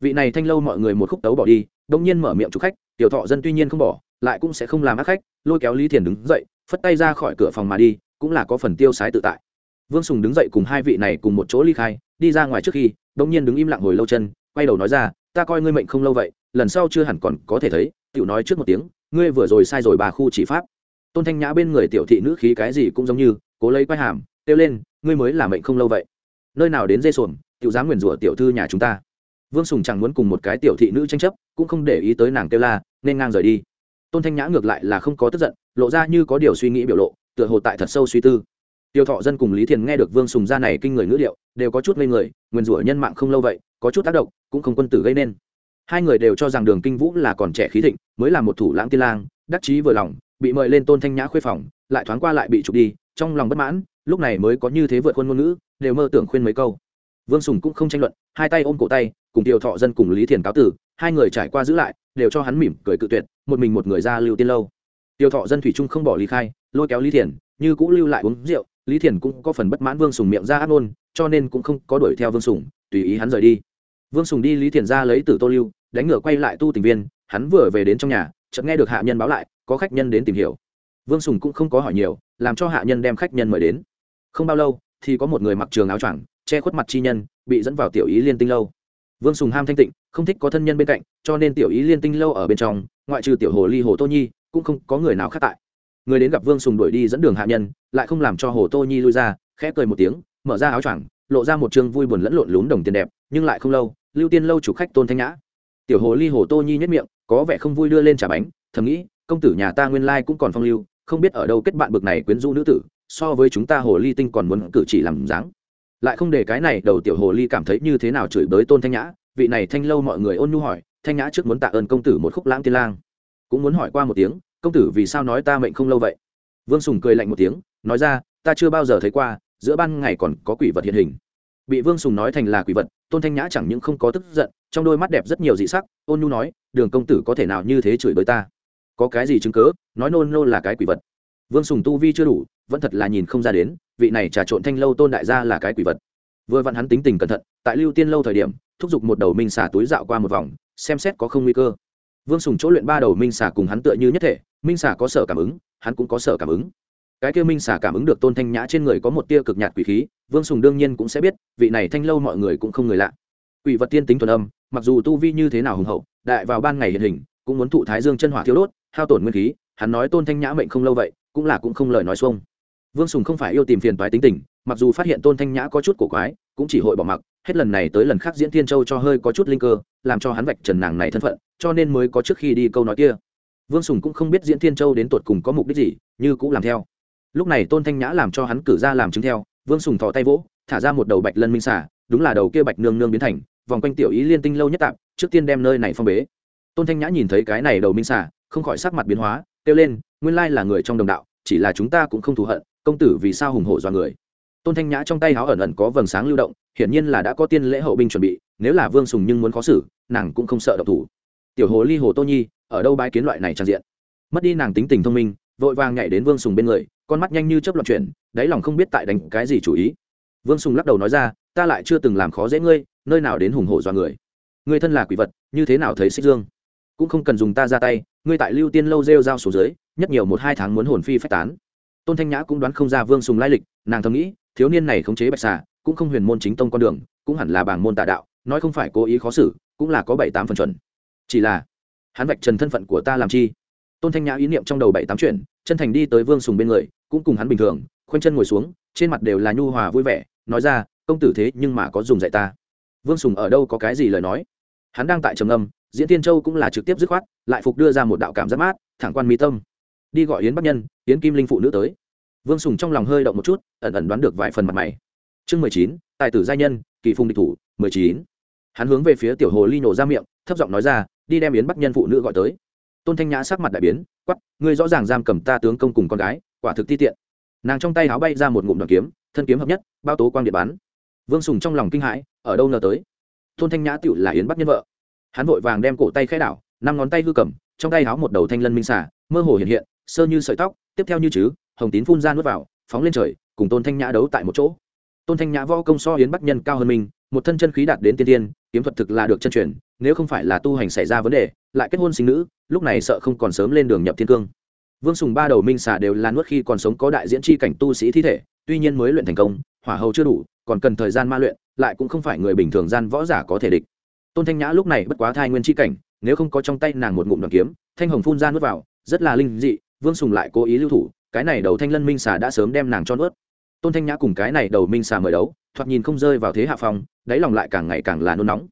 vị này thanh lâu mọi người một khúc tấu bỏ đi đông nhiên mở miệng chụp khách, tiểu thọ dân tuy nhiên không bỏ, lại cũng sẽ không làm ác khách, lôi kéo lý thiền đứng dậy, phất tay ra khỏi cửa phòng mà đi, cũng là có phần tiêu sái tự tại. Vương sùng đứng dậy cùng hai vị này cùng một chỗ ly khai, đi ra ngoài trước khi đông nhiên đứng im lặng hồi lâu chân, quay đầu nói ra, ta coi ngươi mệnh không lâu vậy, lần sau chưa hẳn còn có thể thấy, tiểu nói trước một tiếng, ngươi vừa rồi sai rồi bà khu chỉ pháp. Tôn thanh nhã bên người tiểu thị nữ khí cái gì cũng giống như, cố lấy quay hàm, kêu lên, ngươi mới là mệnh không lâu vậy. Nơi nào đến dây sồn tiểu dám nguyền rủa tiểu thư nhà chúng ta vương sùng chẳng muốn cùng một cái tiểu thị nữ tranh chấp, cũng không để ý tới nàng kêu la, nên ngang rời đi. Tôn thanh nhã ngược lại là không có tức giận, lộ ra như có điều suy nghĩ biểu lộ, tựa hồ tại thật sâu suy tư. Tiêu thọ dân cùng lý thiền nghe được vương sùng ra này kinh người ngữ liệu đều có chút ngây người, nguyền rủa nhân mạng không lâu vậy, có chút tác động, cũng không quân tử gây nên. Hai người đều cho rằng đường kinh vũ là còn trẻ khí thịnh, mới là một thủ lãng tiên lang, đắc chí vừa lòng, bị mời lên tôn thanh nhã khuê phòng, lại thoáng qua lại bị trục đi, trong lòng bất mãn, lúc này mới có như thế vượt khuôn ngôn ngữ, đều mơ tưởng khuyên mấy câu. Vương sùng cũng không tranh luận, hai tay ôm cổ tay cùng tiêu thọ dân cùng lý thiền cáo tử, hai người trải qua giữ lại, đều cho hắn mỉm cười cự tuyệt, một mình một người ra lưu tiên lâu. Tiêu thọ dân thủy trung không bỏ lý khai, lôi kéo lý thiền, như cũ lưu lại uống rượu, lý thiền cũng có phần bất mãn vương sùng miệng ra ác ngôn, cho nên cũng không có đuổi theo vương sùng, tùy ý hắn rời đi. Vương sùng đi lý thiền ra lấy từ tô lưu, đánh ngựa quay lại tu tình viên, hắn vừa về đến trong nhà, chợt nghe được hạ nhân báo lại, có khách nhân đến tìm hiểu. Vương sùng cũng không có hỏi nhiều, làm cho hạ nhân đem khách nhân mời đến. Không bao lâu, thì có một người mặc trường áo choàng, che khuất mặt chi nhân, bị dẫn vào tiểu ý liên tinh lâu vương sùng ham thanh tịnh, không thích có thân nhân bên cạnh, cho nên tiểu ý liên tinh lâu ở bên trong, ngoại trừ tiểu hồ ly hồ tô nhi, cũng không có người nào khác tại. Người đến gặp vương sùng đuổi đi dẫn đường hạ nhân, lại không làm cho hồ tô nhi lui ra, khẽ cười một tiếng, mở ra áo choàng, lộ ra một chương vui buồn lẫn lộn lún đồng tiền đẹp, nhưng lại không lâu, lưu tiên lâu chủ khách tôn thanh nhã. Tiểu hồ ly hồ tô nhi nhất miệng, có vẻ không vui đưa lên trả bánh, thầm nghĩ, công tử nhà ta nguyên lai cũng còn phong lưu, không biết ở đâu kết bạn bực này quyến rũ nữ tử, so với chúng ta hồ ly tinh còn muốn cử chỉ làm dáng lại không để cái này đầu tiểu hồ ly cảm thấy như thế nào chửi bới tôn thanh nhã, vị này thanh lâu mọi người ôn nhu hỏi, thanh nhã trước muốn tạ ơn công tử một khúc lãng tiên lang. Cũng muốn hỏi qua một tiếng, công tử vì sao nói ta mệnh không lâu vậy? Vương sùng cười lạnh một tiếng, nói ra, ta chưa bao giờ thấy qua, giữa ban ngày còn có quỷ vật hiện hình. Bị vương sùng nói thành là quỷ vật, tôn thanh nhã chẳng những không có tức giận, trong đôi mắt đẹp rất nhiều dị sắc, ôn nhu nói, đường công tử có thể nào như thế chửi bới ta? Có cái gì chứng cớ nói nôn nô là cái quỷ vật. Vương sùng tu vi chưa đủ, vẫn thật là nhìn không ra đến vị này trà trộn thanh lâu tôn đại gia là cái quỷ vật. Vừa vặn hắn tính tình cẩn thận, tại lưu tiên lâu thời điểm, thúc giục một đầu minh xà túi dạo qua một vòng, xem xét có không nguy cơ. Vương sùng chỗ luyện ba đầu minh xà cùng hắn tựa như nhất thể, minh xà có sở cảm ứng, hắn cũng có sở cảm ứng. Cái kia minh xà cảm ứng được tôn thanh nhã trên người có một tia cực nhạt quỷ khí, vương sùng đương nhiên cũng sẽ biết, vị này thanh lâu mọi người cũng không người lạ. Quỷ vật tiên tính thuần âm, mặc dù tu vi như thế nào hùng hậu, đại vào ban ngày hiện hình, cũng muốn thụ thái dương chân hỏa thiếu đốt, hao tổn nguyên khí, hắn nói tôn thanh nhã mệnh không lâu vậy, cũng là cũng không lời nói xuông vương sùng không phải yêu tìm phiền toái tính tình, mặc dù phát hiện tôn thanh nhã có chút cổ quái, cũng chỉ hội bỏ mặc, hết lần này tới lần khác diễn thiên châu cho hơi có chút linh cơ, làm cho hắn vạch trần nàng này thân phận, cho nên mới có trước khi đi câu nói kia. Vương sùng cũng không biết diễn thiên châu đến tột cùng có mục đích gì, như cũng làm theo. Lúc này tôn thanh nhã làm cho hắn cử ra làm chứng theo, vương sùng thò tay vỗ, thả ra một đầu bạch lân minh xả, đúng là đầu kia bạch nương nương biến thành, vòng quanh tiểu ý liên tinh lâu nhất tạm, trước tiên đem nơi này phong bế. Tôn thanh nhã nhìn thấy cái này đầu minh xả, không khỏi sắc mặt biến hóa, kêu lên, nguyên lai là người trong đồng đạo, chỉ là chúng ta cũng không thù hận công tử vì sao hùng hổ do người? Tôn thanh nhã trong tay háo ẩn ẩn có vầng sáng lưu động, hiển nhiên là đã có tiên lễ hậu binh chuẩn bị, nếu là vương sùng nhưng muốn khó xử, nàng cũng không sợ độc thủ. Tiểu hồ ly hồ tô nhi, ở đâu bãi kiến loại này trang diện? Mất đi nàng tính tình thông minh, vội vàng nhảy đến vương sùng bên người, con mắt nhanh như chấp loạn chuyển, đáy lòng không biết tại đánh cái gì chủ ý. Vương sùng lắc đầu nói ra, ta lại chưa từng làm khó dễ ngươi, nơi nào đến hùng hổ do người? Ngươi thân là quỷ vật, như thế nào thấy xích dương? Cũng không cần dùng ta ra tay, ngươi tại lưu tiên lâu rêu dao xuống dưới, nhất nhiều một hai tháng muốn hồn phi phách tán tôn thanh nhã cũng đoán không ra vương sùng lai lịch, nàng thầm nghĩ, thiếu niên này khống chế bạch xà, cũng không huyền môn chính tông con đường, cũng hẳn là bảng môn tà đạo, nói không phải cố ý khó xử, cũng là có bảy tám phần chuẩn. Chỉ là, hắn vạch trần thân phận của ta làm chi? Tôn thanh nhã ý niệm trong đầu bảy tám chuyện, chân thành đi tới vương sùng bên người, cũng cùng hắn bình thường, khoanh chân ngồi xuống, trên mặt đều là nhu hòa vui vẻ, nói ra, công tử thế nhưng mà có dùng dạy ta. Vương sùng ở đâu có cái gì lời nói. Hắn đang tại trầm âm diễn tiên châu cũng là trực tiếp dứt khoát, lại phục đưa ra một đạo cảm giác mát, thẳng quan mỹ tâm đi gọi yến bắc nhân, yến kim linh phụ nữ tới. Vương sùng trong lòng hơi động một chút, ẩn ẩn đoán được vài phần mặt mày. Chương mười chín, tài tử gia nhân, kỳ phùng địch thủ, mười chín. Hắn hướng về phía tiểu hồ ly nổ ra miệng, thấp giọng nói ra, đi đem yến bắc nhân phụ nữ gọi tới. Tôn thanh nhã sắc mặt đại biến quắp ngươi rõ ràng giam cầm ta tướng công cùng con gái, quả thực ti tiện. Nàng trong tay áo bay ra một ngụm đoàn kiếm, thân kiếm hợp nhất, bao tố quang điện bắn. Vương sùng trong lòng kinh hãi, ở đâu ngờ tới? Tôn thanh nhã tựu là yến bắc nhân vợ. Hắn vội vàng đem cổ tay khẽ đảo, năm ngón tay hư cầm, trong tay áo một đầu thanh lân minh xả mơ hồ hiện hiện sơ như sợi tóc, tiếp theo như chứ, hồng tín phun ra nuốt vào, phóng lên trời, cùng tôn thanh nhã đấu tại một chỗ. Tôn thanh nhã võ công so yến bắc nhân cao hơn mình, một thân chân khí đạt đến tiên tiên, kiếm thuật thực là được chân truyền, nếu không phải là tu hành xảy ra vấn đề, lại kết hôn sinh nữ, lúc này sợ không còn sớm lên đường nhập thiên cương. Vương sùng ba đầu minh xả đều là nuốt khi còn sống có đại diễn chi cảnh tu sĩ thi thể, tuy nhiên mới luyện thành công, hỏa hầu chưa đủ, còn cần thời gian ma luyện, lại cũng không phải người bình thường gian võ giả có thể địch. Tôn thanh nhã lúc này bất quá thai nguyên chi cảnh, nếu không có trong tay nàng một ngụm đoàn kiếm, thanh hồng phun ra nuốt vào, rất là linh dị vương sùng lại cố ý lưu thủ, cái này đầu thanh lân minh xà đã sớm đem nàng cho nuốt. Tôn thanh nhã cùng cái này đầu minh xà mời đấu, thoạt nhìn không rơi vào thế hạ phong, đáy lòng lại càng ngày càng là nôn nóng.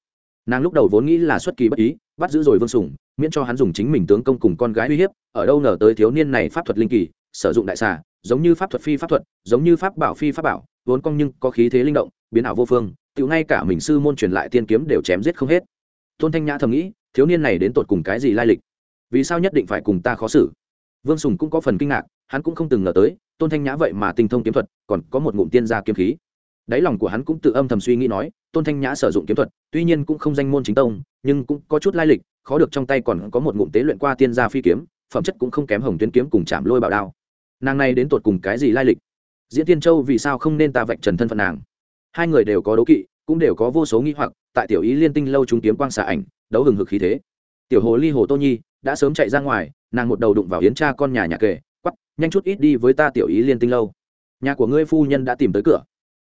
Nàng lúc đầu vốn nghĩ là xuất kỳ bất ý, bắt giữ rồi vương sùng, miễn cho hắn dùng chính mình tướng công cùng con gái uy hiếp, ở đâu ngờ tới thiếu niên này pháp thuật linh kỳ, sử dụng đại xà, giống như pháp thuật phi pháp thuật, giống như pháp bảo phi pháp bảo, vốn cong nhưng có khí thế linh động, biến ảo vô phương tự ngay cả mình sư môn truyền lại tiên kiếm đều chém giết không hết. Tôn thanh nhã thầm nghĩ, thiếu niên này đến tột cùng cái gì lai lịch? Vì sao nhất định phải cùng ta khó xử? Vương sùng cũng có phần kinh ngạc, hắn cũng không từng ngờ tới, tôn thanh nhã vậy mà tinh thông kiếm thuật, còn có một ngụm tiên gia kiếm khí. Đáy lòng của hắn cũng tự âm thầm suy nghĩ nói, tôn thanh nhã sử dụng kiếm thuật, tuy nhiên cũng không danh môn chính tông, nhưng cũng có chút lai lịch, khó được trong tay còn có một ngụm tế luyện qua tiên gia phi kiếm, phẩm chất cũng không kém hồng tuyến kiếm cùng chạm lôi bảo đao. Nàng này đến tột cùng cái gì lai lịch? Diễn tiên châu vì sao không nên ta vạch trần thân phận nàng? Hai người đều có đấu kỵ, cũng đều có vô số nghi hoặc, tại tiểu ý liên tinh lâu chúng kiếm quang xạ ảnh, đấu hừng hực khí thế. Tiểu hồ ly hồ tô nhi đã sớm chạy ra ngoài, nàng một đầu đụng vào yến cha con nhà nhà kề, quắp, nhanh chút ít đi với ta tiểu ý liên tinh lâu. Nhà của ngươi phu nhân đã tìm tới cửa.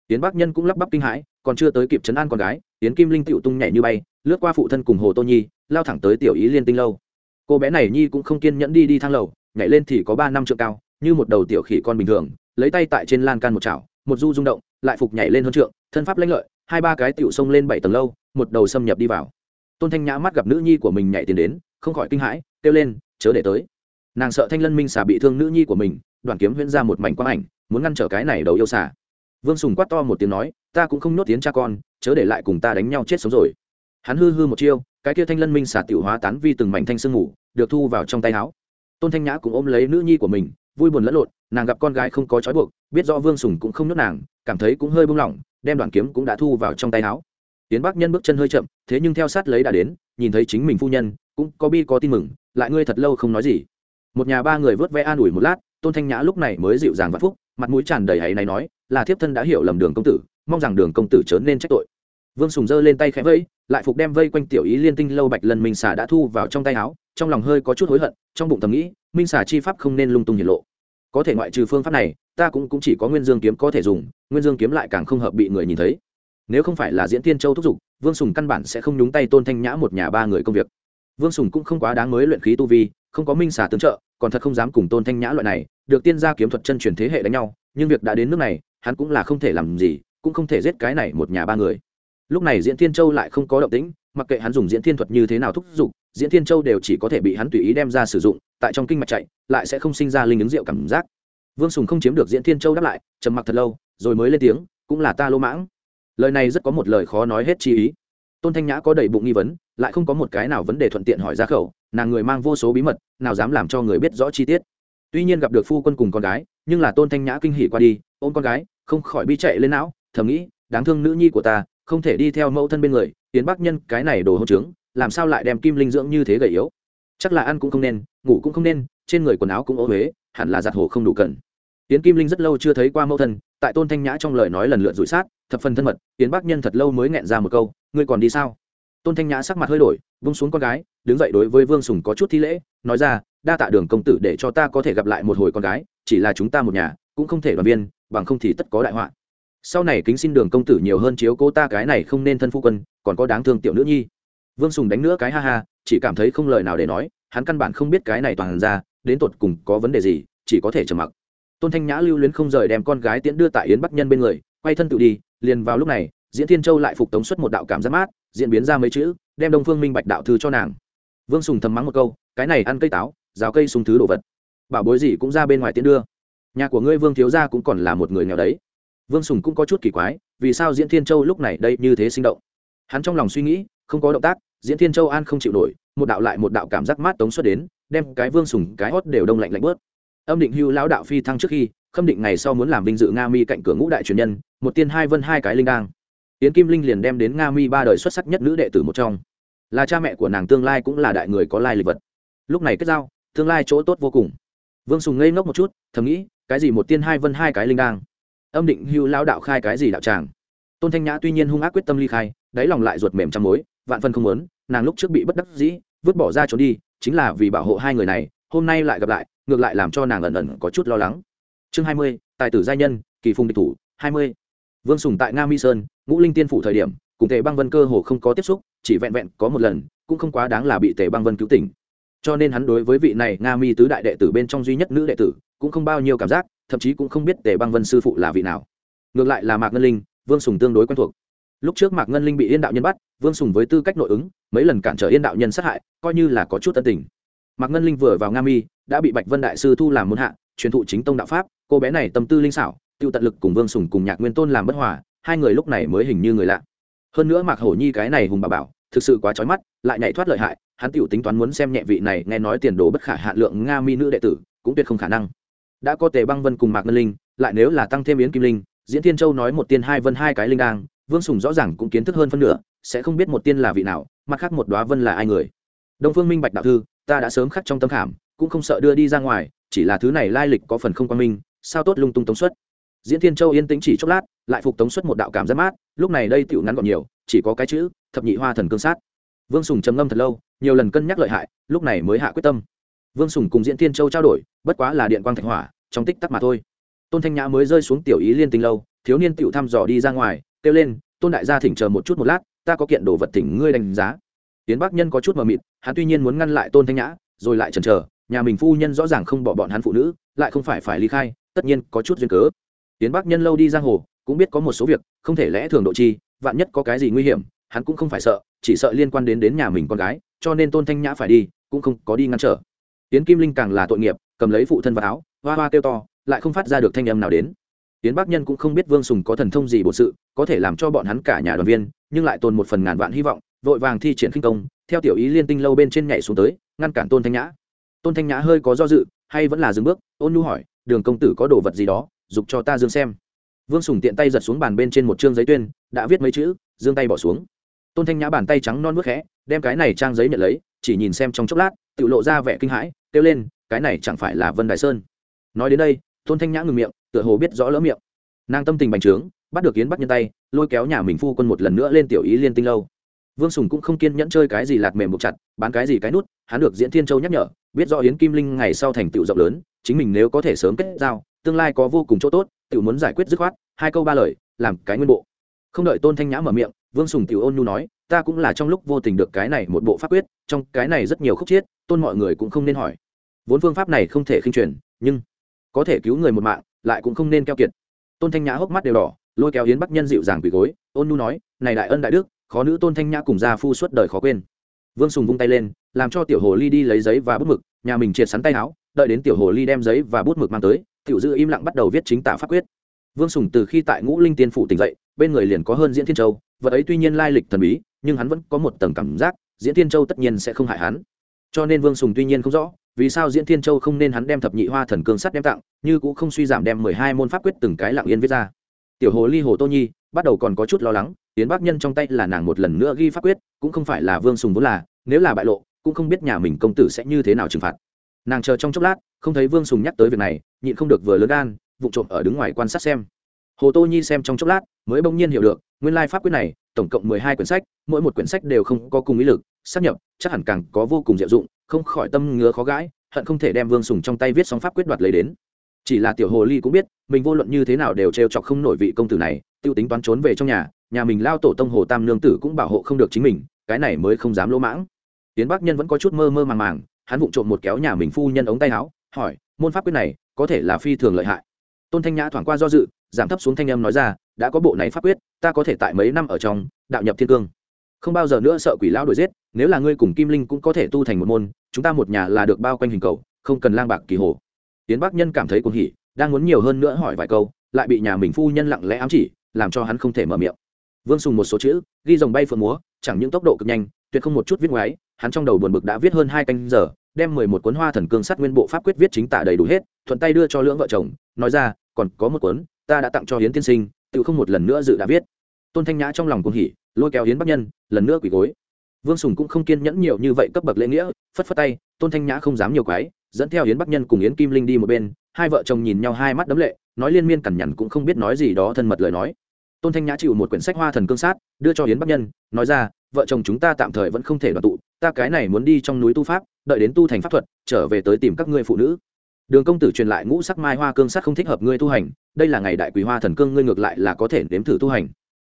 Yến bắc nhân cũng lắp bắp kinh hãi, còn chưa tới kịp chấn an con gái, yến kim linh tựu tung nhảy như bay, lướt qua phụ thân cùng hồ tô nhi, lao thẳng tới tiểu ý liên tinh lâu. Cô bé này nhi cũng không kiên nhẫn đi đi thang lầu, nhảy lên thì có ba năm trượng cao, như một đầu tiểu khỉ con bình thường, lấy tay tại trên lan can một chảo, một du rung động, lại phục nhảy lên hơn trượng, thân pháp lãnh lợi, hai ba cái tiểu xông lên bảy tầng lâu, một đầu xâm nhập đi vào. Tôn thanh nhã mắt gặp nữ nhi của mình nhảy tiền đến không khỏi kinh hãi, kêu lên, chớ để tới. Nàng sợ thanh lân minh xà bị thương nữ nhi của mình, đoàn kiếm huyễn ra một mảnh quang ảnh, muốn ngăn trở cái này đầu yêu xà. Vương sùng quát to một tiếng nói, ta cũng không nhốt tiếng cha con, chớ để lại cùng ta đánh nhau chết sống rồi. Hắn hư hư một chiêu, cái kia thanh lân minh xà tiểu hóa tán vi từng mảnh thanh sương ngủ được thu vào trong tay áo. Tôn thanh nhã cũng ôm lấy nữ nhi của mình, vui buồn lẫn lộn, nàng gặp con gái không có trói buộc, biết rõ vương sùng cũng không nhốt nàng, cảm thấy cũng hơi buông lỏng, đem đoàn kiếm cũng đã thu vào trong tay áo. Tiến bắc nhân bước chân hơi chậm, thế nhưng theo sát lấy đã đến, nhìn thấy chính mình phu nhân cũng có bi có tin mừng lại ngươi thật lâu không nói gì. Một nhà ba người vớt vẽ an ủi một lát tôn thanh nhã lúc này mới dịu dàng vạn phúc mặt mũi tràn đầy hãy này nói là thiếp thân đã hiểu lầm đường công tử mong rằng đường công tử trớn nên trách tội. Vương sùng giơ lên tay khẽ vẫy lại phục đem vây quanh tiểu ý liên tinh lâu bạch lần minh xà đã thu vào trong tay áo trong lòng hơi có chút hối hận trong bụng thầm nghĩ minh xà chi pháp không nên lung tung hiển lộ. Có thể ngoại trừ phương pháp này ta cũng, cũng chỉ có nguyên dương kiếm có thể dùng nguyên dương kiếm lại càng không hợp bị người nhìn thấy. Nếu không phải là diễn tiên châu thúc giục vương sùng căn bản sẽ không nhúng tay tôn thanh nhã một nhà ba người công việc vương sùng cũng không quá đáng mới luyện khí tu vi, không có minh xà tương trợ, còn thật không dám cùng tôn thanh nhã loại này, được tiên gia kiếm thuật chân truyền thế hệ đánh nhau, nhưng việc đã đến nước này, hắn cũng là không thể làm gì, cũng không thể giết cái này một nhà ba người. Lúc này diễn thiên châu lại không có động tĩnh, mặc kệ hắn dùng diễn thiên thuật như thế nào thúc giục, diễn thiên châu đều chỉ có thể bị hắn tùy ý đem ra sử dụng, tại trong kinh mạch chạy, lại sẽ không sinh ra linh ứng rượu cảm giác. Vương sùng không chiếm được diễn thiên châu đáp lại, trầm mặc thật lâu, rồi mới lên tiếng, cũng là ta lô mãng. Lời này rất có một lời khó nói hết chi ý tôn thanh nhã có đầy bụng nghi vấn, lại không có một cái nào vấn đề thuận tiện hỏi ra khẩu, nàng người mang vô số bí mật, nào dám làm cho người biết rõ chi tiết. Tuy nhiên gặp được phu quân cùng con gái, nhưng là tôn thanh nhã kinh hỉ qua đi, ôm con gái, không khỏi bi chạy lên não, thầm nghĩ, đáng thương nữ nhi của ta, không thể đi theo mẫu thân bên người tiến bắc nhân, cái này đồ hỗn trướng, làm sao lại đem kim linh dưỡng như thế gầy yếu? Chắc là ăn cũng không nên, ngủ cũng không nên, trên người quần áo cũng ô huế hẳn là giặt hồ không đủ cần tiến kim linh rất lâu chưa thấy qua mẫu thân, tại tôn thanh nhã trong lời nói lần lượt rủi sát, thập phần thân mật tiến bắc nhân thật lâu mới nghẹn ra một câu ngươi còn đi sao? Tôn thanh nhã sắc mặt hơi đổi, vung xuống con gái, đứng dậy đối với vương sùng có chút thi lễ, nói ra, đa tạ đường công tử để cho ta có thể gặp lại một hồi con gái, chỉ là chúng ta một nhà, cũng không thể đoàn viên, bằng không thì tất có đại họa. Sau này kính xin đường công tử nhiều hơn chiếu cố ta cái này không nên thân phu quân, còn có đáng thương tiểu nữ nhi. Vương sùng đánh nữa cái ha ha, chỉ cảm thấy không lời nào để nói, hắn căn bản không biết cái này toàn ra, đến tột cùng có vấn đề gì, chỉ có thể trầm mặc. Tôn thanh nhã lưu luyến không rời đem con gái tiễn đưa tại yến bắc nhân bên người, quay thân tự đi, liền vào lúc này diễn thiên châu lại phục tống xuất một đạo cảm giác mát, diễn biến ra mấy chữ, đem đông phương minh bạch đạo thư cho nàng. Vương sùng thầm mắng một câu, cái này ăn cây táo, rào cây sùng thứ đồ vật. Bảo bối gì cũng ra bên ngoài tiến đưa. Nhà của ngươi vương thiếu gia cũng còn là một người nghèo đấy. Vương sùng cũng có chút kỳ quái, vì sao diễn thiên châu lúc này đây như thế sinh động? Hắn trong lòng suy nghĩ, không có động tác, diễn thiên châu an không chịu nổi, một đạo lại một đạo cảm giác mát tống xuất đến, đem cái vương sùng, cái hót đều đông lạnh lạnh bớt. Âm định hưu lão đạo phi thăng trước khi, khâm định ngày sau muốn làm vinh dự nga mi cạnh cửa ngũ đại truyền nhân, một tiên hai vân hai cái linh đang yến kim linh liền đem đến nga mi ba đời xuất sắc nhất nữ đệ tử một trong. Là cha mẹ của nàng tương lai cũng là đại người có lai lịch vật. Lúc này kết giao, tương lai chỗ tốt vô cùng. Vương sùng ngây ngốc một chút, thầm nghĩ, cái gì một tiên hai vân hai cái linh đang âm định hưu lao đạo khai cái gì đạo tràng? Tôn thanh nhã tuy nhiên hung ác quyết tâm ly khai, đáy lòng lại ruột mềm trăm mối, vạn phân không muốn, nàng lúc trước bị bất đắc dĩ, vứt bỏ ra trốn đi, chính là vì bảo hộ hai người này, hôm nay lại gặp lại, ngược lại làm cho nàng ẩn ẩn có chút lo lắng. Chương hai mươi, tài tử gia nhân, kỳ phùng địch thủ, hai mươi vương sùng tại nga mi sơn, ngũ linh tiên phủ thời điểm, cùng tề băng vân cơ hồ không có tiếp xúc, chỉ vẹn vẹn có một lần, cũng không quá đáng là bị tề băng vân cứu tỉnh. Cho nên hắn đối với vị này nga mi tứ đại đệ tử bên trong duy nhất nữ đệ tử, cũng không bao nhiêu cảm giác, thậm chí cũng không biết tề băng vân sư phụ là vị nào. Ngược lại là mạc ngân linh, vương sùng tương đối quen thuộc. Lúc trước mạc ngân linh bị yên đạo nhân bắt, vương sùng với tư cách nội ứng, mấy lần cản trở yên đạo nhân sát hại, coi như là có chút tân tình. Mạc ngân linh vừa vào nga mi, đã bị bạch vân đại sư thu làm môn hạ, truyền thụ chính tông đạo pháp, cô bé này tâm tư linh xảo tiêu tận lực cùng vương sùng cùng nhạc nguyên tôn làm bất hòa, hai người lúc này mới hình như người lạ. Hơn nữa mạc hổ nhi cái này hùng bà bảo, thực sự quá trói mắt, lại nhảy thoát lợi hại, hắn tiểu tính toán muốn xem nhẹ vị này, nghe nói tiền đồ bất khả hạ lượng nga mi nữ đệ tử, cũng tuyệt không khả năng. Đã có tề băng vân cùng mạc ngân linh, lại nếu là tăng thêm yến kim linh, diễn thiên châu nói một tiên hai vân hai cái linh đang vương sùng rõ ràng cũng kiến thức hơn phân nửa, sẽ không biết một tiên là vị nào, mặt khác một đoá vân là ai người. Đông phương minh bạch đạo thư, ta đã sớm khắc trong tâm khảm, cũng không sợ đưa đi ra ngoài, chỉ là thứ này lai lịch có phần không quan minh, sao tốt lung tung tống xuất diễn thiên châu yên tĩnh chỉ chốc lát, lại phục tống xuất một đạo cảm giác mát, lúc này đây tựu ngắn gọn nhiều, chỉ có cái chữ, thập nhị hoa thần cương sát. Vương sùng trầm ngâm thật lâu, nhiều lần cân nhắc lợi hại, lúc này mới hạ quyết tâm. Vương sùng cùng diễn thiên châu trao đổi, bất quá là điện quang thạch hỏa, trong tích tắc mà thôi. Tôn thanh nhã mới rơi xuống tiểu ý liên tinh lâu, thiếu niên tựu thăm dò đi ra ngoài, kêu lên, tôn đại gia thỉnh chờ một chút một lát, ta có kiện đồ vật thỉnh ngươi đánh giá. Tiến bác nhân có chút mờ mịt, hắn tuy nhiên muốn ngăn lại tôn thanh nhã, rồi lại chần chờ, nhà mình phu nhân rõ ràng không bỏ bọn hắn phụ nữ, lại không phải phải ly khai, tất nhiên có chút duyên cớ tiến bắc nhân lâu đi giang hồ, cũng biết có một số việc, không thể lẽ thường độ chi, vạn nhất có cái gì nguy hiểm, hắn cũng không phải sợ, chỉ sợ liên quan đến đến nhà mình con gái, cho nên tôn thanh nhã phải đi, cũng không có đi ngăn trở. Tiến kim linh càng là tội nghiệp, cầm lấy phụ thân vào áo, hoa hoa kêu to, lại không phát ra được thanh âm nào đến. Tiến bắc nhân cũng không biết vương sùng có thần thông gì bổ sự, có thể làm cho bọn hắn cả nhà đoàn viên, nhưng lại tồn một phần ngàn vạn hy vọng, vội vàng thi triển khinh công, theo tiểu ý liên tinh lâu bên trên nhảy xuống tới, ngăn cản tôn thanh nhã. Tôn thanh nhã hơi có do dự, hay vẫn là dừng bước, ôn nhu hỏi, đường công tử có đồ vật gì đó? Giục cho ta dương xem. Vương sùng tiện tay giật xuống bàn bên trên một chương giấy tuyên, đã viết mấy chữ, dương tay bỏ xuống. Tôn thanh nhã bàn tay trắng non bước khẽ, đem cái này trang giấy nhận lấy, chỉ nhìn xem trong chốc lát, tự lộ ra vẻ kinh hãi, kêu lên, cái này chẳng phải là vân đại sơn. Nói đến đây, tôn thanh nhã ngừng miệng, tựa hồ biết rõ lỡ miệng. Nàng tâm tình bành trướng, bắt được yến bắt nhân tay, lôi kéo nhà mình phu quân một lần nữa lên tiểu ý liên tinh lâu. Vương sùng cũng không kiên nhẫn chơi cái gì lạt mềm buộc chặt, bán cái gì cái nút, hắn được diễn thiên châu nhắc nhở, biết rõ yến kim linh ngày sau thành tựu rộng lớn, chính mình nếu có thể sớm kết giao tương lai có vô cùng chỗ tốt tự muốn giải quyết dứt khoát, hai câu ba lời, làm cái nguyên bộ. Không đợi tôn thanh nhã mở miệng, vương sùng tiểu ôn nhu nói, ta cũng là trong lúc vô tình được cái này một bộ pháp quyết, trong cái này rất nhiều khúc chiết, tôn mọi người cũng không nên hỏi. Vốn phương pháp này không thể khinh truyền, nhưng có thể cứu người một mạng, lại cũng không nên keo kiệt. Tôn thanh nhã hốc mắt đều đỏ, lôi kéo hiến bắc nhân dịu dàng quỳ gối, ôn nu nói, này đại ân đại đức, khó nữ tôn thanh nhã cùng gia phu suốt đời khó quên. Vương sùng vung tay lên, làm cho tiểu hồ ly đi lấy giấy và bút mực, nhà mình triệt sắn tay áo, đợi đến tiểu hồ ly đem giấy và bút mực mang tới tiểu dư im lặng bắt đầu viết chính tả pháp quyết. Vương sùng từ khi tại ngũ linh tiên phủ tỉnh dậy, bên người liền có hơn diễn thiên châu, vật ấy tuy nhiên lai lịch thần bí, nhưng hắn vẫn có một tầng cảm giác, diễn thiên châu tất nhiên sẽ không hại hắn. Cho nên vương sùng tuy nhiên không rõ, vì sao diễn thiên châu không nên hắn đem thập nhị hoa thần cương sắt đem tặng, như cũng không suy giảm đem mười hai môn pháp quyết từng cái lặng yên viết ra. Tiểu hồ ly hồ tô nhi, bắt đầu còn có chút lo lắng tiến bác nhân trong tay là nàng một lần nữa ghi pháp quyết, cũng không phải là vương sùng vốn là, nếu là bại lộ, cũng không biết nhà mình công tử sẽ như thế nào trừng phạt nàng chờ trong chốc lát, không thấy vương sùng nhắc tới việc này, nhịn không được vừa lớn gan vụ trộm ở đứng ngoài quan sát xem. Hồ tô nhi xem trong chốc lát, mới bỗng nhiên hiểu được, nguyên lai pháp quyết này, tổng cộng mười hai quyển sách, mỗi một quyển sách đều không có cùng ý lực, xác nhập, chắc hẳn càng có vô cùng diệu dụng, không khỏi tâm ngứa khó gãi, hận không thể đem vương sùng trong tay viết xong pháp quyết đoạt lấy đến. Chỉ là tiểu hồ ly cũng biết, mình vô luận như thế nào đều trêu chọc không nổi vị công tử này t i ê u tính toán trốn về trong nhà nhà mình lao tổ tông hồ tam nương tử cũng bảo hộ không được chính mình, cái này mới không dám lỗ mãng. Tiến bắc nhân vẫn có chút mơ mơ màng màng hắn vụng trộm một kéo nhà mình phu nhân ống tay áo, hỏi, môn pháp quyết này có thể là phi thường lợi hại? Tôn thanh nhã thoảng qua do dự, giảm thấp xuống thanh âm nói ra, đã có bộ này pháp quyết, ta có thể tại mấy năm ở trong, đạo nhập thiên cương. Không bao giờ nữa sợ quỷ lão đuổi giết, nếu là ngươi cùng kim linh cũng có thể tu thành một môn, chúng ta một nhà là được bao quanh hình cầu, không cần lang bạc kỳ hồ. Tiến bắc nhân cảm thấy cuồng hỉ, đang muốn nhiều hơn nữa hỏi vài câu, lại bị nhà mình phu nhân lặng lẽ ám chỉ, làm cho hắn không thể mở miệng. Vương sùng một số chữ, ghi dòng bay phượng múa, chẳng những tốc độ cực nhanh tuyệt không một chút viết ngoái hắn trong đầu buồn bực đã viết hơn hai canh giờ, đem mười một cuốn hoa thần cương sát nguyên bộ pháp quyết viết chính tả đầy đủ hết, thuận tay đưa cho lưỡng vợ chồng, nói ra, còn có một cuốn, ta đã tặng cho hiến tiên sinh, tự không một lần nữa dự đã viết. Tôn thanh nhã trong lòng cũng hỉ, lôi kéo hiến bắc nhân, lần nữa quỳ gối. Vương sùng cũng không kiên nhẫn nhiều như vậy cấp bậc lễ nghĩa, phất phất tay, tôn thanh nhã không dám nhiều quái, dẫn theo hiến bắc nhân cùng yến kim linh đi một bên, hai vợ chồng nhìn nhau hai mắt đấm lệ, nói liên miên cằn nhằn cũng không biết nói gì đó thân mật lời nói. Tôn thanh nhã chịu một quyển sách hoa thần cương sát, đưa cho hiến bắc nhân, nói ra vợ chồng chúng ta tạm thời vẫn không thể đoàn tụ, ta cái này muốn đi trong núi tu pháp, đợi đến tu thành pháp thuật, trở về tới tìm các ngươi phụ nữ. Đường công tử truyền lại ngũ sắc mai hoa cương sắc không thích hợp ngươi tu hành, đây là ngày đại quý hoa thần cương, ngươi ngược lại là có thể nếm thử tu hành.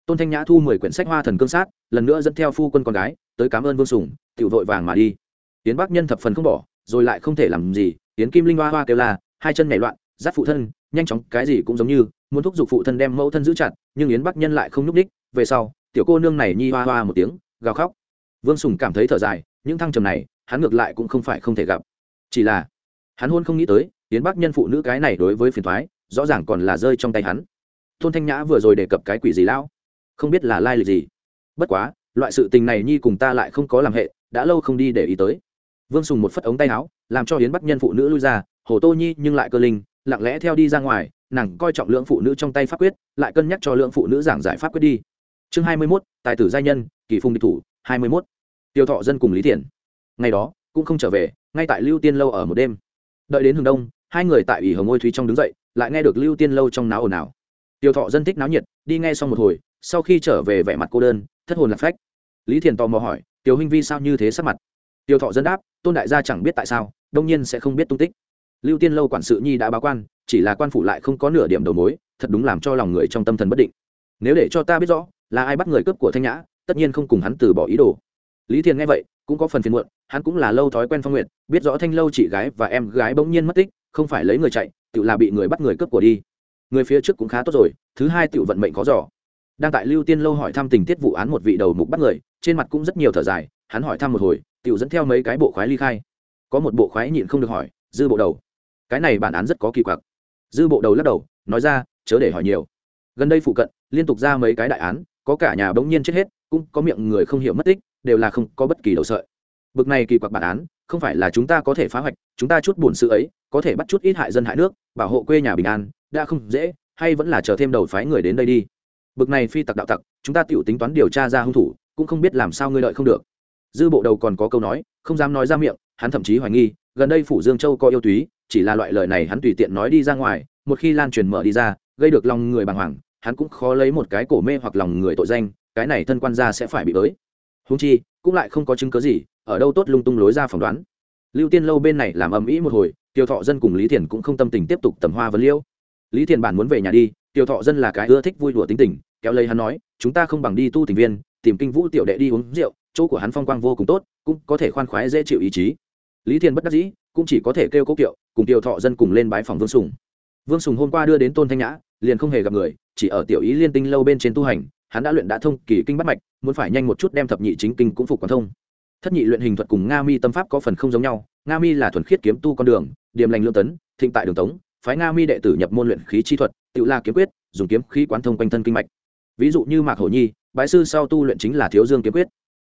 Tôn thanh nhã thu mười quyển sách hoa thần cương sát lần nữa dẫn theo phu quân con gái, tới cảm ơn vương sùng, tiểu vội vàng mà đi. Tiến bắc nhân thập phần không bỏ, rồi lại không thể làm gì tiến kim linh hoa hoa kêu là hai chân nhảy loạn, dắt phụ thân, nhanh chóng, cái gì cũng giống như, muốn thúc giục phụ thân đem mẫu thân giữ chặt, nhưng yến bắc nhân lại không nhúc ních về sau, tiểu cô nương này nhi hoa hoa một tiếng gào khóc. Vương sùng cảm thấy thở dài, những thăng trầm này, hắn ngược lại cũng không phải không thể gặp. Chỉ là, hắn hôn không nghĩ tới, yến bắc nhân phụ nữ cái này đối với phiền thoái rõ ràng còn là rơi trong tay hắn. Thôn thanh nhã vừa rồi đề cập cái quỷ gì lão? Không biết là lai lịch gì. Bất quá, loại sự tình này nhi cùng ta lại không có làm hệ, đã lâu không đi để ý tới. Vương sùng một phất ống tay áo, làm cho hiến bắc nhân phụ nữ lui ra, hồ tô nhi, nhưng lại cơ linh, lặng lẽ theo đi ra ngoài, nàng coi trọng lượng phụ nữ trong tay pháp quyết, lại cân nhắc cho lượng phụ nữ giảng giải pháp quyết đi. Chương hai mươi mốt, tài tử gia nhân kỳ Phung địch thủ, hai mươi mốt. Tiêu thọ dân cùng lý thiện ngày đó, cũng không trở về, ngay tại lưu tiên lâu ở một đêm. Đợi đến hướng đông, hai người tại ủy hồng ngôi thúy trong đứng dậy, lại nghe được lưu tiên lâu trong náo ồn ào. Tiêu thọ dân thích náo nhiệt, đi nghe xong một hồi, sau khi trở về vẻ mặt cô đơn, thất hồn lạc phách. Lý thiền tò mò hỏi, tiểu huynh vi sao như thế sắc mặt? Tiêu thọ dân đáp, tôn đại gia chẳng biết tại sao, đông nhiên sẽ không biết tung tích. Lưu tiên lâu quản sự nhi đã báo quan, chỉ là quan phủ lại không có nửa điểm đầu mối, thật đúng làm cho lòng người trong tâm thần bất định. Nếu để cho ta biết rõ, là ai bắt người cướp của thanh nhã tất nhiên không cùng hắn từ bỏ ý đồ. Lý thiền nghe vậy, cũng có phần phiền muộn, hắn cũng là lâu thói quen phong nguyện, biết rõ thanh lâu chị gái và em gái bỗng nhiên mất tích, không phải lấy người chạy, tự là bị người bắt người cướp của đi. Người phía trước cũng khá tốt rồi, thứ hai tự vận mệnh khó giỏ đang tại lưu tiên lâu hỏi thăm tình tiết vụ án một vị đầu mục bắt người, trên mặt cũng rất nhiều thở dài, hắn hỏi thăm một hồi, tự dẫn theo mấy cái bộ khoái ly khai. Có một bộ khoái nhịn không được hỏi, dư bộ đầu? Cái này bản án rất có kỳ quặc. Dư bộ đầu lắc đầu, nói ra, chớ để hỏi nhiều. Gần đây phụ cận, liên tục ra mấy cái đại án, có cả nhà bỗng nhiên chết hết cũng có miệng người không hiểu mất tích, đều là không có bất kỳ đầu sợi. Bực này kỳ quặc bản án, không phải là chúng ta có thể phá hoạch, chúng ta chút buồn sự ấy, có thể bắt chút ít hại dân hại nước, bảo hộ quê nhà bình an, đã không dễ, hay vẫn là chờ thêm đầu phái người đến đây đi. Bực này phi tặc đạo tặc, chúng ta tự tính toán điều tra ra hung thủ, cũng không biết làm sao ngươi lợi không được. Dư bộ đầu còn có câu nói, không dám nói ra miệng, hắn thậm chí hoài nghi, gần đây phủ dương châu có yêu túy, chỉ là loại lời này hắn tùy tiện nói đi ra ngoài, một khi lan truyền mở đi ra, gây được lòng người bàng hoàng, hắn cũng khó lấy một cái cổ mê hoặc lòng người tội danh cái này thân quan gia sẽ phải bị tới. Húng chi, cũng lại không có chứng cớ gì, ở đâu tốt lung tung lối ra phỏng đoán. Lưu tiên lâu bên này làm ầm ĩ một hồi, tiêu thọ dân cùng lý thiền cũng không tâm tình tiếp tục tầm hoa vấn liêu. Lý thiền bản muốn về nhà đi, tiêu thọ dân là cái ưa thích vui đùa tính tình, kéo lấy hắn nói, chúng ta không bằng đi tu tình viên, tìm kinh vũ tiểu đệ đi uống rượu, chỗ của hắn phong quang vô cùng tốt, cũng có thể khoan khoái dễ chịu ý chí. Lý thiền bất đắc dĩ, cũng chỉ có thể kêu cố kiệu, cùng tiêu thọ dân cùng lên bái phòng vương sùng. Vương sùng hôm qua đưa đến tôn thanh nhã, liền không hề gặp người, chỉ ở tiểu ý liên tinh lâu bên trên tu hành hắn đã luyện đã thông kỳ kinh bắt mạch, muốn phải nhanh một chút đem thập nhị chính kinh cũng phục quán thông. Thất nhị luyện hình thuật cùng nga mi tâm pháp có phần không giống nhau, nga mi là thuần khiết kiếm tu con đường, điềm lành lương tấn, thịnh tại đường tống, phái nga mi đệ tử nhập môn luyện khí chi thuật, tự la kiếm quyết, dùng kiếm khí quán thông quanh thân kinh mạch. Ví dụ như mạc hổ nhi, bái sư sau tu luyện chính là thiếu dương kiếm quyết.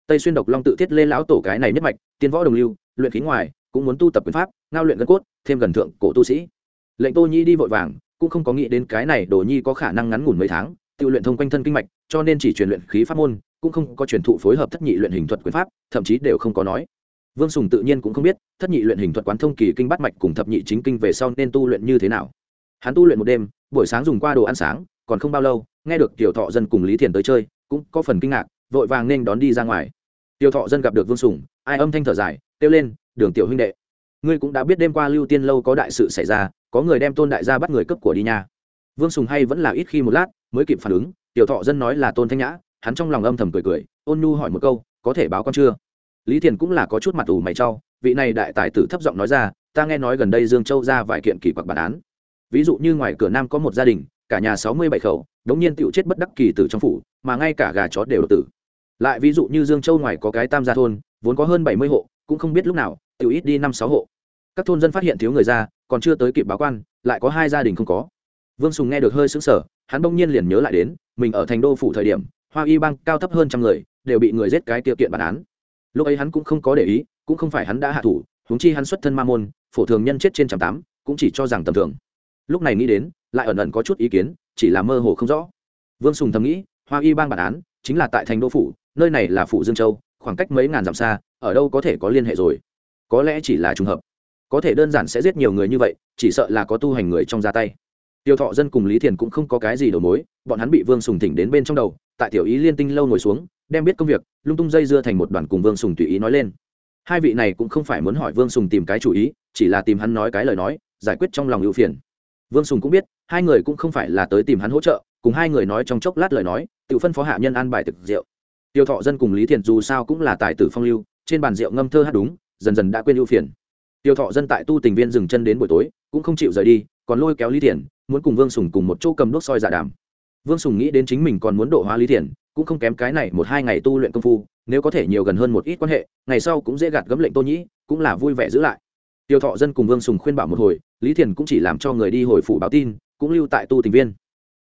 Tây xuyên độc long tự thiết lên lão tổ cái này nhất mạch, tiên võ đồng lưu, luyện khí ngoài, cũng muốn tu tập quyền pháp, ngao luyện gân cốt, thêm gần thượng cổ tu sĩ. Lệnh tô nhi đi vội vàng, cũng không có nghĩ đến cái này đồ nhi có khả năng ngắn ngủn mấy tháng tự luyện thông quanh thân kinh mạch, cho nên chỉ truyền luyện khí pháp môn, cũng không có truyền thụ phối hợp thất nhị luyện hình thuật quyền pháp, thậm chí đều không có nói. Vương sùng tự nhiên cũng không biết, thất nhị luyện hình thuật quán thông kỳ kinh bắt mạch cùng thập nhị chính kinh về sau nên tu luyện như thế nào. Hắn tu luyện một đêm, buổi sáng dùng qua đồ ăn sáng, còn không bao lâu, nghe được tiểu thọ dân cùng lý thiền tới chơi, cũng có phần kinh ngạc, vội vàng nên đón đi ra ngoài. Tiểu thọ dân gặp được vương sùng, ai âm thanh thở dài, kêu lên, đường tiểu huynh đệ, ngươi cũng đã biết đêm qua lưu tiên lâu có đại sự xảy ra, có người đem tôn đại gia bắt người cướp của đi nha. Vương sùng hay vẫn là ít khi một lát mới kịp phản ứng, tiểu thọ dân nói là tôn thanh nhã, hắn trong lòng âm thầm cười cười, ôn nhu hỏi một câu, có thể báo con chưa? Lý thiền cũng là có chút mặt ủ mày trau vị này đại tài tử thấp giọng nói ra, ta nghe nói gần đây dương châu ra vài kiện kỳ quặc bản án. Ví dụ như ngoài cửa nam có một gia đình, cả nhà sáu mươi bảy khẩu, đống nhiên tựu chết bất đắc kỳ tử trong phủ, mà ngay cả gà chó đều tử. Lại ví dụ như dương châu ngoài có cái tam gia thôn, vốn có hơn bảy mươi hộ, cũng không biết lúc nào tựu ít đi năm sáu hộ. Các thôn dân phát hiện thiếu người ra, còn chưa tới kịp báo quan, lại có hai gia đình không có vương sùng nghe được hơi sững sờ, hắn bỗng nhiên liền nhớ lại đến, mình ở thành đô phủ thời điểm, hoa y bang cao thấp hơn trăm người, đều bị người giết cái tiêu kiện bản án. Lúc ấy hắn cũng không có để ý, cũng không phải hắn đã hạ thủ, huống chi hắn xuất thân ma môn, phổ thường nhân chết trên trăm tám, cũng chỉ cho rằng tầm thường. Lúc này nghĩ đến, lại ẩn ẩn có chút ý kiến, chỉ là mơ hồ không rõ. Vương sùng thầm nghĩ, hoa y bang bản án chính là tại thành đô phủ, nơi này là phủ dương châu, khoảng cách mấy ngàn dặm xa, ở đâu có thể có liên hệ rồi. Có lẽ chỉ là trùng hợp. Có thể đơn giản sẽ giết nhiều người như vậy, chỉ sợ là có tu hành người trong ra tay tiêu thọ dân cùng lý thiền cũng không có cái gì đầu mối, bọn hắn bị vương sùng thỉnh đến bên trong đầu, tại tiểu ý liên tinh lâu ngồi xuống, đem biết công việc, lung tung dây dưa thành một đoàn cùng vương sùng tùy ý nói lên. Hai vị này cũng không phải muốn hỏi vương sùng tìm cái chủ ý, chỉ là tìm hắn nói cái lời nói, giải quyết trong lòng ưu phiền. Vương sùng cũng biết, hai người cũng không phải là tới tìm hắn hỗ trợ, cùng hai người nói trong chốc lát lời nói, tự phân phó hạ nhân an bài thực rượu. Tiêu thọ dân cùng lý Thiền dù sao cũng là tài tử phong lưu, trên bàn rượu ngâm thơ hát đúng, dần dần đã quên ưu phiền. Tiêu thọ dân tại tu tình viên dừng chân đến buổi tối, cũng không chịu rời đi, còn lôi kéo lý Thiền muốn cùng vương sùng cùng một chỗ cầm đốt soi giả đàm. Vương sùng nghĩ đến chính mình còn muốn độ hóa lý Thiền, cũng không kém cái này một hai ngày tu luyện công phu nếu có thể nhiều gần hơn một ít quan hệ ngày sau cũng dễ gạt gấm lệnh tô nhĩ cũng là vui vẻ giữ lại. Tiêu thọ dân cùng vương sùng khuyên bảo một hồi lý thiền cũng chỉ làm cho người đi hồi phủ báo tin cũng lưu tại tu tình viên.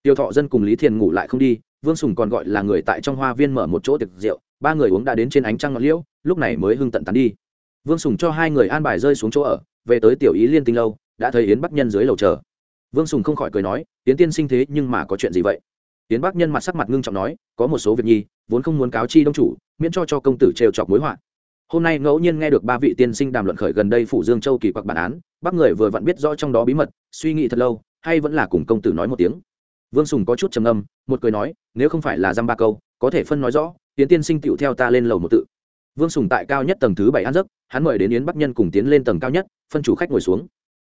Tiêu thọ dân cùng lý thiền ngủ lại không đi vương sùng còn gọi là người tại trong hoa viên mở một chỗ tiệc rượu ba người uống đã đến trên ánh trăng ngọn liễu lúc này mới hưng tận tán đi. Vương sùng cho hai người an bài rơi xuống chỗ ở về tới tiểu ý liên tinh lâu đã thấy yến bắc nhân dưới lầu chờ vương sùng không khỏi cười nói, tiến tiên sinh thế nhưng mà có chuyện gì vậy? Tiến bắc nhân mặt sắc mặt ngưng trọng nói, có một số việc nhi, vốn không muốn cáo chi đông chủ, miễn cho cho công tử trêu chọc mối họa. Hôm nay ngẫu nhiên nghe được ba vị tiên sinh đàm luận khởi gần đây phủ dương châu kỳ quặc bản án, bác người vừa vặn biết rõ trong đó bí mật, suy nghĩ thật lâu, hay vẫn là cùng công tử nói một tiếng. Vương sùng có chút trầm âm một cười nói, nếu không phải là dăm ba câu, có thể phân nói rõ, tiến tiên sinh tựu theo ta lên lầu một tự. Vương sùng tại cao nhất tầng thứ bảy ăn giấc, hắn mời đến yến bắc nhân cùng tiến lên tầng cao nhất, phân chủ khách ngồi xuống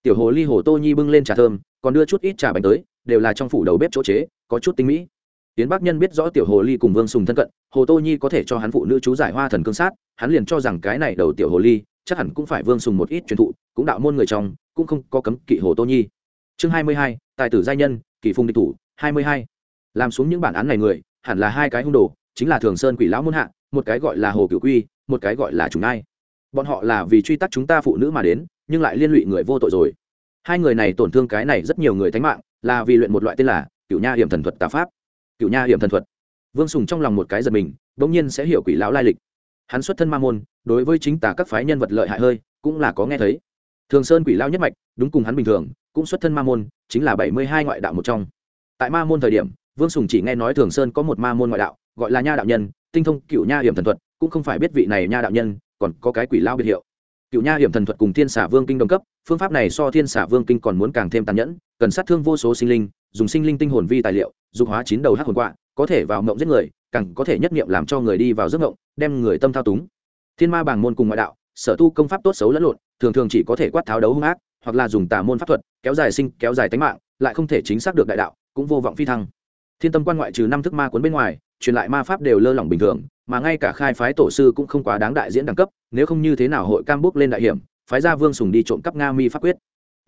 tiểu hồ ly hồ tô nhi bưng lên trà thơm, còn đưa chút ít trà bánh tới, đều là trong phủ đầu bếp chỗ chế, có chút tinh mỹ. Tiến bắc nhân biết rõ tiểu hồ ly cùng vương sùng thân cận, hồ tô nhi có thể cho hắn phụ nữ chú giải hoa thần cương sát, hắn liền cho rằng cái này đầu tiểu hồ ly, chắc hẳn cũng phải vương sùng một ít truyền thụ, cũng đạo môn người trong, cũng không có cấm kỵ hồ tô nhi. Chương hai mươi hai, tài tử giai nhân, kỳ phùng địch thủ, hai mươi hai. Làm xuống những bản án này người, hẳn là hai cái hung đồ, chính là thường sơn quỷ lão muôn hạ, một cái gọi là hồ cửu quy, một cái gọi là trùng ai bọn họ là vì truy tắc chúng ta phụ nữ mà đến nhưng lại liên lụy người vô tội rồi. Hai người này tổn thương cái này rất nhiều người thánh mạng, là vì luyện một loại tên là cựu nha hiểm thần thuật tà pháp. Cựu nha hiểm thần thuật. Vương sùng trong lòng một cái giật mình, bỗng nhiên sẽ hiểu quỷ lão lai lịch. Hắn xuất thân ma môn, đối với chính tà các phái nhân vật lợi hại hơi, cũng là có nghe thấy. Thường sơn quỷ lao nhất mạch, đúng cùng hắn bình thường, cũng xuất thân ma môn, chính là bảy mươi hai ngoại đạo một trong. Tại ma môn thời điểm, vương sùng chỉ nghe nói thường sơn có một ma môn ngoại đạo, gọi là nha đạo nhân, tinh thông cựu nha hiểm thần thuật, cũng không phải biết vị này nha đạo nhân, còn có cái quỷ lao biệt hiệu cựu nha hiểm thần thuật cùng thiên xả vương kinh đồng cấp, phương pháp này so thiên xả vương kinh còn muốn càng thêm tàn nhẫn, cần sát thương vô số sinh linh, dùng sinh linh tinh hồn vi tài liệu, dục hóa chín đầu hát hồn quạ, có thể vào mộng giết người, càng có thể nhất nghiệm làm cho người đi vào giấc mộng, đem người tâm thao túng. Thiên ma bảng môn cùng ngoại đạo, sở tu công pháp tốt xấu lẫn lộn, thường thường chỉ có thể quát tháo đấu hung ác, hoặc là dùng tà môn pháp thuật, kéo dài sinh, kéo dài tính mạng, lại không thể chính xác được đại đạo, cũng vô vọng phi thăng. Thiên tâm quan ngoại trừ năm thức ma cuốn bên ngoài, truyền lại ma pháp đều lơ lỏng bình thường mà ngay cả khai phái tổ sư cũng không quá đáng đại diễn đẳng cấp, nếu không như thế nào hội cam bốc lên đại hiểm, phái ra vương sùng đi trộm cắp nga mi pháp quyết.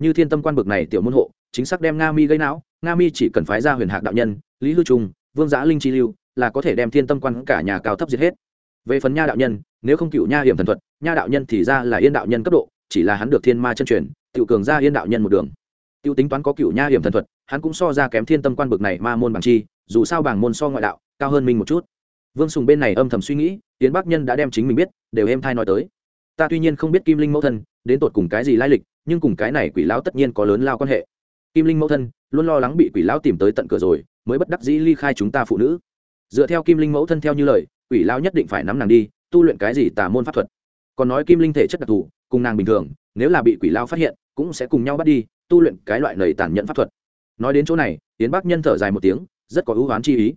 Như thiên tâm quan bực này tiểu môn hộ, chính xác đem nga mi gây não, nga mi chỉ cần phái ra huyền hạc đạo nhân, lý hư trung, vương giã linh chi lưu, là có thể đem thiên tâm quan cả nhà cao thấp diệt hết. Về phần nha đạo nhân, nếu không cựu nha hiểm thần thuật, nha đạo nhân thì ra là yên đạo nhân cấp độ, chỉ là hắn được thiên ma chân truyền tự cường ra yên đạo nhân một đường. Tiêu tính toán có cựu nha hiểm thần thuật, hắn cũng so ra kém thiên tâm quan bực này ma môn bằng chi, dù sao bảng môn so ngoại đạo, cao hơn mình một chút vương sùng bên này âm thầm suy nghĩ tiến bắc nhân đã đem chính mình biết, đều êm thai nói tới. Ta tuy nhiên không biết kim linh mẫu thân, đến tột cùng cái gì lai lịch, nhưng cùng cái này quỷ lão tất nhiên có lớn lao quan hệ. Kim linh mẫu thân, luôn lo lắng bị quỷ lão tìm tới tận cửa rồi, mới bất đắc dĩ ly khai chúng ta phụ nữ. Dựa theo kim linh mẫu thân theo như lời, quỷ lão nhất định phải nắm nàng đi, tu luyện cái gì tà môn pháp thuật. Còn nói kim linh thể chất đặc thù, cùng nàng bình thường, nếu là bị quỷ lão phát hiện, cũng sẽ cùng nhau bắt đi, tu luyện cái loại nầy tàn nhẫn pháp thuật. Nói đến chỗ này tiến bắc nhân thở dài một tiếng, rất có ưu oán chi ý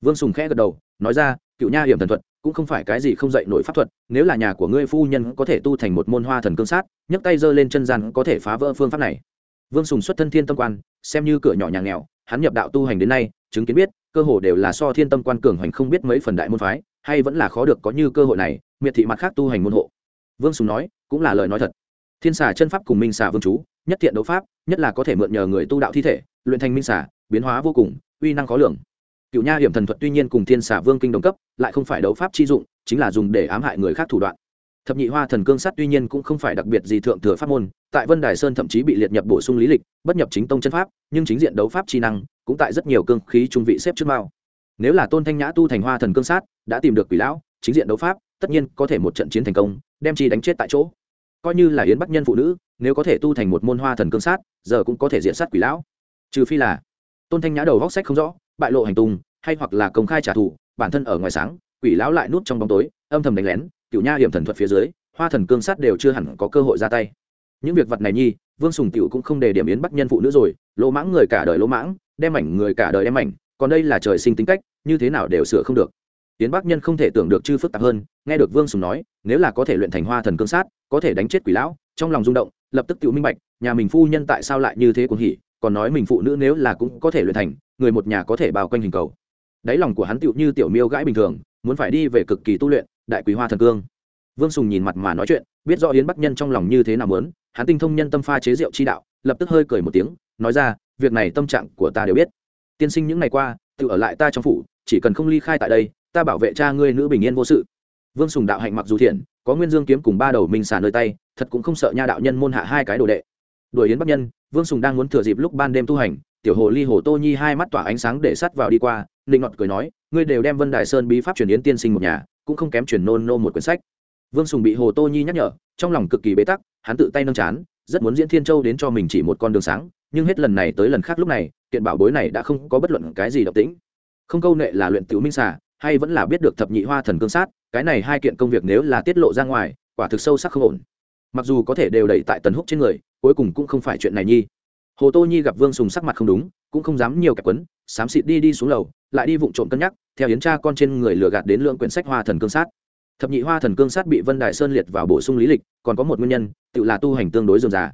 vương sùng khẽ gật đầu, nói ra, cựu nha hiểm thần thuật cũng không phải cái gì không dạy nổi pháp thuật, nếu là nhà của ngươi phu nhân có thể tu thành một môn hoa thần cương sát, nhấc tay giơ lên chân gian có thể phá vỡ phương pháp này. Vương sùng xuất thân thiên tâm quan, xem như cửa nhỏ nhà nghèo, hắn nhập đạo tu hành đến nay, chứng kiến biết, cơ hồ đều là so thiên tâm quan cường hành không biết mấy phần đại môn phái, hay vẫn là khó được có như cơ hội này, miệt thị mặt khác tu hành môn hộ. Vương sùng nói, cũng là lời nói thật. Thiên xà chân pháp cùng minh xà vương chú, nhất thiện đấu pháp, nhất là có thể mượn nhờ người tu đạo thi thể, luyện thành minh xà, biến hóa vô cùng, uy năng khó lường cựu nha hiểm thần thuật tuy nhiên cùng thiên xà vương kinh đồng cấp, lại không phải đấu pháp chi dụng, chính là dùng để ám hại người khác thủ đoạn. Thập nhị hoa thần cương sát tuy nhiên cũng không phải đặc biệt gì thượng thừa pháp môn, tại vân đài sơn thậm chí bị liệt nhập bổ sung lý lịch, bất nhập chính tông chân pháp, nhưng chính diện đấu pháp chi năng, cũng tại rất nhiều cương khí trung vị xếp trước mao. Nếu là tôn thanh nhã tu thành hoa thần cương sát, đã tìm được quỷ lão, chính diện đấu pháp, tất nhiên có thể một trận chiến thành công, đem chi đánh chết tại chỗ. Coi như là yến bắc nhân phụ nữ, nếu có thể tu thành một môn hoa thần cương sát, giờ cũng có thể diện sát quỷ lão. Trừ phi là tôn thanh nhã đầu góc sách không rõ bại lộ hành tung, hay hoặc là công khai trả thù, bản thân ở ngoài sáng, quỷ lão lại núp trong bóng tối, âm thầm đánh lén cựu nha hiểm thần thuật phía dưới, hoa thần cương sát đều chưa hẳn có cơ hội ra tay. Những việc vật này nhi, vương sùng tiểu cũng không để điểm yến bắc nhân phụ nữ rồi, lỗ mãng người cả đời lỗ mãng, đem ảnh người cả đời đem ảnh, còn đây là trời sinh tính cách, như thế nào đều sửa không được. Tiến bắc nhân không thể tưởng được chư phức tạp hơn, nghe được vương sùng nói, nếu là có thể luyện thành hoa thần cương sát, có thể đánh chết quỷ lão, trong lòng rung động, lập tức tự minh bạch, nhà mình phu nhân tại sao lại như thế cũng hỉ, còn nói mình phụ nữ nếu là cũng có thể luyện thành người một nhà có thể bao quanh hình cầu. Đáy lòng của hắn tựu như tiểu miêu gãi bình thường, muốn phải đi về cực kỳ tu luyện, đại quý hoa thần cương. Vương sùng nhìn mặt mà nói chuyện, biết rõ yến bắc nhân trong lòng như thế nào muốn, hắn tinh thông nhân tâm pha chế rượu chi đạo, lập tức hơi cười một tiếng, nói ra, việc này tâm trạng của ta đều biết. Tiên sinh những ngày qua tự ở lại ta trong phủ, chỉ cần không ly khai tại đây, ta bảo vệ cha ngươi nữ bình yên vô sự. Vương sùng đạo hạnh mặc dù thiện, có nguyên dương kiếm cùng ba đầu mình xả nơi tay, thật cũng không sợ nha đạo nhân môn hạ hai cái đồ đệ. Đuổi yến bắc nhân, vương sùng đang muốn thừa dịp lúc ban đêm tu hành tiểu hồ ly hồ tô nhi hai mắt tỏa ánh sáng để sắt vào đi qua linh ngọt cười nói, ngươi đều đem vân đại sơn bí pháp truyền yến tiên sinh một nhà, cũng không kém truyền nôn nô một quyển sách. Vương sùng bị hồ tô nhi nhắc nhở, trong lòng cực kỳ bế tắc, hắn tự tay nâng chán, rất muốn diễn thiên châu đến cho mình chỉ một con đường sáng, nhưng hết lần này tới lần khác lúc này, kiện bảo bối này đã không có bất luận cái gì động tĩnh. Không câu nệ là luyện tiểu minh xả hay vẫn là biết được thập nhị hoa thần cương sát, cái này hai kiện công việc nếu là tiết lộ ra ngoài, quả thực sâu sắc không ổn. Mặc dù có thể đều đẩy tại tần húc trên người, cuối cùng cũng không phải chuyện này nhi hồ tô nhi gặp vương sùng sắc mặt không đúng, cũng không dám nhiều kẹp quấn, xám xịt đi đi xuống lầu, lại đi vụng trộm cân nhắc, theo yến cha con trên người lừa gạt đến lượng quyển sách hoa thần cương sát. Thập nhị hoa thần cương sát bị vân đại sơn liệt vào bổ sung lý lịch, còn có một nguyên nhân, tự là tu hành tương đối dườm già.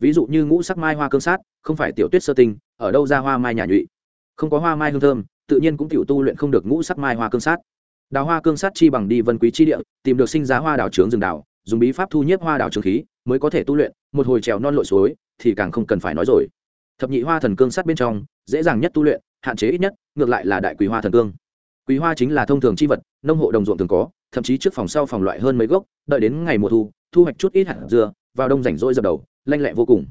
Ví dụ như ngũ sắc mai hoa cương sát, không phải tiểu tuyết sơ tinh, ở đâu ra hoa mai nhà nhụy? Không có hoa mai hương thơm, tự nhiên cũng tiểu tu luyện không được ngũ sắc mai hoa cương sát. Đào hoa cương sát chi bằng đi vân quý chi địa, tìm được sinh giá hoa đào trướng rừng đào, dùng bí pháp thu nhiếp hoa đào trường khí, mới có thể tu luyện, một hồi trèo non lội suối thì càng không cần phải nói rồi. Thập nhị hoa thần cương sát bên trong, dễ dàng nhất tu luyện, hạn chế ít nhất, ngược lại là đại quý hoa thần cương. Quý hoa chính là thông thường chi vật, nông hộ đồng ruộng thường có, thậm chí trước phòng sau phòng loại hơn mấy gốc, đợi đến ngày mùa thu thu hoạch chút ít hạt dưa, vào đông rảnh rỗi dập đầu, lanh lẹ vô cùng.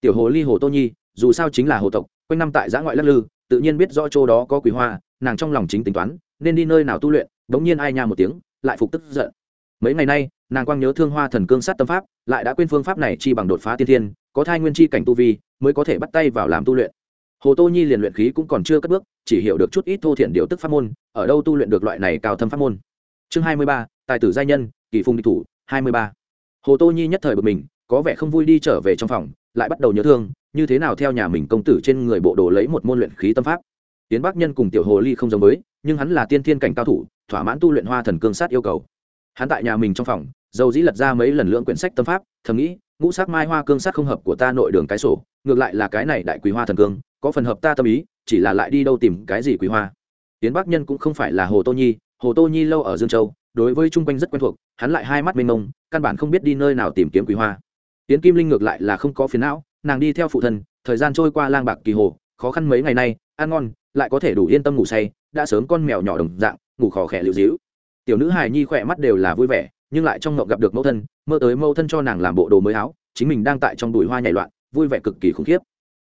Tiểu hồ ly hồ tô nhi, dù sao chính là hồ tộc, quanh năm tại giã ngoại lắc lư, tự nhiên biết rõ chỗ đó có quý hoa, nàng trong lòng chính tính toán, nên đi nơi nào tu luyện, bỗng nhiên ai nha một tiếng, lại phục tức giận mấy ngày nay, nàng quang nhớ thương hoa thần cương sát tâm pháp, lại đã quên phương pháp này chi bằng đột phá tiên thiên, có thai nguyên chi cảnh tu vi, mới có thể bắt tay vào làm tu luyện. Hồ tô nhi liền luyện khí cũng còn chưa cất bước, chỉ hiểu được chút ít thô thiện điều tức pháp môn, ở đâu tu luyện được loại này cao thâm pháp môn. Chương hai mươi ba, tài tử giai nhân, kỳ phung địch thủ, hai mươi ba. Hồ tô nhi nhất thời bực mình, có vẻ không vui đi trở về trong phòng, lại bắt đầu nhớ thương, như thế nào theo nhà mình công tử trên người bộ đồ lấy một môn luyện khí tâm pháp. Tiến bắc nhân cùng tiểu hồ ly không giống với, nhưng hắn là tiên thiên cảnh cao thủ, thỏa mãn tu luyện hoa thần cương sát yêu cầu hắn tại nhà mình trong phòng, dầu dĩ lật ra mấy lần lượng quyển sách tâm pháp, thầm nghĩ, ngũ sắc mai hoa cương sắc không hợp của ta nội đường cái sổ, ngược lại là cái này đại quý hoa thần cương, có phần hợp ta tâm ý, chỉ là lại đi đâu tìm cái gì quý hoa. Tiến bắc nhân cũng không phải là hồ tô nhi, hồ tô nhi lâu ở dương châu, đối với chung quanh rất quen thuộc, hắn lại hai mắt mênh mông, căn bản không biết đi nơi nào tìm kiếm quý hoa. Tiến kim linh ngược lại là không có phiền não, nàng đi theo phụ thân, thời gian trôi qua lang bạc kỳ hồ, khó khăn mấy ngày nay, ăn ngon, lại có thể đủ yên tâm ngủ say, đã sớm con mèo nhỏ đồng dạng, ngủ khò khẽ liệu dĩu tiểu nữ hài nhi khỏe mắt đều là vui vẻ, nhưng lại trong ngộng gặp được mẫu thân, mơ tới mẫu thân cho nàng làm bộ đồ mới áo, chính mình đang tại trong đùi hoa nhảy loạn, vui vẻ cực kỳ khủng khiếp.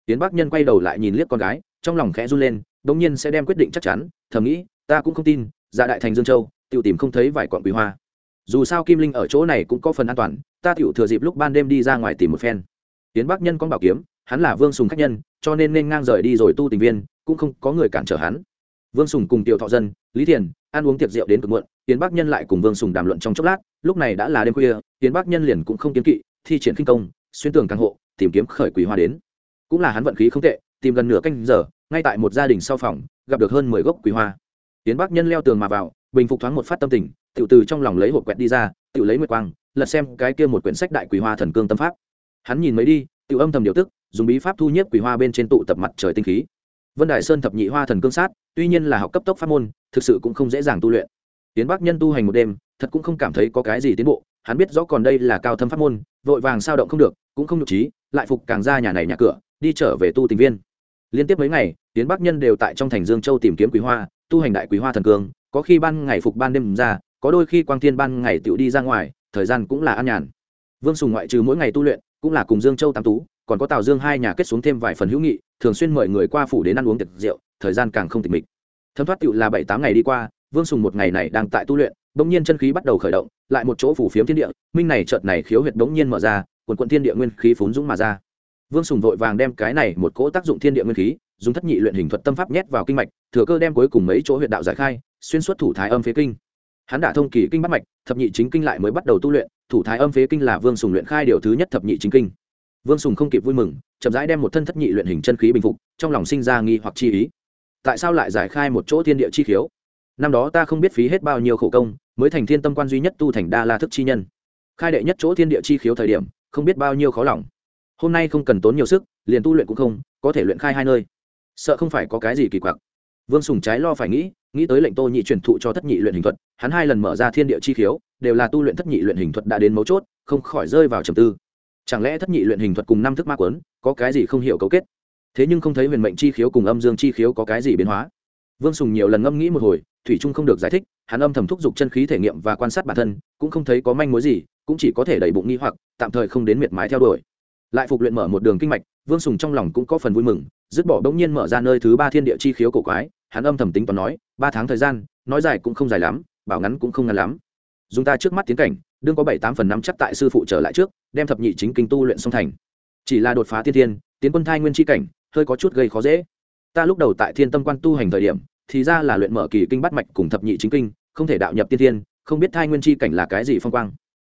Tiến bắc nhân quay đầu lại nhìn liếc con gái, trong lòng khẽ run lên, đống nhiên sẽ đem quyết định chắc chắn, thầm nghĩ, ta cũng không tin ra đại thành dương châu tự tìm không thấy vài quọn quý hoa. Dù sao kim linh ở chỗ này cũng có phần an toàn, ta tiểu thừa dịp lúc ban đêm đi ra ngoài tìm một phen. Tiến bắc nhân con bảo kiếm, hắn là vương sùng khách nhân, cho nên nên ngang rời đi rồi tu tình viên, cũng không có người cản trở hắn. Vương sùng cùng tiểu thọ dân, lý thiền, ăn uống tiệc rượu đến cực muộn tiến bắc nhân lại cùng vương sùng đàm luận trong chốc lát, lúc này đã là đêm khuya tiến bắc nhân liền cũng không kiến kỵ, thi triển khinh công, xuyên tường căn hộ, tìm kiếm khởi quỷ hoa đến. Cũng là hắn vận khí không tệ, tìm gần nửa canh giờ, ngay tại một gia đình sau phòng, gặp được hơn mười gốc quỷ hoa. Tiến bắc nhân leo tường mà vào, bình phục thoáng một phát tâm tình tự từ trong lòng lấy hộp quẹt đi ra tự lấy nguyệt quang, lật xem cái kia một quyển sách đại quỷ hoa thần cương tâm pháp. Hắn nhìn mấy đi tự âm thầm điều tức, dùng bí pháp thu nhiếp quỷ hoa bên trên tụ tập mặt trời tinh khí. Vân đại sơn thập nhị hoa thần cương sát, tuy nhiên là học cấp tốc pháp môn, thực sự cũng không dễ dàng tu luyện tiến bắc nhân tu hành một đêm, thật cũng không cảm thấy có cái gì tiến bộ, hắn biết rõ còn đây là cao thâm pháp môn, vội vàng sao động không được, cũng không nhục trí, lại phục càng ra nhà này nhà cửa, đi trở về tu tình viên. Liên tiếp mấy ngày, tiến bắc nhân đều tại trong thành dương châu tìm kiếm quý hoa, tu hành đại quý hoa thần cương, có khi ban ngày phục ban đêm ra, có đôi khi quang thiên ban ngày tựu đi ra ngoài, thời gian cũng là an nhàn. Vương sùng ngoại trừ mỗi ngày tu luyện, cũng là cùng dương châu tam tú, còn có tào dương hai nhà kết xuống thêm vài phần hữu nghị, thường xuyên mời người qua phủ đến ăn uống tiệc rượu, thời gian càng không tịch mịch. Thấm thoát tựu là bảy tám ngày đi qua vương sùng một ngày này đang tại tu luyện, bỗng nhiên chân khí bắt đầu khởi động, lại một chỗ phủ phiếm thiên địa, minh này chợt này khiếu huyệt bỗng nhiên mở ra, quần quận thiên địa nguyên khí phún dũng mà ra. Vương sùng vội vàng đem cái này một cỗ tác dụng thiên địa nguyên khí, dùng thất nhị luyện hình thuật tâm pháp nhét vào kinh mạch, thừa cơ đem cuối cùng mấy chỗ huyệt đạo giải khai, xuyên suốt thủ thái âm phế kinh. Hắn đã thông kỳ kinh bắt mạch, thập nhị chính kinh lại mới bắt đầu tu luyện, thủ thái âm phế kinh là vương sùng luyện khai điều thứ nhất thập nhị chính kinh. Vương sùng không kịp vui mừng, chậm rãi đem một thân thất nhị luyện hình chân khí bình phục, trong lòng sinh ra nghi hoặc chi ý. Tại sao lại giải khai một chỗ thiên địa chi khiếu? Năm đó ta không biết phí hết bao nhiêu khổ công, mới thành thiên tâm quan duy nhất tu thành đa la thức chi nhân. Khai đệ nhất chỗ thiên địa chi khiếu thời điểm, không biết bao nhiêu khó lòng. Hôm nay không cần tốn nhiều sức, liền tu luyện cũng không, có thể luyện khai hai nơi. Sợ không phải có cái gì kỳ quặc. Vương sùng trái lo phải nghĩ nghĩ tới lệnh tô nhị truyền thụ cho thất nhị luyện hình thuật, hắn hai lần mở ra thiên địa chi khiếu, đều là tu luyện thất nhị luyện hình thuật đã đến mấu chốt, không khỏi rơi vào trầm tư. Chẳng lẽ thất nhị luyện hình thuật cùng năm thức ma quấn, có cái gì không hiểu cấu kết? Thế nhưng không thấy huyền mệnh chi khiếu cùng âm dương chi khiếu có cái gì biến hóa? Vương sùng nhiều lần ngâm nghĩ một hồi thủy trung không được giải thích, hắn âm thầm thúc giục chân khí thể nghiệm và quan sát bản thân, cũng không thấy có manh mối gì, cũng chỉ có thể đẩy bụng nghi hoặc, tạm thời không đến miệt mái theo đuổi. Lại phục luyện mở một đường kinh mạch, vương sùng trong lòng cũng có phần vui mừng, dứt bỏ đống nhiên mở ra nơi thứ ba thiên địa chi khiếu cổ quái, hắn âm thầm tính toán nói, ba tháng thời gian, nói dài cũng không dài lắm, bảo ngắn cũng không ngắn lắm. Dùng ta trước mắt tiến cảnh, đương có bảy tám phần năm chắc tại sư phụ trở lại trước, đem thập nhị chính kinh tu luyện song thành. Chỉ là đột phá tiên thiên, tiến quân thai nguyên tri cảnh, hơi có chút gây khó dễ. Ta lúc đầu tại thiên tâm quan tu hành thời điểm thì ra là luyện mở kỳ kinh bắt mạch cùng thập nhị chính kinh, không thể đạo nhập tiên thiên, không biết thai nguyên chi cảnh là cái gì phong quang.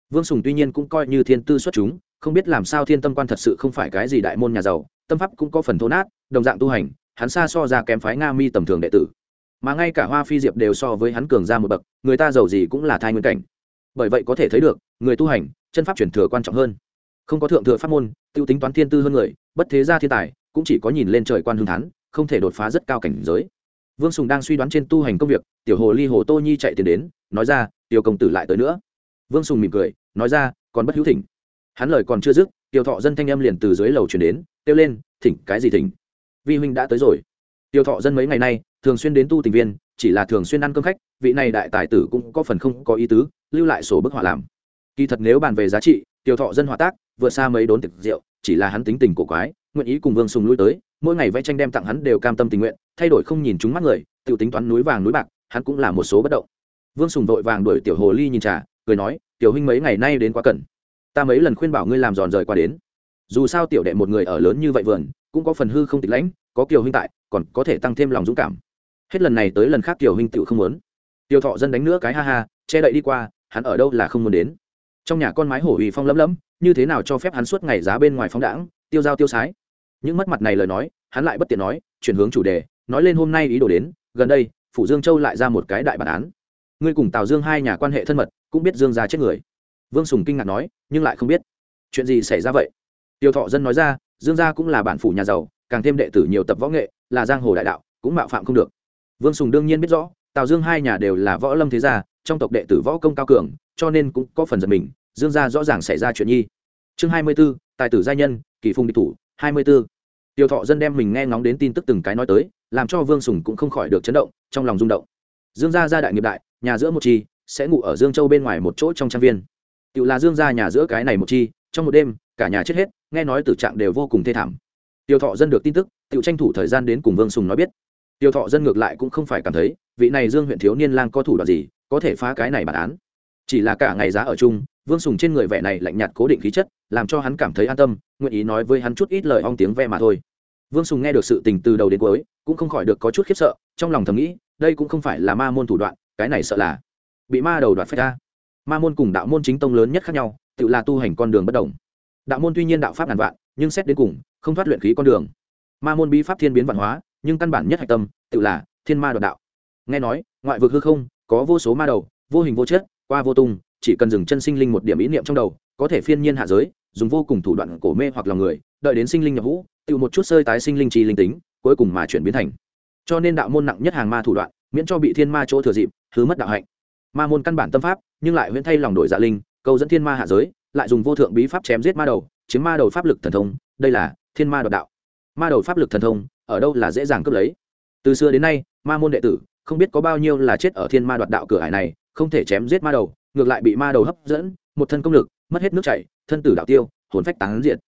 Vương sùng tuy nhiên cũng coi như thiên tư xuất chúng, không biết làm sao thiên tâm quan thật sự không phải cái gì đại môn nhà giàu, tâm pháp cũng có phần thô nát, đồng dạng tu hành, hắn xa so ra kém phái nga mi tầm thường đệ tử. Mà ngay cả hoa phi diệp đều so với hắn cường ra một bậc, người ta giàu gì cũng là thai nguyên cảnh. Bởi vậy có thể thấy được, người tu hành, chân pháp chuyển thừa quan trọng hơn. Không có thượng thừa pháp môn t i ê u tính toán thiên tư hơn người, bất thế gia thiên tài, cũng chỉ có nhìn lên trời quan hương thắn không thể đột phá rất cao cảnh giới vương sùng đang suy đoán trên tu hành công việc, tiểu hồ ly hồ tô nhi chạy tiền đến, nói ra, tiểu công tử lại tới nữa. Vương sùng mỉm cười, nói ra, còn bất hữu thỉnh. Hắn lời còn chưa dứt, tiểu thọ dân thanh âm liền từ dưới lầu chuyển đến, kêu lên, thỉnh, cái gì thỉnh? Vi huynh đã tới rồi. Tiểu thọ dân mấy ngày nay, thường xuyên đến tu tình viên, chỉ là thường xuyên ăn cơm khách, vị này đại tài tử cũng có phần không có ý tứ, lưu lại sổ bức họa làm. Kỳ thật nếu bàn về giá trị, tiểu thọ dân họa tác, vượt xa mấy đốn tiệc rượu, chỉ là hắn tính tình cổ quái, nguyện ý cùng vương sùng lui tới mỗi ngày vẽ tranh đem tặng hắn đều cam tâm tình nguyện, thay đổi không nhìn chúng mắt người, tự tính toán núi vàng núi bạc, hắn cũng là một số bất động. Vương sùng vội vàng đuổi tiểu hồ ly nhìn trà, cười nói, tiểu huynh mấy ngày nay đến quá cẩn. Ta mấy lần khuyên bảo ngươi làm giòn rời qua đến. Dù sao tiểu đệ một người ở lớn như vậy vườn, cũng có phần hư không tịch lãnh, có kiều huynh tại, còn có thể tăng thêm lòng dũng cảm. Hết lần này tới lần khác tiểu huynh tự không muốn. Tiêu thọ dân đánh nữa cái ha ha, che đậy đi qua, hắn ở đâu là không muốn đến. Trong nhà con mái hổ ủy phong lấm lấm như thế nào cho phép hắn suốt ngày giá bên ngoài phóng đãng, tiêu giao tiêu sái những mất mặt này lời nói, hắn lại bất tiện nói, chuyển hướng chủ đề, nói lên hôm nay ý đồ đến, gần đây, phủ dương châu lại ra một cái đại bản án. Ngươi cùng tào dương hai nhà quan hệ thân mật, cũng biết dương gia chết người. Vương sùng kinh ngạc nói, nhưng lại không biết. Chuyện gì xảy ra vậy? Tiêu thọ dân nói ra, dương gia cũng là bản phủ nhà giàu, càng thêm đệ tử nhiều tập võ nghệ, là giang hồ đại đạo, cũng mạo phạm không được. Vương sùng đương nhiên biết rõ, tào dương hai nhà đều là võ lâm thế gia, trong tộc đệ tử võ công cao cường, cho nên cũng có phần giật mình, dương gia rõ ràng xảy ra chuyện nhi. Chương hai mươi b ố tài tử gia nhân, kỳ phùng địch thủ hai mươi b ố tiêu thọ dân đem mình nghe ngóng đến tin tức từng cái nói tới, làm cho vương sùng cũng không khỏi được chấn động, trong lòng rung động. Dương gia gia đại nghiệp đại, nhà giữa một chi, sẽ ngủ ở dương châu bên ngoài một chỗ trong trang viên. Tự là dương gia nhà giữa cái này một chi, trong một đêm, cả nhà chết hết, nghe nói tử trạng đều vô cùng thê thảm. Tiêu thọ dân được tin tức tự tranh thủ thời gian đến cùng vương sùng nói biết. Tiêu thọ dân ngược lại cũng không phải cảm thấy, vị này dương huyện thiếu niên lang có thủ đoạn gì, có thể phá cái này bản án. Chỉ là cả ngày giá ở chung, vương sùng trên người vẻ này lạnh nhạt cố định khí chất làm cho hắn cảm thấy an tâm, nguyện ý nói với hắn chút ít lời ong tiếng ve mà thôi. Vương sùng nghe được sự tình từ đầu đến cuối, cũng không khỏi được có chút khiếp sợ, trong lòng thầm nghĩ, đây cũng không phải là ma môn thủ đoạn, cái này sợ là bị ma đầu đoạt phách ra. Ma môn cùng đạo môn chính tông lớn nhất khác nhau, tự là tu hành con đường bất đồng. Đạo môn tuy nhiên đạo pháp ngàn vạn, nhưng xét đến cùng, không thoát luyện khí con đường. Ma môn bí pháp thiên biến văn hóa, nhưng căn bản nhất hạch tâm, tự là thiên ma đoạt đạo. Nghe nói, ngoại vực hư không, có vô số ma đầu, vô hình vô chất, qua vô tung, chỉ cần dừng chân sinh linh một điểm ý niệm trong đầu, có thể phiên nhiên hạ giới dùng vô cùng thủ đoạn cổ mê hoặc lòng người, đợi đến sinh linh nhập vũ tự một chút sơi tái sinh linh trì linh tính, cuối cùng mà chuyển biến thành. Cho nên đạo môn nặng nhất hàng ma thủ đoạn, miễn cho bị thiên ma chỗ thừa dịp thứ mất đạo hạnh. Ma môn căn bản tâm pháp, nhưng lại huyễn thay lòng đổi dạ linh câu dẫn thiên ma hạ giới, lại dùng vô thượng bí pháp chém giết ma đầu, chiếm ma đầu pháp lực thần thông, đây là thiên ma đoạt đạo. Ma đầu pháp lực thần thông, ở đâu là dễ dàng cướp lấy? Từ xưa đến nay, ma môn đệ tử không biết có bao nhiêu là chết ở thiên ma đoạt đạo cửa hải này, không thể chém giết ma đầu, ngược lại bị ma đầu hấp dẫn, một thân công lực mất hết nước chảy, thân tử đạo tiêu, hồn phách tán diện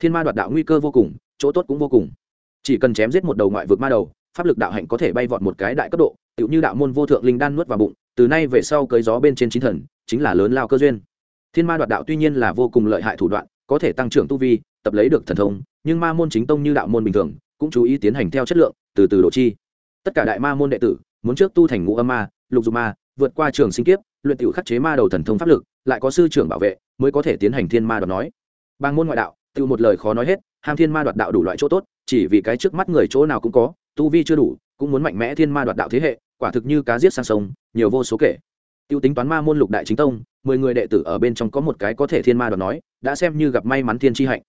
thiên ma đoạt đạo nguy cơ vô cùng, chỗ tốt cũng vô cùng. Chỉ cần chém giết một đầu ngoại vực ma đầu, pháp lực đạo hạnh có thể bay vọt một cái đại cấp độ, tựu như đạo môn vô thượng linh đan nuốt vào bụng, từ nay về sau cưới gió bên trên chín thần, chính là lớn lao cơ duyên. Thiên ma đoạt đạo tuy nhiên là vô cùng lợi hại thủ đoạn, có thể tăng trưởng tu vi, tập lấy được thần thông, nhưng ma môn chính tông như đạo môn bình thường, cũng chú ý tiến hành theo chất lượng, từ từ độ chi. Tất cả đại ma môn đệ tử, muốn trước tu thành ngũ âm ma, lục dục ma, vượt qua trường sinh kiếp, luyện tiểu khắc chế ma đầu thần thông pháp lực lại có sư trưởng bảo vệ, mới có thể tiến hành thiên ma đoạt nói. Bang môn ngoại đạo, tự một lời khó nói hết, ham thiên ma đoạt đạo đủ loại chỗ tốt, chỉ vì cái trước mắt người chỗ nào cũng có, tu vi chưa đủ, cũng muốn mạnh mẽ thiên ma đoạt đạo thế hệ, quả thực như cá giết sang sông, nhiều vô số kể. Tiêu tính toán ma môn lục đại chính tông, mười người đệ tử ở bên trong có một cái có thể thiên ma đoạt nói, đã xem như gặp may mắn thiên tri hạnh.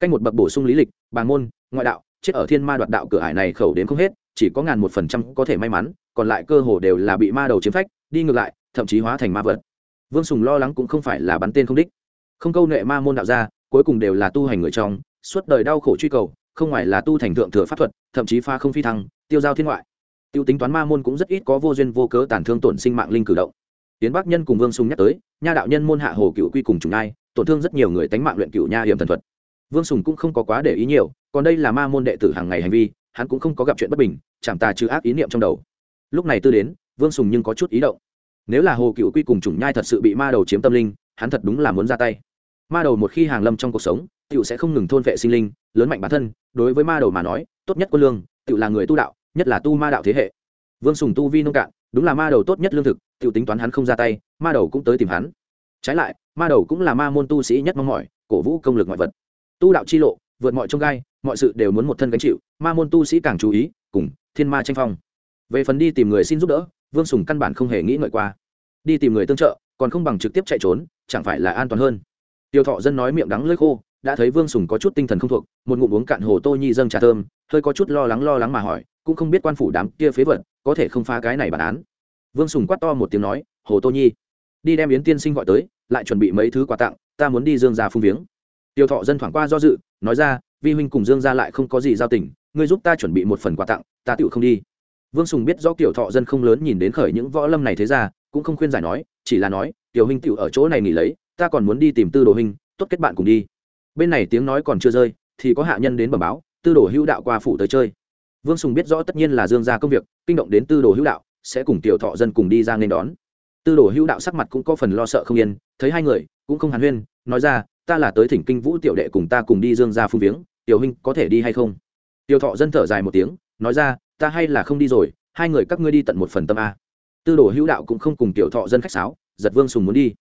Cách một bậc bổ sung lý lịch, bàng môn, ngoại đạo, chết ở thiên ma đoạt đạo cửa hải này khẩu đến không hết, chỉ có ngàn một phần trăm có thể may mắn, còn lại cơ hồ đều là bị ma đầu chiếm phách, đi ngược lại, thậm chí hóa thành ma vật vương sùng lo lắng cũng không phải là bắn tên không đích. Không câu nệ ma môn đạo ra cuối cùng đều là tu hành người trong, suốt đời đau khổ truy cầu, không ngoài là tu thành thượng thừa pháp thuật, thậm chí pha không phi thăng, tiêu giao thiên ngoại. Tiêu tính toán ma môn cũng rất ít có vô duyên vô cớ tàn thương tổn sinh mạng linh cử động. Tiến bắc nhân cùng vương sùng nhắc tới, nha đạo nhân môn hạ hồ cựu quy cùng trùng nai tổn thương rất nhiều người tánh mạng luyện cựu nha hiểm thần thuật. Vương sùng cũng không có quá để ý nhiều, còn đây là ma môn đệ tử hàng ngày hành vi, hắn cũng không có gặp chuyện bất bình chẳng tà trừ ác ý niệm trong đầu. Lúc này tư đến, vương sùng nhưng có chút ý động nếu là hồ cựu quy cùng chủng nhai thật sự bị ma đầu chiếm tâm linh, hắn thật đúng là muốn ra tay. Ma đầu một khi hàng lâm trong cuộc sống tựu sẽ không ngừng thôn vệ sinh linh, lớn mạnh bản thân. Đối với ma đầu mà nói, tốt nhất quân lương tựu là người tu đạo, nhất là tu ma đạo thế hệ. Vương sùng tu vi nông cạn, đúng là ma đầu tốt nhất lương thực tựu tính toán hắn không ra tay, ma đầu cũng tới tìm hắn. Trái lại, ma đầu cũng là ma môn tu sĩ nhất mong mỏi, cổ vũ công lực ngoại vật. Tu đạo chi lộ, vượt mọi trông gai, mọi sự đều muốn một thân gánh chịu, ma môn tu sĩ càng chú ý, cùng thiên ma tranh phong. Về phần đi tìm người xin giúp đỡ vương sùng căn bản không hề nghĩ ngợi qua. Đi tìm người tương trợ, còn không bằng trực tiếp chạy trốn, chẳng phải là an toàn hơn? Tiêu thọ dân nói miệng đắng lưỡi khô, đã thấy vương sùng có chút tinh thần không thuộc, một ngụm uống cạn hồ tô nhi dâng trà thơm, hơi có chút lo lắng lo lắng mà hỏi, cũng không biết quan phủ đám kia phế vật, có thể không phá cái này bản án? Vương sùng quát to một tiếng nói, hồ tô nhi, đi đem yến tiên sinh gọi tới, lại chuẩn bị mấy thứ quà tặng, ta muốn đi dương Gia phung viếng. Tiêu thọ dân thoảng qua do dự, nói ra, vi huynh cùng dương Gia lại không có gì giao tình, ngươi giúp ta chuẩn bị một phần quà tặng, ta tựu không đi vương sùng biết do kiểu thọ dân không lớn nhìn đến khởi những võ lâm này thế ra, cũng không khuyên giải nói, chỉ là nói, tiểu huynh tựu ở chỗ này nghỉ lấy, ta còn muốn đi tìm tư đồ huynh, tốt kết bạn cùng đi. Bên này tiếng nói còn chưa rơi, thì có hạ nhân đến bẩm báo, tư đồ hữu đạo qua phủ tới chơi. Vương sùng biết rõ tất nhiên là dương ra công việc, kinh động đến tư đồ hữu đạo, sẽ cùng tiểu thọ dân cùng đi ra nên đón. Tư đồ hữu đạo sắc mặt cũng có phần lo sợ không yên, thấy hai người, cũng không hàn huyên, nói ra, ta là tới thỉnh kinh vũ tiểu đệ cùng ta cùng đi dương gia phung viếng, tiểu huynh có thể đi hay không? Tiểu thọ dân thở dài một tiếng, nói ra ta hay là không đi rồi, hai người các ngươi đi tận một phần tâm a. Tư đồ hữu đạo cũng không cùng tiểu thọ dân khách sáo, giật vương sùng muốn đi.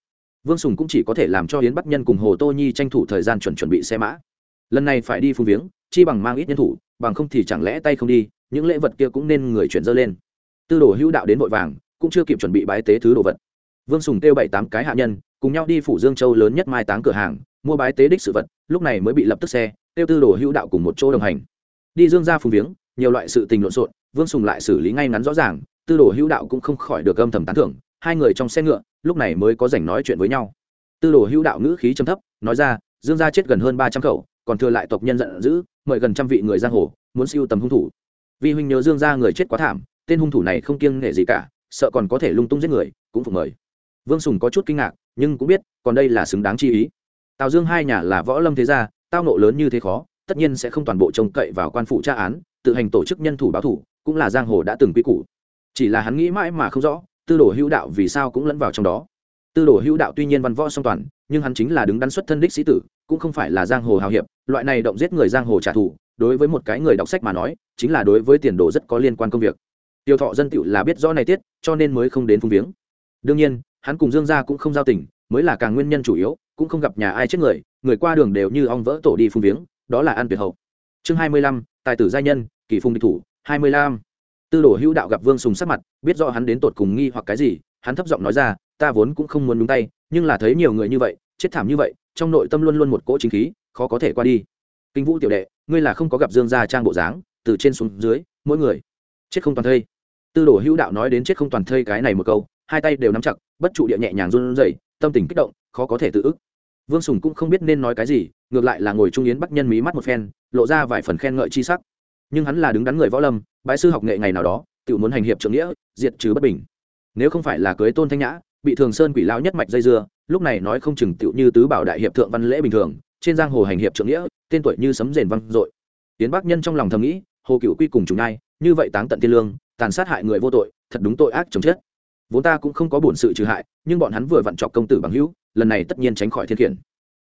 Vương sùng cũng chỉ có thể làm cho hiến bắc nhân cùng hồ tô nhi tranh thủ thời gian chuẩn chuẩn bị xe mã. Lần này phải đi phung viếng, chi bằng mang ít nhân thủ, bằng không thì chẳng lẽ tay không đi, những lễ vật kia cũng nên người chuyển dơ lên. Tư đồ hữu đạo đến vội vàng, cũng chưa kịp chuẩn bị bái tế thứ đồ vật. Vương sùng kêu bảy tám cái hạ nhân, cùng nhau đi phủ dương châu lớn nhất mai táng cửa hàng, mua bái tế đích sự vật, lúc này mới bị lập tức xe tiêu tư đồ hữu đạo cùng một chỗ đồng hành. Đi dương ra phung viếng nhiều loại sự tình lộn xộn, vương sùng lại xử lý ngay ngắn rõ ràng, tư đồ hữu đạo cũng không khỏi được âm thầm tán thưởng, hai người trong xe ngựa, lúc này mới có dành nói chuyện với nhau. Tư đồ hữu đạo ngữ khí trầm thấp, nói ra, dương gia chết gần hơn ba trăm khẩu, còn thừa lại tộc nhân giận dữ, mời gần trăm vị người giang hồ, muốn siêu tầm hung thủ. Vì huynh nhớ dương gia người chết quá thảm, tên hung thủ này không kiêng nghệ gì cả, sợ còn có thể lung tung giết người, cũng phục mời. Vương sùng có chút kinh ngạc, nhưng cũng biết, còn đây là xứng đáng chi ý. Tào dương hai nhà là võ lâm thế gia, tao nộ lớn như thế khó, tất nhiên sẽ không toàn bộ trông cậy vào quan phụ tra án tự hành tổ chức nhân thủ báo thủ, cũng là giang hồ đã từng quy củ. Chỉ là hắn nghĩ mãi mà không rõ, tư đồ hữu đạo vì sao cũng lẫn vào trong đó. Tư đồ hữu đạo tuy nhiên văn võ song toàn, nhưng hắn chính là đứng đắn xuất thân đích sĩ tử, cũng không phải là giang hồ hào hiệp, loại này động giết người giang hồ trả thù, đối với một cái người đọc sách mà nói, chính là đối với tiền đồ rất có liên quan công việc. Tiêu thọ dân tựu là biết rõ này tiết, cho nên mới không đến phung viếng. Đương nhiên, hắn cùng dương gia cũng không giao tình, mới là càng nguyên nhân chủ yếu, cũng không gặp nhà ai chết người người qua đường đều như ong vỡ tổ đi phung viếng, đó là an tuyệt hậu. Chương hai mươi lăm tài tử gia nhân, kỳ Phùng địch thủ, hai mươi lăm. Tư đồ hữu đạo gặp vương sùng sắc mặt, biết rõ hắn đến tột cùng nghi hoặc cái gì, hắn thấp giọng nói ra, ta vốn cũng không muốn nhúng tay, nhưng là thấy nhiều người như vậy, chết thảm như vậy, trong nội tâm luôn luôn một cỗ chính khí, khó có thể qua đi. Kinh vũ tiểu đệ, ngươi là không có gặp dương gia trang bộ dáng, từ trên xuống dưới, mỗi người chết không toàn thây. Tư đồ hữu đạo nói đến chết không toàn thây cái này một câu, hai tay đều nắm chặt, bất trụ địa nhẹ nhàng run rẩy, tâm tình kích động, khó có thể tự ức. Vương sùng cũng không biết nên nói cái gì, ngược lại là ngồi trung yến bắc nhân mí mắt một phen lộ ra vài phần khen ngợi chi sắc. Nhưng hắn là đứng đắn người võ lâm, bái sư học nghệ ngày nào đó tự muốn hành hiệp trưởng nghĩa, diệt trừ bất bình. Nếu không phải là cưới tôn thanh nhã, bị thường sơn quỷ lão nhất mạch dây dưa, lúc này nói không chừng tựu như tứ bảo đại hiệp thượng văn lễ bình thường, trên giang hồ hành hiệp trưởng nghĩa, tên tuổi như sấm rền văng dội. Tiến bắc nhân trong lòng thầm nghĩ, hồ cựu quy cùng chúng ai như vậy táng tận tiên lương, tàn sát hại người vô tội, thật đúng tội ác chồng chết. Vốn ta cũng không có bổn sự trừ hại, nhưng bọn hắn vừa vặn chọc công tử bằng hữu, lần này tất nhiên tránh khỏi thiên khiển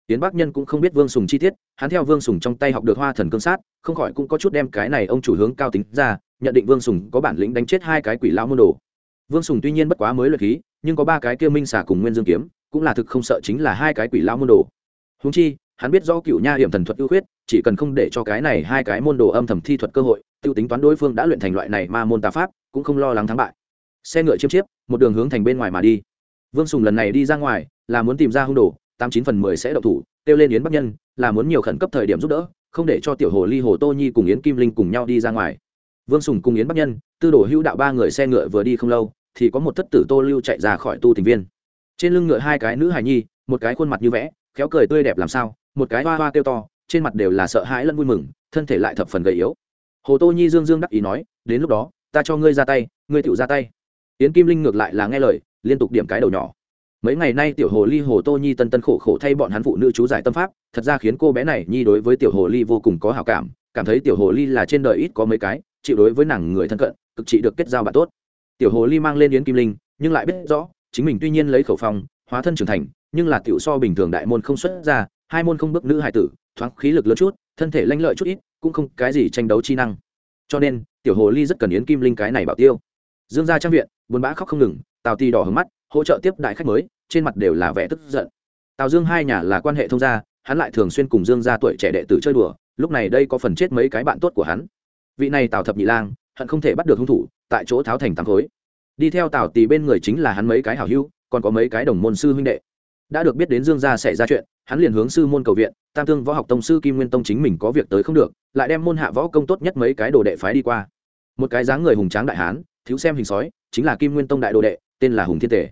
tiến bắc nhân cũng không biết vương sùng chi tiết, hắn theo vương sùng trong tay học được hoa thần cương sát, không khỏi cũng có chút đem cái này ông chủ hướng cao tính ra, nhận định vương sùng có bản lĩnh đánh chết hai cái quỷ lão môn đồ. Vương sùng tuy nhiên bất quá mới luyện khí, nhưng có ba cái kia minh xả cùng nguyên dương kiếm, cũng là thực không sợ chính là hai cái quỷ lão môn đồ. Húng chi, hắn biết do cựu nha hiểm thần thuật ưu khuyết, chỉ cần không để cho cái này hai cái môn đồ âm thầm thi thuật cơ hội t i ê u tính toán đối phương đã luyện thành loại này ma môn tà pháp, cũng không lo lắng thắng bại. Xe ngựa chiêm chiếp, một đường hướng thành bên ngoài mà đi. Vương sùng lần này đi ra ngoài, là muốn tìm ra hung đồ tám chín phần mười sẽ đậu thủ, kêu lên yến bắc nhân, là muốn nhiều khẩn cấp thời điểm giúp đỡ, không để cho tiểu hồ ly hồ tô nhi cùng yến kim linh cùng nhau đi ra ngoài. Vương sùng cùng yến bắc nhân, tư đồ hữu đạo ba người xe ngựa vừa đi không lâu, thì có một thất tử tô lưu chạy ra khỏi tu tình viên. Trên lưng ngựa hai cái nữ hài nhi, một cái khuôn mặt như vẽ, khéo cười tươi đẹp làm sao, một cái hoa hoa kêu to, trên mặt đều là sợ hãi lẫn vui mừng, thân thể lại thập phần gầy yếu. Hồ tô nhi dương dương đắc ý nói, đến lúc đó, ta cho ngươi ra tay, ngươi tự ra tay. Yến kim linh ngược lại là nghe lời, liên tục điểm cái đầu nhỏ mấy ngày nay tiểu hồ ly hồ tô nhi tân tân khổ khổ thay bọn hắn phụ nữ chú giải tâm pháp, thật ra khiến cô bé này nhi đối với tiểu hồ ly vô cùng có hào cảm cảm thấy tiểu hồ ly là trên đời ít có mấy cái, chịu đối với nàng người thân cận, cực trị được kết giao bạn tốt. Tiểu hồ ly mang lên yến kim linh, nhưng lại biết rõ, chính mình tuy nhiên lấy khẩu phong, hóa thân trưởng thành, nhưng là tiểu so bình thường đại môn không xuất ra, hai môn không bước nữ hải tử, thoáng khí lực lớn chút, thân thể lanh lợi chút ít, cũng không cái gì tranh đấu chi năng. Cho nên, tiểu hồ ly rất cần yến kim linh cái này bảo tiêu. Dương gia trang viện, buồn bã khóc không ngừng, tào ti đỏ hướng mắt hỗ trợ tiếp đại khách mới, trên mặt đều là vẻ tức giận. Tào dương hai nhà là quan hệ thông gia, hắn lại thường xuyên cùng dương gia tuổi trẻ đệ tử chơi đùa, lúc này đây có phần chết mấy cái bạn tốt của hắn. Vị này tào thập nhị lang, hận không thể bắt được hung thủ, tại chỗ tháo thành tám khối. Đi theo tào tì bên người chính là hắn mấy cái hảo hữu, còn có mấy cái đồng môn sư huynh đệ. Đã được biết đến dương gia xảy ra chuyện, hắn liền hướng sư môn cầu viện, tam thương võ học tông sư kim nguyên tông chính mình có việc tới không được, lại đem môn hạ võ công tốt nhất mấy cái đồ đệ phái đi qua. Một cái dáng người hùng tráng đại hán, thiếu xem hình sói, chính là kim nguyên tông đại đồ đệ tên là hùng thiên Tề,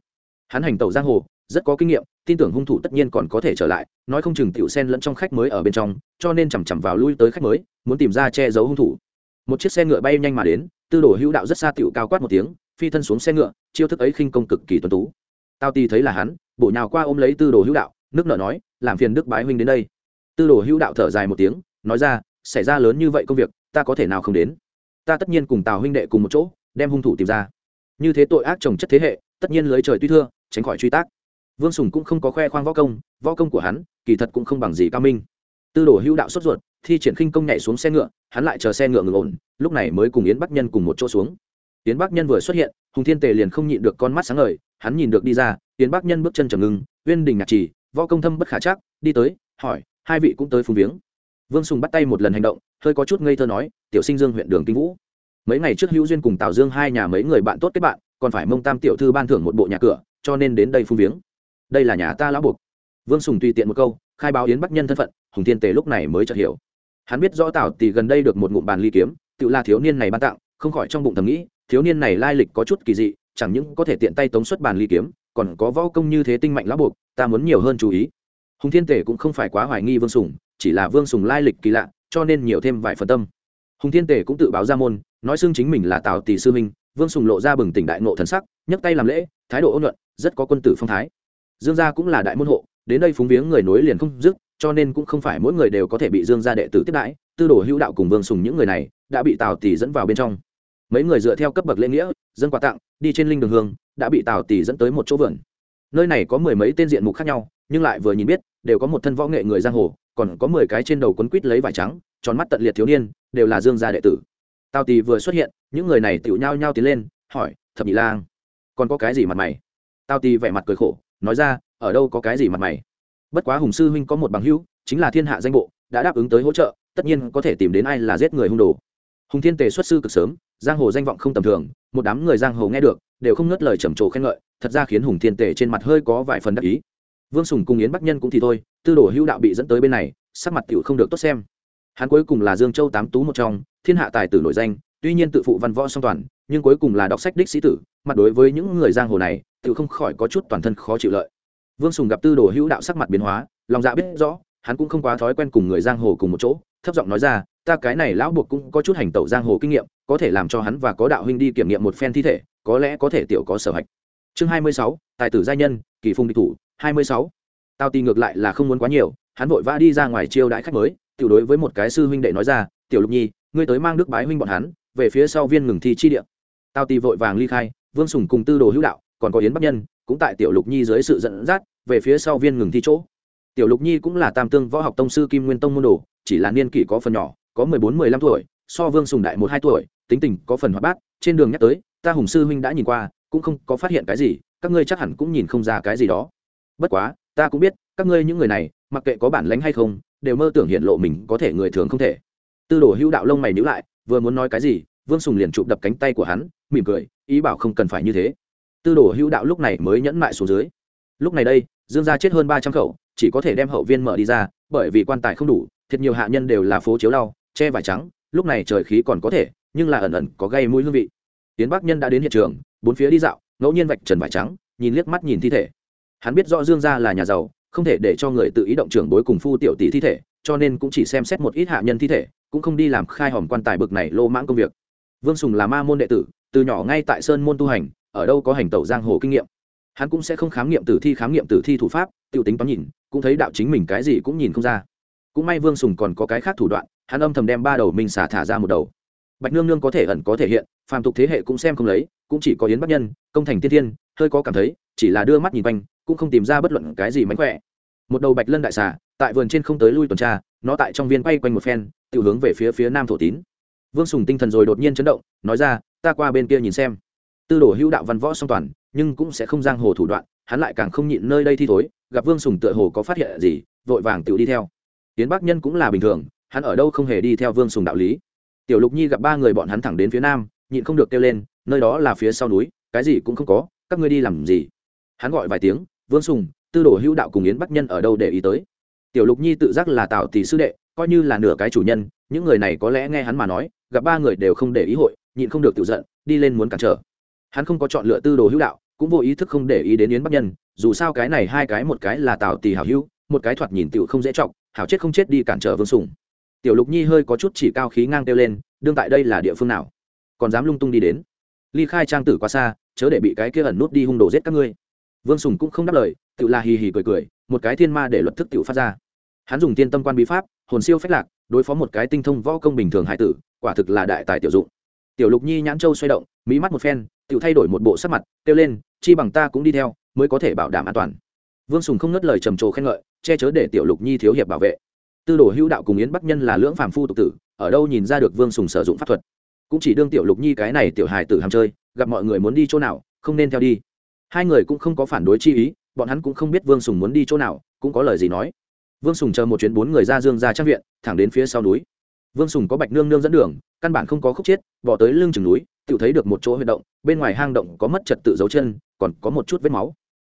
hắn hành tẩu giang hồ rất có kinh nghiệm tin tưởng hung thủ tất nhiên còn có thể trở lại nói không chừng tiểu sen lẫn trong khách mới ở bên trong cho nên chằm chằm vào lui tới khách mới muốn tìm ra che giấu hung thủ. Một chiếc xe ngựa bay nhanh mà đến tư đồ hữu đạo rất xa tiểu cao quát một tiếng phi thân xuống xe ngựa chiêu thức ấy khinh công cực kỳ tuấn tú. Tao ti thấy là hắn bộ nhào qua ôm lấy tư đồ hữu đạo nước nợ nói làm phiền đức bái huynh đến đây. Tư đồ hữu đạo thở dài một tiếng nói ra xảy ra lớn như vậy công việc ta có thể nào không đến? Ta tất nhiên cùng tào huynh đệ cùng một chỗ đem hung thủ tìm ra như thế tội ác trồng chất thế hệ, tất nhiên lưới trời tuy thưa, tránh khỏi truy tác. Vương sùng cũng không có khoe khoang võ công võ công của hắn, kỳ thật cũng không bằng gì cao minh. Tư đồ hữu đạo sốt ruột, thi triển khinh công nhảy xuống xe ngựa, hắn lại chờ xe ngựa ngừng ổn, lúc này mới cùng yến bắc nhân cùng một chỗ xuống. Yến bắc nhân vừa xuất hiện, hùng thiên tề liền không nhịn được con mắt sáng ngời, hắn nhìn được đi ra, yến bắc nhân bước chân trầm ngưng, uyên đình ngạc trì, võ công thâm bất khả chắc, đi tới, hỏi, hai vị cũng tới phùng viếng. Vương sùng bắt tay một lần hành động, hơi có chút ngây thơ nói, tiểu sinh dương huyện đường kinh vũ mấy ngày trước hữu duyên cùng tào dương hai nhà mấy người bạn tốt kết bạn, còn phải mông tam tiểu thư ban thưởng một bộ nhà cửa, cho nên đến đây phung viếng. Đây là nhà ta lão buộc. Vương sùng tùy tiện một câu, khai báo yến bắc nhân thân phận, hùng thiên tề lúc này mới chợt hiểu. Hắn biết rõ tào tỷ gần đây được một ngụm bàn ly kiếm, tự là thiếu niên này ban tặng, không khỏi trong bụng thầm nghĩ, thiếu niên này lai lịch có chút kỳ dị, chẳng những có thể tiện tay tống xuất bàn ly kiếm, còn có võ công như thế tinh mạnh lão buộc, ta muốn nhiều hơn chú ý. Hùng thiên tể cũng không phải quá hoài nghi vương sùng, chỉ là vương sùng lai lịch kỳ lạ, cho nên nhiều thêm vài phần tâm. Hùng thiên tể cũng tự báo ra môn nói xưng chính mình là tào tỷ sư minh vương sùng lộ ra bừng tỉnh đại nộ thần sắc, nhấc tay làm lễ, thái độ ôn luận rất có quân tử phong thái. Dương gia cũng là đại môn hộ, đến đây phúng viếng người nối liền không dứt, cho nên cũng không phải mỗi người đều có thể bị dương gia đệ tử tiếp đãi, tư đồ hữu đạo cùng vương sùng những người này đã bị tào tỷ dẫn vào bên trong. Mấy người dựa theo cấp bậc lễ nghĩa, dân quà tặng, đi trên linh đường hương, đã bị tào tỷ dẫn tới một chỗ vườn. Nơi này có mười mấy tên diện mục khác nhau, nhưng lại vừa nhìn biết, đều có một thân võ nghệ người giang hồ, còn có mười cái trên đầu quấn quít lấy vải trắng, tròn mắt tận liệt thiếu niên, đều là dương gia đệ tử tào tì vừa xuất hiện, những người này tựu nhao nhao tiến lên, hỏi, thập nhị lang, còn có cái gì mặt mày? Tào tì vẻ mặt cười khổ, nói ra, ở đâu có cái gì mặt mày? Bất quá hùng sư huynh có một bằng hữu, chính là thiên hạ danh bộ, đã đáp ứng tới hỗ trợ, tất nhiên có thể tìm đến ai là giết người hung đồ. Hùng thiên tề xuất sư cực sớm, giang hồ danh vọng không tầm thường, một đám người giang hồ nghe được, đều không ngớt lời trầm trồ khen ngợi, thật ra khiến hùng thiên tề trên mặt hơi có vài phần đắc ý. Vương sùng cùng yến bắc nhân cũng thì thôi, tư đồ hữu đạo bị dẫn tới bên này, sắc mặt t không được tốt xem hắn cuối cùng là dương châu tám tú một trong, thiên hạ tài tử nổi danh, tuy nhiên tự phụ văn võ song toàn, nhưng cuối cùng là đọc sách đích sĩ tử, mặt đối với những người giang hồ này, tự không khỏi có chút toàn thân khó chịu lợi. Vương sùng gặp tư đồ hữu đạo sắc mặt biến hóa, lòng dạ biết rõ, hắn cũng không quá thói quen cùng người giang hồ cùng một chỗ, thấp giọng nói ra, ta cái này lão buộc cũng có chút hành tẩu giang hồ kinh nghiệm, có thể làm cho hắn và có đạo huynh đi kiểm nghiệm một phen thi thể, có lẽ có thể tiểu có sở hạch. Chương hai mươi sáu, tài tử gia nhân, kỳ phung địch thủ, hai mươi sáu. Tao tì ngược lại là không muốn quá nhiều, hắn vội vã đi ra ngoài chiêu đãi khách mới tiểu đối với một cái sư huynh đệ nói ra, tiểu lục nhi, ngươi tới mang đức bái huynh bọn hắn, về phía sau viên ngừng thi chi địa. Tao tì vội vàng ly khai, vương sùng cùng tư đồ hữu đạo, còn có yến bắc nhân, cũng tại tiểu lục nhi dưới sự dẫn dắt, về phía sau viên ngừng thi chỗ. Tiểu lục nhi cũng là tam tương võ học tông sư kim nguyên tông môn đồ, chỉ là niên kỷ có phần nhỏ, có mười bốn, mười lăm tuổi, so vương sùng đại một, hai tuổi, tính tình có phần hoạt bát, trên đường nhắc tới, ta hùng sư huynh đã nhìn qua, cũng không có phát hiện cái gì, các ngươi chắc hẳn cũng nhìn không ra cái gì đó. Bất quá, ta cũng biết, các ngươi những người này, mặc kệ có bản lánh hay không đều mơ tưởng hiện lộ mình có thể người thường không thể. Tư đồ hữu đạo lông mày nhữ lại, vừa muốn nói cái gì, vương sùng liền chụp đập cánh tay của hắn, mỉm cười, ý bảo không cần phải như thế. Tư đồ hữu đạo lúc này mới nhẫn mại xuống dưới. Lúc này đây, dương gia chết hơn ba trăm khẩu, chỉ có thể đem hậu viên mở đi ra, bởi vì quan tài không đủ, thiệt nhiều hạ nhân đều là phố chiếu lau, che vải trắng, lúc này trời khí còn có thể, nhưng là ẩn ẩn có gây mũi hương vị. Tiến bắc nhân đã đến hiện trường, bốn phía đi dạo, ngẫu nhiên vạch trần vải trắng, nhìn liếc mắt nhìn thi thể. Hắn biết rõ dương gia là nhà giàu không thể để cho người tự ý động trưởng bối cùng phu tiểu tỷ thi thể, cho nên cũng chỉ xem xét một ít hạ nhân thi thể, cũng không đi làm khai hòm quan tài bực này lô mãng công việc. Vương sùng là ma môn đệ tử, từ nhỏ ngay tại sơn môn tu hành, ở đâu có hành tẩu giang hồ kinh nghiệm. Hắn cũng sẽ không khám nghiệm tử thi, khám nghiệm tử thi thủ pháp t i u tính toán nhìn, cũng thấy đạo chính mình cái gì cũng nhìn không ra. Cũng may vương sùng còn có cái khác thủ đoạn, hắn âm thầm đem ba đầu mình xả thả ra một đầu. Bạch nương nương có thể ẩn có thể hiện, phàm tục thế hệ cũng xem không lấy, cũng chỉ có yến bắc nhân, công thành tiên thiên, hơi có cảm thấy, chỉ là đưa mắt nhìn quanh cũng không tìm ra bất luận cái gì mánh khỏe. Một đầu bạch lân đại xà, tại vườn trên không tới lui tuần tra, nó tại trong viên quay quanh một phen, tự hướng về phía phía nam thổ tín. Vương sùng tinh thần rồi đột nhiên chấn động, nói ra, ta qua bên kia nhìn xem. Tư đồ hữu đạo văn võ song toàn, nhưng cũng sẽ không giang hồ thủ đoạn, hắn lại càng không nhịn nơi đây thi thối, gặp vương sùng tựa hồ có phát hiện gì, vội vàng tự đi theo. Tiến bắc nhân cũng là bình thường, hắn ở đâu không hề đi theo vương sùng đạo lý. Tiểu lục nhi gặp ba người bọn hắn thẳng đến phía nam, nhịn không được kêu lên, nơi đó là phía sau núi, cái gì cũng không có, các ngươi đi làm gì? Hắn gọi vài tiếng vương sùng, tư đồ hữu đạo cùng yến bắc nhân ở đâu để ý tới? Tiểu lục nhi tự giác là tạo tỷ sư đệ, coi như là nửa cái chủ nhân, những người này có lẽ nghe hắn mà nói, gặp ba người đều không để ý hội, nhịn không được tự giận, đi lên muốn cản trở. Hắn không có chọn lựa tư đồ hữu đạo, cũng vô ý thức không để ý đến yến bắc nhân, dù sao cái này hai cái một cái là tạo tỷ hảo hữu, một cái thoạt nhìn tựu không dễ trọng hảo chết không chết đi cản trở vương sùng. Tiểu lục nhi hơi có chút chỉ cao khí ngang kêu lên, đương tại đây là địa phương nào? Còn dám lung tung đi đến? Ly khai trang tử quá xa, chớ để bị cái kia ẩn nút đi hung đồ giết các ngươi vương sùng cũng không đáp lời, tự là hì hì cười cười, một cái thiên ma để luật thức tự phát ra. Hắn dùng tiên tâm quan bí pháp, hồn siêu phách lạc, đối phó một cái tinh thông võ công bình thường hải tử, quả thực là đại tài tiểu dụng. Tiểu lục nhi nhãn châu xoay động mỹ mắt một phen, tự thay đổi một bộ sắc mặt, kêu lên, chi bằng ta cũng đi theo, mới có thể bảo đảm an toàn. Vương sùng không ngớt lời trầm trồ khen ngợi, che chớ để tiểu lục nhi thiếu hiệp bảo vệ. Tư đồ hữu đạo cùng yến bắc nhân là lưỡng phàm phu tục tử, ở đâu nhìn ra được vương sùng sử dụng pháp thuật. Cũng chỉ đương tiểu lục nhi cái này tiểu hài tử ham chơi, gặp mọi người muốn đi chỗ nào, không nên theo đi hai người cũng không có phản đối chi ý bọn hắn cũng không biết vương sùng muốn đi chỗ nào cũng có lời gì nói. Vương sùng chờ một chuyến bốn người ra dương ra trang viện thẳng đến phía sau núi. Vương sùng có bạch nương nương dẫn đường căn bản không có khúc chết, bỏ tới lưng chừng núi tự thấy được một chỗ huy động bên ngoài hang động có mất trật tự dấu chân còn có một chút vết máu.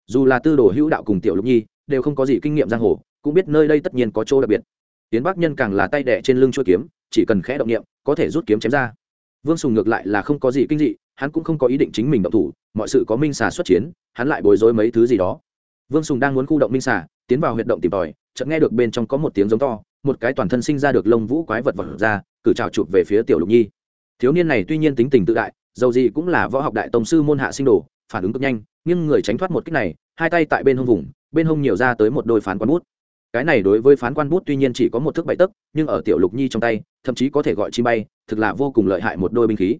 Dù là tư đồ hữu đạo cùng tiểu lục nhi đều không có gì kinh nghiệm giang hồ cũng biết nơi đây tất nhiên có chỗ đặc biệt. Tiến bắc nhân càng là tay đẻ trên lưng chuôi kiếm chỉ cần khẽ động nghiệm có thể rút kiếm chém ra. Vương sùng ngược lại là không có gì kinh dị hắn cũng không có ý định chính mình động thủ, mọi sự có minh xà xuất chiến, hắn lại bối rối mấy thứ gì đó. Vương sùng đang muốn khu động minh xà, tiến vào huyệt động tìm tòi, chợt nghe được bên trong có một tiếng giống to, một cái toàn thân sinh ra được lông vũ quái vật vật ra, cử trào chụp về phía tiểu lục nhi. Thiếu niên này tuy nhiên tính tình tự đại, dầu gì cũng là võ học đại tông sư môn hạ sinh đồ, phản ứng cực nhanh, nhưng người tránh thoát một cách này, hai tay tại bên hông vùng, bên hông nhiều ra tới một đôi phán quan bút. Cái này đối với phán quan bút tuy nhiên chỉ có một thước bảy tấc, nhưng ở tiểu lục nhi trong tay, thậm chí có thể gọi chi bay, thực là vô cùng lợi hại một đôi binh khí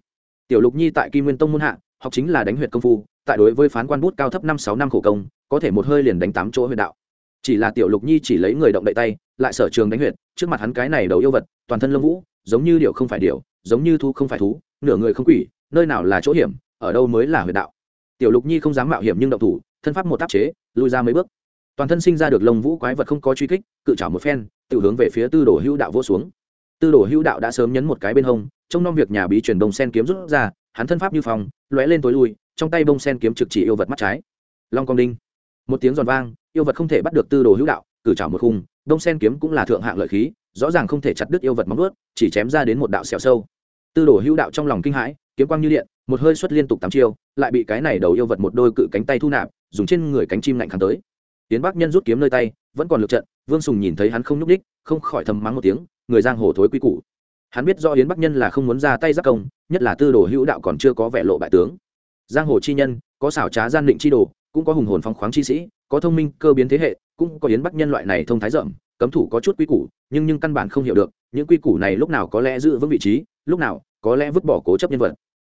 tiểu lục nhi tại kim nguyên tông môn hạ, học chính là đánh huyệt công phu, tại đối với phán quan bút cao thấp năm sáu năm khổ công, có thể một hơi liền đánh tám chỗ huyệt đạo. Chỉ là tiểu lục nhi chỉ lấy người động đậy tay, lại sở trường đánh huyệt, trước mặt hắn cái này đầu yêu vật, toàn thân lông vũ, giống như điệu không phải điệu giống như thu không phải thú, nửa người không quỷ, nơi nào là chỗ hiểm, ở đâu mới là huyệt đạo. Tiểu lục nhi không dám mạo hiểm nhưng động thủ, thân pháp một tác chế, lui ra mấy bước. Toàn thân sinh ra được lông vũ quái vật không có truy kích, cự trả một phen, tự hướng về phía tư đồ hữu đạo vô xuống. Tư đồ hữu đạo đã sớm nhấn một cái bên hông trong nom việc nhà bí truyền đông sen kiếm rút ra, hắn thân pháp như phòng lóe lên tối lui, trong tay bông sen kiếm trực chỉ yêu vật mắt trái. Long công đinh. Một tiếng giòn vang, yêu vật không thể bắt được tư đồ hữu đạo, cử trảo một khung đông sen kiếm cũng là thượng hạng lợi khí, rõ ràng không thể chặt đứt yêu vật móng ướt chỉ chém ra đến một đạo sẹo sâu. Tư đồ hữu đạo trong lòng kinh hãi, kiếm quang như điện, một hơi xuất liên tục tám chiêu, lại bị cái này đầu yêu vật một đôi cự cánh tay thu nạp, dùng trên người cánh chim lạnh kháng tới. Tiến bắc nhân rút kiếm nơi tay, vẫn còn lượt trận, vương sùng nhìn thấy hắn không nhúc đích không khỏi thầm mắng một tiếng, người giang hồ thối quy củ hắn biết do yến bắc nhân là không muốn ra tay giác công, nhất là tư đồ hữu đạo còn chưa có vẻ lộ bại tướng. Giang hồ chi nhân, có xảo trá gian định chi đồ, cũng có hùng hồn phong khoáng chi sĩ, có thông minh cơ biến thế hệ, cũng có yến bắc nhân loại này thông thái rộng, cấm thủ có chút quy củ, nhưng nhưng căn bản không hiểu được, những quy củ này lúc nào có lẽ giữ vững vị trí, lúc nào có lẽ vứt bỏ cố chấp nhân vật.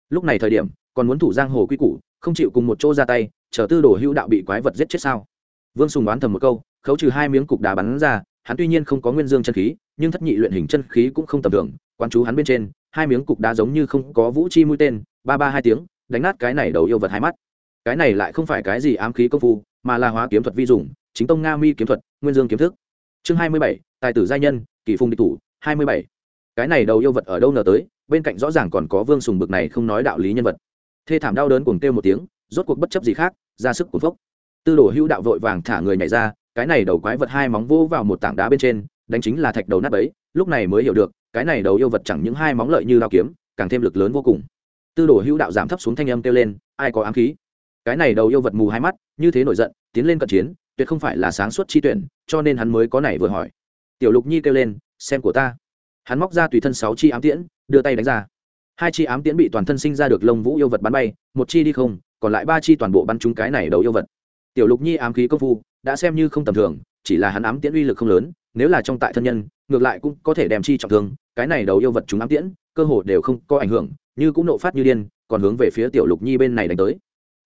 Lúc này thời điểm, còn muốn thủ giang hồ quy củ, không chịu cùng một chỗ ra tay, chờ tư đồ hữu đạo bị quái vật giết chết sao? Vương sùng đoán thầm một câu, khấu trừ hai miếng cục đá bắn ra, hắn tuy nhiên không có nguyên dương chân khí nhưng thất nhị luyện hình chân khí cũng không tầm thường quan chú hắn bên trên, hai miếng cục đá giống như không có vũ chi mũi tên, ba ba hai tiếng, đánh nát cái này đầu yêu vật hai mắt. Cái này lại không phải cái gì ám khí công phu, mà là hóa kiếm thuật vi dùng, chính tông nga mi kiếm thuật, nguyên dương kiếm thức. Chương hai mươi bảy, tài tử giai nhân, kỳ phùng địch thủ, hai mươi bảy. Cái này đầu yêu vật ở đâu nở tới, bên cạnh rõ ràng còn có vương sùng bực này không nói đạo lý nhân vật. Thê thảm đau đớn cuồng kêu một tiếng, rốt cuộc bất chấp gì khác, ra sức cuồng phốc. Tư đồ hữu đạo vội vàng thả người nhảy ra, cái này đầu quái vật hai móng vô vào một tảng đá bên trên đánh chính là thạch đầu nát ấy lúc này mới hiểu được, cái này đầu yêu vật chẳng những hai móng lợi như đao kiếm, càng thêm lực lớn vô cùng. Tư đồ hữu đạo giảm thấp xuống thanh âm kêu lên, ai có ám khí? Cái này đầu yêu vật mù hai mắt, như thế nổi giận, tiến lên cận chiến, tuyệt không phải là sáng suốt chi tuyển, cho nên hắn mới có này vừa hỏi. Tiểu lục nhi kêu lên, xem của ta. Hắn móc ra tùy thân sáu chi ám tiễn, đưa tay đánh ra. Hai chi ám tiễn bị toàn thân sinh ra được lông vũ yêu vật bắn bay, một chi đi không, còn lại ba chi toàn bộ bắn trúng cái này đầu yêu vật. Tiểu lục nhi ám khí công phu, đã xem như không tầm thường, chỉ là hắn ám tiễn uy lực không lớn nếu là trong tại thân nhân, ngược lại cũng có thể đem chi trọng thương, cái này đầu yêu vật chúng ám tiễn, cơ hồ đều không có ảnh hưởng, như cũng nộ phát như điên, còn hướng về phía tiểu lục nhi bên này đánh tới.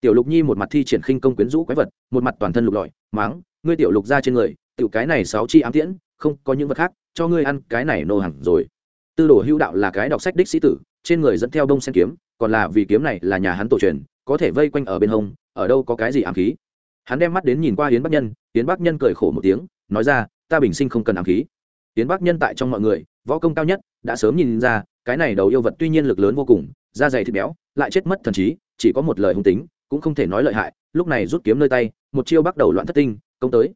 Tiểu lục nhi một mặt thi triển khinh công quyến rũ quái vật, một mặt toàn thân lục lọi, máng, ngươi tiểu lục ra trên người, tiểu cái này sáu chi ám tiễn, không có những vật khác, cho ngươi ăn cái này nô hẳn rồi. Tư đồ hữu đạo là cái đọc sách đích sĩ tử, trên người dẫn theo đông sen kiếm, còn là vì kiếm này là nhà hắn tổ truyền, có thể vây quanh ở bên hông, ở đâu có cái gì ám khí. Hắn đem mắt đến nhìn qua hiến bắc nhân hiến bắc nhân cười khổ một tiếng, nói ra ta bình sinh không cần ám khí. Tiến bắc nhân tại trong mọi người, võ công cao nhất, đã sớm nhìn ra, cái này đầu yêu vật tuy nhiên lực lớn vô cùng, da dày thịt béo, lại chết mất thần trí, chỉ có một lời hung tính, cũng không thể nói lợi hại, lúc này rút kiếm nơi tay, một chiêu bắt đầu loạn thất tinh, công tới.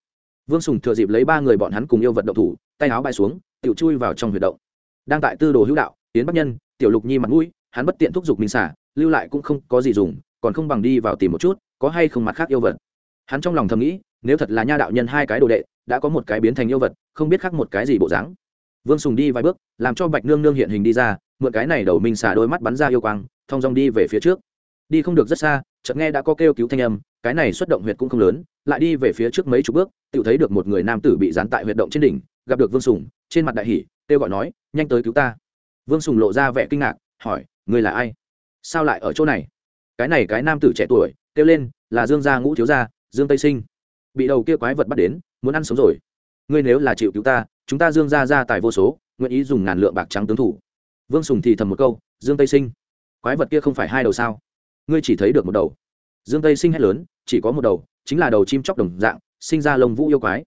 Vương sùng thừa dịp lấy ba người bọn hắn cùng yêu vật động thủ, tay áo bay xuống, tiểu chui vào trong huyệt động. Đang tại tư đồ hữu đạo, tiến bắc nhân, tiểu lục nhi mặt mũi, hắn bất tiện thúc giục minh xả lưu lại cũng không có gì dùng, còn không bằng đi vào tìm một chút, có hay không mặt khác yêu vật. Hắn trong lòng thầm nghĩ, nếu thật là nha đạo nhân hai cái đồ đệ đã có một cái biến thành yêu vật, không biết khác một cái gì bộ dáng. Vương sùng đi vài bước, làm cho bạch nương nương hiện hình đi ra, mượn cái này đầu minh xả đôi mắt bắn ra yêu quang, thong dong đi về phía trước. Đi không được rất xa, chợt nghe đã có kêu cứu thanh âm, cái này xuất động huyệt cũng không lớn, lại đi về phía trước mấy chục bước, tự thấy được một người nam tử bị dán tại huyệt động trên đỉnh, gặp được vương sùng, trên mặt đại hỷ kêu gọi nói, nhanh tới cứu ta. Vương sùng lộ ra vẻ kinh ngạc, hỏi người là ai? Sao lại ở chỗ này? Cái này cái nam tử trẻ tuổi, kêu lên, là dương gia ngũ thiếu gia, dương tây sinh. Bị đầu kia quái vật bắt đến muốn ăn sống rồi. Ngươi nếu là chịu cứu ta, chúng ta dương gia gia tài vô số, nguyện ý dùng ngàn lượng bạc trắng tướng thủ. Vương sùng thì thầm một câu, dương tây sinh, quái vật kia không phải hai đầu sao? Ngươi chỉ thấy được một đầu. Dương tây sinh hét lớn, chỉ có một đầu, chính là đầu chim chóc đồng dạng, sinh ra lông vũ yêu quái.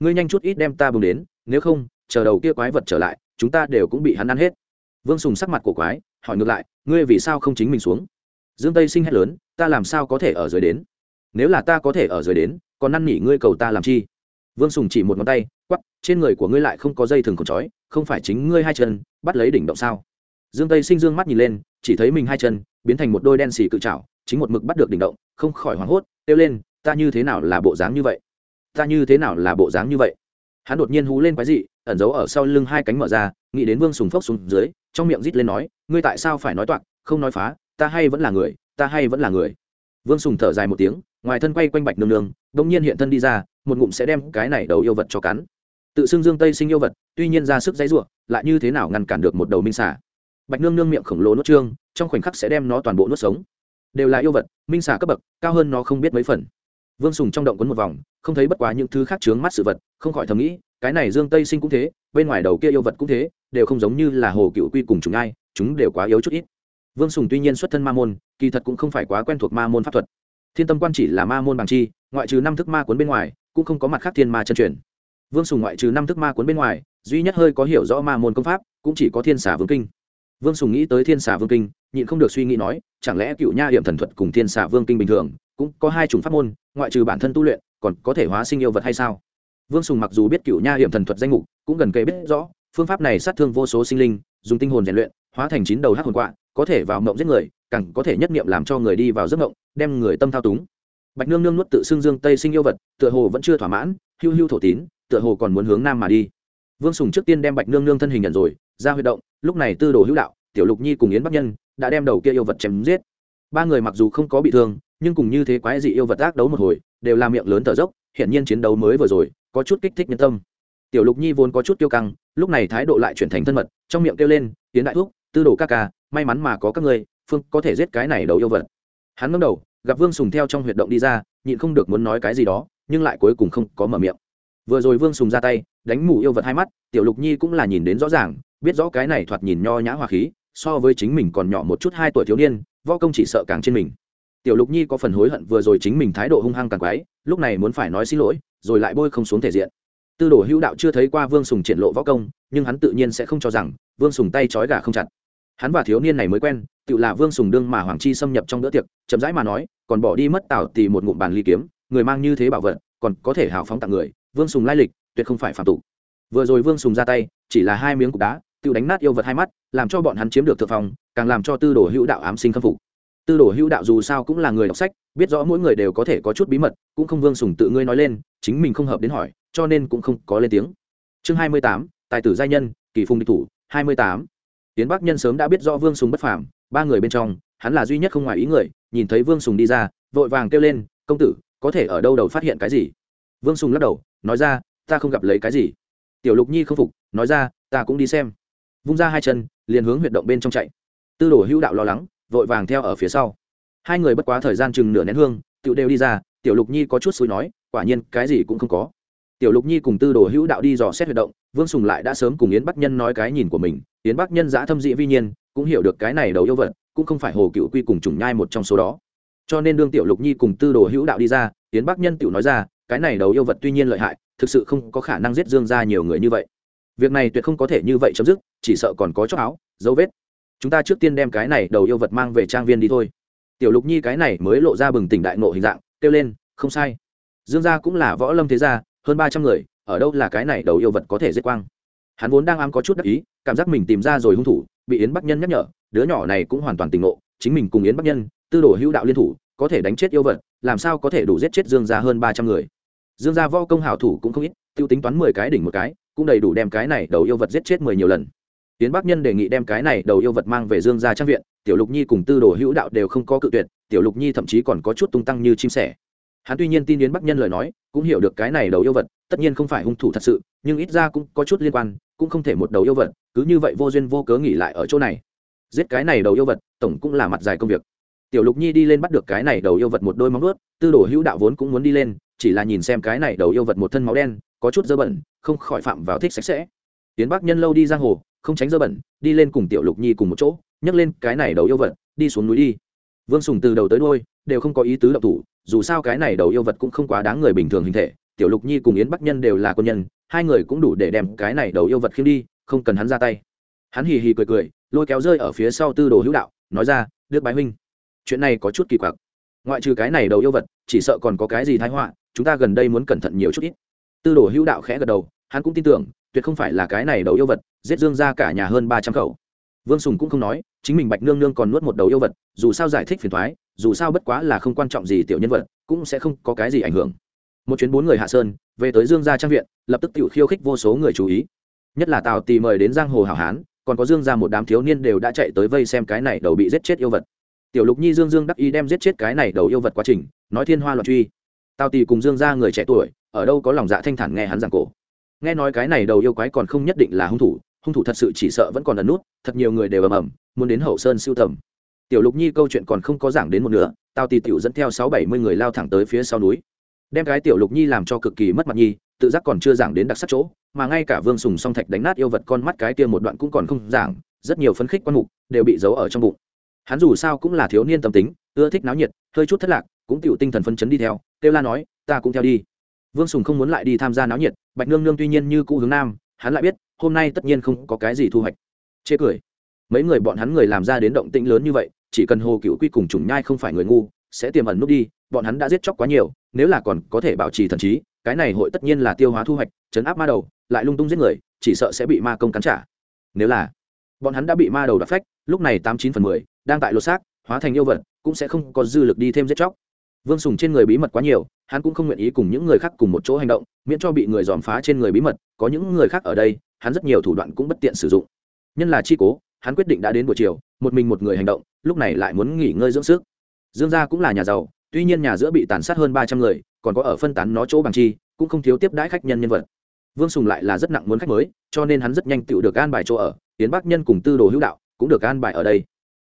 Ngươi nhanh chút ít đem ta bùng đến, nếu không, chờ đầu kia quái vật trở lại, chúng ta đều cũng bị hắn ăn hết. Vương sùng sắc mặt của quái, hỏi ngược lại, ngươi vì sao không chính mình xuống? Dương tây sinh hét lớn, ta làm sao có thể ở dưới đến? Nếu là ta có thể ở dưới đến, còn năn nỉ ngươi cầu ta làm chi? Vương sùng chỉ một ngón tay quắp trên người của ngươi lại không có dây thừng còn trói không phải chính ngươi hai chân, bắt lấy đỉnh động sao? Dương tây sinh dương mắt nhìn lên, chỉ thấy mình hai chân biến thành một đôi đen xì cự trảo, chính một mực bắt được đỉnh động, không khỏi hoảng hốt, kêu lên, ta như thế nào là bộ dáng như vậy? Ta như thế nào là bộ dáng như vậy? Hắn đột nhiên hú lên quái dị, ẩn giấu ở sau lưng hai cánh mở ra, nghĩ đến vương sùng phốc xuống dưới, trong miệng rít lên nói, ngươi tại sao phải nói toạc, không nói phá, ta hay vẫn là người, ta hay vẫn là người. Vương sùng thở dài một tiếng, ngoài thân quay quanh bạch nương nương đ ỗ n g nhiên hiện thân đi ra một ngụm sẽ đem cái này đầu yêu vật cho cắn. Tự xưng dương tây sinh yêu vật, tuy nhiên ra sức dãy r u ộ lại như thế nào ngăn cản được một đầu minh xả bạch nương nương miệng khổng lồ nuốt trương, trong khoảnh khắc sẽ đem nó toàn bộ nuốt sống. Đều là yêu vật, minh xả cấp bậc, cao hơn nó không biết mấy phần. Vương sùng trong động quấn một vòng, không thấy bất quá những thứ khác chướng mắt sự vật, không khỏi thầm nghĩ, cái này dương tây sinh cũng thế, bên ngoài đầu kia yêu vật cũng thế, đều không giống như là hồ cựu quy cùng chúng ai, chúng đều quá yếu chút ít. Vương sùng tuy nhiên xuất thân ma môn, kỳ thật cũng không phải quá quen thuộc ma môn pháp thuật. Thiên tâm quan chỉ là ma môn bằng chi, ngoại trừ năm thức ma cuốn bên ngoài cũng không có mặt khác thiên ma chân truyền. Vương sùng ngoại trừ năm thức ma cuốn bên ngoài, duy nhất hơi có hiểu rõ ma môn công pháp, cũng chỉ có thiên xà vương kinh. Vương sùng nghĩ tới thiên xà vương kinh, nhịn không được suy nghĩ nói, chẳng lẽ cựu nha hiểm thần thuật cùng thiên xà vương kinh bình thường, cũng có hai chủng pháp môn, ngoại trừ bản thân tu luyện, còn có thể hóa sinh yêu vật hay sao? Vương sùng mặc dù biết cựu nha hiểm thần thuật danh mục, cũng gần kề biết rõ, phương pháp này sát thương vô số sinh linh, dùng tinh hồn rèn luyện, hóa thành chín đầu hát hồn quạ, có thể vào mộng giết người, càng có thể nhất nghiệm làm cho người đi vào giấc mộng, đem người tâm thao túng bạch nương nương nuốt tự xưng dương tây sinh yêu vật, tựa hồ vẫn chưa thỏa mãn hưu hưu thổ tín, tựa hồ còn muốn hướng nam mà đi. Vương sùng trước tiên đem bạch nương nương thân hình nhận rồi, ra huy động, lúc này tư đồ hữu đạo, tiểu lục nhi cùng yến bắc nhân đã đem đầu kia yêu vật chém giết. Ba người mặc dù không có bị thương, nhưng cùng như thế quái dị yêu vật ác đấu một hồi, đều làm miệng lớn thở dốc hiện nhiên chiến đấu mới vừa rồi, có chút kích thích nhân tâm. Tiểu lục nhi vốn có chút kiêu căng, lúc này thái độ lại chuyển thành thân mật, trong miệng kêu lên tiến đại thuốc tư đồ ca ca, may mắn mà có các ngươi, phương có thể giết cái này đầu yêu vật. Hắn ngâm đầu gặp vương sùng theo trong huyệt động đi ra, nhịn không được muốn nói cái gì đó, nhưng lại cuối cùng không có mở miệng. Vừa rồi vương sùng ra tay, đánh mù yêu vật hai mắt, tiểu lục nhi cũng là nhìn đến rõ ràng, biết rõ cái này thoạt nhìn nho nhã hòa khí, so với chính mình còn nhỏ một chút hai tuổi thiếu niên, võ công chỉ sợ càng trên mình. Tiểu lục nhi có phần hối hận vừa rồi chính mình thái độ hung hăng càng quái, lúc này muốn phải nói xin lỗi, rồi lại bôi không xuống thể diện. Tư đồ hữu đạo chưa thấy qua vương sùng triển lộ võ công, nhưng hắn tự nhiên sẽ không cho rằng vương sùng tay trói gà không chặt hắn và thiếu niên này mới quen, tự là vương sùng đương mà hoàng chi xâm nhập trong bữa tiệc, chậm rãi mà nói, còn bỏ đi mất tảo tì một ngụm bàn ly kiếm, người mang như thế bảo vật, còn có thể hào phóng tặng người, vương sùng lai lịch, tuyệt không phải phạm tục. Vừa rồi vương sùng ra tay, chỉ là hai miếng cục đá, tự đánh nát yêu vật hai mắt, làm cho bọn hắn chiếm được thượng phòng càng làm cho tư đồ hữu đạo ám sinh khâm phục. Tư đồ hữu đạo dù sao cũng là người đọc sách, biết rõ mỗi người đều có thể có chút bí mật, cũng không vương sùng tự ngươi nói lên, chính mình không hợp đến hỏi, cho nên cũng không có lên tiếng. Chương hai mươi tám, tài tử giai nhân, kỳ phùng địch thủ, hai mươi tám tiến bắc nhân sớm đã biết rõ vương sùng bất phàm, ba người bên trong, hắn là duy nhất không ngoài ý người, nhìn thấy vương sùng đi ra, vội vàng kêu lên, công tử, có thể ở đâu đầu phát hiện cái gì? Vương sùng lắc đầu, nói ra, ta không gặp lấy cái gì. Tiểu lục nhi không phục, nói ra, ta cũng đi xem. Vung ra hai chân, liền hướng huyệt động bên trong chạy. Tư đồ hữu đạo lo lắng, vội vàng theo ở phía sau. Hai người bất quá thời gian chừng nửa nén hương tự đều đi ra, tiểu lục nhi có chút xúi nói, quả nhiên, cái gì cũng không có tiểu lục nhi cùng tư đồ hữu đạo đi dò xét huyệt động, vương sùng lại đã sớm cùng yến bắc nhân nói cái nhìn của mình, yến bắc nhân giã thâm dị vi nhiên, cũng hiểu được cái này đầu yêu vật, cũng không phải hồ cựu quy cùng trùng nhai một trong số đó. Cho nên đương tiểu lục nhi cùng tư đồ hữu đạo đi ra, yến bắc nhân tiểu nói ra, cái này đầu yêu vật tuy nhiên lợi hại, thực sự không có khả năng giết dương ra nhiều người như vậy. Việc này tuyệt không có thể như vậy chấm dứt, chỉ sợ còn có chóc áo, dấu vết. Chúng ta trước tiên đem cái này đầu yêu vật mang về trang viên đi thôi. Tiểu lục nhi cái này mới lộ ra bừng tỉnh đại nộ hình dạng, kêu lên, không sai. Dương gia cũng là võ lâm thế gia hơn ba trăm người, ở đâu là cái này đầu yêu vật có thể giết quang? Hắn vốn đang ám có chút đắc ý, cảm giác mình tìm ra rồi hung thủ, bị yến bắc nhân nhắc nhở, đứa nhỏ này cũng hoàn toàn tỉnh ngộ, chính mình cùng yến bắc nhân, tư đồ hữu đạo liên thủ, có thể đánh chết yêu vật, làm sao có thể đủ giết chết dương gia hơn ba trăm người? Dương gia võ công hảo thủ cũng không ít t i ê u tính toán mười cái đỉnh một cái, cũng đầy đủ đem cái này đầu yêu vật giết chết mười nhiều lần. Yến bắc nhân đề nghị đem cái này đầu yêu vật mang về dương gia trang viện, tiểu lục nhi cùng tư đồ hữu đạo đều không có cự tuyệt, tiểu lục nhi thậm chí còn có chút tung tăng như chim sẻ hắn tuy nhiên tin yến bắc nhân lời nói, cũng hiểu được cái này đầu yêu vật, tất nhiên không phải hung thủ thật sự, nhưng ít ra cũng có chút liên quan, cũng không thể một đầu yêu vật, cứ như vậy vô duyên vô cớ nghỉ lại ở chỗ này. Giết cái này đầu yêu vật, tổng cũng là mặt dài công việc. Tiểu lục nhi đi lên bắt được cái này đầu yêu vật một đôi móng ướt tư đồ hữu đạo vốn cũng muốn đi lên, chỉ là nhìn xem cái này đầu yêu vật một thân máu đen, có chút dơ bẩn, không khỏi phạm vào thích sạch sẽ. Tiến bắc nhân lâu đi giang hồ, không tránh dơ bẩn, đi lên cùng tiểu lục nhi cùng một chỗ, nhấc lên cái này đầu yêu vật, đi xuống núi đi. Vương sùng từ đầu tới đôi đều không có ý tứ đậu thủ dù sao cái này đầu yêu vật cũng không quá đáng người bình thường hình thể, tiểu lục nhi cùng yến bắc nhân đều là quân nhân, hai người cũng đủ để đem cái này đầu yêu vật khiêm đi, không cần hắn ra tay. Hắn hì hì cười cười, lôi kéo rơi ở phía sau tư đồ hữu đạo, nói ra, đức bái huynh, chuyện này có chút kỳ quặc. Ngoại trừ cái này đầu yêu vật, chỉ sợ còn có cái gì thái họa, chúng ta gần đây muốn cẩn thận nhiều chút ít. Tư đồ hữu đạo khẽ gật đầu, hắn cũng tin tưởng, tuyệt không phải là cái này đầu yêu vật, giết dương ra cả nhà hơn ba trăm khẩu vương sùng cũng không nói, chính mình bạch nương nương còn nuốt một đầu yêu vật, dù sao giải thích phiền thoái dù sao bất quá là không quan trọng gì tiểu nhân vật, cũng sẽ không có cái gì ảnh hưởng. Một chuyến bốn người hạ sơn, về tới dương gia trang viện, lập tức tự khiêu khích vô số người chú ý. Nhất là tào tì mời đến giang hồ hảo hán, còn có dương gia một đám thiếu niên đều đã chạy tới vây xem cái này đầu bị giết chết yêu vật. Tiểu lục nhi dương dương đắc ý đem giết chết cái này đầu yêu vật quá trình, nói thiên hoa loạn truy. Tào tì cùng dương gia người trẻ tuổi, ở đâu có lòng dạ thanh thản nghe hắn giảng cổ. Nghe nói cái này đầu yêu quái còn không nhất định là hung thủ hung thủ thật sự chỉ sợ vẫn còn ẩn nút, thật nhiều người đều ầm ầm, muốn đến hậu sơn siêu tầm tiểu lục nhi câu chuyện còn không có giảng đến một nửa, tào tì tiểu dẫn theo sáu bảy mươi người lao thẳng tới phía sau núi. Đem cái tiểu lục nhi làm cho cực kỳ mất mặt nhi, tự giác còn chưa giảng đến đặc sắc chỗ, mà ngay cả vương sùng song thạch đánh nát yêu vật con mắt cái tiêm một đoạn cũng còn không giảng, rất nhiều phấn khích quan mục đều bị giấu ở trong bụng. Hắn dù sao cũng là thiếu niên tâm tính, ưa thích náo nhiệt, hơi chút thất lạc, cũng tiểu tinh thần phấn chấn đi theo, kêu la nói, ta cũng theo đi. Vương sùng không muốn lại đi tham gia náo nhiệt, bạch nương nương tuy nhiên như cũ hướng nam, hắn lại biết, hôm nay tất nhiên không có cái gì thu hoạch. Chê cười. Mấy người bọn hắn người làm ra đến động tĩnh lớn như vậy chỉ cần hồ cựu quy cùng chủng nhai không phải người ngu, sẽ tiềm ẩn nút đi, bọn hắn đã giết chóc quá nhiều, nếu là còn có thể bảo trì thần trí, cái này hội tất nhiên là tiêu hóa thu hoạch, chấn áp ma đầu, lại lung tung giết người, chỉ sợ sẽ bị ma công cắn trả. Nếu là bọn hắn đã bị ma đầu đập phách, lúc này tám chín phần mười, đang tại lột xác, hóa thành yêu vật, cũng sẽ không có dư lực đi thêm giết chóc. Vương sùng trên người bí mật quá nhiều, hắn cũng không nguyện ý cùng những người khác cùng một chỗ hành động, miễn cho bị người dòm phá trên người bí mật, có những người khác ở đây, hắn rất nhiều thủ đoạn cũng bất tiện sử dụng. Nhân là chi cố, hắn quyết định đã đến buổi chiều, một mình một người hành động lúc này lại muốn nghỉ ngơi dưỡng sức. Dương gia cũng là nhà giàu, tuy nhiên nhà giữa bị tàn sát hơn ba trăm người, còn có ở phân tán nó chỗ bằng chi, cũng không thiếu tiếp đãi khách nhân nhân vật. Vương sùng lại là rất nặng muốn khách mới, cho nên hắn rất nhanh tựu được an bài chỗ ở tiến bắc nhân cùng tư đồ hữu đạo cũng được an bài ở đây.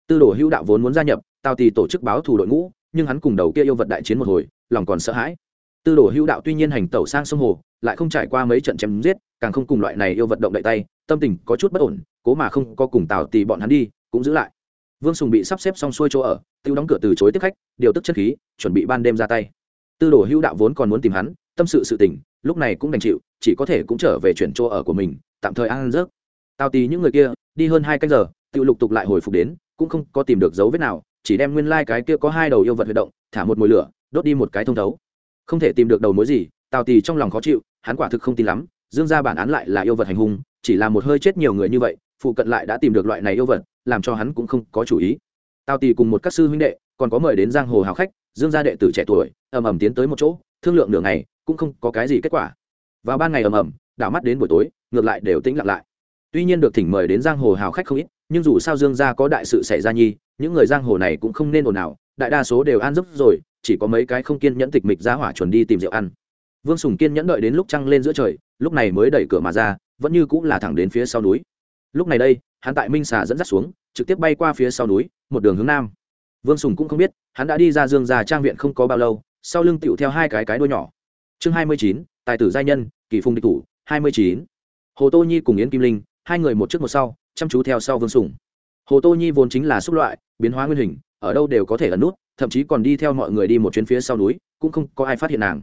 Tư đồ hữu đạo vốn muốn gia nhập, tào thì tổ chức báo thủ đội ngũ, nhưng hắn cùng đầu kia yêu vật đại chiến một hồi, lòng còn sợ hãi. Tư đồ hữu đạo tuy nhiên hành tẩu sang sông hồ, lại không trải qua mấy trận chém giết, càng không cùng loại này yêu vật động đậy tay, tâm tình có chút bất ổn, cố mà không có cùng tào tì bọn hắn đi, cũng giữ lại vương sùng bị sắp xếp xong xuôi chỗ ở, tiêu đóng cửa từ chối tiếp khách, điều tức chất khí, chuẩn bị ban đêm ra tay. Tư đồ hữu đạo vốn còn muốn tìm hắn, tâm sự sự tình, lúc này cũng đành chịu, chỉ có thể cũng trở về chuyển chỗ ở của mình, tạm thời ăn rớt tào tì những người kia, đi hơn hai canh giờ tự lục tục lại hồi phục đến, cũng không có tìm được dấu vết nào, chỉ đem nguyên lai、like、cái kia có hai đầu yêu vật huy động, thả một mồi lửa, đốt đi một cái thông thấu. Không thể tìm được đầu mối gì tào tì trong lòng khó chịu, hắn quả thực không tin lắm, dương ra bản án lại là yêu vật hành hung, chỉ là một hơi chết nhiều người như vậy, phụ cận lại đã tìm được loại này yêu vật làm cho hắn cũng không có chủ ý. Tào tì cùng một các sư huynh đệ còn có mời đến giang hồ hào khách, dương gia đệ tử trẻ tuổi, ầm ầm tiến tới một chỗ, thương lượng nửa ngày, cũng không có cái gì kết quả. Vào ban ngày ầm ầm, đảo mắt đến buổi tối, ngược lại đều tĩnh lặng lại. Tuy nhiên được thỉnh mời đến giang hồ hào khách không ít, nhưng dù sao dương gia có đại sự xảy ra nhi, những người giang hồ này cũng không nên ồn ào, đại đa số đều an giấc rồi, chỉ có mấy cái không kiên nhẫn tịch mịch ra hỏa chuẩn đi tìm rượu ăn. Vương sùng kiên nhẫn đợi đến lúc trăng lên giữa trời, lúc này mới đẩy cửa mà ra, vẫn như cũng là thẳng đến phía sau núi. Lúc này đây hắn tại minh xà dẫn dắt xuống, trực tiếp bay qua phía sau núi, một đường hướng nam. Vương sùng cũng không biết, hắn đã đi ra dương già trang viện không có bao lâu, sau lưng tựu theo hai cái cái đuôi nhỏ. Chương hai mươi chín, tài tử giai nhân, kỳ phùng địch thủ, hai mươi chín. Hồ tô nhi cùng yến kim linh, hai người một trước một sau, chăm chú theo sau vương sùng. Hồ tô nhi vốn chính là xúc loại, biến hóa nguyên hình, ở đâu đều có thể ẩn nút, thậm chí còn đi theo mọi người đi một chuyến phía sau núi, cũng không có ai phát hiện nàng.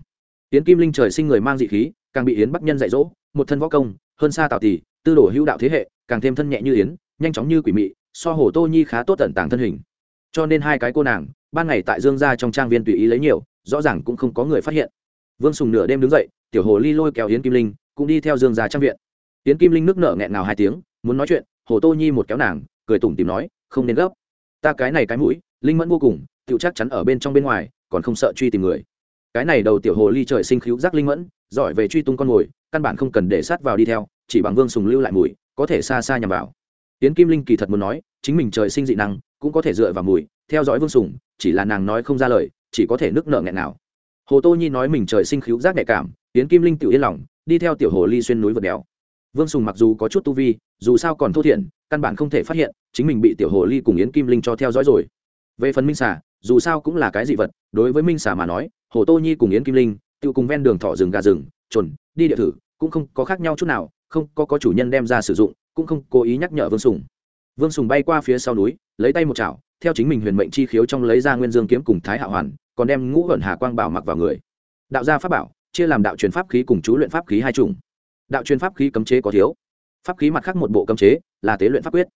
Yến kim linh trời sinh người mang dị khí, càng bị yến bắc nhân dạy dỗ, một thân võ công, hơn xa tào tỷ, tư đồ hữu đạo thế hệ càng thêm thân nhẹ như yến, nhanh chóng như quỷ mị, so hồ tô nhi khá tốt tận tàng thân hình. Cho nên hai cái cô nàng, ban ngày tại dương gia trong trang viên tùy ý lấy nhiều, rõ ràng cũng không có người phát hiện. Vương sùng nửa đêm đứng dậy, tiểu hồ ly lôi kéo yến kim linh, cũng đi theo dương gia trang viện. Yến kim linh nước nở nghẹn ngào hai tiếng, muốn nói chuyện, hồ tô nhi một kéo nàng, cười tủm tìm nói, không nên gấp. Ta cái này cái mũi, linh mẫn vô cùng tự chắc chắn ở bên trong bên ngoài, còn không sợ truy tìm người. Cái này đầu tiểu hồ ly trời sinh khíu giác linh mẫn, giỏi về truy tung con mồi, căn bản không cần để sát vào đi theo, chỉ bằng vương sùng lưu lại mùi có thể xa xa nhằm vào. Tiến kim linh kỳ thật muốn nói, chính mình trời sinh dị năng, cũng có thể dựa vào mùi, theo dõi vương sùng, chỉ là nàng nói không ra lời, chỉ có thể nước nợ nghẹn nào. Hồ tô nhi nói mình trời sinh khíu giác nhạy cảm, tiến kim linh tự yên lòng, đi theo tiểu hồ ly xuyên núi vượt đèo. Vương sùng mặc dù có chút tu vi, dù sao còn thô thiện căn bản không thể phát hiện, chính mình bị tiểu hồ ly cùng yến kim linh cho theo dõi rồi. Về phần minh xà, dù sao cũng là cái dị vật, đối với minh xà mà nói, hồ tô nhi cùng yến kim linh, tự cùng ven đường thỏ rừng gà rừng, trồn, đi địa thử, cũng không có khác nhau chút nào không có có chủ nhân đem ra sử dụng, cũng không cố ý nhắc nhở vương sùng. Vương sùng bay qua phía sau núi, lấy tay một chảo, theo chính mình huyền mệnh chi khiếu trong lấy ra nguyên dương kiếm cùng thái hạ hoàn, còn đem ngũ ẩn hà quang bảo mặc vào người. Đạo gia pháp bảo, chia làm đạo truyền pháp khí cùng chú luyện pháp khí hai chủng. Đạo truyền pháp khí cấm chế có thiếu. Pháp khí mặt khác một bộ cấm chế là tế luyện pháp quyết.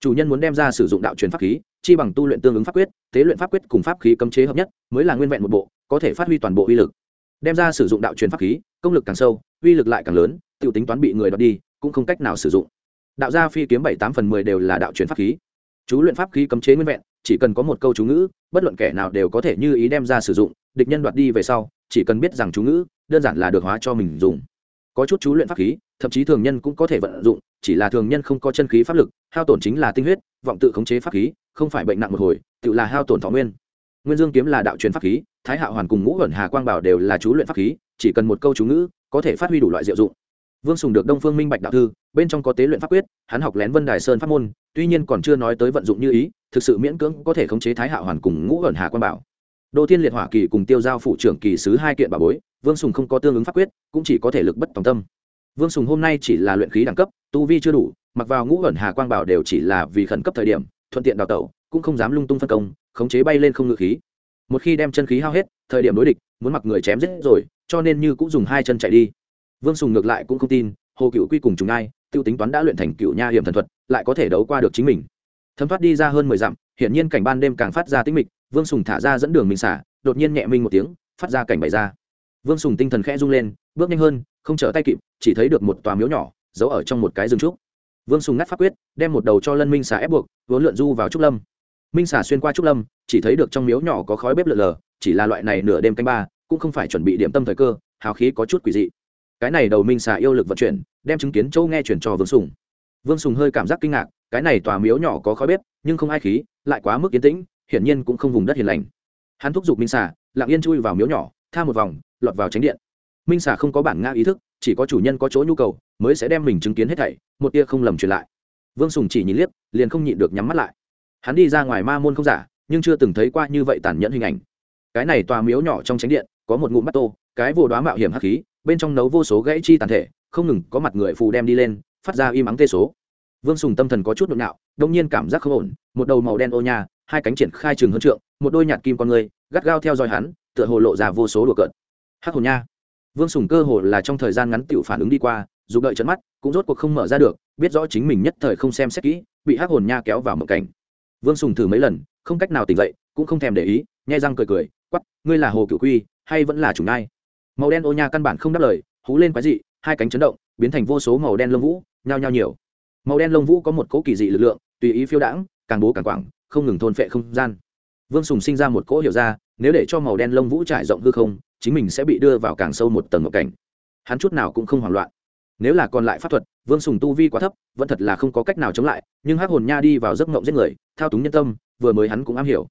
Chủ nhân muốn đem ra sử dụng đạo truyền pháp khí, chi bằng tu luyện tương ứng pháp quyết, tế luyện pháp quyết cùng pháp khí cấm chế hợp nhất, mới là nguyên vẹn một bộ, có thể phát huy toàn bộ uy lực. Đem ra sử dụng đạo truyền pháp khí, công lực càng sâu, uy lực lại càng lớn t i ể u tính toán bị người đoạt đi, cũng không cách nào sử dụng. Đạo gia phi kiếm bảy tám phần mười đều là đạo truyền pháp khí. Chú luyện pháp khí cấm chế nguyên vẹn, chỉ cần có một câu chú ngữ, bất luận kẻ nào đều có thể như ý đem ra sử dụng, địch nhân đoạt đi về sau, chỉ cần biết rằng chú ngữ, đơn giản là được hóa cho mình dùng. Có chút chú luyện pháp khí, thậm chí thường nhân cũng có thể vận dụng, chỉ là thường nhân không có chân khí pháp lực, hao tổn chính là tinh huyết, vọng tự khống chế pháp khí, không phải bệnh nặng một hồi, tự là hao tổn thọ nguyên. Nguyên dương kiếm là đạo truyền pháp khí, thái Hạo hoàn cùng ngũ ẩn hà quang bảo đều là chú luyện pháp khí, chỉ cần một câu chú ngữ, có thể phát huy đủ loại diệu dụng vương sùng được đông phương minh bạch đạo thư, bên trong có tế luyện pháp quyết, hắn học lén vân đài sơn pháp môn, tuy nhiên còn chưa nói tới vận dụng như ý, thực sự miễn cưỡng có thể khống chế thái hạ hoàn cùng ngũ ẩn hà Quan bảo. Đô thiên liệt hỏa kỳ cùng tiêu giao phụ trưởng kỳ sứ hai kiện bảo bối, vương sùng không có tương ứng pháp quyết, cũng chỉ có thể lực bất tòng tâm. Vương sùng hôm nay chỉ là luyện khí đẳng cấp, tu vi chưa đủ, mặc vào ngũ ẩn hà quang bảo đều chỉ là vì khẩn cấp thời điểm, thuận tiện đào tẩu, cũng không dám lung tung phân công, khống chế bay lên không ngự khí. Một khi đem chân khí hao hết, thời điểm đối địch, muốn mặc người chém giết rồi, cho nên như cũng dùng hai chân chạy đi vương sùng ngược lại cũng không tin, hồ cựu quy cùng chúng ai t i ê u tính toán đã luyện thành cựu nha hiểm thần thuật, lại có thể đấu qua được chính mình. Thấm thoát đi ra hơn mười dặm, hiển nhiên cảnh ban đêm càng phát ra tính mịch, vương sùng thả ra dẫn đường mình xả, đột nhiên nhẹ minh một tiếng, phát ra cảnh bày ra. Vương sùng tinh thần khẽ rung lên, bước nhanh hơn, không trở tay kịp, chỉ thấy được một tòa miếu nhỏ, giấu ở trong một cái rừng trúc. Vương sùng ngắt pháp quyết, đem một đầu cho lân minh xà ép buộc, vốn lượn du vào trúc lâm. Minh xà xuyên qua trúc lâm, chỉ thấy được trong miếu nhỏ có khói bếp lợn lờ chỉ là loại này nửa đêm canh ba, cũng không phải chuẩn bị điểm tâm thời cơ, hào khí có chút quỷ dị cái này đầu minh xà yêu lực vận chuyển, đem chứng kiến châu nghe chuyển cho vương sùng. Vương sùng hơi cảm giác kinh ngạc, cái này tòa miếu nhỏ có khói bếp, nhưng không ai khí, lại quá mức yên tĩnh, hiển nhiên cũng không vùng đất hiền lành. Hắn thúc giục minh xà, lặng yên chui vào miếu nhỏ, tha một vòng, lọt vào tránh điện. Minh xà không có bản ngã ý thức, chỉ có chủ nhân có chỗ nhu cầu, mới sẽ đem mình chứng kiến hết thảy, một tia không lầm truyền lại. Vương sùng chỉ nhìn liếc, liền không nhịn được nhắm mắt lại. Hắn đi ra ngoài ma môn không giả, nhưng chưa từng thấy qua như vậy tàn nhẫn hình ảnh. Cái này tòa miếu nhỏ trong tránh điện, có một ngụm mắt tô cái vồ đoá mạo hiểm hắc khí, bên trong nấu vô số gãy chi tàn thể, không ngừng có mặt người phù đem đi lên, phát ra im ắng tê số. Vương sùng tâm thần có chút nội nạo đông nhiên cảm giác không ổn, một đầu màu đen ô nha, hai cánh triển khai trường hơn trượng, một đôi nhạt kim con người, gắt gao theo dõi hắn, tựa hồ lộ ra vô số đùa cợt. Hắc hồn nha. Vương sùng cơ hồ là trong thời gian ngắn tựu phản ứng đi qua dù đợi trận mắt, cũng rốt cuộc không mở ra được, biết rõ chính mình nhất thời không xem xét kỹ, bị hắc hồn nha kéo vào một cảnh. Vương sùng thử mấy lần, không cách nào tỉnh dậy, cũng không thèm để ý, nhai răng cười cười quắp ngươi là hồ cựu quy, hay vẫn là chủ nai? Màu đen ô nha căn bản không đáp lời, hú lên quái dị, hai cánh chấn động, biến thành vô số màu đen lông vũ, nhao nhao nhiều. Màu đen lông vũ có một cỗ kỳ dị lực lượng, tùy ý phiêu đãng, càng bố càng quảng, không ngừng thôn phệ không gian. Vương sùng sinh ra một cỗ hiểu ra, nếu để cho màu đen lông vũ trải rộng hư không, chính mình sẽ bị đưa vào càng sâu một tầng ngộ cảnh. Hắn chút nào cũng không hoảng loạn. Nếu là còn lại pháp thuật, vương sùng tu vi quá thấp, vẫn thật là không có cách nào chống lại, nhưng hắc hồn nha đi vào giấc ngộng giết người, thao túng nhân tâm, vừa mới hắn cũng am hiểu.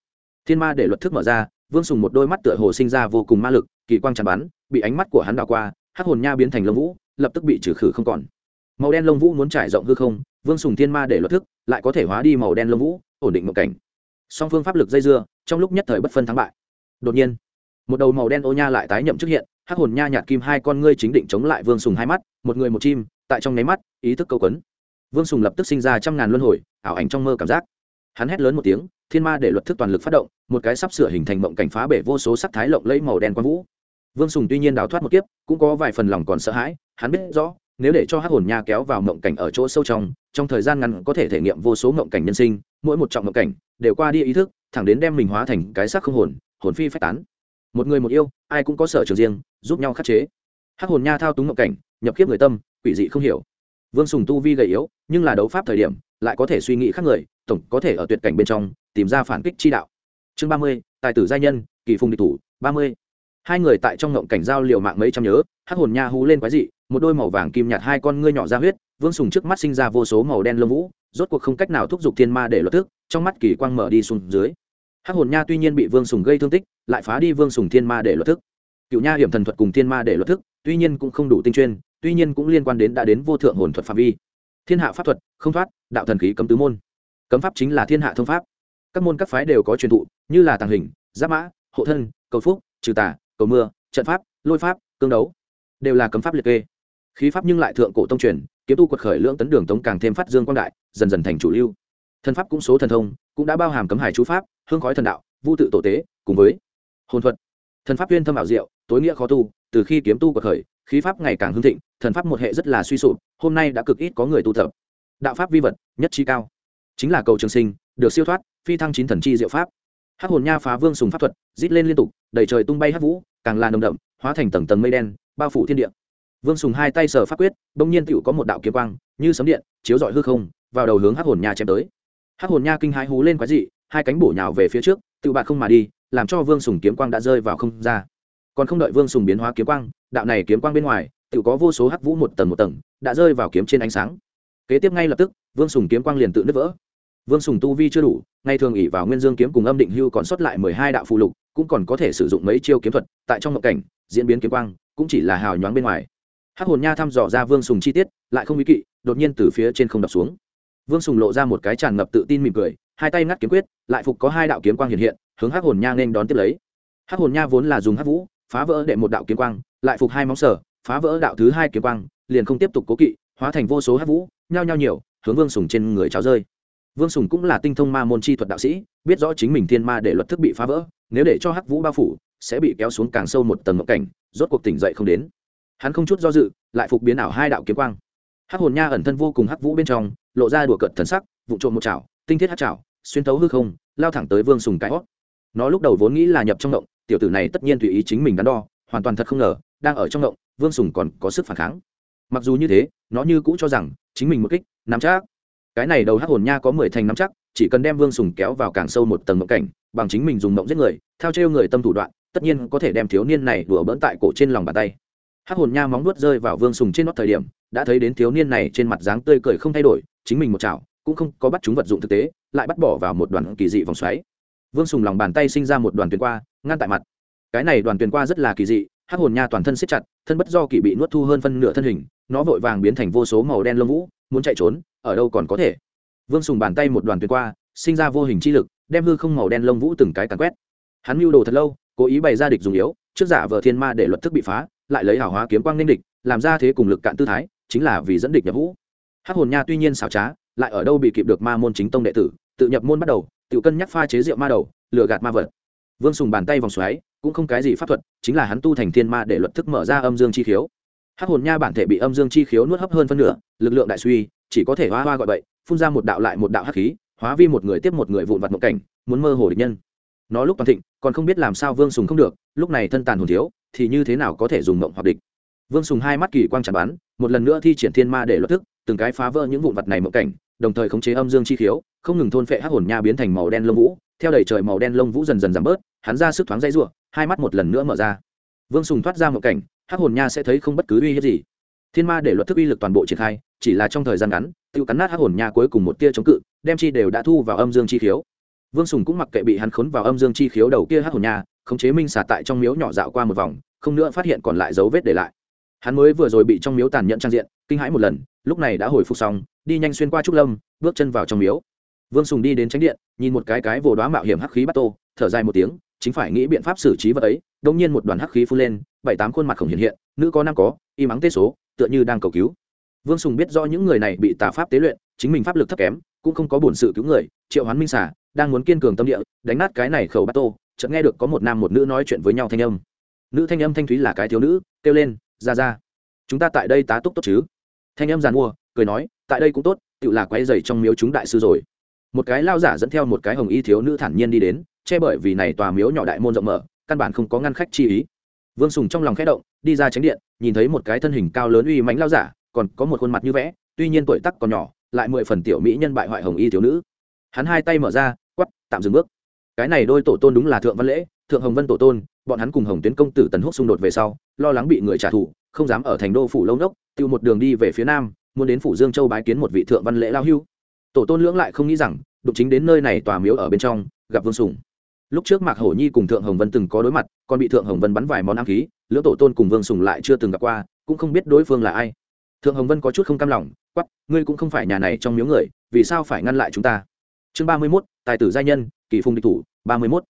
Thiên ma để luật thức mở ra, vương sùng một đôi mắt tựa hồ sinh ra vô cùng ma lực, kỳ quang tràn bắn bị ánh mắt của hắn đảo qua, hắc hồn nha biến thành lông vũ, lập tức bị trừ khử không còn. Màu đen lông vũ muốn trải rộng hư không, vương sùng thiên ma để luật thức, lại có thể hóa đi màu đen lông vũ, ổn định một cảnh. Song phương pháp lực dây dưa, trong lúc nhất thời bất phân thắng bại. Đột nhiên, một đầu màu đen ô nha lại tái nhậm trước hiện, hắc hồn nha nhạt kim hai con ngươi chính định chống lại vương sùng hai mắt, một người một chim, tại trong nháy mắt, ý thức câu quấn. Vương sùng lập tức sinh ra trăm ngàn luân hồi, ảo ảnh trong mơ cảm giác. Hắn hét lớn một tiếng, thiên ma để luật thức toàn lực phát động, một cái sắp sửa hình thành mộng cảnh phá bể vô số sắc thái lộng lấy màu đen quang vũ vương sùng tuy nhiên đào thoát một kiếp, cũng có vài phần lòng còn sợ hãi, hắn biết rõ, nếu để cho hắc hồn nha kéo vào mộng cảnh ở chỗ sâu trong trong thời gian ngắn có thể thể nghiệm vô số mộng cảnh nhân sinh, mỗi một trọng mộng cảnh đều qua đi ý thức, thẳng đến đem mình hóa thành cái xác không hồn hồn phi phách tán. Một người một yêu, ai cũng có sở trường riêng, giúp nhau khắc chế. Hắc hồn nha thao túng mộng cảnh, nhập kiếp người tâm, quỷ dị không hiểu. Vương sùng tu vi gầy yếu, nhưng là đấu pháp thời điểm, lại có thể suy nghĩ khác người, tổng có thể ở tuyệt cảnh bên trong, tìm ra phản kích chi đạo. Chương ba mươi, tài tử gia nhân, kỳ phùng địch thủ, ba mươi hai người tại trong ngộng cảnh giao liều mạng mấy trăm nhớ, hắc hồn nha hú lên quái dị, một đôi màu vàng kim nhạt hai con ngươi nhỏ ra huyết, vương sùng trước mắt sinh ra vô số màu đen lông vũ, rốt cuộc không cách nào thúc giục thiên ma để luật thức, trong mắt kỳ quang mở đi xuống dưới. Hắc hồn nha tuy nhiên bị vương sùng gây thương tích, lại phá đi vương sùng thiên ma để luật thức. Cựu nha hiểm thần thuật cùng thiên ma để luật thức, tuy nhiên cũng không đủ tinh chuyên, tuy nhiên cũng liên quan đến đã đến vô thượng hồn thuật phạm vi. Thiên hạ pháp thuật, không thoát, đạo thần khí cấm tứ môn. Cấm pháp chính là thiên hạ thông pháp. Các môn các phái đều có truyền thụ, như là tàng hình, giáp mã, hộ thân, cầu phúc, trừ tà cầu mưa, trận pháp, lôi pháp, cương đấu, đều là cấm pháp liệt kê. Khí pháp nhưng lại thượng cổ tông truyền, kiếm tu quật khởi lưỡng tấn đường tống càng thêm phát dương quang đại, dần dần thành chủ lưu. Thần pháp cũng số thần thông, cũng đã bao hàm cấm hải chú pháp, hương khói thần đạo, vu tự tổ tế, cùng với hồn thuật. Thần pháp uyên thâm ảo diệu, tối nghĩa khó tu, từ khi kiếm tu quật khởi, khí pháp ngày càng hưng thịnh, thần pháp một hệ rất là suy sụp, hôm nay đã cực ít có người tu tập. Đạo pháp vi vật, nhất trí cao. Chính là cầu trường sinh, được siêu thoát, phi thăng chín thần chi diệu pháp hắc hồn nha phá vương sùng pháp thuật, rít lên liên tục đẩy trời tung bay hắc vũ, càng là nồng đậm, hóa thành tầng tầng mây đen, bao phủ thiên địa. Vương sùng hai tay sờ pháp quyết, bỗng nhiên tựu có một đạo kiếm quang, như sấm điện, chiếu rọi hư không, vào đầu hướng hắc hồn nha chém tới. Hắc hồn nha kinh hãi hú lên quái dị, hai cánh bổ nhào về phía trước tự bạc không mà đi, làm cho vương sùng kiếm quang đã rơi vào không ra. Còn không đợi vương sùng biến hóa kiếm quang, đạo này kiếm quang bên ngoài tự có vô số hắc vũ một tầng một tầng, đã rơi vào kiếm trên ánh sáng. Kế tiếp ngay lập tức, vương sùng kiếm quang liền tự nứt vỡ vương sùng tu vi chưa đủ, ngay thường ỉ vào nguyên dương kiếm cùng âm định hưu còn sót lại mười hai đạo phụ lục, cũng còn có thể sử dụng mấy chiêu kiếm thuật, tại trong mộng cảnh, diễn biến kiếm quang, cũng chỉ là hào nhoáng bên ngoài. Hắc hồn nha thăm dò ra vương sùng chi tiết, lại không ý kỵ, đột nhiên từ phía trên không đập xuống. Vương sùng lộ ra một cái tràn ngập tự tin mỉm cười, hai tay ngắt kiếm quyết, lại phục có hai đạo kiếm quang hiện hiện, hướng hắc hồn nha nên đón tiếp lấy. Hắc hồn nha vốn là dùng hắc vũ, phá vỡ đệ một đạo kiếm quang, lại phục hai móng sở, phá vỡ đạo thứ hai kiếm quang, liền không tiếp tục cố kỵ, hóa thành vô số hắc vũ, nhao nhao nhiều, hướng vương sùng trên người cháo rơi vương sùng cũng là tinh thông ma môn chi thuật đạo sĩ, biết rõ chính mình thiên ma để luật thức bị phá vỡ, nếu để cho hắc vũ bao phủ, sẽ bị kéo xuống càng sâu một tầng ngộ cảnh, rốt cuộc tỉnh dậy không đến. Hắn không chút do dự, lại phục biến ảo hai đạo kiếm quang. Hắc hồn nha ẩn thân vô cùng hắc vũ bên trong, lộ ra đùa cợt thần sắc vụ trộm một chảo, tinh thiết hắc chảo, xuyên tấu hư không, lao thẳng tới vương sùng cái hót. Nó lúc đầu vốn nghĩ là nhập trong động tiểu tử này tất nhiên tùy ý chính mình đắn đo, hoàn toàn thật không ngờ, đang ở trong động vương sùng còn có sức phản kháng. Mặc dù như thế, nó như cũ cho rằng, chính mình một kích, nắm chắc cái này đầu hắc hồn nha có mười thành nắm chắc, chỉ cần đem vương sùng kéo vào càng sâu một tầng mộng cảnh, bằng chính mình dùng mộng giết người theo trêu người tâm thủ đoạn, tất nhiên có thể đem thiếu niên này đùa bỡn tại cổ trên lòng bàn tay. Hắc hồn nha móng nuốt rơi vào vương sùng trên nót thời điểm, đã thấy đến thiếu niên này trên mặt dáng tươi cười không thay đổi, chính mình một chảo, cũng không có bắt chúng vật dụng thực tế, lại bắt bỏ vào một đoàn kỳ dị vòng xoáy. Vương sùng lòng bàn tay sinh ra một đoàn tuyền qua, ngăn tại mặt. Cái này đoàn tuyền qua rất là kỳ dị, hắc hồn nha toàn thân siết chặt, thân bất do kỳ bị nuốt thu hơn phân nửa thân hình, nó vội vàng biến thành vô số màu đen lông vũ, muốn chạy trốn ở đâu còn có thể. Vương sùng bàn tay một đoàn tuyệt qua, sinh ra vô hình chi lực, đem hư không màu đen lông vũ từng cái càn quét. Hắn mưu đồ thật lâu, cố ý bày ra địch dùng yếu, trước giả vờ thiên ma để luật thức bị phá, lại lấy hảo hóa kiếm quang nên địch, làm ra thế cùng lực cạn tư thái, chính là vì dẫn địch nhập vũ. Hắc hồn nha tuy nhiên xảo trá, lại ở đâu bị kịp được ma môn chính tông đệ tử, tự nhập môn bắt đầu, tự cân nhắc pha chế rượu ma đầu, lừa gạt ma vật. Vương sùng bàn tay vòng xoáy, cũng không cái gì pháp thuật, chính là hắn tu thành thiên ma để luật thức mở ra âm dương chi khiếu. Hắc hồn nha bản thể bị âm dương chi khiếu nuốt hấp hơn phân nửa, lực lượng đại suy chỉ có thể hoa hoa gọi bậy, phun ra một đạo lại một đạo hắc khí, hóa vi một người tiếp một người vụn vặt một cảnh, muốn mơ hồ địch nhân. Nó lúc toàn thịnh, còn không biết làm sao vương sùng không được, lúc này thân tàn hồn thiếu, thì như thế nào có thể dùng mộng hoặc địch? Vương sùng hai mắt kỳ quang chặt bắn, một lần nữa thi triển thiên ma để luật thức, từng cái phá vỡ những vụn vặt này mộng cảnh, đồng thời khống chế âm dương chi khiếu, không ngừng thôn phệ hắc hồn nha biến thành màu đen lông vũ. Theo đầy trời màu đen lông vũ dần dần giảm bớt, hắn ra sức thoáng dây rủa hai mắt một lần nữa mở ra. Vương sùng thoát ra mộng cảnh, hắc hồn nha sẽ thấy không bất cứ uy hiếp gì thiên ma để luật thức uy lực toàn bộ triển khai, chỉ là trong thời gian ngắn tự cắn nát hắc hồn nha cuối cùng một tia chống cự, đem chi đều đã thu vào âm dương chi khiếu. Vương sùng cũng mặc kệ bị hắn khốn vào âm dương chi khiếu đầu kia hắc hồn nha khống chế minh xả tại trong miếu nhỏ dạo qua một vòng, không nữa phát hiện còn lại dấu vết để lại. Hắn mới vừa rồi bị trong miếu tàn nhẫn trang diện, kinh hãi một lần, lúc này đã hồi phục xong, đi nhanh xuyên qua trúc lâm, bước chân vào trong miếu. Vương sùng đi đến tránh điện, nhìn một cái cái vồ đoá mạo hiểm hắc khí bắt tô, thở dài một tiếng, chính phải nghĩ biện pháp xử trí vật ấy. Đông nhiên một đoàn hắc khí phun lên, bảy tám khuôn mặt khổng hiện hiện nữ có nam có, y mắng tê số, tựa như đang cầu cứu. Vương sùng biết do những người này bị tà pháp tế luyện, chính mình pháp lực thấp kém, cũng không có bổn sự cứu người, triệu hoán minh xả đang muốn kiên cường tâm địa, đánh nát cái này khẩu bát tô, chợt nghe được có một nam một nữ nói chuyện với nhau thanh âm. Nữ thanh âm thanh thúy là cái thiếu nữ, kêu lên, ra ra, chúng ta tại đây tá túc tốt chứ? Thanh âm giàn mua, cười nói, tại đây cũng tốt tự là quay dày trong miếu chúng đại sư rồi. Một cái lao giả dẫn theo một cái hồng y thiếu nữ thản nhiên đi đến, che bởi vì này tòa miếu nhỏ đại môn rộng mở, căn bản không có ngăn khách chi ý vương sùng trong lòng khẽ động, đi ra tránh điện, nhìn thấy một cái thân hình cao lớn uy mãnh lao giả, còn có một khuôn mặt như vẽ, tuy nhiên tuổi tắc còn nhỏ, lại mười phần tiểu mỹ nhân bại hoại hồng y thiếu nữ. Hắn hai tay mở ra, quắp, tạm dừng bước. Cái này đôi tổ tôn đúng là thượng văn lễ, thượng hồng vân tổ tôn, bọn hắn cùng hồng tuyến công tử tần húc xung đột về sau, lo lắng bị người trả thù, không dám ở thành đô phủ lâu đốc, tiêu một đường đi về phía nam, muốn đến phủ dương châu bái kiến một vị thượng văn lễ lao hưu. Tổ tôn lưỡng lại không nghĩ rằng, đụng chính đến nơi này tòa miếu ở bên trong, gặp vương sùng lúc trước mạc hổ nhi cùng thượng hồng vân từng có đối mặt, còn bị thượng hồng vân bắn vài món ám khí lưỡng tổ tôn cùng vương sùng lại chưa từng gặp qua, cũng không biết đối phương là ai. Thượng hồng vân có chút không cam lòng quắp ngươi cũng không phải nhà này trong miếu người, vì sao phải ngăn lại chúng ta? Chương ba mươi mốt, tài tử gia nhân, kỳ phùng địch thủ, ba mươi mốt.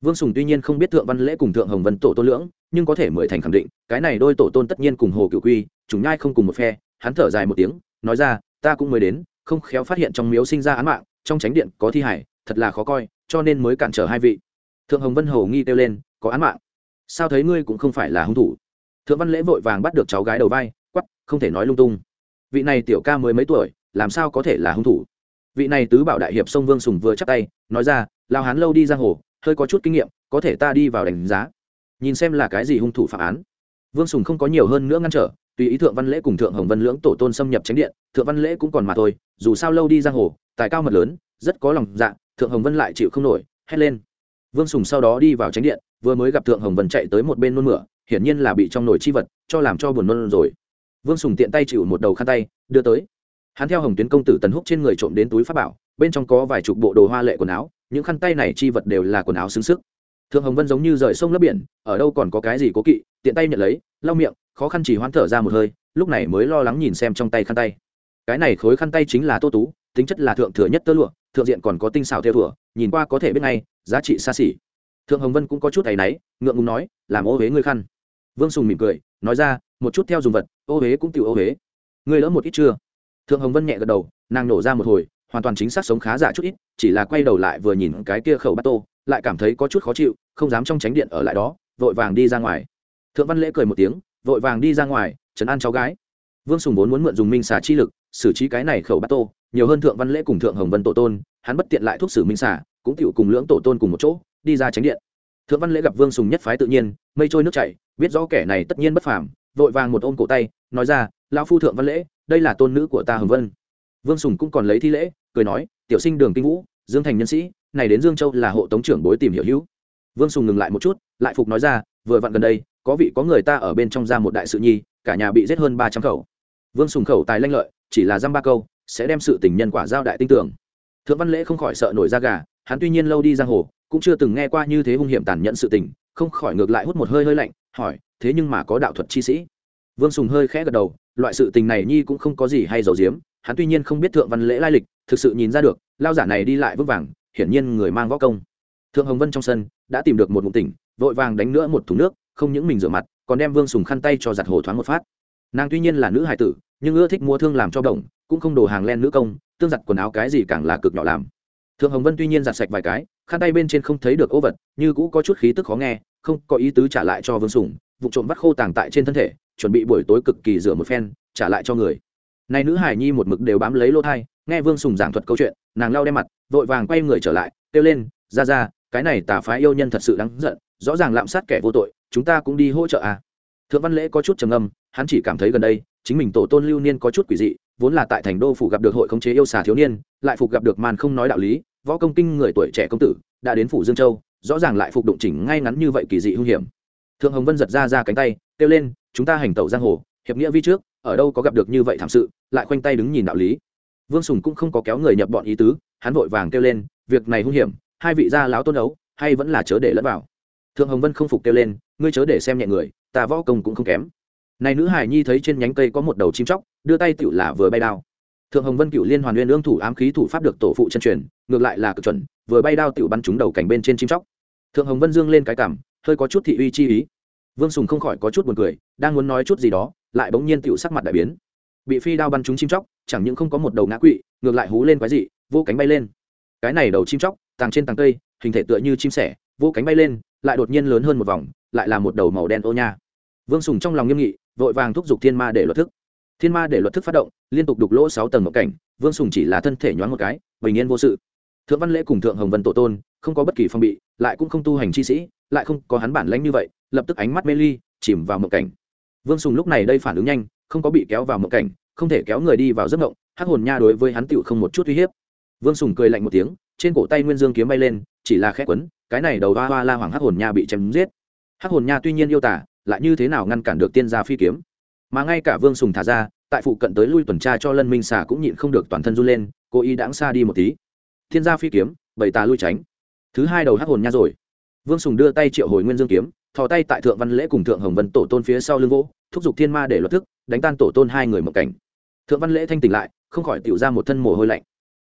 Vương sùng tuy nhiên không biết thượng văn lễ cùng thượng hồng vân tổ tôn lưỡng, nhưng có thể mười thành khẳng định, cái này đôi tổ tôn tất nhiên cùng hồ cựu quy chúng nhai không cùng một phe, hắn thở dài một tiếng, nói ra, ta cũng mới đến, không khéo phát hiện trong miếu sinh ra án mạng, trong tránh điện có thi hải thật là khó coi, cho nên mới cản trở hai vị thượng hồng vân hầu nghi kêu lên, có án mạng? Sao thấy ngươi cũng không phải là hung thủ? Thượng văn lễ vội vàng bắt được cháu gái đầu vai quắp không thể nói lung tung. Vị này tiểu ca mới mấy tuổi, làm sao có thể là hung thủ? Vị này tứ bảo đại hiệp sông vương sùng vừa chắc tay, nói ra, lao hán lâu đi giang hồ, hơi có chút kinh nghiệm, có thể ta đi vào đánh giá. Nhìn xem là cái gì hung thủ phạm án. Vương sùng không có nhiều hơn nữa ngăn trở, tùy ý thượng văn lễ cùng thượng hồng vân lưỡng tổ tôn xâm nhập tránh điện, thượng văn lễ cũng còn mà thôi, dù sao lâu đi giang hồ, tài cao mật lớn, rất có lòng dạ thượng hồng vân lại chịu không nổi, hét lên vương sùng sau đó đi vào tránh điện, vừa mới gặp thượng hồng vân chạy tới một bên nôn mửa, hiển nhiên là bị trong nồi chi vật cho làm cho buồn nôn rồi. Vương sùng tiện tay chịu một đầu khăn tay, đưa tới. Hắn theo hồng tuyến công tử tần húc trên người trộm đến túi pháp bảo, bên trong có vài chục bộ đồ hoa lệ quần áo, những khăn tay này chi vật đều là quần áo xứng sức. Thượng hồng vân giống như rời sông lấp biển, ở đâu còn có cái gì cố kỵ, tiện tay nhận lấy, lau miệng, khó khăn chỉ hoan thở ra một hơi, lúc này mới lo lắng nhìn xem trong tay khăn tay. Cái này khối khăn tay chính là tô tú, tính chất là thượng thừa nhất tơ lụa, thượng diện còn có tinh xảo theo thủa nhìn qua có thể biết ngay giá trị xa xỉ. Thượng hồng vân cũng có chút tay náy, ngượng ngùng nói, làm ô huế ngươi khăn. Vương sùng mỉm cười, nói ra, một chút theo dùng vật, ô huế cũng tự ô huế. Ngươi lỡ một ít chưa? Thượng hồng vân nhẹ gật đầu, nàng nổ ra một hồi, hoàn toàn chính xác sống khá giả chút ít, chỉ là quay đầu lại vừa nhìn cái kia khẩu bát tô, lại cảm thấy có chút khó chịu, không dám trong tránh điện ở lại đó, vội vàng đi ra ngoài. Thượng văn lễ cười một tiếng, vội vàng đi ra ngoài chấn an cháu gái. Vương sùng vốn muốn mượn dùng minh xà chi lực, xử trí cái này khẩu bát tô, nhiều hơn thượng văn lễ cùng thượng hồng vân tổ tôn, hắn bất tiện lại thuốc xử minh xà cũng chịu cùng lưỡng tổ tôn cùng một chỗ, đi ra tránh điện. Thượng văn lễ gặp vương sùng nhất phái tự nhiên, mây trôi nước chảy, biết rõ kẻ này tất nhiên bất phàm, vội vàng một ôm cổ tay, nói ra, lão phu thượng văn lễ, đây là tôn nữ của ta hồng vân. Vương sùng cũng còn lấy thi lễ, cười nói, tiểu sinh đường kinh vũ, dương thành nhân sĩ, này đến dương châu là hộ tống trưởng bối tìm hiểu hữu. Vương sùng ngừng lại một chút, lại phục nói ra, vừa vặn gần đây, có vị có người ta ở bên trong ra một đại sự nhi, cả nhà bị giết hơn ba trăm khẩu. Vương sùng khẩu tài lanh lợi, chỉ là dăm ba câu, sẽ đem sự tình nhân quả giao đại tin tưởng. Thượng văn lễ không khỏi sợ nổi da gà hắn tuy nhiên lâu đi giang hồ, cũng chưa từng nghe qua như thế hung hiểm tàn nhẫn sự tình, không khỏi ngược lại hút một hơi hơi lạnh, hỏi, thế nhưng mà có đạo thuật chi sĩ? Vương sùng hơi khẽ gật đầu, loại sự tình này nhi cũng không có gì hay giấu giếm, hắn tuy nhiên không biết thượng văn lễ lai lịch, thực sự nhìn ra được, lao giả này đi lại vững vàng, hiển nhiên người mang võ công. Thượng hồng vân trong sân, đã tìm được một mục tỉnh, vội vàng đánh nữa một thùng nước, không những mình rửa mặt, còn đem vương sùng khăn tay cho giặt hồ thoáng một phát. Nàng tuy nhiên là nữ hải tử, nhưng ưa thích mua thương làm cho đồng cũng không đồ hàng len nữ công, tương giặt quần áo cái gì càng là cực nhỏ làm thượng hồng vân tuy nhiên giặt sạch vài cái, khăn tay bên trên không thấy được ô vật, như cũ có chút khí tức khó nghe, không có ý tứ trả lại cho vương sùng, vụ trộm vắt khô tàng tại trên thân thể, chuẩn bị buổi tối cực kỳ rửa một phen, trả lại cho người. Này nữ hải nhi một mực đều bám lấy lô thai, nghe vương sùng giảng thuật câu chuyện, nàng lau đe mặt, vội vàng quay người trở lại, kêu lên, ra ra, cái này tà phái yêu nhân thật sự đáng giận, rõ ràng lạm sát kẻ vô tội, chúng ta cũng đi hỗ trợ à. Thượng văn lễ có chút trầm âm hắn chỉ cảm thấy gần đây, chính mình tổ tôn lưu niên có chút quỷ dị, vốn là tại thành đô phủ gặp được hội khống chế yêu xà thiếu niên, lại phục gặp được màn không nói đạo lý võ công kinh người tuổi trẻ công tử, đã đến phủ dương châu, rõ ràng lại phục đụng chỉnh ngay ngắn như vậy kỳ dị hung hiểm. Thượng hồng vân giật ra ra cánh tay, kêu lên, chúng ta hành tẩu giang hồ, hiệp nghĩa vi trước, ở đâu có gặp được như vậy thảm sự, lại khoanh tay đứng nhìn đạo lý. Vương sùng cũng không có kéo người nhập bọn ý tứ, hắn vội vàng kêu lên, việc này hung hiểm, hai vị gia láo tôn đấu, hay vẫn là chớ để lẫn vào? Thượng hồng vân không phục kêu lên, ngươi chớ để xem nhẹ người, ta võ công cũng không kém. Này nữ hải nhi thấy trên nhánh cây có một đầu chim chóc, đưa tay tựu là vừa bay đao thượng hồng vân cựu liên hoàn nguyên ương thủ ám khí thủ pháp được tổ phụ chân truyền, ngược lại là cực chuẩn, vừa bay đao tựu bắn trúng đầu cảnh bên trên chim chóc. Thượng hồng vân dương lên cái cảm, hơi có chút thị uy chi ý. Vương sùng không khỏi có chút buồn cười, đang muốn nói chút gì đó, lại bỗng nhiên tựu sắc mặt đại biến. Bị phi đao bắn trúng chim chóc, chẳng những không có một đầu ngã quỵ, ngược lại hú lên quái dị, vô cánh bay lên. Cái này đầu chim chóc, tàng trên tàng cây hình thể tựa như chim sẻ, vô cánh bay lên, lại đột nhiên lớn hơn một vòng, lại là một đầu màu đen ô nha. Vương sùng trong lòng nghiêm nghị, vội vàng thúc giục thiên ma để luật thức thiên ma để luật thức phát động, liên tục đục lỗ sáu tầng một cảnh, vương sùng chỉ là thân thể nhoáng một cái, bình yên vô sự. Thượng văn lễ cùng thượng hồng vân tổ tôn, không có bất kỳ phong bị, lại cũng không tu hành chi sĩ, lại không có hắn bản lãnh như vậy, lập tức ánh mắt mê ly, chìm vào mộng cảnh. Vương sùng lúc này đây phản ứng nhanh, không có bị kéo vào mộng cảnh, không thể kéo người đi vào giấc mộng, hắc hồn nha đối với hắn tựu không một chút uy hiếp. Vương sùng cười lạnh một tiếng, trên cổ tay nguyên dương kiếm bay lên, chỉ là khét quấn, cái này đầu hoa hoa la hoàng hắc hồn nha bị chém giết. Hắc hồn nha tuy nhiên yêu tả, lại như thế nào ngăn cản được tiên gia phi kiếm? Mà ngay cả vương sùng thả ra tại phụ cận tới lui tuần tra cho lân minh xà cũng nhịn không được toàn thân run lên cố ý đãng xa đi một tí. Thiên gia phi kiếm bảy tà lui tránh. Thứ hai đầu hát hồn nha rồi. Vương sùng đưa tay triệu hồi nguyên dương kiếm thò tay tại thượng văn lễ cùng thượng hồng vân tổ tôn phía sau lưng vỗ, thúc giục thiên ma để luật thức đánh tan tổ tôn hai người một cảnh. Thượng văn lễ thanh tỉnh lại không khỏi tiểu ra một thân mồ hôi lạnh.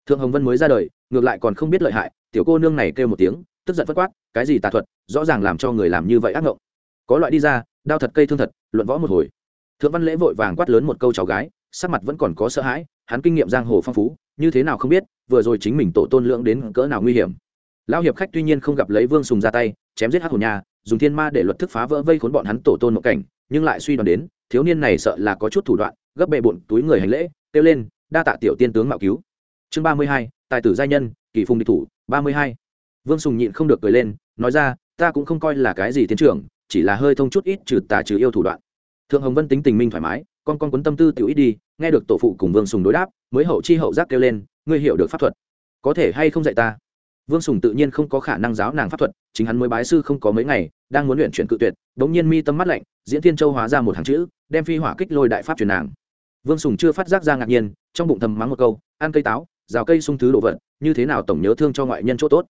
Thượng hồng vân mới ra đời ngược lại còn không biết lợi hại tiểu cô nương này kêu một tiếng tức giận phất quát cái gì tà thuật rõ ràng làm cho người làm như vậy ác ngộng. Có loại đi ra đao thật cây thương thật luận võ một hồi thượng văn lễ vội vàng quát lớn một câu cháu gái, sắc mặt vẫn còn có sợ hãi, hắn kinh nghiệm giang hồ phong phú, như thế nào không biết, vừa rồi chính mình tổ tôn lượng đến cỡ nào nguy hiểm. Lão hiệp khách tuy nhiên không gặp lấy vương sùng ra tay, chém giết hát hồn nhà dùng thiên ma để luật thức phá vỡ vây khốn bọn hắn tổ tôn một cảnh, nhưng lại suy đoán đến, thiếu niên này sợ là có chút thủ đoạn, gấp bệ bụn túi người hành lễ, kêu lên, đa tạ tiểu tiên tướng mạo cứu. Chương ba mươi hai, tài tử gia nhân, kỳ phùng địch thủ, ba mươi hai. Vương sùng nhịn không được cười lên, nói ra, ta cũng không coi là cái gì tiến trưởng, chỉ là hơi thông chút ít trừ tà trừ yêu thủ đoạn thượng hồng vân tính tình minh thoải mái, con con quấn tâm tư tiểu ít đi, nghe được tổ phụ cùng vương sùng đối đáp, mới hậu chi hậu giác kêu lên, ngươi hiểu được pháp thuật, có thể hay không dạy ta? Vương sùng tự nhiên không có khả năng giáo nàng pháp thuật, chính hắn mới bái sư không có mấy ngày, đang muốn luyện chuyển cự tuyệt đ ố n g nhiên mi tâm mắt lạnh, diễn thiên châu hóa ra một hàng chữ, đem phi hỏa kích lôi đại pháp truyền nàng. Vương sùng chưa phát giác ra ngạc nhiên, trong bụng thầm mắng một câu, ăn cây táo, rào cây sung thứ đồ vật, như thế nào tổng nhớ thương cho ngoại nhân chỗ tốt?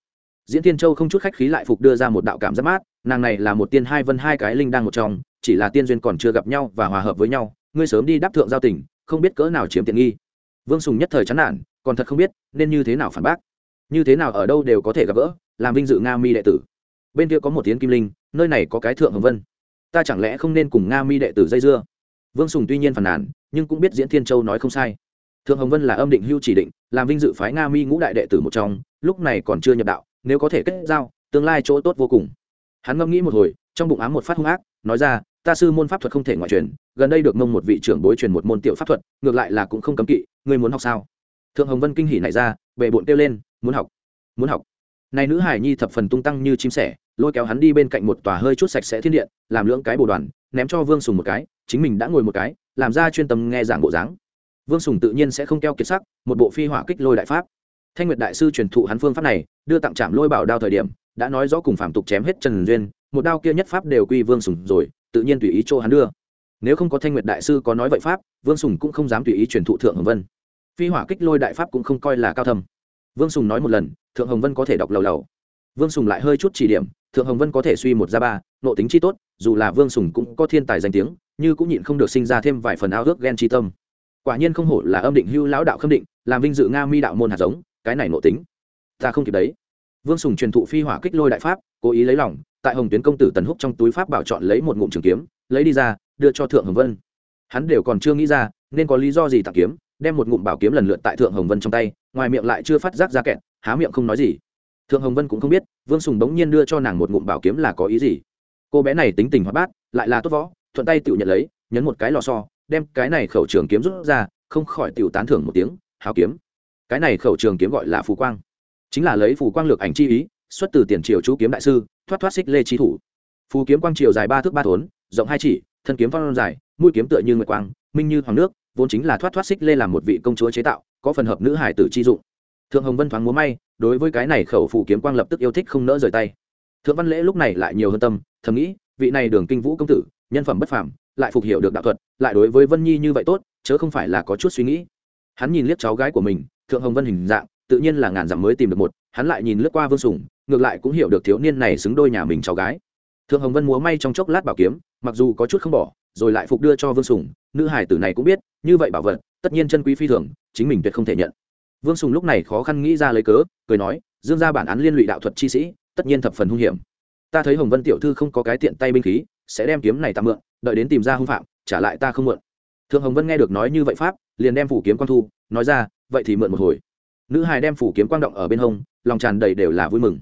Diễn thiên châu không chút khách khí lại phục đưa ra một đạo cảm giác mát, nàng này là một tiên hai vân hai cái linh đang một trong, chỉ là tiên duyên còn chưa gặp nhau và hòa hợp với nhau, ngươi sớm đi đáp thượng giao tình, không biết cỡ nào chiếm tiện nghi. Vương sùng nhất thời chán nản, còn thật không biết, nên như thế nào phản bác? Như thế nào ở đâu đều có thể gặp gỡ, làm vinh dự nga mi đệ tử. Bên kia có một tiếng kim linh, nơi này có cái thượng hồng vân. Ta chẳng lẽ không nên cùng nga mi đệ tử dây dưa? Vương sùng tuy nhiên phản nản, nhưng cũng biết diễn thiên châu nói không sai. Thượng hồng vân là âm định hưu chỉ định, làm vinh dự phái nga mi ngũ đại đệ tử một trong, lúc này còn chưa nhập đạo nếu có thể kết giao, tương lai chỗ tốt vô cùng. Hắn ngẫm nghĩ một hồi, trong bụng ám một phát hung ác, nói ra, ta sư môn pháp thuật không thể ngoại truyền, gần đây được mông một vị trưởng bối truyền một môn tiểu pháp thuật, ngược lại là cũng không cấm kỵ, ngươi muốn học sao? Thượng hồng vân kinh hỉ này ra bệ bộn kêu lên, muốn học muốn học. Này nữ hải nhi thập phần tung tăng như chim sẻ, lôi kéo hắn đi bên cạnh một tòa hơi chút sạch sẽ thiên điện, làm lưỡng cái bồ đoàn, ném cho vương sùng một cái, chính mình đã ngồi một cái, làm ra chuyên tâm nghe giảng bộ dáng. Vương sùng tự nhiên sẽ không keo kiệt sắc, một bộ phi hỏa kích lôi đại pháp thanh nguyệt đại sư truyền thụ hắn phương pháp này, đưa tặng trạm lôi bảo đao thời điểm, đã nói rõ cùng phạm tục chém hết trần duyên, một đao kia nhất pháp đều quy vương sùng rồi, tự nhiên tùy ý cho hắn đưa. Nếu không có thanh nguyệt đại sư có nói vậy pháp, vương sùng cũng không dám tùy ý truyền thụ thượng hồng vân. Phi hỏa kích lôi đại pháp cũng không coi là cao thầm vương sùng nói một lần, thượng hồng vân có thể đọc lầu lầu. Vương sùng lại hơi chút chỉ điểm, thượng hồng vân có thể suy một ra ba, nộ tính chi tốt, dù là vương sùng cũng có thiên tài danh tiếng, như cũng nhịn không được sinh ra thêm vài phần ao ước ghen chi tâm. Quả nhiên không hổ là âm định hưu lão đạo khâm định, làm vinh dự nga mi đạo môn hạt giống cái này nộ tính. Ta không kịp đấy. Vương sùng truyền thụ phi hỏa kích lôi đại pháp, cố ý lấy lòng, tại hồng tuyến công tử tần húc trong túi pháp bảo chọn lấy một ngụm trường kiếm, lấy đi ra, đưa cho thượng hồng vân. Hắn đều còn chưa nghĩ ra, nên có lý do gì tặng kiếm, đem một ngụm bảo kiếm lần lượt tại thượng hồng vân trong tay, ngoài miệng lại chưa phát giác ra kẹt, há miệng không nói gì. Thượng hồng vân cũng không biết, vương sùng bỗng nhiên đưa cho nàng một ngụm bảo kiếm là có ý gì. Cô bé này tính tình hoạt bát, lại là tốt võ, thuận tay tự nhận lấy, nhấn một cái lò so đem cái này khẩu trường kiếm rút ra, không khỏi tự tán thưởng một tiếng hào kiếm cái này khẩu trường kiếm gọi là phù quang. Chính là lấy phù quang lược ảnh chi ý, xuất từ tiền triều chú kiếm đại sư, thoát thoát xích lê trí thủ. Phù kiếm quang triều dài ba thước ba thốn, rộng hai chỉ, thân kiếm phong dài, mũi kiếm tựa như nguyệt quang, minh như hoàng nước, vốn chính là thoát thoát xích lê làm một vị công chúa chế tạo, có phần hợp nữ hải tử chi dụng. Thượng hồng vân thoáng múa may, đối với cái này khẩu phù kiếm quang lập tức yêu thích không nỡ rời tay. Thượng văn lễ lúc này lại nhiều hơn tâm, thầm nghĩ, vị này đường kinh vũ công tử, nhân phẩm bất phàm, lại phục hiểu được đạo thuật, lại đối với vân nhi như vậy tốt, chớ không phải là có chút suy nghĩ. Hắn nhìn liếc cháu gái của mình thượng hồng vân hình dạng, tự nhiên là ngàn dặm mới tìm được một, hắn lại nhìn lướt qua vương sùng, ngược lại cũng hiểu được thiếu niên này xứng đôi nhà mình cháu gái. Thượng hồng vân múa may trong chốc lát bảo kiếm, mặc dù có chút không bỏ, rồi lại phục đưa cho vương sùng, nữ hải tử này cũng biết, như vậy bảo vật, tất nhiên chân quý phi thường, chính mình tuyệt không thể nhận. Vương sùng lúc này khó khăn nghĩ ra lấy cớ, cười nói, dương ra bản án liên lụy đạo thuật chi sĩ, tất nhiên thập phần hung hiểm. Ta thấy hồng vân tiểu thư không có cái tiện tay binh khí, sẽ đem kiếm này tạm mượn, đợi đến tìm ra hung phạm, trả lại ta không mượn. Thượng hồng vân nghe được nói như vậy pháp, liền đem phủ kiếm quan thu, nói ra vậy thì mượn một hồi. Nữ hài đem phủ kiếm quang động ở bên hông, lòng tràn đầy đều là vui mừng.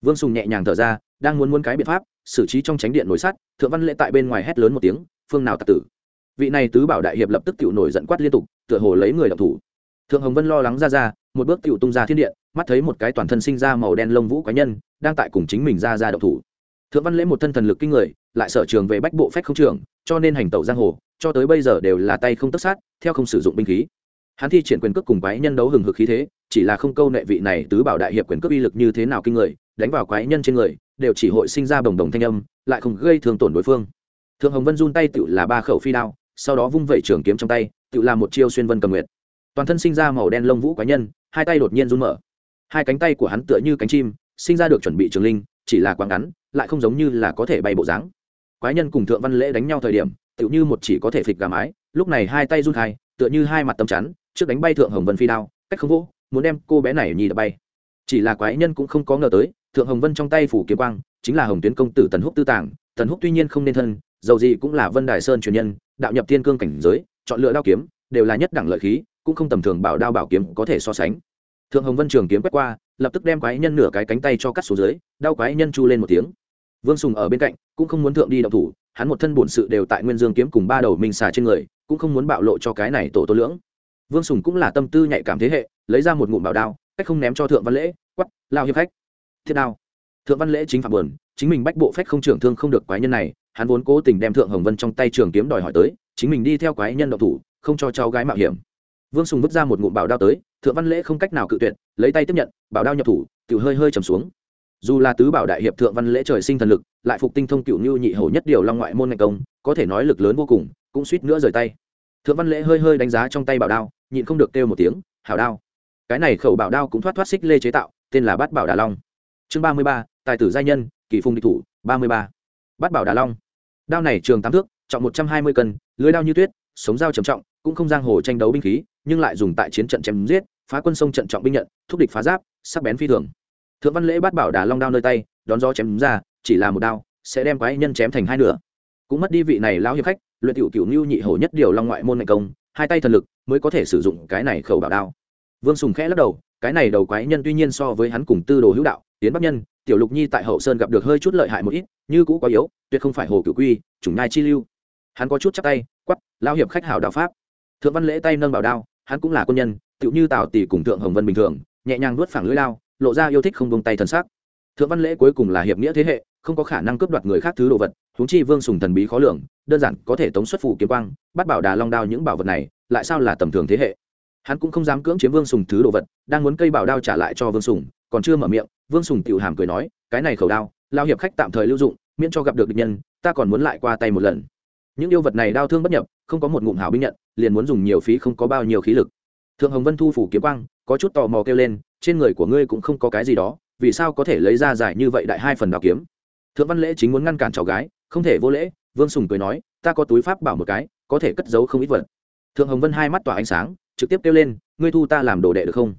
Vương sùng nhẹ nhàng thở ra, đang muốn muốn cái biện pháp, xử trí trong tránh điện nổi sắt, thượng văn lễ tại bên ngoài hét lớn một tiếng, phương nào tạc tử? Vị này tứ bảo đại hiệp lập tức tự nổi giận quát liên tục, tựa hồ lấy người đọc thủ. Thượng hồng vân lo lắng ra ra, một bước tự tung ra thiên điện, mắt thấy một cái toàn thân sinh ra màu đen lông vũ cá nhân, đang tại cùng chính mình ra ra độc thủ. Thượng văn lễ một thân thần lực kinh người, lại sở trường về bách bộ phép không trường cho nên hành tẩu giang hồ, cho tới bây giờ đều là tay không tất sát, theo không sử dụng binh khí hắn thi triển quyền cước cùng quái nhân đấu hừng hực khí thế, chỉ là không câu nệ vị này tứ bảo đại hiệp quyền cước uy lực như thế nào kinh người, đánh vào quái nhân trên người, đều chỉ hội sinh ra bồng đồng thanh âm, lại không gây thương tổn đối phương. Thượng hồng vân run tay tự là ba khẩu phi đao, sau đó vung vẩy trường kiếm trong tay tự là một chiêu xuyên vân cầm nguyệt. Toàn thân sinh ra màu đen lông vũ quái nhân, hai tay đột nhiên run mở. Hai cánh tay của hắn tựa như cánh chim, sinh ra được chuẩn bị trường linh, chỉ là quang ngắn, lại không giống như là có thể bay bộ dáng. Quái nhân cùng thượng văn lễ đánh nhau thời điểm tự như một chỉ có thể phịch gà mái, lúc này hai tay run khai tựa như hai mặt tầm chắn trước đánh bay thượng hồng vân phi đao, cách không vỗ, muốn đem cô bé này nhì đập bay. Chỉ là quái nhân cũng không có ngờ tới, thượng hồng vân trong tay phủ kiếm quang, chính là hồng tuyến công tử tần húc tư tàng, tần húc tuy nhiên không nên thân, dầu gì cũng là vân đài sơn truyền nhân, đạo nhập thiên cương cảnh giới, chọn lựa đao kiếm, đều là nhất đẳng lợi khí, cũng không tầm thường bảo đao bảo kiếm có thể so sánh. Thượng hồng vân trường kiếm quét qua, lập tức đem quái nhân nửa cái cánh tay cho cắt xuống dưới, đao quái nhân chu lên một tiếng. Vương sùng ở bên cạnh, cũng không muốn thượng đi đậu thủ, hắn một thân bổn sự đều tại nguyên dương kiếm cùng ba đầu minh xà trên người, cũng không muốn bạo lộ cho cái này tổ tô lưỡng vương sùng cũng là tâm tư nhạy cảm thế hệ, lấy ra một ngụm bảo đao, cách không ném cho thượng văn lễ quắp lao hiệp khách, thiết đao. Thượng văn lễ chính phạm buồn, chính mình bách bộ phách không trưởng thương không được quái nhân này, hắn vốn cố tình đem thượng hồng vân trong tay trường kiếm đòi hỏi tới, chính mình đi theo quái nhân độc thủ, không cho cháu gái mạo hiểm. Vương sùng vứt ra một ngụm bảo đao tới, thượng văn lễ không cách nào cự tuyệt, lấy tay tiếp nhận, bảo đao nhập thủ tự hơi hơi trầm xuống. Dù là tứ bảo đại hiệp thượng văn lễ trời sinh thần lực, lại phục tinh thông cựu như nhị hổ nhất điều long ngoại môn ngành công, có thể nói lực lớn vô cùng, cũng suýt nữa rời tay. Thượng văn lễ hơi hơi đánh giá trong tay bảo đao nhịn không được kêu một tiếng, hảo đao. Cái này khẩu bảo đao cũng thoát thoát xích lê chế tạo, tên là bát bảo đà long. Chương ba mươi ba, tài tử gia nhân, kỳ phùng địch thủ, ba mươi ba. Bát bảo đà long. Đao này trường tám thước, trọng một trăm hai mươi cân, lưới đao như tuyết, sống dao trầm trọng, cũng không giang hồ tranh đấu binh khí, nhưng lại dùng tại chiến trận chém giết, phá quân sông trận trọng binh nhận, thúc địch phá giáp, sắc bén phi thường. Thượng văn lễ bát bảo đà long đao nơi tay, đón gió chém ra, chỉ là một đao, sẽ đem quái nhân chém thành hai nửa. Cũng mất đi vị này lão hiệp khách, luyện tiểu cửu lưu nhị hổ nhất điều long ngoại môn ngành công hai tay thần lực mới có thể sử dụng cái này khẩu bảo đao. Vương sùng khẽ lắc đầu, cái này đầu quái nhân tuy nhiên so với hắn cùng tư đồ hữu đạo, tiến bắc nhân, tiểu lục nhi tại hậu sơn gặp được hơi chút lợi hại một ít, như cũ quá yếu, tuyệt không phải hồ cửu quy, chủng nai chi lưu. Hắn có chút chắc tay quắp lao hiệp khách hảo đạo pháp. Thượng văn lễ tay nâng bảo đao, hắn cũng là quân nhân, tựu như tào tỷ cùng thượng hồng vân bình thường, nhẹ nhàng nuốt phẳng lưỡi lao, lộ ra yêu thích không buông tay thần sắc. Thượng văn lễ cuối cùng là hiệp nghĩa thế hệ, không có khả năng cướp đoạt người khác thứ đồ vật huống chi vương sùng thần bí khó lường, đơn giản có thể tống xuất phủ kiếm quang, bắt bảo đà long đao những bảo vật này, lại sao là tầm thường thế hệ? Hắn cũng không dám cưỡng chiếm vương sùng thứ đồ vật, đang muốn cây bảo đao trả lại cho vương sùng, còn chưa mở miệng, vương sùng tiểu hàm cười nói, cái này khẩu đao, lao hiệp khách tạm thời lưu dụng, miễn cho gặp được địch nhân, ta còn muốn lại qua tay một lần. Những yêu vật này đau thương bất nhập, không có một ngụm hảo binh nhận, liền muốn dùng nhiều phí không có bao nhiêu khí lực. Thượng hồng vân thu phủ kiếm quang, có chút tò mò kêu lên, trên người của ngươi cũng không có cái gì đó, vì sao có thể lấy ra giải như vậy đại hai phần đào kiếm? Thượng văn lễ chính muốn ngăn cản cháu gái không thể vô lễ, vương sùng cười nói, ta có túi pháp bảo một cái, có thể cất giấu không ít vật. Thượng hồng vân hai mắt tỏa ánh sáng, trực tiếp kêu lên, ngươi thu ta làm đồ đệ được không?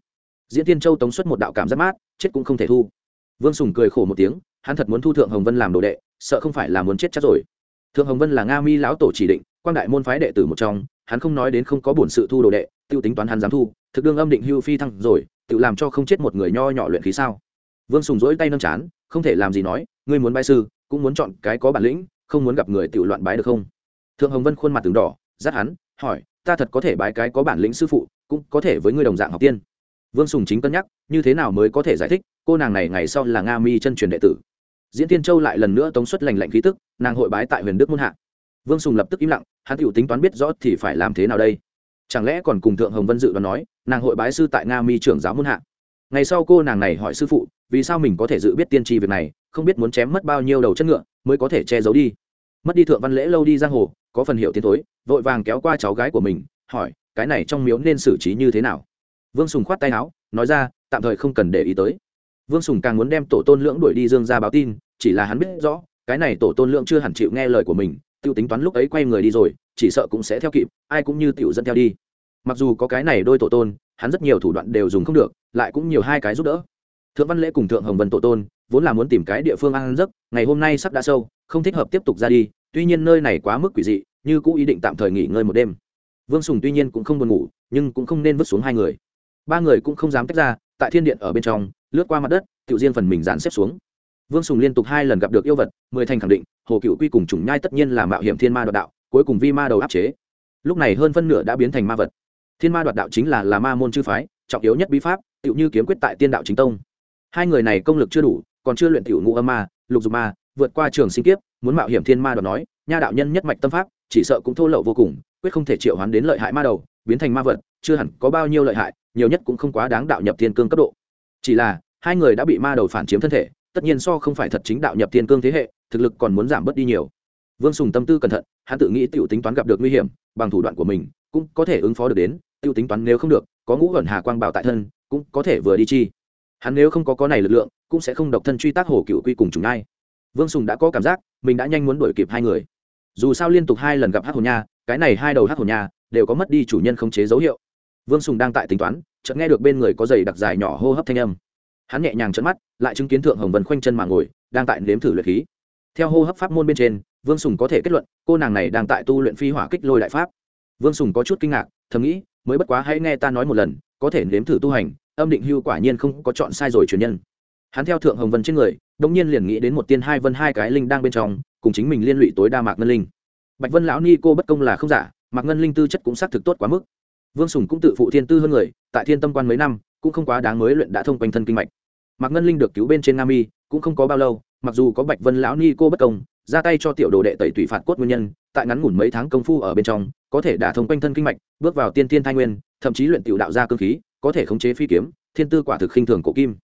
Diễn tiên châu tống xuất một đạo cảm giác mát, chết cũng không thể thu. Vương sùng cười khổ một tiếng, hắn thật muốn thu thượng hồng vân làm đồ đệ, sợ không phải là muốn chết chắc rồi. Thượng hồng vân là nga mi lão tổ chỉ định quan đại môn phái đệ tử một trong, hắn không nói đến không có bổn sự thu đồ đệ tự tính toán hắn dám thu, thực đương âm định hưu phi thăng rồi, tự làm cho không chết một người nho nhỏ luyện khí sao? Vương sùng dỗi tay nâng chán, không thể làm gì nói, ngươi muốn bay sư cũng muốn chọn cái có bản lĩnh, không muốn gặp người tự loạn bái được không? Thượng hồng vân khuôn mặt từng đỏ, dắt hắn, hỏi, ta thật có thể bái cái có bản lĩnh sư phụ, cũng có thể với ngươi đồng dạng học tiên? Vương sùng chính cân nhắc, như thế nào mới có thể giải thích, cô nàng này ngày sau là nga mi chân truyền đệ tử. Diễn tiên châu lại lần nữa tống xuất lành lạnh khí tức, nàng hội bái tại huyền đức muôn hạ. Vương sùng lập tức im lặng, hắn tự tính toán biết rõ thì phải làm thế nào đây? Chẳng lẽ còn cùng thượng hồng vân dự đoán nói, nàng hội bái sư tại nga mi trưởng giáo muôn hạ? Ngày sau cô nàng này hỏi sư phụ vì sao mình có thể dự biết tiên tri việc này, không biết muốn chém mất bao nhiêu đầu chân ngựa mới có thể che giấu đi. Mất đi thượng văn lễ lâu đi giang hồ, có phần hiệu tiến thối, vội vàng kéo qua cháu gái của mình, hỏi, cái này trong miếu nên xử trí như thế nào? Vương sùng khoát tay áo, nói ra, tạm thời không cần để ý tới. Vương sùng càng muốn đem tổ tôn lưỡng đuổi đi dương ra báo tin, chỉ là hắn biết rõ, cái này tổ tôn lưỡng chưa hẳn chịu nghe lời của mình t i ê u tính toán lúc ấy quay người đi rồi, chỉ sợ cũng sẽ theo kịp, ai cũng như t i ể u dẫn theo đi. Mặc dù có cái này đôi tổ tôn, hắn rất nhiều thủ đoạn đều dùng không được, lại cũng nhiều hai cái giúp đỡ thượng văn lễ cùng thượng hồng vân tổ tôn, vốn là muốn tìm cái địa phương ăn giấc, ngày hôm nay sắp đã sâu, không thích hợp tiếp tục ra đi, tuy nhiên nơi này quá mức quỷ dị, như cũ ý định tạm thời nghỉ ngơi một đêm. Vương sùng tuy nhiên cũng không buồn ngủ, nhưng cũng không nên vứt xuống hai người. Ba người cũng không dám tách ra, tại thiên điện ở bên trong, lướt qua mặt đất, tự riêng phần mình dán xếp xuống. Vương sùng liên tục hai lần gặp được yêu vật, mười thành khẳng định, hồ cựu quy cùng chủng nhai tất nhiên là mạo hiểm thiên ma đoạt đạo, cuối cùng vi ma đầu áp chế. Lúc này hơn phân nửa đã biến thành ma vật. Thiên ma đoạt đạo chính là là ma môn chư phái, trọng yếu nhất bí pháp, tựu như kiếm quyết tại tiên đạo chính tông hai người này công lực chưa đủ, còn chưa luyện tiểu ngũ âm ma, lục dục ma, vượt qua trường sinh kiếp, muốn mạo hiểm thiên ma đoạt nói, nha đạo nhân nhất mạch tâm pháp, chỉ sợ cũng thô lậu vô cùng, quyết không thể triệu hoán đến lợi hại ma đầu, biến thành ma vật, chưa hẳn có bao nhiêu lợi hại, nhiều nhất cũng không quá đáng đạo nhập thiên cương cấp độ. Chỉ là, hai người đã bị ma đầu phản chiếm thân thể, tất nhiên so không phải thật chính đạo nhập thiên cương thế hệ, thực lực còn muốn giảm bớt đi nhiều. Vương sùng tâm tư cẩn thận, hắn tự nghĩ t i ể u tính toán gặp được nguy hiểm, bằng thủ đoạn của mình, cũng có thể ứng phó được đến t i ể u tính toán nếu không được, có ngũ ẩn hà quang bảo tại thân, cũng có thể vừa đi chi hắn nếu không có có này lực lượng, cũng sẽ không độc thân truy tác hồ cựu quy cùng chúng ai vương sùng đã có cảm giác, mình đã nhanh muốn đuổi kịp hai người. Dù sao liên tục hai lần gặp hát hồn nha, cái này hai đầu hát hồn nha đều có mất đi chủ nhân khống chế dấu hiệu. Vương sùng đang tại tính toán, chợt nghe được bên người có giày đặc dài nhỏ hô hấp thanh âm. Hắn nhẹ nhàng chớp mắt, lại chứng kiến thượng hồng vân khoanh chân mà ngồi, đang tại nếm thử luyện khí. Theo hô hấp pháp môn bên trên, vương sùng có thể kết luận, cô nàng này đang tại tu luyện phi hỏa kích lôi đại pháp. Vương sùng có chút kinh ngạc, thầm nghĩ, mới bất quá hãy nghe ta nói một lần, có thể nếm thử tu hành âm định hưu quả nhiên không có chọn sai rồi truyền nhân. Hắn theo thượng hồng vân trên người đông nhiên liền nghĩ đến một tiên hai vân hai cái linh đang bên trong, cùng chính mình liên lụy tối đa mạc ngân linh. Bạch vân lão ni cô bất công là không giả, mạc ngân linh tư chất cũng xác thực tốt quá mức. Vương sùng cũng tự phụ thiên tư hơn người, tại thiên tâm quan mấy năm, cũng không quá đáng mới luyện đã thông quanh thân kinh mạch. Mạc ngân linh được cứu bên trên nam mi, cũng không có bao lâu, mặc dù có bạch vân lão ni cô bất công, ra tay cho tiểu đồ đệ tẩy tủy phạt cốt nguyên nhân, tại ngắn ngủn mấy tháng công phu ở bên trong, có thể đả thông quanh thân kinh mạch, bước vào tiên tiên thai nguyên, thậm chí luyện tiểu đạo ra cơ khí có thể khống chế phi kiếm, thiên tư quả thực khinh thường cổ kim.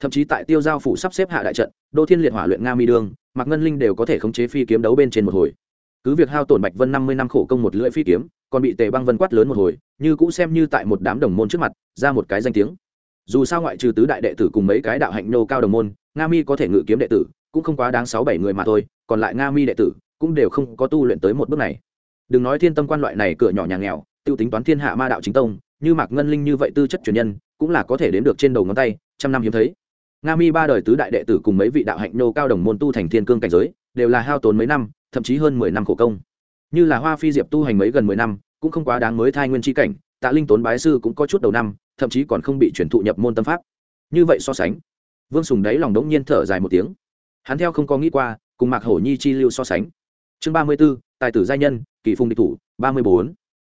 Thậm chí tại tiêu giao phủ sắp xếp hạ đại trận, đô thiên liệt hỏa luyện nga mi đương mạc ngân linh đều có thể khống chế phi kiếm đấu bên trên một hồi. Cứ việc hao tổn bạch vân năm mươi năm khổ công một lưỡi phi kiếm, còn bị tề băng vân quát lớn một hồi, như cũng xem như tại một đám đồng môn trước mặt, ra một cái danh tiếng. Dù sao ngoại trừ tứ đại đệ tử cùng mấy cái đạo hạnh nô cao đồng môn, nga mi có thể ngự kiếm đệ tử, cũng không quá đáng sáu bảy người mà thôi, còn lại nga mi đệ tử cũng đều không có tu luyện tới một bước này. Đừng nói thiên tâm quan loại này, cửa nhỏ nhà nghèo t i ê u tính toán thiên hạ ma đạo chính tông như mạc ngân linh như vậy tư chất truyền nhân, cũng là có thể đến được trên đầu ngón tay, trăm năm hiếm thấy. Nga mi ba đời tứ đại đệ tử cùng mấy vị đạo hạnh nô cao đồng môn tu thành thiên cương cảnh giới, đều là hao tốn mấy năm, thậm chí hơn mười năm khổ công. Như là hoa phi diệp tu hành mấy gần mười năm, cũng không quá đáng mới thai nguyên tri cảnh, tạ linh tốn bái sư cũng có chút đầu năm, thậm chí còn không bị chuyển thụ nhập môn tâm pháp. Như vậy so sánh, vương sùng đáy lòng đống nhiên thở dài một tiếng. Hắn theo không có nghĩ qua, cùng mạc hổ nhi chi lưu so sánh. Chương ba mươi b ố tài tử giai nhân, kỳ phùng địch thủ, ba mươi bốn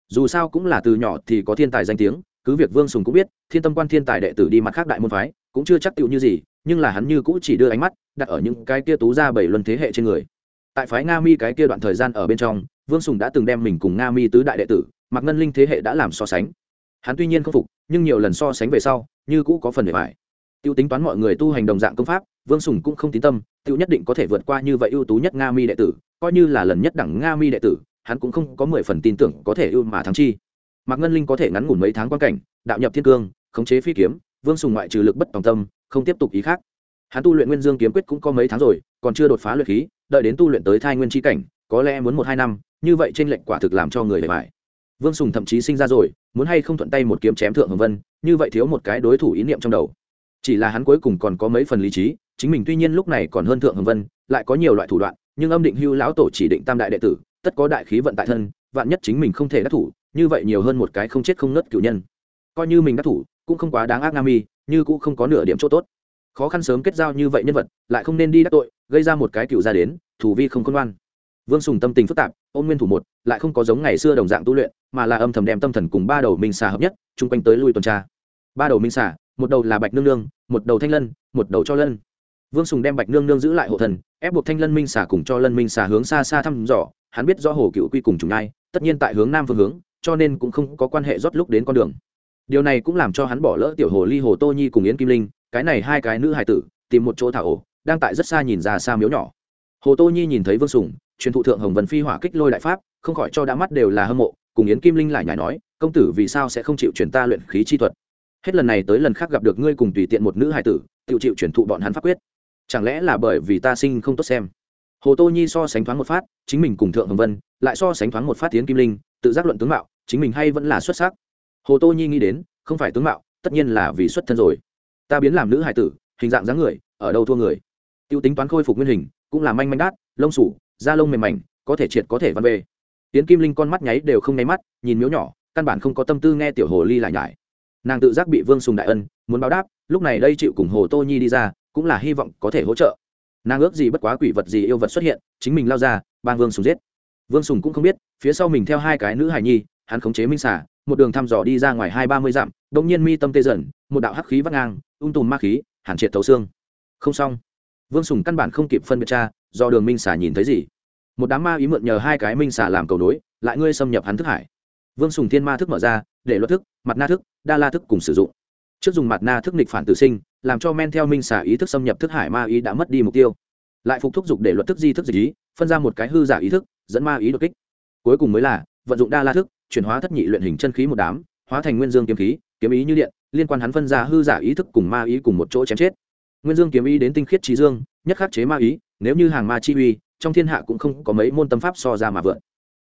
dù sao cũng là từ nhỏ thì có thiên tài danh tiếng, cứ việc vương sùng cũng biết, thiên tâm quan thiên tài đệ tử đi mặt khác đại môn phái, cũng chưa chắc tựu như gì, nhưng là hắn như cũ chỉ đưa ánh mắt đặt ở những cái kia tú ra bảy luân thế hệ trên người. Tại phái nga mi cái kia đoạn thời gian ở bên trong, vương sùng đã từng đem mình cùng nga mi tứ đại đệ tử, mặc ngân linh thế hệ đã làm so sánh. Hắn tuy nhiên không phục, nhưng nhiều lần so sánh về sau, như cũ có phần để phải tiêu tính toán mọi người tu hành đồng dạng công pháp, vương sùng cũng không tín tâm tiêu nhất định có thể vượt qua như vậy ưu tú nhất nga mi đệ tử, coi như là lần nhất đẳng nga mi đệ tử hắn cũng không có mười phần tin tưởng có thể ưu mà thắng chi. Mạc ngân linh có thể ngắn ngủn mấy tháng quan cảnh, đạo nhập thiên cương, khống chế phi kiếm, vương sùng ngoại trừ lực bất tòng tâm, không tiếp tục ý khác. Hắn tu luyện nguyên dương kiếm quyết cũng có mấy tháng rồi, còn chưa đột phá luyện khí, đợi đến tu luyện tới thai nguyên tri cảnh, có lẽ muốn một hai năm, như vậy t r ê n quả thực làm cho người hề mải vương sùng thậm chí sinh ra rồi, muốn hay không thuận tay một kiếm chém thượng hồng vân, như vậy thiếu một cái đối thủ ý niệm trong đầu. Chỉ là hắn cuối cùng còn có mấy phần lý trí, chính mình tuy nhiên lúc này còn hơn thượng hồng vân, lại có nhiều loại thủ đoạn, nhưng âm định hưu lão tổ chỉ định tam đại đệ tử tất có đại khí vận tại thân, vạn nhất chính mình không thể đắc thủ, như vậy nhiều hơn một cái không chết không nứt cựu nhân. Coi như mình đắc thủ, cũng không quá đáng ác nga mi như cũng không có nửa điểm chỗ tốt. Khó khăn sớm kết giao như vậy nhân vật, lại không nên đi đắc tội, gây ra một cái cựu ra đến, thủ vi không khôn ngoan. Vương sùng tâm tình phức tạp, ôn nguyên thủ một, lại không có giống ngày xưa đồng dạng tu luyện, mà là âm thầm đem tâm thần cùng ba đầu minh xà hợp nhất, chung quanh tới lui tuần tra. Ba đầu minh xà, một đầu là bạch nương nương, một đầu thanh lân, một đầu cho lân vương sùng đem bạch nương nương giữ lại hộ thần, ép buộc thanh lân minh xà cùng cho lân minh xà hướng xa xa thăm dò, hắn biết do hồ cựu quy cùng chúng ai tất nhiên tại hướng nam phương hướng, cho nên cũng không có quan hệ rót lúc đến con đường. Điều này cũng làm cho hắn bỏ lỡ tiểu hồ ly hồ tô nhi cùng yến kim linh, cái này hai cái nữ hài tử, tìm một chỗ thả ổ, đang tại rất xa nhìn ra xa miếu nhỏ. Hồ tô nhi nhìn thấy vương sùng, truyền thụ thượng hồng vân phi hỏa kích lôi đại pháp, không khỏi cho đã mắt đều là hâm mộ, cùng yến kim linh lại nhảy nói, công tử vì sao sẽ không chịu truyền ta luyện khí chi thuật? Hết lần này tới lần khác gặp được ngươi cùng tùy tiện một nữ hài tử tự chịu truyền thụ bọn hắn pháp quyết chẳng lẽ là bởi vì ta sinh không tốt xem? Hồ tô nhi so sánh thoáng một phát, chính mình cùng thượng hồng vân, lại so sánh thoáng một phát tiến kim linh, tự giác luận tướng mạo, chính mình hay vẫn là xuất sắc. Hồ tô nhi nghĩ đến, không phải tướng mạo, tất nhiên là vì xuất thân rồi. Ta biến làm nữ hải tử, hình dạng dáng người, ở đâu thua người? T i ê u tính toán khôi phục nguyên hình, cũng là manh manh đát, lông sủ, da lông mềm mảnh, có thể triệt có thể văn về tiến kim linh con mắt nháy đều không nháy mắt, nhìn miếu nhỏ, căn bản không có tâm tư nghe tiểu hồ ly lại nhải. Nàng tự giác bị vương sùng đại ân muốn báo đáp, lúc này đây chịu cùng hồ tô nhi đi ra cũng là hy vọng có thể hỗ trợ. Nàng ước gì bất quá quỷ vật gì yêu vật xuất hiện, chính mình lao ra, bang vương sùng giết. Vương sùng cũng không biết, phía sau mình theo hai cái nữ hài nhi, hắn khống chế minh xả một đường thăm dò đi ra ngoài hai ba mươi dặm đ ỗ n g nhiên mi tâm tê dần, một đạo hắc khí vắt ngang, ung tùm ma khí, hàn triệt thấu xương. Không xong. Vương sùng căn bản không kịp phân biệt cha do đường minh xả nhìn thấy gì. Một đám ma ý mượn nhờ hai cái minh xả làm cầu nối, lại ngươi xâm nhập hắn thức hải. Vương sùng thiên ma thức mở ra, để luật thức, mặt na thức, đa la thức cùng sử dụng. Trước dùng mặt na thức nịch phản tử sinh làm cho men theo minh xả ý thức xâm nhập thức hải ma ý đã mất đi mục tiêu. Lại phục thúc dục để luật thức di thức dịch ý, phân ra một cái hư giả ý thức, dẫn ma ý đột kích. Cuối cùng mới là, vận dụng đa la thức, chuyển hóa thất nhị luyện hình chân khí một đám, hóa thành nguyên dương kiếm khí, kiếm ý như điện, liên quan hắn phân ra hư giả ý thức cùng ma ý cùng một chỗ chém chết. Nguyên dương kiếm ý đến tinh khiết trí dương, nhất khắc chế ma ý, nếu như hàng ma chi uy, trong thiên hạ cũng không có mấy môn tâm pháp so ra mà vượn.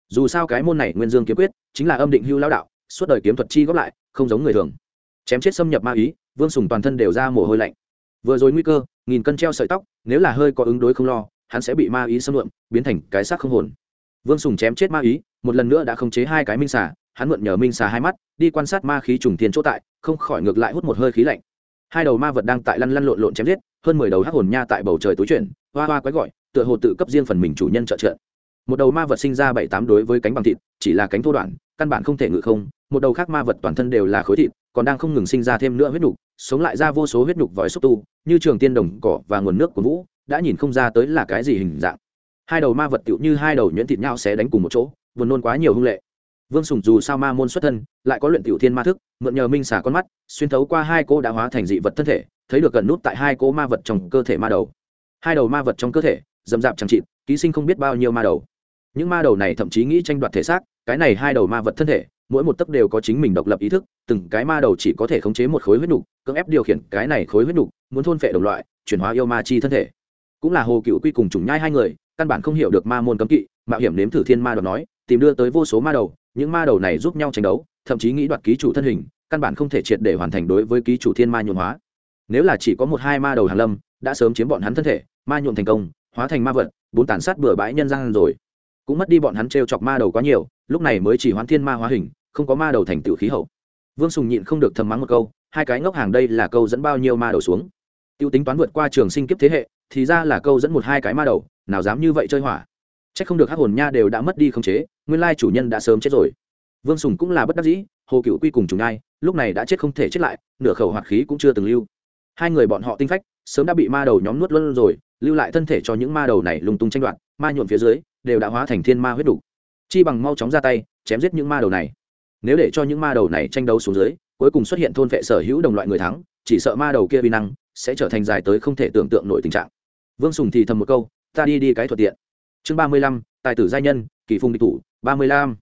Dù sao cái môn này nguyên dương kiếm quyết, chính là âm định hưu lao đạo, suốt đời kiếm thuật chi góp lại, không giống người thường. Chém chết xâm nhập ma ý vương sùng toàn thân đều ra mồ hôi lạnh. Vừa rồi nguy cơ, nghìn cân treo sợi tóc, nếu là hơi có ứng đối không lo, hắn sẽ bị ma ý xâm lượm, biến thành cái xác không hồn. Vương sùng chém chết ma ý, một lần nữa đã khống chế hai cái minh xà, hắn mượn nhờ minh xà hai mắt, đi quan sát ma khí trùng tiền chỗ tại, không khỏi ngược lại hút một hơi khí lạnh. Hai đầu ma vật đang tại lăn lăn lộn lộn chém giết, hơn mười đầu hắc hồn nha tại bầu trời túi chuyển, hoa hoa quái gọi, tựa hồ tự cấp riêng phần mình chủ nhân trợ trợ. Một đầu ma vật sinh ra bảy tám đối với cánh bằng thịt, chỉ là cánh thô đoạn, căn bản không thể ngự không, một đầu khác ma vật toàn thân đều là khối thịt còn đang không ngừng sinh ra thêm nữa huyết nhục sống lại ra vô số huyết nhục vòi xúc tu, như trường tiên đồng cỏ và nguồn nước của vũ, đã nhìn không ra tới là cái gì hình dạng. Hai đầu ma vật tựu như hai đầu nhuyễn thịt nhau sẽ đánh cùng một chỗ, buồn nôn quá nhiều hung lệ. Vương sùng dù sao ma môn xuất thân, lại có luyện tiểu thiên ma thức, mượn nhờ minh xả con mắt, xuyên thấu qua hai cô đã hóa thành dị vật thân thể, thấy được gần nút tại hai cô ma vật trong cơ thể ma đầu. Hai đầu ma vật trong cơ thể, dầm dạp chẳng chịt, ký sinh không biết bao nhiêu ma đầu. Những ma đầu này thậm chí nghĩ tranh đoạt thể xác, cái này hai đầu ma vật thân thể mỗi một tấc đều có chính mình độc lập ý thức, từng cái ma đầu chỉ có thể khống chế một khối huyết nục, cưỡng ép điều khiển cái này khối huyết nục, muốn thôn phệ đồng loại, chuyển hóa yêu ma chi thân thể. Cũng là hồ cựu quy cùng chủng nhai hai người, căn bản không hiểu được ma môn cấm kỵ, mạo hiểm nếm thử thiên ma đoạt nói, tìm đưa tới vô số ma đầu, những ma đầu này giúp nhau tranh đấu, thậm chí nghĩ đoạt ký chủ thân hình, căn bản không thể triệt để hoàn thành đối với ký chủ thiên ma nhuộn hóa. Nếu là chỉ có một hai ma đầu hàn lâm, đã sớm chiếm bọn hắn thân thể, ma nhuộn thành công, hóa thành ma vật, bốn tàn sát bừa bãi nhân gian rồi. Cũng mất đi bọn hắn t chọc ma đầu quá nhiều lúc này mới chỉ hoán thiên ma hóa hình, không có ma đầu thành tựu khí hậu. Vương sùng nhịn không được thầm mắng một câu, hai cái ngốc hàng đây là câu dẫn bao nhiêu ma đầu xuống. T i ê u tính toán vượt qua trường sinh kiếp thế hệ, thì ra là câu dẫn một hai cái ma đầu, nào dám như vậy chơi hỏa. C h ắ c không được hát hồn nha đều đã mất đi khống chế, nguyên lai chủ nhân đã sớm chết rồi. Vương sùng cũng là bất đắc dĩ, hồ cựu quy cùng chủ ai lúc này đã chết không thể chết lại, nửa khẩu hoạt khí cũng chưa từng lưu. Hai người bọn họ tinh phách, sớm đã bị ma đầu nhóm nuốt luôn rồi, lưu lại thân thể cho những ma đầu này lung tung tranh đoạt, ma nhuộn phía dưới, đều đã hóa thành thiên ma huyết đủ chi bằng mau chóng ra tay, chém giết những ma đầu này. Nếu để cho những ma đầu này tranh đấu xuống dưới, cuối cùng xuất hiện thôn vệ sở hữu đồng loại người thắng, chỉ sợ ma đầu kia vi năng sẽ trở thành dài tới không thể tưởng tượng nổi tình trạng. Vương sùng thì thầm một câu, ta đi đi cái thuận tiện. Chương ba mươi lăm, tài tử gia nhân, kỳ phùng địch thủ, ba mươi lăm.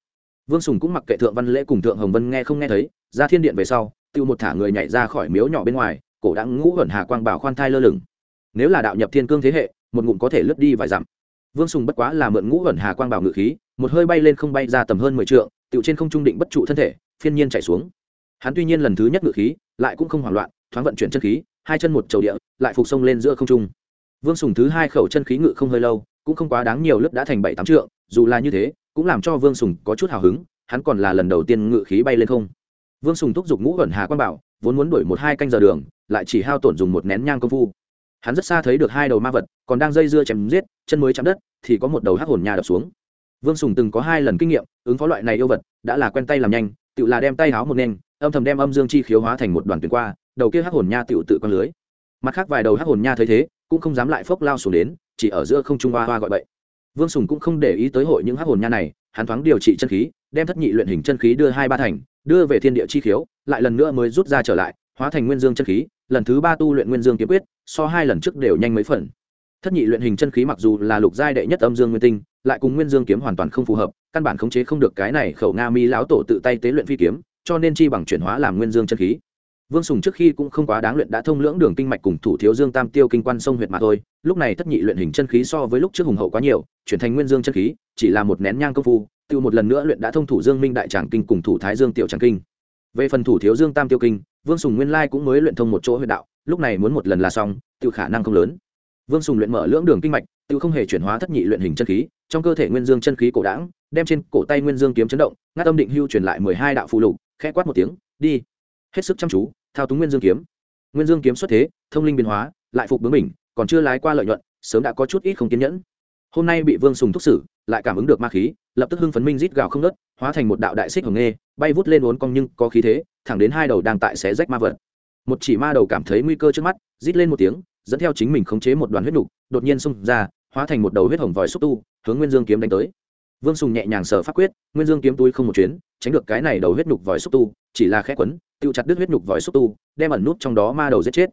Vương sùng cũng mặc kệ thượng văn lễ cùng thượng hồng vân nghe không nghe thấy, ra thiên điện về sau, tiêu một thả người nhảy ra khỏi miếu nhỏ bên ngoài, cổ đã ngũ ẩn hà quang bảo khoan thai lơ lửng. Nếu là đạo nhập thiên cương thế hệ, một ngụm có thể lướt đi vài dặm. Vương sùng bất quá là mượn ngũ ẩn hà quang bảo ngự khí một hơi bay lên không bay ra tầm hơn mười trượng, tựu trên không trung định bất trụ thân thể, phiên nhiên chạy xuống. Hắn tuy nhiên lần thứ nhất ngự khí, lại cũng không hoảng loạn, thoáng vận chuyển chân khí, hai chân một chầu địa, lại phục sông lên giữa không trung. Vương sùng thứ hai khẩu chân khí ngự không hơi lâu, cũng không quá đáng nhiều lớp đã thành bảy tám trượng, dù là như thế, cũng làm cho vương sùng có chút hào hứng, hắn còn là lần đầu tiên ngự khí bay lên không. Vương sùng thúc giục ngũ ẩn hà quan bảo, vốn muốn đuổi một hai canh giờ đường, lại chỉ hao tổn dùng một nén nhang công phu. Hắn rất xa thấy được hai đầu ma vật, còn đang dây dưa chém giết, chân mới chạm đất, thì có một đầu hắc hồn nhà đập xuống vương sùng từng có hai lần kinh nghiệm, ứng phó loại này yêu vật, đã là quen tay làm nhanh tự là đem tay háo một nền, âm thầm đem âm dương chi khiếu hóa thành một đoàn tuyến qua, đầu kia hắc hồn nha tự tự con lưới. Mặt khác vài đầu hắc hồn nha thấy thế, cũng không dám lại phốc lao xuống đến, chỉ ở giữa không trung hoa hoa gọi bậy. Vương sùng cũng không để ý tới hội những hắc hồn nha này, hắn thoáng điều trị chân khí, đem thất nhị luyện hình chân khí đưa hai ba thành, đưa về thiên địa chi khiếu, lại lần nữa mới rút ra trở lại, hóa thành nguyên dương chân khí, lần thứ ba tu luyện nguyên dương kiếm quyết, so hai lần trước đều nhanh mấy phần. Thất nhị luyện hình chân khí mặc dù là lục giai đệ nhất âm dương nguyên tinh lại cùng nguyên dương kiếm hoàn toàn không phù hợp, căn bản khống chế không được cái này khẩu nga mi lão tổ tự tay tế luyện phi kiếm, cho nên chi bằng chuyển hóa làm nguyên dương chân khí. Vương sùng trước khi cũng không quá đáng luyện đã thông lưỡng đường kinh mạch cùng thủ thiếu dương tam tiêu kinh quan sông huyệt mà thôi, lúc này thất nhị luyện hình chân khí so với lúc trước hùng hậu quá nhiều, chuyển thành nguyên dương chân khí, chỉ là một nén nhang công phu tiêu một lần nữa luyện đã thông thủ dương minh đại tràng kinh cùng thủ thái dương tiểu tràng kinh. Về phần thủ thiếu dương tam tiêu kinh, vương sùng nguyên lai cũng mới luyện thông một chỗ huyệt đạo, lúc này muốn một lần là xong tiêu khả năng không lớn. Vương sùng luyện mở lưỡng đường kinh mạch tự không hề chuyển hóa thất nhị luyện hình chân khí, trong cơ thể nguyên dương chân khí cổ đảng đem trên cổ tay nguyên dương kiếm chấn động, ngắt âm định hưu truyền lại mười hai đạo phù lục, khẽ quát một tiếng, đi. Hết sức chăm chú, thao túng nguyên dương kiếm. Nguyên dương kiếm xuất thế, thông linh biến hóa, lại phục bướng mình, còn chưa lái qua lợi nhuận, sớm đã có chút ít không kiên nhẫn. Hôm nay bị vương sùng thúc xử, lại cảm ứng được ma khí, lập tức hưng phấn minh rít gào không nớt hóa thành một đạo đại xích hồng nghê, bay vút lên uốn cong nhưng có khí thế, thẳng đến hai đầu đang tại xé rách ma vật. Một chỉ ma đầu cảm thấy nguy cơ trước mắt, rít lên một tiếng dẫn theo chính mình khống chế một đoàn huyết nục, đột nhiên xung ra, hóa thành một đầu huyết hồng vòi xúc tu, hướng nguyên dương kiếm đánh tới. Vương sùng nhẹ nhàng sở pháp quyết, nguyên dương kiếm túi không một chuyến, tránh được cái này đầu huyết nục vòi xúc tu, chỉ là khẽ quấn tự chặt đứt huyết nhục vòi xúc tu, đem ẩn nút trong đó ma đầu giết chết.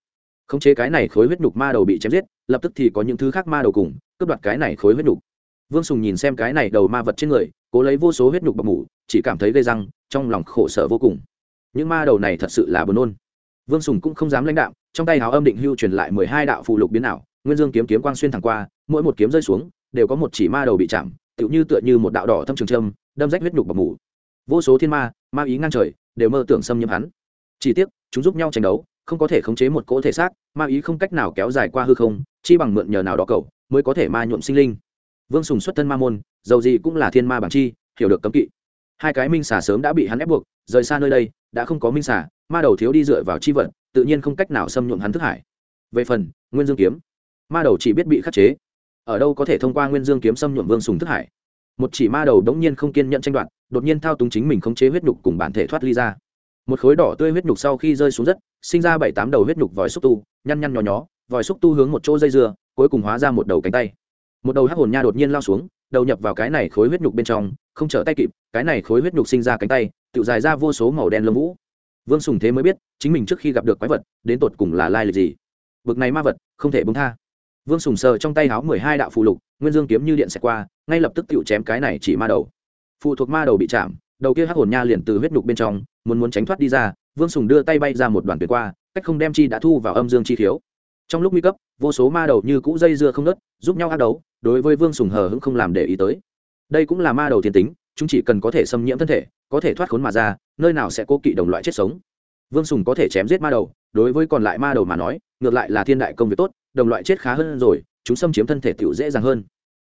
Khống chế cái này khối huyết nhục ma đầu bị chém giết, lập tức thì có những thứ khác ma đầu cùng, cướp đoạt cái này khối huyết nhục vương sùng nhìn xem cái này đầu ma vật trên người, cố lấy vô số huyết nhục bọc mủ, chỉ cảm thấy gây răng, trong lòng khổ sở vô cùng. Những ma đầu này thật sự là buồn nôn. Vương sùng cũng không dám lãnh đạo trong tay hào âm định hưu truyền lại mười hai đạo phụ lục biến ảo, nguyên dương kiếm kiếm quang xuyên thẳng qua, mỗi một kiếm rơi xuống, đều có một chỉ ma đầu bị chạm, tựu như tựa như một đạo đỏ thâm trường trâm đâm rách huyết nhục bọc mủ vô số thiên ma ma ý ngang trời, đều mơ tưởng xâm nhiễm hắn. Chỉ tiếc, chúng giúp nhau tranh đấu, không có thể khống chế một cỗ thể xác, ma ý không cách nào kéo dài qua hư không, chi bằng mượn nhờ nào đó cầu, mới có thể ma nhuộm sinh linh. Vương sùng xuất thân ma môn dầu gì cũng là thiên ma bản chi, hiểu được cấm kỵ. Hai cái minh xà sớm đã bị hắn ép buộc, rời xa nơi đây, đã không có minh xà, ma đầu thiếu đi dựa vào chi vật tự nhiên không cách nào xâm nhuộm hắn thức hải. Về phần, nguyên dương kiếm. Ma đầu chỉ biết bị khắc chế. Ở đâu có thể thông qua nguyên dương kiếm xâm nhuộm vương sùng thức hải? Một chỉ ma đầu đống nhiên không kiên nhận tranh đoạt, đột nhiên thao túng chính mình khống chế huyết nhục cùng bản thể thoát ly ra. Một khối đỏ tươi huyết nhục sau khi rơi xuống đất, sinh ra bảy tám đầu huyết nhục vòi xúc tu, nhăn nhăn nhò nhó, vòi xúc tu hướng một chỗ dây dưa, cuối cùng hóa ra một đầu cánh tay. Một đầu hắc hồn nha đột nhiên lao xuống, đầu nhập vào cái này khối huyết nhục bên trong, không trở tay kịp, cái này khối huyết nhục sinh ra cánh tay tự dài ra vô số màu đen lông vũ vương sùng thế mới biết, chính mình trước khi gặp được quái vật, đến tột cùng là lai lịch gì. Bực này ma vật, không thể bông tha. Vương sùng sờ trong tay háo mười hai đạo phù lục, nguyên dương kiếm như điện xẹt qua, ngay lập tức tự chém cái này chỉ ma đầu. Phụ thuộc ma đầu bị chạm, đầu kia hắc hồn nha liền từ huyết nhục bên trong, muốn muốn tránh thoát đi ra, vương sùng đưa tay bay ra một đoàn tuyệt qua, cách không đem chi đã thu vào âm dương chi thiếu. trong lúc nguy cấp, vô số ma đầu như cũ dây dưa không nớt giúp nhau ác đấu, đối với vương sùng hờ hững không làm để ý tới. Đây cũng là ma đầu thiên tính, chúng chỉ cần có thể xâm nhiễm thân thể, có thể thoát khốn mà ra nơi nào sẽ cố kỵ đồng loại chết sống? Vương sùng có thể chém giết ma đầu, đối với còn lại ma đầu mà nói, ngược lại là thiên đại công việc tốt, đồng loại chết khá hơn rồi, chúng xâm chiếm thân thể tiểu dễ dàng hơn.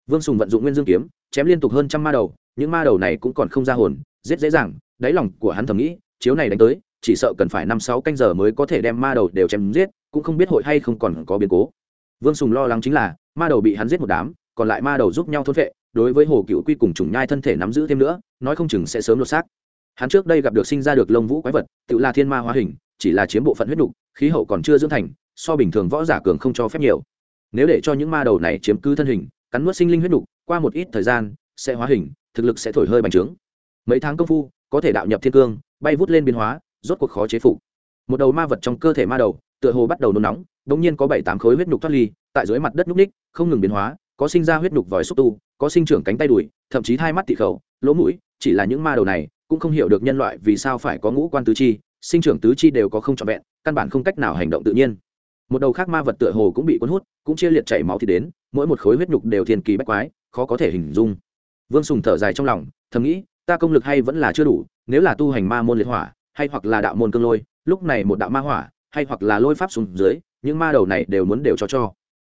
Vương sùng vận dụng nguyên dương kiếm, chém liên tục hơn trăm ma đầu, những ma đầu này cũng còn không ra hồn, giết dễ dàng, đáy lòng của hắn thầm nghĩ, chiếu này đánh tới, chỉ sợ cần phải năm sáu canh giờ mới có thể đem ma đầu đều chém giết, cũng không biết hội hay không còn có biến cố. Vương sùng lo lắng chính là, ma đầu bị hắn giết một đám, còn lại ma đầu giúp nhau thôn vệ đối với hồ cựu quy cùng chủng nhai thân thể nắm giữ thêm nữa, nói không chừng sẽ sớm lột xác hắn trước đây gặp được sinh ra được lông vũ quái vật, tự là thiên ma hóa hình, chỉ là chiếm bộ phận huyết đục khí hậu còn chưa dưỡng thành, so bình thường võ giả cường không cho phép nhiều. Nếu để cho những ma đầu này chiếm cứ thân hình, cắn nuốt sinh linh huyết đục qua một ít thời gian, sẽ hóa hình, thực lực sẽ thổi hơi bành trướng. Mấy tháng công phu, có thể đạo nhập thiên cương, bay vút lên biến hóa, rốt cuộc khó chế phục. Một đầu ma vật trong cơ thể ma đầu, tựa hồ bắt đầu nôn nóng đ ỗ n g nhiên có bảy tám khối huyết nhục thoát ly, tại dưới mặt đất nhúc ních, không ngừng biến hóa, có sinh ra huyết nhục vòi xúc tu, có sinh trưởng cánh tay đùi, thậm chí hai mắt tị khẩu, lỗ mũi, chỉ là những ma đầu này cũng không hiểu được nhân loại vì sao phải có ngũ quan tứ chi, sinh trưởng tứ chi đều có không trọn vẹn, căn bản không cách nào hành động tự nhiên. Một đầu khác ma vật tựa hồ cũng bị cuốn hút, cũng chia liệt chảy máu thì đến, mỗi một khối huyết nhục đều thiên kỳ bách quái, khó có thể hình dung. Vương sùng thở dài trong lòng, thầm nghĩ, ta công lực hay vẫn là chưa đủ, nếu là tu hành ma môn liệt hỏa, hay hoặc là đạo môn cương lôi, lúc này một đạo ma hỏa, hay hoặc là lôi pháp xuống dưới, những ma đầu này đều muốn đều cho cho.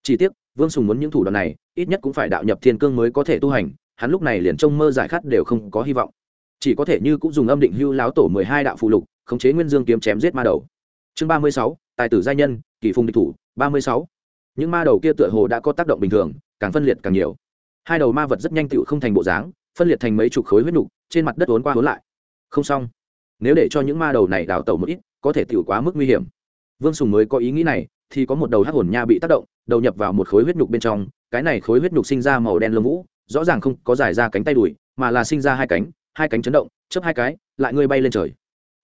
Chỉ tiếc, vương sùng muốn những thủ đoạn này, ít nhất cũng phải đạo nhập thiên cương mới có thể tu hành, hắn lúc này liền trông mơ giải khát đều không có hy vọng chỉ có thể như cũng dùng âm định hưu láo tổ mười hai đạo phụ lục, khống chế nguyên dương kiếm chém giết ma đầu. Chương ba mươi sáu, tài tử gia nhân, kỳ phùng địch thủ, ba mươi sáu. Những ma đầu kia tựa hồ đã có tác động bình thường, càng phân liệt càng nhiều. Hai đầu ma vật rất nhanh tựu không thành bộ dáng, phân liệt thành mấy chục khối huyết nhục trên mặt đất uốn qua uốn lại. Không xong. Nếu để cho những ma đầu này đào tẩu một ít, có thể tựu quá mức nguy hiểm. Vương sùng mới có ý nghĩ này, thì có một đầu hắc hồn nha bị tác động, đầu nhập vào một khối huyết nhục bên trong, cái này khối huyết nhục sinh ra màu đen lông vũ, rõ ràng không có dài ra cánh tay đùi, mà là sinh ra hai cánh hai cánh chấn động, chớp hai cái, lại ngươi bay lên trời.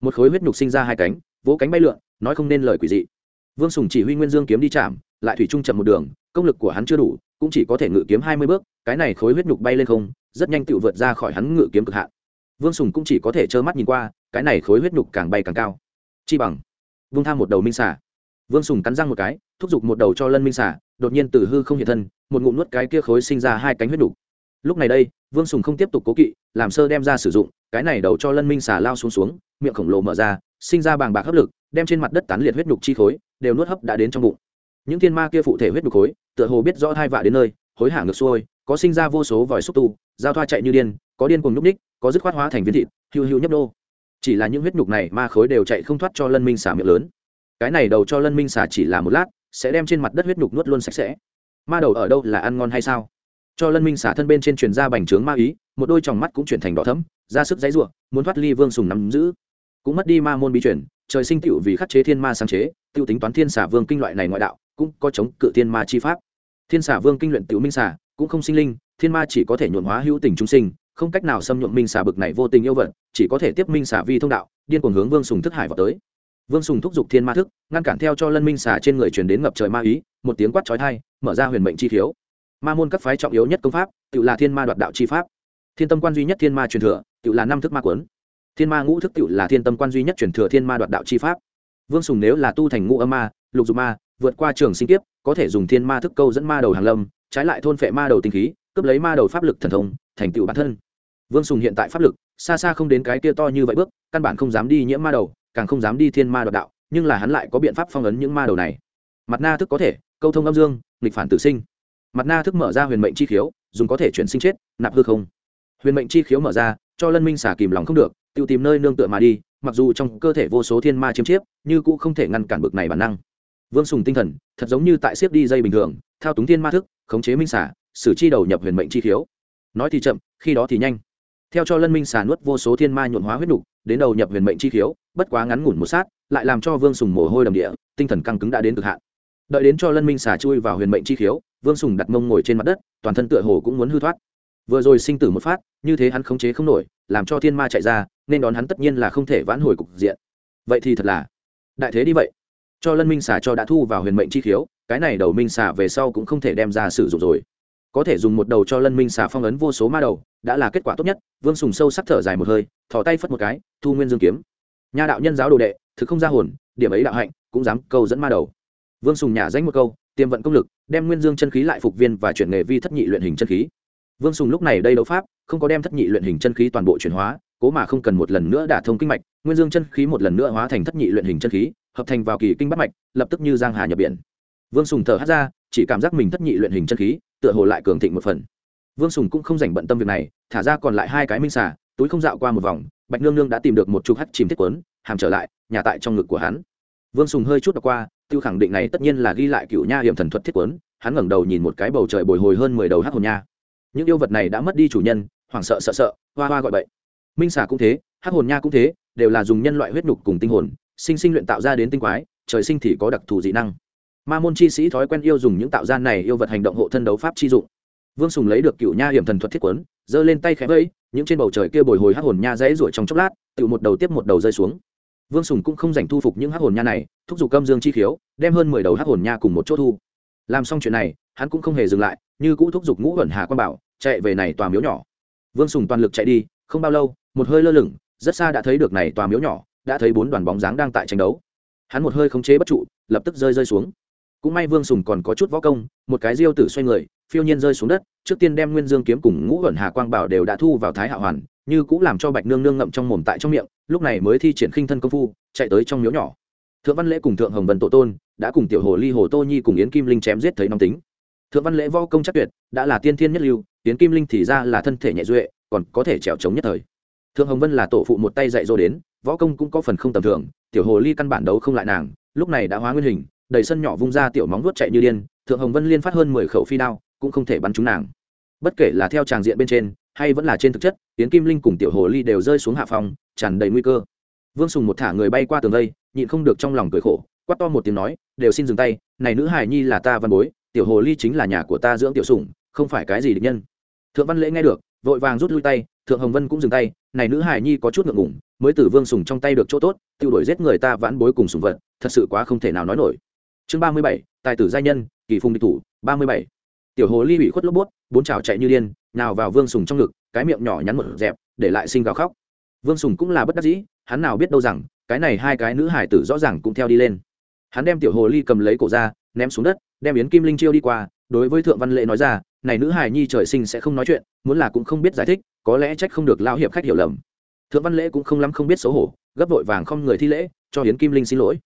Một khối huyết nhục sinh ra hai cánh, vỗ cánh bay lượn, nói không nên lời quỷ dị. Vương sùng chỉ huy nguyên dương kiếm đi chạm, lại thủy trung chậm một đường, công lực của hắn chưa đủ, cũng chỉ có thể ngự kiếm hai mươi bước, cái này khối huyết nhục bay lên không, rất nhanh tự vượt ra khỏi hắn ngự kiếm cực hạn. Vương sùng cũng chỉ có thể trơ mắt nhìn qua, cái này khối huyết nhục càng bay càng cao. Chi bằng, vung tham một đầu minh xả vương sùng cắn răng một cái, thúc giục một đầu cho lân minh xả đột nhiên từ hư không hiện thân, một ngụm nuốt cái kia khối sinh ra hai cánh huyết nhục lúc này đây, vương sùng không tiếp tục cố kỵ, làm sơ đem ra sử dụng, cái này đầu cho lân minh xả lao xuống xuống, miệng khổng lồ mở ra, sinh ra bàng bạc hấp lực, đem trên mặt đất tán liệt huyết nhục chi khối, đều nuốt hấp đã đến trong bụng. Những thiên ma kia phụ thể huyết nhục khối, tựa hồ biết rõ hai vạ đến nơi, hối hả ngược xuôi, có sinh ra vô số vòi xúc tu, giao thoa chạy như điên, có điên cùng nhúc ních có dứt khoát hóa thành viên thịt, hiu hiu nhấp đô chỉ là những huyết nhục này ma khối đều chạy không thoát cho lân minh xả miệng lớn. Cái này đầu cho lân minh xả chỉ là một lát, sẽ đem trên mặt đất huyết nhục nuốt luôn sạch sẽ. Ma đầu ở đâu là ăn ngon hay sao? Cho lân minh xả thân bên trên truyền ra bành trướng ma ý, một đôi tròng mắt cũng chuyển thành đỏ thấm ra sức dãy ruộng muốn thoát ly vương sùng nắm giữ. Cũng mất đi ma môn bí chuyển trời sinh tựu vì khắc chế thiên ma sáng chế, tựu tính toán thiên xả vương kinh loại này ngoại đạo, cũng có chống cự thiên ma chi pháp. Thiên xả vương kinh luyện tựu minh xả, cũng không sinh linh, thiên ma chỉ có thể nhuộn hóa hữu tình chúng sinh, không cách nào xâm nhuộm minh xả bực này vô tình yêu vật, chỉ có thể tiếp minh xả vi thông đạo, điên cuồng hướng vương sùng thức hải vào tới. Vương sùng thúc giục thiên ma thức, ngăn cản theo cho lân minh xả trên người truyền đến ngập trời ma ý, một tiếng quát trói thai mở ra huyền mệnh chi thiếu ma môn các phái trọng yếu nhất công pháp, tự là thiên ma đoạt đạo chi pháp. Thiên tâm quan duy nhất thiên ma truyền thừa, tự là năm thức ma quấn thiên ma ngũ thức tự là thiên tâm quan duy nhất truyền thừa thiên ma đoạt đạo chi pháp. Vương sùng nếu là tu thành ngũ âm ma, lục dục ma, vượt qua trường sinh kiếp, có thể dùng thiên ma thức câu dẫn ma đầu hàng lâm, trái lại thôn phệ ma đầu tinh khí, cướp lấy ma đầu pháp lực thần thông, thành tựu bản thân. Vương sùng hiện tại pháp lực, xa xa không đến cái kia to như vậy bước, căn bản không dám đi nhiễm ma đầu, càng không dám đi thiên ma đoạt đạo, nhưng là hắn lại có biện pháp phong ấn những ma đầu này. Mặt na thức có thể, câu thông âm dương, nghịch phản tử sinh mặt na thức mở ra huyền mệnh chi khiếu, dùng có thể chuyển sinh chết, nạp hư không. Huyền mệnh chi khiếu mở ra, cho lân minh xả kìm lòng không được tự tìm nơi nương tựa mà đi, mặc dù trong cơ thể vô số thiên ma chiếm chiếp như cũng không thể ngăn cản bực này bản năng. Vương sùng tinh thần, thật giống như tại siết đi dây bình thường, thao túng thiên ma thức, khống chế minh xả, xử chi đầu nhập huyền mệnh chi khiếu. Nói thì chậm, khi đó thì nhanh. Theo cho lân minh xả nuốt vô số thiên ma nhuộn hóa huyết nục, đến đầu nhập huyền mệnh chi khiếu, bất quá ngắn ngủn một sát, lại làm cho vương sùng mồ hôi đầm địa, tinh thần căng cứng đã đến cực hạn. Đợi đến cho lân minh xả chui vào huyền mệnh chi khiếu vương sùng đặt mông ngồi trên mặt đất, toàn thân tựa hồ cũng muốn hư thoát. Vừa rồi sinh tử một phát, như thế hắn khống chế không nổi, làm cho thiên ma chạy ra, nên đón hắn tất nhiên là không thể vãn hồi cục diện. Vậy thì thật là đại thế đi vậy. Cho lân minh xả cho đã thu vào huyền mệnh chi khiếu, cái này đầu minh xả về sau cũng không thể đem ra sử dụng rồi. Có thể dùng một đầu cho lân minh xả phong ấn vô số ma đầu, đã là kết quả tốt nhất. Vương sùng sâu sắc thở dài một hơi, thò tay phất một cái, thu nguyên dương kiếm. Nhà đạo nhân giáo đồ đệ, thực không ra hồn, điểm ấy đạo hạnh, cũng dám câu dẫn ma đầu. Vương sùng nhả danh một câu tiềm vận công lực, đem nguyên dương chân khí lại phục viên và chuyển nghề vi thất nhị luyện hình chân khí. Vương sùng lúc này đây đấu pháp, không có đem thất nhị luyện hình chân khí toàn bộ chuyển hóa, cố mà không cần một lần nữa đả thông kinh mạch, nguyên dương chân khí một lần nữa hóa thành thất nhị luyện hình chân khí, hợp thành vào kỳ kinh bắt mạch, lập tức như giang hà nhập biển. Vương sùng thở hát ra, chỉ cảm giác mình thất nhị luyện hình chân khí, tựa hồ lại cường thịnh một phần. Vương sùng cũng không dành bận tâm việc này, thả ra còn lại hai cái minh xà, túi không dạo qua một vòng, bạch nương nương đã tìm được một chục hắt chìm thiết quấn hàm trở lại, nhà tại trong ngực của hắn. Vương sùng hơi chút đọc qua tiêu khẳng định này tất nhiên là ghi lại cựu nha hiểm thần thuật thiết quấn hắn ngẩng đầu nhìn một cái bầu trời bồi hồi hơn mười đầu hắc hồn nha. Những yêu vật này đã mất đi chủ nhân, hoảng sợ sợ sợ, hoa hoa gọi bậy. Minh xà cũng thế, hắc hồn nha cũng thế, đều là dùng nhân loại huyết nhục cùng tinh hồn, sinh sinh luyện tạo ra đến tinh quái, trời sinh thì có đặc thù dị năng. Ma môn chi sĩ thói quen yêu dùng những tạo gian này yêu vật hành động hộ thân đấu pháp chi dụng. Vương sùng lấy được cựu nha hiểm thần thuật thiết quấn giơ lên tay khẽ vẫy, những trên bầu trời kia bồi hồi hắc hồn nha dãy ruổi trong chốc lát, tự một đầu tiếp một đầu rơi xuống vương sùng cũng không dành thu phục những hắc hồn nha này, thúc giục câm dương chi khiếu, đem hơn mười đầu hắc hồn nha cùng một chỗ thu. Làm xong chuyện này, hắn cũng không hề dừng lại, như cũ thúc giục ngũ huyền hà quan bảo, chạy về này tòa miếu nhỏ. Vương sùng toàn lực chạy đi, không bao lâu, một hơi lơ lửng, rất xa đã thấy được này tòa miếu nhỏ, đã thấy bốn đoàn bóng dáng đang tại tranh đấu. Hắn một hơi khống chế bất trụ, lập tức rơi rơi xuống. Cũng may vương sùng còn có chút võ công, một cái diêu tử xoay người, phiêu nhiên rơi xuống đất, trước tiên đem nguyên dương kiếm cùng ngũ ẩn hà quang bảo đều đã thu vào thái hạ hoàn, như cũng làm cho bạch nương nương ngậm trong mồm tại trong miệng lúc này mới thi triển khinh thân công phu, chạy tới trong miếu nhỏ. Thượng văn lễ cùng thượng hồng vân tổ tôn đã cùng tiểu hồ ly hồ tô nhi cùng yến kim linh chém giết thấy nóng tính. Thượng văn lễ võ công chắc tuyệt, đã là tiên thiên nhất lưu, yến kim linh thì ra là thân thể nhẹ duệ, còn có thể trèo trống nhất thời. Thượng hồng vân là tổ phụ một tay dạy dỗ đến, võ công cũng có phần không tầm thường, tiểu hồ ly căn bản đấu không lại nàng, lúc này đã hóa nguyên hình, đầy sân nhỏ vung ra tiểu móng vuốt chạy như điên, thượng hồng vân liên phát hơn mười khẩu phi đao, cũng không thể bắn trúng nàng. Bất kể là theo tràng diện bên trên, hay vẫn là trên thực chất tiến kim linh cùng tiểu hồ ly đều rơi xuống hạ phòng, tràn đầy nguy cơ. Vương sùng một thả người bay qua tường vây, nhịn không được trong lòng cười khổ, quát to một tiếng nói, đều xin dừng tay, này nữ hải nhi là ta văn bối, tiểu hồ ly chính là nhà của ta dưỡng tiểu sủng không phải cái gì địch nhân. Thượng văn lễ nghe được, vội vàng rút lui tay, thượng hồng vân cũng dừng tay, này nữ hải nhi có chút ngượng ngủng mới từ vương sùng trong tay được chỗ tốt, tiêu đổi giết người ta vãn bối cùng sùng vật, thật sự quá không thể nào nói nổi. Chương ba mươi bảy, tài tử gia nhân, kỳ phùng địch thủ, ba mươi bảy tiểu hồ ly bị khuất lốp bút bốn chảo chạy như điên, nào vào vương sùng trong ngực, cái miệng nhỏ nhắn một dẹp, để lại sinh gào khóc. Vương sùng cũng là bất đắc dĩ, hắn nào biết đâu rằng, cái này hai cái nữ hải tử rõ ràng cũng theo đi lên. Hắn đem tiểu hồ ly cầm lấy cổ ra, ném xuống đất, đem yến kim linh chiêu đi qua, đối với thượng văn lệ nói ra, này nữ hài nhi trời sinh sẽ không nói chuyện, muốn là cũng không biết giải thích, có lẽ trách không được lao hiệp khách hiểu lầm. Thượng văn lễ cũng không lắm không biết xấu hổ, gấp vội vàng không người thi lễ, cho yến kim linh xin lỗi.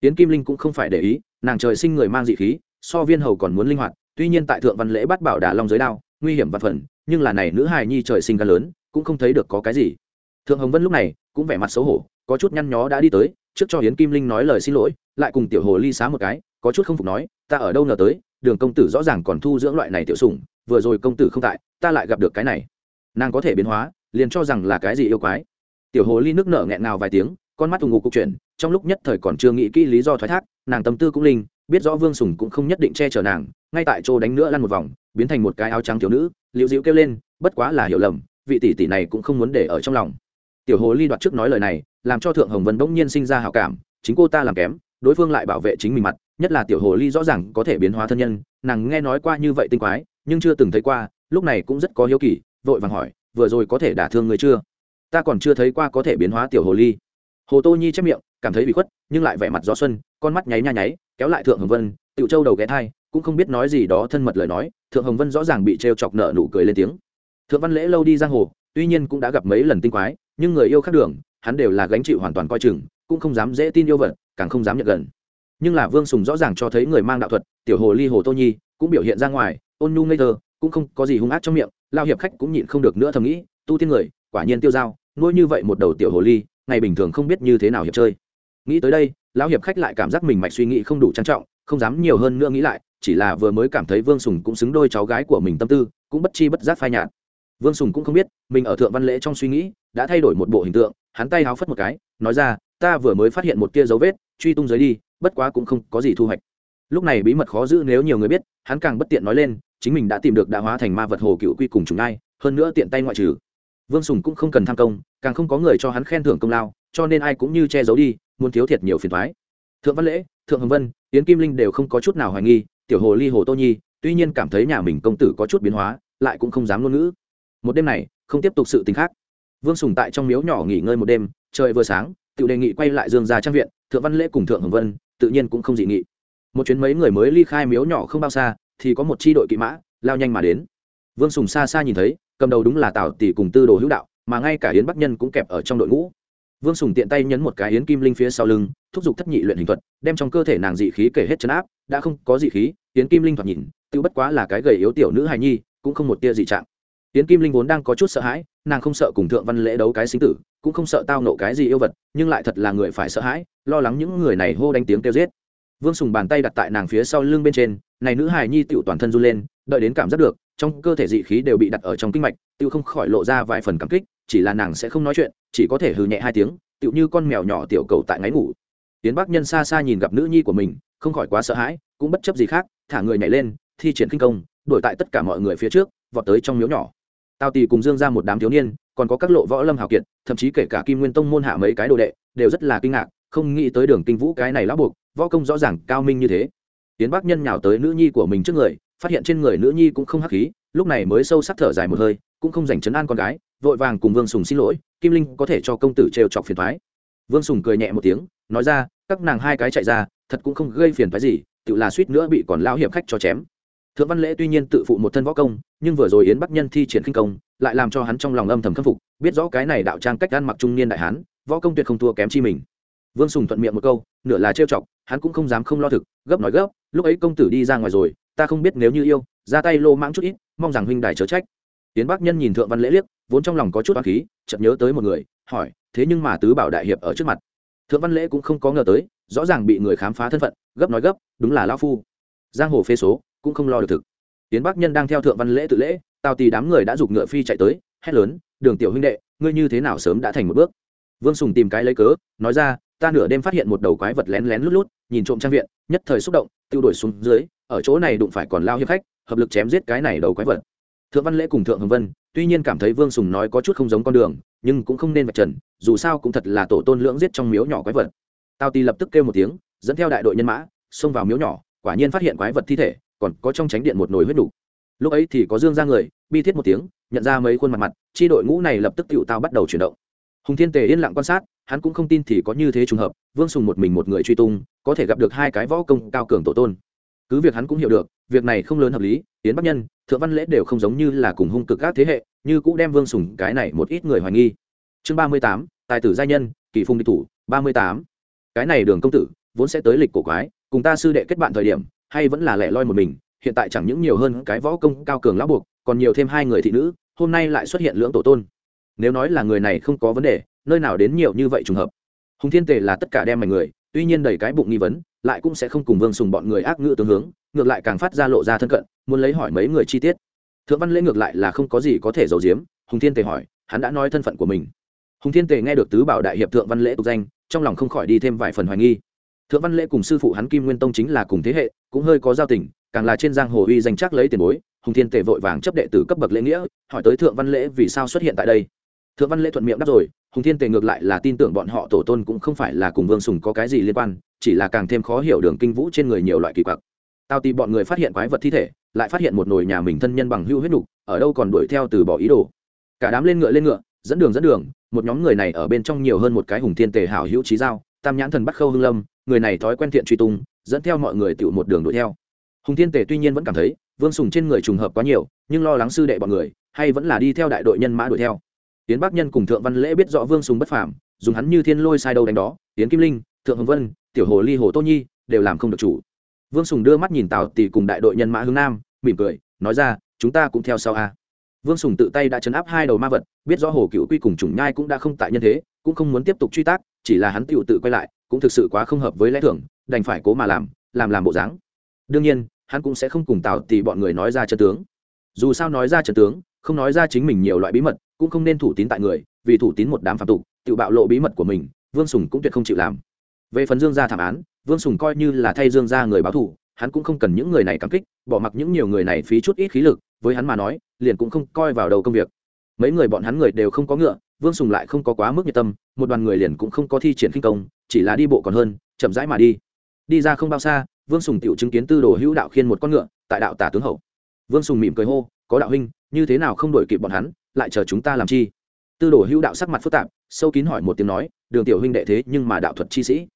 Yến kim linh cũng không phải để ý, nàng trời sinh người mang dị khí, so viên hầu còn muốn linh hoạt tuy nhiên tại thượng văn lễ bắt bảo đà long giới đao, nguy hiểm và phần, nhưng là này nữ hài nhi trời sinh ca lớn, cũng không thấy được có cái gì. Thượng hồng vân lúc này, cũng vẻ mặt xấu hổ, có chút nhăn nhó đã đi tới, trước cho hiến kim linh nói lời xin lỗi, lại cùng tiểu hồ ly xá một cái, có chút không phục nói, ta ở đâu ngờ tới, đường công tử rõ ràng còn thu dưỡng loại này tiểu sủng, vừa rồi công tử không tại, ta lại gặp được cái này. Nàng có thể biến hóa, liền cho rằng là cái gì yêu quái. Tiểu hồ ly nước nở nghẹn ngào vài tiếng, con mắt thù ngục cục chuyển, trong lúc nhất thời còn chưa nghĩ kỹ lý do thoái thác, nàng tâm tư cũng linh biết rõ vương sùng cũng không nhất định che chở nàng, ngay tại chỗ đánh nữa lăn một vòng, biến thành một cái áo trắng thiếu nữ liệu dịu kêu lên, bất quá là hiểu lầm, vị tỷ tỷ này cũng không muốn để ở trong lòng. Tiểu hồ ly đoạt trước nói lời này, làm cho thượng hồng vân bỗng nhiên sinh ra hảo cảm, chính cô ta làm kém, đối phương lại bảo vệ chính mình mặt, nhất là tiểu hồ ly rõ ràng có thể biến hóa thân nhân, nàng nghe nói qua như vậy tinh quái, nhưng chưa từng thấy qua, lúc này cũng rất có hiếu kỳ, vội vàng hỏi, vừa rồi có thể đả thương người chưa? Ta còn chưa thấy qua có thể biến hóa tiểu hồ ly. Hồ tô nhi chép miệng, cảm thấy bị khuất, nhưng lại vẻ mặt gió xuân, con mắt nháy nha nháy kéo lại thượng hồng vân, tiểu châu đầu ghé thai, cũng không biết nói gì đó thân mật lời nói, thượng hồng vân rõ ràng bị t chọc nợ nụ cười lên tiếng. Thượng văn lễ lâu đi giang hồ, tuy nhiên cũng đã gặp mấy lần tinh quái, nhưng người yêu khác đường, hắn đều là gánh chịu hoàn toàn coi chừng, cũng không dám dễ tin yêu vật, càng không dám nhận gần. Nhưng là vương sùng rõ ràng cho thấy người mang đạo thuật, tiểu hồ ly hồ tô nhi, cũng biểu hiện ra ngoài, ôn nhu ngây thơ, cũng không có gì hung ác trong miệng, lao hiệp khách cũng nhịn không được nữa thầm nghĩ, tu tiên người, quả nhiên tiêu dao, nuôi như vậy một đầu tiểu hồ ly, ngày bình thường không biết như thế nào hiệp chơi. Nghĩ tới đây lão hiệp khách lại cảm giác mình mạch suy nghĩ không đủ trang trọng, không dám nhiều hơn nữa nghĩ lại, chỉ là vừa mới cảm thấy vương sùng cũng xứng đôi cháu gái của mình tâm tư, cũng bất chi bất giác phai nhạt. Vương sùng cũng không biết, mình ở thượng văn lễ trong suy nghĩ, đã thay đổi một bộ hình tượng, hắn tay háo phất một cái, nói ra, ta vừa mới phát hiện một tia dấu vết, truy tung giới đi, bất quá cũng không có gì thu hoạch. Lúc này bí mật khó giữ nếu nhiều người biết, hắn càng bất tiện nói lên, chính mình đã tìm được đã hóa thành ma vật hồ cựu quy cùng chúng ai hơn nữa tiện tay ngoại trừ. Vương sùng cũng không cần tham công, càng không có người cho hắn khen thưởng công lao, cho nên ai cũng như che giấu đi muốn thiếu thiệt nhiều phiền thoái. Thượng văn lễ, thượng hồng vân, yến kim linh đều không có chút nào hoài nghi, tiểu hồ ly hồ tô nhi, tuy nhiên cảm thấy nhà mình công tử có chút biến hóa, lại cũng không dám ngôn ngữ. Một đêm này, không tiếp tục sự tình khác. Vương sùng tại trong miếu nhỏ nghỉ ngơi một đêm, trời vừa sáng tự đề nghị quay lại dương gia trang viện, thượng văn lễ cùng thượng hồng vân, tự nhiên cũng không dị nghị. Một chuyến mấy người mới ly khai miếu nhỏ không bao xa, thì có một c h i đội kỵ mã, lao nhanh mà đến. Vương sùng xa xa nhìn thấy, cầm đầu đúng là tào tỷ cùng tư đồ hữu đạo, mà ngay cả hiến bắc nhân cũng kẹp ở trong đội ngũ vương sùng tiện tay nhấn một cái Yến kim linh phía sau lưng, thúc giục thất nhị luyện hình thuật, đem trong cơ thể nàng dị khí kể hết chấn áp, đã không có dị khí, Yến kim linh thoạt nhìn tự bất quá là cái gầy yếu tiểu nữ hài nhi, cũng không một tia dị trạng. Yến kim linh vốn đang có chút sợ hãi, nàng không sợ cùng thượng văn lễ đấu cái sinh tử, cũng không sợ tao nộ cái gì yêu vật, nhưng lại thật là người phải sợ hãi, lo lắng những người này hô đánh tiếng kêu giết. Vương sùng bàn tay đặt tại nàng phía sau lưng bên trên, này nữ hài nhi tựu toàn thân run lên, đợi đến cảm giác được, trong cơ thể dị khí đều bị đặt ở trong kinh mạch, tựu không khỏi lộ ra vài phần cảm kích chỉ là nàng sẽ không nói chuyện, chỉ có thể hừ nhẹ hai tiếng, tựu như con mèo nhỏ tiểu cầu tại ngáy ngủ. Tiến bắc nhân xa xa nhìn gặp nữ nhi của mình, không khỏi quá sợ hãi, cũng bất chấp gì khác, thả người nhảy lên, thi triển kinh công đổi tại tất cả mọi người phía trước, vọt tới trong miếu nhỏ. Tào tì cùng dương ra một đám thiếu niên, còn có các lộ võ lâm hào kiệt, thậm chí kể cả kim nguyên tông môn hạ mấy cái đồ đệ, đều rất là kinh ngạc, không nghĩ tới đường kinh vũ cái này lão buộc, võ công rõ ràng cao minh như thế. Tiến bắc nhân nhào tới nữ nhi của mình trước người, phát hiện trên người nữ nhi cũng không hắc khí, lúc này mới sâu sắc thở dài một hơi cũng không dành chấn an con gái, vội vàng cùng vương sùng xin lỗi, kim linh có thể cho công tử trêu chọc phiền thoái vương sùng cười nhẹ một tiếng, nói ra, các nàng hai cái chạy ra, thật cũng không gây phiền thoái gì, tự là suýt nữa bị còn lão hiệp khách cho chém. Thượng văn lễ tuy nhiên tự phụ một thân võ công, nhưng vừa rồi yến bắc nhân thi triển khinh công, lại làm cho hắn trong lòng âm thầm khâm phục, biết rõ cái này đạo trang cách ăn mặc trung niên đại hán, võ công tuyệt không thua kém chi mình. Vương sùng thuận miệng một câu, nửa là trêu chọc, hắn cũng không dám không lo thực, gấp nói gấp, lúc ấy công tử đi ra ngoài rồi, ta không biết nếu như yêu, ra tay lô mãng chút ít, mong rằng huynh đài chớ trách tiến bắc nhân nhìn thượng văn lễ liếc, vốn trong lòng có chút oán khí, chợt nhớ tới một người, hỏi, thế nhưng mà tứ bảo đại hiệp ở trước mặt. Thượng văn lễ cũng không có ngờ tới, rõ ràng bị người khám phá thân phận, gấp nói gấp, đúng là lão phu. Giang hồ phê số, cũng không lo được thực. Tiến bắc nhân đang theo thượng văn lễ tự lễ, tào tì đám người đã giục ngựa phi chạy tới, hét lớn, đường tiểu huynh đệ, ngươi như thế nào sớm đã thành một bước? Vương sùng tìm cái lấy cớ, nói ra, ta nửa đêm phát hiện một đầu quái vật lén lén lút lút, nhìn trộm trang viện, nhất thời xúc động, tiêu đuổi xuống dưới, ở chỗ này đụng phải còn lao hiếp khách, hợp lực chém giết cái này đầu quái vật thượng văn lễ cùng thượng hồng vân, tuy nhiên cảm thấy vương sùng nói có chút không giống con đường, nhưng cũng không nên vạch trần, dù sao cũng thật là tổ tôn lưỡng giết trong miếu nhỏ quái vật. Tào tì lập tức kêu một tiếng, dẫn theo đại đội nhân mã, xông vào miếu nhỏ, quả nhiên phát hiện quái vật thi thể, còn có trong tránh điện một nồi huyết đủ. lúc ấy thì có dương ra người, bi thiết một tiếng, nhận ra mấy khuôn mặt mặt, chi đội ngũ này lập tức tựu tao bắt đầu chuyển động. Hùng thiên tề yên lặng quan sát, hắn cũng không tin thì có như thế trùng hợp, vương sùng một mình một người truy tung, có thể gặp được hai cái võ công cao cường tổ tôn. Cứ việc hắn cũng hiểu được việc này không lớn hợp lý tiến bắc nhân, thượng văn lễ đều không giống như là cùng hung cực các thế hệ, như cũ đem vương sùng cái này một ít người hoài nghi. Chương ba mươi tám, tài tử gia nhân, kỳ phung địch thủ, ba mươi tám. Cái này đường công tử, vốn sẽ tới lịch cổ quái, cùng ta sư đệ kết bạn thời điểm, hay vẫn là lẻ loi một mình, hiện tại chẳng những nhiều hơn cái võ công cao cường lão buộc, còn nhiều thêm hai người thị nữ, hôm nay lại xuất hiện lưỡng tổ tôn. Nếu nói là người này không có vấn đề, nơi nào đến nhiều như vậy trùng hợp. Hùng thiên tề là tất cả đem mày người tuy nhiên đầy cái bụng nghi vấn, lại cũng sẽ không cùng vương sùng bọn người ác ngữ tương hướng, ngược lại càng phát ra lộ ra thân cận, muốn lấy hỏi mấy người chi tiết. Thượng văn lễ ngược lại là không có gì có thể giấu giếm, hùng thiên tề hỏi, hắn đã nói thân phận của mình. Hùng thiên tề nghe được tứ bảo đại hiệp thượng văn lễ tục danh, trong lòng không khỏi đi thêm vài phần hoài nghi. Thượng văn lễ cùng sư phụ hắn kim nguyên tông chính là cùng thế hệ, cũng hơi có giao tình, càng là trên giang hồ uy danh chắc lấy tiền bối, hùng thiên tề vội vàng chấp đệ tử cấp bậc lễ nghĩa, hỏi tới thượng văn lễ vì sao xuất hiện tại đây thượng văn lễ thuận miệng đáp rồi, hùng thiên tề ngược lại là tin tưởng bọn họ tổ tôn cũng không phải là cùng vương sùng có cái gì liên quan, chỉ là càng thêm khó hiểu đường kinh vũ trên người nhiều loại kỳ quặc. Tao tìm bọn người phát hiện quái vật thi thể, lại phát hiện một nồi nhà mình thân nhân bằng hưu huyết nục, ở đâu còn đuổi theo từ bỏ ý đồ. Cả đám lên ngựa lên ngựa, dẫn đường dẫn đường, một nhóm người này ở bên trong nhiều hơn một cái hùng thiên tề hảo hữu trí giao, tam nhãn thần bắt khâu hưng lâm, người này thói quen thiện truy tung, dẫn theo mọi người tự một đường đuổi theo. Hùng thiên tề tuy nhiên vẫn cảm thấy, vương sùng trên người trùng hợp quá nhiều, nhưng lo lắng sư đệ bọn người, hay vẫn là đi theo đại đội nhân mã đuổi theo tiến bắc nhân cùng thượng văn lễ biết rõ vương sùng bất phàm, dùng hắn như thiên lôi sai đâu đánh đó tiến kim linh, thượng hồng vân, tiểu hồ ly, hồ tô nhi, đều làm không được chủ. Vương sùng đưa mắt nhìn tào tỷ cùng đại đội nhân mã hướng nam, mỉm cười, nói ra, chúng ta cũng theo sau a. Vương sùng tự tay đã chấn áp hai đầu ma vật, biết rõ hồ cựu quy cùng chủng nhai cũng đã không tại nhân thế, cũng không muốn tiếp tục truy tác, chỉ là hắn tựu tự quay lại, cũng thực sự quá không hợp với lẽ thường, đành phải cố mà làm làm làm bộ dáng. Đương nhiên, hắn cũng sẽ không cùng tào tỷ bọn người nói ra chân tướng. Dù sao nói ra chân tướng, không nói ra chính mình nhiều loại bí mật cũng không nên thủ tín tại người, vì thủ tín một đám phạm tục, tự bạo lộ bí mật của mình, vương sùng cũng tuyệt không chịu làm. Về phần dương gia thảm án, vương sùng coi như là thay dương gia người báo thù, hắn cũng không cần những người này cảm kích, bỏ mặc những nhiều người này phí chút ít khí lực, với hắn mà nói, liền cũng không coi vào đầu công việc. Mấy người bọn hắn người đều không có ngựa, vương sùng lại không có quá mức nhiệt tâm, một đoàn người liền cũng không có thi triển khinh công, chỉ là đi bộ còn hơn, chậm rãi mà đi. Đi ra không bao xa, vương sùng tự chứng kiến tư đồ hữu đạo khiên một con ngựa, tại đạo tả tướng hậu. Vương sùng mỉm cười hô, có đạo huynh, như thế nào không đổi kịp bọn hắn lại chờ chúng ta làm chi? Tư đồ hữu đạo sắc mặt phức tạp, sâu kín hỏi một tiếng nói, đường tiểu huynh đệ thế nhưng mà đạo thuật chi sĩ.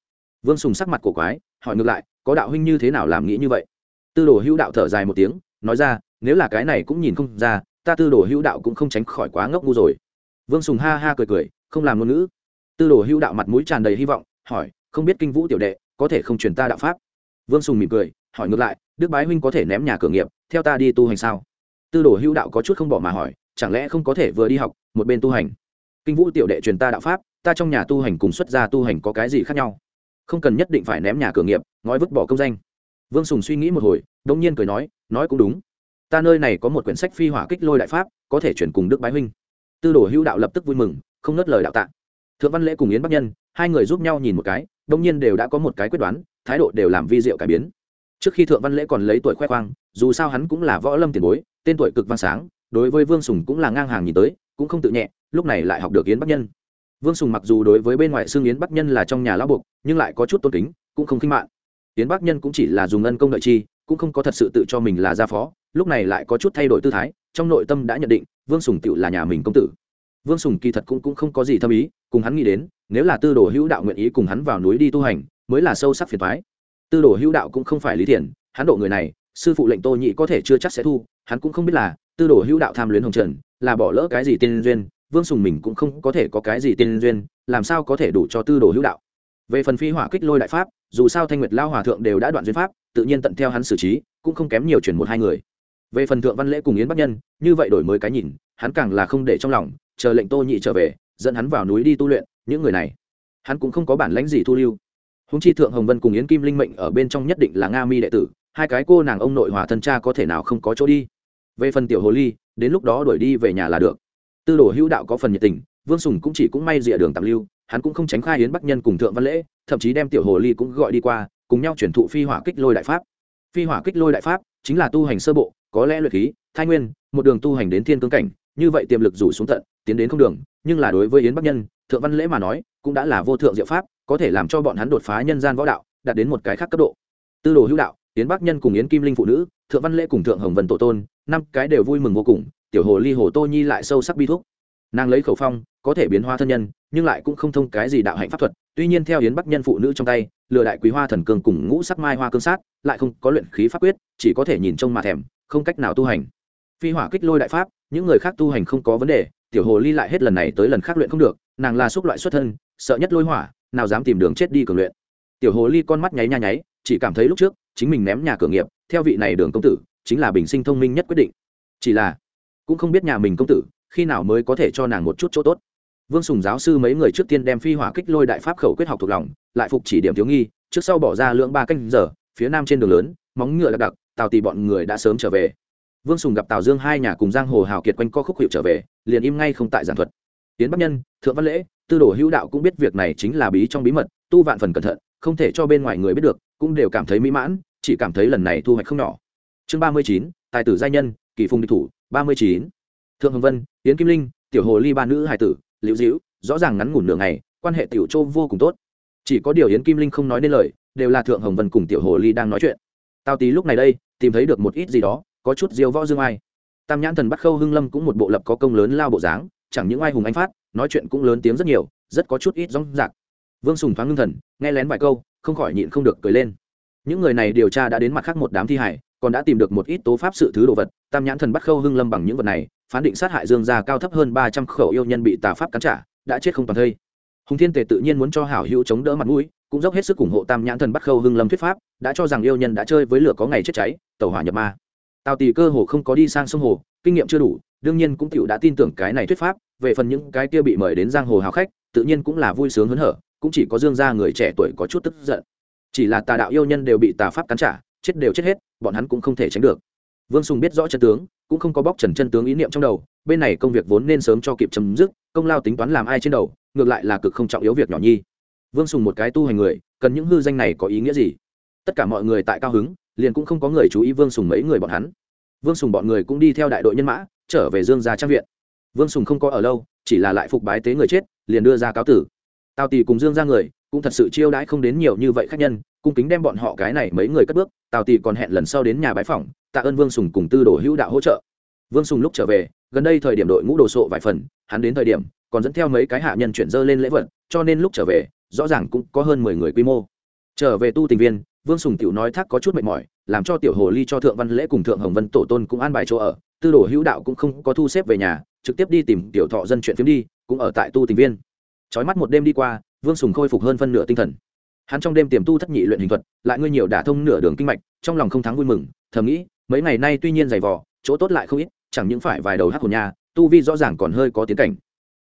Vương sùng sắc mặt cổ quái, hỏi ngược lại, có đạo huynh như thế nào làm nghĩ như vậy? Tư đồ hữu đạo thở dài một tiếng, nói ra, nếu là cái này cũng nhìn không ra, ta tư đồ hữu đạo cũng không tránh khỏi quá ngốc ngu rồi. Vương sùng ha ha cười cười, không làm ngôn ngữ. Tư đồ hữu đạo mặt mũi tràn đầy hy vọng, hỏi, không biết kinh vũ tiểu đệ, có thể không truyền ta đạo pháp? Vương sùng mỉm cười, hỏi ngược lại, đức bái huynh có thể ném nhà cửa nghiệp, theo ta đi tu hành sao? Tư đồ hữu đạo có chút không bỏ mà hỏi chẳng lẽ không có thể vừa đi học, một bên tu hành? Kinh vũ tiểu đệ truyền ta đạo pháp, ta trong nhà tu hành cùng xuất gia tu hành có cái gì khác nhau? Không cần nhất định phải ném nhà cửa nghiệp nói vứt bỏ công danh. Vương sùng suy nghĩ một hồi đông nhiên cười nói nói cũng đúng. Ta nơi này có một quyển sách phi hỏa kích lôi đại pháp, có thể chuyển cùng đức bái huynh. Tư đồ hữu đạo lập tức vui mừng, không nớt lời đạo tạ. Thượng văn lễ cùng yến bắc nhân, hai người giúp nhau nhìn một cái đông nhiên đều đã có một cái quyết đoán, thái độ đều làm vi diệu cải biến. Trước khi thượng văn lễ còn lấy tuổi khoe khoang, dù sao hắn cũng là võ lâm tiền bối, tên tuổi cực văn sáng đối với vương sùng cũng là ngang hàng nhìn tới cũng không tự nhẹ lúc này lại học được yến bắc nhân. Vương sùng mặc dù đối với bên ngoài xương yến bắc nhân là trong nhà lão buộc nhưng lại có chút tôn kính cũng không khinh mạng yến bắc nhân cũng chỉ là dùng ân công đợi chi cũng không có thật sự tự cho mình là gia phó lúc này lại có chút thay đổi tư thái trong nội tâm đã nhận định vương sùng tự là nhà mình công tử. Vương sùng kỳ thật cũng, cũng không có gì thâm ý cùng hắn nghĩ đến nếu là tư đồ hữu đạo nguyện ý cùng hắn vào núi đi tu hành mới là sâu sắc phiền thoái tư đồ hữu đạo cũng không phải lý thiền hắn độ người này sư phụ lệnh tô nhị có thể chưa chắc sẽ thu hắn cũng không biết là tư đồ hữu đạo tham luyến hồng trần, là bỏ lỡ cái gì tiên duyên, vương sùng mình cũng không có thể có cái gì tiên duyên, làm sao có thể đủ cho tư đồ hữu đạo. Về phần phi hỏa kích lôi đại pháp, dù sao thanh nguyệt lao hòa thượng đều đã đoạn duyên pháp, tự nhiên tận theo hắn xử trí, cũng không kém nhiều chuyển một hai người. Về phần thượng văn lễ cùng yến bắc nhân, như vậy đổi mới cái nhìn, hắn càng là không để trong lòng, chờ lệnh tô nhị trở về, dẫn hắn vào núi đi tu luyện, những người này, hắn cũng không có bản lãnh gì thu lưu. Húng chi thượng hồng vân cùng yến kim linh mệnh ở bên trong nhất định là nga mi đệ tử, hai cái cô nàng ông nội hòa thân cha có thể nào không có chỗ đi? Về phần tiểu hồ ly, đến lúc đó đuổi đi về nhà là được. Tư đồ hữu đạo có phần nhiệt tình, vương sùng cũng chỉ cũng may rìa đường tạm lưu, hắn cũng không tránh khai yến bắc nhân cùng thượng văn lễ, thậm chí đem tiểu hồ ly cũng gọi đi qua, cùng nhau chuyển thụ phi hỏa kích lôi đại pháp. Phi hỏa kích lôi đại pháp chính là tu hành sơ bộ, có lẽ luyện khí, thai nguyên, một đường tu hành đến thiên cương cảnh, như vậy tiềm lực rủ xuống tận, tiến đến không đường, nhưng là đối với yến bắc nhân, thượng văn lễ mà nói, cũng đã là vô thượng diệu pháp, có thể làm cho bọn hắn đột phá nhân gian võ đạo, đạt đến một cái khác cấp độ. Tư đồ hữu đạo, yến bắc nhân cùng yến kim linh phụ nữ thượng văn lễ cùng thượng hồng vân tổ tôn, năm cái đều vui mừng vô cùng, tiểu hồ ly hồ tô nhi lại sâu sắc bi thuốc nàng lấy khẩu phong, có thể biến hóa thân nhân, nhưng lại cũng không thông cái gì đạo hạnh pháp thuật, tuy nhiên theo yến bắc nhân phụ nữ trong tay, lừa đại quý hoa thần cường cùng ngũ sắc mai hoa cương sát, lại không có luyện khí pháp quyết, chỉ có thể nhìn trông mà thèm, không cách nào tu hành. Phi hỏa kích lôi đại pháp, những người khác tu hành không có vấn đề, tiểu hồ ly lại hết lần này tới lần khác luyện không được, nàng là xúc loại xuất thân, sợ nhất lôi hỏa, nào dám tìm đường chết đi cường luyện. Tiểu hồ ly con mắt nháy nha nháy, chỉ cảm thấy lúc trước chính mình ném nhà cửa nghiệp, theo vị này đường công tử, chính là bình sinh thông minh nhất quyết định. Chỉ là, cũng không biết nhà mình công tử, khi nào mới có thể cho nàng một chút chỗ tốt. Vương sùng giáo sư mấy người trước tiên đem phi hỏa kích lôi đại pháp khẩu quyết học thuộc lòng, lại phục chỉ điểm thiếu nghi, trước sau bỏ ra lượng ba canh giờ, phía nam trên đường lớn, móng ngựa đặc đặc, tào tì bọn người đã sớm trở về. Vương sùng gặp tào dương hai nhà cùng giang hồ hào kiệt quanh co khúc hiệu trở về, liền im ngay không tại giảng thuật. Tiến bắc nhân, thượng văn lễ, tư đồ hữu đạo cũng biết việc này chính là bí trong bí mật, tu vạn phần cẩn thận, không thể cho bên ngoài người biết được cũng đều cảm thấy mỹ mãn, chỉ cảm thấy lần này thu hoạch không nhỏ. Chương ba mươi chín, tài tử giai nhân, kỳ phùng địch thủ, ba mươi chín. Thượng hồng vân tiến kim linh, tiểu hồ ly ba nữ hải tử, liễu dĩu rõ ràng ngắn ngủn nửa ngày, quan hệ tiểu châu vô cùng tốt. Chỉ có điều yến kim linh không nói nên lời, đều là thượng hồng vân cùng tiểu hồ ly đang nói chuyện. Tao tí lúc này đây, tìm thấy được một ít gì đó, có chút diêu võ dương ai. Tam nhãn thần bắt khâu hưng lâm cũng một bộ lập có công lớn lao bộ dáng, chẳng những ai hùng anh phát, nói chuyện cũng lớn tiếng rất nhiều, rất có chút ít rong rạc. Vương sùng thoáng ngưng thần, nghe lén vài câu không khỏi nhịn không được cười lên. Những người này điều tra đã đến mặt khác một đám thi hải còn đã tìm được một ít tố pháp sự thứ đồ vật, tam nhãn thần bắt khâu hưng lâm bằng những vật này, phán định sát hại dương gia cao thấp hơn ba trăm khẩu yêu nhân bị tà pháp cắn trả, đã chết không toàn thây. Hùng thiên tề tự nhiên muốn cho hảo hữu chống đỡ mặt mũi, cũng dốc hết sức ủng hộ tam nhãn thần bắt khâu hưng lâm thuyết pháp, đã cho rằng yêu nhân đã chơi với lửa có ngày chết cháy tàu hỏa nhập ma. Tào tỷ cơ hồ không có đi sang sông hồ, kinh nghiệm chưa đủ, đương nhiên cũng tựu đã tin tưởng cái này thuyết pháp, về phần những cái kia bị mời đến giang hồ hào khách, tự nhiên cũng là vui sướng hớn hở cũng chỉ có dương gia người trẻ tuổi có chút tức giận. Chỉ là tà đạo yêu nhân đều bị tà pháp cắn trả, chết đều chết hết, bọn hắn cũng không thể tránh được. Vương sùng biết rõ chân tướng, cũng không có bóc trần chân tướng ý niệm trong đầu, bên này công việc vốn nên sớm cho kịp chấm dứt, công lao tính toán làm ai trên đầu, ngược lại là cực không trọng yếu việc nhỏ nhi. Vương sùng một cái tu hành người, cần những hư danh này có ý nghĩa gì? Tất cả mọi người tại cao hứng, liền cũng không có người chú ý vương sùng mấy người bọn hắn. Vương sùng bọn người cũng đi theo đại đội nhân mã, trở về dương gia trang viện. Vương sùng không có ở lâu, chỉ là lại phục bái tế người chết, liền đưa ra cáo tử tào tỳ cùng dương ra người cũng thật sự chiêu đãi không đến nhiều như vậy khách nhân, cung kính đem bọn họ cái này mấy người cất bước. Tào tỳ còn hẹn lần sau đến nhà bái phỏng, tạ ơn vương sùng cùng tư đồ hữu đạo hỗ trợ. Vương sùng lúc trở về, gần đây thời điểm đội ngũ đồ sộ vài phần, hắn đến thời điểm còn dẫn theo mấy cái hạ nhân chuyển dơ lên lễ vật, cho nên lúc trở về, rõ ràng cũng có hơn mười người quy mô. Trở về tu tình viên, vương sùng tiểu nói thác có chút mệt mỏi, làm cho tiểu hồ ly cho thượng văn lễ cùng thượng hồng vân tổ tôn cũng an bài chỗ ở, tư đồ hữu đạo cũng không có thu xếp về nhà, trực tiếp đi tìm tiểu thọ dân chuyện phiếm đi, cũng ở tại tu tình viên trói mắt một đêm đi qua, vương sùng khôi phục hơn phân nửa tinh thần. Hắn trong đêm tiềm tu thất nhị luyện hình thuật, lại ngươi nhiều đả thông nửa đường kinh mạch, trong lòng không thắng vui mừng, thầm nghĩ, mấy ngày nay tuy nhiên dày vò, chỗ tốt lại không ít, chẳng những phải vài đầu hắc hồn nha, tu vi rõ ràng còn hơi có tiến cảnh.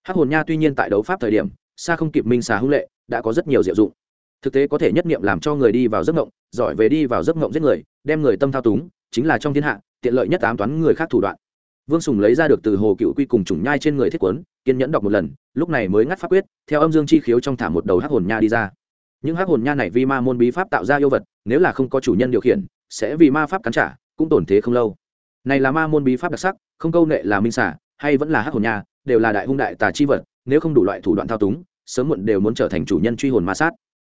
Hắc hồn nha tuy nhiên tại đấu pháp thời điểm, xa không kịp minh xà hữu lệ, đã có rất nhiều diệu dụng. Thực tế có thể nhất nghiệm làm cho người đi vào giấc ngộng, giỏi về đi vào giấc ngộng giết người, đem người tâm thao túng, chính là trong thiên hạ, tiện lợi nhất ám toán người khác thủ đoạn vương sùng lấy ra được từ hồ cựu quy cùng trùng nhai trên người thiết quấn kiên nhẫn đọc một lần, lúc này mới ngắt pháp quyết, theo âm dương chi khiếu trong thả một đầu hắc hồn nha đi ra. Những hắc hồn nha này vi ma môn bí pháp tạo ra yêu vật, nếu là không có chủ nhân điều khiển, sẽ vì ma pháp cắn trả, cũng tổn thế không lâu. Này là ma môn bí pháp đặc sắc, không câu nệ là minh xả, hay vẫn là hắc hồn nha, đều là đại hung đại tà chi vật, nếu không đủ loại thủ đoạn thao túng, sớm muộn đều muốn trở thành chủ nhân truy hồn ma sát.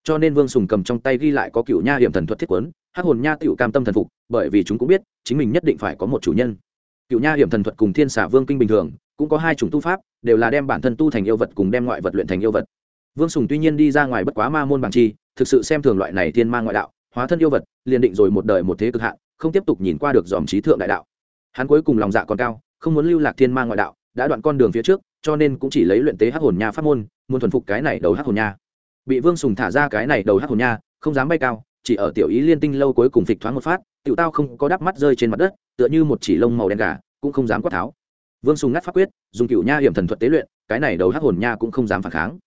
Cho nên vương sùng cầm trong tay ghi lại có cựu nha hiểm thần thuật thiết quấn hắc hồn nha tựu cam tâm thần phục, bởi vì chúng cũng biết, chính mình nhất định phải có một chủ nhân cựu nha hiểm thần thuật cùng thiên xả vương kinh bình thường, cũng có hai chủng tu pháp, đều là đem bản thân tu thành yêu vật cùng đem ngoại vật luyện thành yêu vật. Vương sùng tuy nhiên đi ra ngoài bất quá ma môn bằng chi, thực sự xem thường loại này thiên ma ngoại đạo, hóa thân yêu vật, liền định rồi một đời một thế cực hạn, không tiếp tục nhìn qua được dòm trí thượng đại đạo. Hắn cuối cùng lòng dạ còn cao, không muốn lưu lạc thiên ma ngoại đạo, đã đoạn con đường phía trước, cho nên cũng chỉ lấy luyện tế hắc hồn nha pháp môn, muốn thuần phục cái này đầu hắc hồn nha. Bị vương sùng thả ra cái này đầu hắc hồn nha, không dám bay cao chỉ ở tiểu ý liên tinh lâu cuối cùng phịch thoáng một phát, tiểu tao không có đắp mắt rơi trên mặt đất, tựa như một chỉ lông màu đen gà, cũng không dám quát tháo. Vương sùng ngắt pháp quyết, dùng cựu nha hiểm thần thuật tế luyện, cái này đầu hắc hồn nha cũng không dám phản kháng.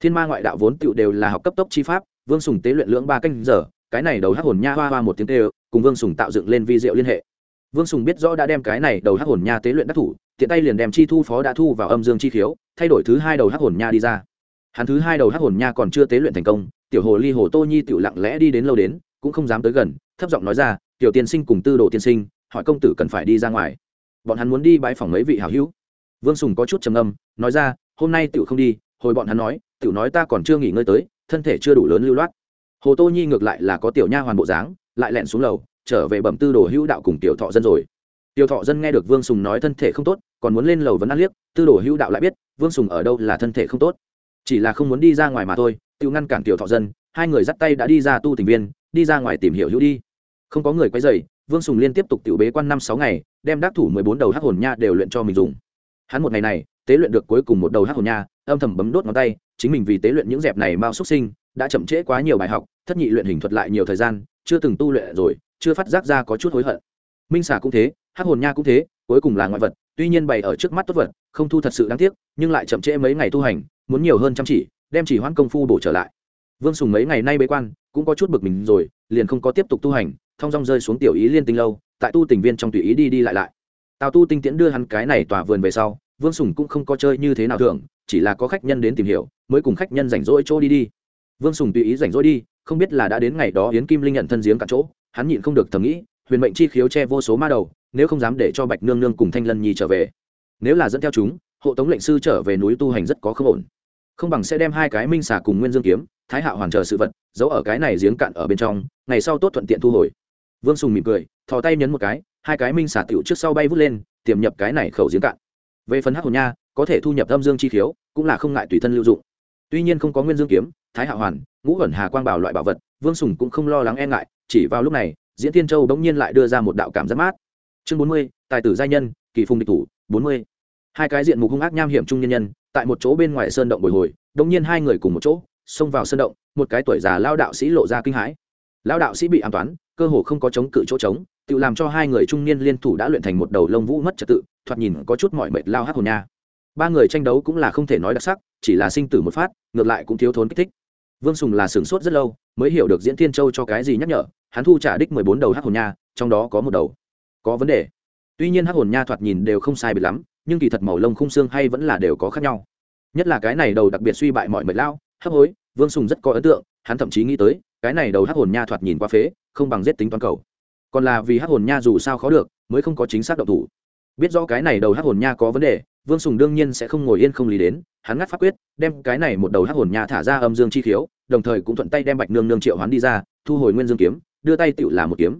Thiên ma ngoại đạo vốn tựu đều là học cấp tốc chi pháp, vương sùng tế luyện lưỡng ba canh giờ, cái này đầu hắc hồn nha hoa hoa một tiếng tê cùng vương sùng tạo dựng lên vi diệu liên hệ. Vương sùng biết rõ đã đem cái này đầu hắc hồn nha tế luyện đắc thủ, tiện tay liền đem chi thu phó đã thu vào âm dương chi khiếu, thay đổi thứ hai đầu hắc hồn nha đi ra. Hắn thứ hai đầu hắc hồn nha còn chưa tế luyện thành công tiểu hồ ly hồ tô nhi tiểu lặng lẽ đi đến lâu đến, cũng không dám tới gần, thấp giọng nói ra, tiểu tiên sinh cùng tư đồ tiên sinh, hỏi công tử cần phải đi ra ngoài. Bọn hắn muốn đi bãi phòng mấy vị hảo hữu. Vương sùng có chút trầm âm nói ra, hôm nay tiểu không đi. Hồi bọn hắn nói, tiểu nói ta còn chưa nghỉ ngơi tới, thân thể chưa đủ lớn lưu loát. Hồ tô nhi ngược lại là có tiểu nha hoàn bộ dáng, lại lẹn xuống lầu, trở về bẩm tư đồ hữu đạo cùng tiểu thọ dân rồi. Tiểu thọ dân nghe được vương sùng nói thân thể không tốt, còn muốn lên lầu vẫn ăn liếc, tư đồ hữu đạo lại biết, vương sùng ở đâu là thân thể không tốt? Chỉ là không muốn đi ra ngoài mà thôi tự ngăn cản tiểu thọ dân, hai người dắt tay đã đi ra tu tình viên, đi ra ngoài tìm hiểu hữu đi. Không có người quay dày vương sùng liên tiếp tục tiểu bế quan năm sáu ngày, đem đắc thủ mười bốn đầu hắc hồn nha đều luyện cho mình dùng. Hắn một ngày này, tế luyện được cuối cùng một đầu hắc hồn nha, âm thầm bấm đốt ngón tay, chính mình vì tế luyện những dẹp này mau xuất sinh, đã chậm trễ quá nhiều bài học, thất nhị luyện hình thuật lại nhiều thời gian, chưa từng tu luyện rồi, chưa phát giác ra có chút hối hận. Minh xà cũng thế, hắc hồn nha cũng thế, cuối cùng là ngoại vật, tuy nhiên bày ở trước mắt tốt vật, không thu thật sự đáng tiếc, nhưng lại chậm trễ mấy ngày tu hành, muốn nhiều hơn chăm chỉ đem chỉ hoãn công phu bổ trở lại. Vương sùng mấy ngày nay bế quan, cũng có chút bực mình rồi, liền không có tiếp tục tu hành, thong dong rơi xuống tiểu ý liên tinh lâu, tại tu tình viên trong tùy ý đi đi lại lại. Tào tu tinh tiễn đưa hắn cái này tòa vườn về sau, vương sùng cũng không có chơi như thế nào thường, chỉ là có khách nhân đến tìm hiểu, mới cùng khách nhân rảnh rỗi chỗ đi đi. Vương sùng tùy ý rảnh rỗi đi, không biết là đã đến ngày đó yến kim linh nhận thân giếng cả chỗ, hắn nhịn không được thầm nghĩ, huyền mệnh chi khiếu che vô số ma đầu, nếu không dám để cho bạch nương nương cùng thanh lân nhi trở về. Nếu là dẫn theo chúng, hộ tống lệnh sư trở về núi tu hành rất có không ổn không bằng sẽ đem hai cái minh xà cùng nguyên dương kiếm, thái hạo hoàn chờ sự vật, giấu ở cái này giếng cạn ở bên trong, ngày sau tốt thuận tiện thu hồi. Vương sùng mỉm cười, thò tay nhấn một cái, hai cái minh xà tiểu trước sau bay vút lên, tiềm nhập cái này khẩu giếng cạn. Về phần hắc hồn nha, có thể thu nhập âm dương chi khiếu, cũng là không ngại tùy thân lưu dụng. Tuy nhiên không có nguyên dương kiếm, thái hạo hoàn, ngũ ẩn hà quang bảo loại bảo vật, vương sùng cũng không lo lắng e ngại, chỉ vào lúc này, diễn tiên châu bỗng nhiên lại đưa ra một đạo cảm giác mát. Chương bốn mươi, tài tử giai nhân, kỳ phùng địch thủ, bốn mươi. Hai cái diện mục hung ác nham hiểm trung nhân nhân tại một chỗ bên ngoài sơn động bồi hồi đông nhiên hai người cùng một chỗ, xông vào sơn động, một cái tuổi già lao đạo sĩ lộ ra kinh hãi. Lao đạo sĩ bị an toán, cơ hồ không có chống cự chỗ trống, tự làm cho hai người trung niên liên thủ đã luyện thành một đầu lông vũ mất trật tự, thoạt nhìn có chút mọi mệt lao hát hồn nha. Ba người tranh đấu cũng là không thể nói đặc sắc, chỉ là sinh tử một phát, ngược lại cũng thiếu thốn kích thích. Vương sùng là sửng sốt rất lâu, mới hiểu được diễn thiên châu cho cái gì nhắc nhở, hắn thu trả đích mười bốn đầu hát hồn nha, trong đó có một đầu. Có vấn đề. Tuy nhiên hát hồn nha thoạt nhìn đều không sai biệt lắm nhưng kỳ thật màu lông khung xương hay vẫn là đều có khác nhau. Nhất là cái này đầu đặc biệt suy bại mọi mệt lao, hấp hối, vương sùng rất có ấn tượng, hắn thậm chí nghĩ tới, cái này đầu hắc hồn nha thoạt nhìn qua phế, không bằng giết tính toàn cầu. Còn là vì hắc hồn nha dù sao khó được, mới không có chính xác động thủ. Biết rõ cái này đầu hắc hồn nha có vấn đề, vương sùng đương nhiên sẽ không ngồi yên không lý đến, hắn ngắt pháp quyết, đem cái này một đầu hắc hồn nha thả ra âm dương chi khiếu, đồng thời cũng thuận tay đem bạch nương nương triệu hoán đi ra, thu hồi nguyên dương kiếm, đưa tay tựu là một kiếm.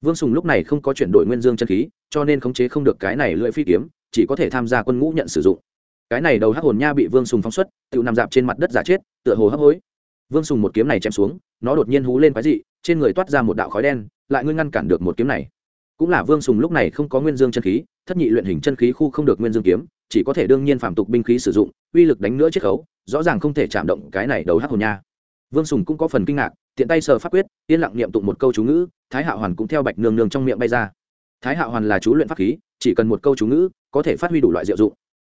Vương sùng lúc này không có chuyển đổi nguyên dương chân khí, cho nên khống chế không được cái này lưỡi phi kiếm chỉ có thể tham gia quân ngũ nhận sử dụng. Cái này đầu hắc hồn nha bị vương sùng phóng xuất tự nằm dạp trên mặt đất giả chết, tựa hồ hấp hối. Vương sùng một kiếm này chém xuống, nó đột nhiên hú lên quái dị, trên người toát ra một đạo khói đen, lại ngươi ngăn cản được một kiếm này. Cũng là vương sùng lúc này không có nguyên dương chân khí, thất nhị luyện hình chân khí khu không được nguyên dương kiếm, chỉ có thể đương nhiên phạm tục binh khí sử dụng, uy lực đánh nữa chiết khấu, rõ ràng không thể chạm động cái này đầu hắc hồn nha. Vương sùng cũng có phần kinh ngạc, tiện tay sờ pháp quyết, yên lặng niệm tụng một câu chú ngữ, thái hạ hoàn cũng theo bạch nương nương trong miệng bay ra thái hạo hoàn là chú luyện pháp khí, chỉ cần một câu chú ngữ, có thể phát huy đủ loại diệu dụng.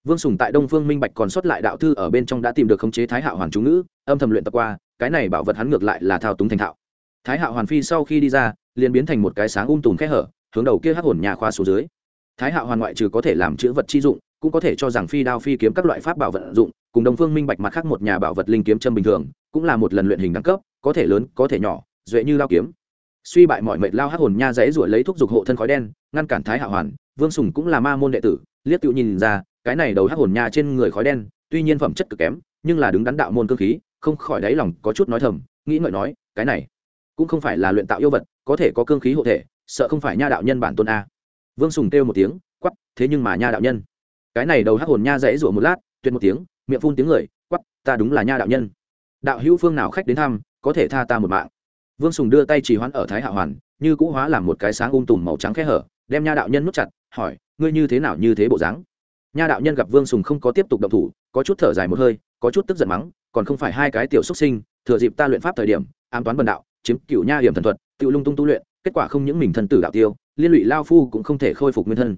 Vương sùng tại đông phương minh bạch còn sót lại đạo thư ở bên trong đã tìm được khống chế thái hạo hoàn chú ngữ, âm thầm luyện tập qua, cái này bảo vật hắn ngược lại là thao túng thành thạo. Thái hạo hoàn phi sau khi đi ra, liền biến thành một cái sáng ung tùm khẽ hở, hướng đầu kia hắc hồn nhà khoa số dưới. Thái hạo hoàn ngoại trừ có thể làm chữ vật chi dụng, cũng có thể cho rằng phi đao phi kiếm các loại pháp bảo vận dụng, cùng đông phương minh bạch mặt khác một nhà bảo vật linh kiếm châm bình thường, cũng là một lần luyện hình đẳng cấp, có thể lớn, có thể nhỏ, duệ như lao kiếm suy bại mọi mệnh lao hắc hồn nha dãy ruổi lấy thuốc dục hộ thân khói đen, ngăn cản thái hạ hoàn, vương sùng cũng là ma môn đệ tử, liếc tự nhìn ra, cái này đầu hắc hồn nha trên người khói đen, tuy nhiên phẩm chất cực kém, nhưng là đứng đắn đạo môn cơ khí, không khỏi đáy lòng có chút nói thầm, nghĩ ngợi nói, cái này cũng không phải là luyện tạo yêu vật, có thể có cương khí hộ thể, sợ không phải nha đạo nhân bản tôn a. Vương sùng kêu một tiếng quắp thế nhưng mà nha đạo nhân. Cái này đầu hắc hồn nha dãy rủa một lát, tuyệt một tiếng, miệng phun tiếng người quắp ta đúng là nha đạo nhân. Đạo hữu phương nào khách đến thăm, có thể tha ta một mạng vương sùng đưa tay trì hoãn ở thái hạ hoàn, như cũ hóa làm một cái sáng ung tùm màu trắng khẽ hở, đem nha đạo nhân nút chặt, hỏi, ngươi như thế nào như thế bộ dáng? Nha đạo nhân gặp vương sùng không có tiếp tục động thủ, có chút thở dài một hơi, có chút tức giận mắng, còn không phải hai cái tiểu xuất sinh, thừa dịp ta luyện pháp thời điểm, ám toán bần đạo, chiếm cựu nha hiểm thần thuật, tự lung tung tu luyện, kết quả không những mình thân tử đạo tiêu, liên lụy lao phu cũng không thể khôi phục nguyên thân.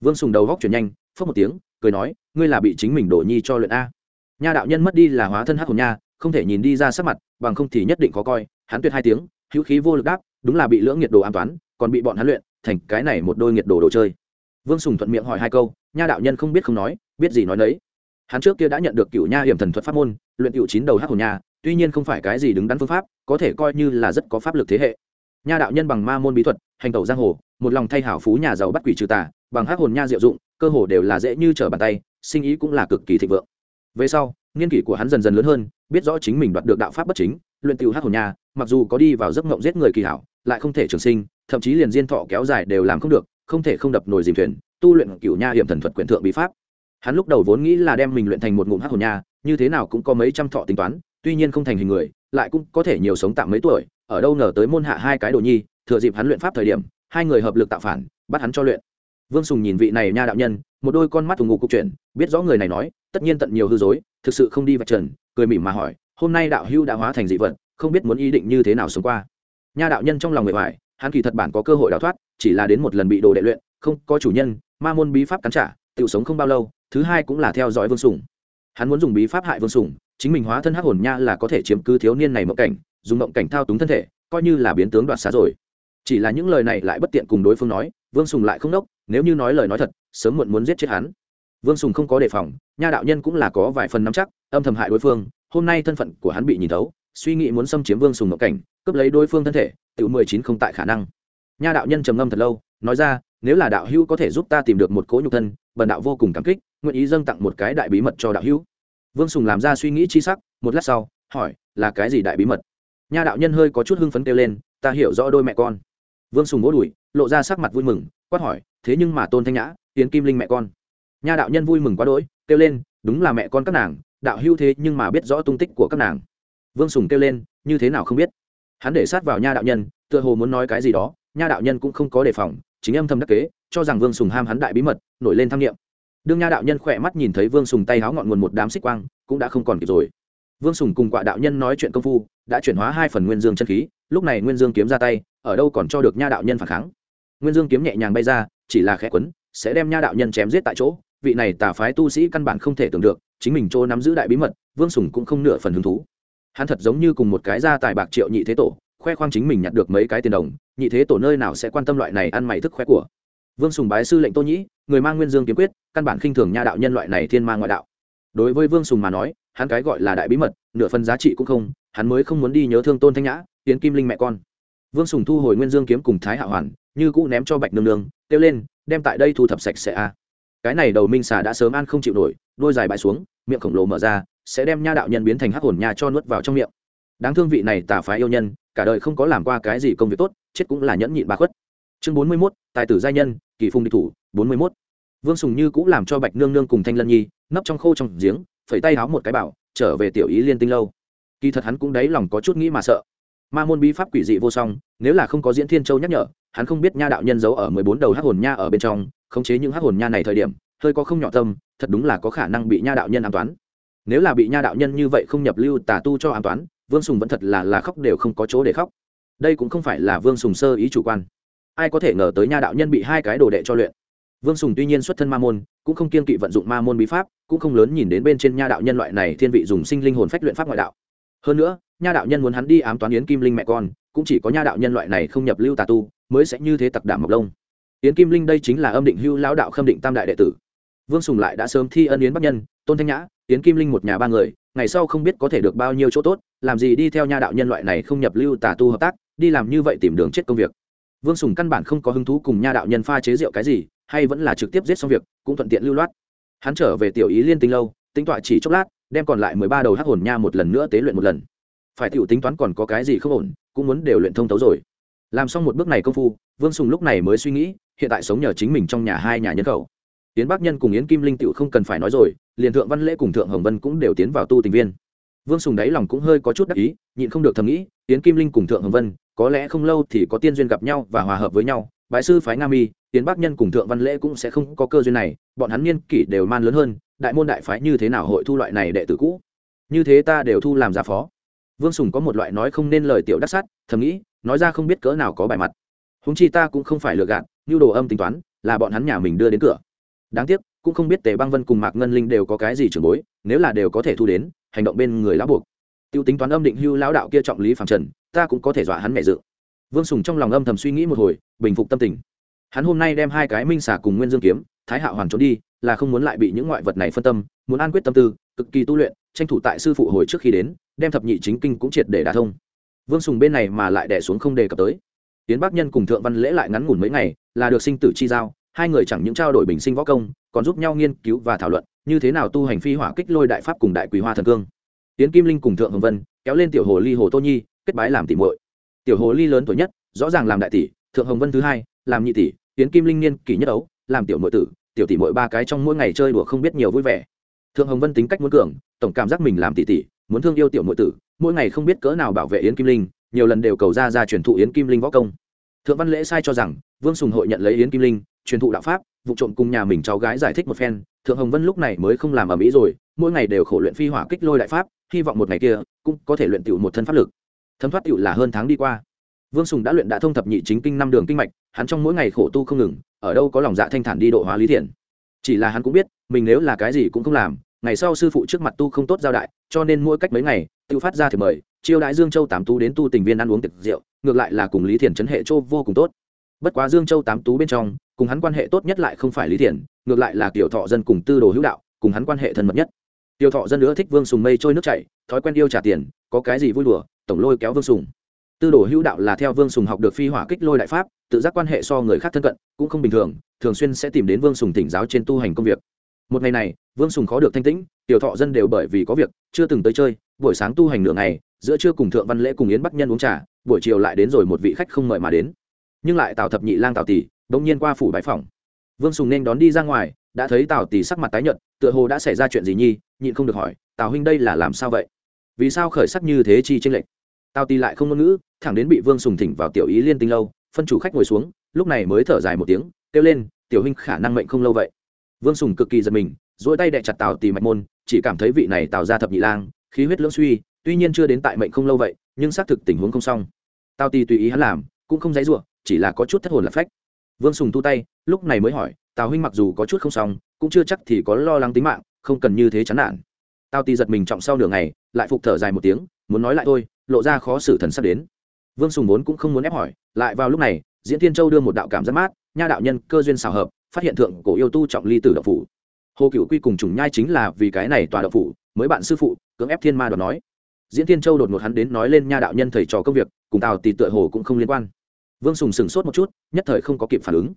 Vương sùng đầu góc chuyển nhanh phớt một tiếng, cười nói, ngươi là bị chính mình đổ nhi cho luyện a. Nha đạo nhân mất đi là hóa thân hắc hồn nha, không thể nhìn đi ra sắc mặt, bằng không thì nhất định có coi hắn tuyệt hai tiếng, hữu khí vô lực đáp, đúng là bị lưỡng nhiệt đồ an toán, còn bị bọn hắn luyện, thành cái này một đôi nhiệt đồ đồ chơi. Vương sùng thuận miệng hỏi hai câu, nha đạo nhân không biết không nói, biết gì nói đấy hắn trước kia đã nhận được cựu nha hiểm thần thuật pháp môn, luyện cựu chín đầu hắc hồn nha, tuy nhiên không phải cái gì đứng đắn phương pháp, có thể coi như là rất có pháp lực thế hệ. Nha đạo nhân bằng ma môn bí thuật, hành tẩu giang hồ, một lòng thay hảo phú nhà giàu bắt quỷ trừ tà, bằng hắc hồn nha diệu dụng, cơ hồ đều là dễ như trở bàn tay, sinh ý cũng là cực kỳ thịnh vượng. Về sau, nghiên kỷ của hắn dần dần lớn hơn, biết rõ chính mình đoạt được đạo pháp bất chính luyện tiêu hắc hồn nha, mặc dù có đi vào giấc mộng giết người kỳ hảo, lại không thể trường sinh, thậm chí liền diên thọ kéo dài đều làm không được, không thể không đập nồi dìm thuyền, tu luyện cửu nha hiểm thần thuật quyển thượng bí pháp. Hắn lúc đầu vốn nghĩ là đem mình luyện thành một ngụm hắc hồn nha, như thế nào cũng có mấy trăm thọ tính toán, tuy nhiên không thành hình người, lại cũng có thể nhiều sống tạm mấy tuổi, ở đâu ngờ tới môn hạ hai cái đồ nhi, thừa dịp hắn luyện pháp thời điểm, hai người hợp lực tạo phản, bắt hắn cho luyện. Vương sùng nhìn vị này nha đạo nhân, một đôi con mắt thùng ngục cục chuyển, biết rõ người này nói, tất nhiên tận nhiều hư dối thực sự không đi vạch trần, cười mỉm mà hỏi hôm nay đạo hưu đã hóa thành dị vật, không biết muốn ý định như thế nào sống qua. Nha đạo nhân trong lòng người hoài hắn kỳ thật bản có cơ hội đào thoát, chỉ là đến một lần bị đồ đệ luyện, không có chủ nhân, ma môn bí pháp cắn trả, tự sống không bao lâu, thứ hai cũng là theo dõi vương sùng hắn muốn dùng bí pháp hại vương sùng chính mình hóa thân hắc hồn nha là có thể chiếm cứ thiếu niên này mộng cảnh, dùng mộng cảnh thao túng thân thể, coi như là biến tướng đoạt xá rồi. Chỉ là những lời này lại bất tiện cùng đối phương nói, vương sùng lại không đốc, nếu như nói lời nói thật, sớm muộn muốn giết chết hắn vương sùng không có đề phòng, nha đạo nhân cũng là có vài phần nắm chắc, âm thầm hại đối phương, hôm nay thân phận của hắn bị nhìn thấu, suy nghĩ muốn xâm chiếm vương sùng ngộ cảnh, cướp lấy đối phương thân thể tự mười chín không tại khả năng. Nha đạo nhân trầm ngâm thật lâu, nói ra, nếu là đạo hữu có thể giúp ta tìm được một cỗ nhục thân, bần đạo vô cùng cảm kích, nguyện ý dâng tặng một cái đại bí mật cho đạo hữu. Vương sùng làm ra suy nghĩ chi sắc, một lát sau, hỏi, là cái gì đại bí mật? Nha đạo nhân hơi có chút hưng phấn kêu lên, ta hiểu rõ đôi mẹ con. Vương sùng vỗ đùi, lộ ra sắc mặt vui mừng, quát hỏi, thế nhưng mà tôn thanh nhã, tiến kim linh mẹ con nha đạo nhân vui mừng quá đỗi, kêu lên, đúng là mẹ con các nàng, đạo hưu thế nhưng mà biết rõ tung tích của các nàng. Vương sùng kêu lên, như thế nào không biết? Hắn để sát vào nha đạo nhân, tựa hồ muốn nói cái gì đó, nha đạo nhân cũng không có đề phòng, chính âm thầm đắc kế, cho rằng vương sùng ham hắn đại bí mật, nổi lên tham nghiệm đương nha đạo nhân khỏe mắt nhìn thấy vương sùng tay háo ngọn nguồn một đám xích quang, cũng đã không còn kịp rồi. Vương sùng cùng quạ đạo nhân nói chuyện công phu, đã chuyển hóa hai phần nguyên dương chân khí, lúc này nguyên dương kiếm ra tay, ở đâu còn cho được nha đạo nhân phản kháng. Nguyên dương kiếm nhẹ nhàng bay ra, chỉ là khẽ quấn, sẽ đem nha đạo nhân chém giết tại chỗ vị này tà phái tu sĩ căn bản không thể tưởng được, chính mình chỗ nắm giữ đại bí mật, vương sùng cũng không nửa phần hứng thú. Hắn thật giống như cùng một cái gia tài bạc triệu nhị thế tổ, khoe khoang chính mình nhặt được mấy cái tiền đồng, nhị thế tổ nơi nào sẽ quan tâm loại này ăn mày thức khoe của. Vương sùng bái sư lệnh tô nhĩ, người mang nguyên dương kiếm quyết, căn bản khinh thường nha đạo nhân loại này thiên mang ngoại đạo. Đối với vương sùng mà nói, hắn cái gọi là đại bí mật, nửa phần giá trị cũng không, hắn mới không muốn đi nhớ thương tôn thanh nhã tiến kim linh mẹ con. Vương sùng thu hồi nguyên dương kiếm cùng thái hạ hoàn, như cũ ném cho bạch nương nương, kêu lên, đem tại đây thu thập sạch sẽ a cái này đầu minh xà đã sớm ăn không chịu nổi, đôi dài bãi xuống, miệng khổng lồ mở ra, sẽ đem nha đạo nhân biến thành hắc hồn nha cho nuốt vào trong miệng. Đáng thương vị này tà phái yêu nhân, cả đời không có làm qua cái gì công việc tốt, chết cũng là nhẫn nhịn bà khuất. Chương bốn mươi mốt, tài tử giai nhân, kỳ phung địch thủ, bốn mươi mốt. Vương sùng như cũng làm cho bạch nương nương cùng thanh lân nhi, nấp trong khô trong giếng, phẩy tay háo một cái bảo, trở về tiểu ý liên tinh lâu. Kỳ thật hắn cũng đáy lòng có chút nghĩ mà sợ. Ma môn bí pháp quỷ dị vô song, nếu là không có diễn thiên châu nhắc nhở hắn không biết nha đạo nhân giấu ở mười bốn đầu hắc hồn nha ở bên trong, khống chế những hắc hồn nha này thời điểm, hơi có không nhỏ tâm, thật đúng là có khả năng bị nha đạo nhân an toán. Nếu là bị nha đạo nhân như vậy không nhập lưu tà tu cho an toán, vương sùng vẫn thật là là khóc đều không có chỗ để khóc. Đây cũng không phải là vương sùng sơ ý chủ quan. Ai có thể ngờ tới nha đạo nhân bị hai cái đồ đệ cho luyện. Vương sùng tuy nhiên xuất thân ma môn, cũng không kiên kỵ vận dụng ma môn bí pháp, cũng không lớn nhìn đến bên trên nha đạo nhân loại này thiên vị dùng sinh linh hồn phách luyện pháp ngoại đạo. Hơn nữa, nha đạo nhân muốn hắn đi ám toán yến kim linh mẹ con, cũng chỉ có nha đạo nhân loại này không nhập lưu tà tu mới sẽ như thế tặc đảm mộc lông. Yến kim linh đây chính là âm định hưu lão đạo khâm định tam đại đệ tử. Vương sùng lại đã sớm thi ân yến bắc nhân, tôn thanh nhã, yến kim linh một nhà ba người, ngày sau không biết có thể được bao nhiêu chỗ tốt, làm gì đi theo nha đạo nhân loại này không nhập lưu tà tu hợp tác, đi làm như vậy tìm đường chết công việc. Vương sùng căn bản không có hứng thú cùng nha đạo nhân pha chế rượu cái gì, hay vẫn là trực tiếp giết xong việc, cũng thuận tiện lưu loát. Hắn trở về tiểu ý liên tinh lâu, tính tọa chỉ chốc lát, đem còn lại mười ba đầu hắc hồn nha một lần nữa tế luyện một lần. Phải tiểu tính toán còn có cái gì không ổn, cũng muốn đều luyện thông tấu rồi làm xong một bước này công phu, vương sùng lúc này mới suy nghĩ, hiện tại sống nhờ chính mình trong nhà hai nhà nhân khẩu. Yến bắc nhân cùng yến kim linh tựu không cần phải nói rồi, liền thượng văn lễ cùng thượng hồng vân cũng đều tiến vào tu tình viên. Vương sùng đáy lòng cũng hơi có chút đắc ý, nhịn không được thầm nghĩ, yến kim linh cùng thượng hồng vân, có lẽ không lâu thì có tiên duyên gặp nhau và hòa hợp với nhau, bái sư phái nga mi, yến bắc nhân cùng thượng văn lễ cũng sẽ không có cơ duyên này, bọn hắn niên kỷ đều man lớn hơn, đại môn đại phái như thế nào hội thu loại này đệ tử cũ? Như thế ta đều thu làm gia phó vương sùng có một loại nói không nên lời tiểu đắc sát, thầm nghĩ, nói ra không biết cỡ nào có bài mặt. Húng chi ta cũng không phải lừa gạt như đồ âm tính toán, là bọn hắn nhà mình đưa đến cửa. Đáng tiếc, cũng không biết tề băng vân cùng mạc ngân linh đều có cái gì trưởng bối, nếu là đều có thể thu đến, hành động bên người lão buộc. T i ê u tính toán âm định hưu lão đạo kia trọng lý phạm trần, ta cũng có thể dọa hắn mẹ dự. Vương sùng trong lòng âm thầm suy nghĩ một hồi, bình phục tâm tình. Hắn hôm nay đem hai cái minh xả cùng nguyên dương kiếm, thái hạo hoàn trốn đi, là không muốn lại bị những ngoại vật này phân tâm, muốn an quyết tâm tư, cực kỳ tu luyện, tranh thủ tại sư phụ hồi trước khi đến đem thập nhị chính kinh cũng triệt để đả thông. Vương sùng bên này mà lại đẻ xuống không đề cập tới. Tiến bắc nhân cùng thượng văn lễ lại ngắn ngủn mấy ngày, là được sinh tử chi giao, hai người chẳng những trao đổi bình sinh võ công, còn giúp nhau nghiên cứu và thảo luận, như thế nào tu hành phi hỏa kích lôi đại pháp cùng đại quý hoa thần cương. Tiến kim linh cùng thượng hồng vân, kéo lên tiểu hồ ly hồ tô nhi, kết bái làm tỷ muội. Tiểu hồ ly lớn tuổi nhất, rõ ràng làm đại tỷ, thượng hồng vân thứ hai, làm nhị tỷ, tiến kim linh niên kỷ nhất ấu, làm tiểu nội tử, tiểu tỷ muội ba cái trong mỗi ngày chơi đùa không biết nhiều vui vẻ. Thượng hồng vân tính cách muốn cường, tổng cảm giác mình làm tỷ tỷ muốn thương yêu tiểu nội tử, mỗi ngày không biết cỡ nào bảo vệ yến kim linh, nhiều lần đều cầu ra ra truyền thụ yến kim linh võ công. Thượng văn lễ sai cho rằng, vương sùng hội nhận lấy yến kim linh, truyền thụ đạo pháp, vụ trộm cùng nhà mình cháu gái giải thích một phen, thượng hồng vân lúc này mới không làm ở mỹ rồi, mỗi ngày đều khổ luyện phi hỏa kích lôi đại pháp, hy vọng một ngày kia, cũng có thể luyện tiểu một thân pháp lực. Thấm thoát tiểu là hơn tháng đi qua. Vương sùng đã luyện đã thông thập nhị chính kinh năm đường kinh mạch, hắn trong mỗi ngày khổ tu không ngừng, ở đâu có lòng dạ thanh thản đi độ hóa lý thiện. Chỉ là hắn cũng biết, mình nếu là cái gì cũng không làm ngày sau sư phụ trước mặt tu không tốt giao đại, cho nên mỗi cách mấy ngày tự phát ra thì mời, chiêu đãi dương châu tám tú đến tu tình viên ăn uống tiệc rượu, ngược lại là cùng lý thiền chấn hệ châu vô cùng tốt. Bất quá dương châu tám tú bên trong, cùng hắn quan hệ tốt nhất lại không phải lý thiền ngược lại là kiểu thọ dân cùng tư đồ hữu đạo, cùng hắn quan hệ thân mật nhất. Tiểu thọ dân nữa thích vương sùng mây trôi nước chảy, thói quen yêu trả tiền, có cái gì vui đùa, tổng lôi kéo vương sùng. Tư đồ hữu đạo là theo vương sùng học được phi hỏa kích lôi đại pháp, tự giác quan hệ so người khác thân cận cũng không bình thường thường xuyên sẽ tìm đến vương sùng tỉnh giáo trên tu hành công việc một ngày này, vương sùng khó được thanh tĩnh, tiểu thọ dân đều bởi vì có việc, chưa từng tới chơi, buổi sáng tu hành nửa ngày, giữa trưa cùng thượng văn lễ cùng yến bắc nhân uống trà, buổi chiều lại đến rồi một vị khách không mời mà đến. Nhưng lại tào thập nhị lang tào tỷ, bỗng nhiên qua phủ bãi phòng vương sùng nên đón đi ra ngoài, đã thấy tào tỷ sắc mặt tái nhợt, tựa hồ đã xảy ra chuyện gì nhi, nhịn không được hỏi, tào huynh đây là làm sao vậy? Vì sao khởi sắc như thế chi tranh lệch? Tào tỷ lại không ngôn ngữ, thẳng đến bị vương sùng thỉnh vào tiểu ý liên tinh lâu, phân chủ khách ngồi xuống, lúc này mới thở dài một tiếng, kêu lên, tiểu huynh khả năng mệnh không lâu vậy vương sùng cực kỳ giật mình dỗi tay đệ chặt tào tì mạch môn, chỉ cảm thấy vị này tào ra thập nhị lang, khí huyết lưỡng suy, tuy nhiên chưa đến tại mệnh không lâu vậy, nhưng xác thực tình huống không xong. Tào tì tùy ý hắn làm, cũng không dãy ruộng chỉ là có chút thất hồn là phách. Vương sùng tu tay, lúc này mới hỏi, tào huynh mặc dù có chút không xong, cũng chưa chắc thì có lo lắng tính mạng, không cần như thế chán nản. Tào tì giật mình trọng sau nửa ngày, lại phục thở dài một tiếng, muốn nói lại thôi, lộ ra khó xử thần sắp đến. Vương sùng vốn cũng không muốn ép hỏi, lại vào lúc này, diễn tiên châu đưa một đạo cảm giác mát, nha đạo nhân cơ duyên xào hợp phát hiện thượng cổ yêu tu trọng ly tử đậu phủ. Hồ cựu quy cùng trùng nhai chính là vì cái này tòa đậu phủ, mới bạn sư phụ, cưỡng ép thiên ma đoạt nói. Diễn tiên châu đột ngột hắn đến nói lên nha đạo nhân thầy trò công việc, cùng tào tì tựa hồ cũng không liên quan. Vương sùng sửng sốt một chút, nhất thời không có kịp phản ứng.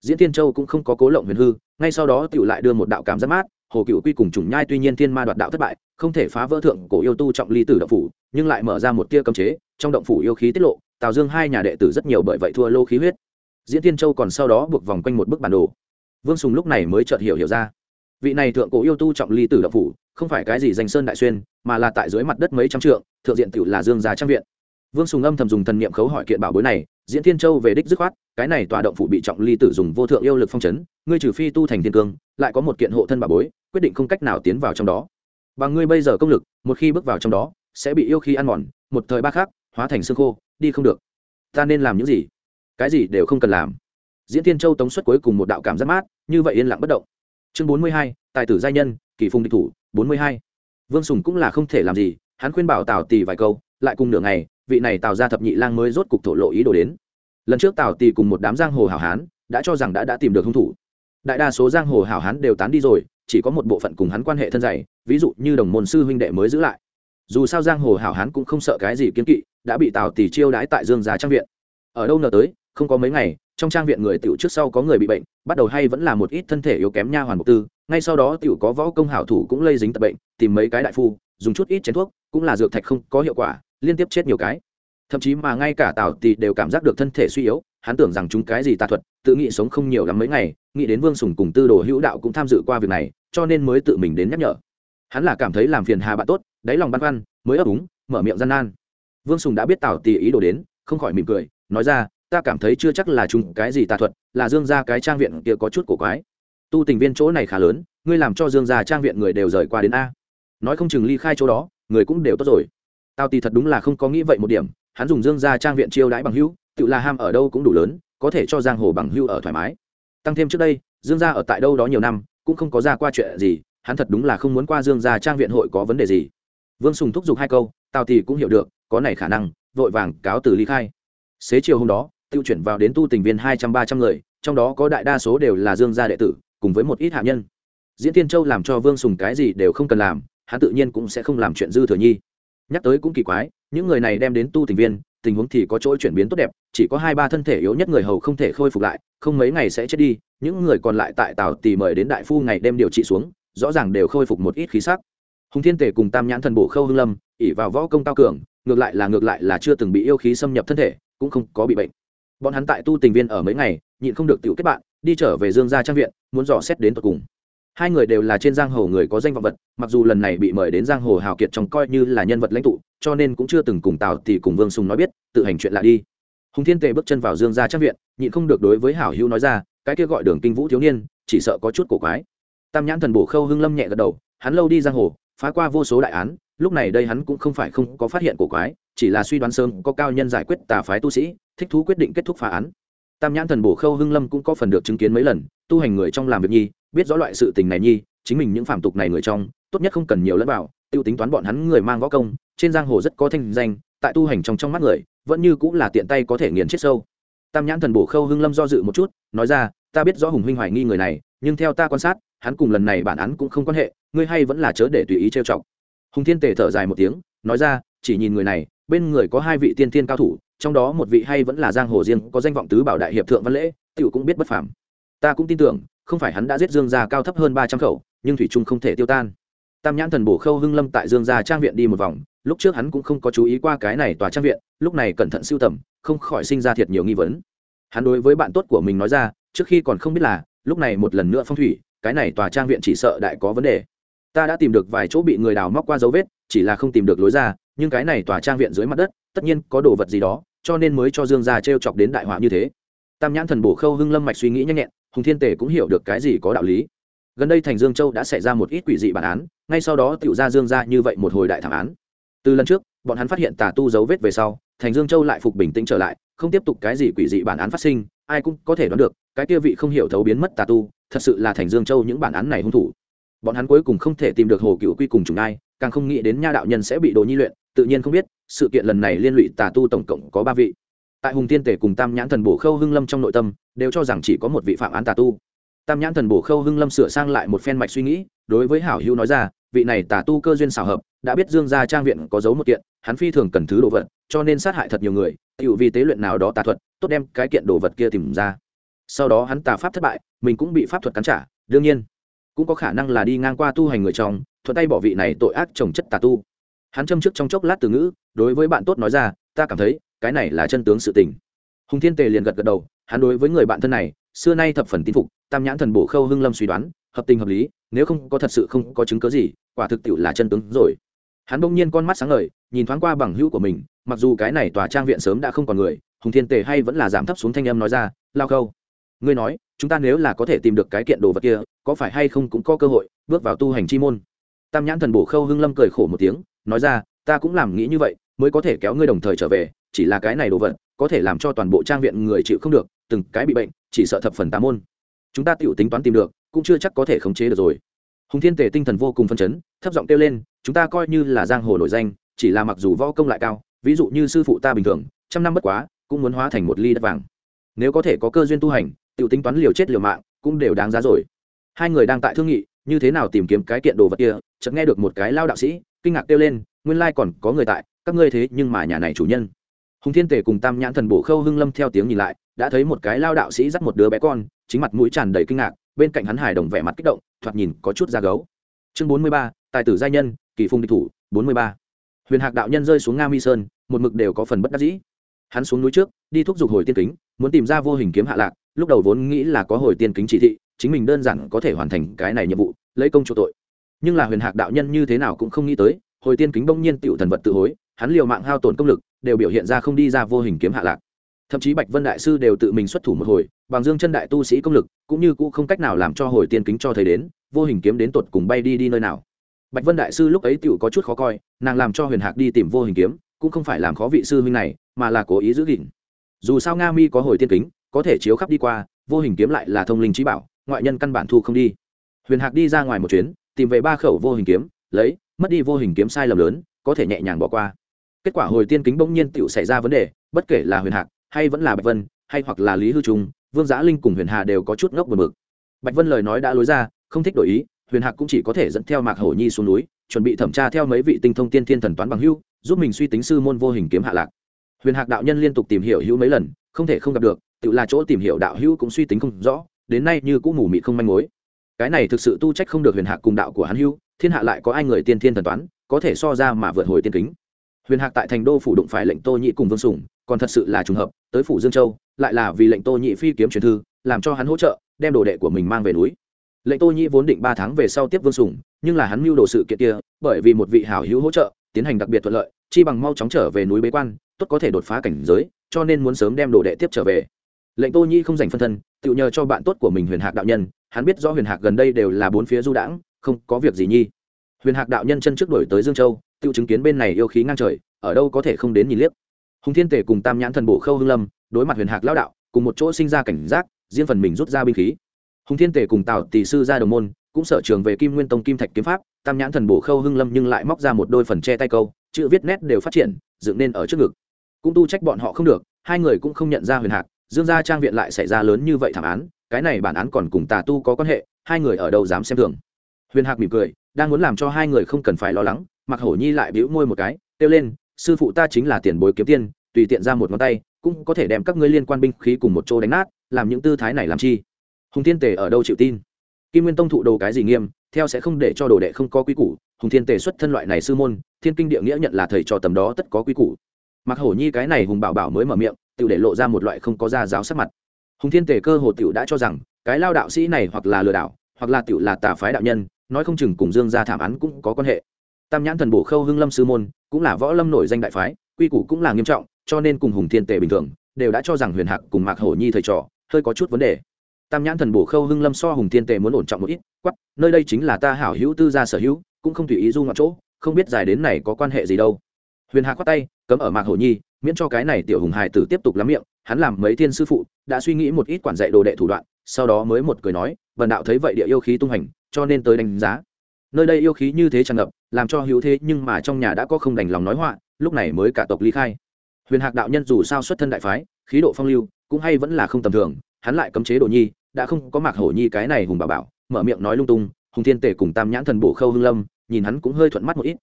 Diễn tiên châu cũng không có cố lộng huyền hư, ngay sau đó tựu lại đưa một đạo cảm giác mát. Hồ cựu quy cùng trùng nhai tuy nhiên thiên ma đoạt đạo thất bại, không thể phá vỡ thượng cổ yêu tu trọng ly tử động phủ, nhưng lại mở ra một tia cấm chế, trong động phủ yêu khí tiết lộ, tào dương hai nhà đệ tử rất nhiều bởi vậy thua lô khí huyết diễn tiên châu còn sau đó buộc vòng quanh một bức bản đồ. Vương sùng lúc này mới chợt hiểu hiểu ra. Vị này thượng cổ yêu tu trọng ly tử động phủ, không phải cái gì danh sơn đại xuyên, mà là tại dưới mặt đất mấy trăm trượng, thượng diện tự là dương gia trang viện. Vương sùng âm thầm dùng thần niệm khấu hỏi kiện bảo bối này, diễn thiên châu về đích dứt khoát, cái này tòa động phủ bị trọng ly tử dùng vô thượng yêu lực phong chấn, ngươi trừ phi tu thành thiên cương, lại có một kiện hộ thân bảo bối, quyết định không cách nào tiến vào trong đó. Bằng ngươi bây giờ công lực, một khi bước vào trong đó, sẽ bị yêu khí ăn mòn, một thời ba khác hóa thành xương khô, đi không được. Ta nên làm những gì? Cái gì đều không cần làm. Diễn thiên châu tống xuất cuối cùng một đạo cảm giác mát, như vậy yên lặng bất động. Chương bốn mươi hai, tài tử giai nhân, kỳ phùng địch thủ, bốn mươi hai. Vương sùng cũng là không thể làm gì, hắn khuyên bảo tào tì vài câu, lại cùng nửa ngày, vị này tào ra thập nhị lang mới rốt cục thổ lộ ý đồ đến. Lần trước tào tì cùng một đám giang hồ hảo hán, đã cho rằng đã đã tìm được hung thủ. Đại đa số giang hồ hảo hán đều tán đi rồi, chỉ có một bộ phận cùng hắn quan hệ thân dày, ví dụ như đồng môn sư huynh đệ mới giữ lại. Dù sao giang hồ hảo hán cũng không sợ cái gì kiến kỵ, đã bị tào tì chiêu đãi tại dương giá trang viện. Ở đâu nở tới không có mấy ngày, trong trang viện người tiểu trước sau có người bị bệnh, bắt đầu hay vẫn là một ít thân thể yếu kém nha hoàn mục tư. Ngay sau đó, tiểu có võ công hảo thủ cũng lây dính tập bệnh, tìm mấy cái đại phu, dùng chút ít chén thuốc, cũng là dược thạch không có hiệu quả, liên tiếp chết nhiều cái. Thậm chí mà ngay cả tào tì đều cảm giác được thân thể suy yếu, hắn tưởng rằng chúng cái gì tà thuật, tự nghĩ sống không nhiều lắm mấy ngày, nghĩ đến vương sùng cùng tư đồ hữu đạo cũng tham dự qua việc này, cho nên mới tự mình đến nhắc nhở. Hắn là cảm thấy làm phiền hà bạn tốt, đáy lòng băn khoăn, mới ấp úng, mở miệng gian nan. Vương sùng đã biết tào tì ý đồ đến, không khỏi mỉm cười, nói ra ta cảm thấy chưa chắc là chúng cái gì tà thuật, là dương gia cái trang viện kia có chút cổ quái. Tu tình viên chỗ này khá lớn, ngươi làm cho dương gia trang viện người đều rời qua đến a. Nói không chừng ly khai chỗ đó, người cũng đều tốt rồi. Tao tì thật đúng là không có nghĩ vậy một điểm, hắn dùng dương gia trang viện chiêu đãi bằng hữu, tự là ham ở đâu cũng đủ lớn, có thể cho giang hồ bằng hữu ở thoải mái. Tăng thêm trước đây, dương gia ở tại đâu đó nhiều năm, cũng không có ra qua chuyện gì, hắn thật đúng là không muốn qua dương gia trang viện hội có vấn đề gì. Vương sùng thúc giục hai câu tào thì cũng hiểu được, có này khả năng, vội vàng cáo từ ly khai. Xế chiều hôm đó tiêu chuyển vào đến tu tình viên hai trăm ba trăm người, trong đó có đại đa số đều là dương gia đệ tử, cùng với một ít hạ nhân. Diễn tiên châu làm cho vương sùng cái gì đều không cần làm, hắn tự nhiên cũng sẽ không làm chuyện dư thừa nhi. Nhắc tới cũng kỳ quái, những người này đem đến tu tình viên, tình huống thì có chỗ chuyển biến tốt đẹp, chỉ có hai ba thân thể yếu nhất người hầu không thể khôi phục lại, không mấy ngày sẽ chết đi, những người còn lại tại tào tì mời đến đại phu ngày đêm điều trị xuống, rõ ràng đều khôi phục một ít khí sắc. Hùng thiên tể cùng tam nhãn thần bổ khâu hưng lâm ỉ vào võ công cao cường, ngược lại là ngược lại là chưa từng bị yêu khí xâm nhập thân thể, cũng không có bị bệnh bọn hắn tại tu tình viên ở mấy ngày, nhịn không được tiểu kết bạn, đi trở về dương gia trang viện, muốn dò xét đến tận cùng. Hai người đều là trên giang hồ người có danh vọng vật, mặc dù lần này bị mời đến giang hồ hào kiệt trong coi như là nhân vật lãnh tụ, cho nên cũng chưa từng cùng tào thì cùng vương sùng nói biết, tự hành chuyện lạ đi. Hùng thiên tề bước chân vào dương gia trang viện, nhịn không được đối với hảo hữu nói ra, cái kia gọi đường kinh vũ thiếu niên, chỉ sợ có chút cổ quái. Tam nhãn thần bổ khâu hưng lâm nhẹ gật đầu, hắn lâu đi giang hồ, phá qua vô số đại án, lúc này đây hắn cũng không phải không có phát hiện cổ quái, chỉ là suy đoán sớm có cao nhân giải quyết tà phái tu sĩ thích thú quyết định kết thúc phá án. Tam nhãn thần bổ khâu hưng lâm cũng có phần được chứng kiến mấy lần, tu hành người trong làm việc nhi, biết rõ loại sự tình này nhi, chính mình những phạm tục này người trong, tốt nhất không cần nhiều lẫn vào, tiêu tính toán bọn hắn người mang võ công, trên giang hồ rất có thanh danh, tại tu hành trong trong mắt người, vẫn như cũng là tiện tay có thể nghiền chết sâu. Tam nhãn thần bổ khâu hưng lâm do dự một chút, nói ra, ta biết rõ hùng huynh hoài nghi người này, nhưng theo ta quan sát, hắn cùng lần này bản án cũng không quan hệ, ngươi hay vẫn là chớ để tùy ý trêu chọc. Hùng thiên tề thở dài một tiếng, nói ra, chỉ nhìn người này, bên người có hai vị tiên tiên cao thủ trong đó một vị hay vẫn là giang hồ riêng có danh vọng tứ bảo đại hiệp thượng văn lễ, tiểu cũng biết bất phàm. Ta cũng tin tưởng, không phải hắn đã giết dương gia cao thấp hơn ba trăm khẩu, nhưng thủy trung không thể tiêu tan. Tam nhãn thần bổ khâu hưng lâm tại dương gia trang viện đi một vòng, lúc trước hắn cũng không có chú ý qua cái này tòa trang viện, lúc này cẩn thận siêu tầm, không khỏi sinh ra thiệt nhiều nghi vấn. Hắn đối với bạn tốt của mình nói ra, trước khi còn không biết là, lúc này một lần nữa phong thủy, cái này tòa trang viện chỉ sợ đại có vấn đề. Ta đã tìm được vài chỗ bị người đào móc qua dấu vết, chỉ là không tìm được lối ra nhưng cái này tòa trang viện dưới mặt đất, tất nhiên có đồ vật gì đó, cho nên mới cho dương gia t r e o chọc đến đại họa như thế. Tam nhãn thần bổ khâu hưng lâm mạch suy nghĩ nhanh nhẹn, hùng thiên tể cũng hiểu được cái gì có đạo lý. Gần đây thành dương châu đã xảy ra một ít quỷ dị bản án, ngay sau đó tự ra dương ra như vậy một hồi đại thảm án. Từ lần trước, bọn hắn phát hiện tà tu dấu vết về sau, thành dương châu lại phục bình tĩnh trở lại, không tiếp tục cái gì quỷ dị bản án phát sinh, ai cũng có thể đoán được, cái kia vị không hiểu thấu biến mất tà tu, thật sự là thành dương châu những bản án này hung thủ. Bọn hắn cuối cùng không thể tìm được hồ cựu quy cùng chúng ai càng không nghĩ đến nha đạo nhân sẽ bị đồ nhi luyện tự nhiên không biết, sự kiện lần này liên lụy tà tu tổng cộng có ba vị. Tại hùng tiên tể cùng tam nhãn thần bổ khâu hưng lâm trong nội tâm, đều cho rằng chỉ có một vị phạm án tà tu. Tam nhãn thần bổ khâu hưng lâm sửa sang lại một phen mạch suy nghĩ, đối với hảo hữu nói ra, vị này tà tu cơ duyên xảo hợp, đã biết dương gia trang viện có dấu một kiện, hắn phi thường cần thứ đồ vật, cho nên sát hại thật nhiều người tự vì tế luyện nào đó tà thuật, tốt đem cái kiện đồ vật kia tìm ra. Sau đó hắn tà pháp thất bại, mình cũng bị pháp thuật cắn trả, đương nhiên, cũng có khả năng là đi ngang qua tu hành người chồng thuận tay bỏ vị này tội ác trồng chất tà tu hắn châm trước trong chốc lát từ ngữ, đối với bạn tốt nói ra, ta cảm thấy, cái này là chân tướng sự tình. Hùng thiên tề liền gật gật đầu, hắn đối với người bạn thân này, xưa nay thập phần tin phục, tam nhãn thần bổ khâu hưng lâm suy đoán, hợp tình hợp lý, nếu không có thật sự không có chứng cớ gì, quả thực tiệu là chân tướng rồi. Hắn bỗng nhiên con mắt sáng ngời, nhìn thoáng qua bằng hữu của mình, mặc dù cái này tòa trang viện sớm đã không còn người, hùng thiên tề hay vẫn là giảm thấp xuống thanh âm nói ra, lao khâu, ngươi nói, chúng ta nếu là có thể tìm được cái kiện đồ vật kia, có phải hay không cũng có cơ hội, bước vào tu hành chi môn? Tam nhãn thần bổ khâu hưng lâm cười khổ một tiếng nói ra, ta cũng làm nghĩ như vậy, mới có thể kéo ngươi đồng thời trở về, chỉ là cái này đồ vật, có thể làm cho toàn bộ trang viện người chịu không được, từng cái bị bệnh, chỉ sợ thập phần tám môn. Chúng ta tự tính toán tìm được, cũng chưa chắc có thể khống chế được rồi. Hùng thiên tề tinh thần vô cùng phân chấn, thấp giọng kêu lên, chúng ta coi như là giang hồ nổi danh, chỉ là mặc dù võ công lại cao, ví dụ như sư phụ ta bình thường, trăm năm bất quá, cũng muốn hóa thành một ly đất vàng. Nếu có thể có cơ duyên tu hành tự tính toán liều chết liều mạng, cũng đều đáng giá rồi. Hai người đang tại thương nghị, như thế nào tìm kiếm cái kiện đồ vật kia, chợt nghe được một cái lao đạo sĩ kinh ngạc kêu lên, nguyên lai còn có người tại, các ngươi thế nhưng mà nhà này chủ nhân. Hùng thiên tề cùng tam nhãn thần bổ khâu hưng lâm theo tiếng nhìn lại, đã thấy một cái lao đạo sĩ dắt một đứa bé con, chính mặt mũi tràn đầy kinh ngạc, bên cạnh hắn hài đồng vẻ mặt kích động, thoạt nhìn có chút da gấu. Chương bốn mươi ba, tài tử gia nhân, kỳ phung địch thủ, bốn mươi ba. Huyền hạc đạo nhân rơi xuống nga mi sơn, một mực đều có phần bất đắc dĩ. Hắn xuống núi trước, đi thúc giục hồi tiên kính, muốn tìm ra vô hình kiếm hạ lạc, lúc đầu vốn nghĩ là có hồi tiên kính chỉ thị, chính mình đơn giản có thể hoàn thành cái này nhiệm vụ, lấy công chỗ tội nhưng là huyền hạc đạo nhân như thế nào cũng không nghĩ tới, hồi tiên kính bỗng nhiên tựu thần vật tự hối, hắn liều mạng hao tổn công lực, đều biểu hiện ra không đi ra vô hình kiếm hạ lạc. Thậm chí bạch vân đại sư đều tự mình xuất thủ một hồi, bằng dương chân đại tu sĩ công lực, cũng như cũng không cách nào làm cho hồi tiên kính cho thấy đến, vô hình kiếm đến tột cùng bay đi đi nơi nào. Bạch vân đại sư lúc ấy tựu có chút khó coi, nàng làm cho huyền hạc đi tìm vô hình kiếm, cũng không phải làm khó vị sư huynh này, mà là cố ý giữ gìn. Dù sao nga mi có hồi tiên kính, có thể chiếu khắp đi qua, vô hình kiếm lại là thông linh trí bảo, ngoại nhân căn bản thu không đi. Huyền hạc đi ra ngoài một chuyến tìm về ba khẩu vô hình kiếm, lấy, mất đi vô hình kiếm sai lầm lớn, có thể nhẹ nhàng bỏ qua. Kết quả hồi tiên kính bỗng nhiên tựu xảy ra vấn đề, bất kể là huyền hạc, hay vẫn là bạch vân, hay hoặc là lý hư trung, vương giã linh cùng huyền hà đều có chút ngốc bờ mực bạch vân lời nói đã lối ra, không thích đổi ý, huyền hạc cũng chỉ có thể dẫn theo mạc hổ nhi xuống núi, chuẩn bị thẩm tra theo mấy vị tinh thông tiên thiên thần toán bằng hưu giúp mình suy tính sư môn vô hình kiếm hạ lạc. Huyền hạc đạo nhân liên tục tìm hiểu hữu mấy lần, không thể không gặp được tự là chỗ tìm hiểu đạo hữu cũng suy tính không rõ, đến nay như cũng mù mịt không manh mối cái này thực sự tu trách không được huyền hạc cùng đạo của hắn hưu, thiên hạ lại có ai người tiên thiên thần toán, có thể so ra mà vượt hồi tiên kính. Huyền hạc tại thành đô phủ đụng phải lệnh tô nhị cùng vương sùng, còn thật sự là trùng hợp, tới phủ dương châu, lại là vì lệnh tô nhị phi kiếm truyền thư, làm cho hắn hỗ trợ, đem đồ đệ của mình mang về núi. Lệnh tô nhị vốn định ba tháng về sau tiếp vương sùng, nhưng là hắn mưu đồ sự kiện kia, bởi vì một vị hảo hữu hỗ trợ, tiến hành đặc biệt thuận lợi, chi bằng mau chóng trở về núi bế quan, tốt có thể đột phá cảnh giới, cho nên muốn sớm đem đồ đệ tiếp trở về. Lệnh tô nhi không dành phân thân, tự nhờ cho bạn tốt của mình huyền hạc đạo nhân hắn biết rõ huyền hạc gần đây đều là bốn phía du đãng, không có việc gì nhi. Huyền hạc đạo nhân chân trước đổi tới dương châu, tự chứng kiến bên này yêu khí ngang trời, ở đâu có thể không đến nhìn liếc. Hùng thiên tể cùng tam nhãn thần bộ khâu hưng lâm, đối mặt huyền hạc lao đạo, cùng một chỗ sinh ra cảnh giác, riêng phần mình rút ra binh khí. Hùng thiên tể cùng tào tỷ sư ra đồng môn, cũng sở trường về kim nguyên tông kim thạch kiếm pháp, tam nhãn thần bộ khâu hưng lâm nhưng lại móc ra một đôi phần che tay câu, chữ viết nét đều phát triển, dựng nên ở trước ngực. Cũng tu trách bọn họ không được, hai người cũng không nhận ra huyền hạc, dương gia trang viện lại xảy ra lớn như vậy thảm án cái này bản án còn cùng tà tu có quan hệ, hai người ở đâu dám xem thường. Huyền hạc mỉm cười, đang muốn làm cho hai người không cần phải lo lắng mặc hổ nhi lại bĩu môi một cái, kêu lên, sư phụ ta chính là tiền bối kiếm tiên, tùy tiện ra một ngón tay, cũng có thể đem các ngươi liên quan binh khí cùng một chỗ đánh nát, làm những tư thái này làm chi? Hùng thiên tề ở đâu chịu tin? Kim nguyên tông thụ đồ cái gì nghiêm, theo sẽ không để cho đồ đệ không có quy củ, hùng thiên tề xuất thân loại này sư môn, thiên kinh địa nghĩa nhận là thầy trò tầm đó tất có quy củ. Mặc hổ nhi cái này hùng bảo bảo mới mở miệng, tự để lộ ra một loại không có da giáo sắc mặt hùng thiên tề cơ hồ tiểu đã cho rằng, cái lao đạo sĩ này hoặc là lừa đảo, hoặc là tiểu là tà phái đạo nhân, nói không chừng cùng dương gia thảm án cũng có quan hệ. Tam nhãn thần bổ khâu hưng lâm sư môn, cũng là võ lâm nổi danh đại phái, quy củ cũng là nghiêm trọng, cho nên cùng hùng thiên tề bình thường, đều đã cho rằng huyền hạc cùng mạc hổ nhi thầy trò, hơi có chút vấn đề. Tam nhãn thần bổ khâu hưng lâm so hùng thiên tề muốn ổn trọng một ít quắp nơi đây chính là ta hảo hữu tư gia sở hữu, cũng không tùy ý du ngoạn chỗ, không biết dài đến này có quan hệ gì đâu. Huyền hạc khoát tay, cấm ở mạc hổ nhi, miễn cho cái này tiểu hùng hài tử tiếp tục lắm miệng hắn làm mấy thiên sư phụ, đã suy nghĩ một ít quản dạy đồ đệ thủ đoạn, sau đó mới một cười nói vần đạo thấy vậy địa yêu khí tung hành, cho nên tới đánh giá. Nơi đây yêu khí như thế tràn ngập, làm cho hữu thế nhưng mà trong nhà đã có không đành lòng nói họa, lúc này mới cả tộc ly khai. Huyền hạc đạo nhân dù sao xuất thân đại phái, khí độ phong lưu, cũng hay vẫn là không tầm thường, hắn lại cấm chế đồ nhi, đã không có mạc hổ nhi cái này hùng bảo bảo, mở miệng nói lung tung, hùng thiên tể cùng tam nhãn thần bổ khâu hưng lâm, nhìn hắn cũng hơi thuận mắt một ít.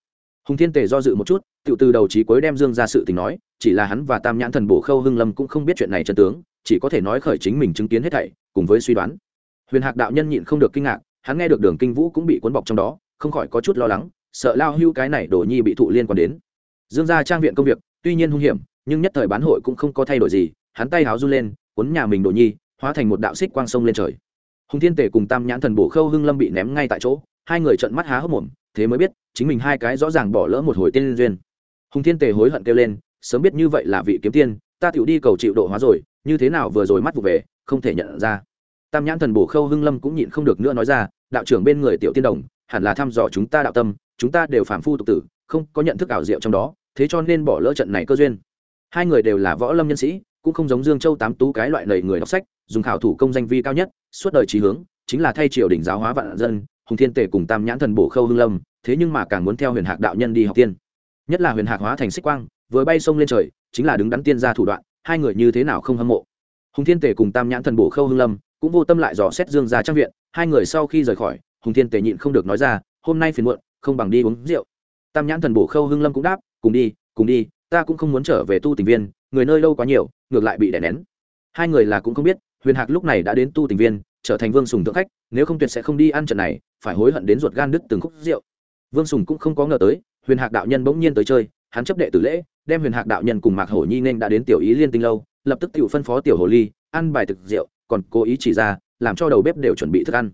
Hùng thiên tể do dự một chút tự từ đầu trí cuối đem dương ra sự tình nói chỉ là hắn và tam nhãn thần bổ khâu hưng lâm cũng không biết chuyện này chân tướng, chỉ có thể nói khởi chính mình chứng kiến hết thảy, cùng với suy đoán. Huyền hạc đạo nhân nhịn không được kinh ngạc, hắn nghe được đường kinh vũ cũng bị cuốn bọc trong đó, không khỏi có chút lo lắng, sợ lao hưu cái này đồ nhi bị thụ liên quan đến. Dương gia trang viện công việc, tuy nhiên hung hiểm, nhưng nhất thời bán hội cũng không có thay đổi gì, hắn tay háo run lên, cuốn nhà mình đồ nhi, hóa thành một đạo xích quang sông lên trời. Hùng thiên tể cùng tam nhãn thần bổ khâu hưng lâm bị ném ngay tại chỗ, hai người trợn mắt há hốc mồm, thế mới biết, chính mình hai cái rõ ràng bỏ lỡ một hồi tiên duyên. Hùng thiên tề hối hận kêu lên sớm biết như vậy là vị kiếm tiên, ta tựu đi cầu chịu độ hóa rồi, như thế nào vừa rồi mắt vụ về, không thể nhận ra. Tam nhãn thần bổ khâu hưng lâm cũng nhịn không được nữa nói ra, đạo trưởng bên người tiểu tiên đồng, hẳn là thăm dò chúng ta đạo tâm, chúng ta đều phản phu tục tử, không có nhận thức ảo diệu trong đó, thế cho nên bỏ lỡ trận này cơ duyên. Hai người đều là võ lâm nhân sĩ, cũng không giống dương châu tám tú cái loại lầy người đọc sách, dùng khảo thủ công danh vi cao nhất, suốt đời trí hướng, chính là thay triều đình giáo hóa vạn dân, hùng thiên tề cùng tam nhãn thần bổ khâu hưng lâm, thế nhưng mà càng muốn theo huyền hạc đạo nhân đi học tiên. Nhất là huyền hạc hóa thành xích quang vừa bay sông lên trời, chính là đứng đắn tiên ra thủ đoạn, hai người như thế nào không hâm mộ. Hùng thiên tề cùng tam nhãn thần bổ khâu hưng lâm cũng vô tâm lại dò xét dương ra trang viện, hai người sau khi rời khỏi, hùng thiên tề nhịn không được nói ra, hôm nay phiền muộn, không bằng đi uống rượu. Tam nhãn thần bổ khâu hưng lâm cũng đáp, cùng đi cùng đi, ta cũng không muốn trở về tu tình viên, người nơi lâu quá nhiều, ngược lại bị đè nén. Hai người là cũng không biết, huyền hạc lúc này đã đến tu tình viên, trở thành vương sùng thượng khách, nếu không tuyệt sẽ không đi ăn trận này, phải hối hận đến ruột gan đứt từng khúc rượu. Vương sùng cũng không có ngờ tới, huyền hạc đạo nhân bỗng nhiên tới chơi hắn chấp đệ tử lễ, đem huyền hạc đạo nhân cùng mạc hổ nhi nên đã đến tiểu ý liên tinh lâu, lập tức tự phân phó tiểu hồ ly, ăn bài thực rượu, còn cố ý chỉ ra, làm cho đầu bếp đều chuẩn bị thức ăn.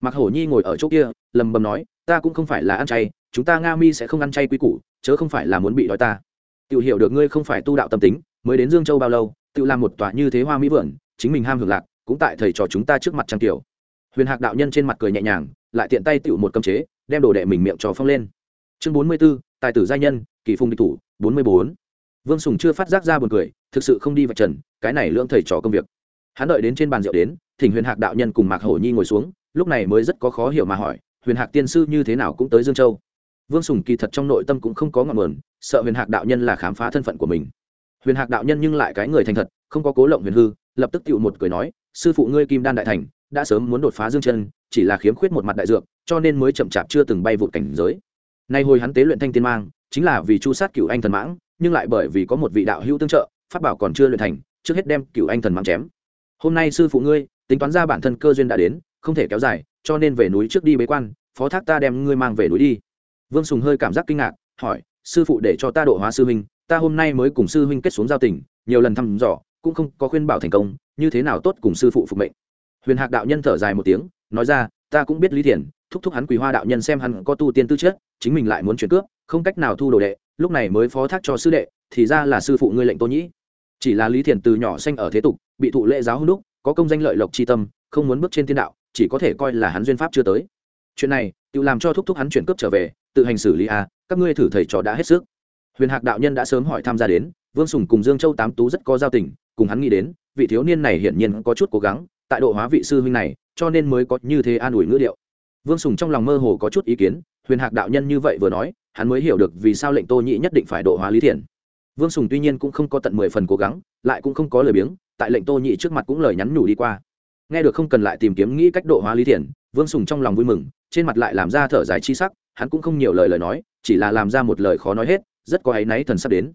Mạc hổ nhi ngồi ở chỗ kia, lầm bầm nói, ta cũng không phải là ăn chay, chúng ta nga mi sẽ không ăn chay quy củ, chớ không phải là muốn bị đói ta. Tự hiểu được ngươi không phải tu đạo tâm tính, mới đến dương châu bao lâu tự làm một tòa như thế hoa mỹ vườn, chính mình ham hưởng lạc, cũng tại thầy trò chúng ta trước mặt trang tiểu. Huyền hạc đạo nhân trên mặt cười nhẹ nhàng, lại tiện tay tựu một cấm chế, đem đồ đệ mình miệng trò phong lên. Chương bốn mươi b ố tài tử gia nhân, kỳ phùng địch thủ, bốn mươi bốn. Vương sùng chưa phát giác ra buồn cười, thực sự không đi vạch trần, cái này lưỡng thầy trò công việc. Hắn đợi đến trên bàn rượu đến, thỉnh huyền hạc đạo nhân cùng mạc hổ nhi ngồi xuống, lúc này mới rất có khó hiểu mà hỏi, huyền hạc tiên sư như thế nào cũng tới dương châu? Vương sùng kỳ thật trong nội tâm cũng không có ngọn nguồn, sợ huyền hạc đạo nhân là khám phá thân phận của mình. Huyền hạc đạo nhân nhưng lại cái người thành thật, không có cố lộng huyền hư, lập tức tựu một cười nói, sư phụ ngươi kim đan đại thành, đã sớm muốn đột phá dương chân, chỉ là khiếm khuyết một mặt đại dược, cho nên mới chậm chạp chưa từng bay vụt cảnh giới nay hồi hắn tế luyện thanh tiên mang, chính là vì chu sát cựu anh thần mãng, nhưng lại bởi vì có một vị đạo hữu tương trợ, pháp bảo còn chưa luyện thành, trước hết đem cựu anh thần mãng chém. Hôm nay sư phụ ngươi, tính toán ra bản thân cơ duyên đã đến, không thể kéo dài, cho nên về núi trước đi bế quan, phó thác ta đem ngươi mang về núi đi. Vương sùng hơi cảm giác kinh ngạc, hỏi, sư phụ để cho ta độ hóa sư huynh, ta hôm nay mới cùng sư huynh kết xuống giao tình, nhiều lần thăm dò, cũng không có khuyên bảo thành công, như thế nào tốt cùng sư phụ phục mệnh. Huyền hạc đạo nhân thở dài một tiếng, nói ra ta cũng biết lý thiền thúc thúc hắn quỳ hoa đạo nhân xem hắn có tu tiên tư chất chính mình lại muốn chuyển cướp không cách nào thu đồ đệ lúc này mới phó thác cho sư đệ thì ra là sư phụ ngươi lệnh tô nhĩ. Chỉ là lý thiền từ nhỏ sanh ở thế tục bị thụ lễ giáo hưng đúc có công danh lợi lộc tri tâm không muốn bước trên thiên đạo chỉ có thể coi là hắn duyên pháp chưa tới. Chuyện này tự làm cho thúc thúc hắn chuyển cướp trở về tự hành xử lý a à, các ngươi thử thầy trò đã hết sức. Huyền hạc đạo nhân đã sớm hỏi tham gia đến vương sùng cùng dương châu tám tú rất có giao tình cùng hắn nghĩ đến vị thiếu niên này hiển nhiên có chút cố gắng tại độ hóa vị sư huynh này cho nên mới có như thế an ủi ngữ điệu. Vương sùng trong lòng mơ hồ có chút ý kiến, huyền hạc đạo nhân như vậy vừa nói, hắn mới hiểu được vì sao lệnh tô nhị nhất định phải độ hóa lý thiện. Vương sùng tuy nhiên cũng không có tận mười phần cố gắng, lại cũng không có lời biếng, tại lệnh tô nhị trước mặt cũng lời nhắn nhủ đi qua. Nghe được không cần lại tìm kiếm nghĩ cách độ hóa lý thiện, vương sùng trong lòng vui mừng, trên mặt lại làm ra thở dài chi sắc, hắn cũng không nhiều lời lời nói, chỉ là làm ra một lời khó nói hết, rất có áy náy thần sắp đến.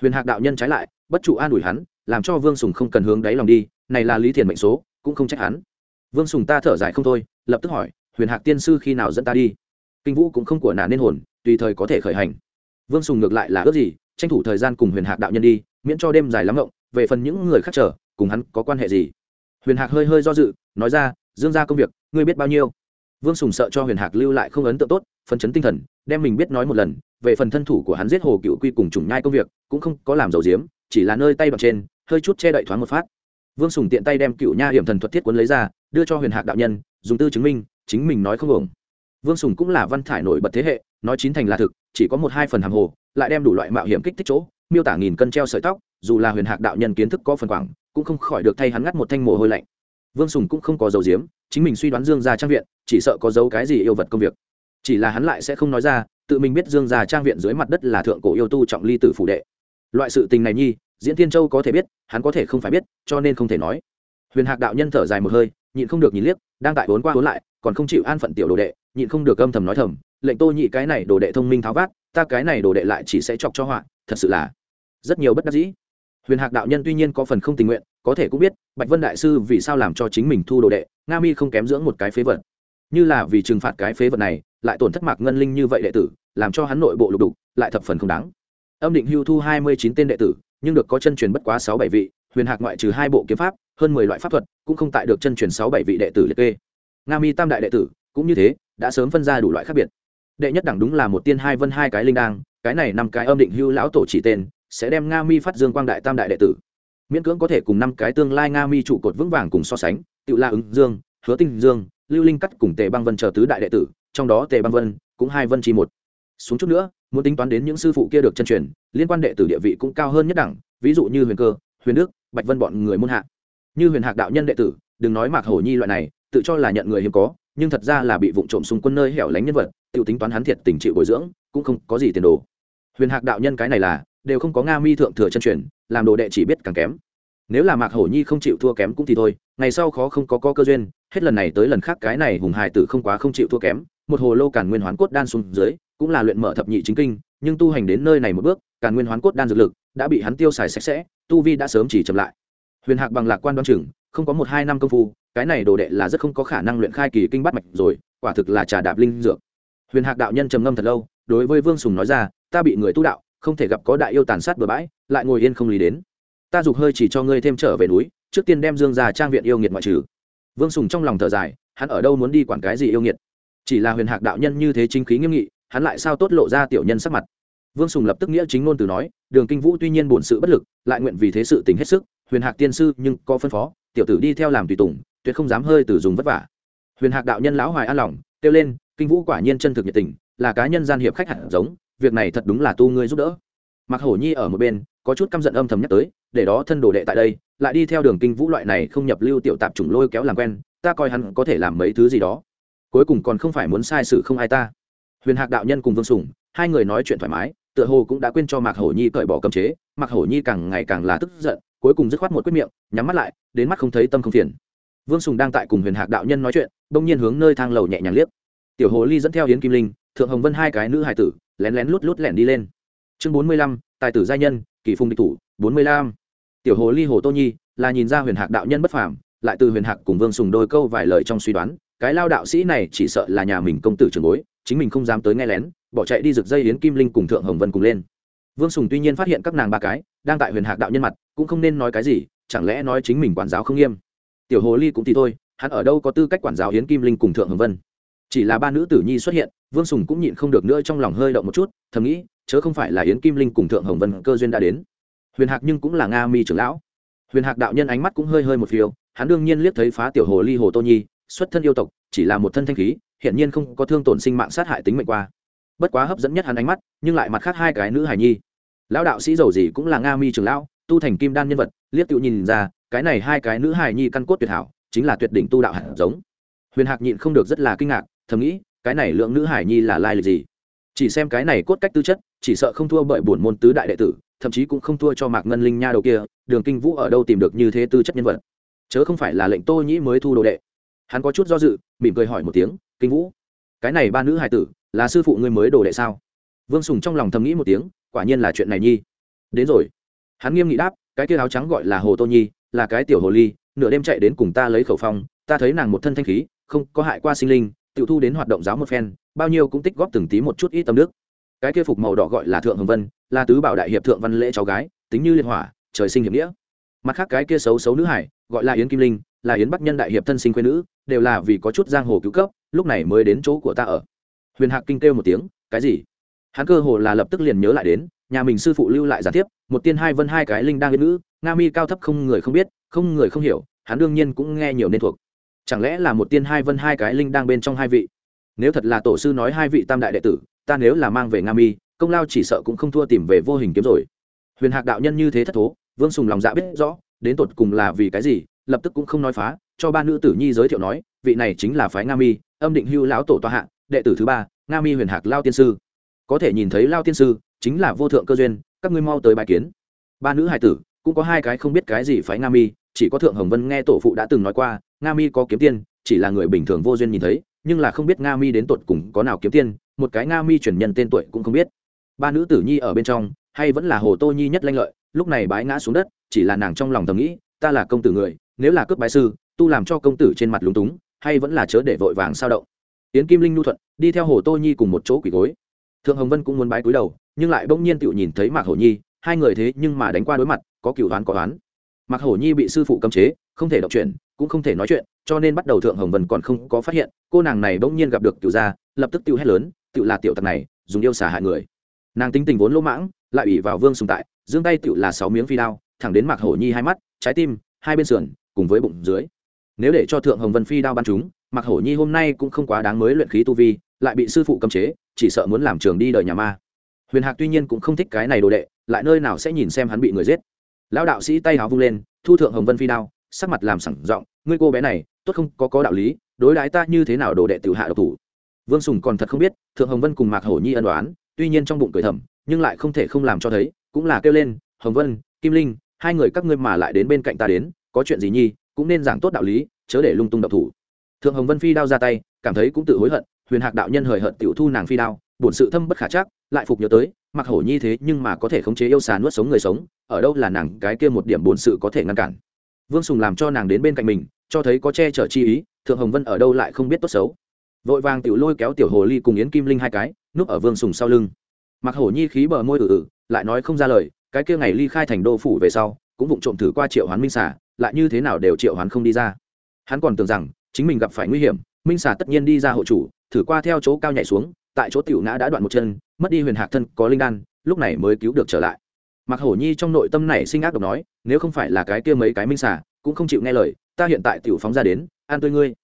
Huyền hạc đạo nhân trái lại, bất trụ an ủi hắn, làm cho vương sùng không cần hướng đáy lòng đi, này là lý thiền mệnh số, cũng không trách hắn vương sùng ta thở dài không thôi, lập tức hỏi, huyền hạc tiên sư khi nào dẫn ta đi? Kinh vũ cũng không của nà nên hồn, tùy thời có thể khởi hành. Vương sùng ngược lại là ước gì, tranh thủ thời gian cùng huyền hạc đạo nhân đi, miễn cho đêm dài lắm rộng về phần những người khác trở cùng hắn có quan hệ gì? Huyền hạc hơi hơi do dự, nói ra, dương ra công việc, ngươi biết bao nhiêu? Vương sùng sợ cho huyền hạc lưu lại không ấn tượng tốt, phấn chấn tinh thần, đem mình biết nói một lần, về phần thân thủ của hắn giết hồ cựu quy cùng trùng nhai công việc, cũng không có làm dầu diếm, chỉ là nơi tay bằng trên, hơi chút che đậy thoáng một phát vương sùng tiện tay đem cựu nha hiểm thần thuật thiết cuốn lấy ra, đưa cho huyền hạc đạo nhân, dùng tư chứng minh, chính mình nói không ổng. Vương sùng cũng là văn thải nổi bật thế hệ, nói chín thành là thực, chỉ có một hai phần hàng hồ, lại đem đủ loại mạo hiểm kích thích chỗ, miêu tả nghìn cân treo sợi tóc, dù là huyền hạc đạo nhân kiến thức có phần quảng, cũng không khỏi được thay hắn ngắt một thanh mồ hôi lạnh. Vương sùng cũng không có dấu diếm chính mình suy đoán dương gia trang viện, chỉ sợ có dấu cái gì yêu vật công việc. Chỉ là hắn lại sẽ không nói ra, tự mình biết dương gia trang viện dưới mặt đất là thượng cổ yêu tu trọng ly tử phủ đệ. Loại sự tình này nhi diễn tiên châu có thể biết, hắn có thể không phải biết, cho nên không thể nói. Huyền hạc đạo nhân thở dài một hơi, nhịn không được nhìn liếc, đang tại vốn qua vốn lại, còn không chịu an phận tiểu đồ đệ, nhịn không được âm thầm nói thầm, lệnh tô nhị, cái này đồ đệ thông minh tháo vát, ta cái này đồ đệ lại chỉ sẽ chọc cho họa, thật sự là rất nhiều bất đắc dĩ. Huyền hạc đạo nhân tuy nhiên có phần không tình nguyện, có thể cũng biết, bạch vân đại sư vì sao làm cho chính mình thu đồ đệ, nga mi không kém dưỡng một cái phế vật. Như là vì trừng phạt cái phế vật này, lại tổn thất mạc ngân linh như vậy đệ tử, làm cho hắn nội bộ lục đục, lại thập phần không đáng. Âm định hưu thu hai mươi chín tên đệ tử nhưng được có chân truyền bất quá sáu bảy vị, huyền hạc ngoại trừ hai bộ kiếm pháp, hơn mười loại pháp thuật, cũng không tại được chân truyền sáu bảy vị đệ tử liệt kê. Nga mi tam đại đệ tử, cũng như thế, đã sớm phân ra đủ loại khác biệt. Đệ nhất đẳng đúng là một tiên hai vân hai cái linh đang cái này năm cái âm định hưu lão tổ chỉ tên, sẽ đem nga mi phát dương quang đại tam đại đệ tử. Miễn cưỡng có thể cùng năm cái tương lai nga mi trụ cột vững vàng cùng so sánh, tự la ứng dương, hứa tinh dương, lưu linh cắt cùng tề băng vân chờ tứ đại đệ tử, trong đó tề băng vân cũng hai vân chi một. Xuống chút nữa muốn tính toán đến những sư phụ kia được chân truyền liên quan đệ tử địa vị cũng cao hơn nhất đẳng ví dụ như huyền cơ huyền đức bạch vân bọn người môn hạ. Như huyền hạc đạo nhân đệ tử đừng nói mạc hổ nhi loại này tự cho là nhận người hiếm có nhưng thật ra là bị vụ trộm xung quân nơi hẻo lánh nhân vật tự tính toán hắn thiệt tình chịu bồi dưỡng cũng không có gì tiền đồ. Huyền hạc đạo nhân cái này là đều không có nga mi thượng thừa chân truyền làm đồ đệ chỉ biết càng kém. Nếu là mạc hổ nhi không chịu thua kém cũng thì thôi ngày sau khó không có, có cơ duyên hết lần này tới lần khác cái này hùng hài tử không quá không chịu thua kém một hồ lô càn nguyên hoán cốt đan xuống dưới cũng là luyện mở thập nhị chính kinh, nhưng tu hành đến nơi này một bước, càn nguyên hoán cốt đan dược lực đã bị hắn tiêu xài sạch sẽ, tu vi đã sớm chỉ chậm lại. Huyền hạc bằng lạc quan đoan chừng, không có một hai năm công phu, cái này đồ đệ là rất không có khả năng luyện khai kỳ kinh bắt mạch rồi, quả thực là trà đạp linh dược. Huyền hạc đạo nhân trầm ngâm thật lâu, đối với vương sùng nói ra, ta bị người tu đạo, không thể gặp có đại yêu tàn sát bừa bãi, lại ngồi yên không lý đến. Ta dục hơi chỉ cho ngươi thêm trở về núi, trước tiên đem dương ra trang viện yêu nghiệt ngoại trừ. Vương sùng trong lòng thở dài, hắn ở đâu muốn đi quản cái gì yêu nghiệt? Chỉ là huyền hạc đạo nhân như thế chính khí nghiêm nghị hắn lại sao tốt lộ ra tiểu nhân sắc mặt. Vương sùng lập tức nghĩa chính ngôn từ nói, đường kinh vũ tuy nhiên bổn sự bất lực, lại nguyện vì thế sự tình hết sức, huyền hạc tiên sư nhưng có phân phó, tiểu tử đi theo làm tùy tùng, tuyệt không dám hơi từ dùng vất vả. Huyền hạc đạo nhân lão hoài an lòng, kêu lên, kinh vũ quả nhiên chân thực nhiệt tình, là cá nhân gian hiệp khách hẳn giống, việc này thật đúng là tu ngươi giúp đỡ. Mặc hổ nhi ở một bên, có chút căm giận âm thầm nhắc tới, để đó thân đồ đệ tại đây, lại đi theo đường kinh vũ loại này không nhập lưu tiểu tạp chủng lôi kéo làm quen, ta coi hắn có thể làm mấy thứ gì đó. Cuối cùng còn không phải muốn sai sự không ai ta huyền hạc đạo nhân cùng vương sùng, hai người nói chuyện thoải mái, tựa hồ cũng đã quên cho mạc hổ nhi cởi bỏ cấm chế, mạc hổ nhi càng ngày càng là tức giận, cuối cùng dứt khoát một quyết miệng, nhắm mắt lại, đến mắt không thấy tâm không phiền. Vương sùng đang tại cùng huyền hạc đạo nhân nói chuyện, bỗng nhiên hướng nơi thang lầu nhẹ nhàng liếc. Tiểu hồ ly dẫn theo hiến kim linh, thượng hồng vân hai cái nữ hải tử, lén lén lút lút lẻn đi lên. Chương bốn mươi lăm, tài tử gia nhân, kỳ phùng địch thủ, bốn mươi lăm. Tiểu hồ ly hồ tô nhi, là nhìn ra huyền hạc đạo nhân bất phàm, lại từ huyền hạc cùng vương sùng đôi câu vài lời trong suy đoán cái lao đạo sĩ này chỉ sợ là nhà mình công tử trường bối, chính mình không dám tới nghe lén, bỏ chạy đi rực dây yến kim linh cùng thượng hồng vân cùng lên. Vương sùng tuy nhiên phát hiện các nàng ba cái, đang tại huyền hạc đạo nhân mặt, cũng không nên nói cái gì, chẳng lẽ nói chính mình quản giáo không nghiêm? Tiểu hồ ly cũng thì thôi, hắn ở đâu có tư cách quản giáo yến kim linh cùng thượng hồng vân? Chỉ là ba nữ tử nhi xuất hiện, vương sùng cũng nhịn không được nữa trong lòng hơi động một chút, thầm nghĩ, chớ không phải là yến kim linh cùng thượng hồng vân cơ duyên đã đến. Huyền hạc nhưng cũng là nga mi trưởng lão. Huyền hạc đạo nhân ánh mắt cũng hơi hơi một phiêu, hắn đương nhiên liếc thấy phá tiểu hồ ly hồ tô nhi xuất thân yêu tộc, chỉ là một thân thanh khí hiện nhiên không có thương tổn sinh mạng sát hại tính mệnh qua. Bất quá hấp dẫn nhất hắn ánh mắt, nhưng lại mặt khác hai cái nữ hài nhi. Lão đạo sĩ giàu gì cũng là nga mi trưởng lão, tu thành kim đan nhân vật, liếc tự nhìn ra, cái này hai cái nữ hài nhi căn cốt tuyệt hảo, chính là tuyệt đỉnh tu đạo hạt giống. Huyền hạc nhịn không được rất là kinh ngạc, thầm nghĩ, cái này lượng nữ hải nhi là lai lịch gì? Chỉ xem cái này cốt cách tư chất, chỉ sợ không thua bởi bổn môn tứ đại đệ tử, thậm chí cũng không thua cho mạc ngân linh nha đầu kia, đường kinh vũ ở đâu tìm được như thế tư chất nhân vật? Chớ không phải là lệnh tô nhĩ mới thu đồ đệ hắn có chút do dự, mỉm cười hỏi một tiếng, kinh vũ, cái này ba nữ hải tử là sư phụ ngươi mới đồ đệ sao? Vương sùng trong lòng thầm nghĩ một tiếng, quả nhiên là chuyện này nhi. Đến rồi. Hắn nghiêm nghị đáp, cái kia áo trắng gọi là hồ tô nhi, là cái tiểu hồ ly, nửa đêm chạy đến cùng ta lấy khẩu phong, ta thấy nàng một thân thanh khí, không có hại qua sinh linh tự thu đến hoạt động giáo một phen, bao nhiêu cũng tích góp từng tí một chút ít tâm nước cái kia phục màu đỏ gọi là thượng hồng vân, là tứ bảo đại hiệp thượng văn lễ cháu gái, tính như liên hỏa, trời sinh hiệp nghĩa. Mặt khác cái kia xấu xấu nữ hải, gọi là yến kim linh là yến bắc nhân đại hiệp thân sinh quê nữ, đều là vì có chút giang hồ cứu cấp, lúc này mới đến chỗ của ta ở. Huyền hạc kinh kêu một tiếng, cái gì? Hắn cơ hồ là lập tức liền nhớ lại đến, nhà mình sư phụ lưu lại giả tiếp một tiên hai vân hai cái linh đang yên nữ, nga mi cao thấp không người không biết, không người không hiểu, hắn đương nhiên cũng nghe nhiều nên thuộc. Chẳng lẽ là một tiên hai vân hai cái linh đang bên trong hai vị? Nếu thật là tổ sư nói hai vị tam đại đệ tử, ta nếu là mang về nga mi, công lao chỉ sợ cũng không thua tìm về vô hình kiếm rồi. Huyền hạc đạo nhân như thế thất thố, vương sùng lòng dạ biết rõ, đến tột cùng là vì cái gì lập tức cũng không nói phá, cho ba nữ tử nhi giới thiệu nói, vị này chính là phái nga mi, âm định hưu lão tổ tòa hạ, đệ tử thứ ba, nga mi huyền hạc lao tiên sư. Có thể nhìn thấy lao tiên sư, chính là vô thượng cơ duyên, các ngươi mau tới bài kiến. Ba nữ hải tử, cũng có hai cái không biết cái gì phái nga mi, chỉ có thượng hồng vân nghe tổ phụ đã từng nói qua, nga mi có kiếm tiên, chỉ là người bình thường vô duyên nhìn thấy, nhưng là không biết nga mi đến tột cùng có nào kiếm tiên, một cái nga mi chuyển nhân tên tuổi cũng không biết. Ba nữ tử nhi ở bên trong, hay vẫn là hồ tô nhi nhất lanh lợi, lúc này bái ngã xuống đất, chỉ là nàng trong lòng thầm nghĩ, ta là công tử người nếu là cướp bái sư, tu làm cho công tử trên mặt lúng túng, hay vẫn là chớ để vội vàng sao động. Tiến kim linh nhu thuận, đi theo hồ tô nhi cùng một chỗ quỷ gối. Thượng hồng vân cũng muốn bái cúi đầu, nhưng lại bỗng nhiên tự nhìn thấy mạc hổ nhi, hai người thế nhưng mà đánh qua đối mặt, có cựu đoán có đoán. Mạc hổ nhi bị sư phụ cấm chế, không thể động chuyện, cũng không thể nói chuyện, cho nên bắt đầu thượng hồng vân còn không có phát hiện, cô nàng này bỗng nhiên gặp được cựu gia, lập tức tiêu hét lớn tự là tiểu tặc này, dùng yêu xả hại người. Nàng tính tình vốn lỗ mãng, lại ủy vào vương sùng tại, giương tay tự là sáu miếng phi đao, thẳng đến mạc hổ nhi hai mắt, trái tim, hai bên sườn cùng với bụng dưới. Nếu để cho thượng hồng vân phi đao bắn chúng, mạc hổ nhi hôm nay cũng không quá đáng mới luyện khí tu vi, lại bị sư phụ cấm chế, chỉ sợ muốn làm trường đi đời nhà ma. Huyền hạc tuy nhiên cũng không thích cái này đồ đệ, lại nơi nào sẽ nhìn xem hắn bị người giết. Lão đạo sĩ tay háo vung lên, thu thượng hồng vân phi đao, sắc mặt làm sẳng giọng, ngươi cô bé này, tốt không có có đạo lý, đối đãi ta như thế nào đồ đệ tự hạ độc thủ? Vương sùng còn thật không biết, thượng hồng vân cùng mạc hổ nhi ân đoán tuy nhiên trong bụng cười thầm, nhưng lại không thể không làm cho thấy, cũng là kêu lên, hồng vân, kim linh, hai người các ngươi mà lại đến bên cạnh ta đến có chuyện gì nhi, cũng nên giảng tốt đạo lý, chớ để lung tung độc thủ. Thượng hồng vân phi đao ra tay, cảm thấy cũng tự hối hận, huyền hạc đạo nhân hời hợt tiểu thu nàng phi đao bổn sự thâm bất khả chắc, lại phục nhớ tới, mặc hổ nhi thế nhưng mà có thể khống chế yêu xà nuốt sống người sống, ở đâu là nàng cái kia một điểm bổn sự có thể ngăn cản. Vương sùng làm cho nàng đến bên cạnh mình, cho thấy có che chở chi ý, thượng hồng vân ở đâu lại không biết tốt xấu. Vội vàng tiểu lôi kéo tiểu hồ ly cùng yến kim linh hai cái, núp ở vương sùng sau lưng. Mặc hổ nhi khí bờ môi ử ử lại nói không ra lời, cái kia ngày ly khai thành đô phủ về sau, cũng vụng trộm thử qua triệu hoán minh xả lại như thế nào đều triệu hoán không đi ra. Hắn còn tưởng rằng chính mình gặp phải nguy hiểm, minh xà tất nhiên đi ra hộ chủ, thử qua theo chỗ cao nhảy xuống, tại chỗ tiểu ngã đã đoạn một chân, mất đi huyền hạc thân, có linh đan, lúc này mới cứu được trở lại. Mặc hổ nhi trong nội tâm này sinh ác độc nói, nếu không phải là cái kia mấy cái minh xà, cũng không chịu nghe lời, ta hiện tại tiểu phóng ra đến, an tươi ngươi.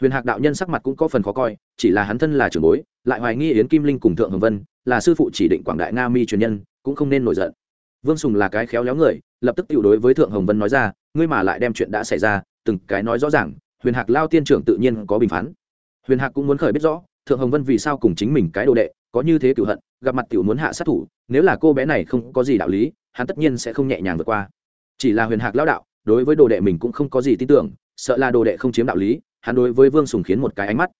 Huyền hạc đạo nhân sắc mặt cũng có phần khó coi, chỉ là hắn thân là trưởng bối, lại hoài nghi yến kim linh cùng thượng hồng vân, là sư phụ chỉ định quảng đại nga mi truyền nhân, cũng không nên nổi giận vương sùng là cái khéo léo người, lập tức tự đối với thượng hồng vân nói ra, ngươi mà lại đem chuyện đã xảy ra, từng cái nói rõ ràng, huyền hạc lao tiên trưởng tự nhiên có bình phán. Huyền hạc cũng muốn khởi biết rõ, thượng hồng vân vì sao cùng chính mình cái đồ đệ, có như thế cựu hận, gặp mặt tiểu muốn hạ sát thủ, nếu là cô bé này không có gì đạo lý, hắn tất nhiên sẽ không nhẹ nhàng vượt qua. Chỉ là huyền hạc lao đạo, đối với đồ đệ mình cũng không có gì tin tưởng, sợ là đồ đệ không chiếm đạo lý, hắn đối với vương sùng khiến một cái ánh mắt.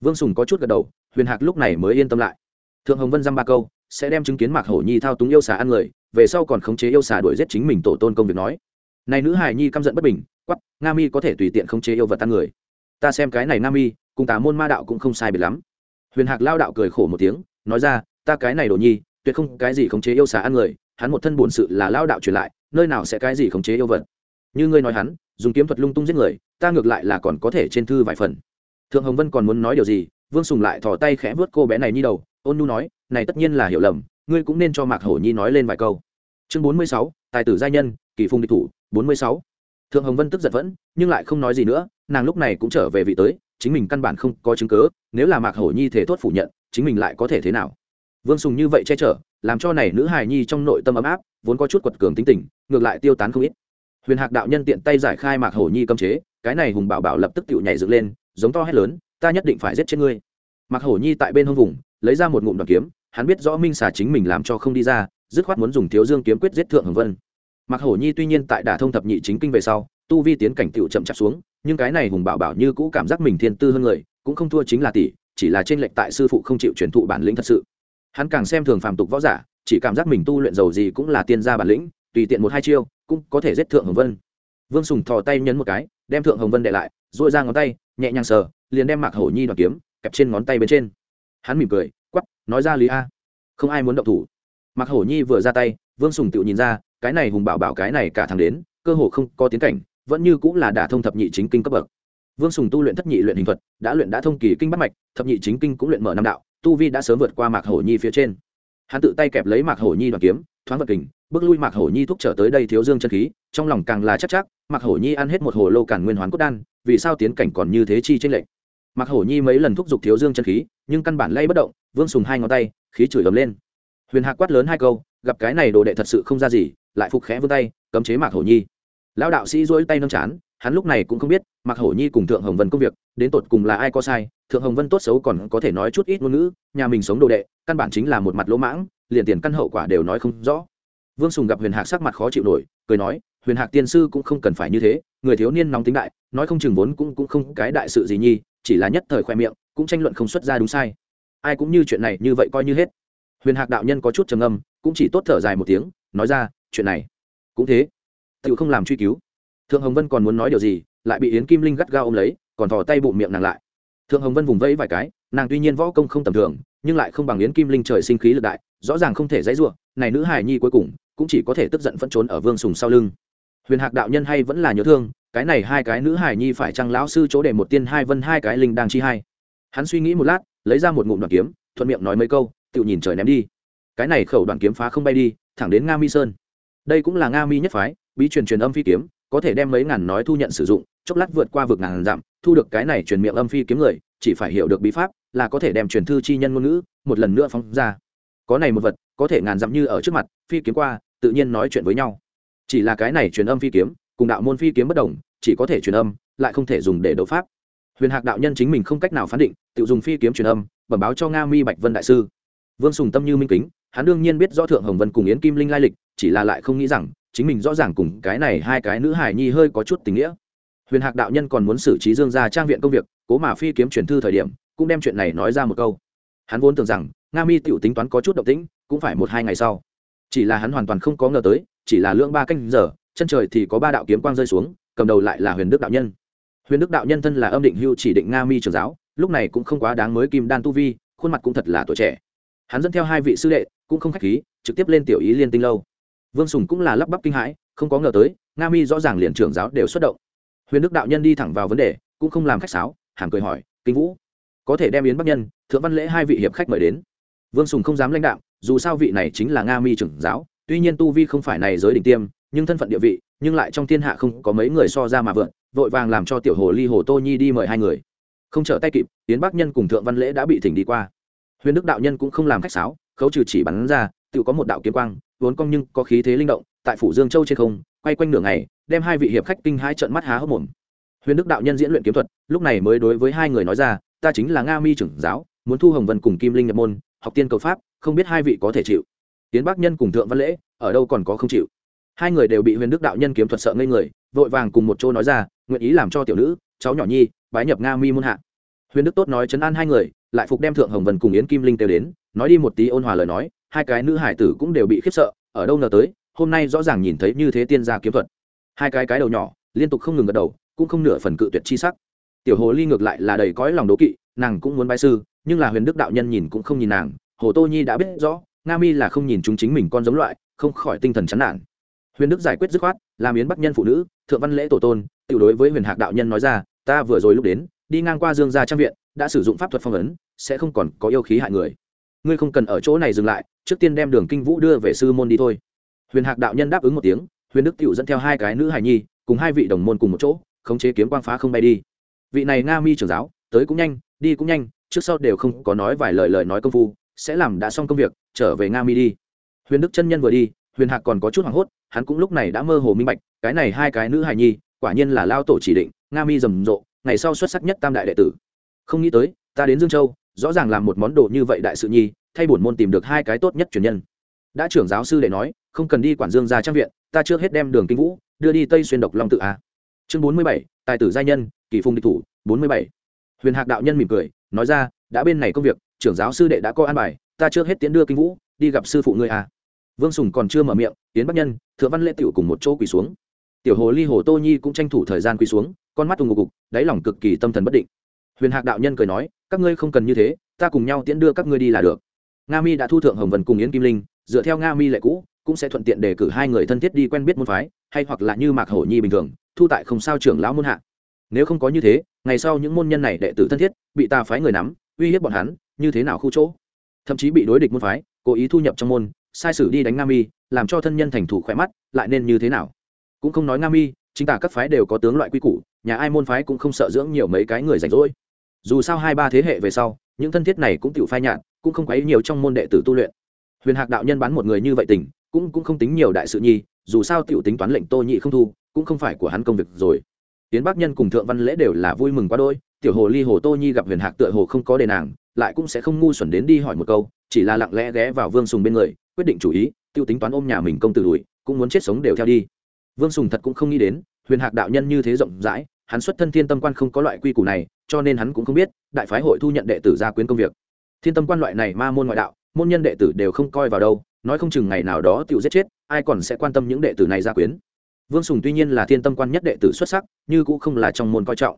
Vương sùng có chút gật đầu, huyền hạc lúc này mới yên tâm lại. Thượng hồng vân dăm ba câu, sẽ đem chứng kiến mạc hổ nhi thao túng yêu xà ăn người về sau còn khống chế yêu xà đuổi giết chính mình tổ tôn công việc nói. Này nữ hài nhi căm giận bất bình quắp nga mi có thể tùy tiện khống chế yêu vật tan người. Ta xem cái này nga mi, cùng tà môn ma đạo cũng không sai biệt lắm. Huyền hạc lao đạo cười khổ một tiếng, nói ra, ta cái này đồ nhi, tuyệt không cái gì khống chế yêu xà ăn người, hắn một thân bổn sự là lao đạo truyền lại, nơi nào sẽ cái gì khống chế yêu vật. Như ngươi nói hắn, dùng kiếm thuật lung tung giết người, ta ngược lại là còn có thể trên thư vài phần. Thượng hồng vân còn muốn nói điều gì, vương sùng lại thò tay khẽ vớt cô bé này nhi đầu, ôn nu nói, này tất nhiên là hiểu lầm ngươi cũng nên cho mạc hổ nhi nói lên vài câu. Chương bốn mươi sáu, tài tử gia nhân, kỳ phung địch thủ, bốn mươi sáu. Thượng hồng vân tức giận vẫn, nhưng lại không nói gì nữa, nàng lúc này cũng trở về vị tới, chính mình căn bản không có chứng cớ nếu là mạc hổ nhi thể thốt phủ nhận, chính mình lại có thể thế nào? Vương sùng như vậy che chở, làm cho này nữ hài nhi trong nội tâm ấm áp, vốn có chút quật cường tính tình, ngược lại tiêu tán không ít. Huyền hạc đạo nhân tiện tay giải khai mạc hổ nhi cấm chế, cái này hùng bảo bảo lập tức tự nhảy dựng lên, giống to hét lớn, ta nhất định phải giết chết ngươi. Mạc hổ nhi tại bên hông vùng, lấy ra một ngụm đoàn kiếm hắn biết rõ minh xà chính mình làm cho không đi ra, dứt khoát muốn dùng thiếu dương kiếm quyết giết thượng hồng vân. Mặc hổ nhi tuy nhiên tại đả thông thập nhị chính kinh về sau, tu vi tiến cảnh tựu chậm chạp xuống, nhưng cái này hùng bảo bảo như cũ cảm giác mình thiên tư hơn người, cũng không thua chính là tỷ, chỉ là trên lệnh tại sư phụ không chịu truyền thụ bản lĩnh thật sự. Hắn càng xem thường phàm tục võ giả, chỉ cảm giác mình tu luyện giàu gì cũng là tiên gia bản lĩnh, tùy tiện một hai chiêu, cũng có thể giết thượng hồng vân. Vương sùng thò tay nhấn một cái, đem thượng hồng vân đệ lại dội ra ngón tay, nhẹ nhàng sờ, liền đem mạc hổ nhi đoàn kiếm, kẹp trên ngón tay bên trên. Hắn mỉm cười quắp, nói ra lý a. Không ai muốn động thủ. Mặc hổ nhi vừa ra tay, vương sùng tự nhìn ra, cái này hùng bảo bảo cái này cả thằng đến, cơ hồ không có tiến cảnh, vẫn như cũng là đả thông thập nhị chính kinh cấp bậc. Vương sùng tu luyện thất nhị luyện hình thuật, đã luyện đã thông kỳ kinh bắt mạch, thập nhị chính kinh cũng luyện mở năm đạo, tu vi đã sớm vượt qua mạc hổ nhi phía trên. Hắn tự tay kẹp lấy mạc hổ nhi đoàn kiếm, thoáng vật kình, bước lui mạc hổ nhi thúc trở tới đây thiếu dương chân khí, trong lòng càng là chắc chắc, mạc hổ nhi ăn hết một hồ lô càn nguyên hoán cốt đan, vì sao tiến cảnh còn như thế chi trên lệnh mạc hổ nhi mấy lần thúc giục thiếu dương chân khí nhưng căn bản lay bất động, vương sùng hai ngón tay, khí chửi ấm lên. Huyền hạc quát lớn hai câu, gặp cái này đồ đệ thật sự không ra gì, lại phục khẽ vươn tay, cấm chế mạc hổ nhi. Lão đạo sĩ dỗi tay nâm chán, hắn lúc này cũng không biết, mạc hổ nhi cùng thượng hồng vân công việc, đến tột cùng là ai có sai, thượng hồng vân tốt xấu còn có thể nói chút ít ngôn ngữ, nhà mình sống đồ đệ, căn bản chính là một mặt lỗ mãng, liền tiền căn hậu quả đều nói không rõ. Vương sùng gặp huyền hạc sắc mặt khó chịu nổi, cười nói, huyền hạc tiên sư cũng không cần phải như thế, người thiếu niên nóng tính đại, nói không chừng vốn cũng cũng không cái đại sự gì nhi, chỉ là nhất thời khoe miệng cũng tranh luận không xuất ra đúng sai. Ai cũng như chuyện này như vậy coi như hết. Huyền hạc đạo nhân có chút trầm âm cũng chỉ tốt thở dài một tiếng, nói ra, chuyện này cũng thế. Tự không làm truy cứu. Thượng hồng vân còn muốn nói điều gì, lại bị yến kim linh gắt gao ôm lấy, còn thò tay bụng miệng nàng lại. Thượng hồng vân vùng vẫy vài cái, nàng tuy nhiên võ công không tầm thường, nhưng lại không bằng yến kim linh trời sinh khí lực đại, rõ ràng không thể dãy ruộng này nữ hài nhi cuối cùng cũng chỉ có thể tức giận vẫn trốn ở vương sùng sau lưng. Huyền hạc đạo nhân hay vẫn là nhớ thương, cái này hai cái nữ hài nhi phải chăng lão sư chỗ để một tiên hai vân hai cái linh đang chi hai hắn suy nghĩ một lát, lấy ra một ngụm đoạn kiếm, thuận miệng nói mấy câu, tự nhìn trời ném đi. Cái này khẩu đoạn kiếm phá không bay đi, thẳng đến nga mi sơn. Đây cũng là nga mi nhất phái, bí truyền truyền âm phi kiếm, có thể đem mấy ngàn nói thu nhận sử dụng, chốc lát vượt qua vực ngàn dặm, thu được cái này truyền miệng âm phi kiếm người, chỉ phải hiểu được bí pháp, là có thể đem truyền thư chi nhân ngôn ngữ, một lần nữa phóng ra. Có này một vật, có thể ngàn dặm như ở trước mặt, phi kiếm qua, tự nhiên nói chuyện với nhau. Chỉ là cái này truyền âm phi kiếm, cùng đạo môn phi kiếm bất đồng, chỉ có thể truyền âm, lại không thể dùng để đấu pháp huyền hạc đạo nhân chính mình không cách nào phán định, tự dùng phi kiếm truyền âm, bẩm báo cho nga mi bạch vân đại sư. Vương sùng tâm như minh kính, hắn đương nhiên biết rõ thượng hồng vân cùng yến kim linh lai lịch, chỉ là lại không nghĩ rằng, chính mình rõ ràng cùng cái này hai cái nữ hải nhi hơi có chút tình nghĩa. Huyền hạc đạo nhân còn muốn xử trí dương ra trang viện công việc, cố mà phi kiếm truyền thư thời điểm, cũng đem chuyện này nói ra một câu. Hắn vốn tưởng rằng, nga mi tựu tính toán có chút động tĩnh, cũng phải một hai ngày sau. Chỉ là hắn hoàn toàn không có ngờ tới, chỉ là lưỡng ba canh giờ, chân trời thì có ba đạo kiếm quang rơi xuống, cầm đầu lại là huyền đức đạo nhân huyền đức đạo nhân thân là âm định hưu chỉ định nga mi trường giáo, lúc này cũng không quá đáng mới kim đan tu vi, khuôn mặt cũng thật là tuổi trẻ. Hắn dẫn theo hai vị sư đệ, cũng không k h á c h khí, trực tiếp lên tiểu ý liên tinh lâu. Vương sùng cũng là lắp bắp kinh hãi, không có ngờ tới, nga mi rõ ràng liền trưởng giáo đều xuất động. Huyền đức đạo nhân đi thẳng vào vấn đề, cũng không làm khách sáo, hàm cười hỏi, kinh vũ, có thể đem yến bắc nhân, thượng văn lễ hai vị hiệp khách mời đến? Vương sùng không dám lãnh đạo, dù sao vị này chính là nga mi trưởng giáo, tuy nhiên tu vi không phải này giới đỉnh tiêm, nhưng thân phận địa vị nhưng lại trong thiên hạ không có mấy người so ra mà vượn, vội vàng làm cho tiểu hồ ly hồ tô nhi đi mời hai người. Không trở tay kịp, yến bắc nhân cùng thượng văn lễ đã bị thỉnh đi qua. Huyền đức đạo nhân cũng không làm khách sáo, khấu trừ chỉ bắn ra, tự có một đạo kiếm quang, vốn cong nhưng có khí thế linh động, tại phủ dương châu trên không, quay quanh nửa ngày, đem hai vị hiệp khách kinh hai trận mắt há hốc mồm. Huyền đức đạo nhân diễn luyện kiếm thuật, lúc này mới đối với hai người nói ra, ta chính là nga mi trưởng giáo, muốn thu hồng vân cùng kim linh nhập môn, học tiên cầu pháp, không biết hai vị có thể chịu? Tiến bắc nhân cùng thượng văn lễ, ở đâu còn có không chịu? Hai người đều bị huyền đức đạo nhân kiếm thuật sợ ngây người, vội vàng cùng một chỗ nói ra, nguyện ý làm cho tiểu nữ, cháu nhỏ nhi, bái nhập nga mi môn hạ. Huyền đức tốt nói chấn an hai người, lại phục đem thượng hồng vân cùng yến kim linh kêu đến, nói đi một tí ôn hòa lời nói, hai cái nữ hải tử cũng đều bị khiếp sợ, ở đâu ngờ tới, hôm nay rõ ràng nhìn thấy như thế tiên gia kiếm thuật. Hai cái cái đầu nhỏ, liên tục không ngừng gật đầu, cũng không nửa phần cự tuyệt chi sắc. Tiểu hồ ly ngược lại là đầy cõi lòng đố kỵ, nàng cũng muốn bái sư, nhưng là huyền đức đạo nhân nhìn cũng không nhìn nàng, hồ tô nhi đã biết rõ, nga mi là không nhìn chúng chính mình con giống loại, không khỏi tinh thần chán nản huyền đức giải quyết dứt khoát, làm yến bắc nhân phụ nữ, thượng văn lễ tổ tôn tự đối với huyền hạc đạo nhân nói ra, ta vừa rồi lúc đến, đi ngang qua dương gia trang viện, đã sử dụng pháp thuật phong ấn, sẽ không còn có yêu khí hại người. Ngươi không cần ở chỗ này dừng lại, trước tiên đem đường kinh vũ đưa về sư môn đi thôi. Huyền hạc đạo nhân đáp ứng một tiếng, huyền đức cựu dẫn theo hai cái nữ hài nhi, cùng hai vị đồng môn cùng một chỗ, khống chế kiếm quang phá không bay đi. Vị này nga mi trưởng giáo, tới cũng nhanh, đi cũng nhanh, trước sau đều không có nói vài lời lời nói công phu, sẽ làm đã xong công việc, trở về nga mi đi. Huyền đức chân nhân vừa đi, huyền hạc còn có chút hoảng hốt hắn cũng lúc này đã mơ hồ minh bạch, cái này hai cái nữ hài nhi, quả nhiên là lao tổ chỉ định, nga mi rầm rộ, ngày sau xuất sắc nhất tam đại đệ tử. Không nghĩ tới, ta đến dương châu, rõ ràng làm một món đồ như vậy đại sự nhi, thay bổn môn tìm được hai cái tốt nhất truyền nhân. Đã trưởng giáo sư để nói, không cần đi quản dương ra trang viện, ta trước hết đem đường kinh vũ, đưa đi tây xuyên độc long tự a. Chương bốn mươi bảy, tài tử gia nhân, kỳ phùng địch thủ, bốn mươi bảy. Huyền hạc đạo nhân mỉm cười, nói ra, đã bên này công việc, trưởng giáo sư đệ đã có an bài, ta trước hết tiến đưa kinh vũ, đi gặp sư phụ ngươi a vương sùng còn chưa mở miệng tiến bắc nhân, thượng văn lễ tiểu cùng một chỗ quỳ xuống. Tiểu hồ ly hồ tô nhi cũng tranh thủ thời gian quỳ xuống, con mắt tùng ngục cục đáy lòng cực kỳ tâm thần bất định. Huyền hạc đạo nhân cười nói, các ngươi không cần như thế, ta cùng nhau tiễn đưa các ngươi đi là được. Nga mi đã thu thượng hồng vân cùng yến kim linh, dựa theo nga mi lệ cũ, cũng sẽ thuận tiện để cử hai người thân thiết đi quen biết môn phái, hay hoặc là như mạc hổ nhi bình thường, thu tại không sao trưởng lão môn hạ. Nếu không có như thế, ngày sau những môn nhân này đệ tử thân thiết, bị ta phái người nắm, uy hiếp bọn hắn, như thế nào khu chỗ? Thậm chí bị đối địch môn phái, cố ý thu nhập trong môn sai sử đi đánh Nam mi, làm cho thân nhân thành thủ khỏe mắt, lại nên như thế nào? Cũng không nói Nam mi, chính tả các phái đều có tướng loại quy củ, nhà ai môn phái cũng không sợ dưỡng nhiều mấy cái người rảnh rỗi. Dù sao hai ba thế hệ về sau, những thân thiết này cũng tự phai nhạt, cũng không quấy nhiều trong môn đệ tử tu luyện. Huyền hạc đạo nhân bán một người như vậy tình, cũng cũng không tính nhiều đại sự nhi, dù sao tiểu tính toán lệnh tô nhị không thu, cũng không phải của hắn công việc rồi. Tiến bắc nhân cùng thượng văn lễ đều là vui mừng quá đôi tiểu hồ ly hồ tô nhi gặp huyền hạc tựa hồ không có đề nàng, lại cũng sẽ không ngu xuẩn đến đi hỏi một câu, chỉ là lặng lẽ ghé vào vương sùng bên người, quyết định chủ ý, tiêu tính toán ôm nhà mình công tử đuổi, cũng muốn chết sống đều theo đi. Vương sùng thật cũng không nghĩ đến, huyền hạc đạo nhân như thế rộng rãi, hắn xuất thân thiên tâm quan không có loại quy củ này, cho nên hắn cũng không biết, đại phái hội thu nhận đệ tử gia quyến công việc. Thiên tâm quan loại này ma môn ngoại đạo, môn nhân đệ tử đều không coi vào đâu, nói không chừng ngày nào đó tự giết chết, ai còn sẽ quan tâm những đệ tử này gia quyến. Vương sùng tuy nhiên là thiên tâm quan nhất đệ tử xuất sắc nhưng cũng không là trong môn coi trọng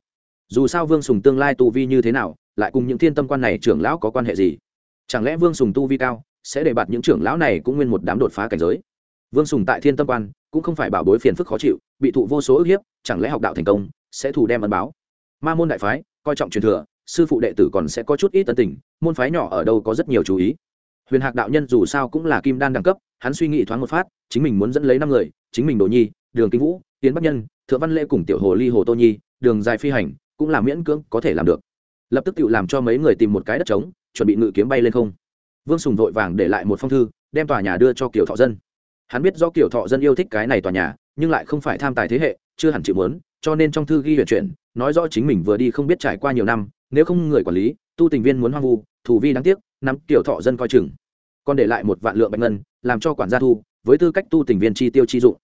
dù sao vương sùng tương lai tu vi như thế nào, lại cùng những thiên tâm quan này trưởng lão có quan hệ gì? Chẳng lẽ vương sùng tu vi cao, sẽ để bạt những trưởng lão này cũng nguyên một đám đột phá cảnh giới? Vương sùng tại thiên tâm quan, cũng không phải bảo bối phiền phức khó chịu, bị thụ vô số ức hiếp, chẳng lẽ học đạo thành công, sẽ thủ đem ân báo? Ma môn đại phái, coi trọng truyền thừa, sư phụ đệ tử còn sẽ có chút ít tân tình, môn phái nhỏ ở đâu có rất nhiều chú ý. Huyền hạc đạo nhân dù sao cũng là kim đan đẳng cấp, hắn suy nghĩ thoáng một phát, chính mình muốn dẫn lấy năm người, chính mình đồ nhi, đường kinh vũ tiến bắc nhân, thượng văn lễ cùng tiểu hồ ly hồ tô nhi, đường dài phi hành cũng là miễn cưỡng có thể làm được. Lập tức tự làm cho mấy người tìm một cái đất trống, chuẩn bị ngự kiếm bay lên không. Vương sùng vội vàng để lại một phong thư, đem tòa nhà đưa cho kiểu thọ dân. Hắn biết do kiểu thọ dân yêu thích cái này tòa nhà, nhưng lại không phải tham tài thế hệ, chưa hẳn chịu muốn cho nên trong thư ghi huyện chuyện nói rõ chính mình vừa đi không biết trải qua nhiều năm, nếu không người quản lý, tu tình viên muốn hoang vu, thủ vi đáng tiếc, nắm kiểu thọ dân coi chừng. Còn để lại một vạn lượng bạch ngân, làm cho quản gia thu, với tư cách tu tình viên chi tiêu chi dụng.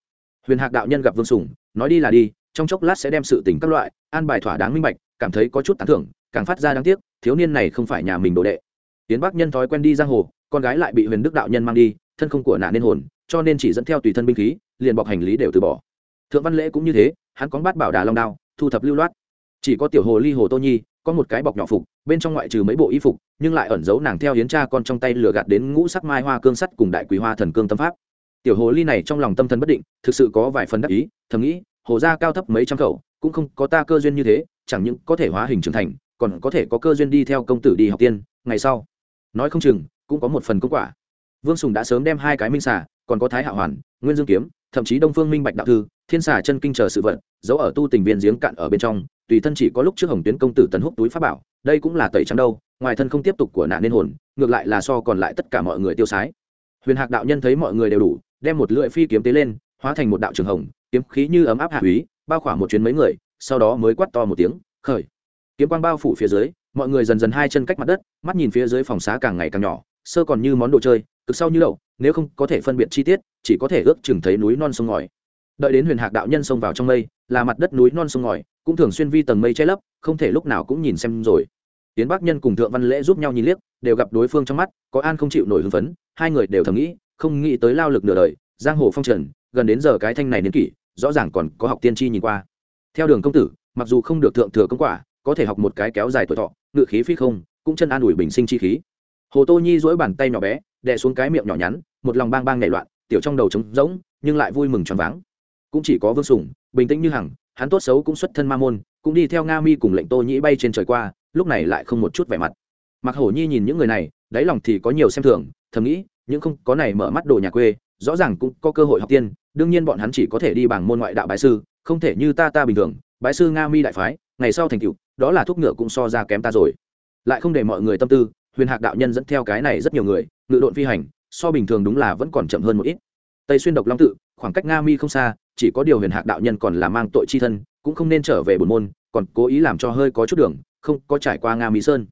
Huyền hạc đạo nhân gặp vương sùng, nói đi là đi trong chốc lát sẽ đem sự tình các loại, an bài thỏa đáng minh bạch, cảm thấy có chút tán thưởng, càng phát ra đáng tiếc, thiếu niên này không phải nhà mình đồ đệ. Tiến bắc nhân thói quen đi giang hồ, con gái lại bị huyền đức đạo nhân mang đi, thân không của nạn nên hồn, cho nên chỉ dẫn theo tùy thân binh khí, liền bọc hành lý đều từ bỏ. Thượng văn lễ cũng như thế, hắn có bát bảo đà long đao, thu thập lưu loát. Chỉ có tiểu hồ ly hồ tô nhi, có một cái bọc nhỏ phục, bên trong ngoại trừ mấy bộ y phục, nhưng lại ẩn giấu nàng theo hiến cha con trong tay lừa gạt đến ngũ sắc mai hoa cương sắt cùng đại quý hoa thần cương tâm pháp. Tiểu hồ ly này trong lòng tâm thần bất định, thực sự có vài phần đắc ý, thầm nghĩ hồ gia cao thấp mấy trăm khẩu, cũng không có ta cơ duyên như thế, chẳng những có thể hóa hình trưởng thành, còn có thể có cơ duyên đi theo công tử đi học tiên, ngày sau. Nói không chừng, cũng có một phần công quả. Vương sùng đã sớm đem hai cái minh xả còn có thái hạ hoàn, nguyên dương kiếm, thậm chí đông phương minh bạch đạo thư, thiên xả chân kinh chờ sự vật, giấu ở tu tình viên giếng cạn ở bên trong, tùy thân chỉ có lúc trước hồng tuyến công tử tấn húc túi pháp bảo, đây cũng là tẩy trắng đâu, ngoài thân không tiếp tục của nạn nên hồn, ngược lại là so còn lại tất cả mọi người tiêu sái. Huyền hạc đạo nhân thấy mọi người đều đủ, đem một lưỡi phi kiếm tế lên, hóa thành một đạo trường hồng kiếm khí như ấm áp hạ úy, bao khỏa một chuyến mấy người, sau đó mới quát to một tiếng, khởi. Kiếm quang bao phủ phía dưới, mọi người dần dần hai chân cách mặt đất, mắt nhìn phía dưới phòng xá càng ngày càng nhỏ, sơ còn như món đồ chơi, cực sau như đậu nếu không có thể phân biệt chi tiết, chỉ có thể ước chừng thấy núi non sông ngòi. Đợi đến huyền hạc đạo nhân xông vào trong mây, là mặt đất núi non sông ngòi, cũng thường xuyên vi tầng mây che lấp, không thể lúc nào cũng nhìn xem rồi. Tiến bắc nhân cùng thượng văn lễ giúp nhau nhìn liếc, đều gặp đối phương trong mắt, có an không chịu nổi hưng phấn, hai người đều thầm nghĩ, không nghĩ tới lao lực nửa đời, giang hồ phong trần gần đến giờ cái thanh này niên kỷ, rõ ràng còn có học tiên tri nhìn qua. Theo đường công tử, mặc dù không được thượng thừa công quả, có thể học một cái kéo dài tuổi thọ, ngự khí phi không, cũng chân an ủi bình sinh chi khí. Hồ tô nhi dỗi bàn tay nhỏ bé, đè xuống cái miệng nhỏ nhắn, một lòng bang bang nhảy loạn, tiểu trong đầu trống rỗng, nhưng lại vui mừng tròn váng. Cũng chỉ có vương sùng, bình tĩnh như hằng, hắn tốt xấu cũng xuất thân ma môn, cũng đi theo nga mi cùng lệnh tô nhĩ bay trên trời qua, lúc này lại không một chút vẻ mặt. Mặc hổ nhi nhìn những người này, đáy lòng thì có nhiều xem thường, thầm nghĩ, những không có này mở mắt đồ nhà quê rõ ràng cũng có cơ hội học tiên, đương nhiên bọn hắn chỉ có thể đi bằng môn ngoại đạo bái sư, không thể như ta ta bình thường, bái sư nga mi đại phái, ngày sau thành tựu, đó là thuốc ngựa cũng so ra kém ta rồi. Lại không để mọi người tâm tư, huyền hạc đạo nhân dẫn theo cái này rất nhiều người ngự độn phi hành, so bình thường đúng là vẫn còn chậm hơn một ít. Tây xuyên độc long tự, khoảng cách nga mi không xa, chỉ có điều huyền hạc đạo nhân còn là mang tội chi thân, cũng không nên trở về bồn môn, còn cố ý làm cho hơi có chút đường, không có trải qua nga mỹ sơn.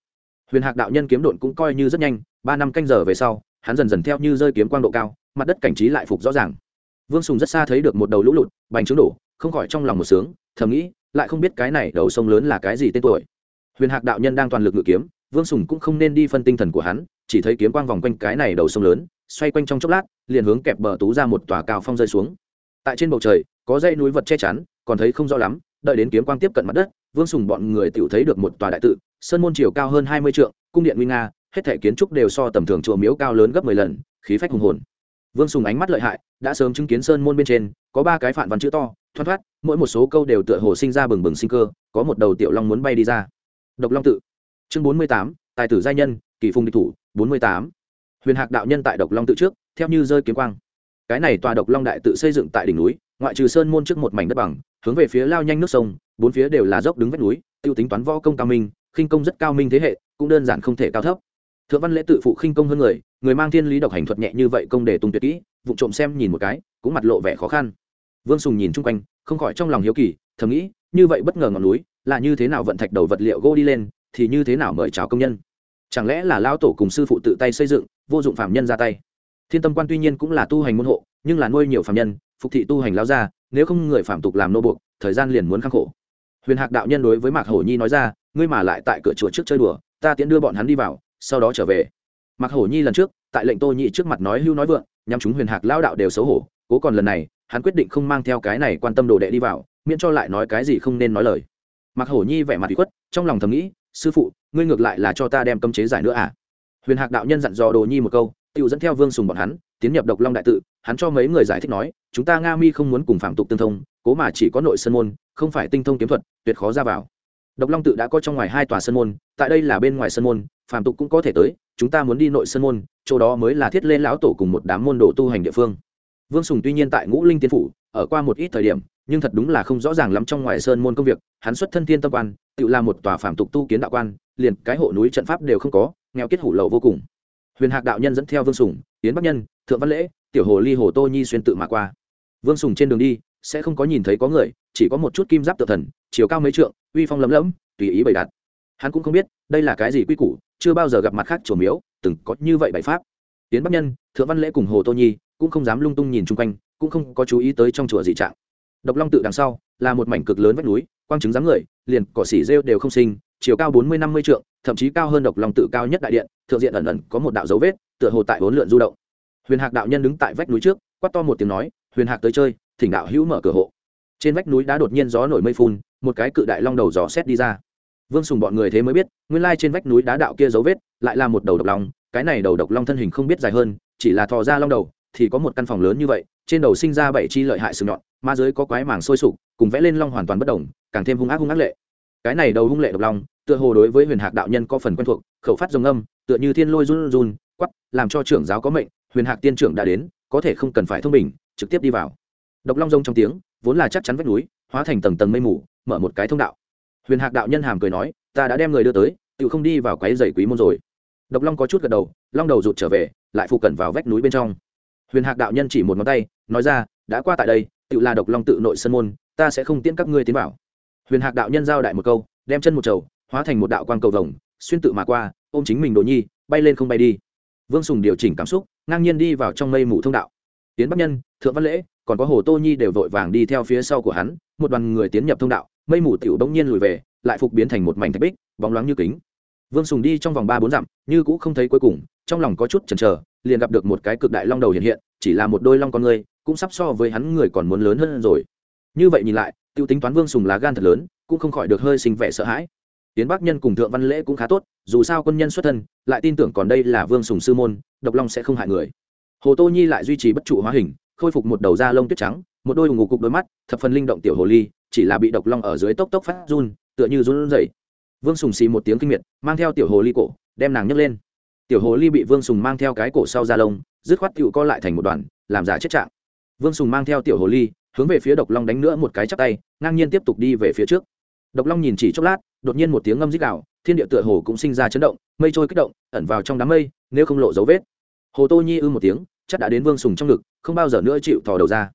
Huyền hạc đạo nhân kiếm độn cũng coi như rất nhanh, ba năm canh giờ về sau, hắn dần dần theo như rơi kiếm quang độ cao mặt đất cảnh trí lại phục rõ ràng. Vương sùng rất xa thấy được một đầu lũ lụt, bành trướng đổ, không khỏi trong lòng một sướng, thầm nghĩ, lại không biết cái này đầu sông lớn là cái gì tên tuổi. Huyền hạc đạo nhân đang toàn lực ngự kiếm, vương sùng cũng không nên đi phân tinh thần của hắn, chỉ thấy kiếm quang vòng quanh cái này đầu sông lớn, xoay quanh trong chốc lát, liền hướng kẹp bờ tú ra một tòa cao phong rơi xuống. Tại trên bầu trời, có dây núi vật che chắn, còn thấy không rõ lắm, đợi đến kiếm quang tiếp cận mặt đất, vương sùng bọn người tự thấy được một tòa đại tự, sơn môn chiều cao hơn hai mươi trượng, cung điện nguy nga, hết thể kiến trúc đều so tầm thường chùa miếu cao lớn gấp mười lần, khí phách hùng hồn vương sùng ánh mắt lợi hại, đã sớm chứng kiến sơn môn bên trên, có ba cái phản văn chữ to thoăn thoát, mỗi một số câu đều tựa hồ sinh ra bừng bừng sinh cơ, có một đầu tiểu long muốn bay đi ra. Độc long tự. Chương bốn mươi tám, tài tử giai nhân, kỳ phùng địch thủ, bốn mươi tám. Huyền hạc đạo nhân tại độc long tự trước, theo như rơi kiếm quang. Cái này tòa độc long đại tự xây dựng tại đỉnh núi, ngoại trừ sơn môn trước một mảnh đất bằng, hướng về phía lao nhanh nước sông, bốn phía đều là dốc đứng vách núi t i ê u tính toán võ công cao minh, khinh công rất cao minh thế hệ, cũng đơn giản không thể cao thấp. Thượng văn lễ tự phụ khinh công hơn người người mang thiên lý độc hành thuật nhẹ như vậy công để tung tuyệt kỹ, vụ trộm xem nhìn một cái, cũng mặt lộ vẻ khó khăn. Vương sùng nhìn chung quanh, không khỏi trong lòng hiếu kỳ, thầm nghĩ, như vậy bất ngờ ngọn núi, là như thế nào vận thạch đầu vật liệu gỗ đi lên, thì như thế nào mời chào công nhân. Chẳng lẽ là lao tổ cùng sư phụ tự tay xây dựng, vô dụng phạm nhân ra tay? Thiên tâm quan tuy nhiên cũng là tu hành môn hộ, nhưng là nuôi nhiều phạm nhân, phục thị tu hành lao ra nếu không người phạm tục làm nô buộc, thời gian liền muốn khắc khổ. Huyền hạc đạo nhân đối với mạc hổ nhi nói ra, ngươi mà lại tại cửa chùa trước chơi đùa, ta tiễn đưa bọn hắn đi vào, sau đó trở về. Mặc hổ nhi lần trước, tại lệnh tô nhị trước mặt nói hưu nói vượng nhằm chúng huyền hạc lao đạo đều xấu hổ, cố còn lần này, hắn quyết định không mang theo cái này quan tâm đồ đệ đi vào, miễn cho lại nói cái gì không nên nói lời. Mặc hổ nhi vẻ mặt bị khuất, trong lòng thầm nghĩ, sư phụ, ngươi ngược lại là cho ta đem cấm chế giải nữa à? Huyền hạc đạo nhân dặn dò đồ nhi một câu tự dẫn theo vương sùng bọn hắn, tiến nhập độc long đại tự, hắn cho mấy người giải thích nói, chúng ta nga mi không muốn cùng phạm tục tương thông, cố mà chỉ có nội sân môn, không phải tinh thông kiếm thuật, tuyệt khó ra vào. Độc long tự đã có trong ngoài hai tòa sân môn, tại đây là bên ngoài sân môn, phạm tục cũng có thể tới chúng ta muốn đi nội sân môn, chỗ đó mới là thiết lên lão tổ cùng một đám môn đồ tu hành địa phương. Vương sùng tuy nhiên tại ngũ linh tiên phủ, ở qua một ít thời điểm, nhưng thật đúng là không rõ ràng lắm trong ngoài sơn môn công việc, hắn xuất thân thiên tâm quan, tự là một tòa phạm tục tu kiến đạo quan, liền cái hộ núi trận pháp đều không có, nghèo kết hủ lậu vô cùng. Huyền hạc đạo nhân dẫn theo vương sùng tiến bắc nhân, thượng văn lễ, tiểu hồ ly, hồ tô nhi xuyên tự mà qua. Vương sùng trên đường đi, sẽ không có nhìn thấy có người, chỉ có một chút kim giáp tự thần, chiều cao mấy trượng, uy phong lấm lẫm, tùy ý bày đặt. Hắn cũng không biết, đây là cái gì quy củ chưa bao giờ gặp mặt khác trổ miếu, từng có như vậy bày pháp. Tiến bắc nhân, thượng văn lễ cùng hồ tô nhi cũng không dám lung tung nhìn chung quanh, cũng không có chú ý tới trong chùa dị trạng. Độc long tự đằng sau, là một mảnh cực lớn vách núi, quang chứng dáng người, liền cỏ xỉ rêu đều không sinh, chiều cao bốn mươi năm mươi trượng, thậm chí cao hơn độc long tự cao nhất đại điện, thượng diện ẩn ẩn có một đạo dấu vết, tựa hồ tại bốn lượn du động. Huyền hạc đạo nhân đứng tại vách núi trước, quát to một tiếng nói, huyền hạc tới chơi, thỉnh đạo hữu mở cửa hộ. Trên vách núi đã đột nhiên gió nổi mây phun, một cái cự đại long đầu gió xét đi ra vương sùng bọn người thế mới biết, nguyên lai trên vách núi đá đạo kia dấu vết lại là một đầu độc long, cái này đầu độc long thân hình không biết dài hơn, chỉ là thò ra long đầu, thì có một căn phòng lớn như vậy, trên đầu sinh ra bảy chi lợi hại sừng nhọn, ma giới có quái màng sôi sục, cùng vẽ lên long hoàn toàn bất đồng, càng thêm hung ác hung ác lệ. Cái này đầu hung lệ độc long, tựa hồ đối với huyền hạc đạo nhân có phần quen thuộc, khẩu phát rồng âm, tựa như thiên lôi run run quắp làm cho trưởng giáo có mệnh, huyền hạc tiên trưởng đã đến, có thể không cần phải thông bình, trực tiếp đi vào. Độc long rông trong tiếng, vốn là chắc chắn vách núi, hóa thành tầng tầng mây mù, mở một cái thông đạo huyền hạc đạo nhân hàm cười nói, ta đã đem người đưa tới tự không đi vào quái dày quý môn rồi. Độc long có chút gật đầu, long đầu rụt trở về, lại phụ cận vào vách núi bên trong. Huyền hạc đạo nhân chỉ một ngón tay, nói ra, đã qua tại đây tự là độc long tự nội sân môn, ta sẽ không tiễn các ngươi tiến vào. Huyền hạc đạo nhân giao đại một câu, đem chân một trầu, hóa thành một đạo quang cầu vồng, xuyên tự mà qua, ôm chính mình đồ nhi, bay lên không bay đi. Vương sùng điều chỉnh cảm xúc, ngang nhiên đi vào trong mây mù thông đạo. Tiến bắc nhân, thượng văn lễ còn có hồ tô nhi đều vội vàng đi theo phía sau của hắn, một đoàn người tiến nhập thông đạo, mây mù tiểu bỗng nhiên lùi về, lại phục biến thành một mảnh thạch bích, bóng loáng như kính. Vương sùng đi trong vòng ba bốn dặm, như cũng không thấy cuối cùng, trong lòng có chút chần chờ, liền gặp được một cái cực đại long đầu hiện hiện, chỉ là một đôi long con người, cũng sắp so với hắn người còn muốn lớn hơn rồi. Như vậy nhìn lại t tính toán vương sùng lá gan thật lớn, cũng không khỏi được hơi sinh vẻ sợ hãi. Tiến bắc nhân cùng thượng văn lễ cũng khá tốt, dù sao quân nhân xuất thân, lại tin tưởng còn đây là vương sùng sư môn, độc long sẽ không hại người. Hồ tô nhi lại duy trì bất trụ hóa hình khôi phục một đầu da lông tuyết trắng, một đôi ngủ cục đôi mắt, thập phần linh động tiểu hồ ly, chỉ là bị độc long ở dưới tốc tốc phát run, tựa như run rẩy. Vương sùng xì một tiếng kinh miệt, mang theo tiểu hồ ly cổ, đem nàng nhấc lên. Tiểu hồ ly bị vương sùng mang theo cái cổ sau da lông, dứt khoát tựu co lại thành một đoàn, làm giả chết trạng. Vương sùng mang theo tiểu hồ ly, hướng về phía độc long đánh nữa một cái chắp tay, ngang nhiên tiếp tục đi về phía trước. Độc long nhìn chỉ chốc lát, đột nhiên một tiếng ngâm dích đạo thiên địa tựa hồ cũng sinh ra chấn động, mây trôi kích động, ẩn vào trong đám mây, nếu không lộ dấu vết. Hồ tô nhi ư một tiếng chắc đã đến vương sùng trong ngực không bao giờ nữa chịu thò đầu ra.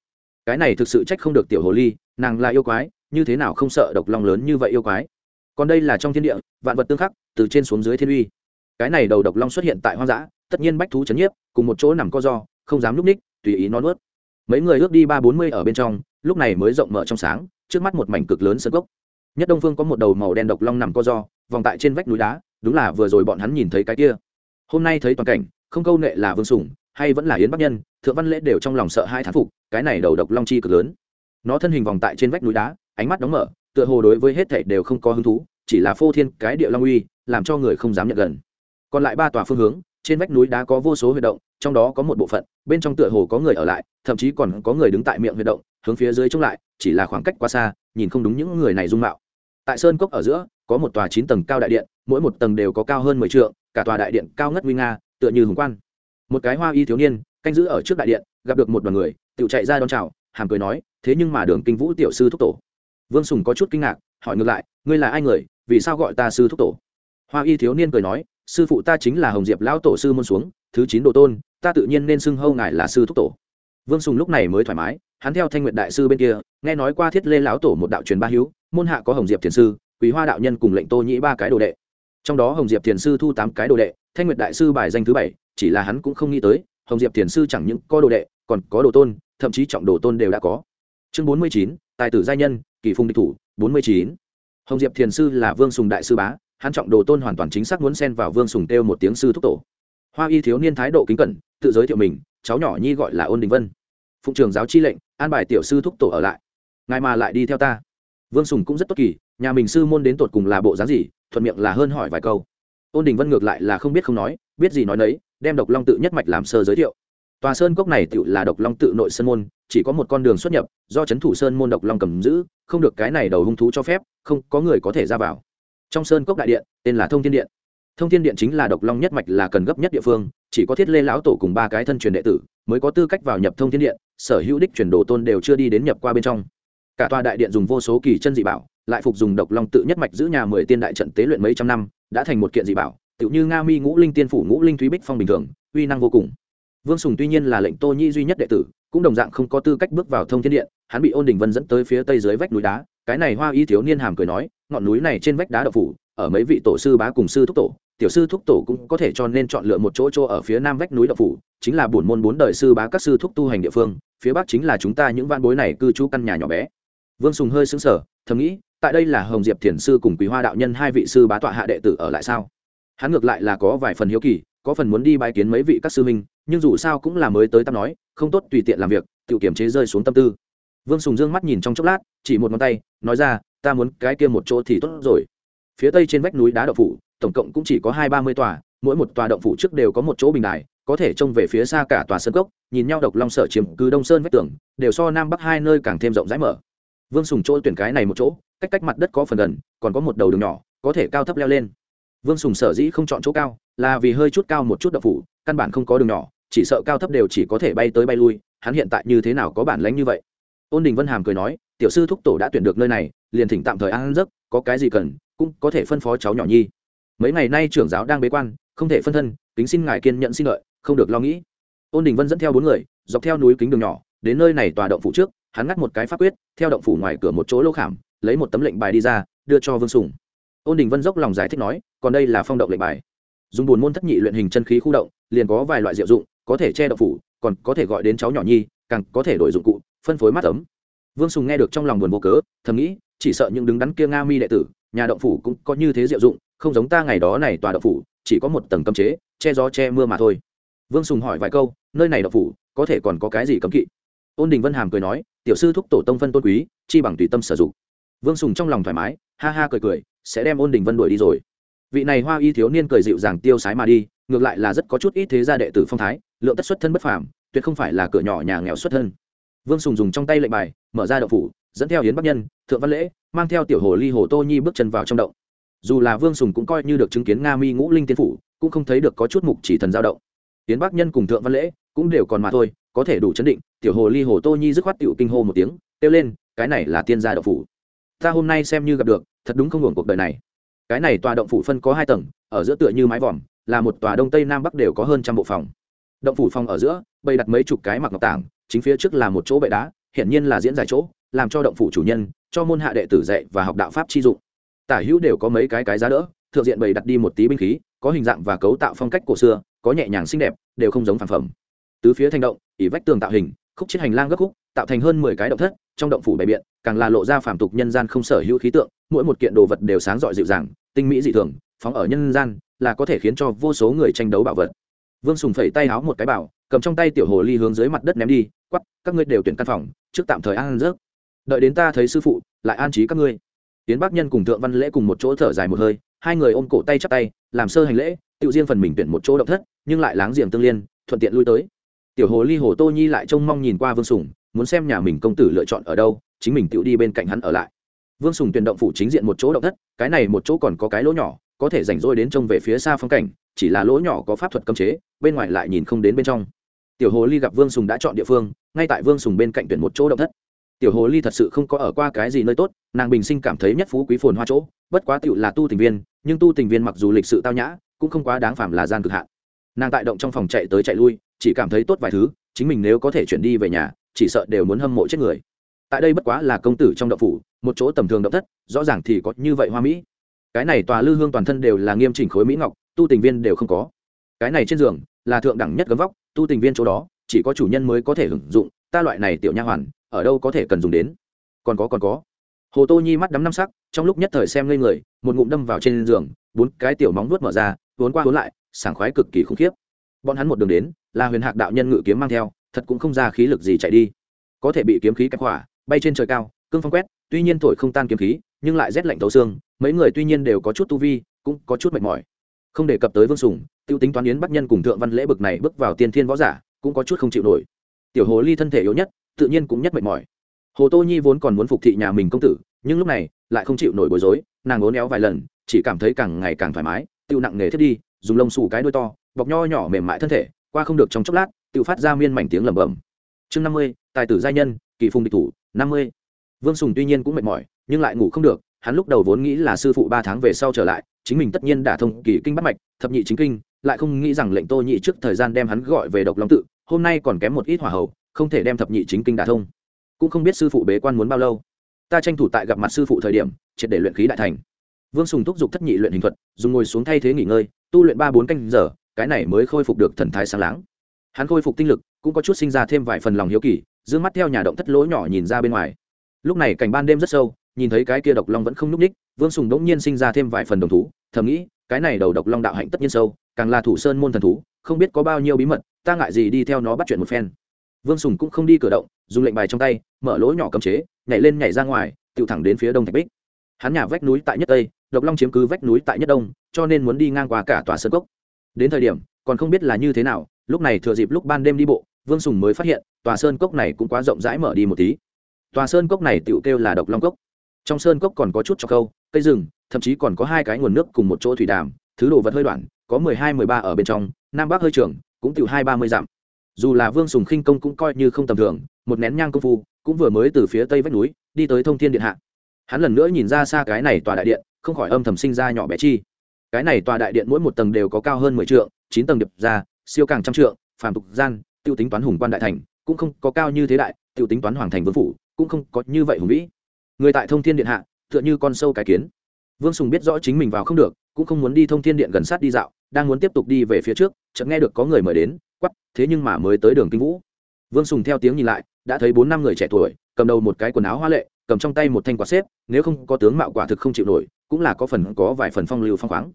Cái này thực sự trách không được tiểu hồ ly, nàng là yêu quái, như thế nào không sợ độc long lớn như vậy yêu quái? Còn đây là trong thiên địa, vạn vật tương khắc, từ trên xuống dưới thiên uy. Cái này đầu độc long xuất hiện tại hoang dã, tất nhiên bách thú chấn nhiếp, cùng một chỗ nằm co do, không dám núp ních, tùy ý nó nuốt. Mấy người ước đi ba bốn mươi ở bên trong, lúc này mới rộng mở trong sáng, trước mắt một mảnh cực lớn sân gốc nhất đông phương có một đầu màu đen độc long nằm co do, vòng tại trên vách núi đá, đúng là vừa rồi bọn hắn nhìn thấy cái kia. Hôm nay thấy toàn cảnh, không câu nệ là vương sủng hay vẫn là yến bắc nhân, thượng văn lễ đều trong lòng sợ hai thán phục, cái này đầu độc long chi cực lớn. Nó thân hình vòng tại trên vách núi đá, ánh mắt đóng mở, tựa hồ đối với hết thảy đều không có hứng thú, chỉ là phô thiên cái địa long uy, làm cho người không dám nhận gần. Còn lại ba tòa phương hướng, trên vách núi đá có vô số huy động, trong đó có một bộ phận, bên trong tựa hồ có người ở lại, thậm chí còn có người đứng tại miệng huy động, hướng phía dưới trông lại, chỉ là khoảng cách quá xa, nhìn không đúng những người này dung mạo. Tại sơn cốc ở giữa, có một tòa chín tầng cao đại điện, mỗi một tầng đều có cao hơn mười t cả tòa đại điện cao ngất nguy nga, tựa như hùng quan một cái hoa y thiếu niên, canh giữ ở trước đại điện, gặp được một đoàn người tự chạy ra đón chào, hàm cười nói, thế nhưng mà đường kinh vũ tiểu sư thúc tổ. Vương sùng có chút kinh ngạc, hỏi ngược lại, ngươi là ai người? Vì sao gọi ta sư thúc tổ? Hoa y thiếu niên cười nói, sư phụ ta chính là hồng diệp lão tổ sư môn xuống, thứ chín đồ tôn, ta tự nhiên nên xưng hâu ngài là sư thúc tổ. Vương sùng lúc này mới thoải mái, hắn theo thanh nguyện đại sư bên kia, nghe nói qua thiết lê lão tổ một đạo truyền ba hữu, môn hạ có hồng diệp thiền sư quý hoa đạo nhân cùng lệnh tô nhĩ ba cái đồ đệ. Trong đó hồng diệp thiền sư thu tám cái đồ đệ, thanh nguyện đại sư bài danh thứ bảy chỉ là hắn cũng không nghĩ tới, hồng diệp thiền sư chẳng những có đồ đệ, còn có đồ tôn, thậm chí trọng đồ tôn đều đã có. Chương bốn mươi chín, tài tử giai nhân, kỳ phùng địch thủ, bốn mươi chín. Hồng diệp thiền sư là vương sùng đại sư bá, hắn trọng đồ tôn hoàn toàn chính xác muốn xen vào vương sùng têu một tiếng sư thúc tổ. Hoa y thiếu niên thái độ kính cẩn, tự giới thiệu mình, cháu nhỏ nhi gọi là ôn đình vân. Phụng trường giáo chi lệnh, an bài tiểu sư thúc tổ ở lại. Ngài mà lại đi theo ta. Vương sùng cũng rất tốt kỳ, nhà mình sư môn đến tột cùng là bộ dáng gì, thuận miệng là hơn hỏi vài câu. Ôn đình vân ngược lại là không biết không nói biết gì nói nấy, đem độc long tự nhất mạch làm sơ giới thiệu. Tòa sơn cốc này tự là độc long tự nội sơn môn, chỉ có một con đường xuất nhập, do c h ấ n thủ sơn môn độc long cầm giữ, không được cái này đầu hung thú cho phép, không có người có thể ra vào. Trong sơn cốc đại điện, tên là thông thiên điện. Thông thiên điện chính là độc long nhất mạch là cần gấp nhất địa phương, chỉ có thiết lê lão tổ cùng ba cái thân truyền đệ tử mới có tư cách vào nhập thông thiên điện, sở hữu đích truyền đồ tôn đều chưa đi đến nhập qua bên trong. Cả tòa đại điện dùng vô số kỳ chân dị bảo, lại phục dùng độc long tự nhất mạch giữ nhà mười tiên đại trận tế luyện mấy trăm năm, đã thành một kiện dị bảo tựu như nga mi ngũ linh tiên phủ ngũ linh thúy bích phong bình thường, uy năng vô cùng. Vương sùng tuy nhiên là lệnh tô nhi duy nhất đệ tử, cũng đồng dạng không có tư cách bước vào thông thiên điện, hắn bị ôn đình vân dẫn tới phía tây dưới vách núi đá, cái này hoa y thiếu niên hàm cười nói, ngọn núi này trên vách đá đậu phủ, ở mấy vị tổ sư bá cùng sư thúc tổ, tiểu sư thúc tổ cũng có thể cho nên chọn lựa một chỗ chỗ ở phía nam vách núi đậu phủ, chính là bổn môn bốn đời sư bá các sư thúc tu hành địa phương, phía bắc chính là chúng ta những van bối này cư trú căn nhà nhỏ bé. Vương sùng hơi xứng sở thầm nghĩ, tại đây là hồng diệp thiền sư cùng quý hoa đạo nhân hai vị sư bá tọa hạ đệ tử ở lại sao? Hắn ngược lại là có vài phần hiếu kỳ, có phần muốn đi bái kiến mấy vị các sư minh nhưng dù sao cũng là mới tới tắm nói, không tốt tùy tiện làm việc tự kiểm chế rơi xuống tâm tư. Vương sùng dương mắt nhìn trong chốc lát, chỉ một ngón tay, nói ra, ta muốn cái kia một chỗ thì tốt rồi. Phía tây trên vách núi đá đậu phủ, tổng cộng cũng chỉ có hai ba mươi tòa, mỗi một tòa động phủ trước đều có một chỗ bình đài, có thể trông về phía xa cả tòa sân cốc, nhìn nhau độc long sở chiếm cứ đông sơn vách tường, đều so nam bắc hai nơi càng thêm rộng rãi mở. Vương sùng chỗ tuyển cái này một chỗ, cách cách mặt đất có phần gần, còn có một đầu đường nhỏ, có thể cao thấp leo lên vương sùng sở dĩ không chọn chỗ cao là vì hơi chút cao một chút đậu phủ, căn bản không có đường nhỏ, chỉ sợ cao thấp đều chỉ có thể bay tới bay lui, hắn hiện tại như thế nào có bản lánh như vậy? Ôn đình vân hàm cười nói, tiểu sư thúc tổ đã tuyển được nơi này, liền thỉnh tạm thời ăn giấc, có cái gì cần, cũng có thể phân phó cháu nhỏ nhi. Mấy ngày nay trưởng giáo đang bế quan, không thể phân thân, kính xin ngài kiên nhận xin lợi, không được lo nghĩ. Ôn đình vân dẫn theo bốn người, dọc theo núi kính đường nhỏ, đến nơi này tòa động phủ trước, hắn ngắt một cái pháp quyết, theo động phủ ngoài cửa một chỗ lô khảm, lấy một tấm lệnh bài đi ra, đưa cho vương sùng. Ôn đình vân dốc lòng giải thích nói còn đây là phong động lệnh bài. Dùng buồn môn thất nhị luyện hình chân khí khu động, liền có vài loại diệu dụng, có thể che đậu phủ, còn có thể gọi đến cháu nhỏ nhi, càng có thể đổi dụng cụ, phân phối mắt ấm. Vương sùng nghe được trong lòng buồn vô cớ, thầm nghĩ, chỉ sợ những đứng đắn kia nga mi đệ tử, nhà động phủ cũng có như thế diệu dụng, không giống ta ngày đó này tòa động phủ, chỉ có một tầng cấm chế, che gió che mưa mà thôi. Vương sùng hỏi vài câu, nơi này động phủ, có thể còn có cái gì cấm kỵ? Ôn đình vân hàm cười nói, tiểu sư thúc tổ tông phân tôn quý, chi bằng tùy tâm sử dụng. Vương sùng trong lòng thoải mái, ha ha cười cười, sẽ đem ôn đình vân đuổi đi rồi vị này hoa y thiếu niên cười dịu dàng tiêu sái mà đi, ngược lại là rất có chút ít thế gia đệ tử phong thái, lượng tất xuất thân bất phàm, tuyệt không phải là cửa nhỏ nhà nghèo xuất thân. Vương sùng dùng trong tay lệnh bài, mở ra đậu phủ, dẫn theo hiến bắc nhân, thượng văn lễ, mang theo tiểu hồ ly hồ tô nhi bước chân vào trong động. Dù là vương sùng cũng coi như được chứng kiến nga mi ngũ linh tiên phủ, cũng không thấy được có chút mục chỉ thần giao động. Hiến bắc nhân cùng thượng văn lễ cũng đều còn mà thôi, có thể đủ chấn định, tiểu hồ ly hồ tô nhi dứt khoát tiểu kinh hô một tiếng, kêu lên, cái này là tiên gia đậu phủ. Ta hôm nay xem như gặp được, thật đúng không hưởng cuộc đời này cái này tòa động phủ phân có hai tầng, ở giữa tựa như mái vòm, là một tòa đông tây nam bắc đều có hơn trăm bộ phòng. Động phủ phòng ở giữa, bày đặt mấy chục cái mặc ngọc tảng, chính phía trước là một chỗ bệ đá, hiển nhiên là diễn giải chỗ, làm cho động phủ chủ nhân, cho môn hạ đệ tử dạy và học đạo pháp chi dụng. Tả hữu đều có mấy cái cái giá đỡ, thượng diện bày đặt đi một tí binh khí, có hình dạng và cấu tạo phong cách cổ xưa, có nhẹ nhàng xinh đẹp, đều không giống phản phẩm. Tứ phía thành động ỉ vách tường tạo hình, khúc chiết hành lang gấp khúc, tạo thành hơn mười cái động thất, trong động phủ bày biện, càng là lộ ra phản tục nhân gian không sở hữu khí tượng mỗi một kiện đồ vật đều sáng rọi dịu dàng, tinh mỹ dị thường, phóng ở nhân gian là có thể khiến cho vô số người tranh đấu bảo vật. Vương sùng phẩy tay háo một cái bảo, cầm trong tay tiểu hồ ly hướng dưới mặt đất ném đi quắp các ngươi đều tuyển căn phòng, trước tạm thời an rớt. Đợi đến ta thấy sư phụ, lại an trí các ngươi. Tiến bác nhân cùng thượng văn lễ cùng một chỗ thở dài một hơi, hai người ôm cổ tay chắp tay, làm sơ hành lễ, tự riêng phần mình tuyển một chỗ động thất, nhưng lại láng giềng tương liên, thuận tiện lui tới. Tiểu hồ ly hồ tô nhi lại trông mong nhìn qua vương sùng, muốn xem nhà mình công tử lựa chọn ở đâu, chính mình tự đi bên cạnh hắn ở lại vương sùng tuyển động phủ chính diện một chỗ động thất, cái này một chỗ còn có cái lỗ nhỏ, có thể rảnh rỗi đến trông về phía xa phong cảnh, chỉ là lỗ nhỏ có pháp thuật cấm chế, bên ngoài lại nhìn không đến bên trong. Tiểu hồ ly gặp vương sùng đã chọn địa phương, ngay tại vương sùng bên cạnh tuyển một chỗ động thất. Tiểu hồ ly thật sự không có ở qua cái gì nơi tốt, nàng bình sinh cảm thấy nhất phú quý phồn hoa chỗ, bất quá tựu là tu tình viên, nhưng tu tình viên mặc dù lịch sự tao nhã, cũng không quá đáng phàm là gian cực hạn. Nàng tại động trong phòng chạy tới chạy lui, chỉ cảm thấy tốt vài thứ, chính mình nếu có thể chuyển đi về nhà, chỉ sợ đều muốn hâm mộ chết người. Tại đây bất quá là công tử trong động phủ một chỗ tầm thường động thất, rõ ràng thì có như vậy hoa mỹ. Cái này tòa lư hương toàn thân đều là nghiêm chỉnh khối mỹ ngọc, tu tình viên đều không có. Cái này trên giường là thượng đẳng nhất gấm vóc, tu tình viên chỗ đó, chỉ có chủ nhân mới có thể hưởng dụng, ta loại này tiểu nha hoàn, ở đâu có thể cần dùng đến. Còn có còn có. Hồ tô nhi mắt đắm năm sắc, trong lúc nhất thời xem lên người, một ngụm đâm vào trên giường, bốn cái tiểu móng vuốt mở ra vốn qua vốn lại, sảng khoái cực kỳ khủng khiếp. Bọn hắn một đường đến, là huyền hạc đạo nhân ngự kiếm mang theo, thật cũng không ra khí lực gì chạy đi. Có thể bị kiếm khí cắt hỏa, bay trên trời cao cương phong quét, tuy nhiên thổi không tan kiếm khí, nhưng lại rét lạnh tấu xương, mấy người tuy nhiên đều có chút tu vi, cũng có chút mệt mỏi. Không đề cập tới vương sùng t i ê u tính toán yến bắc nhân cùng thượng văn lễ bực này bước vào tiên thiên võ giả, cũng có chút không chịu nổi. Tiểu hồ ly thân thể yếu nhất, tự nhiên cũng nhất mệt mỏi. Hồ tô nhi vốn còn muốn phục thị nhà mình công tử, nhưng lúc này, lại không chịu nổi bối rối, nàng ốn éo vài lần, chỉ cảm thấy càng ngày càng thoải mái tự nặng nề thiết đi, dùng lông xù cái đuôi to, bọc nho nhỏ mềm mại thân thể, qua không được trong chốc lát tự phát ra miên mảnh tiếng lẩm bẩm. Chương năm mươi, tài tử gia nhân, kỳ phùng địch thủ, năm mươi vương sùng tuy nhiên cũng mệt mỏi, nhưng lại ngủ không được, hắn lúc đầu vốn nghĩ là sư phụ ba tháng về sau trở lại, chính mình tất nhiên đả thông kỳ kinh bắt mạch, thập nhị chính kinh, lại không nghĩ rằng lệnh tô nhị trước thời gian đem hắn gọi về độc long tự, hôm nay còn kém một ít hỏa hậu không thể đem thập nhị chính kinh đả thông. Cũng không biết sư phụ bế quan muốn bao lâu. Ta tranh thủ tại gặp mặt sư phụ thời điểm, triệt để luyện khí đại thành. Vương sùng thúc giục thất nhị luyện hình thuật, dùng ngồi xuống thay thế nghỉ ngơi, tu luyện ba bốn canh giờ, cái này mới khôi phục được thần thái sáng láng. Hắn khôi phục tinh lực, cũng có chút sinh ra thêm vài phần lòng hiếu kỳ d ư ơ n g mắt theo nhà động thất lỗ nhỏ nhìn ra bên ngoài lúc này cảnh ban đêm rất sâu, nhìn thấy cái kia độc long vẫn không núp ních, vương sùng đỗng nhiên sinh ra thêm vài phần đồng thú, thầm nghĩ, cái này đầu độc long đạo hạnh tất nhiên sâu, càng là thủ sơn môn thần thú, không biết có bao nhiêu bí mật, ta ngại gì đi theo nó bắt chuyện một phen. Vương sùng cũng không đi cử động, dùng lệnh bài trong tay, mở lỗ nhỏ cầm chế, nhảy lên nhảy ra ngoài tự thẳng đến phía đông thạch bích. Hắn nhà vách núi tại nhất tây, độc long chiếm cứ vách núi tại nhất đông, cho nên muốn đi ngang qua cả tòa sơn cốc. Đến thời điểm, còn không biết là như thế nào, lúc này thừa dịp lúc ban đêm đi bộ, vương sùng mới phát hiện, tòa sơn cốc này cũng quá rộng rãi mở đi một tí tòa sơn cốc này tựu kêu là độc long cốc. Trong sơn cốc còn có chút cho câu, cây rừng, thậm chí còn có hai cái nguồn nước cùng một chỗ thủy đàm, thứ đồ vật hơi đoạn, có mười hai, mười ba ở bên trong, nam bắc hơi trường, cũng tựu hai, ba mươi dặm. Dù là vương sùng khinh công cũng coi như không tầm thường, một nén nhang công phu, cũng vừa mới từ phía tây vách núi, đi tới thông thiên điện hạ. Hắn lần nữa nhìn ra xa cái này tòa đại điện, không khỏi âm thầm sinh ra nhỏ bé chi. Cái này tòa đại điện mỗi một tầng đều có cao hơn mười trượng, chín tầng điệp ra, siêu càng trăm trượng, phàm tục gian tiêu tính toán hùng quan đại thành, cũng không có cao như thế đại tiêu tính toán hoàng thành vương phủ cũng không có như vậy hùng vĩ. Người tại thông thiên điện hạ tựa như con sâu cái kiến. Vương sùng biết rõ chính mình vào không được cũng không muốn đi thông thiên điện gần sát đi dạo đang muốn tiếp tục đi về phía trước chợt nghe được có người mời đến quắp thế nhưng mà mới tới đường kinh vũ. Vương sùng theo tiếng nhìn lại đã thấy bốn năm người trẻ tuổi cầm đầu một cái quần áo hoa lệ cầm trong tay một thanh quạt xếp nếu không có tướng mạo quả thực không chịu nổi cũng là có phần có vài phần phong lưu phong khoáng.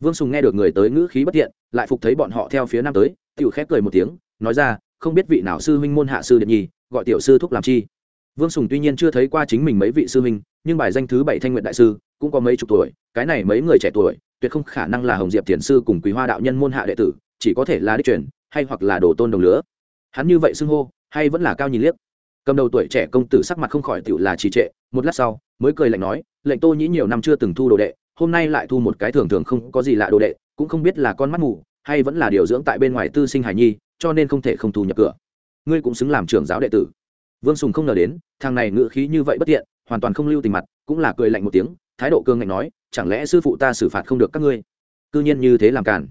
Vương sùng nghe được người tới ngữ khí bất thiện, lại phục thấy bọn họ theo phía nam tới tiểu khép cười một tiếng nói ra không biết vị nào sư huynh môn hạ sư điện nhi gọi tiểu sư thúc làm chi? Vương sùng tuy nhiên chưa thấy qua chính mình mấy vị sư huynh, nhưng bài danh thứ bảy thanh nguyện đại sư cũng có mấy chục tuổi, cái này mấy người trẻ tuổi, tuyệt không khả năng là hồng diệp thiền sư cùng quý hoa đạo nhân môn hạ đệ tử, chỉ có thể là đích truyền, hay hoặc là đồ tôn đồng lứa. Hắn như vậy xưng hô, hay vẫn là cao nhìn liếc. Cầm đầu tuổi trẻ công tử sắc mặt không khỏi tựu là trì trệ, một lát sau, mới cười lạnh nói, lệnh tô nhĩ nhiều năm chưa từng thu đồ đệ, hôm nay lại thu một cái thường thường không có gì lạ đồ đệ, cũng không biết là con mắt mù, hay vẫn là điều dưỡng tại bên ngoài tư sinh hải nhi, cho nên không thể không thu nhập cửa. Ngươi cũng xứng làm trưởng giáo đệ tử. Vương sùng không ngờ đến thằng này ngự khí như vậy bất tiện, hoàn toàn không lưu tình mặt, cũng là cười lạnh một tiếng, thái độ cương ngạnh nói, chẳng lẽ sư phụ ta xử phạt không được các ngươi? Cư nhiên như thế làm cản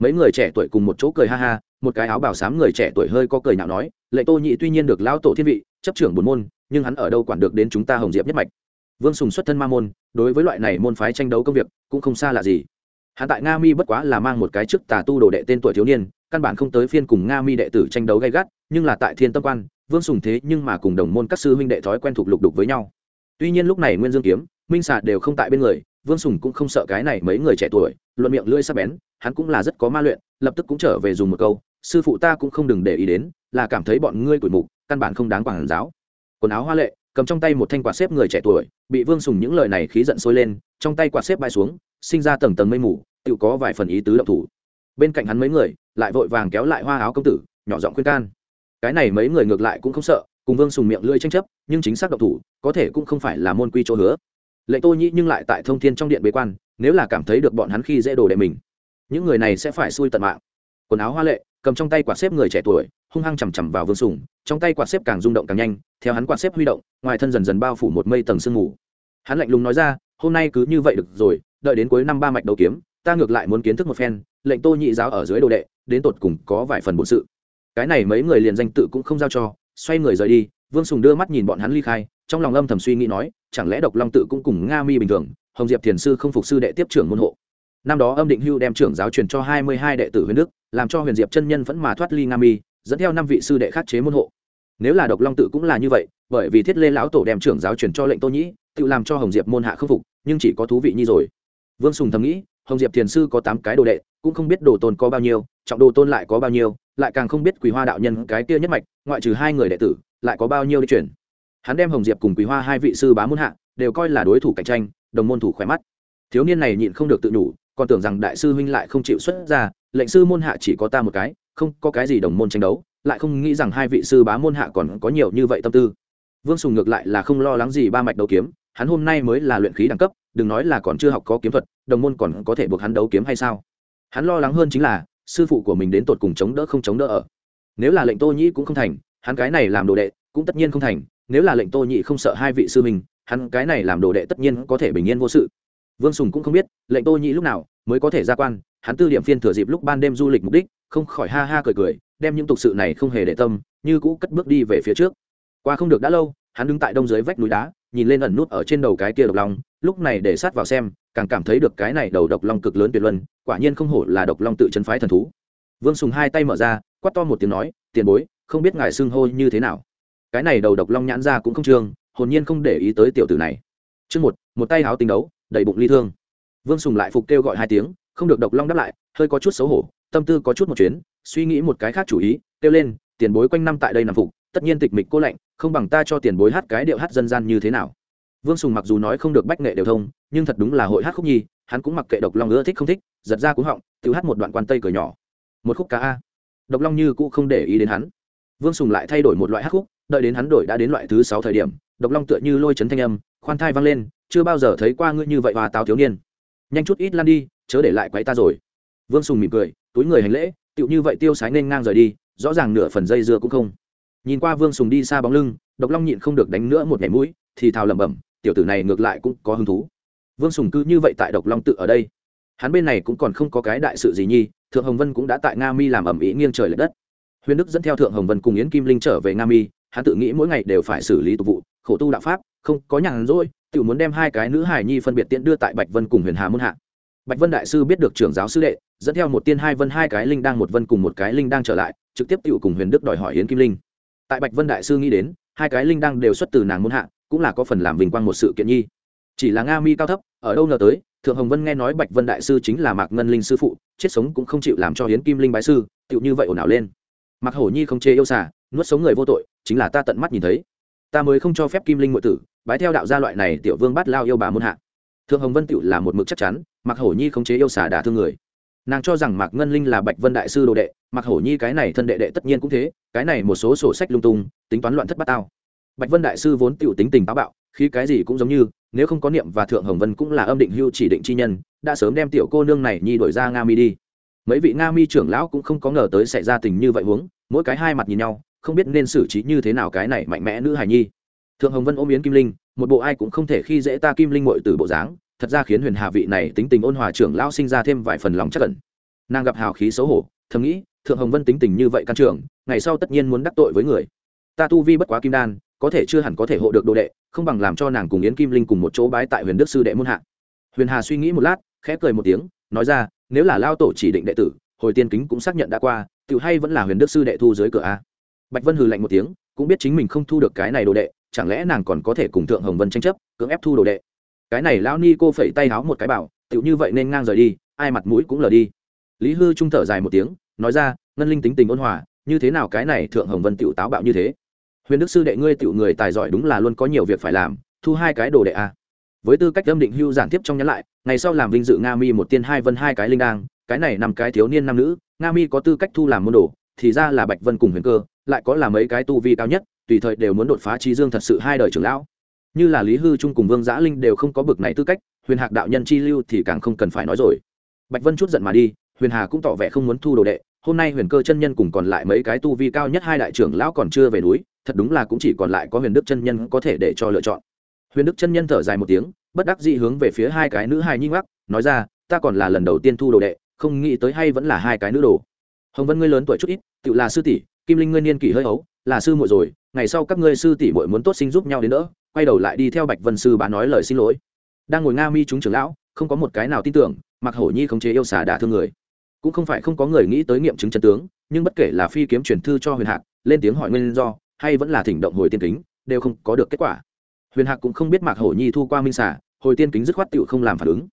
mấy người trẻ tuổi cùng một chỗ cười ha ha, một cái áo bảo sám người trẻ tuổi hơi có cười nhạo nói, lệ tô nhị tuy nhiên được lão tổ thiên vị, chấp trưởng bốn môn, nhưng hắn ở đâu quản được đến chúng ta hồng diệp nhất mạch? Vương sùng xuất thân ma môn, đối với loại này môn phái tranh đấu công việc, cũng không xa lạ gì. Hạ tại nga mi bất quá là mang một cái chức tà tu đồ đệ tên tuổi thiếu niên, căn bản không tới phiên cùng nga mi đệ tử tranh đấu gay gắt, nhưng là tại thiên tâm quan vương sùng thế nhưng mà cùng đồng môn các sư huynh đệ thói quen thuộc lục đục với nhau. Tuy nhiên lúc này nguyên dương kiếm, minh xạ đều không tại bên người, vương sùng cũng không sợ cái này mấy người trẻ tuổi, luận miệng lưỡi sắc bén, hắn cũng là rất có ma luyện, lập tức cũng trở về dùng một câu, sư phụ ta cũng không đừng để ý đến, là cảm thấy bọn ngươi tuổi mục, căn bản không đáng quản giáo. Quần áo hoa lệ, cầm trong tay một thanh quạt xếp người trẻ tuổi, bị vương sùng những lời này khí giận sôi lên, trong tay quạt xếp bay xuống, sinh ra tầng tầng mây mù, tự có vài phần ý tứ động thủ. Bên cạnh hắn mấy người, lại vội vàng kéo lại hoa áo công tử, nhỏ giọng khuyên can cái này mấy người ngược lại cũng không sợ, cùng vương sùng miệng lưỡi tranh chấp, nhưng chính xác độc thủ, có thể cũng không phải là môn quy chỗ hứa. Lệnh tô nhĩ nhưng lại tại thông thiên trong điện bế quan, nếu là cảm thấy được bọn hắn khi dễ đồ đệ mình, những người này sẽ phải xui tận mạng. Quần áo hoa lệ, cầm trong tay quạt xếp người trẻ tuổi, hung hăng chằm chằm vào vương sùng, trong tay quạt xếp càng rung động càng nhanh, theo hắn quạt xếp huy động, ngoài thân dần dần bao phủ một mây tầng sương mù. Hắn lạnh lùng nói ra, hôm nay cứ như vậy được rồi, đợi đến cuối năm ba mạch đầu kiếm, ta ngược lại muốn kiến thức một phen. Lệnh tô nhị giáo ở dưới đồ đệ, đến tột cùng có vài phần bổn sự cái này mấy người liền danh tự cũng không giao cho, xoay người rời đi, vương sùng đưa mắt nhìn bọn hắn ly khai, trong lòng âm thầm suy nghĩ nói, chẳng lẽ độc long tự cũng cùng nga mi bình thường, hồng diệp thiền sư không phục sư đệ tiếp trưởng môn hộ. Năm đó âm định hưu đem trưởng giáo truyền cho hai mươi hai đệ tử huyền đức, làm cho huyền diệp chân nhân vẫn mà thoát ly nga mi, dẫn theo năm vị sư đệ khắc chế môn hộ. Nếu là độc long tự cũng là như vậy, bởi vì thiết lê lão tổ đem trưởng giáo truyền cho lệnh tô nhĩ, tự làm cho hồng diệp môn hạ khâm phục, nhưng chỉ có thú vị như rồi. Vương sùng thầm nghĩ, hồng diệp thiền sư có tám cái đồ đệ cũng không biết đồ tôn có bao nhiêu, trọng đồ tôn lại có bao nhiêu, lại càng không biết quý hoa đạo nhân cái kia nhất mạch, ngoại trừ hai người đệ tử, lại có bao nhiêu đi chuyển. Hắn đem hồng diệp cùng quý hoa hai vị sư bá môn hạ, đều coi là đối thủ cạnh tranh, đồng môn thủ khỏe mắt. Thiếu niên này nhịn không được tự nhủ, còn tưởng rằng đại sư huynh lại không chịu xuất ra, lệnh sư môn hạ chỉ có ta một cái, không có cái gì đồng môn tranh đấu, lại không nghĩ rằng hai vị sư bá môn hạ còn có nhiều như vậy tâm tư. Vương sùng ngược lại là không lo lắng gì ba mạch đấu kiếm, hắn hôm nay mới là luyện khí đẳng cấp, đừng nói là còn chưa học có kiếm thuật, đồng môn còn có thể buộc hắn đấu kiếm hay sao? Hắn lo lắng hơn chính là, sư phụ của mình đến tột cùng chống đỡ không chống đỡ ở. Nếu là lệnh tô nhĩ cũng không thành, hắn cái này làm đồ đệ cũng tất nhiên không thành. Nếu là lệnh tô nhĩ không sợ hai vị sư mình hắn cái này làm đồ đệ tất nhiên có thể bình yên vô sự. Vương sùng cũng không biết, lệnh tô nhĩ lúc nào mới có thể ra quan, hắn tư điểm phiên thừa dịp lúc ban đêm du lịch mục đích, không khỏi ha ha cười cười, đem những tục sự này không hề để tâm, như cũ cất bước đi về phía trước. Qua không được đã lâu, hắn đứng tại đông dưới vách núi đá, nhìn lên ẩn nút ở trên đầu cái kia độc long lúc này để sát vào xem, càng cảm thấy được cái này đầu độc long cực lớn tuyệt luân, quả nhiên không hổ là độc long tự chân phái thần thú. Vương sùng hai tay mở ra, quát to một tiếng nói, tiền bối, không biết ngài xưng hô như thế nào? Cái này đầu độc long nhãn ra cũng không trương, hồn nhiên không để ý tới tiểu tử này. Chương một một tay háo tình đấu, đầy bụng ly thương. Vương sùng lại phục kêu gọi hai tiếng, không được độc long đáp lại, hơi có chút xấu hổ, tâm tư có chút một chuyến, suy nghĩ một cái khác chủ ý, kêu lên, tiền bối quanh năm tại đây nằm phục, tất nhiên tịch mịch cô lạnh, không bằng ta cho tiền bối hát cái điệu hát dân gian như thế nào vương sùng mặc dù nói không được bách nghệ đều thông, nhưng thật đúng là hội hát khúc nhi, hắn cũng mặc kệ độc long ưa thích không thích, giật ra cúng họng, tự hát một đoạn quan tây cười nhỏ. Một khúc ca a. Độc long như cũng không để ý đến hắn. Vương sùng lại thay đổi một loại hát khúc, đợi đến hắn đổi đã đến loại thứ sáu thời điểm, độc long tựa như lôi chấn thanh âm, khoan thai vang lên, chưa bao giờ thấy qua ngươi như vậy hòa táo thiếu niên. Nhanh chút ít lan đi, chớ để lại quấy ta rồi. Vương sùng mỉm cười, túi người hành lễ, tựu như vậy tiêu sái nên ngang rời đi, rõ ràng nửa phần dây dưa cũng không. Nhìn qua vương sùng đi xa bóng lưng, độc long nhịn không được đánh nữa một nhảy mũi, thì thào lẩm bẩm tiểu tử này ngược lại cũng có hứng thú. Vương sùng cư như vậy tại độc long tự ở đây. Hắn bên này cũng còn không có cái đại sự gì nhi, thượng hồng vân cũng đã tại nga mi làm ẩm ý nghiêng trời l ệ đất. Huyền đức dẫn theo thượng hồng vân cùng yến kim linh trở về nga mi, hắn tự nghĩ mỗi ngày đều phải xử lý tục vụ, khổ tu đạo pháp, không có nhàn rỗi tự muốn đem hai cái nữ hài nhi phân biệt tiện đưa tại bạch vân cùng huyền hà muôn hạ. Bạch vân đại sư biết được trưởng giáo sư đệ, dẫn theo một tiên hai vân, hai cái linh đang, một vân cùng một cái linh đang trở lại, trực tiếp tự cùng huyền đức đòi hỏi yến kim linh. Tại bạch vân đại sư nghĩ đến, hai cái linh đang đều xuất từ nàng muôn hạ cũng là có phần làm vinh quang một sự kiện nhi. Chỉ là nga mi cao thấp, ở đâu ngờ tới, thượng hồng vân nghe nói bạch vân đại sư chính là mạc ngân linh sư phụ, chết sống cũng không chịu làm cho hiến kim linh bái sư, tựu như vậy ồn ào lên. Mặc hổ nhi không chê yêu xả nuốt sống người vô tội, chính là ta tận mắt nhìn thấy. Ta mới không cho phép kim linh ngụy tử, bái theo đạo gia loại này tiểu vương bắt lao yêu bà muôn hạ. Thượng hồng vân tựu là một mực chắc chắn mặc hổ nhi không chế yêu xả đả thương người. Nàng cho rằng mạc ngân linh là bạch vân đại sư đồ đệ mặc hổ nhi cái này thân đệ đệ tất nhiên cũng thế, cái này một số sổ sách lung tung, tính toán loạn thất bát tao bạch vân đại sư vốn tựu tính tình táo bạo khi cái gì cũng giống như, nếu không có niệm và thượng hồng vân cũng là âm định hưu chỉ định chi nhân, đã sớm đem tiểu cô nương này nhi đổi ra nga mi đi. Mấy vị nga mi trưởng lão cũng không có ngờ tới xảy ra tình như vậy huống, mỗi cái hai mặt nhìn nhau, không biết nên xử trí như thế nào cái này mạnh mẽ nữ hài nhi. Thượng hồng vân ôm yến kim linh, một bộ ai cũng không thể khi dễ ta kim linh mội từ bộ dáng, thật ra khiến huyền hà vị này tính tình ôn hòa trưởng lão sinh ra thêm vài phần lòng chắc cẩn nàng gặp hào khí xấu hổ, thầm nghĩ, thượng hồng vân tính tình như vậy căn trưởng ngày sau tất nhiên muốn đắc tội với người. Ta tu vi bất quá kim đan có thể chưa hẳn có thể hộ được đồ đệ, không bằng làm cho nàng cùng yến kim linh cùng một chỗ bái tại huyền đức sư đệ môn hạ. Huyền hà suy nghĩ một lát, khẽ cười một tiếng, nói ra, nếu là lao tổ chỉ định đệ tử, hồi tiên kính cũng xác nhận đã qua tự hay vẫn là huyền đức sư đệ thu dưới cửa a? Bạch vân hừ lạnh một tiếng, cũng biết chính mình không thu được cái này đồ đệ, chẳng lẽ nàng còn có thể cùng thượng hồng vân tranh chấp, cưỡng ép thu đồ đệ? Cái này lão ni cô phẩy tay háo một cái bảo tự như vậy nên ngang rời đi, ai mặt mũi cũng lờ đi. Lý hư trung thở dài một tiếng, nói ra, ngân linh tính tình ôn hòa, như thế nào cái này thượng hồng vân tựu táo bạo như thế? Huyền đức sư đệ ngươi tựu người tài giỏi đúng là luôn có nhiều việc phải làm, thu hai cái đồ đệ a với tư cách âm định hưu giản tiếp trong nhắn lại, ngày sau làm vinh dự nga mi một tiên hai vân hai cái linh đang cái này nằm cái thiếu niên nam nữ, nga mi có tư cách thu làm môn đồ, thì ra là bạch vân cùng huyền cơ, lại có là mấy cái tu vi cao nhất, tùy thời đều muốn đột phá trí dương thật sự hai đời trưởng lão. Như là lý hư trung cùng vương giã linh đều không có bực này tư cách, huyền hạc đạo nhân chi lưu thì càng không cần phải nói rồi. Bạch vân chút giận mà đi, huyền hà cũng tỏ vẻ không muốn thu đồ đệ, hôm nay huyền cơ chân nhân cùng còn lại mấy cái tu vi cao nhất hai đại trưởng lão còn chưa về núi thật đúng là cũng chỉ còn lại có huyền đức chân nhân có thể để cho lựa chọn. Huyền đức chân nhân thở dài một tiếng, bất đắc dĩ hướng về phía hai cái nữ hài nhi ngoắc, nói ra, ta còn là lần đầu tiên thu đồ đệ, không nghĩ tới hay vẫn là hai cái nữ đồ. Hồng vân ngươi lớn tuổi chút ít, tự là sư tỷ, kim linh ngươi niên kỷ hơi ấu, là sư muội rồi, ngày sau các ngươi sư tỷ muội muốn tốt sinh giúp nhau đến nữa quay đầu lại đi theo bạch vân sư bá nói lời xin lỗi. Đang ngồi nga mi chúng trưởng lão, không có một cái nào tin tưởng, mặc hổ nhi không chế yêu xà đả thương người. Cũng không phải không có người nghĩ tới nghiệm chứng chân tướng, nhưng bất kể là phi kiếm truyền thư cho huyền hạc, lên tiếng hỏi nguyên do hay vẫn là thỉnh động hồi tiên kính, đều không có được kết quả. Huyền hạc cũng không biết mạc hổ nhi thu qua minh xả hồi tiên kính dứt khoát tựu không làm phản ứng.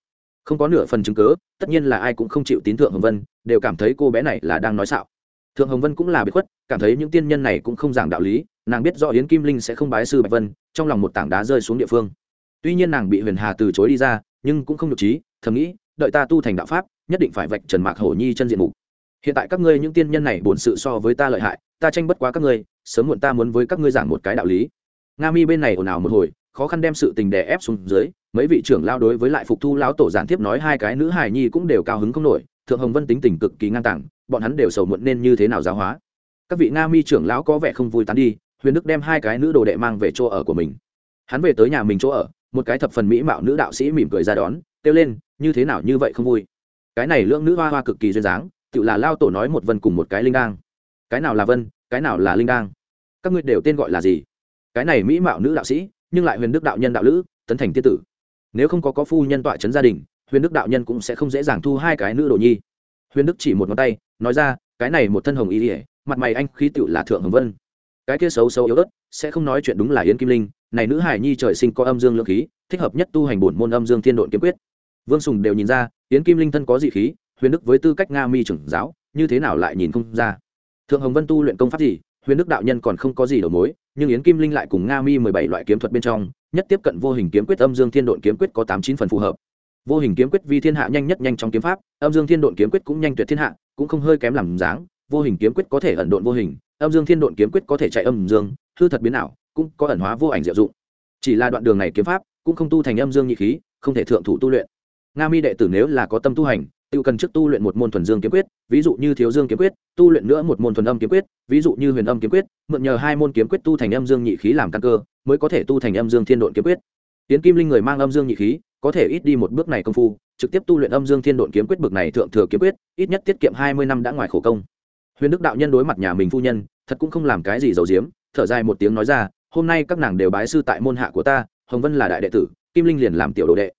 Không có nửa phần chứng cớ tất nhiên là ai cũng không chịu tín thượng hồng vân, đều cảm thấy cô bé này là đang nói xạo. Thượng hồng vân cũng là bị khuất, cảm thấy những tiên nhân này cũng không giảng đạo lý, nàng biết rõ yến kim linh sẽ không bái sư bạch vân, trong lòng một tảng đá rơi xuống địa phương. Tuy nhiên nàng bị huyền hà từ chối đi ra, nhưng cũng không được trí, thầm nghĩ, đợi ta tu thành đạo pháp, nhất định phải vạch trần mạc hổ nhi chân diện mục. Hiện tại các ngươi những tiên nhân này bổn sự so với ta lợi hại, ta tranh bất quá các ngươi sớm muộn ta muốn với các ngươi giảng một cái đạo lý. Nga mi bên này ồn ào một hồi, khó khăn đem sự tình đè ép xuống dưới, mấy vị trưởng lao đối với lại phục thu lão tổ giản tiếp nói hai cái nữ hài nhi cũng đều cao hứng không nổi, thượng hồng vân tính tình cực kỳ ngang tàng, bọn hắn đều sầu muộn nên như thế nào giáo hóa. Các vị nga mi trưởng lão có vẻ không vui tán đi, huyền đức đem hai cái nữ đồ đệ mang về chỗ ở của mình. Hắn về tới nhà mình chỗ ở, một cái thập phần mỹ mạo nữ đạo sĩ mỉm cười ra đón, kêu lên, như thế nào như vậy không vui? Cái này lưỡng nữ hoa hoa cực kỳ duyên dáng tự là lao tổ nói một vân cùng một cái linh đang cái nào là vân? Cái nào là linh đang các ngươi đều tên gọi là gì? Cái này mỹ mạo nữ đạo sĩ, nhưng lại huyền đức đạo nhân đạo lữ, tấn thành tiên tử. Nếu không có có phu nhân tọa trấn gia đình, huyền đức đạo nhân cũng sẽ không dễ dàng thu hai cái nữ đồ nhi. Huyền đức chỉ một ngón tay, nói ra, cái này một thân hồng y ỉa mặt mày anh khí tựu là thượng hồng vân. Cái kia xấu xấu yếu ớt, sẽ không nói chuyện đúng là yến kim linh. Này nữ hải nhi trời sinh có âm dương lượng khí, thích hợp nhất tu hành bổn môn âm dương thiên độn kiếm quyết. Vương sùng đều nhìn ra, yến kim linh thân có dị khí, huyền đức với tư cách nga mi trưởng giáo, như thế nào lại nhìn không ra? Thượng hồng vân tu luyện công pháp gì, huyền đức đạo nhân còn không có gì đầu mối, nhưng yến kim linh lại cùng nga mi mười bảy loại kiếm thuật bên trong, nhất tiếp cận vô hình kiếm quyết âm dương thiên độn kiếm quyết có tám chín phần phù hợp. Vô hình kiếm quyết vi thiên hạ nhanh nhất nhanh trong kiếm pháp, âm dương thiên độn kiếm quyết cũng nhanh tuyệt thiên hạ, cũng không hơi kém làm dáng, vô hình kiếm quyết có thể ẩn độn vô hình, âm dương thiên độn kiếm quyết có thể chạy âm dương, hư thật biến ảo, cũng có ẩn hóa vô ảnh diệu dụng. Chỉ là đoạn đường này kiếm pháp cũng không tu thành âm dương nhị khí, không thể thượng thủ tu luyện. Nga mi đệ tử nếu là có tâm tu hành tự cần trước tu luyện một môn thuần dương kiếm quyết, ví dụ như thiếu dương kiếm quyết, tu luyện nữa một môn thuần âm kiếm quyết, ví dụ như huyền âm kiếm quyết, mượn nhờ hai môn kiếm quyết tu thành âm dương nhị khí làm căn cơ, mới có thể tu thành âm dương thiên độn kiếm quyết. Tiến kim linh người mang âm dương nhị khí, có thể ít đi một bước này công phu, trực tiếp tu luyện âm dương thiên độn kiếm quyết bực này thượng thừa kiếm quyết, ít nhất tiết kiệm hai mươi năm đã ngoài khổ công. Huyền đức đạo nhân đối mặt nhà mình phu nhân, thật cũng không làm cái gì giấu diếm thở dài một tiếng nói ra, hôm nay các nàng đều bái sư tại môn hạ của ta, hồng vân là đại đệ tử, kim linh liền làm tiểu đồ đệ.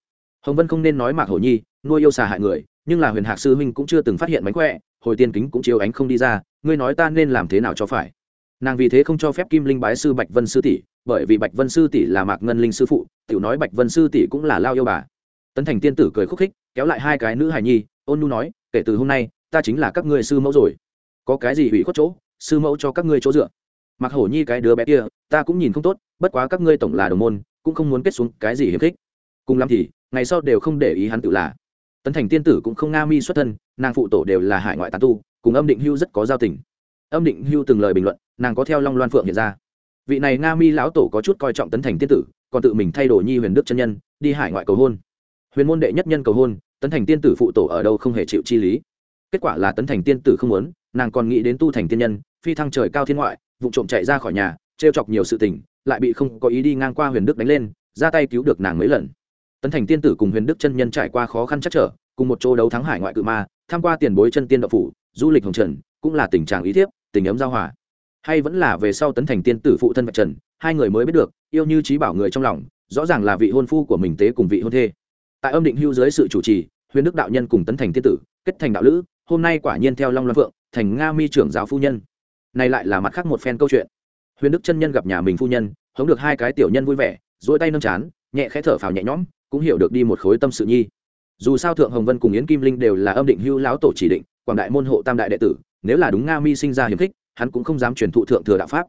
Hồng vân không nên nói mạc hổ nhi, nuôi yêu xà hại người nhưng là huyền hạc sư huynh cũng chưa từng phát hiện mánh khỏe, hồi tiên kính cũng chiếu ánh không đi ra, ngươi nói ta nên làm thế nào cho phải? Nàng vì thế không cho phép kim linh bái sư bạch vân sư tỷ, bởi vì bạch vân sư tỷ là mạc ngân linh sư phụ, tiểu nói bạch vân sư tỷ cũng là lao yêu bà. Tấn thành tiên tử cười khúc khích, kéo lại hai cái nữ hài nhi, ôn nu nói, kể từ hôm nay, ta chính là các ngươi sư mẫu rồi. Có cái gì hủy khuất chỗ, sư mẫu cho các ngươi chỗ dựa. Mặc hổ nhi cái đứa bé kia, ta cũng nhìn không tốt, bất quá các ngươi tổng là đồng môn, cũng không muốn kết xuống cái gì hiếm khích. Cùng lắm thì, ngày sau đều không để ý hắn tự là tấn thành tiên tử cũng không nga mi xuất thân, nàng phụ tổ đều là hải ngoại tán tu, cùng âm định hưu rất có giao tình. Âm định hưu từng lời bình luận, nàng có theo long loan phượng hiện ra. Vị này nga mi lão tổ có chút coi trọng tấn thành tiên tử, còn tự mình thay đổi nhi huyền đức chân nhân, đi hải ngoại cầu hôn. Huyền môn đệ nhất nhân cầu hôn, tấn thành tiên tử phụ tổ ở đâu không hề chịu chi lý. Kết quả là tấn thành tiên tử không muốn, nàng còn nghĩ đến tu thành tiên nhân, phi thăng trời cao thiên ngoại, vụ trộm chạy ra khỏi nhà, trêu chọc nhiều sự tình, lại bị không có ý đi ngang qua huyền đức đánh lên, ra tay cứu được nàng mấy lần tấn thành tiên tử cùng huyền đức chân nhân trải qua khó khăn chắc trở, cùng một chỗ đấu thắng hải ngoại cự ma, tham qua tiền bối chân tiên đậu phủ, du lịch hồng trần, cũng là tình trạng ý thiếp, tình ấm giao hòa. Hay vẫn là về sau tấn thành tiên tử phụ thân vạch trần, hai người mới biết được, yêu như trí bảo người trong lòng, rõ ràng là vị hôn phu của mình tế cùng vị hôn thê. Tại âm định hưu dưới sự chủ trì, huyền đức đạo nhân cùng tấn thành tiên tử kết thành đạo lữ, hôm nay quả nhiên theo long loan phượng, thành nga mi trưởng giáo phu nhân. Này lại là mặt khác một phen câu chuyện. Huyền đức chân nhân gặp nhà mình phu nhân, hống được hai cái tiểu nhân vui vẻ dỗi tay nâng chán, nhẹ khẽ thở phào nhẹ nhõm cũng hiểu được đi một khối tâm sự nhi. Dù sao thượng hồng vân cùng yến kim linh đều là âm định hưu lão tổ chỉ định, quảng đại môn hộ tam đại đệ tử, nếu là đúng nga mi sinh ra hiềm khích, hắn cũng không dám truyền thụ thượng thừa đạo pháp.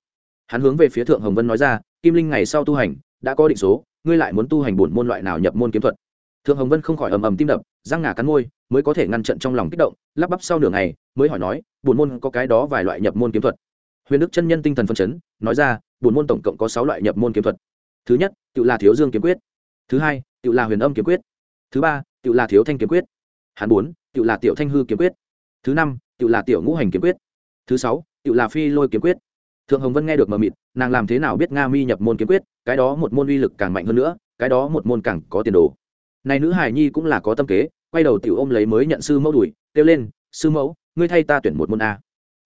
Hắn hướng về phía thượng hồng vân nói ra, kim linh ngày sau tu hành, đã có định số, ngươi lại muốn tu hành bổn môn loại nào nhập môn kiếm thuật? Thượng hồng vân không khỏi ầm ầm tim đập, răng ngà cắn môi, mới có thể ngăn trận trong lòng kích động, lắp bắp sau nửa ngày, mới hỏi nói, bổn môn có cái đó vài loại nhập môn kiếm thuật? Huyền đức chân nhân tinh thần phân chấn, nói ra, bổn môn tổng cộng có sáu loại nhập môn kiếm thuật. Thứ nhất, tự là thiếu dương kiếm quyết. Thứ hai tự là huyền âm kiếm quyết. Thứ ba tự là thiếu thanh kiếm quyết. Hắn bốn tự là tiểu thanh hư kiếm quyết. Thứ năm tự là tiểu ngũ hành kiếm quyết. Thứ sáu tự là phi lôi kiếm quyết. Thượng hồng vân nghe được mờ mịt, nàng làm thế nào biết nga mi nhập môn kiếm quyết, cái đó một môn uy lực càng mạnh hơn nữa, cái đó một môn càng có tiền đồ. Này nữ hải nhi cũng là có tâm kế, quay đầu tiểu ôm lấy mới nhận sư mẫu đuổi, kêu lên, sư mẫu, ngươi thay ta tuyển một môn a.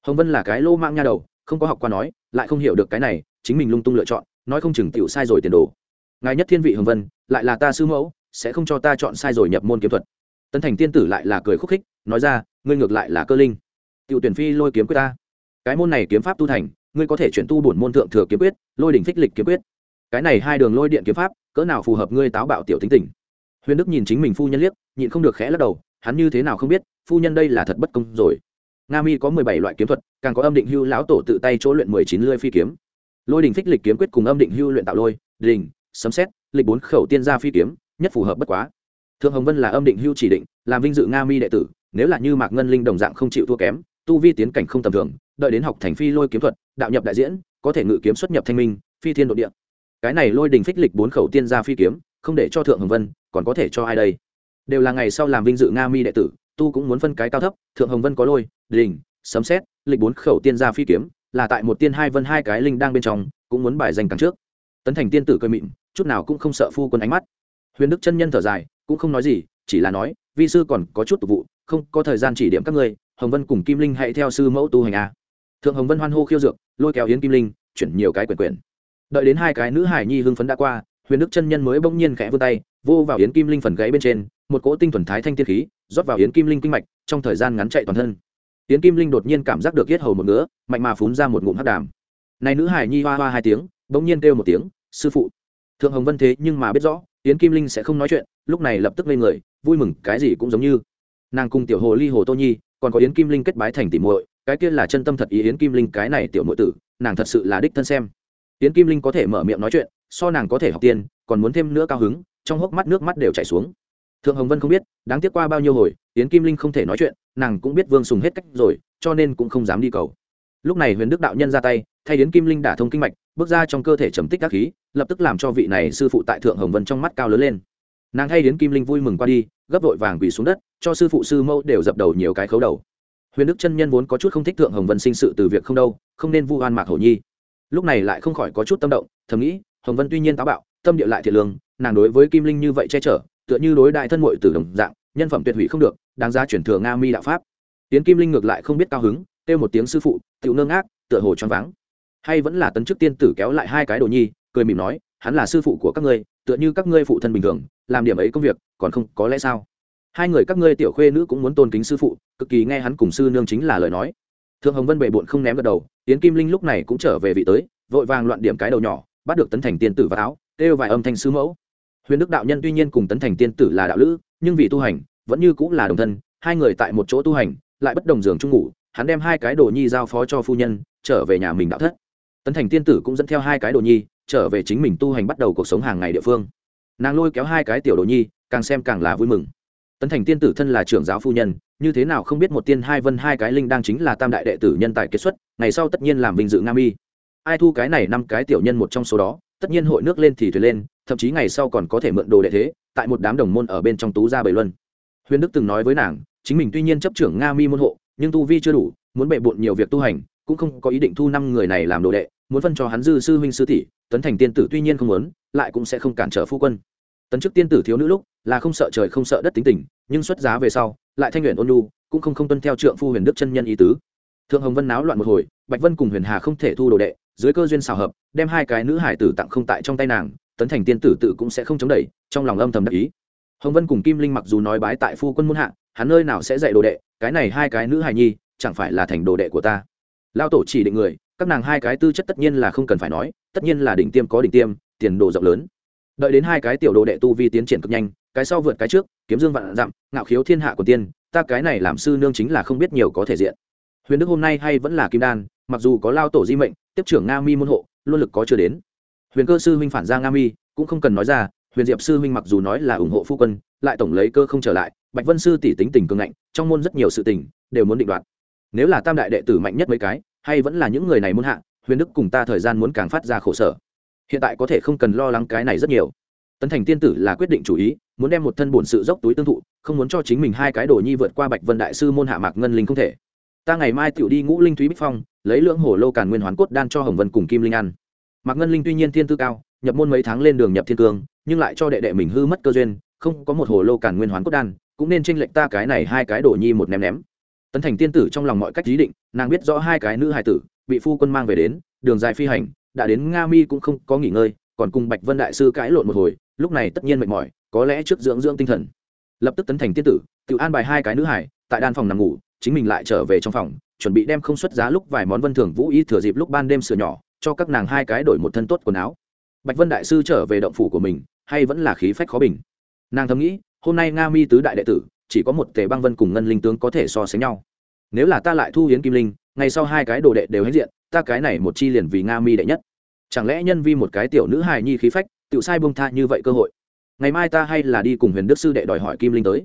Hồng vân là cái lô mạng nha đầu, không có học qua nói, lại không hiểu được cái này, chính mình lung tung lựa chọn, nói không chừng tiểu sai rồi tiền đồ ngài nhất thiên vị hồng vân, lại là ta sư mẫu, sẽ không cho ta chọn sai rồi nhập môn kiếm thuật. Tấn thành tiên tử lại là cười khúc khích, nói ra, ngươi ngược lại là cơ linh. Cựu tuyển phi lôi kiếm quyết ta. Cái môn này kiếm pháp tu thành, ngươi có thể chuyển tu bổn môn thượng thừa kiếm quyết, lôi đỉnh phích lịch kiếm quyết. Cái này hai đường lôi điện kiếm pháp, cỡ nào phù hợp ngươi táo bạo tiểu tính tình? Huyền đức nhìn chính mình phu nhân liếc, nhịn không được khẽ lắc đầu, hắn như thế nào không biết, phu nhân đây là thật bất công rồi. Nga mi có mười bảy loại kiếm thuật, càng có âm định hưu lão tổ tự tay chỗ luyện mười chín lươi phi kiếm. Lôi đình phích lịch kiếm quyết cùng âm định hưu luyện tạo lôi đình sấm xét lịch bốn khẩu tiên gia phi kiếm, nhất phù hợp bất quá. Thượng hồng vân là âm định hưu chỉ định, làm vinh dự nga mi đệ tử, nếu là như mạc ngân linh đồng dạng không chịu thua kém, tu vi tiến cảnh không tầm thường, đợi đến học thành phi lôi kiếm thuật, đạo nhập đại diễn, có thể ngự kiếm xuất nhập thanh minh, phi thiên nội địa. Cái này lôi đình phích lịch bốn khẩu tiên gia phi kiếm, không để cho thượng hồng vân, còn có thể cho ai đây? Đều là ngày sau làm vinh dự nga mi đệ tử, tu cũng muốn phân cái cao thấp, thượng hồng vân có lôi, đình, sấm xét lịch bốn khẩu tiên gia phi kiếm, là tại một tiên hai vân hai cái linh đang bên trong, cũng muốn bài danh càng trước. Tấn thành tiên tử cơ mịn chút nào cũng không sợ phu quân ánh mắt. Huyền đức chân nhân thở dài, cũng không nói gì, chỉ là nói, vi sư còn có chút tục vụ, không có thời gian chỉ điểm các ngươi, hồng vân cùng kim linh hãy theo sư mẫu tu hành a. Thượng hồng vân hoan hô khiêu dược, lôi kéo yến kim linh, chuyển nhiều cái quyền quyền. Đợi đến hai cái nữ hải nhi hưng phấn đã qua, huyền đức chân nhân mới bỗng nhiên khẽ vươn tay, vô vào yến kim linh phần gãy bên trên, một cỗ tinh thuần thái thanh tiên khí, rót vào yến kim linh kinh mạch, trong thời gian ngắn chạy toàn thân. Yến kim linh đột nhiên cảm giác được yết hầu một ngứa, mạnh mà phún ra một ngụm hắc đàm. Này nữ hải nhi hoa hoa hai tiếng, bỗng nhiên kêu một tiếng, sư phụ thượng hồng vân thế nhưng mà biết rõ, yến kim linh sẽ không nói chuyện, lúc này lập tức lên người, vui mừng, cái gì cũng giống như. Nàng cùng tiểu hồ ly hồ tô nhi, còn có yến kim linh kết bái thành tỉ muội, cái kia là chân tâm thật ý yến kim linh cái này tiểu muội tử, nàng thật sự là đích thân xem. Yến kim linh có thể mở miệng nói chuyện, so nàng có thể học tiên còn muốn thêm nữa cao hứng, trong hốc mắt nước mắt đều chảy xuống. Thượng hồng vân không biết, đáng tiếc qua bao nhiêu hồi, yến kim linh không thể nói chuyện, nàng cũng biết vương sùng hết cách rồi, cho nên cũng không dám đi cầu. Lúc này huyền đức đạo nhân ra tay, thay yến kim linh đả thông kinh mạch bước ra trong cơ thể trầm tích các khí, lập tức làm cho vị này sư phụ tại thượng hồng vân trong mắt cao lớn lên. Nàng hay đến kim linh vui mừng qua đi, gấp vội vàng quỳ xuống đất, cho sư phụ sư mẫu đều dập đầu nhiều cái khấu đầu. Huyền đức chân nhân vốn có chút không thích thượng hồng vân sinh sự từ việc không đâu, không nên vu oan mạc hổ nhi. Lúc này lại không khỏi có chút tâm động, thầm nghĩ, hồng vân tuy nhiên táo bạo, tâm địa lại thiệt lương, nàng đối với kim linh như vậy che chở, tựa như đối đại thân mội từ đồng dạng, nhân phẩm tuyệt hủy không được, đáng ra chuyển thừa nga mi đạo pháp. Tiến kim linh ngược lại không biết cao hứng, kêu một tiếng sư phụ, tiểu nương ác, tựa hồ choáng váng hay vẫn là tấn chức tiên tử kéo lại hai cái đồ nhi, cười mỉm nói, hắn là sư phụ của các ngươi, tựa như các ngươi phụ thân bình thường, làm điểm ấy công việc, còn không có lẽ sao? Hai người các ngươi tiểu khuê nữ cũng muốn tôn kính sư phụ, cực kỳ nghe hắn cùng sư nương chính là lời nói. Thượng hồng vân bệ bộn không ném gật đầu tiến kim linh lúc này cũng trở về vị tới, vội vàng loạn điểm cái đầu nhỏ, bắt được tấn thành tiên tử vào áo, kêu vài âm thanh sư mẫu. Huyền đức đạo nhân tuy nhiên cùng tấn thành tiên tử là đạo lữ, nhưng vì tu hành, vẫn như cũng là đồng thân, hai người tại một chỗ tu hành, lại bất đồng giường chung ngủ, hắn đem hai cái đồ nhi giao phó cho phu nhân, trở về nhà mình đạo thất tấn thành tiên tử cũng dẫn theo hai cái đồ nhi, trở về chính mình tu hành bắt đầu cuộc sống hàng ngày địa phương. Nàng lôi kéo hai cái tiểu đồ nhi, càng xem càng là vui mừng. Tấn thành tiên tử thân là trưởng giáo phu nhân, như thế nào không biết một tiên hai vân hai cái linh đang chính là tam đại đệ tử nhân tài kết xuất, ngày sau tất nhiên làm vinh dự nga mi. Ai thu cái này năm cái tiểu nhân một trong số đó, tất nhiên hội nước lên thì thuyền lên, thậm chí ngày sau còn có thể mượn đồ đệ thế, tại một đám đồng môn ở bên trong tú gia bảy luân. Huyền đức từng nói với nàng, chính mình tuy nhiên chấp trưởng nga mi môn hộ, nhưng tu vi chưa đủ, muốn bệ bộn nhiều việc tu hành, cũng không có ý định thu năm người này làm đồ đệ muốn phân cho hắn dư sư huynh sư tỷ tấn thành tiên tử tuy nhiên không muốn lại cũng sẽ không cản trở phu quân. Tấn chức tiên tử thiếu nữ lúc là không sợ trời không sợ đất tính tình nhưng xuất giá về sau lại thanh nguyện ôn lu cũng không không tuân theo trượng phu huyền đức chân nhân ý tứ. Thượng hồng vân náo loạn một hồi bạch vân cùng huyền hà không thể thu đồ đệ dưới cơ duyên xào hợp đem hai cái nữ hải tử tặng không tại trong tay nàng tấn thành tiên tử tự cũng sẽ không chống đẩy trong lòng âm thầm đắc ý. Hồng vân cùng kim linh mặc dù nói bái tại phu quân muôn hạng, hắn nơi nào sẽ dạy đồ đệ cái này hai cái nữ hài nhi chẳng phải là thành đồ đệ của ta. Lao tổ chỉ định người các nàng hai cái tư chất tất nhiên là không cần phải nói, tất nhiên là đỉnh tiêm có đỉnh tiêm, tiền đồ rộng lớn. Đợi đến hai cái tiểu đồ đệ tu vi tiến triển cực nhanh, cái sau vượt cái trước, kiếm dương vạn dặm, ngạo khiếu thiên hạ của tiên, ta cái này làm sư nương chính là không biết nhiều có thể diện. Huyền đức hôm nay hay vẫn là kim đan, mặc dù có lao tổ di mệnh, tiếp trưởng nga mi môn hộ luôn lực có chưa đến. Huyền cơ sư huynh phản ra nga mi, cũng không cần nói ra, huyền diệp sư huynh mặc dù nói là ủng hộ phu quân, lại tổng lấy cơ không trở lại, bạch vân sư tỷ tính tình cường ngạnh, trong môn rất nhiều sự tình, đều muốn định đoạt. Nếu là tam đại đệ tử mạnh nhất mấy cái hay vẫn là những người này muốn hạ, huyền đức cùng ta thời gian muốn càng phát ra khổ sở. Hiện tại có thể không cần lo lắng cái này rất nhiều. Tấn thành tiên tử là quyết định chủ ý, muốn đem một thân bổn sự dốc túi tương thụ, không muốn cho chính mình hai cái đồ nhi vượt qua bạch vân đại sư môn hạ mạc ngân linh không thể. Ta ngày mai tựu đi ngũ linh thúy bích phong, lấy lưỡng hổ lô càn nguyên hoán cốt đan cho hồng vân cùng kim linh ăn. Mạc ngân linh tuy nhiên thiên tư cao, nhập môn mấy tháng lên đường nhập thiên cương, nhưng lại cho đệ đệ mình hư mất cơ duyên, không có một hồ lô càn nguyên hoán cốt đan, cũng nên tranh lệch ta cái này hai cái đồ nhi một ném ném tấn thành tiên tử trong lòng mọi cách ý định, nàng biết rõ hai cái nữ hài tử, bị phu quân mang về đến, đường dài phi hành, đã đến nga mi cũng không có nghỉ ngơi, còn cùng bạch vân đại sư cãi lộn một hồi, lúc này tất nhiên mệt mỏi, có lẽ trước dưỡng dưỡng tinh thần. Lập tức tấn thành tiên tử, tự an bài hai cái nữ hải tại đan phòng nằm ngủ, chính mình lại trở về trong phòng, chuẩn bị đem không xuất giá lúc vài món vân thường vũ y thừa dịp lúc ban đêm sửa nhỏ, cho các nàng hai cái đổi một thân tốt quần áo. Bạch vân đại sư trở về động phủ của mình, hay vẫn là khí phách khó bình. Nàng thầm nghĩ, hôm nay nga mi tứ đại đệ tử chỉ có một tề băng vân cùng ngân linh tướng có thể so sánh nhau. Nếu là ta lại thu hiến kim linh, ngay sau hai cái đồ đệ đều hết diện, ta cái này một chi liền vì nga mi đệ nhất. Chẳng lẽ nhân vi một cái tiểu nữ hài nhi khí phách, tự sai bông tha như vậy cơ hội? Ngày mai ta hay là đi cùng huyền đức sư đệ đòi hỏi kim linh tới.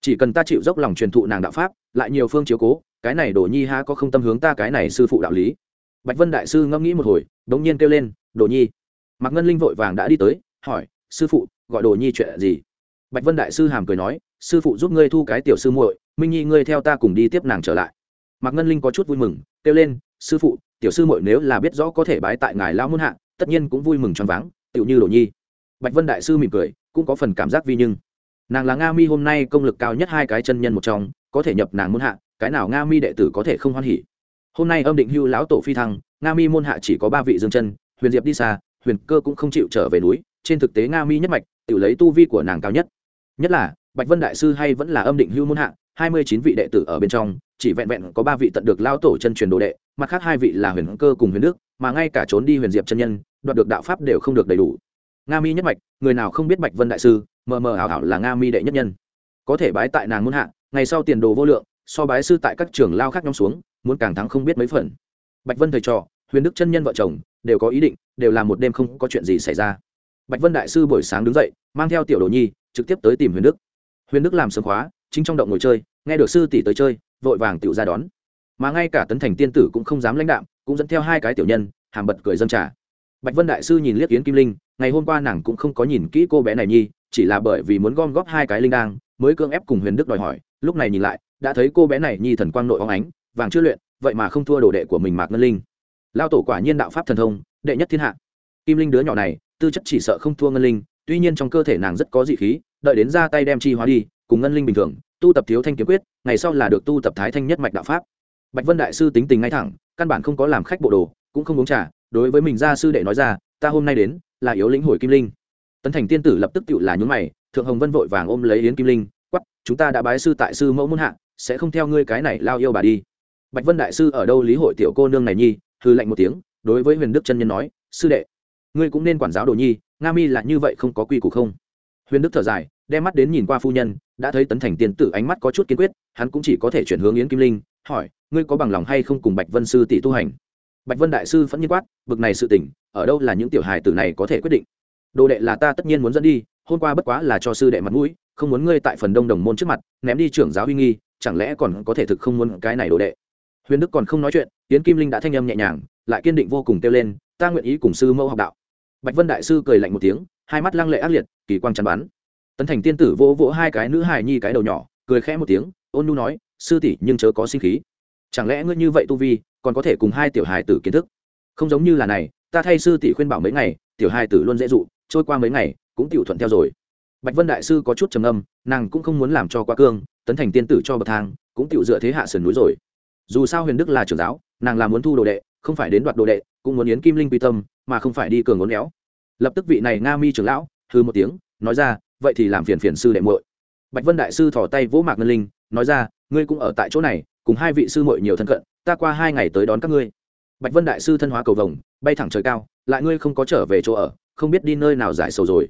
Chỉ cần ta chịu dốc lòng truyền thụ nàng đạo pháp, lại nhiều phương chiếu cố, cái này đồ nhi ha có không tâm hướng ta cái này sư phụ đạo lý? Bạch vân đại sư ngẫm nghĩ một hồi đ ỗ n g nhiên kêu lên, đồ nhi. Mạc ngân linh vội vàng đã đi tới, hỏi, sư phụ, gọi đồ nhi chuyện gì? Bạch vân đại sư hàm cười nói sư phụ giúp ngươi thu cái tiểu sư muội, minh nhi, ngươi theo ta cùng đi tiếp nàng trở lại. Mạc ngân linh có chút vui mừng, kêu lên, sư phụ, tiểu sư muội nếu là biết rõ có thể bái tại ngài lao muôn hạ, tất nhiên cũng vui mừng choáng váng, tựu như đồ nhi. Bạch vân đại sư mỉm cười, cũng có phần cảm giác vi nhưng. Nàng là nga mi hôm nay công lực cao nhất hai cái chân nhân một trong, có thể nhập nàng muôn hạ, cái nào nga mi đệ tử có thể không hoan hỉ. Hôm nay âm định hưu lão tổ phi thăng, nga mi môn hạ chỉ có ba vị dương chân, huyền diệp đi xa, huyền cơ cũng không chịu trở về núi, trên thực tế nga mi nhất mạch tự lấy tu vi của nàng cao nhất. Nhất là bạch vân đại sư hay vẫn là âm định hưu môn hạ, hai mươi chín vị đệ tử ở bên trong, chỉ vẹn vẹn có ba vị tận được lao tổ chân truyền đồ đệ, mặt khác hai vị là huyền cơ cùng huyền đức, mà ngay cả trốn đi huyền diệp chân nhân, đoạt được đạo pháp đều không được đầy đủ. Nga mi nhất mạch, người nào không biết bạch vân đại sư, mờ mờ ảo ảo là nga mi đệ nhất nhân. Có thể bái tại nàng muôn hạ, ngày sau tiền đồ vô lượng, so bái sư tại các trường lao khác nhóm xuống, muốn càng thắng không biết mấy phần. Bạch vân thầy trò, huyền đức chân nhân vợ chồng, đều có ý định, đều là một đêm không có chuyện gì xảy ra. Bạch vân đại sư buổi sáng đứng dậy, mang theo tiểu đồ nhi, trực tiếp tới tìm huyền đức huyền đức làm sớm khóa, chính trong động ngồi chơi, nghe được sư tỷ tới chơi, vội vàng tiểu ra đón. Mà ngay cả tấn thành tiên tử cũng không dám lãnh đạm, cũng dẫn theo hai cái tiểu nhân, hàm bật cười dâm trà. Bạch vân đại sư nhìn liếc yến kim linh, ngày hôm qua nàng cũng không có nhìn kỹ cô bé này nhi, chỉ là bởi vì muốn gom góp hai cái linh đang mới cưỡng ép cùng huyền đức đòi hỏi, lúc này nhìn lại, đã thấy cô bé này nhi thần quang nội óng ánh, vàng chưa luyện, vậy mà không thua đồ đệ của mình mạc ngân linh. Lao tổ quả nhiên đạo pháp thần thông, đệ nhất thiên hạ. Kim linh đứa nhỏ này, tư chất chỉ sợ không thua ngân linh, tuy nhiên trong cơ thể nàng rất có dị khí đợi đến ra tay đem chi hóa đi, cùng ngân linh bình thường, tu tập thiếu thanh kiếm quyết, ngày sau là được tu tập thái thanh nhất mạch đạo pháp. Bạch vân đại sư tính tình ngay thẳng, căn bản không có làm khách bộ đồ, cũng không uống trà, đối với mình gia sư đệ nói ra, ta hôm nay đến là yếu lĩnh hồi kim linh. Tấn thành tiên tử lập tức tự là nhún mày, thượng hồng vân vội vàng ôm lấy yến kim linh quắp chúng ta đã bái sư tại sư mẫu muôn hạ, sẽ không theo ngươi cái này lao yêu bà đi. Bạch vân đại sư ở đâu lý hội tiểu cô nương này nhi hư lạnh một tiếng, đối với huyền đức chân nhân nói, sư đệ, ngươi cũng nên quản giáo đồ nhi, nga mi là như vậy không có quy củ không? Huyền đức thở dài đem mắt đến nhìn qua phu nhân, đã thấy tấn thành tiên tử ánh mắt có chút kiên quyết, hắn cũng chỉ có thể chuyển hướng yến kim linh, hỏi, ngươi có bằng lòng hay không cùng bạch vân sư tỷ tu hành? Bạch vân đại sư phẫn nhiên quát, bực này sự tỉnh ở đâu là những tiểu hài tử này có thể quyết định? Đồ đệ là ta tất nhiên muốn dẫn đi, hôm qua bất quá là cho sư đệ mặt mũi, không muốn ngươi tại phần đông đồng môn trước mặt, ném đi trưởng giáo uy nghi, chẳng lẽ còn có thể thực không muốn cái này đồ đệ? Huyền đức còn không nói chuyện tiến kim linh đã thanh âm nhẹ nhàng, lại kiên định vô cùng kêu lên, ta nguyện ý cùng sư mẫu học đạo. Bạch vân đại sư cười lạnh một tiếng, hai mắt lăng lệ ác liệt, kỳ quang chắn bắn tấn thành tiên tử vỗ vỗ hai cái nữ hài nhi cái đầu nhỏ, cười khẽ một tiếng, ôn nu nói, sư tỷ, nhưng chớ có sinh khí. Chẳng lẽ ngươi như vậy tu vi, còn có thể cùng hai tiểu hài tử kiến thức? Không giống như là này, ta thay sư tỷ khuyên bảo mấy ngày, tiểu hài tử luôn dễ dụ, trôi qua mấy ngày, cũng tiểu thuận theo rồi. Bạch vân đại sư có chút trầm âm nàng cũng không muốn làm cho quá cương, tấn thành tiên tử cho bậc thang, cũng tiểu dựa thế hạ sườn núi rồi. Dù sao huyền đức là trưởng giáo, nàng là muốn thu đồ đệ, không phải đến đoạt đồ đệ, cũng muốn yến kim linh quy tâm, mà không phải đi cường ngốn éo. Lập tức vị này nga mi trưởng lão hư một tiếng, nói ra vậy thì làm phiền phiền sư đệ muội. Bạch vân đại sư thỏ tay vỗ mạc ngân linh, nói ra, ngươi cũng ở tại chỗ này, cùng hai vị sư muội nhiều thân cận, ta qua hai ngày tới đón các ngươi. Bạch vân đại sư thân hóa cầu vồng, bay thẳng trời cao, lại ngươi không có trở về chỗ ở, không biết đi nơi nào giải sầu rồi.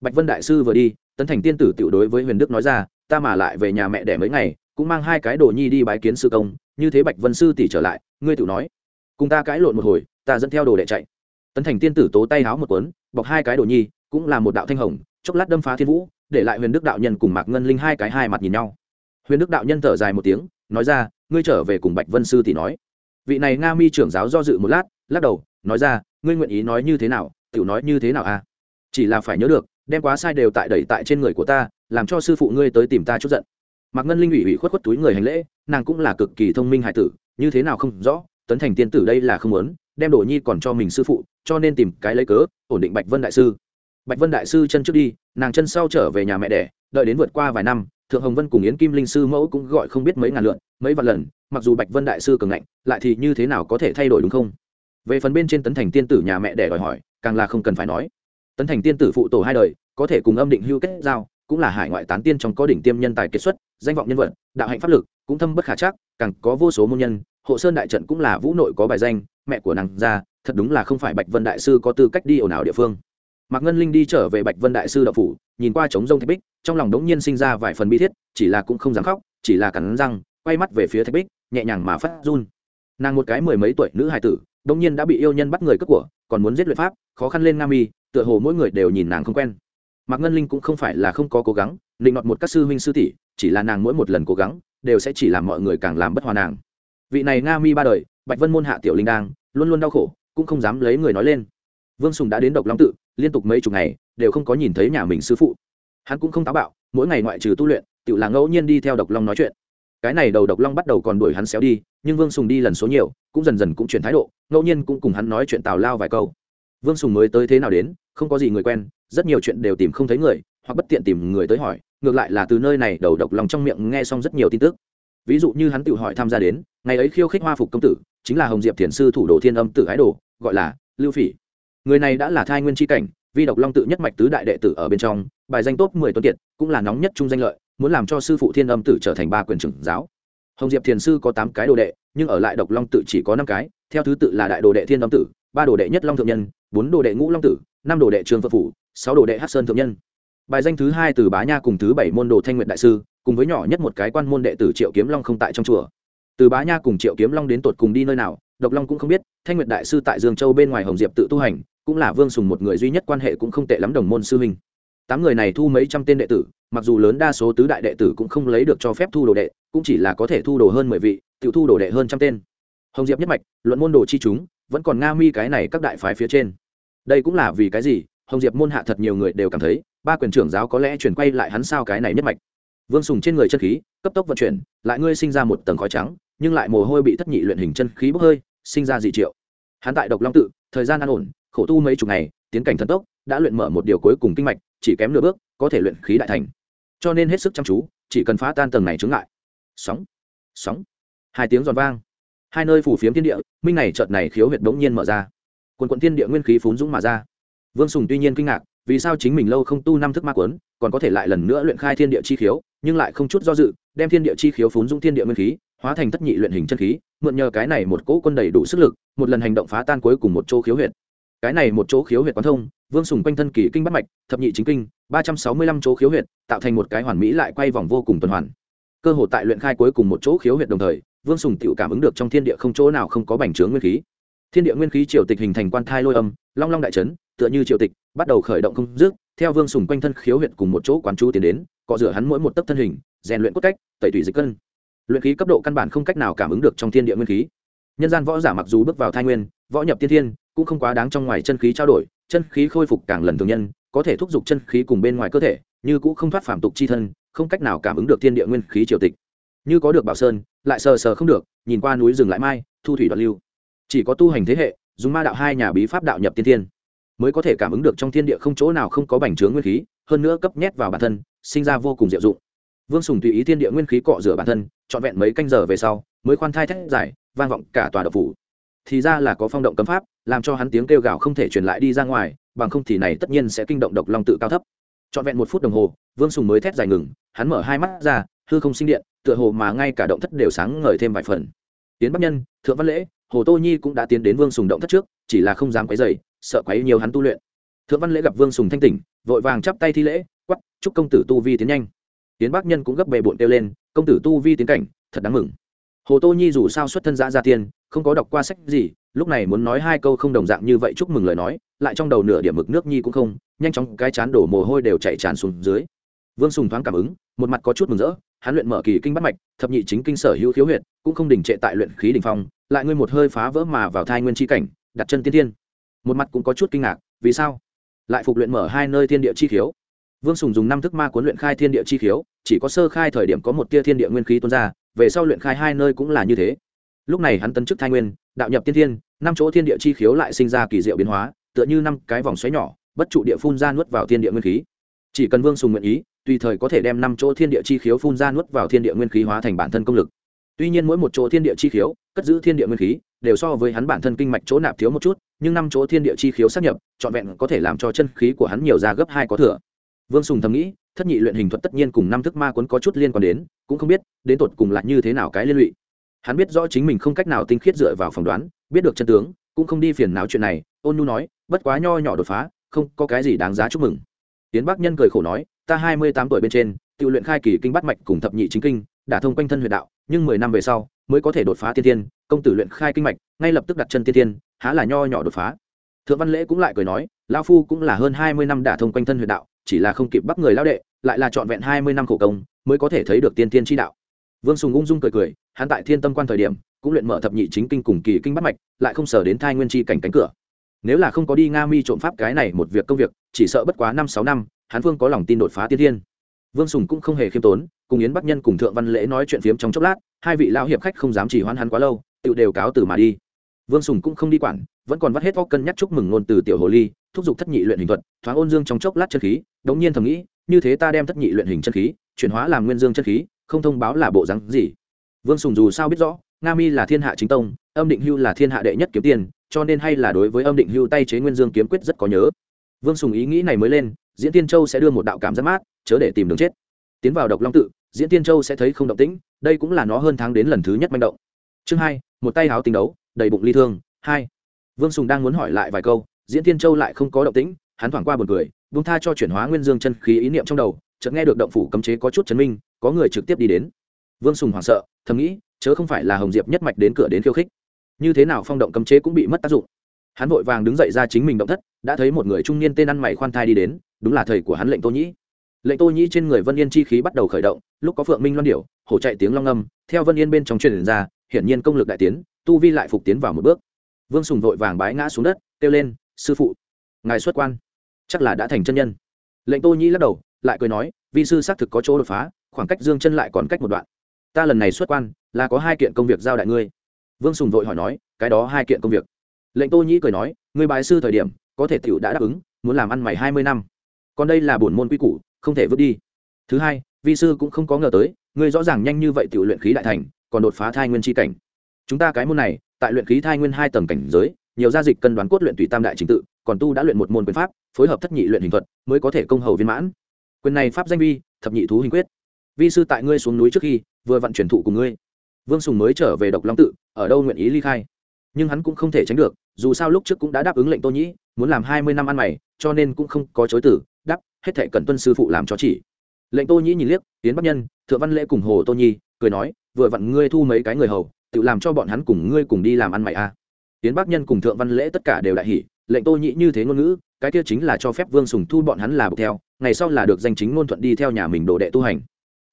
Bạch vân đại sư vừa đi, tấn thành tiên tử tiểu đối với huyền đức nói ra, ta mà lại về nhà mẹ đẻ mấy ngày, cũng mang hai cái đồ nhi đi bái kiến sư công, như thế bạch vân sư tỷ trở lại, ngươi tự nói. Cùng ta cãi lộn một hồi, ta dẫn theo đồ đệ chạy. Tấn thành tiên tử tố tay háo một cuốn, bọc hai cái đồ nhi, cũng là một đạo thanh hồng chốc lát đâm phá thiên vũ, để lại huyền đức đạo nhân cùng mạc ngân linh hai cái hai mặt nhìn nhau. Huyền đức đạo nhân thở dài một tiếng, nói ra, ngươi trở về cùng bạch vân sư thì nói. Vị này nga mi trưởng giáo do dự một lát, lắc đầu, nói ra, ngươi nguyện ý nói như thế nào tự nói như thế nào a à? chỉ là phải nhớ được, đem quá sai đều tại đẩy tại trên người của ta, làm cho sư phụ ngươi tới tìm ta chút giận. Mạc ngân linh ủy ủy khuất khuất túi người hành lễ, nàng cũng là cực kỳ thông minh hải tử, như thế nào không rõ, tấn thành tiên tử đây là không muốn, đem đồ nhi còn cho mình sư phụ, cho nên tìm cái lấy cớ, ổn định bạch vân đại sư bạch vân đại sư chân trước đi, nàng chân sau trở về nhà mẹ đẻ, đợi đến vượt qua vài năm, thượng hồng vân cùng yến kim linh sư mẫu cũng gọi không biết mấy ngàn lượn, mấy vạn lần, mặc dù bạch vân đại sư cường ngạnh, lại thì như thế nào có thể thay đổi đúng không? Về phần bên trên tấn thành tiên tử nhà mẹ đẻ đòi hỏi, càng là không cần phải nói. Tấn thành tiên tử phụ tổ hai đời, có thể cùng âm định hưu kết giao, cũng là hải ngoại tán tiên trong có đỉnh tiêm nhân tài kết xuất, danh vọng nhân vật, đạo hạnh pháp lực, cũng thâm bất khả chắc, càng có vô số môn nhân, hộ sơn đại trận cũng là vũ nội có bài danh, mẹ của nàng ra, thật đúng là không phải bạch vân đại sư có tư cách đi ồn ào địa phương mạc ngân linh đi trở về bạch vân đại sư đậu phủ nhìn qua trống rông thạch bích trong lòng đống nhiên sinh ra vài phần bi thiết chỉ là cũng không dám khóc chỉ là cắn răng quay mắt về phía thạch bích nhẹ nhàng mà phát run. Nàng một cái mười mấy tuổi nữ hài tử đống nhiên đã bị yêu nhân bắt người cướp của còn muốn giết luyện pháp khó khăn lên Nam Y, tựa hồ mỗi người đều nhìn nàng không quen. Mạc ngân linh cũng không phải là không có cố gắng định nọt một các sư huynh sư tỷ chỉ là nàng mỗi một lần cố gắng đều sẽ chỉ làm mọi người càng làm bất hòa nàng. Vị này nga mi ba đời bạch vân môn hạ tiểu linh đang luôn luôn đau khổ cũng không dám lấy người nói lên. Vương sùng đã đến độc long tự liên tục mấy chục ngày, đều không có nhìn thấy nhà mình sư phụ. Hắn cũng không táo bạo, mỗi ngày ngoại trừ tu luyện tự là ngẫu nhiên đi theo độc long nói chuyện. Cái này đầu độc long bắt đầu còn đuổi hắn xéo đi, nhưng vương sùng đi lần số nhiều, cũng dần dần cũng chuyển thái độ, ngẫu nhiên cũng cùng hắn nói chuyện tào lao vài câu. Vương sùng mới tới thế nào đến, không có gì người quen, rất nhiều chuyện đều tìm không thấy người, hoặc bất tiện tìm người tới hỏi, ngược lại là từ nơi này đầu độc lòng trong miệng nghe xong rất nhiều tin tức. Ví dụ như hắn tự hỏi tham gia đến, ngày ấy khiêu khích hoa phục công tử, chính là hồng diệp thiền sư thủ đồ thiên âm tử ái đồ, gọi là lưu phỉ người này đã là thai nguyên tri cảnh, vi độc long tự nhất mạch tứ đại đệ tử ở bên trong, bài danh top mười tuấn kiệt, cũng là nóng nhất trung danh lợi, muốn làm cho sư phụ thiên âm tử trở thành ba quyền trưởng giáo. Hồng diệp thiền sư có tám cái đồ đệ, nhưng ở lại độc long tự chỉ có năm cái, theo thứ tự là đại đồ đệ thiên âm tử, ba đồ đệ nhất long thượng nhân, bốn đồ đệ ngũ long tử, năm đồ đệ trường phật phủ, sáu đồ đệ hát sơn thượng nhân. Bài danh thứ hai từ bá nha cùng thứ bảy môn đồ thanh nguyện đại sư, cùng với nhỏ nhất một cái quan môn đệ tử triệu kiếm long không tại trong chùa. Từ bá nha cùng triệu kiếm long đến tột cùng đi nơi nào, độc long cũng không biết, thanh nguyệt đại sư tại dương châu bên ngoài hồng diệp tự tu hành cũng là vương sùng một người duy nhất quan hệ cũng không tệ lắm đồng môn sư huynh. Tám người này thu mấy trăm tên đệ tử, mặc dù lớn đa số tứ đại đệ tử cũng không lấy được cho phép thu đồ đệ, cũng chỉ là có thể thu đồ hơn mười vị tự thu đồ đệ hơn trăm tên. Hồng diệp nhất mạch, luận môn đồ chi chúng, vẫn còn nga mi cái này các đại phái phía trên. Đây cũng là vì cái gì? Hồng diệp môn hạ thật nhiều người đều cảm thấy, ba quyền trưởng giáo có lẽ chuyển quay lại hắn sao cái này nhất mạch. Vương sùng trên người chân khí, cấp tốc vận chuyển, lại ngươi sinh ra một tầng khói trắng, nhưng lại mồ hôi bị thất nhị luyện hình chân khí bốc hơi, sinh ra dị triệu. Hắn tại độc long tự, thời gian an ổn khổ tu mấy chục ngày, tiến cảnh thần tốc, đã luyện mở một điều cuối cùng kinh mạch, chỉ kém nửa bước, có thể luyện khí đại thành. Cho nên hết sức chăm chú, chỉ cần phá tan tầng này chướng ngại. Sóng sóng. Hai tiếng giòn vang. Hai nơi phủ phiếm thiên địa, minh này chợt này khiếu huyệt bỗng nhiên mở ra. Quần quận thiên địa nguyên khí phún dũng mà ra. Vương sùng tuy nhiên kinh ngạc, vì sao chính mình lâu không tu năm thức ma quấn, còn có thể lại lần nữa luyện khai thiên địa chi khiếu, nhưng lại không chút do dự, đem thiên địa chi khiếu phún dũng thiên địa nguyên khí, hóa thành thất nhị luyện hình chân khí, mượn nhờ cái này một cỗ quân đầy đủ sức lực, một lần hành động phá tan cuối cùng một chỗ khiếu huyệt cái này một chỗ khiếu huyệt quán thông, vương sùng quanh thân kỳ kinh bắt mạch, thập nhị chính kinh, ba trăm sáu mươi lăm chỗ khiếu huyệt, tạo thành một cái hoàn mỹ lại quay vòng vô cùng tuần hoàn. Cơ hội tại luyện khai cuối cùng một chỗ khiếu huyệt đồng thời, vương sùng tự cảm ứng được trong thiên địa không chỗ nào không có bành trướng nguyên khí. Thiên địa nguyên khí triều tịch hình thành quan thai lôi âm, long long đại trấn tựa như triều tịch, bắt đầu khởi động không dứt, theo vương sùng quanh thân khiếu huyệt cùng một chỗ quán chú tiến đến, cọ rửa hắn mỗi một tấc thân hình, rèn luyện cốt cách, tẩy thủy dịch cân. Luyện khí cấp độ căn bản không cách nào cảm ứng được trong thiên địa nguyên khí. Nhân gian võ giả mặc dù bước vào thai nguyên, võ nhập tiên thiên cũng không quá đáng trong ngoài chân khí trao đổi, chân khí khôi phục càng lần thường nhân, có thể thúc giục chân khí cùng bên ngoài cơ thể, như cũng không thoát phạm tục chi thân, không cách nào cảm ứng được thiên địa nguyên khí triều tịch. Như có được bảo sơn, lại sờ sờ không được, nhìn qua núi rừng lại mai, thu thủy đoạn lưu. Chỉ có tu hành thế hệ, dùng ma đạo hai nhà bí pháp đạo nhập tiên thiên, mới có thể cảm ứng được trong thiên địa không chỗ nào không có bành trướng nguyên khí, hơn nữa cấp nhét vào bản thân, sinh ra vô cùng diệu dụng. Vương sùng tùy ý thiên địa nguyên khí cọ rửa bản thân, trọn vẹn mấy canh giờ về sau, mới khoan thai thét giải vang vọng cả tòa độc phủ. Thì ra là có phong động cấm pháp làm cho hắn tiếng kêu gào không thể truyền lại đi ra ngoài, bằng không thì này tất nhiên sẽ kinh động độc long tự cao thấp. Trọn vẹn một phút đồng hồ, vương sùng mới thét dài ngừng, hắn mở hai mắt ra, hư không sinh điện, tựa hồ mà ngay cả động thất đều sáng ngời thêm vài phần. Tiến bắc nhân, thượng văn lễ, hồ tô nhi cũng đã tiến đến vương sùng động thất trước, chỉ là không dám quấy dày sợ quấy nhiều hắn tu luyện. Thượng văn lễ gặp vương sùng thanh tỉnh, vội vàng chắp tay thi lễ quắp chúc công tử tu vi tiến nhanh. Tiến bắc nhân cũng gấp bề bộn kêu lên, công tử tu vi tiến cảnh, thật đáng mừng hồ tô nhi dù sao xuất thân giã gia tiên, không có đọc qua sách gì, lúc này muốn nói hai câu không đồng dạng như vậy chúc mừng lời nói, lại trong đầu nửa điểm mực nước nhi cũng không, nhanh chóng cái chán đổ mồ hôi đều chạy tràn xuống dưới. Vương sùng thoáng cảm ứng, một mặt có chút mừng rỡ, hắn luyện mở kỳ kinh bắt mạch, thập nhị chính kinh sở hữu khiếu huyệt, cũng không đình trệ tại luyện khí đình phong, lại ngươi một hơi phá vỡ mà vào thai nguyên chi cảnh, đặt chân tiên thiên. Một mặt cũng có chút kinh ngạc, vì sao? Lại phục luyện mở hai nơi thiên địa chi khiếu. Vương sùng dùng năm thức ma cuốn luyện khai thiên địa chi khiếu, chỉ có sơ khai thời điểm có một tia thiên địa nguyên khí tuôn ra về sau luyện khai hai nơi cũng là như thế. Lúc này hắn tấn chức thai nguyên, đạo nhập tiên thiên, năm chỗ thiên địa chi khiếu lại sinh ra kỳ diệu biến hóa, tựa như năm cái vòng xoáy nhỏ, bất trụ địa phun ra nuốt vào thiên địa nguyên khí. Chỉ cần vương sùng nguyện ý, tùy thời có thể đem năm chỗ thiên địa chi khiếu phun ra nuốt vào thiên địa nguyên khí hóa thành bản thân công lực. Tuy nhiên mỗi một chỗ thiên địa chi khiếu, cất giữ thiên địa nguyên khí, đều so với hắn bản thân kinh mạch chỗ nạp thiếu một chút, nhưng năm chỗ thiên địa chi khiếu xác nhập, trọn vẹn có thể làm cho chân khí của hắn nhiều ra gấp hai có thừa. Vương sùng thầm nghĩ thất nhị luyện hình thuật tất nhiên cùng năm thức ma quấn có chút liên quan đến, cũng không biết đến tột cùng lại như thế nào cái liên lụy. Hắn biết rõ chính mình không cách nào tinh khiết dựa vào phỏng đoán, biết được chân tướng, cũng không đi phiền não chuyện này, ôn nhu nói, bất quá nho nhỏ đột phá, không có cái gì đáng giá chúc mừng. Tiến bắc nhân cười khổ nói, ta hai mươi tám tuổi bên trên, tự luyện khai kỳ kinh bắt mạch cùng thập nhị chính kinh, đã thông quanh thân huyện đạo, nhưng mười năm về sau, mới có thể đột phá tiên tiên, công tử luyện khai kinh mạch, ngay lập tức đặt chân tiên tiên, há là nho nhỏ đột phá. Thượng văn lễ cũng lại cười nói lao phu cũng là hơn hai mươi năm đả thông quanh thân huyện đạo chỉ là không kịp bắt người lao đệ, lại là trọn vẹn hai mươi năm khổ công, mới có thể thấy được tiên tiên tri đạo. Vương sùng ung dung cười cười, hắn tại thiên tâm quan thời điểm, cũng luyện mở thập nhị chính kinh cùng kỳ kinh bắt mạch, lại không sở đến thai nguyên chi cảnh cánh cửa. Nếu là không có đi nga mi trộm pháp cái này một việc công việc, chỉ sợ bất quá năm sáu năm, hắn vương có lòng tin đột phá tiên thiên vương sùng cũng không hề khiêm tốn, cùng yến bắc nhân cùng thượng văn lễ nói chuyện phiếm trong chốc lát, hai vị lao hiệp khách không dám chỉ hoãn hắn quá lâu tự đều cáo từ mà đi vương sùng cũng không đi quản, vẫn còn vắt hết óc cân nhắc chúc mừng ngôn từ tiểu hồ ly, thúc giục thất nhị luyện hình thuật, thoáng ôn dương trong chốc lát chân khí, đống nhiên thầm nghĩ, như thế ta đem thất nhị luyện hình chân khí, chuyển hóa làm nguyên dương chân khí, không thông báo là bộ rắn gì. Vương sùng dù sao biết rõ, nga mi là thiên hạ chính tông, âm định hưu là thiên hạ đệ nhất kiếm tiền, cho nên hay là đối với âm định hưu tay chế nguyên dương kiếm quyết rất có nhớ. Vương sùng ý nghĩ này mới lên, diễn tiên châu sẽ đưa một đạo cảm giác mát, chớ để tìm đường chết. Tiến vào độc long tự, diễn tiên châu sẽ thấy không động tĩnh, đây cũng là nó hơn tháng đến lần thứ nhất manh động. Chương hai một tay háo tình đấu, đầy bụng ly thương. Hai, vương sùng đang muốn hỏi lại vài câu, diễn tiên châu lại không có động tĩnh, hắn thoảng qua b u ồ n cười vung tha cho chuyển hóa nguyên dương chân khí ý niệm trong đầu, chợt nghe được động phủ cấm chế có chút chấn minh, có người trực tiếp đi đến. Vương sùng hoảng sợ, thầm nghĩ, chớ không phải là hồng diệp nhất mạch đến cửa đến khiêu khích. Như thế nào phong động cấm chế cũng bị mất tác dụng. Hắn vội vàng đứng dậy ra chính mình động thất, đã thấy một người trung niên tên ăn mày khoan thai đi đến, đúng là thầy của hắn lệnh tô nhĩ. Lệnh tô nhĩ trên người vân yên chi khí bắt đầu khởi động, lúc có phượng minh loan điểu, hổ chạy tiếng long âm theo vân yên bên trong truyền ra hiển nhiên công lực đại tiến, tu vi lại phục tiến vào một bước. Vương sùng vội vàng bái ngã xuống đất, kêu lên, sư phụ, ngài xuất quan, chắc là đã thành chân nhân. Lệnh tô nhĩ lắc đầu, lại cười nói, vi sư xác thực có chỗ đột phá, khoảng cách dương chân lại còn cách một đoạn. Ta lần này xuất quan, là có hai kiện công việc giao đại ngươi. Vương sùng vội hỏi nói, cái đó hai kiện công việc? Lệnh tô nhĩ cười nói, ngươi bài sư thời điểm, có thể t i ể u đã đáp ứng, muốn làm ăn mày hai mươi năm. Còn đây là bổn môn quy củ, không thể vứt đi. Thứ hai, vi sư cũng không có ngờ tới, ngươi rõ ràng nhanh như vậy t luyện khí đại thành còn đột phá thai nguyên chi cảnh. Chúng ta cái môn này, tại luyện khí thai nguyên hai tầng cảnh giới, nhiều gia dịch cân đoán cốt luyện tùy tam đại trình tự, còn tu đã luyện một môn quyền pháp, phối hợp thất nhị luyện hình thuật, mới có thể công hầu viên mãn. Quyền này pháp danh vi, thập nhị thú hình quyết. Vi sư tại ngươi xuống núi trước khi, vừa vận chuyển thụ cùng ngươi. Vương sùng mới trở về độc long tự, ở đâu nguyện ý ly khai. Nhưng hắn cũng không thể tránh được, dù sao lúc trước cũng đã đáp ứng lệnh tô nhĩ, muốn làm hai mươi năm ăn mày, cho nên cũng không có chối tử đáp, hết thệ cần tuân sư phụ làm cho chỉ lệnh tô nhĩ nhìn liếc, tiến bắc nhân, thượng văn lễ cùng hồ tô nhi, cười nói, vừa vặn ngươi thu mấy cái người hầu, tự làm cho bọn hắn cùng ngươi cùng đi làm ăn mày a à. tiến bắc nhân cùng thượng văn lễ tất cả đều đại hỉ, lệnh tô nhĩ như thế ngôn ngữ, cái kia chính là cho phép vương sùng thu bọn hắn là bục theo, ngày sau là được danh chính ngôn thuận đi theo nhà mình đồ đệ tu hành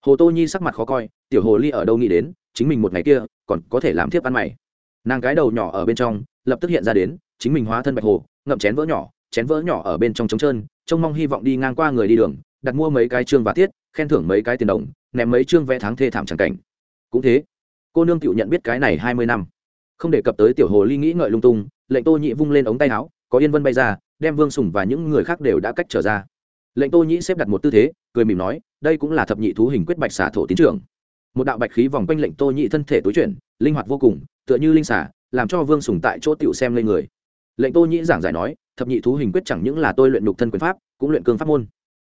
hồ tô nhi sắc mặt khó coi, tiểu hồ ly ở đâu nghĩ đến, chính mình một ngày kia, còn có thể làm thiếp ăn mày nàng cái đầu nhỏ ở bên trong, lập tức hiện ra đến, chính mình hóa thân bạch hồ, ngậm chén vỡ nhỏ, chén vỡ nhỏ ở bên trong trống trơn, trông mong hy vọng đi ngang qua người đi đường đặt mua mấy cái chương và tiết khen thưởng mấy cái tiền đồng, ném mấy chương vẽ tháng thê thảm chẳng cảnh. Cũng thế, cô nương tựu nhận biết cái này hai mươi năm. Không đề cập tới tiểu hồ ly nghĩ ngợi lung tung, lệnh tô nhị vung lên ống tay áo, có yên vân bay ra, đem vương sùng và những người khác đều đã cách trở ra. Lệnh tô nhĩ xếp đặt một tư thế, cười mỉm nói, đây cũng là thập nhị thú hình quyết bạch xả thổ tín trưởng. Một đạo bạch khí vòng quanh lệnh tô nhị thân thể tối chuyển, linh hoạt vô cùng, tựa như linh xả làm cho vương sùng tại chỗ tựu xem lên người. Lệnh tô nhĩ giảng giải nói, thập nhị thú hình quyết chẳng những là tôi luyện nhục thân quyền pháp, cũng luyện cương pháp môn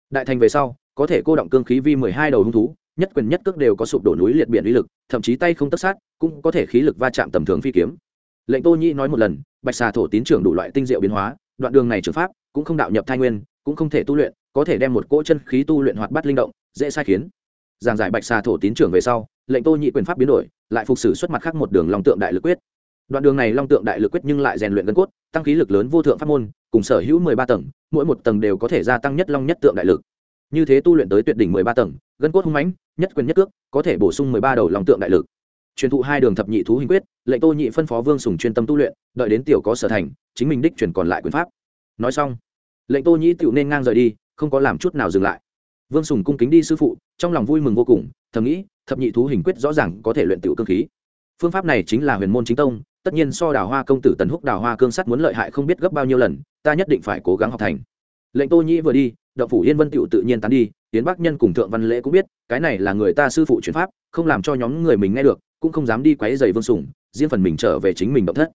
đại thành về sau, có thể cô động cương khí vi mười hai đầu hung thú, nhất quyền nhất cước đều có sụp đổ núi liệt biển uy lực, thậm chí tay không tất sát, cũng có thể khí lực va chạm tầm thường phi kiếm. Lệnh tô nhĩ nói một lần, bạch xà thổ tín trưởng đủ loại tinh diệu biến hóa, đoạn đường này trường pháp cũng không đạo nhập thai nguyên, cũng không thể tu luyện, có thể đem một cỗ chân khí tu luyện hoạt bát linh động, dễ sai khiến. Giảng giải bạch xà thổ tín trưởng về sau, lệnh tô nhị quyền pháp biến đổi, lại phục sử xuất mặt khác một đường long tượng đại lực quyết đoạn đường này long tượng đại lực quyết nhưng lại rèn luyện gân cốt, tăng khí lực lớn vô thượng pháp môn, cùng sở hữu mười ba tầng, mỗi một tầng đều có thể gia tăng nhất long nhất tượng đại lực. Như thế tu luyện tới tuyệt đỉnh mười ba tầng, gân cốt hung mãnh, nhất quyền nhất cước, có thể bổ sung mười ba đầu long tượng đại lực. Truyền thụ hai đường thập nhị thú hình quyết, lệnh tô nhị phân phó vương sùng chuyên tâm tu luyện, đợi đến tiểu có sở thành, chính mình đích truyền còn lại quyền pháp. Nói xong, lệnh tô nhị tiểu nên ngang rời đi, không có làm chút nào dừng lại. Vương sùng cung kính đi sư phụ, trong lòng vui mừng vô cùng, thầm nghĩ, thập nhị thú hình quyết rõ ràng có thể luyện tiểu cơ khí. Phương pháp này chính là huyền môn chính tông tất nhiên so đào hoa công tử tần húc đào hoa cương sắt muốn lợi hại không biết gấp bao nhiêu lần, ta nhất định phải cố gắng học thành. Lệnh tô nhĩ vừa đi đậu phủ yên vân tựu tự nhiên tán đi tiến bắc nhân cùng thượng văn lễ cũng biết, cái này là người ta sư phụ chuyển pháp, không làm cho nhóm người mình nghe được, cũng không dám đi quấy dày vương sùng, riêng phần mình trở về chính mình động thất.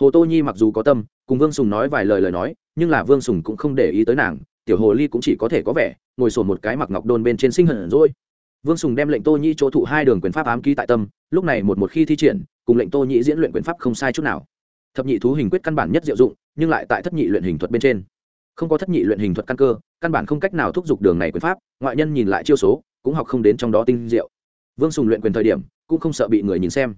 Hồ tô nhi mặc dù có tâm, cùng vương sùng nói vài lời lời nói, nhưng là vương sùng cũng không để ý tới nàng, tiểu hồ ly cũng chỉ có thể có vẻ, ngồi sổn một cái mặc ngọc đôn bên trên sinh hận rồi. Vương sùng đem lệnh tô nhi chỗ thụ hai đường quyền pháp ám ký tại tâm, lúc này một một khi thi triển cùng lệnh tô nhĩ diễn luyện quyền pháp không sai chút nào. Thập nhị thú hình quyết căn bản nhất diệu dụng, nhưng lại tại thất nhị luyện hình thuật bên trên. Không có thất nhị luyện hình thuật căn cơ, căn bản không cách nào thúc giục đường này quyền pháp, ngoại nhân nhìn lại chiêu số, cũng học không đến trong đó tinh diệu. Vương sùng luyện quyền thời điểm, cũng không sợ bị người nhìn xem.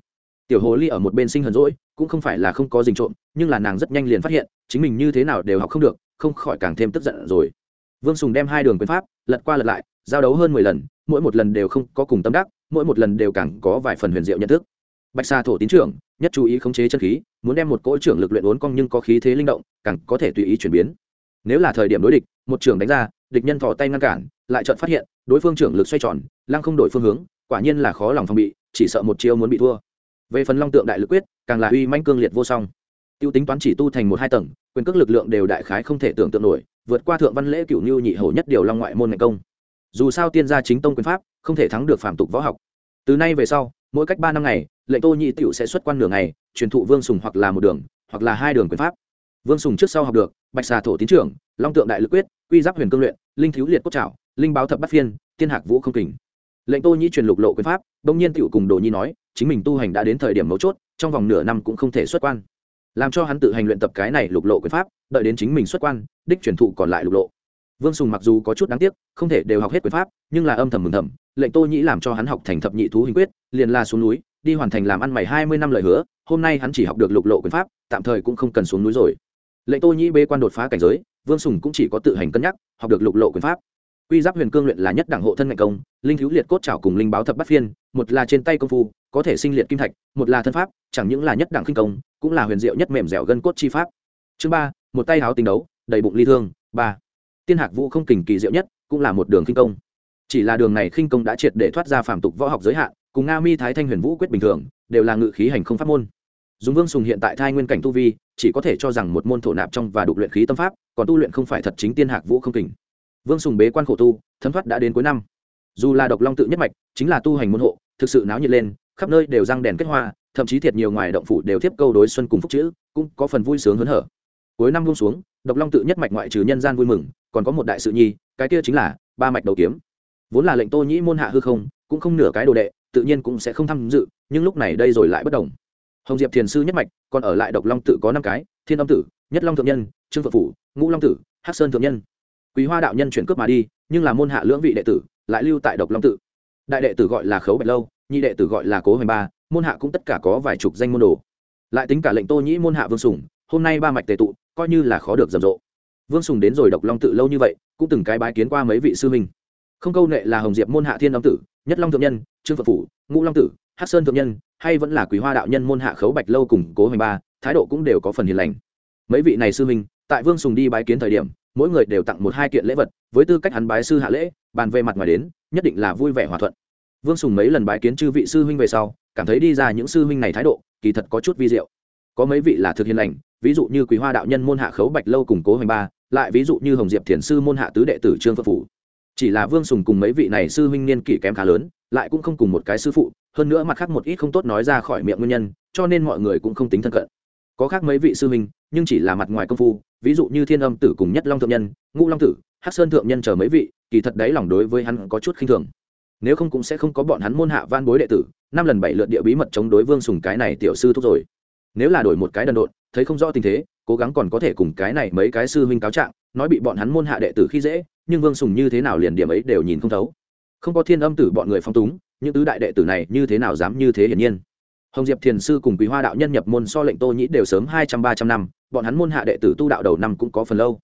Tiểu hồ ly ở một bên sinh hờn rỗi cũng không phải là không có dình trộm, nhưng là nàng rất nhanh liền phát hiện, chính mình như thế nào đều học không được, không khỏi càng thêm tức giận rồi. Vương sùng đem hai đường quyền pháp, lật qua lật lại, giao đấu hơn mười lần, mỗi một lần đều không có cùng tâm đắc, mỗi một lần đều càng có vài phần huyền diệu nhận thức bạch sa thổ tín trưởng, nhất chú ý khống chế chân khí, muốn đem một cỗ trưởng lực luyện uốn cong nhưng có khí thế linh động, càng có thể tùy ý chuyển biến. Nếu là thời điểm đối địch, một trưởng đánh ra, địch nhân thò tay ngăn cản, lại chợt phát hiện, đối phương trưởng lực xoay tròn, lăng không đổi phương hướng, quả nhiên là khó lòng phòng bị, chỉ sợ một chiêu muốn bị thua. Về phần long tượng đại lực quyết, càng là uy manh cương liệt vô song. Tiêu tính toán chỉ tu thành một hai tầng, quyền cước lực lượng đều đại khái không thể tưởng tượng nổi, vượt qua thượng văn lễ cửu như nhị hổ nhất điều long ngoại môn ngành công. Dù sao tiên gia chính tông quyền pháp, không thể thắng được phạm tục võ học. Từ nay về sau mỗi cách ba năm ngày, lệnh tô nhị tiểu sẽ xuất quan nửa ngày, truyền thụ vương sùng hoặc là một đường, hoặc là hai đường quyền pháp. Vương sùng trước sau học được, bạch xà thổ tín trưởng, long tượng đại lực quyết, quy giáp huyền cương luyện, linh thiếu liệt cốt trảo, linh báo thập bát phiên, tiên hạc vũ không kình. Lệnh tô nhị truyền lục lộ quyền pháp đông nhiên tiểu cùng đồ nhi nói, chính mình tu hành đã đến thời điểm mấu chốt, trong vòng nửa năm cũng không thể xuất quan. Làm cho hắn tự hành luyện tập cái này lục lộ quyền pháp, đợi đến chính mình xuất quan, đích truyền thụ còn lại lục lộ. Vương sùng mặc dù có chút đáng tiếc, không thể đều học hết quyền pháp, nhưng là âm thầm mừng thầm lệnh tô nhĩ làm cho hắn học thành thập nhị thú hình quyết, liền la xuống núi, đi hoàn thành làm ăn mày hai mươi năm lời hứa, hôm nay hắn chỉ học được lục lộ quyền pháp, tạm thời cũng không cần xuống núi rồi. Lệnh tô nhĩ bê quan đột phá cảnh giới, vương sùng cũng chỉ có tự hành cân nhắc, học được lục lộ quyền pháp. Quy giáp huyền cương luyện là nhất đẳng hộ thân ngành công, linh thiếu liệt cốt trảo cùng linh báo thập bắt phiên, một là trên tay công phu, có thể sinh liệt kim thạch, một là thân pháp, chẳng những là nhất đẳng kinh công, cũng là huyền diệu nhất mềm dẻo gân cốt chi pháp. Chương ba, một tay háo tình đấu, đầy bụng ly thương, ba. Tiên hạc vũ không kình kỳ diệu nhất, cũng là một đường khinh công chỉ là đường này khinh công đã triệt để thoát ra phàm tục võ học giới hạn, cùng nga mi thái thanh huyền vũ quyết bình thường, đều là ngự khí hành không pháp môn. Dùng vương sùng hiện tại thai nguyên cảnh tu vi, chỉ có thể cho rằng một môn thổ nạp trong và đục luyện khí tâm pháp, còn tu luyện không phải thật chính tiên hạc vũ không kình. Vương sùng bế quan khổ tu, thấm thoát đã đến cuối năm. Dù là độc long tự nhất mạch, chính là tu hành môn hộ, thực sự náo nhiệt lên, khắp nơi đều răng đèn kết hoa, thậm chí thiệt nhiều ngoài động phủ đều tiếp câu đối xuân cùng phúc chữ, cũng có phần vui sướng hớn hở. Cuối năm buông xuống, độc long tự nhất mạch ngoại trừ nhân gian vui mừng, còn có một đại sự nhi, cái kia chính là ba mạch đầu kiếm vốn là lệnh tô nhĩ môn hạ hư không, cũng không nửa cái đồ đệ, tự nhiên cũng sẽ không tham dự, nhưng lúc này đây rồi lại bất đồng. Hồng diệp thiền sư nhất mạch, còn ở lại độc long tự có năm cái, thiên âm tử, nhất long thượng nhân, trương phượng phủ, ngũ long tử, hắc sơn thượng nhân. Quý hoa đạo nhân chuyển cướp mà đi, nhưng là môn hạ lưỡng vị đệ tử, lại lưu tại độc long tự đại đệ tử gọi là khấu bạch lâu, nhị đệ tử gọi là cố hoành ba, môn hạ cũng tất cả có vài chục danh môn đồ. Lại tính cả lệnh tô nhĩ môn hạ vương sùng, hôm nay ba mạch tề tụ, coi như là khó được rầm rộ. Vương sùng đến rồi độc long tự lâu như vậy, cũng từng cái bái kiến qua mấy vị sư huynh không câu nệ là hồng diệp môn hạ thiên long tử, nhất long thượng nhân, trương phật phủ, ngũ long tử, hắc sơn thượng nhân, hay vẫn là quý hoa đạo nhân môn hạ khấu bạch lâu cùng cố hoành ba, thái độ cũng đều có phần hiền lành. Mấy vị này sư minh tại vương sùng đi bái kiến thời điểm, mỗi người đều tặng một hai kiện lễ vật, với tư cách hắn bái sư hạ lễ, bàn về mặt ngoài đến, nhất định là vui vẻ hòa thuận. Vương sùng mấy lần bái kiến chư vị sư huynh về sau, cảm thấy đi ra những sư huynh này thái độ, kỳ thật có chút vi diệu. Có mấy vị là thực hiền lành, ví dụ như quý hoa đạo nhân môn hạ khấu bạch lâu cùng cố hoành ba, lại ví dụ như hồng diệp thiền sư môn hạ tứ đệ tử trương phật phủ chỉ là vương sùng cùng mấy vị này sư huynh niên kỷ kém khá lớn, lại cũng không cùng một cái sư phụ, hơn nữa mặt khác một ít không tốt nói ra khỏi miệng nguyên nhân, cho nên mọi người cũng không tính thân cận. Có khác mấy vị sư huynh, nhưng chỉ là mặt ngoài công phu, ví dụ như thiên âm tử cùng nhất long thượng nhân, ngũ long tử, hắc sơn thượng nhân chờ mấy vị, kỳ thật đấy lòng đối với hắn có chút khinh thường. Nếu không cũng sẽ không có bọn hắn môn hạ van bối đệ tử, năm lần bảy lượt địa bí mật chống đối vương sùng cái này tiểu sư thúc rồi. Nếu là đổi một cái đần độn, thấy không rõ tình thế, cố gắng còn có thể cùng cái này mấy cái sư huynh cáo trạng, nói bị bọn hắn môn hạ đệ tử khi dễ nhưng vương sùng như thế nào liền điểm ấy đều nhìn không thấu. Không có thiên âm tử bọn người phong túng, những tứ đại đệ tử này như thế nào dám như thế hiển nhiên. Hồng diệp thiền sư cùng quý hoa đạo nhân nhập môn so lệnh tô nhĩ đều sớm hai trăm ba trăm năm, bọn hắn môn hạ đệ tử tu đạo đầu năm cũng có phần lâu.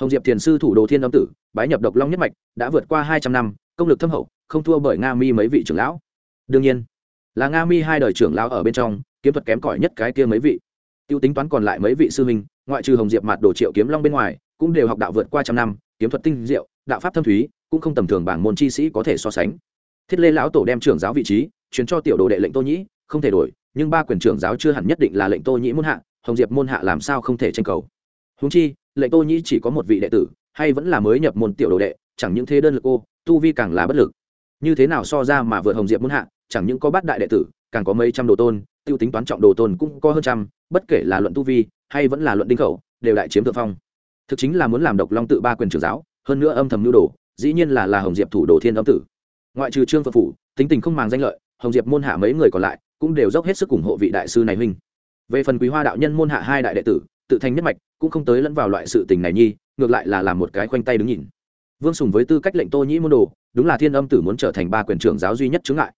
Hồng diệp thiền sư thủ đồ thiên âm tử, bái nhập độc long nhất mạch, đã vượt qua hai trăm năm, công lực thâm hậu, không thua bởi nga mi mấy vị trưởng lão. Đương nhiên, là nga mi hai đời trưởng lão ở bên trong, kiếm thuật kém cỏi nhất cái kia mấy vị. T i ê u tính toán còn lại mấy vị sư minh ngoại trừ hồng diệp mặt đồ triệu kiếm long bên ngoài, cũng đều học đạo vượt qua trăm năm kiếm thuật tinh diệu, đạo pháp thâm thúy, cũng không tầm thường bảng môn chi sĩ có thể so sánh. Thiết lê lão tổ đem trưởng giáo vị trí chuyển cho tiểu đồ đệ lệnh tô nhĩ, không thể đổi, nhưng ba quyền trưởng giáo chưa hẳn nhất định là lệnh tô nhĩ môn hạ, hồng diệp môn hạ làm sao không thể tranh cầu. Húng chi, lệnh tô nhĩ chỉ có một vị đệ tử, hay vẫn là mới nhập môn tiểu đồ đệ, chẳng những thế đơn lực cô tu vi càng là bất lực. Như thế nào so ra mà vượt hồng diệp môn hạ, chẳng những có bát đại đệ tử, càng có mấy trăm đồ tôn, tiêu tính toán trọng đồ tôn cũng có hơn trăm, bất kể là luận tu vi, hay vẫn là luận đinh khẩu, đều đại chiếm thượng phong thực chính là muốn làm độc long tự ba quyền trưởng giáo, hơn nữa âm thầm nhu đồ, dĩ nhiên là là hồng diệp thủ đồ thiên âm tử. Ngoại trừ trương phật phủ, tính tình không màng danh lợi, hồng diệp môn hạ mấy người còn lại cũng đều dốc hết sức ủng hộ vị đại sư này huynh. Về phần quý hoa đạo nhân môn hạ hai đại đệ tử, tự thành nhất mạch, cũng không tới lẫn vào loại sự tình này nhi, ngược lại là làm một cái khoanh tay đứng nhìn. Vương sùng với tư cách lệnh tô nhĩ môn đồ, đúng là thiên âm tử muốn trở thành ba quyền trưởng giáo duy nhất chứng ngại.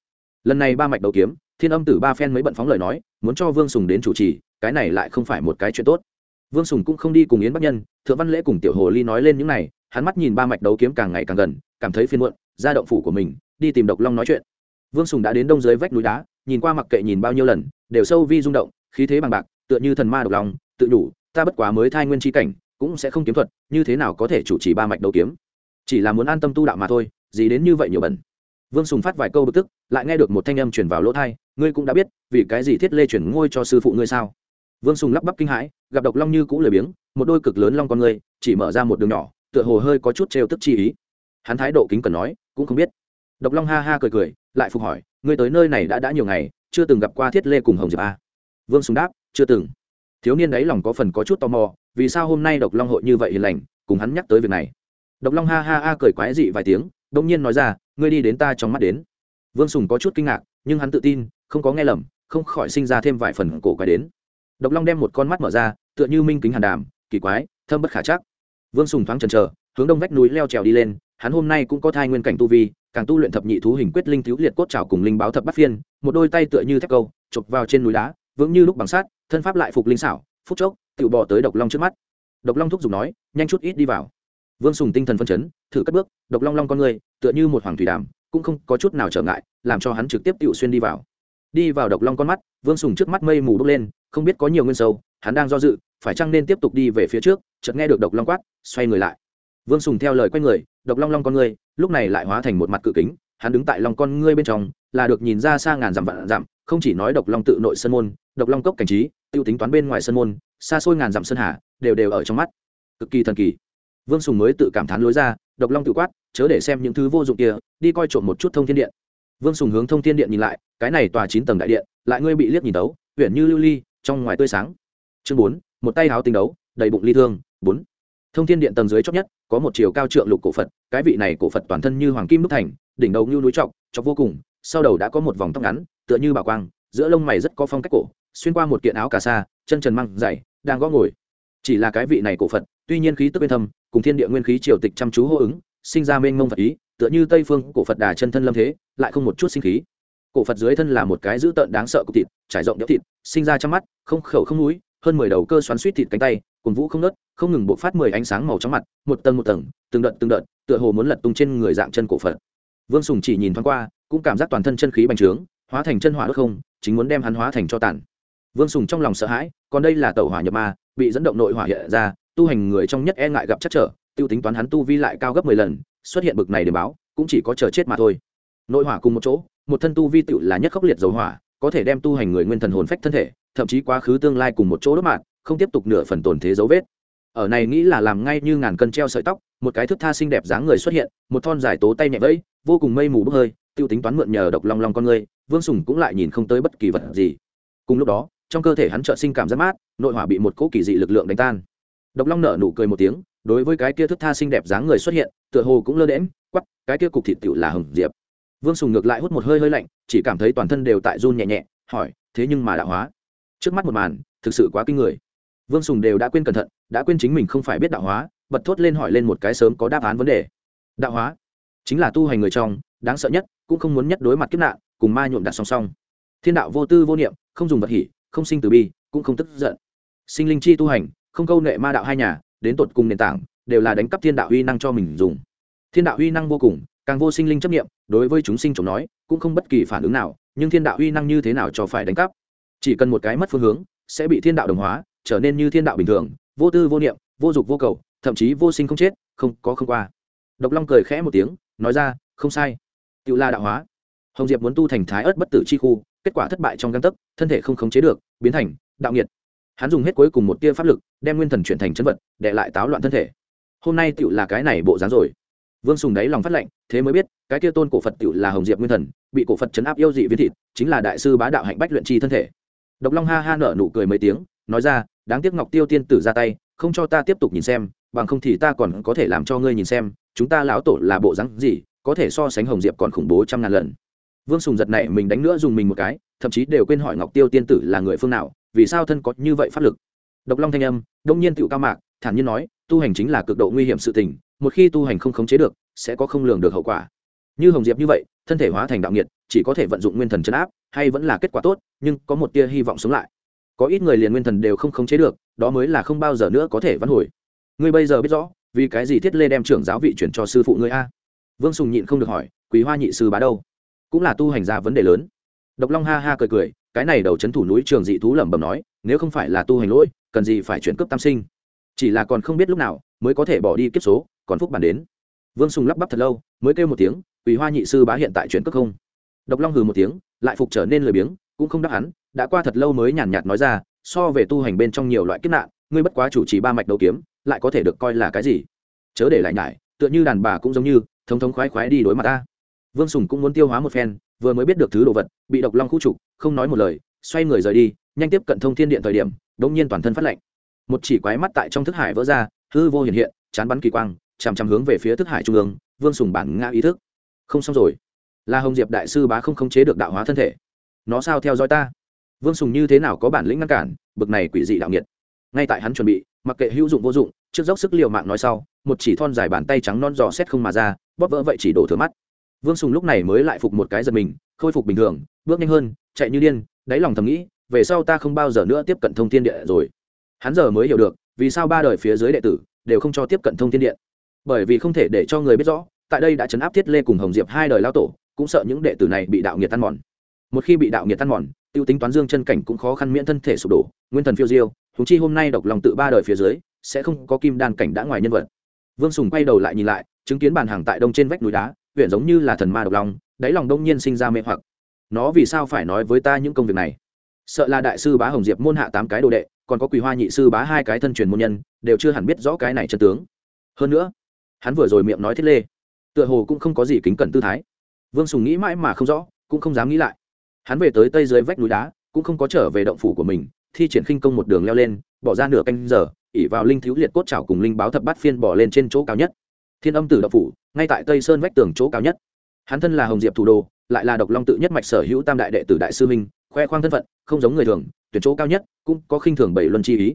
Lần này ba mạch đầu kiếm, thiên âm tử ba phen mới bận phóng lời nói, muốn cho vương sùng đến chủ trì, cái này lại không phải một cái chuyện tốt vương sùng cũng không đi cùng yến bắc nhân, thượng văn lễ cùng tiểu hồ ly nói lên những này, hắn mắt nhìn ba mạch đấu kiếm càng ngày càng gần, cảm thấy phiền muộn, ra động phủ của mình, đi tìm độc long nói chuyện. Vương sùng đã đến đông dưới vách núi đá, nhìn qua mặc kệ nhìn bao nhiêu lần, đều sâu vi rung động, khí thế bằng bạc, tựa như thần ma độc lòng tự đủ, ta bất quá mới thai nguyên tri cảnh, cũng sẽ không kiếm thuật, như thế nào có thể chủ trì ba mạch đấu kiếm? Chỉ là muốn an tâm tu đạo mà thôi, gì đến như vậy nhiều bẩn vương sùng phát vài câu bực tức, lại nghe được một thanh âm chuyển vào lỗ thai ngươi cũng đã biết, vì cái gì thiết lê chuyển ngôi cho sư phụ ngươi sao? Vương sùng lắp bắp kinh hãi gặp độc long như cũ lười biếng, một đôi cực lớn long con ngươi, chỉ mở ra một đường nhỏ, tựa hồ hơi có chút trêu tức chi ý. Hắn thái độ kính cần nói, cũng không biết. Độc long ha ha cười cười, lại phục hỏi, ngươi tới nơi này đã đã nhiều ngày, chưa từng gặp qua thiết lê cùng hồng diệp a vương sùng đáp, chưa từng. Thiếu niên ấy lòng có phần có chút tò mò, vì sao hôm nay độc long hội như vậy hiền lành, cùng hắn nhắc tới việc này. Độc long ha ha ha cười quái dị vài tiếng đông nhiên nói ra, ngươi đi đến ta trong mắt đến. Vương sùng có chút kinh ngạc, nhưng hắn tự tin, không có nghe lầm, không khỏi sinh ra thêm vài phần cổ quái đến. Độc long đem một con mắt mở ra tựa như minh kính hàn đàm, kỳ quái, thâm bất khả chắc. Vương sùng thoáng chần trờ hướng đông vách núi leo trèo đi lên, hắn hôm nay cũng có thai nguyên cảnh tu vi, càng tu luyện thập nhị thú hình quyết linh thiếu liệt cốt trào cùng linh báo thập bắt phiên, một đôi tay tựa như thép câu, chụp vào trên núi đá, vững như lúc bằng sát thân pháp lại phục linh xảo phúc chốc tự bỏ tới độc long trước mắt. Độc long thúc giục nói, nhanh chút ít đi vào. Vương sùng tinh thần phân chấn, thử cất bước, độc long long con người, tựa như một hoàng thủy đàm, cũng không có chút nào trở ngại, làm cho hắn trực tiếp tự xuyên đi vào. Đi vào độc long con mắt, vương sùng trước mắt mây mù đốt lên, không biết có nhiều nguyên sâu hắn đang do dự, phải chăng nên tiếp tục đi về phía trước, chợt nghe được độc long quát, xoay người lại. Vương sùng theo lời quay người, độc long long con ngươi, lúc này lại hóa thành một mặt cự kính, hắn đứng tại lòng con ngươi bên trong, là được nhìn ra xa ngàn dặm vạn dặm, không chỉ nói độc long tự nội sân môn, độc long cốc cảnh trí, tiêu tính toán bên ngoài sân môn, xa xôi ngàn dặm sơn hà, đều đều ở trong mắt. Cực kỳ thần kỳ. Vương sùng mới tự cảm thán lối ra, độc long tự quát, chớ để xem những thứ vô dụng kia, đi coi trộm một chút thông thiên điện. Vương sùng hướng thông thiên điện nhìn lại, cái này tòa chín tầng đại điện, lại ngươi bị liếc nhìn đấu huyện như lưu ly, trong ngoài tươi sáng chương bốn, một tay háo tinh đấu, đầy bụng ly thương, bốn. Thông thiên điện tầng dưới chót nhất, có một chiều cao trượng lục cổ phật, cái vị này cổ phật toàn thân như hoàng kim đúc thành, đỉnh đầu như núi trọc chọc vô cùng, sau đầu đã có một vòng tóc ngắn, tựa như bảo quang, giữa lông mày rất có phong cách cổ, xuyên qua một kiện áo cà sa, chân trần măng dày, đang gõ ngồi. Chỉ là cái vị này cổ phật, tuy nhiên khí tức bên thâm, cùng thiên địa nguyên khí triều tịch chăm chú hô ứng, sinh ra mênh mông phật ý, tựa như tây phương cổ phật đà chân thân lâm thế, lại không một chút sinh khí. Cổ phật dưới thân là một cái dữ tợn đáng sợ cục thịt, trải rộng đẽo thịt, sinh ra trong mắt, không khẩu không núi hơn mười đầu cơ xoắn suýt thịt cánh tay cùng vũ không nớt không ngừng bộc phát mười ánh sáng màu trắng mặt, một tầng một tầng, từng đợt từng đợt, tựa hồ muốn lật tung trên người dạng chân cổ phật. Vương sùng chỉ nhìn thoáng qua, cũng cảm giác toàn thân chân khí bành trướng, hóa thành chân hỏa đốt không, chính muốn đem hắn hóa thành cho tàn. Vương sùng trong lòng sợ hãi, còn đây là tàu hỏa nhập ma, bị dẫn động nội hỏa hiện ra, tu hành người trong nhất e ngại gặp chắc trở, tiêu tính toán hắn tu vi lại cao gấp mười lần, xuất hiện bực này để báo, cũng chỉ có chờ chết mà thôi. Nội hỏa cùng một chỗ, một thân tu vi tựu là nhất khốc liệt dầu hỏa, có thể đem tu hành người nguyên thần hồn phách thân thể thậm chí quá khứ tương lai cùng một chỗ đốt mạng, không tiếp tục nửa phần tổn thế dấu vết. Ở này nghĩ là làm ngay như ngàn cân treo sợi tóc, một cái thước tha xinh đẹp dáng người xuất hiện, một thon dài tố tay nhẹ vẫy, vô cùng mây mù bốc hơi, tiêu tính toán mượn nhờ độc long long con người, vương sùng cũng lại nhìn không tới bất kỳ vật gì. Cùng lúc đó, trong cơ thể hắn trợ sinh cảm giác mát, nội hỏa bị một cỗ kỳ dị lực lượng đánh tan. Độc long nở nụ cười một tiếng, đối với cái kia thức tha xinh đẹp dáng người xuất hiện, tựa hồ cũng lơ đễm quắp cái kia cục thịt tựu là hừng diệp. Vương sùng ngược lại hút một hơi hơi lạnh, chỉ cảm thấy toàn thân đều tại run nhẹ nhẹ, hỏi, thế nhưng mà đạo hóa? Trước mắt một màn, thực sự quá kinh người. Vương sùng đều đã quên cẩn thận, đã quên chính mình không phải biết đạo hóa, bật thốt lên hỏi lên một cái sớm có đáp án vấn đề. Đạo hóa? Chính là tu hành người trong, đáng sợ nhất, cũng không muốn nhất đối mặt kiếp nạn, cùng ma nhuộm đặt song song. Thiên đạo vô tư vô niệm, không dùng vật hỉ, không sinh từ bi, cũng không tức giận. Sinh linh chi tu hành, không câu nệ ma đạo hai nhà, đến tột cùng nền tảng, đều là đánh cắp thiên đạo uy năng cho mình dùng. Thiên đạo uy năng vô cùng, càng vô sinh linh chấp nghiệm đối với chúng sinh chống nói, cũng không bất kỳ phản ứng nào, nhưng thiên đạo uy năng như thế nào cho phải đánh cắp? Chỉ cần một cái mất phương hướng, sẽ bị thiên đạo đồng hóa, trở nên như thiên đạo bình thường, vô tư, vô niệm, vô dục, vô cầu, thậm chí vô sinh không chết, không có không qua. Độc long cười khẽ một tiếng, nói ra, không sai. Tự la đạo hóa. Hồng diệp muốn tu thành thái ớt bất tử chi khu, kết quả thất bại trong găng tấc, thân thể không khống chế được, biến thành đạo nghiệt. Hắn dùng hết cuối cùng một tia pháp lực, đem nguyên thần chuyển thành chân vật, để lại táo loạn thân thể. Hôm nay tựu là cái này bộ dáng rồi. Vương sùng đáy lòng phát lệnh, thế mới biết, cái tia tôn cổ phật tựu là hồng diệp nguyên thần, bị cổ phật chấn áp yêu dị viên thịt, chính là đại sư bá đạo hạnh bách luyện chi thân thể độc long ha ha nở nụ cười mấy tiếng, nói ra, đáng tiếc ngọc tiêu tiên tử ra tay, không cho ta tiếp tục nhìn xem, bằng không thì ta còn có thể làm cho ngươi nhìn xem, chúng ta lão tổ là bộ rắn gì, có thể so sánh hồng diệp còn khủng bố trăm ngàn lần. Vương sùng giật này mình đánh nữa dùng mình một cái, thậm chí đều quên hỏi ngọc tiêu tiên tử là người phương nào, vì sao thân có như vậy pháp lực. Độc long thanh âm, đông nhiên tựu cao mạc, thản nhiên nói, tu hành chính là cực độ nguy hiểm sự tình, một khi tu hành không khống chế được, sẽ có không lường được hậu quả. Như hồng diệp như vậy, thân thể hóa thành đạo nghiệt chỉ có thể vận dụng nguyên thần chấn áp, hay vẫn là kết quả tốt, nhưng có một tia hy vọng sống lại. Có ít người liền nguyên thần đều không khống chế được, đó mới là không bao giờ nữa có thể vãn hồi. Ngươi bây giờ biết rõ, vì cái gì thiết lê đem trưởng giáo vị chuyển cho sư phụ ngươi a? Vương sùng nhịn không được hỏi, quý hoa nhị sư bá đâu? Cũng là tu hành ra vấn đề lớn. Độc long ha ha cười cười, cái này đầu c h ấ n thủ núi trường dị thú lẩm bẩm nói, nếu không phải là tu hành lỗi, cần gì phải chuyển cấp tam sinh? Chỉ là còn không biết lúc nào, mới có thể bỏ đi kiếp số, còn phúc bản đến. Vương sùng lắp bắp thật lâu, mới kêu một tiếng, quý hoa nhị sư bá hiện tại chuyển cấp không? Độc long hừ một tiếng, lại phục trở nên lười biếng, cũng không đáp hắn, đã qua thật lâu mới nhàn nhạt nói ra, so về tu hành bên trong nhiều loại kiếp nạn, ngươi bất quá chủ trì ba mạch đầu kiếm, lại có thể được coi là cái gì? Chớ để lại nhải, tựa như đàn bà cũng giống như, thống thống khoái khoái đi đối mặt ta. Vương sùng cũng muốn tiêu hóa một phen, vừa mới biết được thứ đồ vật, bị độc long khu trục, không nói một lời, xoay người rời đi, nhanh tiếp cận thông thiên điện thời điểm đ ỗ n g nhiên toàn thân phát lạnh. Một chỉ quái mắt tại trong thức hải vỡ ra, hư vô hiện hiện, chán bắn kỳ quang, chằm chằm hướng về phía thức hải trung ương, vương sùng bản ngã ý thức. Không xong rồi là hồng diệp đại sư bá không khống chế được đạo hóa thân thể. Nó sao theo dõi ta? Vương sùng như thế nào có bản lĩnh ngăn cản? Bực này quỷ dị đạo nghiệt. Ngay tại hắn chuẩn bị, mặc kệ hữu dụng vô dụng, trước dốc sức l i ề u mạng nói sau, một chỉ thon dài bàn tay trắng non giò xét không mà ra, bóp vỡ vậy chỉ đổ thừa mắt. Vương sùng lúc này mới lại phục một cái giật mình, khôi phục bình thường, bước nhanh hơn, chạy như điên, đáy lòng thầm nghĩ, về sau ta không bao giờ nữa tiếp cận thông tin địa rồi. Hắn giờ mới hiểu được, vì sao ba đời phía dưới đệ tử đều không cho tiếp cận thông tin điện bởi vì không thể để cho người biết rõ, tại đây đã chấn áp thiết lê cùng hồng diệp hai đời lao tổ cũng sợ những đệ tử này bị đạo nghiệt tan mòn. Một khi bị đạo nghiệt tan mòn t i ê u tính toán dương chân cảnh cũng khó khăn miễn thân thể sụp đổ, nguyên thần phiêu diêu thúng chi hôm nay độc lòng tự ba đời phía dưới, sẽ không có kim đan cảnh đã ngoài nhân vật. Vương sùng quay đầu lại nhìn lại, chứng kiến bàn hàng tại đông trên vách núi đá, huyện giống như là thần ma độc lòng, đáy lòng đông nhiên sinh ra mê hoặc. Nó vì sao phải nói với ta những công việc này? Sợ là đại sư bá hồng diệp môn hạ tám cái đồ đệ, còn có quỳ hoa nhị sư bá hai cái thân truyền môn nhân, đều chưa hẳn biết rõ cái này chân tướng. Hơn nữa, hắn vừa rồi miệng nói thiết lê, tựa hồ cũng không có gì kính cẩn tư thái vương sùng nghĩ mãi mà không rõ, cũng không dám nghĩ lại. Hắn về tới tây dưới vách núi đá, cũng không có trở về động phủ của mình, thi triển khinh công một đường leo lên, bỏ ra nửa canh giờ, ỉ vào linh thiếu liệt cốt chảo cùng linh báo thập bát phiên bỏ lên trên chỗ cao nhất. Thiên âm tử động phủ, ngay tại tây sơn vách tường chỗ cao nhất. Hắn thân là hồng diệp thủ đô, lại là độc long tự nhất mạch sở hữu tam đại đệ tử đại sư minh, khoe khoang thân phận, không giống người thường, tuyển chỗ cao nhất, cũng có khinh thường bảy luân chi ý.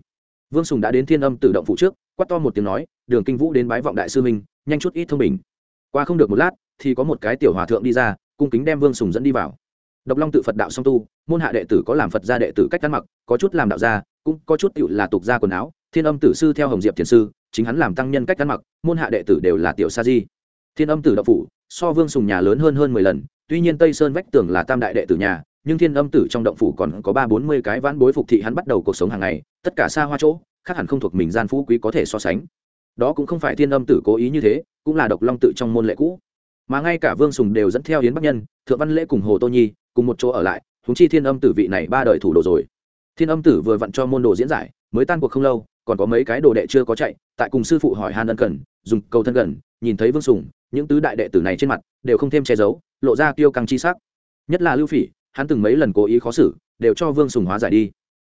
Vương sùng đã đến thiên âm tử động phủ trước, quát to một tiếng nói, đường kinh vũ đến bái vọng đại sư minh, nhanh chút ít thông bình. Qua không được một lát thì có một cái tiểu hòa thượng đi ra, cung kính đem vương sùng dẫn đi vào. Độc long tự phật đạo song tu, môn hạ đệ tử có làm phật gia đệ tử cách ăn mặc, có chút làm đạo gia, cũng có chút tựu là tục gia quần áo. Thiên âm tử sư theo hồng diệp thiền sư, chính hắn làm tăng nhân cách ăn mặc, môn hạ đệ tử đều là tiểu sa di. Thiên âm tử đạo phủ, so vương sùng nhà lớn hơn hơn mười lần, tuy nhiên tây sơn vách tường là tam đại đệ tử nhà, nhưng thiên âm tử trong động phủ còn có ba bốn mươi cái vãn bối phục thị hắn bắt đầu cuộc sống hàng ngày, tất cả xa hoa chỗ, khác hẳn không thuộc mình gian phú quý có thể so sánh. Đó cũng không phải thiên âm tử cố ý như thế, cũng là độc long tự trong môn lệ cũ mà ngay cả vương sùng đều dẫn theo hiến bắc nhân, thượng văn lễ cùng hồ tô nhi cùng một chỗ ở lại húng chi thiên âm tử vị này ba đời thủ đồ rồi. Thiên âm tử vừa vặn cho môn đồ diễn giải, mới tan cuộc không lâu, còn có mấy cái đồ đệ chưa có chạy, tại cùng sư phụ hỏi han ân cần, dùng cầu thân gần, nhìn thấy vương sùng, những tứ đại đệ tử này trên mặt đều không thêm che giấu, lộ ra tiêu căng chi sắc. Nhất là lưu phỉ, hắn từng mấy lần cố ý khó xử, đều cho vương sùng hóa giải đi.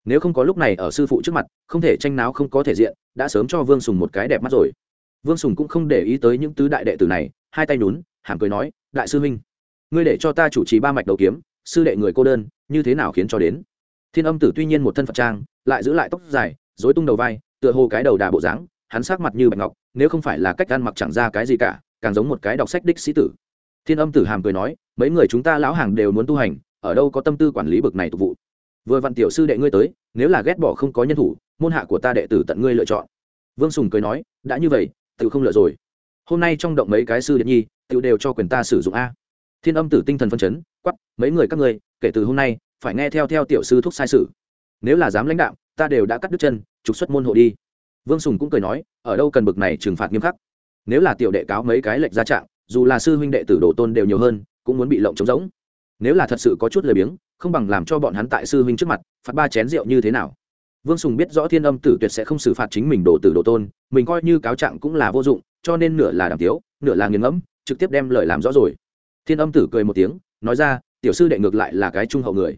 Nếu không có lúc này ở sư phụ trước mặt, không thể tranh náo không có thể diện, đã sớm cho vương sùng một cái đẹp mắt rồi. Vương sùng cũng không để ý tới những tứ đại đệ tử này, hai tay nhún hàm cười nói, đại sư huynh, ngươi để cho ta chủ trì ba mạch đầu kiếm, sư đệ người cô đơn, như thế nào khiến cho đến? Thiên âm tử tuy nhiên một thân phật trang, lại giữ lại tóc dài dối tung đầu vai, tựa hồ cái đầu đà bộ dáng, hắn sát mặt như bạch ngọc, nếu không phải là cách ăn mặc chẳng ra cái gì cả, càng giống một cái đọc sách đích sĩ tử. Thiên âm tử hàm cười nói, mấy người chúng ta lão hàng đều muốn tu hành, ở đâu có tâm tư quản lý bực này tục vụ. Vừa vặn tiểu sư đệ ngươi tới, nếu là ghét bỏ không có nhân thủ, môn hạ của ta đệ tử tận ngươi lựa chọn. Vương sùng cười nói, đã như vậy tự không lựa rồi. Hôm nay trong động mấy cái sư đệ nhi tự đều cho quyền ta sử dụng a. Thiên âm tử tinh thần phân chấn quắp mấy người các ngươi, kể từ hôm nay, phải nghe theo theo tiểu sư thúc sai sự. Nếu là dám lãnh đạo ta đều đã cắt đứt chân, trục xuất môn hộ đi. Vương sùng cũng cười nói, ở đâu cần bực này trừng phạt nghiêm khắc. Nếu là tiểu đệ cáo mấy cái lệch ra trạng, dù là sư huynh đệ tử đồ tôn đều nhiều hơn, cũng muốn bị lộng trống rỗng. Nếu là thật sự có chút lười biếng, không bằng làm cho bọn hắn tại sư huynh trước mặt, phạt ba chén rượu như thế nào? Vương sùng biết rõ thiên âm tử tuyệt sẽ không xử phạt chính mình đồ tử đồ tôn, mình coi như cáo trạng cũng là vô dụng, cho nên nửa là đàm tiếu, nửa là nghiền ngẫm trực tiếp đem lời làm rõ rồi. Thiên âm tử cười một tiếng, nói ra, tiểu sư đệ ngược lại là cái trung hậu người.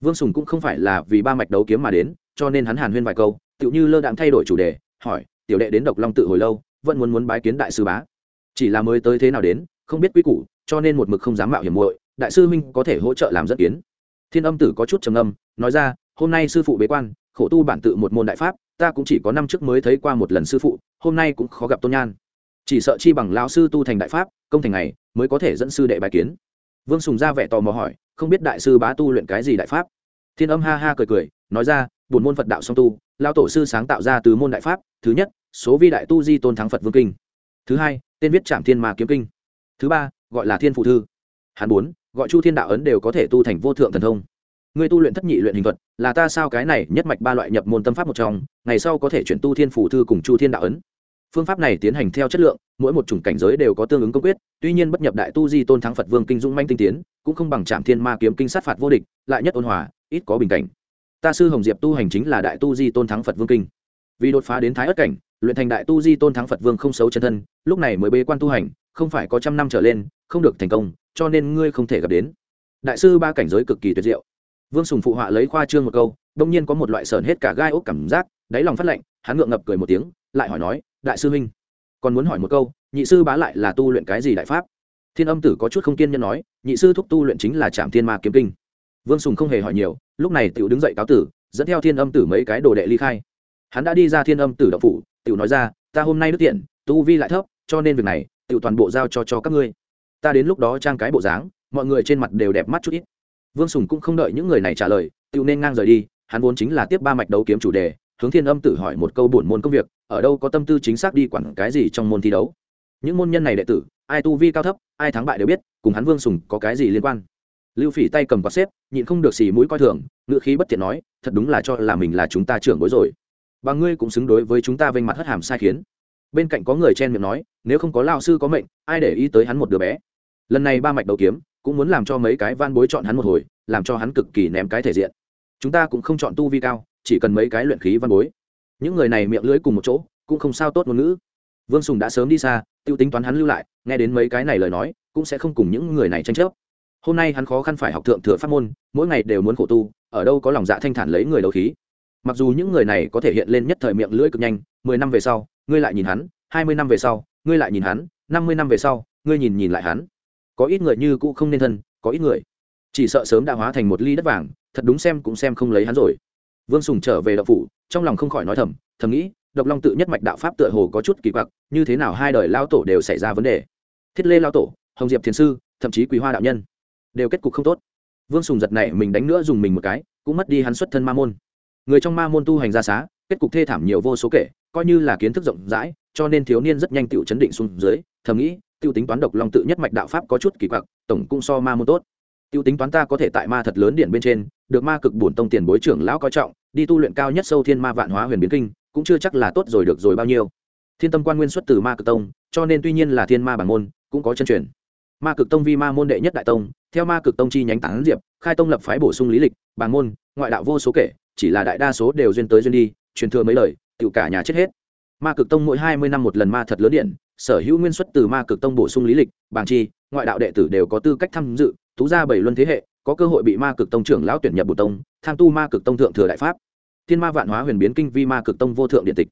Vương sùng cũng không phải là vì ba mạch đấu kiếm mà đến, cho nên hắn hàn huyên vài câu, tựu như lơ đạm thay đổi chủ đề, hỏi, tiểu đệ đến độc long tự hồi lâu, vẫn muốn muốn bái kiến đại sư bá. Chỉ là mới tới thế nào đến, không biết quy củ, cho nên một mực không dám mạo hiểm muội, đại sư minh có thể hỗ trợ làm dẫn kiến. Thiên âm tử có chút trầm âm nói ra, hôm nay sư phụ bế quan, khổ tu bản tự một môn đại pháp, ta cũng chỉ có năm trước mới thấy qua một lần sư phụ, hôm nay cũng khó gặp tôn nhan chỉ sợ chi bằng lão sư tu thành đại pháp, công thành này mới có thể dẫn sư đệ bài kiến. Vương sùng ra vẻ tò mò hỏi, không biết đại sư bá tu luyện cái gì đại pháp? Thiên âm ha ha cười cười, nói ra buồn môn phật đạo song tu lao tổ sư sáng tạo ra từ môn đại pháp, thứ nhất, số vi đại tu di tôn thắng phật vương kinh. Thứ hai, tên viết trạm thiên ma kiếm kinh. Thứ ba, gọi là thiên phụ thư. Hàn bốn, gọi chu thiên đạo ấn đều có thể tu thành vô thượng thần thông. Người tu luyện thất nhị luyện hình thuật, là ta sao cái này nhất mạch ba loại nhập môn tâm pháp một trong, ngày sau có thể chuyển tu thiên phủ thư cùng chu thiên đạo ấn phương pháp này tiến hành theo chất lượng, mỗi một chủng cảnh giới đều có tương ứng công quyết, tuy nhiên bất nhập đại tu di tôn thắng phật vương kinh dũng manh tinh tiến, cũng không bằng trạm thiên ma kiếm kinh sát phạt vô địch, lại nhất ôn hòa, ít có bình cảnh. Ta sư hồng diệp tu hành chính là đại tu di tôn thắng phật vương kinh. Vì đột phá đến thái ất cảnh, luyện thành đại tu di tôn thắng phật vương không xấu chân thân, lúc này mới bế quan tu hành, không phải có trăm năm trở lên, không được thành công, cho nên ngươi không thể gặp đến. Đại sư ba cảnh giới cực kỳ tuyệt diệu. Vương sùng phụ họa lấy khoa trương một câu, đông nhiên có một loại sờn hết cả gai ốc cảm giác, đáy lòng phát lạnh, hắn ngượng ngập cười một tiếng, lại hỏi nói đại sư huynh. Còn muốn hỏi một câu, nhị sư bá lại là tu luyện cái gì đại pháp? Thiên âm tử có chút không kiên nhẫn nói, nhị sư thúc tu luyện chính là trạm thiên ma kiếm kinh. Vương sùng không hề hỏi nhiều, lúc này t đứng dậy cáo tử, dẫn theo thiên âm tử mấy cái đồ đệ ly khai. Hắn đã đi ra thiên âm tử đậu phủ t nói ra, ta hôm nay đức tiện, tu vi lại thấp, cho nên việc này t toàn bộ giao cho cho các ngươi. Ta đến lúc đó trang cái bộ dáng, mọi người trên mặt đều đẹp mắt chút ít. Vương sùng cũng không đợi những người này trả lời t nên ngang rời đi, hắn vốn chính là tiếp ba mạch đấu kiếm chủ đề hướng thiên âm tử hỏi một câu buồn môn công việc, ở đâu có tâm tư chính xác đi quản cái gì trong môn thi đấu. Những môn nhân này đệ tử, ai tu vi cao thấp, ai thắng bại đều biết, cùng hắn vương sùng có cái gì liên quan. Lưu phỉ tay cầm quạt xếp, nhịn không được xì mũi coi thường ngựa khí bất tiện nói, thật đúng là cho là mình là chúng ta trưởng bối rồi. Và ngươi cũng xứng đối với chúng ta vênh mặt hất hàm sai khiến. Bên cạnh có người chen miệng nói, nếu không có lao sư có mệnh, ai để ý tới hắn một đứa bé? Lần này ba mạch đầu kiếm, cũng muốn làm cho mấy cái van bối chọn hắn một hồi, làm cho hắn cực kỳ ném cái thể diện. Chúng ta cũng không chọn tu vi cao chỉ cần mấy cái luyện khí văn bối. Những người này miệng lưỡi cùng một chỗ, cũng không sao tốt ngôn ngữ. Vương sùng đã sớm đi xa t i ê u tính toán hắn lưu lại, nghe đến mấy cái này lời nói, cũng sẽ không cùng những người này tranh chấp. Hôm nay hắn khó khăn phải học thượng thừa pháp môn, mỗi ngày đều muốn khổ tu, ở đâu có lòng dạ thanh thản lấy người đấu khí. Mặc dù những người này có thể hiện lên nhất thời miệng lưỡi cực nhanh, mười năm về sau, ngươi lại nhìn hắn, hai mươi năm về sau, ngươi lại nhìn hắn, năm mươi năm về sau, ngươi nhìn nhìn lại hắn. Có ít người như cũ không nên thân, có ít người chỉ sợ sớm đã hóa thành một ly đất vàng, thật đúng xem cũng xem không lấy hắn rồi vương sùng trở về đậu phủ, trong lòng không khỏi nói thầm thầm nghĩ, độc long tự nhất mạch đạo pháp tựa hồ có chút kỳ quặc, như thế nào hai đời lao tổ đều xảy ra vấn đề. Thiết lê lao tổ, hồng diệp thiền sư, thậm chí quý hoa đạo nhân, đều kết cục không tốt. Vương sùng giật này mình đánh nữa dùng mình một cái, cũng mất đi hắn xuất thân ma môn. Người trong ma môn tu hành ra xá, kết cục thê thảm nhiều vô số kể, coi như là kiến thức rộng rãi, cho nên thiếu niên rất nhanh tựu chấn định xuống dưới, thầm nghĩ tiêu tính toán độc long tự nhất mạch đạo pháp có chút kỳ quặc, tổng cũng so ma môn tốt tiêu tính toán ta có thể tại ma thật lớn điện bên trên, được ma cực bổn tông tiền bối trưởng lão coi trọng, đi tu luyện cao nhất sâu thiên ma vạn hóa huyền biến kinh, cũng chưa chắc là tốt rồi được rồi bao nhiêu. Thiên tâm quan nguyên xuất từ ma cực tông, cho nên tuy nhiên là thiên ma bản môn, cũng có chân truyền. Ma cực tông vi ma môn đệ nhất đại tông, theo ma cực tông chi nhánh tán diệp, khai tông lập phái bổ sung lý lịch, bản môn, ngoại đạo vô số kể, chỉ là đại đa số đều duyên tới duyên đi, truyền thừa mấy lời tự cả nhà chết hết. Ma cực tông mỗi hai mươi năm một lần ma thật lớn điện, sở hữu nguyên xuất từ ma cực tông bổ sung lý lịch, bảng chi, ngoại đạo đệ tử đều có tư cách tham dự tú ra bảy luân thế hệ, có cơ hội bị ma cực tông trưởng lão tuyển nhập bù tông, tham tu ma cực tông thượng thừa đại pháp. Thiên ma vạn hóa huyền biến kinh vi ma cực tông vô thượng điện tịch.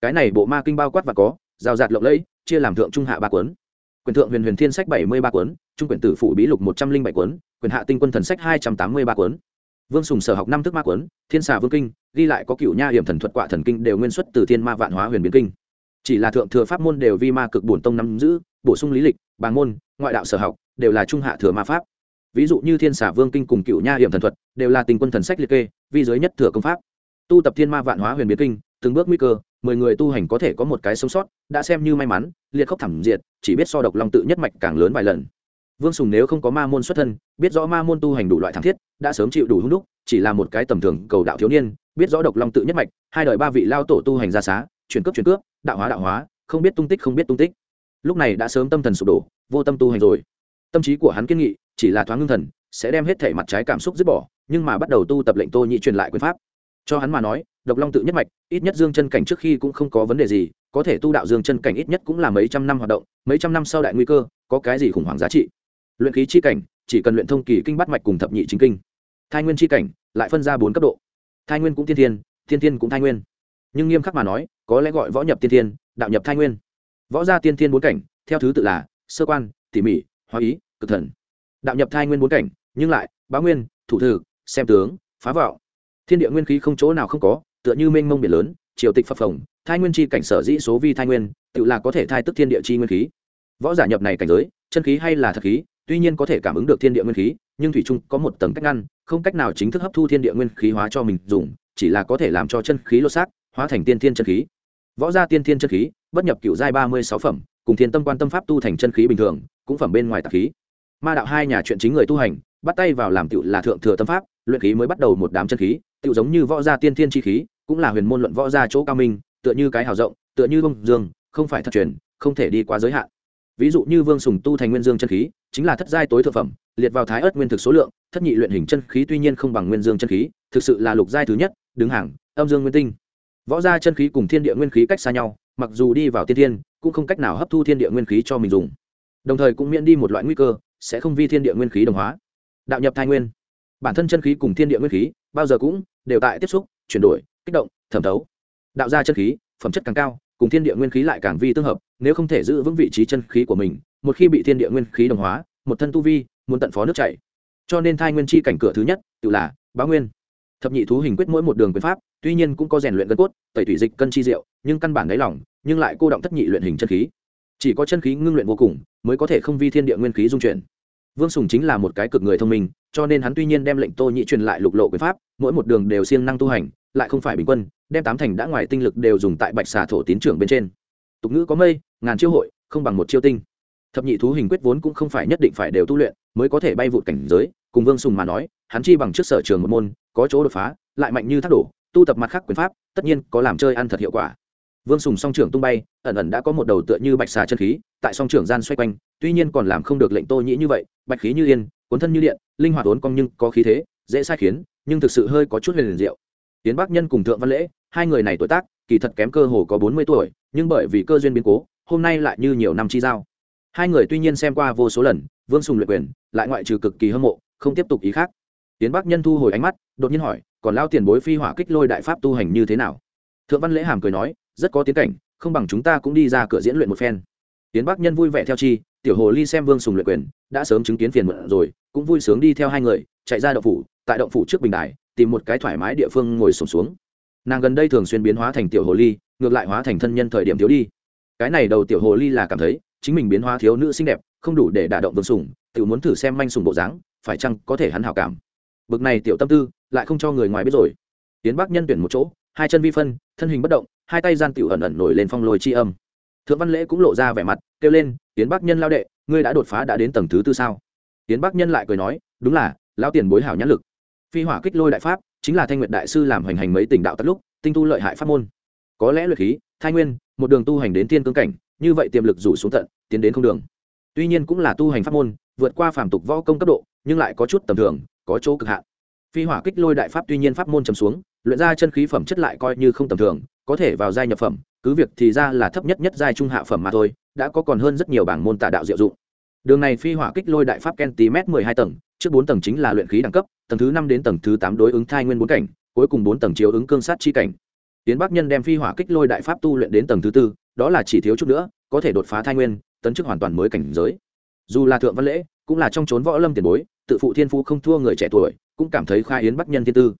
Cái này bộ ma kinh bao quát và có rào rạt lộng lẫy, chia làm thượng trung hạ ba cuốn. Quyền thượng huyền huyền thiên sách bảy mươi ba cuốn, trung quyền tử phủ bí lục một trăm linh bảy cuốn, quyền hạ tinh quân thần sách hai trăm tám mươi ba cuốn. Vương sùng sở học năm thức ma cuốn, thiên xà vương kinh, ghi lại có cựu nha hiểm thần thuật quạ thần kinh đều nguyên xuất từ thiên ma vạn hóa huyền biến kinh. Chỉ là thượng thừa pháp môn đều vi ma cực bổn tông nắm giữ, bổ sung lý lịch, bàng môn, ngoại đạo sở học, đều là trung hạ thừa ma pháp ví dụ như thiên xả vương kinh cùng cựu nha hiểm thần thuật, đều là tình quân thần sách liệt kê, vi giới nhất thừa công pháp. Tu tập thiên ma vạn hóa huyền biến kinh, từng bước nguy cơ, mười người tu hành có thể có một cái sống sót, đã xem như may mắn, liệt khốc thảm diệt, chỉ biết so độc long tự nhất mạch càng lớn vài lần. Vương sùng nếu không có ma môn xuất thân, biết rõ ma môn tu hành đủ loại thảm thiết, đã sớm chịu đủ hung đúc, chỉ là một cái tầm thường cầu đạo thiếu niên, biết rõ độc long tự nhất mạch, hai đời ba vị lao tổ tu hành ra xá, chuyển cướp chuyển cướp, đạo hóa đạo hóa, không biết tung tích không biết tung tích. Lúc này đã sớm tâm thần sụp đổ, vô tâm tu hành rồi. Tâm trí của hắn kiên nghị chỉ là thoáng ngưng thần, sẽ đem hết thể mặt trái cảm xúc dứt bỏ, nhưng mà bắt đầu tu tập lệnh tô nhị truyền lại quyền pháp. Cho hắn mà nói, độc long tự nhất mạch, ít nhất dương chân cảnh trước khi cũng không có vấn đề gì, có thể tu đạo dương chân cảnh ít nhất cũng là mấy trăm năm hoạt động, mấy trăm năm sau đại nguy cơ, có cái gì khủng hoảng giá trị? Luyện khí chi cảnh, chỉ cần luyện thông kỳ kinh bắt mạch cùng thập nhị chính kinh. Thai nguyên chi cảnh, lại phân ra bốn cấp độ. Thai nguyên cũng tiên thiên thiên thiên cũng thai nguyên. Nhưng nghiêm khắc mà nói, có lẽ gọi võ nhập tiên thiên, đạo nhập thai nguyên. Võ gia tiên thiên bốn cảnh, theo thứ tự là sơ quan, tỉ mỉ, hóa ý, cực thần đạo nhập thai nguyên bốn cảnh, nhưng lại, bá nguyên, thủ thử xem tướng, phá vạo thiên địa nguyên khí không chỗ nào không có, tựa như mênh mông biển lớn, triều tịch phập phồng, thai nguyên chi cảnh sở dĩ số vi thai nguyên, tự là có thể thai tức thiên địa chi nguyên khí. Võ giả nhập này cảnh giới, chân khí hay là thật khí, tuy nhiên có thể cảm ứng được thiên địa nguyên khí, nhưng thủy trung có một tầng cách ngăn, không cách nào chính thức hấp thu thiên địa nguyên khí hóa cho mình dùng, chỉ là có thể làm cho chân khí lô xác, hóa thành tiên thiên chân khí. Võ gia tiên thiên chân khí, bất nhập cựu giai ba mươi sáu phẩm, cùng thiên tâm quan tâm pháp tu thành chân khí bình thường, cũng phẩm bên ngoài tạp khí ma đạo hai nhà chuyện chính người tu hành, bắt tay vào làm tựu là thượng thừa tâm pháp, luyện khí mới bắt đầu một đám chân khí, tựu giống như võ gia tiên thiên chi khí, cũng là huyền môn luận võ gia chỗ cao minh, tựa như cái hào rộng, tựa như bông dương, không phải thật truyền, không thể đi quá giới hạn. Ví dụ như vương sùng tu thành nguyên dương chân khí, chính là thất giai tối thượng phẩm, liệt vào thái ớt nguyên thực số lượng, thất nhị luyện hình chân khí tuy nhiên không bằng nguyên dương chân khí, thực sự là lục giai thứ nhất, đứng hàng, âm dương nguyên tinh. Võ gia chân khí cùng thiên địa nguyên khí cách xa nhau, mặc dù đi vào tiên thiên, cũng không cách nào hấp thu thiên địa nguyên khí cho mình dùng đồng thời cũng miễn đi một loại nguy cơ, sẽ không vi thiên địa nguyên khí đồng hóa. Đạo nhập thai nguyên. Bản thân chân khí cùng thiên địa nguyên khí, bao giờ cũng đều tại tiếp xúc, chuyển đổi, kích động, thẩm thấu. Đạo ra chân khí, phẩm chất càng cao, cùng thiên địa nguyên khí lại càng vi tương hợp, nếu không thể giữ vững vị trí chân khí của mình, một khi bị thiên địa nguyên khí đồng hóa, một thân tu vi muốn tận phó nước chảy. Cho nên thai nguyên chi cảnh cửa thứ nhất, tự là bá nguyên. Thập nhị thú hình quyết mỗi một đường quyền pháp, tuy nhiên cũng có rèn luyện gân cốt, tẩy thủy dịch cân chi diệu, nhưng căn bản đáy lỏng nhưng lại cô động thất nhị luyện hình chân khí chỉ có chân khí ngưng luyện vô cùng, mới có thể không vi thiên địa nguyên khí dung chuyển. Vương sùng chính là một cái cực người thông minh, cho nên hắn tuy nhiên đem lệnh tô nhị truyền lại lục lộ quyền pháp, mỗi một đường đều siêng năng tu hành, lại không phải bình quân, đem tám thành đã ngoài tinh lực đều dùng tại bạch xà thổ tín trưởng bên trên. Tục ngữ có mây, ngàn chiêu hội, không bằng một chiêu tinh. Thập nhị thú hình quyết vốn cũng không phải nhất định phải đều tu luyện, mới có thể bay vụt cảnh giới, cùng vương sùng mà nói, hắn chi bằng trước sở trường một môn, có chỗ đột phá, lại mạnh như thác đổ, tu tập mặt khác quyền pháp, tất nhiên có làm chơi ăn thật hiệu quả vương sùng song trưởng tung bay, ẩn ẩn đã có một đầu tựa như bạch xà chân khí, tại song trưởng gian xoay quanh, tuy nhiên còn làm không được lệnh tô nhĩ như vậy, bạch khí như yên, cuốn thân như điện, linh hoạt ốn cong nhưng có khí thế, dễ sai khiến, nhưng thực sự hơi có chút huyền liền diệu. Tiến bắc nhân cùng thượng văn lễ, hai người này tuổi tác, kỳ thật kém cơ hồ có bốn mươi tuổi, nhưng bởi vì cơ duyên biến cố, hôm nay lại như nhiều năm chi giao. Hai người tuy nhiên xem qua vô số lần, vương sùng luyện quyền, lại ngoại trừ cực kỳ hâm mộ, không tiếp tục ý khác. Tiến bắc nhân thu hồi ánh mắt, đột nhiên hỏi, còn lao tiền bối phi hỏa kích lôi đại pháp tu hành như thế nào? Thượng văn lễ hàm cười nói rất có tiến cảnh, không bằng chúng ta cũng đi ra cửa diễn luyện một phen. Tiến bắc nhân vui vẻ theo chi, tiểu hồ ly xem vương sùng luyện quyền, đã sớm chứng kiến phiền muộn rồi, cũng vui sướng đi theo hai người, chạy ra động phủ, tại động phủ trước bình đài, tìm một cái thoải mái địa phương ngồi sùng xuống. Nàng gần đây thường xuyên biến hóa thành tiểu hồ ly, ngược lại hóa thành thân nhân thời điểm thiếu đi. Cái này đầu tiểu hồ ly là cảm thấy, chính mình biến hóa thiếu nữ xinh đẹp, không đủ để đả động vương sùng tự muốn thử xem manh sùng bộ dáng, phải chăng có thể hắn hảo cảm. Bực này tiểu tâm tư, lại không cho người ngoài biết rồi. Tiến bắc nhân tuyển một chỗ hai chân vi phân, thân hình bất động, hai tay gian tiểu ẩn ẩn nổi lên phong lôi chi âm. Thượng văn lễ cũng lộ ra vẻ mặt, kêu lên, tiến bắc nhân lao đệ, ngươi đã đột phá đã đến tầng thứ tư sao? Tiến bắc nhân lại cười nói, đúng là lao tiền bối hảo nhãn lực. Phi hỏa kích lôi đại pháp, chính là thanh nguyệt đại sư làm hoành hành mấy tỉnh đạo tất lúc, tinh tu lợi hại pháp môn. Có lẽ luyện khí, thai nguyên, một đường tu hành đến tiên cương cảnh, như vậy tiềm lực rủ xuống tận, tiến đến không đường. Tuy nhiên cũng là tu hành pháp môn, vượt qua phàm tục võ công cấp độ, nhưng lại có chút tầm thường, có chỗ cực hạn. Phi hỏa kích lôi đại pháp tuy nhiên pháp môn trầm xuống luyện ra chân khí phẩm chất lại coi như không tầm thường, có thể vào giai nhập phẩm, cứ việc thì ra là thấp nhất nhất giai trung hạ phẩm mà thôi, đã có còn hơn rất nhiều bảng môn tà đạo diệu dụng. Đường này phi hỏa kích lôi đại pháp kentimet mười hai tầng, trước bốn tầng chính là luyện khí đẳng cấp, tầng thứ năm đến tầng thứ tám đối ứng thai nguyên bốn cảnh, cuối cùng bốn tầng chiếu ứng cương sát chi cảnh. Tiến bắc nhân đem phi hỏa kích lôi đại pháp tu luyện đến tầng thứ tư, đó là chỉ thiếu chút nữa, có thể đột phá thai nguyên, tấn chức hoàn toàn mới cảnh giới. Dù là thượng văn lễ, cũng là trong trốn võ lâm tiền bối, tự phụ thiên phú không thua người trẻ tuổi, cũng cảm thấy khai yến bắc nhân thiên tư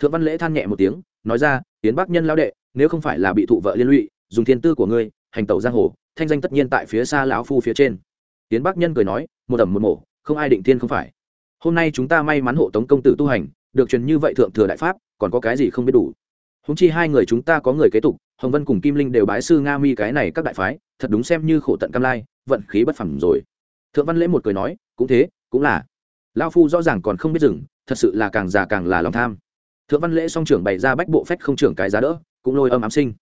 thượng văn lễ than nhẹ một tiếng, nói ra, tiến bắc nhân lao đệ, nếu không phải là bị thụ vợ liên lụy, dùng thiên tư của ngươi, hành tẩu giang hồ, thanh danh tất nhiên tại phía xa lão phu phía trên. Tiến bắc nhân cười nói, một ẩm một mổ không ai định thiên không phải. Hôm nay chúng ta may mắn hộ tống công tử tu hành, được truyền như vậy thượng thừa đại pháp, còn có cái gì không biết đủ. Húng chi hai người chúng ta có người kế tục, hồng vân cùng kim linh đều bái sư nga mi cái này các đại phái, thật đúng xem như khổ tận cam lai, vận khí bất phẩm rồi. Thượng văn lễ một cười nói, cũng thế, cũng là. Lao phu rõ ràng còn không biết dừng thật sự là càng già càng là lòng tham thượng văn lễ song trưởng bày ra bách bộ phách không trưởng cái giá đỡ, cũng lôi âm ám sinh.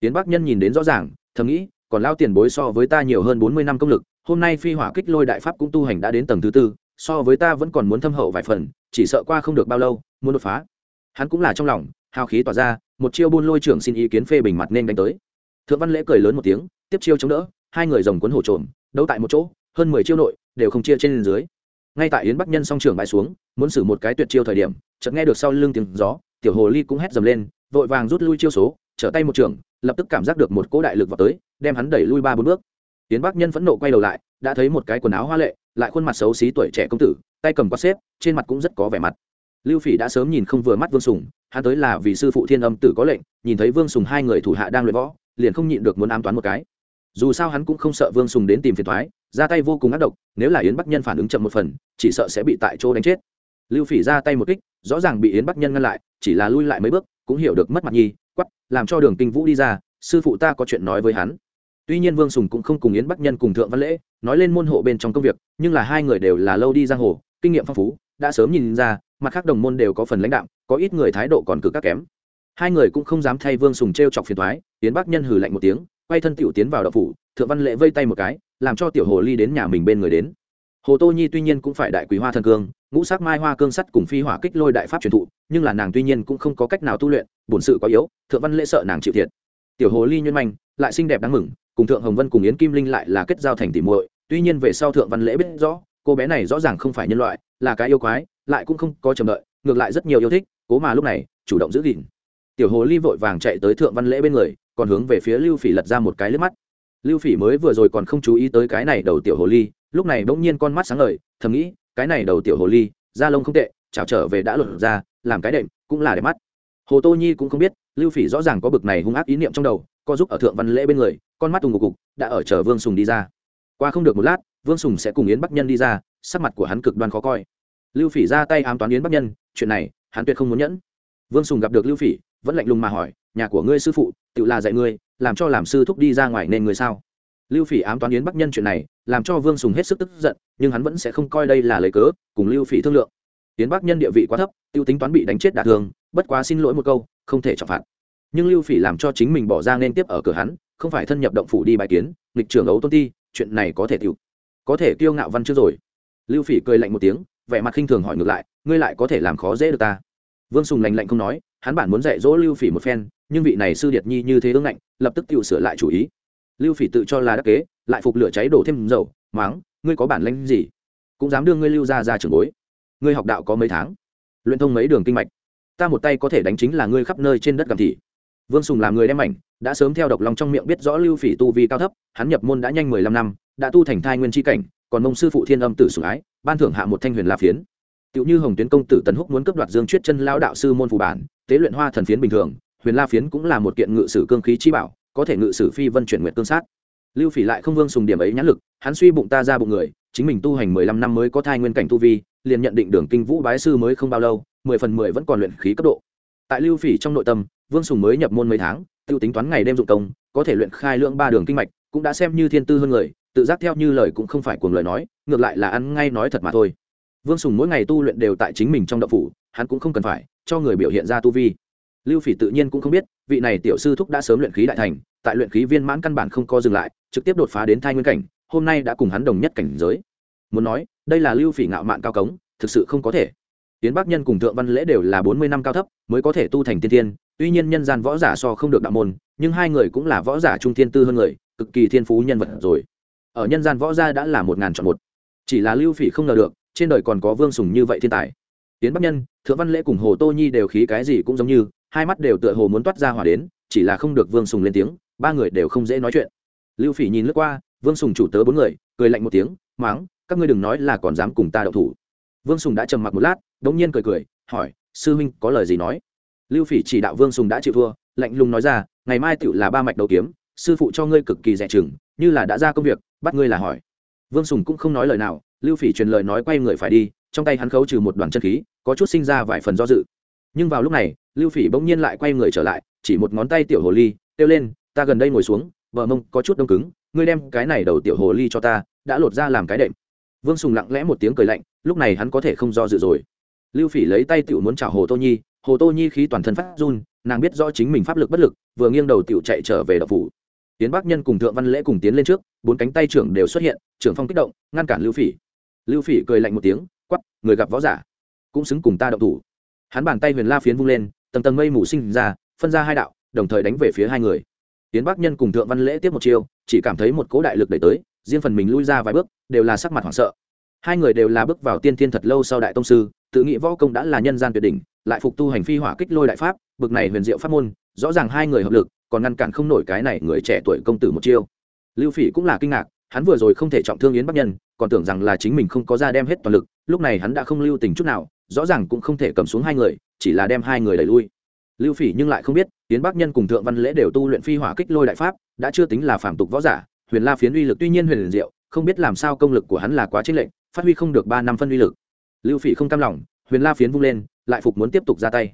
Tiến bắc nhân nhìn đến rõ ràng, thầm nghĩ, còn lao tiền bối so với ta nhiều hơn bốn mươi năm công lực, hôm nay phi hỏa kích lôi đại pháp cũng tu hành đã đến tầng thứ tư, so với ta vẫn còn muốn thâm hậu vài phần, chỉ sợ qua không được bao lâu, muốn đột phá. Hắn cũng là trong lòng, hào khí tỏa ra, một chiêu buôn lôi trưởng xin ý kiến phê bình mặt nên đánh tới. Thượng văn lễ cười lớn một tiếng, tiếp chiêu chống đỡ, hai người rồng cuốn hổ trộm, đấu tại một chỗ, hơn mười chiêu nội, đều không chia trên dưới. Ngay tại yến bắc nhân song trưởng bãi xuống, muốn xử một cái tuyệt chiêu thời điểm chợt nghe được sau lưng tiếng gió, tiểu hồ ly cũng hét dầm lên, vội vàng rút lui chiêu số, trở tay một trường, lập tức cảm giác được một cỗ đại lực vào tới, đem hắn đẩy lui ba bốn bước. Yến bắc nhân phẫn nộ quay đầu lại, đã thấy một cái quần áo hoa lệ, lại khuôn mặt xấu xí tuổi trẻ công tử, tay cầm quạt xếp, trên mặt cũng rất có vẻ mặt. Lưu phỉ đã sớm nhìn không vừa mắt vương sùng, hắn tới là vì sư phụ thiên âm tử có lệnh, nhìn thấy vương sùng hai người thủ hạ đang luyện võ, liền không nhịn được muốn ám toán một cái. Dù sao hắn cũng không sợ vương sùng đến tìm phiền thoái ra tay vô cùng ác độc, nếu là yến bắc nhân phản ứng chậm một phần, chỉ sợ sẽ bị tại chỗ đánh chết lưu phỉ ra tay một kích, rõ ràng bị yến bắc nhân ngăn lại, chỉ là lui lại mấy bước, cũng hiểu được mất mặt nhi quắp làm cho đường kinh vũ đi ra, sư phụ ta có chuyện nói với hắn. Tuy nhiên vương sùng cũng không cùng yến bắc nhân cùng thượng văn lễ, nói lên môn hộ bên trong công việc, nhưng là hai người đều là lâu đi giang hồ, kinh nghiệm phong phú, đã sớm nhìn ra, mặt khác đồng môn đều có phần lãnh đạo có ít người thái độ còn cực các kém. Hai người cũng không dám thay vương sùng t r e o chọc phiền thoái yến bắc nhân hừ lạnh một tiếng, quay thân tiểu tiến vào đậu phủ, thượng văn lễ vây tay một cái, làm cho tiểu hồ ly đến nhà mình bên người đến. Hồ tô nhi tuy nhiên cũng phải đại quý hoa thần cương ngũ sắc mai hoa cương sắt cùng phi hỏa kích lôi đại pháp truyền thụ, nhưng là nàng tuy nhiên cũng không có cách nào tu luyện, bổn sự quá yếu, thượng văn lễ sợ nàng chịu thiệt. Tiểu hồ ly nhuyên manh, lại xinh đẹp đáng mừng, cùng thượng hồng vân cùng yến kim linh lại là kết giao thành tỉ muội, tuy nhiên về sau thượng văn lễ biết rõ, cô bé này rõ ràng không phải nhân loại, là cái yêu quái, lại cũng không có chờ đợi, ngược lại rất nhiều yêu thích, cố mà lúc này, chủ động giữ gìn. Tiểu hồ ly vội vàng chạy tới thượng văn lễ bên người, còn hướng về phía lưu phỉ lật ra một cái lướt mắt. Lưu phỉ mới vừa rồi còn không chú ý tới cái này đầu tiểu hồ ly, lúc này bỗng nhiên con mắt sáng ngời, thầm nghĩ cái này đầu tiểu hồ ly, da lông không tệ, chảo trở về đã lột ra, làm cái đệm cũng là đẹp mắt. Hồ tô nhi cũng không biết, lưu phỉ rõ ràng có bực này hung ác ý niệm trong đầu, co giúp ở thượng văn lễ bên người, con mắt tùng ngục cục đã ở chờ vương sùng đi ra. Qua không được một lát, vương sùng sẽ cùng yến bắc nhân đi ra, sắc mặt của hắn cực đoan khó coi. Lưu phỉ ra tay ám toán yến bắc nhân, chuyện này, hắn tuyệt không muốn nhẫn. Vương sùng gặp được lưu phỉ, vẫn lạnh lùng mà hỏi, nhà của ngươi sư phụ tự là dạy ngươi, làm cho làm sư thúc đi ra ngoài nên người sao? Lưu phỉ ám toán yến bắc nhân chuyện này, làm cho vương sùng hết sức tức giận, nhưng hắn vẫn sẽ không coi đây là lấy cớ, cùng lưu phỉ thương lượng. Yến bắc nhân địa vị quá thấp, tiêu tính toán bị đánh chết đả thương, bất quá xin lỗi một câu, không thể trọng phạt. Nhưng lưu phỉ làm cho chính mình bỏ ra nên tiếp ở cửa hắn, không phải thân nhập động phủ đi bài kiến, nghịch trưởng ấu tôn ti, chuyện này có thể tiêu, có thể kiêu ngạo văn chưa rồi. Lưu phỉ cười lạnh một tiếng, vẻ mặt khinh thường hỏi ngược lại, ngươi lại có thể làm khó dễ được ta? Vương sùng lành lạnh không nói, hắn bản muốn dạy dỗ lưu phỉ một phen, nhưng vị này sư điệt nhi như thế ương ngạnh, lập tức tự sửa lại chủ ý lưu phỉ tự cho là đắc kế, lại phục lửa cháy đổ thêm dầu. Máng, ngươi có bản lãnh gì? Cũng dám đưa ngươi lưu ra ra trường bối. Ngươi học đạo có mấy tháng? Luyện thông mấy đường kinh mạch? Ta một tay có thể đánh chính là ngươi khắp nơi trên đất cầm thị. Vương sùng làm người đem ảnh đã sớm theo độc lòng trong miệng biết rõ lưu phỉ tu vi cao thấp, hắn nhập môn đã nhanh mười lăm năm, đã tu thành thai nguyên tri cảnh, còn mông sư phụ thiên âm tử sủng ái, ban thưởng hạ một thanh huyền la phiến. Tựu như hồng tuyến công tử tần húc muốn cướp đoạt dương chuyết chân lao đạo sư môn phù bản, tế luyện hoa thần phiến bình thường, huyền la phiến cũng là một kiện ngự sử cương khí chi bảo có thể ngự sử phi vân chuyển nguyện cương sát. Lưu phỉ lại không vương sùng điểm ấy nhãn lực, hắn suy bụng ta ra bụng người, chính mình tu hành mười lăm năm mới có thai nguyên cảnh tu vi, liền nhận định đường kinh vũ bái sư mới không bao lâu, mười phần mười vẫn còn luyện khí cấp độ. Tại lưu phỉ trong nội tâm, vương sùng mới nhập môn mấy tháng t i ê u tính toán ngày đêm dụng công, có thể luyện khai lượng ba đường kinh mạch, cũng đã xem như thiên tư hơn người, tự giác theo như lời cũng không phải cuồng lời nói, ngược lại là ăn ngay nói thật mà thôi. Vương sùng mỗi ngày tu luyện đều tại chính mình trong đậu phủ, hắn cũng không cần phải, cho người biểu hiện ra tu vi lưu phỉ tự nhiên cũng không biết, vị này tiểu sư thúc đã sớm luyện khí đại thành, tại luyện khí viên mãn căn bản không co dừng lại, trực tiếp đột phá đến thai nguyên cảnh, hôm nay đã cùng hắn đồng nhất cảnh giới. Muốn nói, đây là lưu phỉ ngạo mạn cao cống, thực sự không có thể. Tiến bắc nhân cùng thượng văn lễ đều là bốn mươi năm cao thấp, mới có thể tu thành tiên thiên. tuy nhiên nhân gian võ giả so không được đạo môn, nhưng hai người cũng là võ giả trung thiên tư hơn người, cực kỳ thiên phú nhân vật rồi. Ở nhân gian võ gia đã là một ngàn chọn một. Chỉ là lưu phỉ không ngờ được, trên đời còn có vương sùng như vậy thiên tài. Tiến bắc nhân, thượng văn lễ cùng hồ tô nhi đều khí cái gì cũng giống như hai mắt đều tựa hồ muốn toát ra hỏa đến, chỉ là không được vương sùng lên tiếng, ba người đều không dễ nói chuyện. Lưu phỉ nhìn lướt qua, vương sùng chủ tớ bốn người, cười lạnh một tiếng, máng, các ngươi đừng nói là còn dám cùng ta đậu thủ. Vương sùng đã trầm mặc một lát đ ỗ n g nhiên cười cười, hỏi, sư huynh có lời gì nói? Lưu phỉ chỉ đạo vương sùng đã chịu thua, lạnh lùng nói ra, ngày mai tựu là ba mạch đầu kiếm, sư phụ cho ngươi cực kỳ rẻ chừng, như là đã ra công việc, bắt ngươi là hỏi. Vương sùng cũng không nói lời nào, lưu phỉ truyền lời nói quay người phải đi, trong tay hắn khấu trừ một đoàn chân khí, có chút sinh ra vài phần do dự. Nhưng vào lúc này lưu phỉ bỗng nhiên lại quay người trở lại, chỉ một ngón tay tiểu hồ ly, kêu lên, ta gần đây ngồi xuống, bờ mông có chút đông cứng, ngươi đem cái này đầu tiểu hồ ly cho ta, đã lột ra làm cái đệm. Vương sùng lặng lẽ một tiếng cười lạnh, lúc này hắn có thể không do dự rồi. Lưu phỉ lấy tay tiểu muốn chào hồ tô nhi, hồ tô nhi khí toàn thân phát run, nàng biết rõ chính mình pháp lực bất lực, vừa nghiêng đầu tiểu chạy trở về đập phủ. Tiến bắc nhân cùng thượng văn lễ cùng tiến lên trước, bốn cánh tay trưởng đều xuất hiện, trưởng phong kích động, ngăn cản lưu phỉ. Lưu phỉ cười lạnh một tiếng quắp người gặp võ giả, cũng xứng cùng ta động thủ. Hắn bàn tay huyền la phiến vung lên tầng tầng mây mù sinh ra, phân ra hai đạo, đồng thời đánh về phía hai người. Tiến bắc nhân cùng thượng văn lễ tiếp một chiêu, chỉ cảm thấy một cỗ đại lực đẩy tới, riêng phần mình lui ra vài bước, đều là sắc mặt hoảng sợ. Hai người đều là bước vào tiên thiên thật lâu sau đại tông sư, tự nghĩ võ công đã là nhân gian tuyệt đỉnh, lại phục tu hành phi hỏa kích lôi đại pháp, bực này huyền diệu pháp môn, rõ ràng hai người hợp lực, còn ngăn cản không nổi cái này người trẻ tuổi công tử một chiêu. Lưu phỉ cũng là kinh ngạc, hắn vừa rồi không thể trọng thương yến bắc nhân, còn tưởng rằng là chính mình không có ra đem hết toàn lực, lúc này hắn đã không lưu tình chút nào rõ ràng cũng không thể cầm xuống hai người, chỉ là đem hai người đẩy lui. Lưu phỉ nhưng lại không biết tiến bắc nhân cùng thượng văn lễ đều tu luyện phi hỏa kích lôi đại pháp, đã chưa tính là phạm tục võ giả, huyền la phiến uy lực tuy nhiên huyền diệu, không biết làm sao công lực của hắn là quá chênh lệnh phát huy không được ba năm phân uy lực. Lưu phỉ không cam lòng, huyền la phiến vung lên, lại phục muốn tiếp tục ra tay.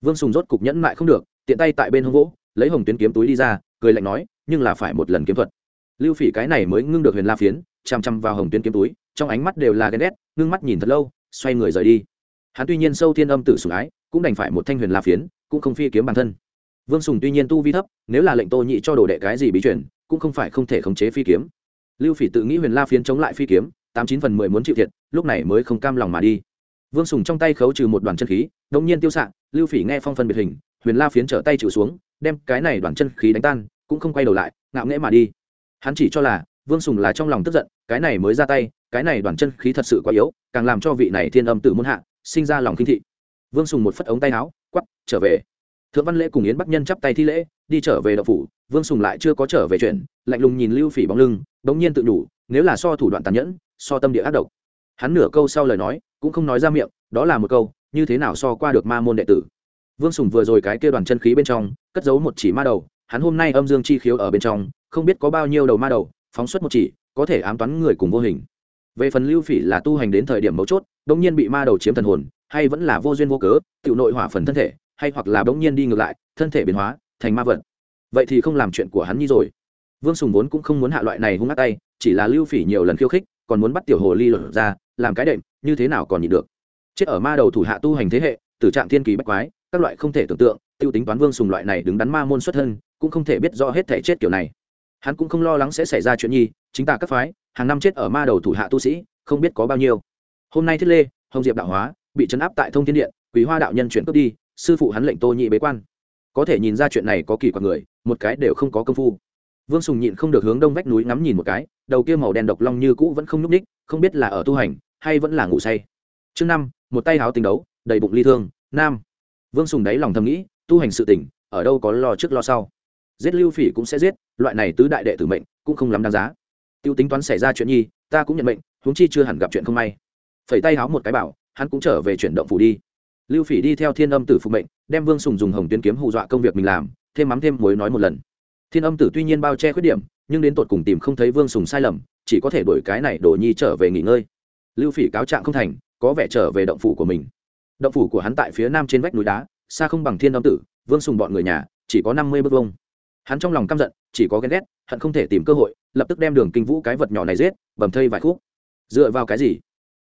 Vương sùng rốt cục nhẫn lại không được, tiện tay tại bên hông gỗ lấy hồng tuyến kiếm túi đi ra, cười lạnh nói, nhưng là phải một lần kiếm thuật. Lưu phỉ cái này mới ngưng được huyền la phiến chằm chằm vào hồng tuyến kiếm túi, trong ánh mắt đều là ghen ghét, ngưng mắt nhìn thật lâu, xoay người rời đi hắn tuy nhiên sâu thiên âm tử sủng ái, cũng đành phải một thanh huyền la phiến, cũng không phi kiếm bản thân. Vương sùng tuy nhiên tu vi thấp, nếu là lệnh tô nhị cho đồ đệ cái gì bí chuyển cũng không phải không thể khống chế phi kiếm. Lưu phỉ tự nghĩ huyền la phiến chống lại phi kiếm, tám chín phần mười muốn chịu thiệt, lúc này mới không cam lòng mà đi. Vương sùng trong tay khấu trừ một đoàn chân khí, đống nhiên tiêu s lưu phỉ nghe phong phân biệt hình, huyền la phiến trở tay chịu xuống, đem cái này đoàn chân khí đánh tan, cũng không quay đầu lại, ngạo nghễ mà đi. Hắn chỉ cho là, vương sùng là trong lòng tức giận, cái này mới ra tay, cái này đoàn chân khí thật sự quá yếu, càng làm cho vị này thiên âm tự muốn hạ sinh ra lòng kinh thị. Vương sùng một phất ống tay áo quắp trở về. Thượng văn lễ cùng yến bắc nhân chắp tay thi lễ, đi trở về đậu phủ. Vương sùng lại chưa có trở về chuyện, lạnh lùng nhìn lưu phỉ bóng lưng, bỗng nhiên tự đủ nếu là so thủ đoạn tàn nhẫn, so tâm địa ác độc. Hắn nửa câu sau lời nói, cũng không nói ra miệng, đó là một câu, như thế nào so qua được ma môn đệ tử? Vương sùng vừa rồi cái kia đoàn chân khí bên trong, cất giấu một chỉ ma đầu, hắn hôm nay âm dương chi khiếu ở bên trong, không biết có bao nhiêu đầu ma đầu, phóng xuất một chỉ, có thể ám toán người cùng vô hình. Về phần lưu phỉ là tu hành đến thời điểm mấu chốt đ nhiên bị ma đầu chiếm thần hồn, hay vẫn là vô duyên vô cớ tự nội hỏa phần thân thể, hay hoặc là bỗng nhiên đi ngược lại, thân thể biến hóa, thành ma vật. Vậy thì không làm chuyện của hắn nhi rồi. Vương sùng vốn cũng không muốn hạ loại này hung ác tay, chỉ là lưu phỉ nhiều lần khiêu khích, còn muốn bắt tiểu hồ ly lột ra, làm cái đệm, như thế nào còn nhịn được. Chết ở ma đầu thủ hạ tu hành thế hệ, tử trạng thiên kỳ bách quái, các loại không thể tưởng tượng, tiêu tính toán vương sùng loại này đứng đắn ma môn xuất thân, cũng không thể biết rõ hết thể chết kiểu này. Hắn cũng không lo lắng sẽ xảy ra chuyện nhi, chính ta các phái, hàng năm chết ở ma đầu thủ hạ tu sĩ, không biết có bao nhiêu hôm nay thiết lê, hồng diệp đạo hóa, bị chấn áp tại thông thiên điện quý hoa đạo nhân chuyển cướp đi, sư phụ hắn lệnh tô nhị bế quan. Có thể nhìn ra chuyện này có kỳ quặc người, một cái đều không có công phu. Vương sùng nhịn không được hướng đông vách núi ngắm nhìn một cái, đầu kia màu đen độc long như cũ vẫn không n ú c ních không biết là ở tu hành, hay vẫn là ngủ say. Chương năm, một tay háo tình đấu, đầy bụng ly thương, nam. Vương sùng đáy lòng thầm nghĩ, tu hành sự tỉnh ở đâu có lo trước lo sau. Giết lưu phỉ cũng sẽ giết, loại này tứ đại đệ tử mệnh, cũng không lắm đáng giá. Tiêu tính toán xảy ra chuyện nhi, ta cũng nhận mệnh, huống chi chưa hẳn gặp chuyện không may phẩy tay háo một cái bảo, hắn cũng trở về chuyển động phủ đi. Lưu phỉ đi theo thiên âm tử phục mệnh, đem vương sùng dùng hồng tuyến kiếm hù dọa công việc mình làm, thêm mắm thêm muối nói một lần. Thiên âm tử tuy nhiên bao che khuyết điểm, nhưng đến tột cùng tìm không thấy vương sùng sai lầm, chỉ có thể đổi cái này đổ nhi trở về nghỉ ngơi. Lưu phỉ cáo trạng không thành, có vẻ trở về động phủ của mình. Động phủ của hắn tại phía nam trên vách núi đá, xa không bằng thiên âm tử, vương sùng bọn người nhà, chỉ có năm mươi bước vông hắn trong lòng căm giận, chỉ có ghen ghét, hận không thể tìm cơ hội, lập tức đem đường kinh vũ cái vật nhỏ này giết, bầm thây vài khúc. Dựa vào cái gì?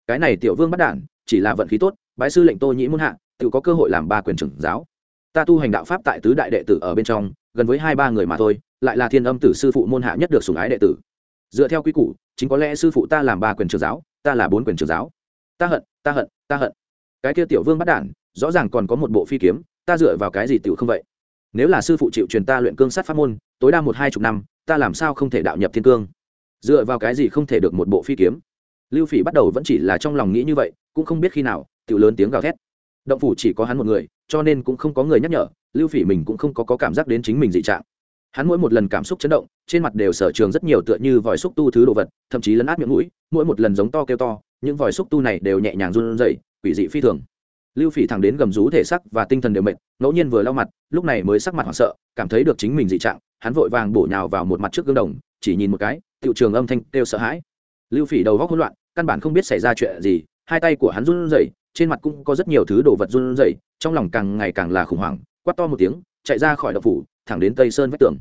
Cái này tiểu vương bắt đản chỉ là vận khí tốt, bái sư lệnh tô nhĩ muôn hạ, tự có cơ hội làm ba quyền trưởng giáo. Ta tu hành đạo pháp tại tứ đại đệ tử ở bên trong, gần với hai ba người mà thôi, lại là thiên âm tử sư phụ môn hạ nhất được sùng ái đệ tử. Dựa theo quy củ, chính có lẽ sư phụ ta làm ba quyền trưởng giáo, ta là bốn quyền trưởng giáo. Ta hận ta hận ta hận. Cái kia tiểu vương bắt đản rõ ràng còn có một bộ phi kiếm, ta dựa vào cái gì tiểu không vậy? Nếu là sư phụ chịu truyền ta luyện cương sát pháp môn, tối đa một hai chục năm, ta làm sao không thể đạo nhập thiên cương? Dựa vào cái gì không thể được một bộ phi kiếm? Lưu phỉ bắt đầu vẫn chỉ là trong lòng nghĩ như vậy cũng không biết khi nào tự lớn tiếng gào thét. Động phủ chỉ có hắn một người cho nên cũng không có người nhắc nhở lưu phỉ mình cũng không có, có cảm giác đến chính mình dị trạng. Hắn mỗi một lần cảm xúc chấn động trên mặt đều sở trường rất nhiều tựa như vòi xúc tu thứ đồ vật thậm chí lấn át miệng mũi mỗi một lần giống to kêu to những vòi xúc tu này đều nhẹ nhàng run rẩy quỷ dị phi thường. Lưu phỉ thẳng đến gầm rú thể sắc và tinh thần đều mệt ngẫu nhiên vừa lau mặt lúc này mới sắc mặt hoảng sợ cảm thấy được chính mình dị trạng hắn vội vàng bổ nhào vào một mặt trước gương đồng chỉ nhìn một cái tiểu trường âm thanh kêu sợ hãi. Lưu phỉ đầu góc hỗn loạn căn bản không biết xảy ra chuyện gì, hai tay của hắn run rẩy, trên mặt cũng có rất nhiều thứ đồ vật run rẩy, trong lòng càng ngày càng là khủng hoảng, quát to một tiếng, chạy ra khỏi đập phủ, thẳng đến tây sơn vách tường.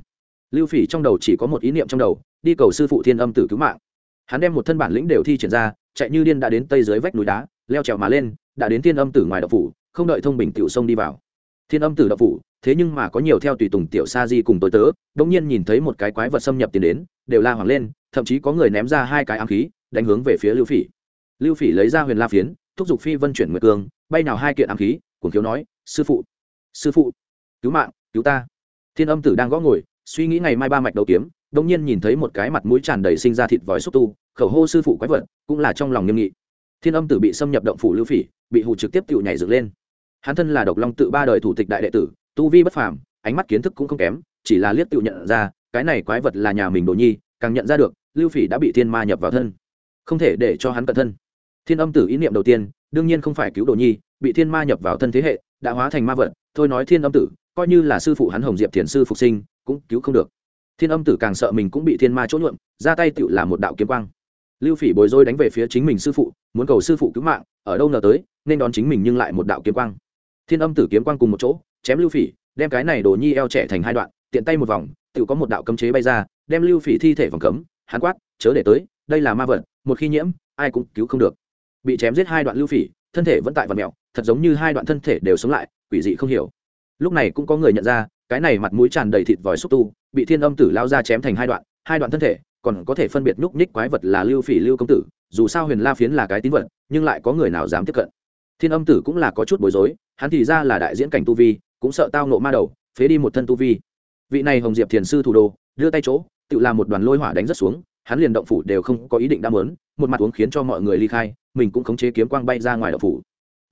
Lưu phỉ trong đầu chỉ có một ý niệm trong đầu, đi cầu sư phụ thiên âm tử cứu mạng. Hắn đem một thân bản lĩnh đều thi triển ra, chạy như điên đã đến tây dưới vách núi đá, leo trèo mà lên, đã đến thiên âm tử ngoài đập phủ, không đợi thông bình tiểu sông đi vào. Thiên âm tử đập phủ, thế nhưng mà có nhiều theo tùy tùng tiểu sa di cùng tối tớ đ nhiên nhìn thấy một cái quái vật xâm nhập tiến đến, đều la hoảng lên, thậm chí có người ném ra hai cái ám khí đánh hướng về phía lưu phỉ. Lưu phỉ lấy ra huyền la phiến, thúc giục phi vân chuyển nguyệt cương, bay nào hai kiện ám khí cùng thiếu nói, sư phụ sư phụ, cứu mạng, cứu ta. Thiên âm tử đang gõ ngồi, suy nghĩ ngày mai ba mạch đầu kiếm đông nhiên nhìn thấy một cái mặt mũi tràn đầy sinh ra thịt vòi xúc tu, khẩu hô sư phụ quái vật, cũng là trong lòng nghiêm nghị. Thiên âm tử bị xâm nhập động phủ lưu phỉ, bị hụ trực tiếp tự nhảy dựng lên. Hắn thân là độc long tự ba đời thủ tịch đại đệ tử, tu vi bất phàm, ánh mắt kiến thức cũng không kém, chỉ là liếc tự nhận ra, cái này quái vật là nhà mình đồ nhi, càng nhận ra được, lưu phỉ đã bị thiên ma nhập vào thân không thể để cho hắn cẩn thân. Thiên âm tử ý niệm đầu tiên, đương nhiên không phải cứu đồ nhi, bị thiên ma nhập vào thân thế hệ, đã hóa thành ma vật, thôi nói thiên âm tử, coi như là sư phụ hắn hồng diệp thiền sư phục sinh, cũng cứu không được. Thiên âm tử càng sợ mình cũng bị thiên ma chỗ nhuộm, ra tay tự là một đạo kiếm quang. Lưu phỉ bồi dối đánh về phía chính mình sư phụ, muốn cầu sư phụ cứu mạng, ở đâu ngờ tới, nên đón chính mình nhưng lại một đạo kiếm quang. Thiên âm tử kiếm quang cùng một chỗ, chém lưu phỉ, đem cái này đồ nhi eo trẻ thành hai đoạn, tiện tay một vòng tự có một đạo cấm chế bay ra, đem lưu phỉ thi thể vòng cấm, hắn quát, chớ để tới, đây là ma vật một khi nhiễm, ai cũng cứu không được. Bị chém giết hai đoạn lưu phỉ, thân thể vẫn tại vật mẹo thật giống như hai đoạn thân thể đều sống lại, quỷ dị không hiểu. Lúc này cũng có người nhận ra, cái này mặt mũi tràn đầy thịt vòi xúc tu, bị thiên âm tử lao ra chém thành hai đoạn hai đoạn thân thể, còn có thể phân biệt nhúc nhích quái vật là lưu phỉ, lưu công tử, dù sao huyền la phiến là cái tín vật, nhưng lại có người nào dám tiếp cận. Thiên âm tử cũng là có chút bối rối, hắn thì ra là đại diễn cảnh tu vi, cũng sợ tao nộ ma đầu, phế đi một thân tu vi. Vị này hồng diệp thiền sư thủ đô đưa tay chỗ, tự làm một đoàn lôi hỏa đánh rất xuống hắn liền động phủ đều không có ý định đam lớn một mặt uống khiến cho mọi người ly khai, mình cũng khống chế kiếm quang bay ra ngoài động phủ.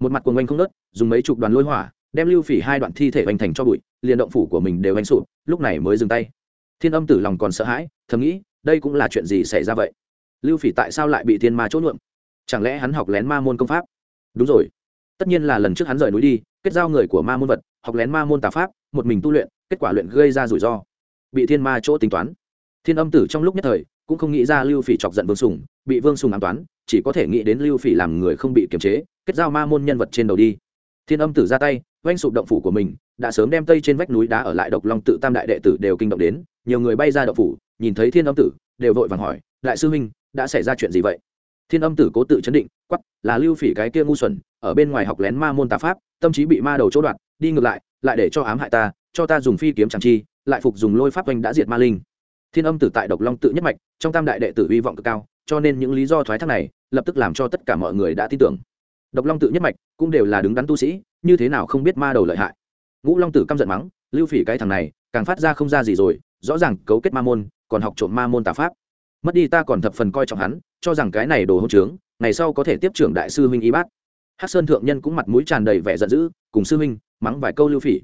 Một mặt cuồng oanh không nớt dùng mấy chục đoàn lôi hỏa, đem lưu phỉ hai đoạn thi thể oanh thành cho bụi, liền động phủ của mình đều oanh sụp, lúc này mới dừng tay. Thiên âm tử lòng còn sợ hãi, thầm nghĩ, đây cũng là chuyện gì xảy ra vậy? Lưu phỉ tại sao lại bị thiên ma chốt nhuộm? Chẳng lẽ hắn học lén ma môn công pháp? Đúng rồi. Tất nhiên là lần trước hắn rời núi đi, kết giao người của ma môn vật, học lén ma môn tà pháp, một mình tu luyện, kết quả luyện gây ra rủi ro. Bị thiên ma chỗ tính toán. Thiên âm tử trong lúc nhất thời cũng không nghĩ ra lưu phỉ chọc giận vương sùng, bị vương sùng ám toán, chỉ có thể nghĩ đến lưu phỉ làm người không bị kiềm chế, kết giao ma môn nhân vật trên đầu đi. Thiên âm tử ra tay, oanh sụp động phủ của mình, đã sớm đem tây trên vách núi đá ở lại độc long tự tam đại đệ tử đều kinh động đến, nhiều người bay ra động phủ, nhìn thấy thiên âm tử, đều vội vàng hỏi, đại sư huynh, đã xảy ra chuyện gì vậy? Thiên âm tử cố tự chấn định quắp là lưu phỉ cái kia ngu xuẩn, ở bên ngoài học lén ma môn tà pháp, tâm trí bị ma đầu chỗ đoạt, đi ngược lại lại để cho ám hại ta, cho ta dùng phi kiếm chẳng chi, lại phục dùng lôi pháp oanh đã diệt ma linh thiên âm tử tại độc long tự nhất mạch, trong tam đại đệ tử hy vọng cực cao, cho nên những lý do thoái thác này, lập tức làm cho tất cả mọi người đã tin tưởng. Độc long tự nhất mạch cũng đều là đứng đắn tu sĩ, như thế nào không biết ma đầu lợi hại. Ngũ long tử căm giận mắng, lưu phỉ cái thằng này, càng phát ra không ra gì rồi, rõ ràng cấu kết ma môn, còn học trộm ma môn tà pháp. Mất đi ta còn thập phần coi trọng hắn, cho rằng cái này đồ hỗn trướng, ngày sau có thể tiếp trưởng đại sư huynh y bát. Hát sơn thượng nhân cũng mặt mũi tràn đầy vẻ giận dữ, cùng sư huynh mắng vài câu lưu phỉ.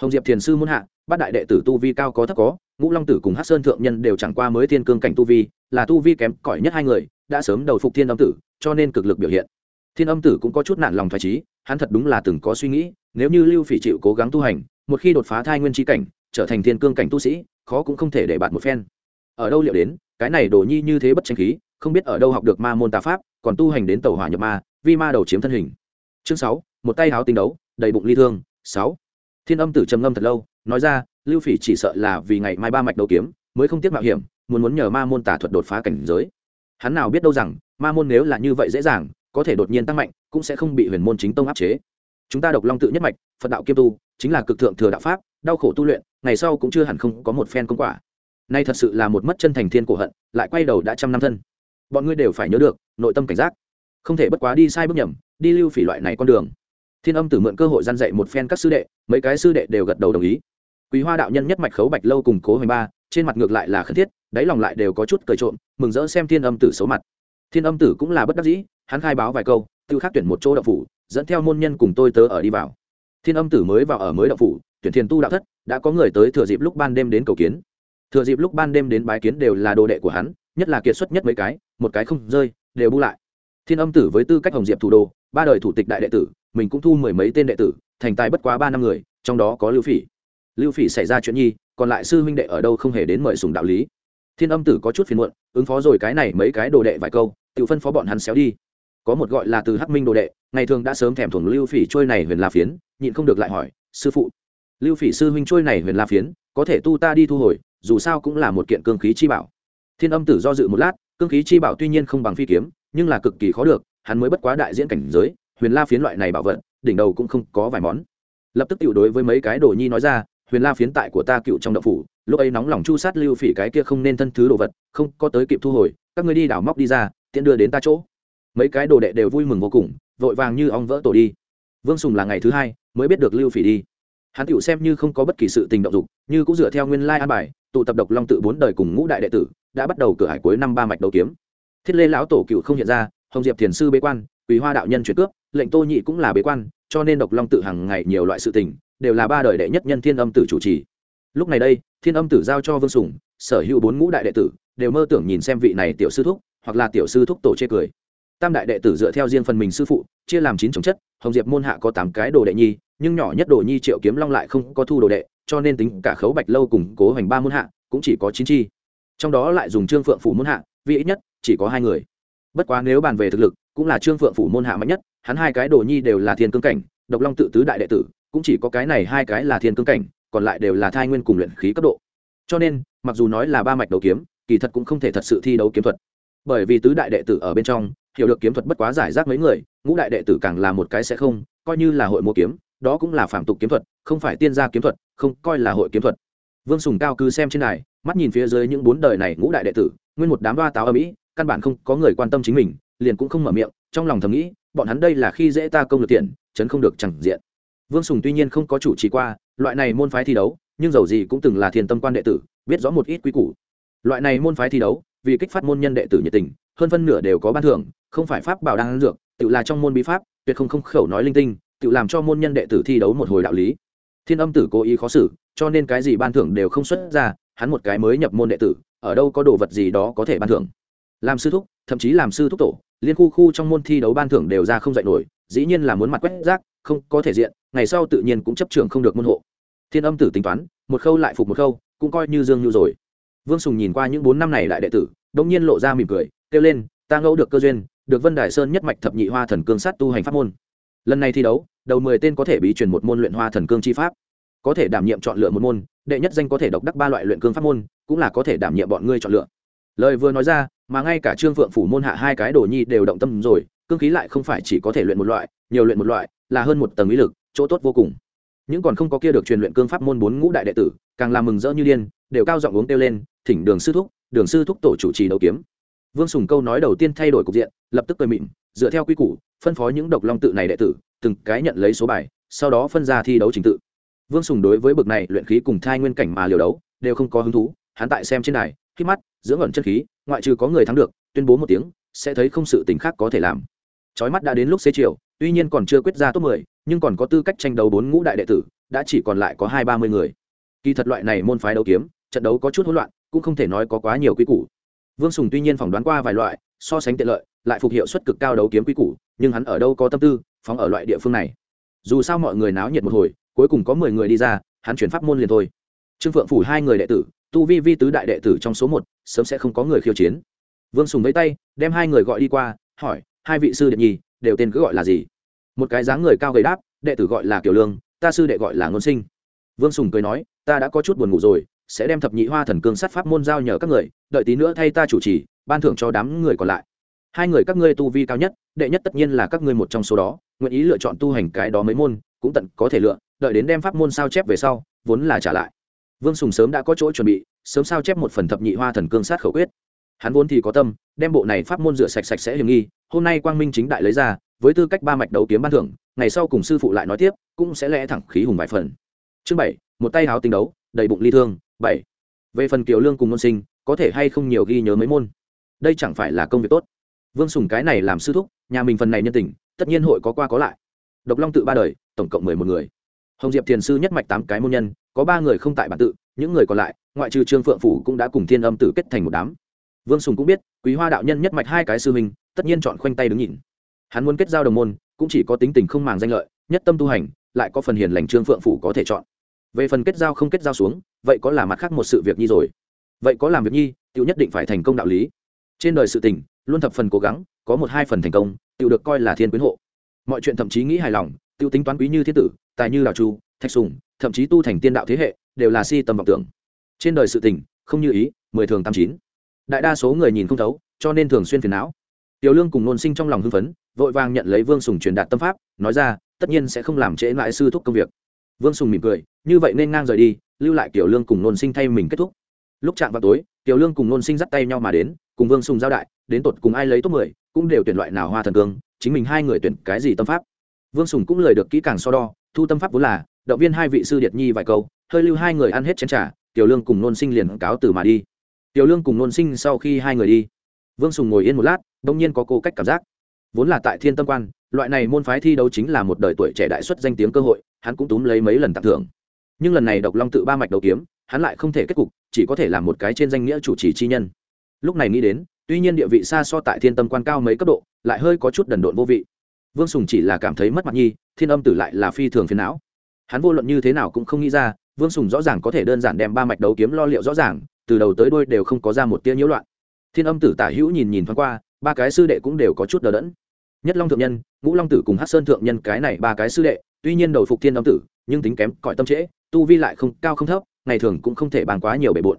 Hồng diệp thiền sư muôn hạ bát đại đệ tử tu vi cao có thấp có, ngũ long tử cùng hát sơn thượng nhân đều chẳng qua mới thiên cương cảnh tu vi, là tu vi kém cỏi nhất hai người, đã sớm đầu phục thiên âm tử, cho nên cực lực biểu hiện. Thiên âm tử cũng có chút nản lòng thoải trí hắn thật đúng là từng có suy nghĩ, nếu như lưu phỉ chịu cố gắng tu hành, một khi đột phá thai nguyên tri cảnh, trở thành thiên cương cảnh tu sĩ, khó cũng không thể để bạn một phen. Ở đâu liệu đến, cái này đồ nhi như thế bất tranh khí, không biết ở đâu học được ma môn tà pháp, còn tu hành đến tàu hỏa nhập ma, vi ma đầu chiếm thân hình. Chương sáu, một tay háo tinh đấu, đầy bụng ly thương, sáu. Thiên âm tử trầm ngâm thật lâu nói ra, lưu phỉ chỉ sợ là vì ngày mai ba mạch đấu kiếm, mới không tiếc mạo hiểm, muốn muốn nhờ ma môn tả thuật đột phá cảnh giới. Hắn nào biết đâu rằng, ma môn nếu là như vậy dễ dàng, có thể đột nhiên tăng mạnh, cũng sẽ không bị huyền môn chính tông áp chế. Chúng ta độc long tự nhất mạch, phật đạo kiêm tu, chính là cực thượng thừa đạo pháp, đau khổ tu luyện, ngày sau cũng chưa hẳn không có một phen công quả. Nay thật sự là một mất chân thành thiên cổ hận, lại quay đầu đã trăm năm thân. Bọn ngươi đều phải nhớ được, nội tâm cảnh giác. Không thể bất quá đi sai bước nhầm, đi lưu phỉ loại này con đường. Thiên âm tử mượn cơ hội gian dạy một phen các sư đệ, mấy cái sư đệ đều gật đầu đồng ý quý hoa đạo nhân nhất mạch khấu bạch lâu cùng cố hoành ba, trên mặt ngược lại là khẩn thiết, đáy lòng lại đều có chút cười trộm, mừng rỡ xem thiên âm tử xấu mặt. Thiên âm tử cũng là bất đắc dĩ, hắn khai báo vài câu, tự khắc tuyển một chỗ đậu phủ, dẫn theo môn nhân cùng tôi tớ ở đi vào. Thiên âm tử mới vào ở mới đậu phủ, tuyển thiền tu đạo thất, đã có người tới thừa dịp lúc ban đêm đến cầu kiến. Thừa dịp lúc ban đêm đến bái kiến đều là đồ đệ của hắn, nhất là kiệt xuất nhất mấy cái, một cái không rơi, đều bu lại. Thiên âm tử với tư cách hồng diệp thủ đô, ba đời thủ tịch đại đệ tử, mình cũng thu mười mấy tên đệ tử, thành tài bất quá ba năm người, trong đó có lưu phỉ lưu phỉ xảy ra chuyện nhi, còn lại sư huynh đệ ở đâu không hề đến mời sùng đạo lý. Thiên âm tử có chút phiền muộn, ứng phó rồi cái này mấy cái đồ đệ vài câu, tự phân phó bọn hắn xéo đi. Có một gọi là từ hắc minh đồ đệ, ngày thường đã sớm thèm thuồng lưu phỉ trôi này huyền la phiến, nhịn không được lại hỏi, sư phụ, lưu phỉ sư huynh trôi này huyền la phiến, có thể tu ta đi thu hồi, dù sao cũng là một kiện cương khí chi bảo. Thiên âm tử do dự một lát, cương khí chi bảo tuy nhiên không bằng phi kiếm, nhưng là cực kỳ khó được, hắn mới bất quá đại diễn cảnh giới, huyền la phiến loại này bảo vật, đỉnh đầu cũng không có vài món. Lập tức tiểu đối với mấy cái đồ nhi nói ra huyền la phiến tại của ta cựu trong đậu phủ, lúc ấy nóng lòng chu sát lưu phỉ cái kia không nên thân thứ đồ vật, không có tới kịp thu hồi, các ngươi đi đảo móc đi ra tiện đưa đến ta chỗ. Mấy cái đồ đệ đều vui mừng vô cùng, vội vàng như ong vỡ tổ đi. Vương sùng là ngày thứ hai mới biết được lưu phỉ đi. Hắn tựu xem như không có bất kỳ sự tình động dục, như cũng dựa theo nguyên lai an bài, tụ tập độc long tự bốn đời cùng ngũ đại đệ tử, đã bắt đầu cửa hải cuối năm ba mạch đầu kiếm. Thiết lê lão tổ cựu không hiện ra, hồng diệp thiền sư bế quan quý hoa đạo nhân chuyển cướp lệnh tô nhị cũng là bế quan, cho nên độc long tự hàng ngày nhiều loại sự tình đều là ba đời đệ nhất nhân thiên âm tử chủ trì. Lúc này đây, thiên âm tử giao cho vương sùng, sở hữu bốn ngũ đại đệ tử, đều mơ tưởng nhìn xem vị này tiểu sư thúc, hoặc là tiểu sư thúc tổ chê cười. Tam đại đệ tử dựa theo riêng phần mình sư phụ, chia làm chín chồng chất, hồng diệp môn hạ có tám cái đồ đệ nhi, nhưng nhỏ nhất đồ nhi triệu kiếm long lại không có thu đồ đệ, cho nên tính cả khấu bạch lâu cùng cố hoành ba môn hạ, cũng chỉ có chín chi. Trong đó lại dùng trương phượng phủ môn hạ, vì ít nhất, chỉ có hai người. Bất quá nếu bàn về thực lực, cũng là trương phượng phủ môn hạ mạnh nhất, hắn hai cái đồ nhi đều là thiên cương cảnh, độc long tự tứ đại đệ tử cũng chỉ có cái này hai cái là thiên cương cảnh, còn lại đều là thai nguyên cùng luyện khí cấp độ. Cho nên, mặc dù nói là ba mạch đấu kiếm, kỳ thật cũng không thể thật sự thi đấu kiếm thuật. Bởi vì tứ đại đệ tử ở bên trong, hiểu được kiếm thuật bất quá giải rác mấy người, ngũ đại đệ tử càng là một cái sẽ không, coi như là hội mua kiếm, đó cũng là phạm tục kiếm thuật, không phải tiên gia kiếm thuật, không coi là hội kiếm thuật. Vương sùng cao cứ xem trên này mắt nhìn phía dưới những bốn đời này ngũ đại đệ tử, nguyên một đám ba táo ở mỹ căn bản không có người quan tâm chính mình, liền cũng không mở miệng, trong lòng thầm nghĩ, bọn hắn đây là khi dễ ta công được tiền chấn không được chẳng diện vương sùng tuy nhiên không có chủ trì qua, loại này môn phái thi đấu, nhưng dầu gì cũng từng là thiền tâm quan đệ tử, biết rõ một ít quy củ. Loại này môn phái thi đấu, vì kích phát môn nhân đệ tử nhiệt tình, hơn phân nửa đều có ban thưởng, không phải pháp bảo đang dược, tự là trong môn bí pháp, tuyệt không không khẩu nói linh tinh, tự làm cho môn nhân đệ tử thi đấu một hồi đạo lý. Thiên âm tử cố ý khó xử, cho nên cái gì ban thưởng đều không xuất ra, hắn một cái mới nhập môn đệ tử, ở đâu có đồ vật gì đó có thể ban thưởng. Làm sư thúc, thậm chí làm sư thúc tổ, liên khu khu trong môn thi đấu ban thưởng đều ra không dạy nổi, dĩ nhiên là muốn mặt quét rác không có thể diện, ngày sau tự nhiên cũng chấp trường không được môn hộ. Thiên âm tử tính toán, một khâu lại phục một khâu, cũng coi như dương nhu rồi. Vương sùng nhìn qua những bốn năm này lại đệ tử đông nhiên lộ ra mỉm cười, kêu lên, ta ngẫu được cơ duyên, được vân đài sơn nhất mạch thập nhị hoa thần cương sát tu hành pháp môn. Lần này thi đấu, đầu mười tên có thể bí truyền một môn luyện hoa thần cương chi pháp. Có thể đảm nhiệm chọn lựa một môn, đệ nhất danh có thể độc đắc ba loại luyện cương pháp môn, cũng là có thể đảm nhiệm bọn ngươi chọn lựa. Lời vừa nói ra, mà ngay cả trương phượng phủ môn hạ hai cái đồ nhi đều động tâm rồi, cương khí lại không phải chỉ có thể luyện một loại, nhiều luyện một loại là hơn một tầng ý lực, chỗ tốt vô cùng. Những còn không có kia được truyền luyện cương pháp môn bốn ngũ đại đệ tử, càng làm mừng rỡ như điên, đều cao giọng uống kêu lên, thỉnh đường sư thúc, đường sư thúc tổ chủ trì đấu kiếm. Vương sùng câu nói đầu tiên thay đổi cục diện, lập tức cười mịn dựa theo quy củ, phân phó những độc long tự này đệ tử, từng cái nhận lấy số bài, sau đó phân ra thi đấu trình tự. Vương sùng đối với bực này luyện khí cùng thai nguyên cảnh mà liều đấu, đều không có hứng thú, hắn tại xem trên này khi mắt dưỡng ẩn chân khí, ngoại trừ có người thắng được, tuyên bố một tiếng, sẽ thấy không sự tình khác có thể làm. Chói mắt đã đến lúc xế chiều tuy nhiên còn chưa quyết ra top mười, nhưng còn có tư cách tranh đấu bốn ngũ đại đệ tử, đã chỉ còn lại có hai ba mươi người. Kỳ thật loại này môn phái đấu kiếm, trận đấu có chút hỗn loạn, cũng không thể nói có quá nhiều quy củ. Vương sùng tuy nhiên phỏng đoán qua vài loại, so sánh tiện lợi, lại phục hiệu suất cực cao đấu kiếm quy củ, nhưng hắn ở đâu có tâm tư phóng ở loại địa phương này. Dù sao mọi người náo nhiệt một hồi, cuối cùng có mười người đi ra, hắn chuyển pháp môn liền thôi. Trương phượng phủ hai người đệ tử, tu vi vi tứ đại đệ tử trong số một, sớm sẽ không có người khiêu chiến. Vương sùng vẫy tay, đem hai người gọi đi qua, hỏi, hai vị sư đệ nhi đều tên cứ gọi là gì? Một cái dáng người cao gầy đáp, đệ tử gọi là kiều lương, ta sư đệ gọi là ngôn sinh. Vương sùng cười nói, ta đã có chút buồn ngủ rồi, sẽ đem thập nhị hoa thần cương sát pháp môn giao nhờ các người, đợi tí nữa thay ta chủ trì, ban thưởng cho đám người còn lại. Hai người các ngươi tu vi cao nhất, đệ nhất tất nhiên là các ngươi một trong số đó, nguyện ý lựa chọn tu hành cái đó mấy môn, cũng tận có thể lựa, đợi đến đem pháp môn sao chép về sau, vốn là trả lại. Vương sùng sớm đã có chỗ chuẩn bị, sớm sao chép một phần thập nhị hoa thần cương sát khẩu quyết hắn vốn thì có tâm, đem bộ này pháp môn rửa sạch sạch sẽ hiểm nghi, hôm nay quang minh chính đại lấy ra, với tư cách ba mạch đấu kiếm ban thưởng, ngày sau cùng sư phụ lại nói tiếp, cũng sẽ lẽ thẳng khí hùng vài phần. Chương bảy, một tay háo tình đấu, đầy bụng ly thương, bảy. Về phần kiều lương cùng môn sinh, có thể hay không nhiều ghi nhớ mấy môn? Đây chẳng phải là công việc tốt. Vương sùng cái này làm sư thúc, nhà mình phần này nhân tình, tất nhiên hội có qua có lại. Độc long tự ba đời, tổng cộng mười một người. Hồng diệp thiền sư nhất mạch tám cái môn nhân, có ba người không tại bản tự, những người còn lại, ngoại trừ trương phượng phủ cũng đã cùng thiên âm tử kết thành một đám vương sùng cũng biết quý hoa đạo nhân nhất mạch hai cái sư hình, tất nhiên chọn khoanh tay đứng nhìn. Hắn muốn kết giao đồng môn cũng chỉ có tính tình không màng danh lợi nhất tâm tu hành lại có phần hiền lành trương phượng phủ có thể chọn. Về phần kết giao không kết giao xuống vậy có là mặt khác một sự việc nhi rồi. Vậy có làm việc nhi tự nhất định phải thành công đạo lý. Trên đời sự tình luôn thập phần cố gắng có một hai phần thành công tự được coi là thiên quyến hộ. Mọi chuyện thậm chí nghĩ hài lòng tự tính toán quý như thiên tử tài như đào chu thạch sùng thậm chí tu thành tiên đạo thế hệ đều là si tầm vọng tưởng. Trên đời sự tình không như ý mười thường tám chín đại đa số người nhìn không thấu, cho nên thường xuyên phiền não. Tiểu lương cùng nôn sinh trong lòng hưng phấn, vội vàng nhận lấy vương sùng truyền đạt tâm pháp, nói ra, tất nhiên sẽ không làm trễ lại sư thúc công việc. Vương sùng mỉm cười, như vậy nên ngang rời đi, lưu lại tiểu lương cùng nôn sinh thay mình kết thúc. Lúc chạm vào tối, tiểu lương cùng nôn sinh dắt tay nhau mà đến, cùng vương sùng giao đại, đến tột cùng ai lấy top mười, cũng đều tuyển loại nào hoa thần cương, chính mình hai người tuyển cái gì tâm pháp. Vương sùng cũng lời được kỹ càng so đo, thu tâm pháp vốn là, động viên hai vị sư điệt nhi vài câu, hơi lưu hai người ăn hết chén t r à tiểu lương cùng nôn sinh liền cáo từ mà đi tiểu lương cùng nôn sinh sau khi hai người đi, vương sùng ngồi yên một lát đ ỗ n g nhiên có cô cách cảm giác. Vốn là tại thiên tâm quan, loại này môn phái thi đấu chính là một đời tuổi trẻ đại xuất danh tiếng cơ hội, hắn cũng túm lấy mấy lần tặng thưởng. Nhưng lần này độc long tự ba mạch đầu kiếm, hắn lại không thể kết cục, chỉ có thể làm một cái trên danh nghĩa chủ trì chi nhân. Lúc này nghĩ đến, tuy nhiên địa vị xa so tại thiên tâm quan cao mấy cấp độ, lại hơi có chút đần độn vô vị. Vương sùng chỉ là cảm thấy mất mặt nhi, thiên âm tử lại là phi thường phiền não. Hắn vô luận như thế nào cũng không nghĩ ra, vương sùng rõ ràng có thể đơn giản đem ba mạch đấu kiếm lo liệu rõ ràng từ đầu tới đôi đều không có ra một tia nhiễu loạn. Thiên âm tử tả hữu nhìn nhìn thoáng qua, ba cái sư đệ cũng đều có chút đờ đẫn. Nhất long thượng nhân, ngũ long tử cùng hát sơn thượng nhân cái này ba cái sư đệ, tuy nhiên đầu phục thiên âm tử, nhưng tính kém, cõi tâm trễ, tu vi lại không, cao không thấp, ngày thường cũng không thể bàn quá nhiều bề bộn.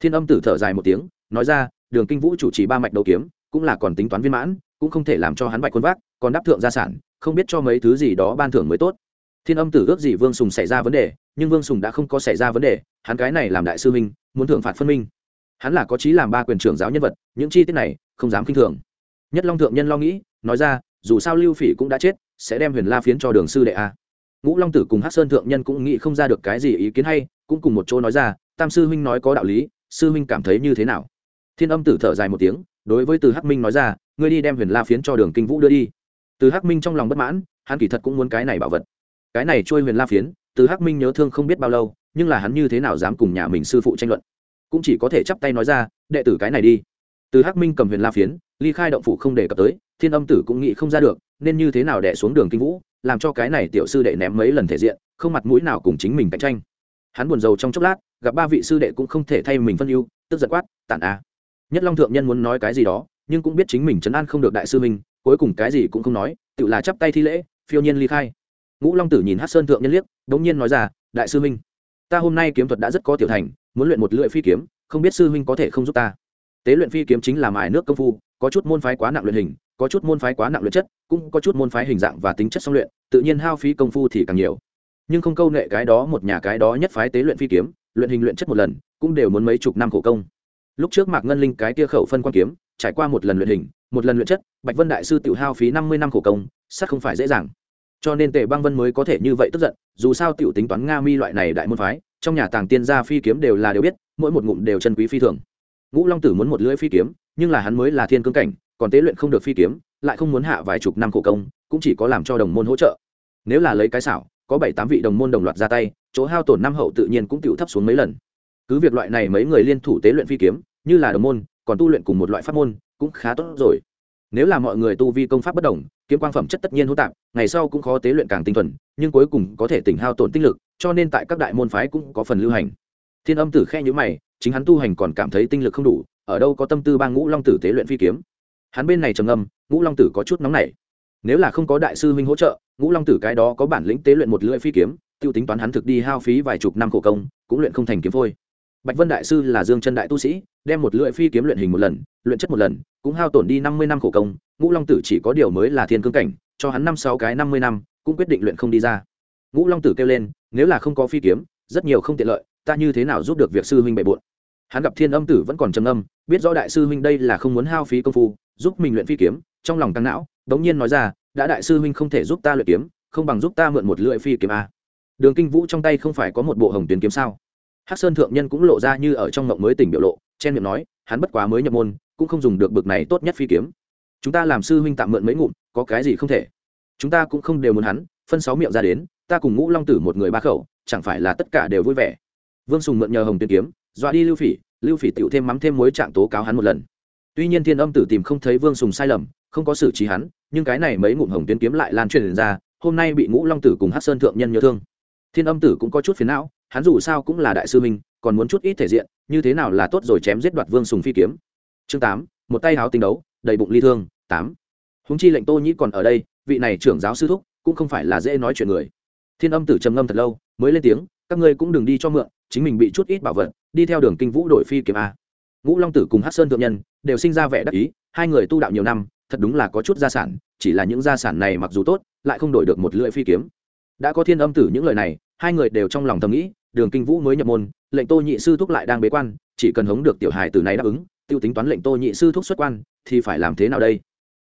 Thiên âm tử thở dài một tiếng, nói ra, đường kinh vũ chủ trì ba mạch đấu kiếm, cũng là còn tính toán viên mãn, cũng không thể làm cho hắn bạch quân vác, còn đáp thượng gia sản, không biết cho mấy thứ gì đó ban thưởng mới tốt. Thiên âm tử ước gì vương sùng xảy ra vấn đề, nhưng vương sùng đã không có xảy ra vấn đề hắn cái này làm đại sư minh muốn thưởng phạt phân minh. Hắn là có trí làm ba quyền trưởng giáo nhân vật, những chi tiết này, không dám khinh thường. Nhất long thượng nhân lo nghĩ, nói ra, dù sao lưu phỉ cũng đã chết, sẽ đem huyền la phiến cho đường sư đệ a. Ngũ long tử cùng hát sơn thượng nhân cũng nghĩ không ra được cái gì ý kiến hay, cũng cùng một chỗ nói ra, tam sư huynh nói có đạo lý, sư huynh cảm thấy như thế nào? Thiên âm tử thở dài một tiếng, đối với từ hắc minh nói ra, ngươi đi đem huyền la phiến cho đường kinh vũ đưa đi. Từ hắc minh trong lòng bất mãn, hắn kỳ thật cũng muốn cái này bảo vật. Cái này trôi huyền la phiến, từ hắc minh nhớ thương không biết bao lâu nhưng là hắn như thế nào dám cùng nhà mình sư phụ tranh luận? Cũng chỉ có thể chắp tay nói ra, đệ tử cái này đi. Từ hắc minh cầm huyền la phiến, ly khai động phủ không đề cập tới, thiên âm tử cũng nghĩ không ra được, nên như thế nào đẻ xuống đường kinh vũ, làm cho cái này tiểu sư đệ ném mấy lần thể diện, không mặt mũi nào cùng chính mình cạnh tranh. Hắn buồn rầu trong chốc lát, gặp ba vị sư đệ cũng không thể thay mình phân ưu, tức giật quát, tản a. Nhất long thượng nhân muốn nói cái gì đó, nhưng cũng biết chính mình chấn an không được đại sư minh cuối cùng cái gì cũng không nói, tự là chắp tay thi lễ, phiêu nhiên ly khai. Ngũ long tử nhìn hát sơn thượng nhân liếc đ ỗ n g nhiên nói ra, đại sư minh ta hôm nay kiếm thuật đã rất có tiểu thành, muốn luyện một lưỡi phi kiếm, không biết sư huynh có thể không giúp ta. Tế luyện phi kiếm chính là mài nước công phu, có chút môn phái quá nặng luyện hình, có chút môn phái quá nặng luyện chất, cũng có chút môn phái hình dạng và tính chất song luyện, tự nhiên hao phí công phu thì càng nhiều. Nhưng không câu nệ cái đó, một nhà cái đó nhất phái tế luyện phi kiếm, luyện hình luyện chất một lần, cũng đều muốn mấy chục năm khổ công. Lúc trước mạc ngân linh cái tia khẩu phân quan kiếm, trải qua một lần luyện hình, một lần luyện chất, bạch vân đại sư tự hao phí năm mươi năm khổ công sắc không phải dễ dàng cho nên tề băng vân mới có thể như vậy tức giận, dù sao t i ể u tính toán nga mi loại này đại môn phái, trong nhà tàng tiên gia phi kiếm đều là đều biết, mỗi một ngụm đều chân quý phi thường. Ngũ long tử muốn một lưỡi phi kiếm, nhưng là hắn mới là thiên cương cảnh, còn tế luyện không được phi kiếm, lại không muốn hạ vài chục năm khổ công, cũng chỉ có làm cho đồng môn hỗ trợ. Nếu là lấy cái xảo, có bảy tám vị đồng môn đồng loạt ra tay, chỗ hao tổn năm hậu tự nhiên cũng tựu thấp xuống mấy lần. Cứ việc loại này mấy người liên thủ tế luyện phi kiếm, như là đồng môn, còn tu luyện cùng một loại pháp môn, cũng khá tốt rồi nếu là mọi người tu vi công pháp bất đồng, kiếm quang phẩm chất tất nhiên hỗn tạp, ngày sau cũng khó tế luyện càng tinh thuần, nhưng cuối cùng có thể tỉnh hao tổn tinh lực, cho nên tại các đại môn phái cũng có phần lưu hành. Thiên âm tử khe nhữ mày, chính hắn tu hành còn cảm thấy tinh lực không đủ, ở đâu có tâm tư ba ngũ long tử tế luyện phi kiếm. Hắn bên này trầm âm ngũ long tử có chút nóng nảy. Nếu là không có đại sư huynh hỗ trợ, ngũ long tử cái đó có bản lĩnh tế luyện một lưỡi phi kiếm, tiêu tính toán hắn thực đi hao phí vài chục năm khổ công, cũng luyện không thành kiếm phôi. Bạch vân đại sư là dương chân đại tu sĩ, đem một lưỡi phi kiếm luyện hình một lần, luyện chất một lần cũng hao tổn đi năm mươi năm khổ công, ngũ long tử chỉ có điều mới là thiên cương cảnh, cho hắn năm sáu cái năm mươi năm, cũng quyết định luyện không đi ra. Ngũ long tử kêu lên, nếu là không có phi kiếm, rất nhiều không tiện lợi, ta như thế nào giúp được việc sư huynh bệ bộn hắn gặp thiên âm tử vẫn còn trầm âm biết rõ đại sư huynh đây là không muốn hao phí công phu, giúp mình luyện phi kiếm, trong lòng tăng não, đống nhiên nói ra, đã đại sư huynh không thể giúp ta luyện kiếm, không bằng giúp ta mượn một lưỡi phi kiếm a. Đường kinh vũ trong tay không phải có một bộ hồng tuyến kiếm sao? Hắc sơn thượng nhân cũng lộ ra như ở trong ngộng mới tỉnh biểu lộ, chen miệng nói, hắn bất quá mới nhập môn cũng không dùng được bực này tốt nhất phi kiếm. Chúng ta làm sư huynh tạm mượn mấy ngụm, có cái gì không thể? Chúng ta cũng không đều muốn hắn, phân sáu miệng ra đến, ta cùng ngũ long tử một người ba khẩu, chẳng phải là tất cả đều vui vẻ. Vương sùng mượn nhờ hồng tiên kiếm, dọa đi lưu phỉ lưu phỉ tựu thêm mắm thêm muối trạng tố cáo hắn một lần. Tuy nhiên thiên âm tử tìm không thấy vương sùng sai lầm, không có xử trí hắn, nhưng cái này mấy ngụm hồng tiên kiếm lại lan truyền ra, hôm nay bị ngũ long tử cùng hát sơn thượng nhân nhớ thương. Thiên âm tử cũng có chút phiền não, hắn dù sao cũng là đại sư minh còn muốn chút ít thể diện, như thế nào là tốt rồi chém giết đoạt vương sùng phi kiếm chương tám, một tay háo tinh đấu, đầy bụng ly thương, tám. Húng chi lệnh tô nhĩ còn ở đây, vị này trưởng giáo sư thúc cũng không phải là dễ nói chuyện người. Thiên âm tử trầm ngâm thật lâu, mới lên tiếng, các ngươi cũng đừng đi cho mượn, chính mình bị chút ít bảo vật, đi theo đường kinh vũ đổi phi kiếm a. Ngũ long tử cùng hát sơn thượng nhân, đều sinh ra vẻ đắc ý, hai người tu đạo nhiều năm, thật đúng là có chút gia sản, chỉ là những gia sản này mặc dù tốt, lại không đổi được một lưỡi phi kiếm. Đã có thiên âm tử những lời này, hai người đều trong lòng thầm nghĩ, đường kinh vũ mới nhập môn, lệnh tô nhị sư thúc lại đang bế quan, chỉ cần hống được tiểu hài từ này đáp ứng tiêu tính toán lệnh tô nhị sư thuốc xuất quan, thì phải làm thế nào đây?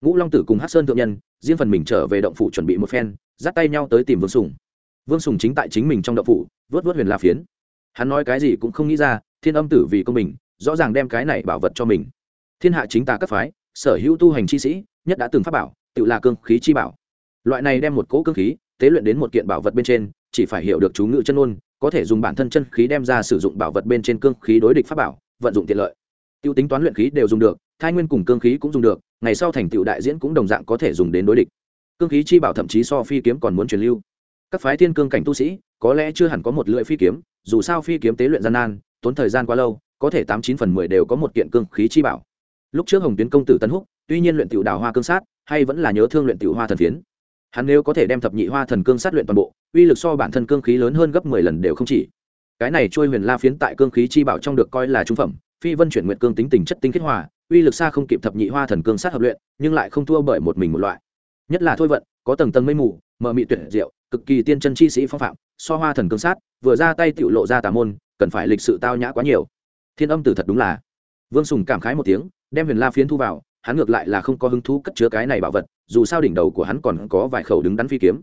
Ngũ long tử cùng hát sơn thượng nhân, riêng phần mình trở về động phủ chuẩn bị một phen, dắt tay nhau tới tìm vương sùng. Vương sùng chính tại chính mình trong động phủ, vớt vớt huyền la phiến. Hắn nói cái gì cũng không nghĩ ra, thiên âm tử vì công mình rõ ràng đem cái này bảo vật cho mình. Thiên hạ chính tà các phái, sở hữu tu hành chi sĩ, nhất đã từng pháp bảo, tự là cương khí chi bảo. Loại này đem một cỗ cương khí, tế luyện đến một kiện bảo vật bên trên, chỉ phải hiểu được chú ngự chân ôn có thể dùng bản thân chân khí đem ra sử dụng bảo vật bên trên cương khí đối địch pháp bảo, vận dụng tiện lợi tiêu tính toán luyện khí đều dùng được, thai nguyên cùng cương khí cũng dùng được, ngày sau thành tựu đại diễn cũng đồng dạng có thể dùng đến đối địch. Cương khí chi bảo thậm chí so phi kiếm còn muốn truyền lưu. Các phái thiên cương cảnh tu sĩ, có lẽ chưa hẳn có một lưỡi phi kiếm, dù sao phi kiếm tế luyện gian nan, tốn thời gian quá lâu, có thể tám chín phần mười đều có một kiện cương khí chi bảo. Lúc trước hồng tuyến công tử tân húc, tuy nhiên luyện tiểu đào hoa cương sát, hay vẫn là nhớ thương luyện tiểu hoa thần phiến. Hắn nếu có thể đem thập nhị hoa thần cương sát luyện toàn bộ, uy lực so bản thân cương khí lớn hơn gấp mười lần đều không chỉ. Cái này trôi huyền la phiến tại cương khí chi bảo trong được coi là trung phẩm phi vân chuyển nguyện cương tính tình chất tinh kết hòa, uy lực xa không kịp thập nhị hoa thần cương sát hợp luyện, nhưng lại không thua bởi một mình một loại. Nhất là thôi vận, có tầng tầng mây mù mờ mị tuyệt diệu, cực kỳ tiên chân chi sĩ phong phạm, so hoa thần cương sát, vừa ra tay tiểu lộ ra tà môn, cần phải lịch sự tao nhã quá nhiều. Thiên âm tử thật đúng là. Vương sùng cảm khái một tiếng, đem huyền la phiến thu vào, hắn ngược lại là không có hứng thú cất chứa cái này bảo vật, dù sao đỉnh đầu của hắn còn có vài khẩu đứng đắn phi kiếm.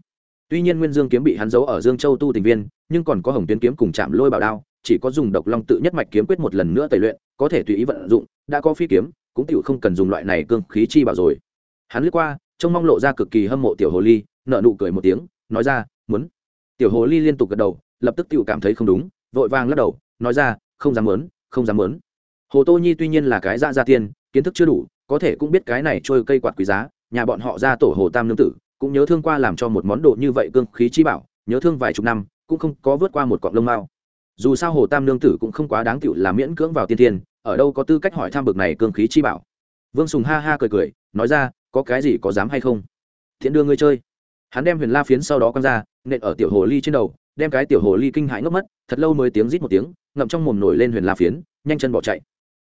Tuy nhiên nguyên dương kiếm bị hắn giấu ở dương châu tu tình viên, nhưng còn có hồng tuyến kiếm cùng chạm lôi bảo đao, chỉ có dùng độc long tự nhất mạch kiếm quyết một lần nữa tẩy luyện có thể tùy ý vận dụng, đã có phi kiếm, cũng tựu không cần dùng loại này cương khí chi bảo rồi. Hắn lướt qua, trông mong lộ ra cực kỳ hâm mộ tiểu hồ ly nợ nụ cười một tiếng, nói ra, muốn. Tiểu hồ ly liên tục gật đầu, lập tức tựu cảm thấy không đúng, vội vàng lắc đầu, nói ra, không dám muốn, không dám muốn. Hồ tô nhi tuy nhiên là cái dạ gia tiên, kiến thức chưa đủ, có thể cũng biết cái này trôi cây quạt quý giá, nhà bọn họ ra tổ hồ tam nương tử, cũng nhớ thương qua làm cho một món đồ như vậy cương khí chi bảo, nhớ thương vài chục năm, cũng không có vượt qua một cọng lông mao dù sao hồ tam nương tử cũng không quá đáng tựu là miễn cưỡng vào tiên tiên ở đâu có tư cách hỏi tham bực này cương khí chi bảo. Vương sùng ha ha cười cười, nói ra, có cái gì có dám hay không? Thiện đưa ngươi chơi. Hắn đem huyền la phiến sau đó quăng ra, nện ở tiểu hồ ly trên đầu, đem cái tiểu hồ ly kinh hãi ngốc mất, thật lâu mới tiếng rít một tiếng, ngậm trong mồm nổi lên huyền la phiến, nhanh chân bỏ chạy.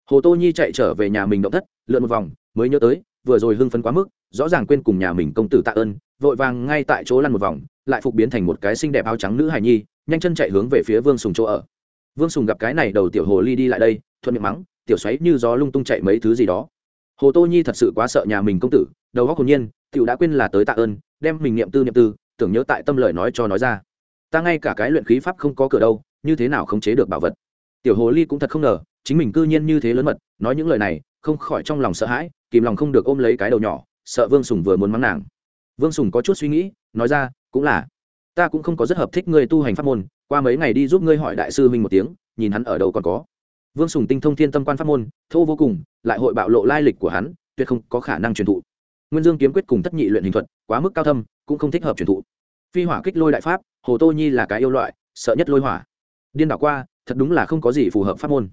Hồ tô nhi chạy trở về nhà mình động thất, lượn một vòng, mới nhớ tới, vừa rồi hưng phấn quá mức, rõ ràng quên cùng nhà mình công tử tạ ơn, vội vàng ngay tại chỗ lăn một vòng, lại phục biến thành một cái xinh đẹp áo trắng nữ hài nhi nhanh chân chạy hướng về phía vương sùng chỗ ở. Vương sùng gặp cái này đầu tiểu hồ ly đi lại đây, thuận miệng mắng, tiểu xoáy như gió lung tung chạy mấy thứ gì đó. Hồ tô nhi thật sự quá sợ nhà mình công tử, đầu góc hồn nhiên, tiểu đã quên là tới tạ ơn, đem mình niệm tư niệm tư, tưởng nhớ tại tâm lời nói cho nói ra. Ta ngay cả cái luyện khí pháp không có cửa đâu, như thế nào khống chế được bảo vật? Tiểu hồ ly cũng thật không ngờ, chính mình cư nhiên như thế lớn mật, nói những lời này, không khỏi trong lòng sợ hãi, kìm lòng không được ôm lấy cái đầu nhỏ, sợ vương sùng vừa muốn mắng nàng. Vương sùng có chút suy nghĩ, nói ra, cũng là ta cũng không có rất hợp thích ngươi tu hành pháp môn, qua mấy ngày đi giúp ngươi hỏi đại sư minh một tiếng, nhìn hắn ở đâu còn có. Vương sùng tinh thông thiên tâm quan pháp môn, thô vô cùng, lại hội bạo lộ lai lịch của hắn, tuyệt không có khả năng truyền thụ. Nguyên dương kiếm quyết cùng tất nhị luyện hình thuật, quá mức cao thâm, cũng không thích hợp truyền thụ. Phi hỏa kích lôi đại pháp, hồ tô nhi là cái yêu loại, sợ nhất lôi hỏa. Điên đảo qua, thật đúng là không có gì phù hợp pháp môn.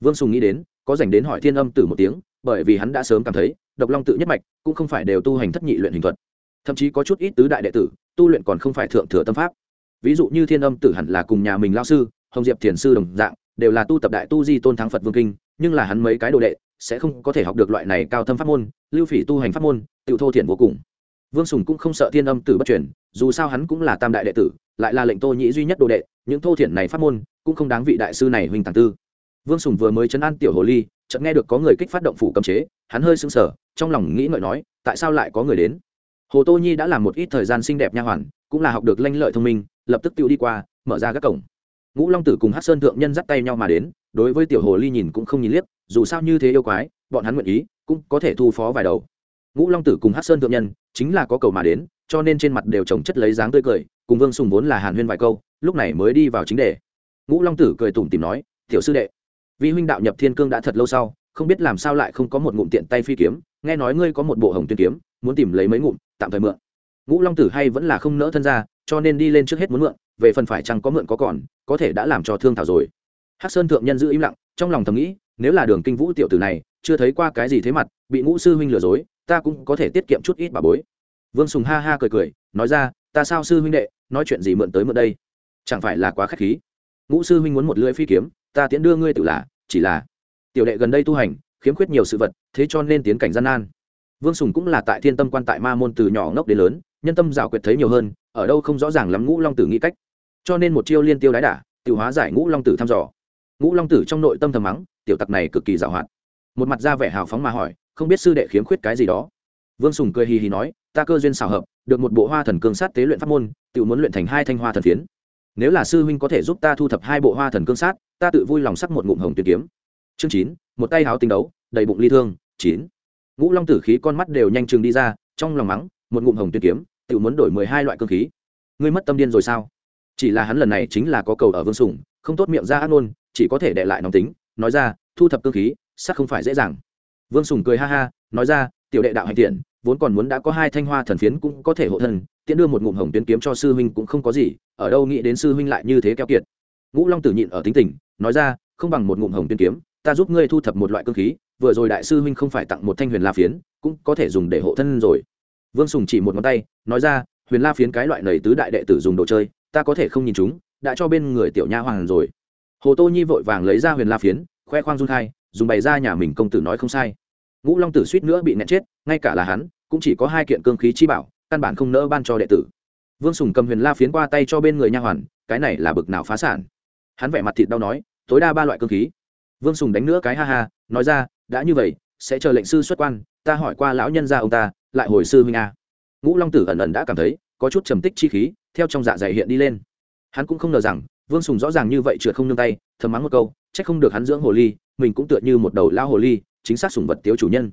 Vương sùng nghĩ đến, có dành đến hỏi thiên âm tử một tiếng, bởi vì hắn đã sớm cảm thấy, độc long tự nhất mạch, cũng không phải đều tu hành thất nhị luyện hình thuật. Thậm chí có chút ít tứ đại đệ tử tu luyện còn không phải thượng thừa tâm pháp. Ví dụ như thiên âm tử hẳn là cùng nhà mình lao sư, hồng diệp thiền sư đồng dạng, đều là tu tập đại tu di tôn thắng phật vương kinh, nhưng là hắn mấy cái đồ đệ, sẽ không có thể học được loại này cao thâm pháp môn, lưu phỉ tu hành pháp môn tự thô thiện vô cùng. Vương sùng cũng không sợ thiên âm tử bất truyền, dù sao hắn cũng là tam đại đệ tử, lại là lệnh tô nhĩ duy nhất đồ đệ, những thô thiện này pháp môn cũng không đáng vị đại sư này huynh tàng tư. Vương sùng vừa mới chấn an tiểu hồ ly, chợt nghe được có người kích phát động phủ cấm chế, hắn hơi sững sờ, trong lòng nghĩ ngợi nói, tại sao lại có người đến? Hồ tô nhi đã làm một ít thời gian xinh đẹp nha hoàn, cũng là học được lanh lợi thông minh, lập tức tự đi qua, mở ra các cổng. Ngũ long tử cùng hát sơn thượng nhân dắt tay nhau mà đến, đối với tiểu hồ ly nhìn cũng không nhìn liếc, dù sao như thế yêu quái, bọn hắn nguyện ý, cũng có thể thu phó vài đầu. Ngũ long tử cùng hát sơn thượng nhân, chính là có cầu mà đến, cho nên trên mặt đều trồng chất lấy dáng tươi cười, cùng vương sùng vốn là hàn huyên vài câu, lúc này mới đi vào chính đề. Ngũ long tử cười tủm tìm nói, tiểu sư đệ, vi huynh đạo nhập thiên cương đã thật lâu sau, không biết làm sao lại không có một ngụm tiện tay phi kiếm, nghe nói ngươi có một bộ hồng tuyên kiếm, muốn tìm lấy mấy ngụm tạm thời mượn. Ngũ long tử hay vẫn là không nỡ thân ra, cho nên đi lên trước hết muốn mượn, về phần phải chăng có mượn có còn, có thể đã làm cho thương thảo rồi. Hắc sơn thượng nhân giữ im lặng, trong lòng thầm nghĩ, nếu là đường kinh vũ tiểu tử này, chưa thấy qua cái gì thế mặt, bị ngũ sư huynh lừa dối, ta cũng có thể tiết kiệm chút ít bà bối. Vương sùng ha ha cười cười, nói ra, ta sao sư huynh đệ, nói chuyện gì mượn tới mượn đây? Chẳng phải là quá k h á c h khí. Ngũ sư huynh muốn một lưỡi phi kiếm, ta tiễn đưa ngươi tự là, chỉ là, tiểu đệ gần đây tu hành, khiếm khuyết nhiều sự vật, thế cho nên tiến cảnh gian nan vương sùng cũng là tại thiên tâm quan tại ma môn từ nhỏ ngốc đến lớn, nhân tâm rào quyệt thấy nhiều hơn, ở đâu không rõ ràng lắm ngũ long tử nghĩ cách. Cho nên một chiêu liên tiêu đái đả tự hóa giải ngũ long tử thăm dò. Ngũ long tử trong nội tâm thầm mắng, tiểu tặc này cực kỳ giàu hoạt. Một mặt ra vẻ hào phóng mà hỏi, không biết sư đệ khiếm khuyết cái gì đó. Vương sùng cười hì hì nói, ta cơ duyên xảo hợp, được một bộ hoa thần cương sát tế luyện pháp môn tự muốn luyện thành hai thanh hoa thần phiến. Nếu là sư huynh có thể giúp ta thu thập hai bộ hoa thần cương sát, ta tự vui lòng sắc một ngụm hồng tuyệt kiếm. Chương chín, một tay háo tinh đấu, đầy bụng ly thương, chín ngũ long tử khí con mắt đều nhanh chừng đi ra, trong lòng mắng, một ngụm hồng tuyên kiếm tự muốn đổi mười hai loại cương khí. Ngươi mất tâm điên rồi sao? Chỉ là hắn lần này chính là có cầu ở vương sùng, không tốt miệng ra ác ngôn chỉ có thể để lại nóng tính, nói ra, thu thập cương khí sắc không phải dễ dàng. Vương sùng cười ha ha, nói ra, tiểu đệ đạo hành tiện, vốn còn muốn đã có hai thanh hoa thần phiến cũng có thể hộ thân, tiễn đưa một ngụm hồng tuyến kiếm cho sư huynh cũng không có gì, ở đâu nghĩ đến sư huynh lại như thế keo kiệt. Ngũ long tử nhịn ở tính tình, nói ra, không bằng một ngụm hồng tuyến kiếm, ta giúp ngươi thu thập một loại cương khí vừa rồi đại sư huynh không phải tặng một thanh huyền la phiến, cũng có thể dùng để hộ thân rồi. Vương sùng chỉ một ngón tay, nói ra, huyền la phiến cái loại nầy tứ đại đệ tử dùng đồ chơi, ta có thể không nhìn chúng, đã cho bên người tiểu nha hoàng rồi. Hồ tô nhi vội vàng lấy ra huyền la phiến, khoe khoang run khai dùng bày ra nhà mình công tử nói không sai. Ngũ long tử suýt nữa bị nẹt chết, ngay cả là hắn, cũng chỉ có hai kiện cương khí chi bảo, căn bản không nỡ ban cho đệ tử. Vương sùng cầm huyền la phiến qua tay cho bên người nha hoàn, cái này là bực nào phá sản. Hắn vẻ mặt thịt đau nói, tối đa ba loại cương khí. Vương sùng đánh nữa cái ha ha, nói ra đã như vậy, sẽ chờ lệnh sư xuất quan, ta hỏi qua lão nhân gia ông ta, lại hồi sư huynh a. Ngũ long tử ẩn ẩn đã cảm thấy, có chút trầm tích chi khí, theo trong dạ dày hiện đi lên. Hắn cũng không ngờ rằng, vương sùng rõ ràng như vậy trượt không nương tay, thầm mắng một câu c h ắ c không được hắn dưỡng hồ ly, mình cũng tựa như một đầu lao hồ ly, chính xác sùng vật tiếu chủ nhân.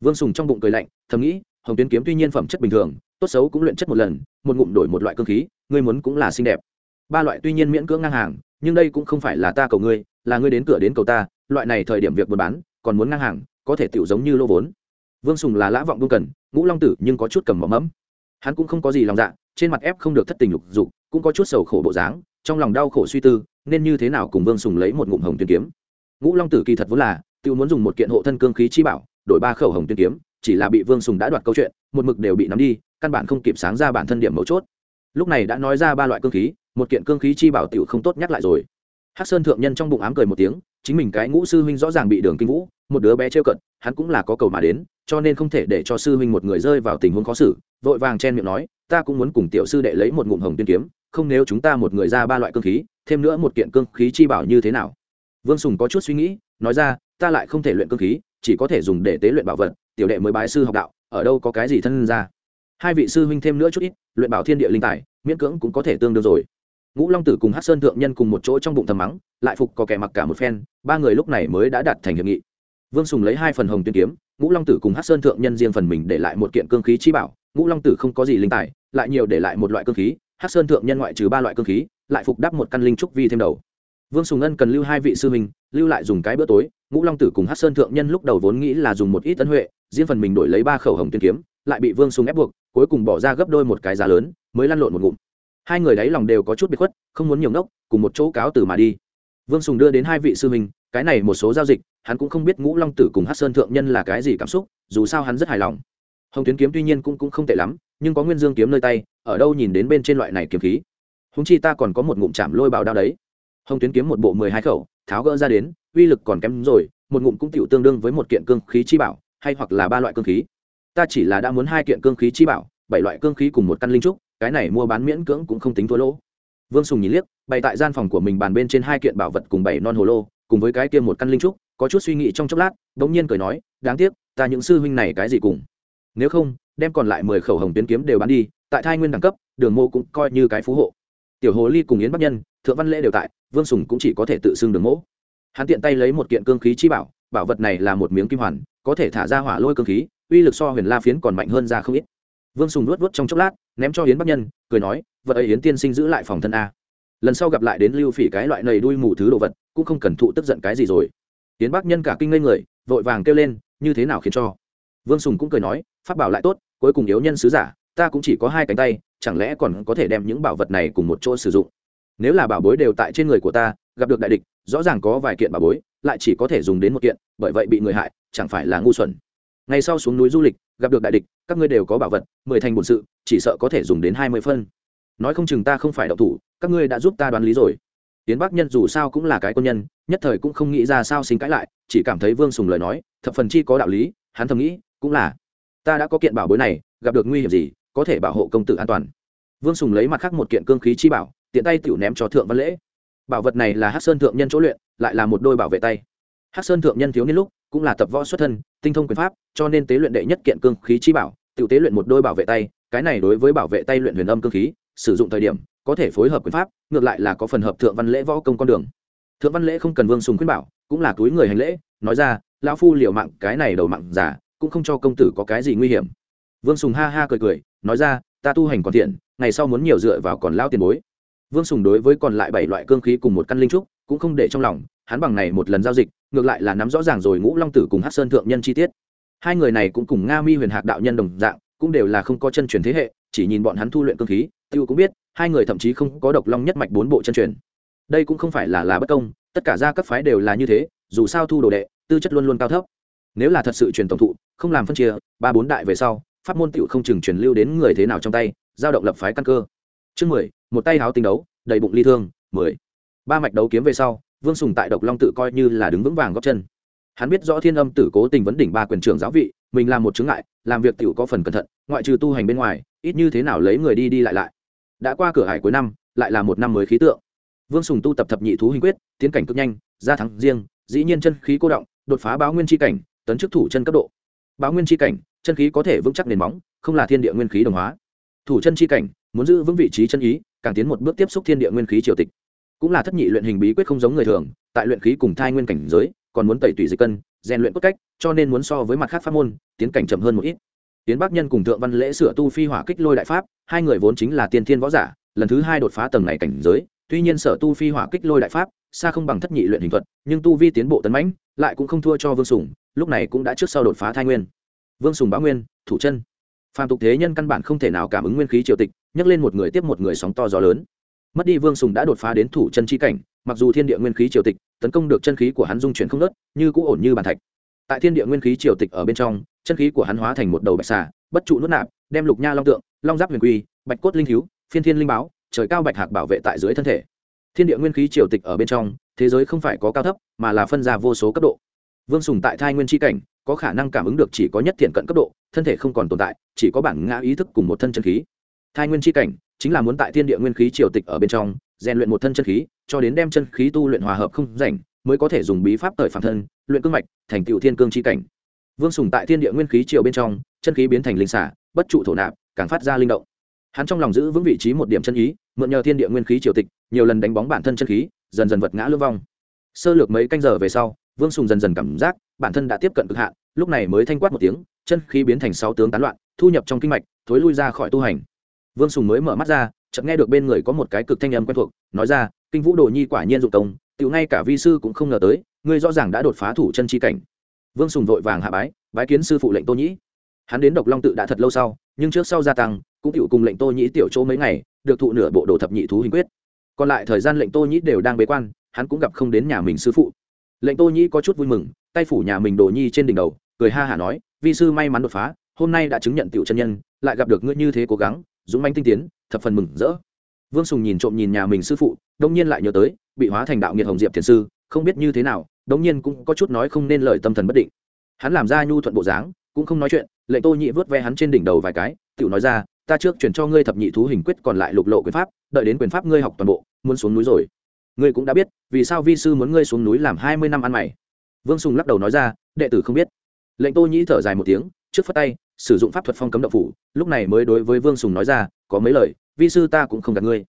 Vương sùng trong bụng cười lạnh, thầm nghĩ, hồng tuyến kiếm tuy nhiên phẩm chất bình thường, tốt xấu cũng luyện chất một lần, một ngụm đổi một loại cơ khí, ngươi muốn cũng là xinh đẹp. Ba loại tuy nhiên miễn cưỡng ngang hàng, nhưng đây cũng không phải là ta cầu ngươi, là ngươi đến cửa đến cầu ta, loại này thời điểm việc buôn bán còn muốn ngang hàng, có thể tiểu giống như lô vốn. Vương sùng là lã vọng đung cần, ngũ long tử nhưng có chút cầm mỏ mẫm. Hắn cũng không có gì lòng dạ trên mặt ép không được thất tình lục dục, cũng có chút sầu khổ bộ dáng, trong lòng đau khổ suy tư, nên như thế nào cùng vương sùng lấy một ngụm hồng tuyên kiếm. Ngũ long tử kỳ thật vốn là tự muốn dùng một kiện hộ thân cương khí chi bảo, đổi ba khẩu hồng tuyên kiếm, chỉ là bị vương sùng đã đoạt câu chuyện, một mực đều bị nắm đi, căn bản không kịp sáng ra bản thân điểm mấu chốt. Lúc này đã nói ra ba loại cương khí, một kiện cương khí chi bảo tiểu không tốt nhắc lại rồi. Hắc sơn thượng nhân trong bụng ám cười một tiếng chính mình cái ngũ sư huynh rõ ràng bị đường kinh vũ, một đứa bé trêu cận, hắn cũng là có cầu mà đến, cho nên không thể để cho sư huynh một người rơi vào tình huống khó xử, vội vàng chen miệng nói, ta cũng muốn cùng tiểu sư đệ lấy một ngụm hồng tuyên kiếm, không nếu chúng ta một người ra ba loại cương khí, thêm nữa một kiện cương khí chi bảo như thế nào? Vương sùng có chút suy nghĩ, nói ra, ta lại không thể luyện cương khí, chỉ có thể dùng để tế luyện bảo vật, tiểu đệ mới bái sư học đạo, ở đâu có cái gì thân ra. Hai vị sư huynh thêm nữa chút ít, luyện bảo thiên địa linh tài, miễn cưỡng cũng có thể tương đương rồi ngũ long tử cùng hát sơn thượng nhân cùng một chỗ trong bụng thầm mắng lại phục có kẻ mặc cả một phen ba người lúc này mới đã đạt thành hiệp nghị. Vương sùng lấy hai phần hồng tuyên kiếm ngũ long tử cùng hát sơn thượng nhân riêng phần mình để lại một kiện cương khí chi bảo ngũ long tử không có gì linh tài lại nhiều để lại một loại cương khí hát sơn thượng nhân ngoại trừ ba loại cương khí lại phục đắp một căn linh trúc vi thêm đầu. Vương sùng ân cần lưu hai vị sư mình, lưu lại dùng cái bữa tối ngũ long tử cùng hát sơn thượng nhân lúc đầu vốn nghĩ là dùng một ít tân huệ riêng phần mình đổi lấy ba khẩu hồng tuyên kiếm lại bị vương sùng ép buộc cuối cùng bỏ ra gấp đôi một cái giá lớn mới lăn lộn một ngụm hai người đáy lòng đều có chút bị khuất không muốn nhiều ngốc cùng một chỗ cáo từ mà đi. Vương sùng đưa đến hai vị sư mình, cái này một số giao dịch hắn cũng không biết ngũ long tử cùng hát sơn thượng nhân là cái gì cảm xúc dù sao hắn rất hài lòng. Hồng tuyến kiếm tuy nhiên cũng, cũng không tệ lắm nhưng có nguyên dương kiếm nơi tay ở đâu nhìn đến bên trên loại này kiếm khí. Húng chi ta còn có một ngụm chạm lôi bào đao đấy. Hồng tuyến kiếm một bộ mười hai khẩu tháo gỡ ra đến uy lực còn kém rồi một ngụm cũng chịu tương đương với một kiện cương khí chi bảo hay hoặc là ba loại cương khí. Ta chỉ là đã muốn hai kiện cương khí chi bảo bảy loại cương khí cùng một căn linh trúc cái này mua bán miễn cưỡng cũng không tính thua lỗ. Vương sùng nhìn liếc, bày tại gian phòng của mình bàn bên trên hai kiện bảo vật cùng bảy non hồ lô, cùng với cái kia một căn linh trúc, có chút suy nghĩ trong chốc lát đ ỗ n g nhiên cười nói, đáng tiếc, ta những sư huynh này cái gì cùng? Nếu không, đem còn lại mười khẩu hồng tuyến kiếm đều bán đi, tại thai nguyên đẳng cấp, đường mô cũng coi như cái phú hộ. Tiểu hồ ly cùng yến bắc nhân, thượng văn lễ đều tại, vương sùng cũng chỉ có thể tự xưng đường mỗ hắn tiện tay lấy một kiện cương khí chi bảo bảo vật này là một miếng kim hoàn, có thể thả ra hỏa lôi cương khí, uy lực so huyền la phiến còn mạnh hơn ra không ít vương sùng luốt vớt trong chốc lát, ném cho yến bắc nhân, cười nói, vật ấy yến tiên sinh giữ lại phòng thân a. Lần sau gặp lại đến lưu phỉ cái loại nầy đuôi mù thứ đồ vật, cũng không cần thụ tức giận cái gì rồi. Yến Bắc nhân cả kinh ngây người, vội vàng kêu lên, như thế nào khiến cho? Vương sùng cũng cười nói phát bảo lại tốt, cuối cùng yếu nhân sứ giả, ta cũng chỉ có hai cánh tay, chẳng lẽ còn có thể đem những bảo vật này cùng một chỗ sử dụng? Nếu là bảo bối đều tại trên người của ta, gặp được đại địch, rõ ràng có vài kiện bảo bối, lại chỉ có thể dùng đến một kiện, bởi vậy bị người hại, chẳng phải là ngu xuẩn ngày sau xuống núi du lịch, gặp được đại địch, các ngươi đều có bảo vật, mười thành bổn sự, chỉ sợ có thể dùng đến hai mươi phân. Nói không chừng ta không phải đậu thủ, các ngươi đã giúp ta đoán lý rồi. Tiến bắc nhân dù sao cũng là cái quân nhân, nhất thời cũng không nghĩ ra sao sinh cãi lại, chỉ cảm thấy vương sùng lời nói, thập phần chi có đạo lý, hắn thầm nghĩ, cũng là, ta đã có kiện bảo bối này, gặp được nguy hiểm gì, có thể bảo hộ công tử an toàn. Vương sùng lấy mặt khác một kiện cương khí chi bảo, tiện tay tiểu ném cho thượng văn lễ. Bảo vật này là hát sơn thượng nhân chỗ luyện, lại là một đôi bảo vệ tay. Hắc sơn thượng nhân thiếu niên lúc cũng là tập võ xuất thân, tinh thông quyền pháp, cho nên tế luyện đệ nhất kiện cương khí chi bảo, tự tế luyện một đôi bảo vệ tay, cái này đối với bảo vệ tay luyện huyền âm cương khí, sử dụng thời điểm có thể phối hợp quyền pháp, ngược lại là có phần hợp thượng văn lễ võ công con đường. Thượng văn lễ không cần vương sùng khuyên bảo, cũng là túi người hành lễ, nói ra, lão phu liệu mạng, cái này đầu mạng giả cũng không cho công tử có cái gì nguy hiểm. Vương sùng ha ha cười cười, nói ra, ta tu hành còn thiện, ngày sau muốn nhiều dựa vào còn lao tiền bối. Vương sùng đối với còn lại bảy loại cương khí cùng một căn linh trúc cũng không để trong lòng hắn bằng này một lần giao dịch, ngược lại là nắm rõ ràng rồi ngũ long tử cùng hát sơn thượng nhân chi tiết. Hai người này cũng cùng nga mi huyền hạc đạo nhân đồng dạng, cũng đều là không có chân truyền thế hệ, chỉ nhìn bọn hắn thu luyện cương khí, tiêu cũng biết, hai người thậm chí không có độc long nhất mạch bốn bộ chân truyền. Đây cũng không phải là là bất công, tất cả gia cấp phái đều là như thế, dù sao thu đồ đệ, tư chất luôn luôn cao thấp. Nếu là thật sự truyền tổng thụ, không làm phân chia, ba bốn đại về sau, pháp môn tiểu không chừng truyền lưu đến người thế nào trong tay, giao động lập phái căn cơ. Chương mười, một tay háo tinh đấu, đầy bụng ly thương, mười. Ba mạch đấu kiếm về sau vương sùng tại độc long tự coi như là đứng vững vàng góc chân. Hắn biết rõ thiên âm tử cố tình vấn đỉnh ba quyền trưởng giáo vị, mình làm một chứng ngại, làm việc tiểu có phần cẩn thận, ngoại trừ tu hành bên ngoài, ít như thế nào lấy người đi đi lại lại. Đã qua cửa hải cuối năm, lại là một năm mới khí tượng. Vương sùng tu tập thập nhị thú hình quyết, tiến cảnh cực nhanh gia thắng riêng, dĩ nhiên chân khí cô động, đột phá báo nguyên tri cảnh, tấn chức thủ chân cấp độ. Báo nguyên tri cảnh, chân khí có thể vững chắc nền móng, không là thiên địa nguyên khí đồng hóa. Thủ chân tri cảnh, muốn giữ vững vị trí chân ý, càng tiến một bước tiếp xúc thiên địa nguyên khí triều tịch cũng là thất nhị luyện hình bí quyết không giống người thường, tại luyện khí cùng thai nguyên cảnh giới, còn muốn tẩy tủy dịch cân, rèn luyện cốt cách, cho nên muốn so với mặt khác pháp môn, tiến cảnh chậm hơn một ít. Tiến bắc nhân cùng thượng văn lễ sửa tu phi hỏa kích lôi đại pháp, hai người vốn chính là tiên thiên võ giả, lần thứ hai đột phá tầng này cảnh giới, tuy nhiên sở tu phi hỏa kích lôi đại pháp, xa không bằng thất nhị luyện hình thuật, nhưng tu vi tiến bộ tấn mãnh, lại cũng không thua cho vương sùng, lúc này cũng đã trước sau đột phá thai nguyên. Vương sùng bá nguyên, thủ chân. Phàm tục thế nhân căn bản không thể nào cảm ứng nguyên khí triều tịch, nhấc lên một người tiếp một người sóng to gió lớn mất đi vương sùng đã đột phá đến thủ chân chi cảnh, mặc dù thiên địa nguyên khí triều tịch, tấn công được chân khí của hắn dung chuyển không nớt như cũng ổn như bàn thạch. Tại thiên địa nguyên khí triều tịch ở bên trong, chân khí của hắn hóa thành một đầu bạch xà, bất trụ nuốt nạp, đem lục nha long tượng, long giáp huyền quy, bạch cốt linh thiếu, phiên thiên linh báo, trời cao bạch hạc bảo vệ tại dưới thân thể. Thiên địa nguyên khí triều tịch ở bên trong, thế giới không phải có cao thấp, mà là phân ra vô số cấp độ. Vương sùng tại thai nguyên tri cảnh, có khả năng cảm ứng được chỉ có nhất thiện cận cấp độ, thân thể không còn tồn tại, chỉ có bản ngã ý thức cùng một thân chân khí. Thai nguyên tri cảnh chính là muốn tại thiên địa nguyên khí triều tịch ở bên trong, rèn luyện một thân chân khí, cho đến đem chân khí tu luyện hòa hợp không rảnh, mới có thể dùng bí pháp tời phản thân, luyện cương mạch, thành tựu thiên cương chi cảnh. Vương sùng tại thiên địa nguyên khí triều bên trong, chân khí biến thành linh xả, bất trụ thổ nạp, càng phát ra linh động. Hắn trong lòng giữ vững vị trí một điểm chân ý, mượn nhờ thiên địa nguyên khí triều tịch, nhiều lần đánh bóng bản thân chân khí, dần dần vật ngã lưu vong. Sơ lược mấy canh giờ về sau, vương sùng dần dần cảm giác bản thân đã tiếp cận cực hạn, lúc này mới thanh quát một tiếng, chân khí biến thành sáu tướng tán loạn, thu nhập trong kinh mạch, thối lui ra khỏi tu hành vương sùng mới mở mắt ra, chợt nghe được bên người có một cái cực thanh âm quen thuộc, nói ra, kinh vũ đồ nhi quả nhiên dụng công tự ngay cả vi sư cũng không ngờ tới, ngươi rõ ràng đã đột phá thủ chân chi cảnh. Vương sùng vội vàng hạ bái bái kiến sư phụ lệnh tô nhĩ. Hắn đến độc long tự đã thật lâu sau, nhưng trước sau gia tăng, cũng chịu cùng lệnh tô nhĩ tiểu chỗ mấy ngày, được thụ nửa bộ đồ thập nhị thú hình quyết. Còn lại thời gian lệnh tô nhĩ đều đang bế quan, hắn cũng gặp không đến nhà mình sư phụ. Lệnh tô nhĩ có chút vui mừng, tay phủ nhà mình đồ nhi trên đỉnh đầu, cười ha hả nói, vi sư may mắn đột phá, hôm nay đã chứng nhận tiểu chân nhân, lại gặp được ngươi như thế cố gắng dũng manh tinh tiến, thập phần mừng rỡ. Vương sùng nhìn trộm nhìn nhà mình sư phụ, đông nhiên lại nhớ tới, bị hóa thành đạo nghiệt hồng diệp thiền sư, không biết như thế nào, đông nhiên cũng có chút nói không nên lời tâm thần bất định. Hắn làm ra nhu thuận bộ dáng, cũng không nói chuyện lệnh tô nhị vớt ve hắn trên đỉnh đầu vài cái tự nói ra, ta trước chuyển cho ngươi thập nhị thú hình quyết, còn lại lục lộ quyền pháp, đợi đến quyền pháp ngươi học toàn bộ, muốn xuống núi rồi. Ngươi cũng đã biết, vì sao vi sư muốn ngươi xuống núi làm hai mươi năm ăn mày. Vương sùng lắc đầu nói ra, đệ tử không biết. Lệnh tô nhĩ thở dài một tiếng, trước phất tay sử dụng pháp thuật phong cấm động phủ, lúc này mới đối với vương sùng nói ra, có mấy lời, vi sư ta cũng không gặp ngươi.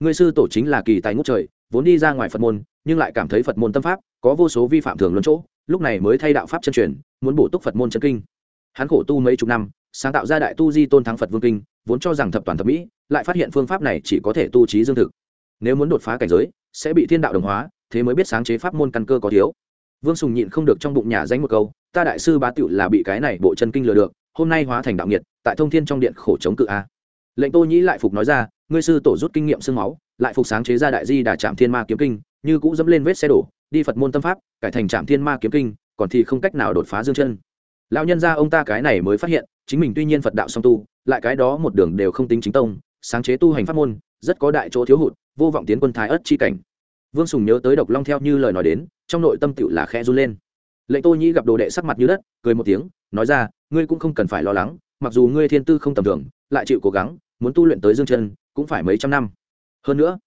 Ngươi sư tổ chính là kỳ tài ngút trời, vốn đi ra ngoài phật môn, nhưng lại cảm thấy phật môn tâm pháp, có vô số vi phạm thường luân chỗ, lúc này mới thay đạo pháp chân truyền, muốn bổ túc phật môn chân kinh. Hắn khổ tu mấy chục năm, sáng tạo ra đại tu di tôn thắng phật vương kinh, vốn cho rằng thập toàn thập mỹ, lại phát hiện phương pháp này chỉ có thể tu trí dương thực. Nếu muốn đột phá cảnh giới, sẽ bị thiên đạo đồng hóa, thế mới biết sáng chế pháp môn căn cơ có thiếu. Vương sùng nhịn không được trong bụng nhà danh một câu, ta đại sư bá tựu là bị cái này bộ chân kinh lừa được hôm nay hóa thành đạo nghiệt, tại thông thiên trong điện khổ chống cự a. Lệnh tô nhĩ lại phục nói ra, ngươi sư tổ rút kinh nghiệm sương máu, lại phục sáng chế ra đại di đà trạm thiên ma kiếm kinh, như cũ dẫm lên vết xe đổ, đi phật môn tâm pháp, cải thành trạm thiên ma kiếm kinh, còn thì không cách nào đột phá dương chân. Lão nhân gia ông ta cái này mới phát hiện, chính mình tuy nhiên phật đạo song tu, lại cái đó một đường đều không tính chính tông, sáng chế tu hành pháp môn, rất có đại chỗ thiếu hụt, vô vọng tiến quân thái ất chi cảnh. Vương sùng nhớ tới độc long theo như lời nói đến, trong nội tâm tựu là khẽ run lên lệnh tô nhĩ gặp đồ đệ sắc mặt như đất, cười một tiếng, nói ra, ngươi cũng không cần phải lo lắng, mặc dù ngươi thiên tư không tầm thường, lại chịu cố gắng, muốn tu luyện tới dương chân, cũng phải mấy trăm năm. Hơn nữa,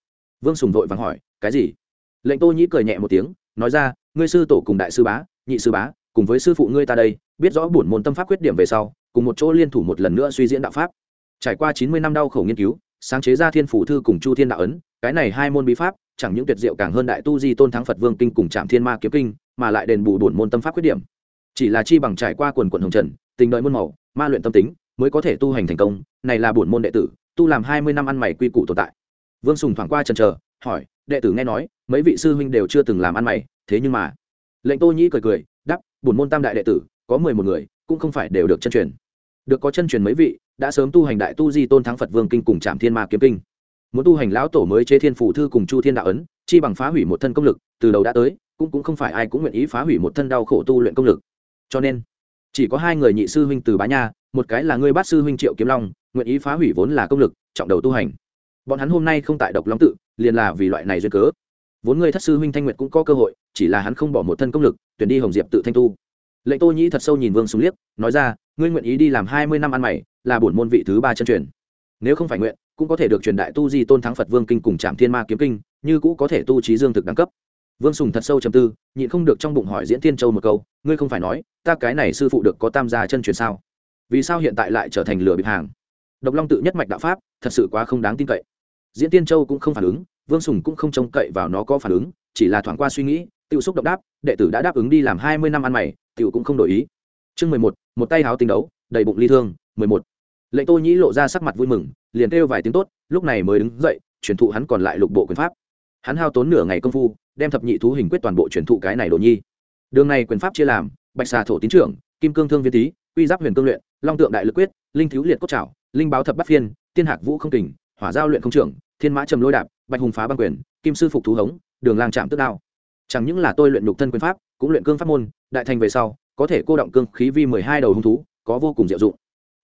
vương sùng vội vàng hỏi, cái gì? Lệnh tô nhĩ cười nhẹ một tiếng, nói ra, ngươi sư tổ cùng đại sư bá, nhị sư bá, cùng với sư phụ ngươi ta đây, biết rõ bổn môn tâm pháp quyết điểm về sau, cùng một chỗ liên thủ một lần nữa suy diễn đạo pháp. Trải qua chín mươi năm đau khổ nghiên cứu, sáng chế ra thiên phủ thư cùng chu thiên đạo ấn, cái này hai môn bí pháp, chẳng những tuyệt diệu càng hơn đại tu di tôn thắng phật vương kinh cùng trạm thiên ma kiếm kinh mà lại đền bù bổn môn tâm pháp khuyết điểm. Chỉ là chi bằng trải qua quần quần hồng trần, tình đợi môn màu, ma luyện tâm tính, mới có thể tu hành thành công, này là bổn môn đệ tử, tu làm hai mươi năm ăn mày quy củ tồn tại. Vương sùng thoảng qua trần trờ hỏi, đệ tử nghe nói, mấy vị sư huynh đều chưa từng làm ăn mày, thế nhưng mà. Lệnh tô nhĩ cười cười đắp bổn môn tam đại đệ tử, có mười một người, cũng không phải đều được chân truyền. Được có chân truyền mấy vị, đã sớm tu hành đại tu di tôn thắng phật vương kinh cùng trạm thiên ma kiếm kinh. Muốn tu hành lão tổ mới chế thiên phủ thư cùng chu thiên đạo ấn, chi bằng phá hủy một thân công lực, từ đầu đã tới cũng cũng không phải ai cũng nguyện ý phá hủy một thân đau khổ tu luyện công lực. Cho nên, chỉ có hai người nhị sư huynh từ bá nha, một cái là ngươi bát sư huynh triệu kiếm long, nguyện ý phá hủy vốn là công lực, trọng đầu tu hành. Bọn hắn hôm nay không tại độc long tự, liền là vì loại này duyên cớ. Vốn ngươi thất sư huynh thanh nguyệt cũng có cơ hội, chỉ là hắn không bỏ một thân công lực, tuyển đi hồng diệp tự thanh tu. Lệnh tô nhĩ thật sâu nhìn vương súng liếc, nói ra, ngươi nguyện ý đi làm hai mươi năm ăn mày, là bổn môn vị thứ ba chân truyền. Nếu không phải nguyện, cũng có thể được truyền đại tu di tôn thắng phật vương kinh cùng trạm thiên ma kiếm kinh, như cũ có thể tu trí dương thực đẳng cấp vương sùng thật sâu trầm tư, nhịn không được trong bụng hỏi diễn tiên châu một câu, ngươi không phải nói, ta cái này sư phụ được có tam gia chân truyền sao? Vì sao hiện tại lại trở thành lửa bịp hàng? Độc long tự nhất mạch đạo pháp, thật sự quá không đáng tin cậy. Diễn tiên châu cũng không phản ứng, vương sùng cũng không trông cậy vào nó có phản ứng, chỉ là thoảng qua suy nghĩ tự xúc động đáp, đệ tử đã đáp ứng đi làm hai mươi năm ăn mày tự cũng không đổi ý. Chương mười một một tay háo tình đấu, đầy bụng ly thương, mười một. Lệnh tô nhĩ lộ ra sắc mặt vui mừng, liền kêu vài tiếng tốt, lúc này mới đứng dậy, truyền thụ hắn còn lại lục bộ quyền pháp. Hắn hao tốn nửa ngày công phu đem thập nhị thú hình quyết toàn bộ truyền thụ cái này đồ nhi. Đường này quyền pháp chia làm, bạch xà thổ tín trưởng, kim cương thương viên tý quy giáp huyền cương luyện, long tượng đại lực quyết, linh thiếu liệt cốt trảo, linh báo thập bắt phiên, tiên hạc vũ không kình, hỏa giao luyện không trưởng, thiên mã trầm lôi đạp, bạch hùng phá băng quyền, kim sư phục thú hống, đường lang chạm tức đao. Chẳng những là tôi luyện nhục thân quyền pháp, cũng luyện cương pháp môn, đại thành về sau, có thể cô động cương khí vi mười hai đầu hung thú, có vô cùng diệu dụng.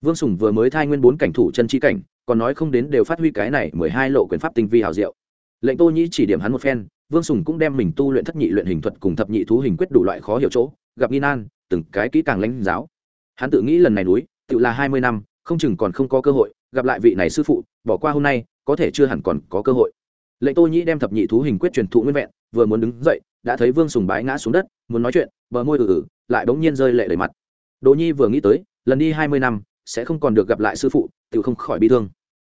Vương sùng vừa mới thai nguyên bốn cảnh thủ chân chi cảnh, còn nói không đến đều phát huy cái này mười hai lộ quyền pháp tinh vi hào diệu. Lệnh tô nhĩ chỉ điểm hắn một phen vương sùng cũng đem mình tu luyện thất nhị luyện hình thuật cùng thập nhị thú hình quyết đủ loại khó hiểu chỗ, gặp nghi nan, từng cái kỹ càng lãnh giáo. Hắn tự nghĩ lần này núi tự là hai mươi năm, không chừng còn không có cơ hội, gặp lại vị này sư phụ, bỏ qua hôm nay, có thể chưa hẳn còn có cơ hội. Lệnh tô nhĩ đem thập nhị thú hình quyết truyền thụ nguyên vẹn, vừa muốn đứng dậy, đã thấy vương sùng bái ngã xuống đất, muốn nói chuyện, bờ môi ử ử lại bỗng nhiên rơi lệ đầy mặt. Đỗ nhi vừa nghĩ tới, lần đi hai mươi năm, sẽ không còn được gặp lại sư phụ tự không khỏi bi thương.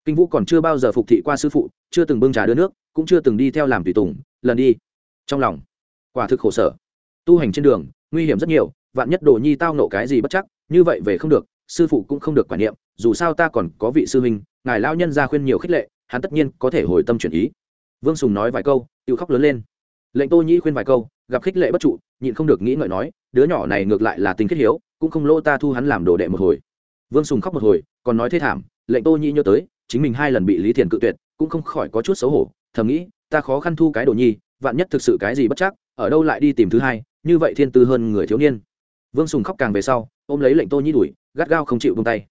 Kinh vũ còn chưa bao giờ phục thị qua sư phụ, chưa từng bưng trà đưa nước, cũng chưa từng đi theo làm tùy tùng lần đi. Trong lòng, quả thực khổ sở. Tu hành trên đường, nguy hiểm rất nhiều, vạn nhất đồ nhi tao nộ cái gì bất chắc, như vậy về không được, sư phụ cũng không được quản niệm, dù sao ta còn có vị sư huynh, ngài lao nhân ra khuyên nhiều khích lệ, hắn tất nhiên có thể hồi tâm chuyển ý. Vương sùng nói vài câu tự khóc lớn lên. Lệnh tô nhĩ khuyên vài câu, gặp khích lệ bất trụ, nhịn không được nghĩ ngợi nói, đứa nhỏ này ngược lại là tình khiết hiếu, cũng không lỗ ta thu hắn làm đồ đệ một hồi. Vương sùng khóc một hồi, còn nói thế thảm, lệnh tô nhĩ nhớ tới, chính mình hai lần bị lý thiền cự tuyệt, cũng không khỏi có chút xấu hổ, thầm nghĩ ta khó khăn thu cái đồ nhi, vạn nhất thực sự cái gì bất chắc, ở đâu lại đi tìm thứ hai, như vậy thiên tư hơn người thiếu niên. Vương sùng khóc càng về sau, ôm lấy lệnh tô nhĩ đuổi, gắt gao không chịu vung tay.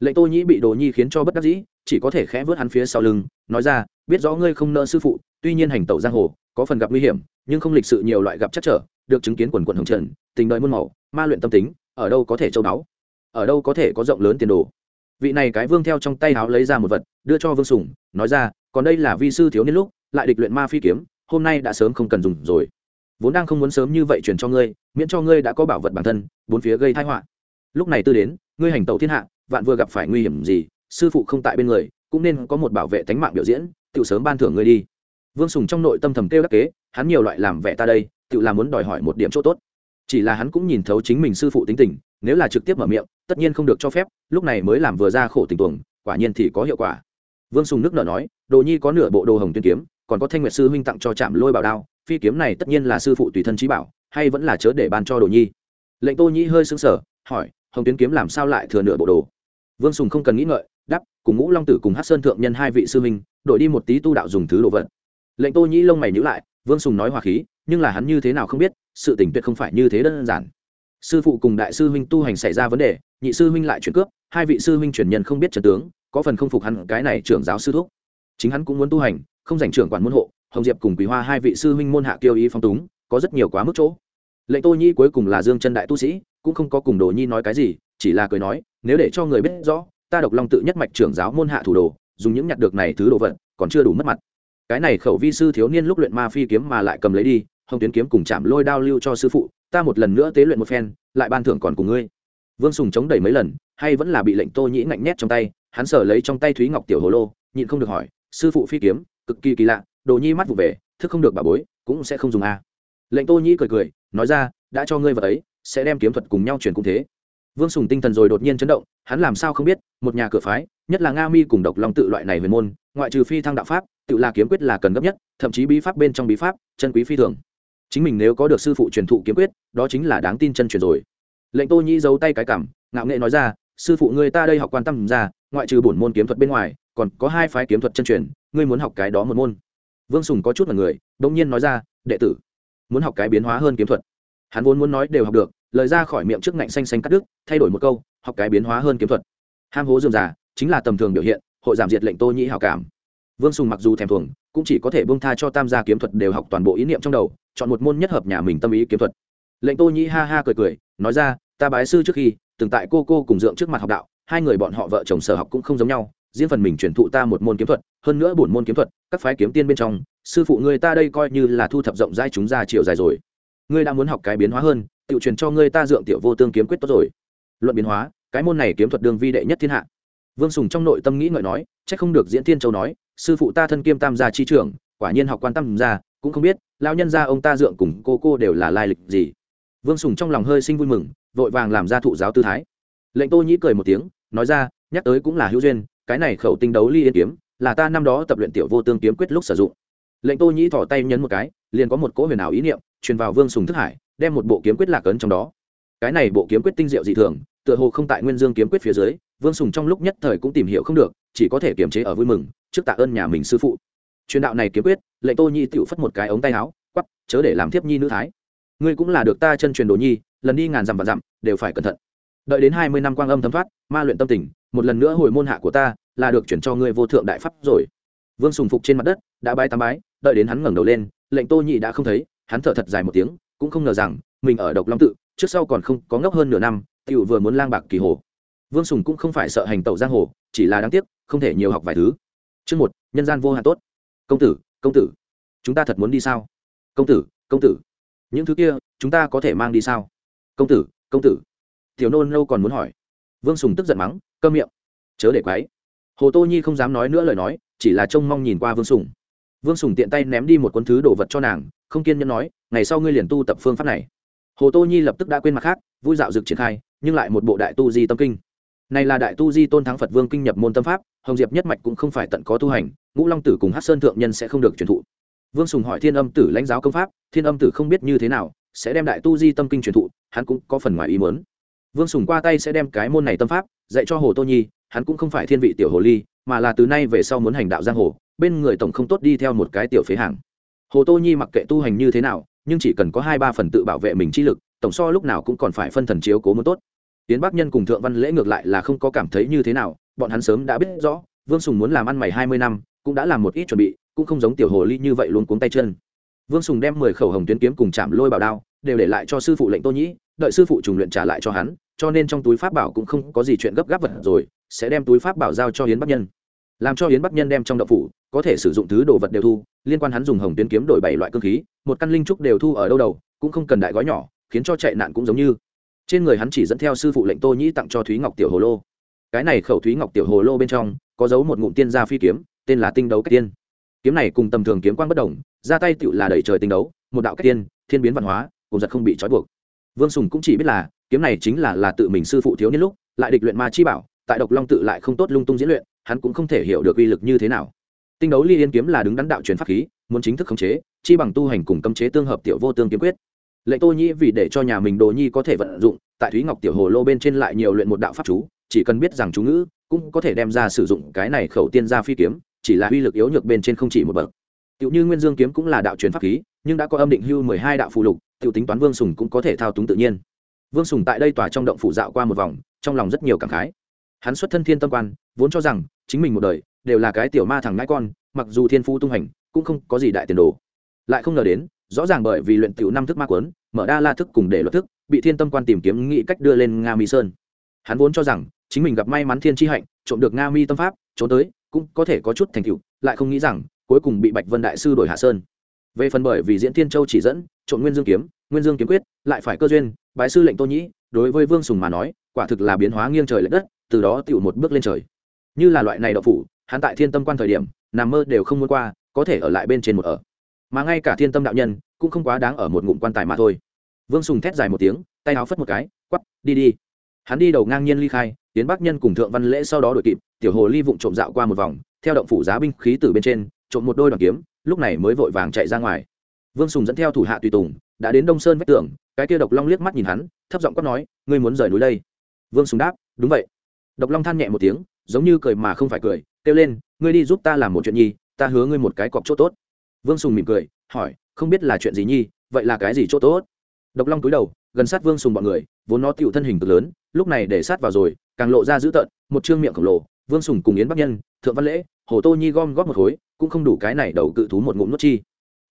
Lệnh tô nhĩ bị đồ nhi khiến cho bất đắc dĩ, chỉ có thể khẽ vớt hắn phía sau lưng, nói ra, biết rõ ngươi không nợ sư phụ, tuy nhiên hành tẩu giang hồ, có phần gặp nguy hiểm, nhưng không lịch sự nhiều loại gặp chắc trở, được chứng kiến quần quần hồng trần, tình đời muôn màu, ma luyện tâm tính, ở đâu có thể châu đáo ở đâu có thể có rộng lớn tiền đồ. Vị này cái vương theo trong tay háo lấy ra một vật, đưa cho vương sùng, nói ra, còn đây là vi sư thiếu niên lúc lại địch luyện ma phi kiếm, hôm nay đã sớm không cần dùng rồi. Vốn đang không muốn sớm như vậy truyền cho ngươi, miễn cho ngươi đã có bảo vật bản thân, bốn phía gây thái họa. Lúc này tư đến, ngươi hành tẩu thiên hạ, vạn vừa gặp phải nguy hiểm gì, sư phụ không tại bên người, cũng nên có một bảo vệ tánh mạng biểu diễn tự sớm ban thưởng ngươi đi. Vương sùng trong nội tâm thầm kêu đắc kế, hắn nhiều loại làm vẻ ta đây tự là muốn đòi hỏi một điểm chỗ tốt. Chỉ là hắn cũng nhìn thấu chính mình sư phụ tính tình, nếu là trực tiếp mở miệng, tất nhiên không được cho phép, lúc này mới làm vừa ra khổ tình tuồng, quả nhiên thì có hiệu quả. Vương sùng nước nở nói, đồ nhi có nửa bộ đồ hồng tuyên kiếm còn có thanh nguyệt sư huynh tặng cho trạm lôi bảo đao, phi kiếm này tất nhiên là sư phụ tùy thân trí bảo, hay vẫn là chớ để ban cho đồ nhi. Lệnh tô nhi hơi xứng sờ, hỏi, hồng tuyến kiếm làm sao lại thừa nửa bộ đồ? Vương sùng không cần nghĩ ngợi đắp cùng ngũ long tử cùng hát sơn thượng nhân hai vị sư huynh, đổi đi một tí tu đạo dùng thứ đồ vật. Lệnh tô nhĩ lông mày nhữ lại, vương sùng nói hòa khí, nhưng là hắn như thế nào không biết, sự tình tuyệt không phải như thế đơn giản. Sư phụ cùng đại sư huynh tu hành xảy ra vấn đề, nhị sư huynh lại chuyển cướp, hai vị sư huynh chuyển nhân không biết trần tướng, có phần không phục hắn cái này trưởng giáo sư thúc. Chính hắn cũng muốn tu hành không giành trưởng quản môn hộ, hồng diệp cùng quý hoa hai vị sư huynh môn hạ kiêu ý phong túng, có rất nhiều quá mức chỗ. Lệnh tô nhi cuối cùng là dương chân đại tu sĩ, cũng không có cùng đồ nhi nói cái gì, chỉ là cười nói, nếu để cho người biết rõ, ta độc long tự nhất mạch trưởng giáo môn hạ thủ đồ, dùng những nhặt được này thứ đồ vật, còn chưa đủ mất mặt. Cái này khẩu vi sư thiếu niên lúc luyện ma phi kiếm mà lại cầm lấy đi, hồng tuyến kiếm cùng chạm lôi đao lưu cho sư phụ, ta một lần nữa tế luyện một phen, lại ban thưởng còn cùng ngươi. Vương sùng chống đẩy mấy lần, hay vẫn là bị lệnh tô nhĩ ngạnh nhét trong tay, hắn sở lấy trong tay thúy ngọc tiểu hồ lô, nhịn không được hỏi, sư phụ phi kiếm cực kỳ kỳ lạ, đồ nhi mắt vụ về, thức không được bà bối, cũng sẽ không dùng a. Lệnh tô nhi cười cười, nói ra, đã cho ngươi vật ấy, sẽ đem kiếm thuật cùng nhau chuyển cũng thế. Vương sùng tinh thần rồi đột nhiên chấn động, hắn làm sao không biết, một nhà cửa phái, nhất là nga mi cùng độc long tự loại này huyền môn, ngoại trừ phi thăng đạo pháp, tự là kiếm quyết là cần gấp nhất, thậm chí bí pháp bên trong bí pháp, chân quý phi thường. Chính mình nếu có được sư phụ truyền thụ kiếm quyết, đó chính là đáng tin chân truyền rồi. Lệnh tô nhi giấu tay cái cảm, ngạo nghệ nói ra, sư phụ người ta đây học quan tâm ra, ngoại trừ bổn môn kiếm thuật bên ngoài còn có hai phái kiếm thuật chân truyền, ngươi muốn học cái đó một môn. Vương sùng có chút là người đông nhiên nói ra, đệ tử, muốn học cái biến hóa hơn kiếm thuật. Hắn vốn muốn nói đều học được, lời ra khỏi miệng trước ngạnh xanh xanh cắt đứt, thay đổi một câu, học cái biến hóa hơn kiếm thuật. Ham hố dườm già chính là tầm thường biểu hiện, hội giảm diệt lệnh tô nhĩ hảo cảm. Vương sùng mặc dù thèm thuồng, cũng chỉ có thể bông tha cho tam gia kiếm thuật đều học toàn bộ ý niệm trong đầu, chọn một môn nhất hợp nhà mình tâm ý kiếm thuật. Lệnh tô nhĩ ha ha cười cười, nói ra, ta bái sư trước khi, từng tại cô cô cùng dượng trước mặt học đạo, hai người bọn họ vợ chồng sở học cũng không giống nhau riêng phần mình truyền thụ ta một môn kiếm thuật, hơn nữa bổn môn kiếm thuật, các phái kiếm tiên bên trong, sư phụ người ta đây coi như là thu thập rộng rãi chúng ra chiều dài rồi. Ngươi đã muốn học cái biến hóa hơn, tự truyền cho ngươi ta dượng tiểu vô tương kiếm quyết tốt rồi. Luận biến hóa, cái môn này kiếm thuật đương vi đệ nhất thiên hạ. Vương sùng trong nội tâm nghĩ ngợi nói, chắc không được diễn tiên châu nói, sư phụ ta thân kiêm tam gia chi trưởng, quả nhiên học quan tâm gia, cũng không biết lao nhân gia ông ta dượng cùng cô cô đều là lai lịch gì. Vương sùng trong lòng hơi sinh vui mừng, vội vàng làm ra thụ giáo tư thái. Lệnh tô nhĩ cười một tiếng, nói ra, nhắc tới cũng là hữu duyên cái này khẩu tinh đấu ly yên kiếm, là ta năm đó tập luyện tiểu vô tương kiếm quyết lúc sử dụng. Lệnh tô nhĩ thỏ tay nhấn một cái, liền có một cỗ huyền ảo ý niệm, truyền vào vương sùng thức hải, đem một bộ kiếm quyết lạc ấn trong đó. Cái này bộ kiếm quyết tinh diệu dị thường, tựa hồ không tại nguyên dương kiếm quyết phía dưới, vương sùng trong lúc nhất thời cũng tìm hiểu không được, chỉ có thể kiềm chế ở vui mừng, trước tạ ơn nhà mình sư phụ. Truyền đạo này kiếm quyết, lệnh tô nhi tựu phất một cái ống tay áo quắp chớ để làm thiếp nhi nữ thái. Ngươi cũng là được ta chân truyền đồ nhi, lần đi ngàn dặm và dặm, đều phải cẩn thận đợi đến hai mươi năm quang âm thấm thoát, ma luyện tâm tình, một lần nữa hồi môn hạ của ta, là được chuyển cho ngươi vô thượng đại pháp rồi. Vương sùng phục trên mặt đất, đã bái tám bái, đợi đến hắn ngẩng đầu lên, lệnh tô nhị đã không thấy, hắn thở thật dài một tiếng, cũng không ngờ rằng, mình ở độc long tự, trước sau còn không có ngốc hơn nửa năm tựu vừa muốn lang bạc kỳ hồ. Vương sùng cũng không phải sợ hành tẩu giang hồ, chỉ là đáng tiếc, không thể nhiều học vài thứ. Chương một, nhân gian vô hạn tốt. Công tử công tử, chúng ta thật muốn đi sao? Công tử công tử, những thứ kia, chúng ta có thể mang đi sao? Công tử công tử tiểu nôn nô còn muốn hỏi. Vương sùng tức giận mắng cơm miệng, chớ để quáy hồ tô nhi không dám nói nữa lời nói, chỉ là trông mong nhìn qua vương sùng. Vương sùng tiện tay ném đi một cuốn thứ đồ vật cho nàng, không kiên nhẫn nói, ngày sau ngươi liền tu tập phương pháp này. Hồ tô nhi lập tức đã quên mặt khác, vui dạo dực triển khai, nhưng lại một bộ đại tu di tâm kinh. Này là đại tu di tôn thắng phật vương kinh nhập môn tâm pháp, hồng diệp nhất mạch cũng không phải tận có tu hành, ngũ long tử cùng hát sơn thượng nhân sẽ không được truyền thụ. Vương sùng hỏi thiên âm tử lãnh giáo công pháp, thiên âm tử không biết như thế nào, sẽ đem đại tu di tâm kinh truyền thụ, hắn cũng có phần ngoài ý muốn vương sùng qua tay sẽ đem cái môn này tâm pháp, dạy cho hồ tô nhi, hắn cũng không phải thiên vị tiểu hồ ly, mà là từ nay về sau muốn hành đạo giang hồ, bên người tổng không tốt đi theo một cái tiểu phế hàng hồ tô nhi mặc kệ tu hành như thế nào, nhưng chỉ cần có hai ba phần tự bảo vệ mình chi lực, tổng so lúc nào cũng còn phải phân thần chiếu cố muốn tốt. Tiến bắc nhân cùng thượng văn lễ ngược lại là không có cảm thấy như thế nào, bọn hắn sớm đã biết rõ, vương sùng muốn làm ăn mày hai mươi năm, cũng đã làm một ít chuẩn bị, cũng không giống tiểu hồ ly như vậy luôn cuống tay chân. Vương sùng đem mười khẩu hồng tuyến kiếm cùng chạm lôi bảo đao đều để lại cho sư phụ lệnh tô nhĩ, đợi sư phụ trùng luyện trả lại cho hắn, cho nên trong túi pháp bảo cũng không có gì chuyện gấp gáp vật rồi, sẽ đem túi pháp bảo giao cho hiến bắc nhân. Làm cho hiến bắc nhân đem trong đậu phủ, có thể sử dụng thứ đồ vật đều thu, liên quan hắn dùng hồng tuyến kiếm đổi bảy loại cơ khí, một căn linh trúc đều thu ở đâu đầu, cũng không cần đại gói nhỏ, khiến cho chạy nạn cũng giống như. Trên người hắn chỉ dẫn theo sư phụ lệnh tô nhĩ tặng cho thúy ngọc tiểu hồ lô. Cái này khẩu thúy ngọc tiểu hồ lô bên trong, có dấu một ngụm tiên gia phi kiếm, tên là tinh đấu cách tiên. Kiếm này cùng tầm thường kiếm quang bất đồng, ra tay tựu là đẩy trời tinh đấu, một đạo cách tiên, thiên biến văn hóa cùng giật không bị trói buộc. Vương sùng cũng chỉ biết là, kiếm này chính là là tự mình sư phụ thiếu niên lúc, lại địch luyện ma chi bảo, tại độc long tự lại không tốt lung tung diễn luyện, hắn cũng không thể hiểu được uy lực như thế nào. Tinh đấu ly yên kiếm là đứng đắn đạo truyền pháp khí, muốn chính thức khống chế, chi bằng tu hành cùng cấm chế tương hợp tiểu vô tương kiếm quyết. Lệnh tô nhĩ vì để cho nhà mình đồ nhi có thể vận dụng, tại thúy ngọc tiểu hồ lô bên trên lại nhiều luyện một đạo pháp chú, chỉ cần biết rằng chú ngữ, cũng có thể đem ra sử dụng cái này khẩu tiên gia phi kiếm, chỉ là uy lực yếu nhược bên trên không chỉ một bậc tiểu như nguyên dương kiếm cũng là đạo truyền pháp khí, nhưng đã có âm định hưu mười hai đạo phụ lục, tiểu tính toán vương sùng cũng có thể thao túng tự nhiên. Vương sùng tại đây tòa trong động phủ dạo qua một vòng, trong lòng rất nhiều cảm khái. Hắn xuất thân thiên tâm quan, vốn cho rằng, chính mình một đời, đều là cái tiểu ma thằng ngãi con, mặc dù thiên phú tung hành, cũng không có gì đại tiền đồ. Lại không ngờ đến, rõ ràng bởi vì luyện tiểu năm thức ma quấn, mở đa la thức cùng để luật thức, bị thiên tâm quan tìm kiếm nghị cách đưa lên nga mi sơn. Hắn vốn cho rằng, chính mình gặp may mắn thiên chi hạnh, trộm được nga mi tâm pháp, trốn tới, cũng có thể có chút thành tựu, lại không nghĩ rằng cuối cùng bị bạch vân đại sư đổi hạ sơn. Về phần bởi vì diễn thiên châu chỉ dẫn, trộm nguyên dương kiếm, nguyên dương kiếm quyết, lại phải cơ duyên, bái sư lệnh tô nhĩ, đối với vương sùng mà nói, quả thực là biến hóa nghiêng trời l ệ đất, từ đó tựu một bước lên trời. Như là loại này đậu phủ, hắn tại thiên tâm quan thời điểm, nằm mơ đều không muốn qua, có thể ở lại bên trên một ở. Mà ngay cả thiên tâm đạo nhân, cũng không quá đáng ở một ngụm quan tài mà thôi. Vương sùng thét dài một tiếng, tay áo phất một cái, quắp, đi đi. Hắn đi đầu ngang nhiên ly khai tiến bắc nhân cùng thượng văn lễ sau đó đội kịp, tiểu hồ ly vụng trộm dạo qua một vòng, theo động phủ giá binh khí từ bên trên trộm một đôi đoàn kiếm, lúc này mới vội vàng chạy ra ngoài. Vương sùng dẫn theo thủ hạ tùy tùng, đã đến đông sơn vách tường, cái kia độc long liếc mắt nhìn hắn, thấp giọng quát nói, ngươi muốn rời núi đây? Vương sùng đáp, đúng vậy. Độc long than nhẹ một tiếng, giống như cười mà không phải cười, kêu lên, ngươi đi giúp ta làm một chuyện nhi, ta hứa ngươi một cái cọc chỗ tốt. Vương sùng mỉm cười, hỏi, không biết là chuyện gì nhi, vậy là cái gì chỗ tốt? Độc long túi đầu, gần sát vương sùng bọn người, vốn nó tựu thân hình cực lớn, lúc này để sát vào rồi, càng lộ ra dữ tợn, một chương miệng khổng lồ, vương sùng cùng yến bắc nhân thượng văn lễ, hồ tô nhi gom góp một khối, cũng không đủ cái này đầu cự thú một ngụm nuốt chi.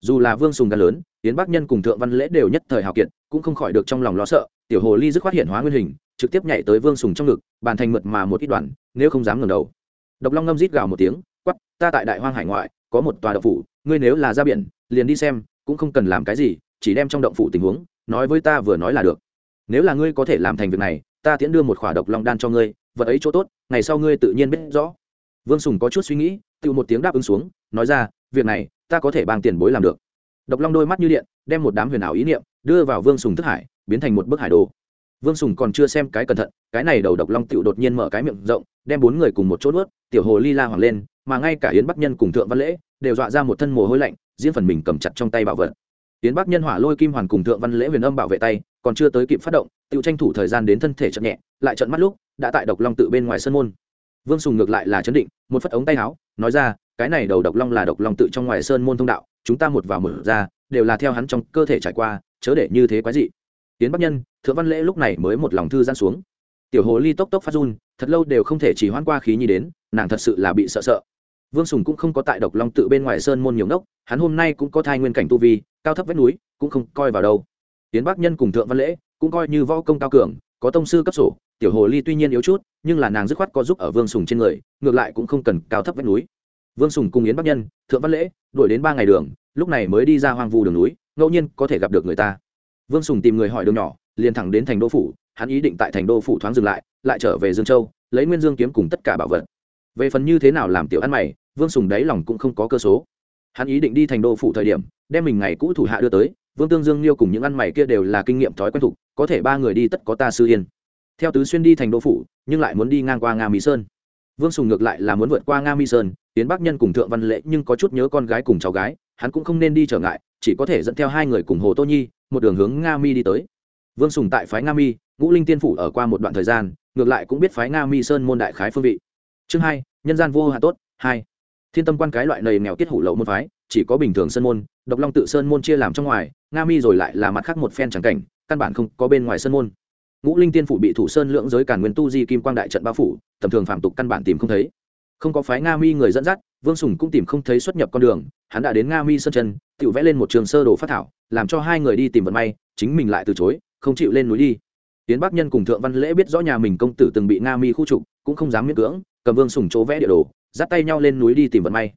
Dù là vương sùng gan lớn, yến bắc nhân cùng thượng văn lễ đều nhất thời hào kiệt, cũng không khỏi được trong lòng lo sợ, tiểu hồ ly dứt khoát hiện hóa nguyên hình, trực tiếp nhảy tới vương sùng trong ngực, bàn thành mượt mà một ít đoàn, nếu không dám ngẩng đầu. Độc long ngâm rít gào một tiếng quắp ta tại đại hoang hải ngoại, có một tòa động phủ, ngươi nếu là ra biển, liền đi xem, cũng không cần làm cái gì, chỉ đem trong động phủ tình huống, nói với ta vừa nói là được. Nếu là ngươi có thể làm thành việc này, ta tiễn đưa một khỏa độc long đan cho ngươi, vật ấy chỗ tốt, ngày sau ngươi tự nhiên biết rõ vương sùng có chút suy nghĩ, tự một tiếng đáp ứng xuống, nói ra, việc này, ta có thể bằng tiền bối làm được. Độc long đôi mắt như điện, đem một đám huyền ảo ý niệm đưa vào vương sùng thức hải, biến thành một bức hải đồ. Vương sùng còn chưa xem cái cẩn thận, cái này đầu độc long tựu đột nhiên mở cái miệng rộng, đem bốn người cùng một chỗ nuốt, tiểu hồ ly la hoàng lên, mà ngay cả yến bắc nhân cùng thượng văn lễ đều dọa ra một thân mồ hôi lạnh diễn phần mình cầm chặt trong tay bảo vật. Yến bắc nhân hỏa lôi kim hoàn cùng thượng văn lễ huyền âm bảo vệ tay, còn chưa tới kịp phát động, tự tranh thủ thời gian đến thân thể chậm nhẹ, lại trận mắt lúc, đã tại độc long tự bên ngoài sân môn vương sùng ngược lại là chấn định, một phất ống tay áo, nói ra, cái này đầu độc long là độc long tự trong ngoài sơn môn thông đạo, chúng ta một vào một ra, đều là theo hắn trong cơ thể trải qua, chớ để như thế quái dị. Tiến bắc nhân, thượng văn lễ lúc này mới một lòng thư gian xuống. Tiểu hồ ly tốc tốc phát run, thật lâu đều không thể chỉ hoãn qua khí nhi đến, nàng thật sự là bị sợ sợ. Vương sùng cũng không có tại độc long tự bên ngoài sơn môn nhiều nốc hắn hôm nay cũng có thai nguyên cảnh tu vi, cao thấp vách núi, cũng không coi vào đâu. Tiến bắc nhân cùng thượng văn lễ cũng coi như võ công cao cường, có tông sư cấp sổ tiểu hồ ly tuy nhiên yếu chút, nhưng là nàng dứt khoát có giúp ở vương sùng trên người, ngược lại cũng không cần cao thấp vách núi. Vương sùng cùng yến bắc nhân, thượng văn lễ, đuổi đến ba ngày đường, lúc này mới đi ra hoang vu đường núi, ngẫu nhiên có thể gặp được người ta. Vương sùng tìm người hỏi đường nhỏ, liền thẳng đến thành đô phủ, hắn ý định tại thành đô phủ thoáng dừng lại lại trở về dương châu, lấy nguyên dương kiếm cùng tất cả bảo vật. Về phần như thế nào làm tiểu ăn mày, vương sùng đáy lòng cũng không có cơ số. Hắn ý định đi thành đô phủ thời điểm, đem mình ngày cũ thủ hạ đưa tới, vương tương dương liêu cùng những ăn mày kia đều là kinh nghiệm thói quen thục có thể ba người đi tất có ta sư yên theo tứ xuyên đi thành đô phủ, nhưng lại muốn đi ngang qua nga mỹ sơn. Vương sùng ngược lại là muốn vượt qua nga mỹ sơn tiến bắc nhân cùng thượng văn lễ nhưng có chút nhớ con gái cùng cháu gái, hắn cũng không nên đi trở ngại, chỉ có thể dẫn theo hai người cùng hồ tô nhi, một đường hướng nga mi đi tới. Vương sùng tại phái nga mi ngũ linh tiên phủ ở qua một đoạn thời gian, ngược lại cũng biết phái nga mi sơn môn đại khái phương vị. Chương hai, nhân gian vô hạ tốt, hai. Thiên tâm quan cái loại nầy nghèo kết hủ lậu môn phái, chỉ có bình thường sơn môn, độc long tự sơn môn chia làm trong ngoài, nga mi rồi lại là mặt khác một phen tràng cảnh, căn bản không có bên ngoài sơn môn ngũ linh tiên phủ bị thủ sơn lượng giới cản nguyên tu di kim quang đại trận bao phủ, tầm thường phạm tục căn bản tìm không thấy. Không có phái nga mi người dẫn dắt, vương sùng cũng tìm không thấy xuất nhập con đường, hắn đã đến nga mi sơn chân tự vẽ lên một trường sơ đồ phát thảo, làm cho hai người đi tìm vận may, chính mình lại từ chối, không chịu lên núi đi. Tiến bắc nhân cùng thượng văn lễ biết rõ nhà mình công tử từng bị nga mi khu trục, cũng không dám miễn cưỡng, cầm vương sùng chỗ vẽ địa đồ, dắt tay nhau lên núi đi tìm vận may.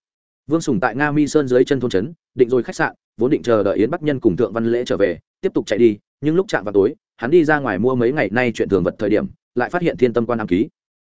Vương sùng tại nga mi sơn dưới chân thôn trấn, định rồi khách sạn, vốn định chờ đợi yến bắc nhân cùng thượng văn lễ trở về, tiếp tục chạy đi, nhưng lúc chạm vào tối hắn đi ra ngoài mua mấy ngày nay chuyện thường vật thời điểm, lại phát hiện thiên tâm quan đăng ký.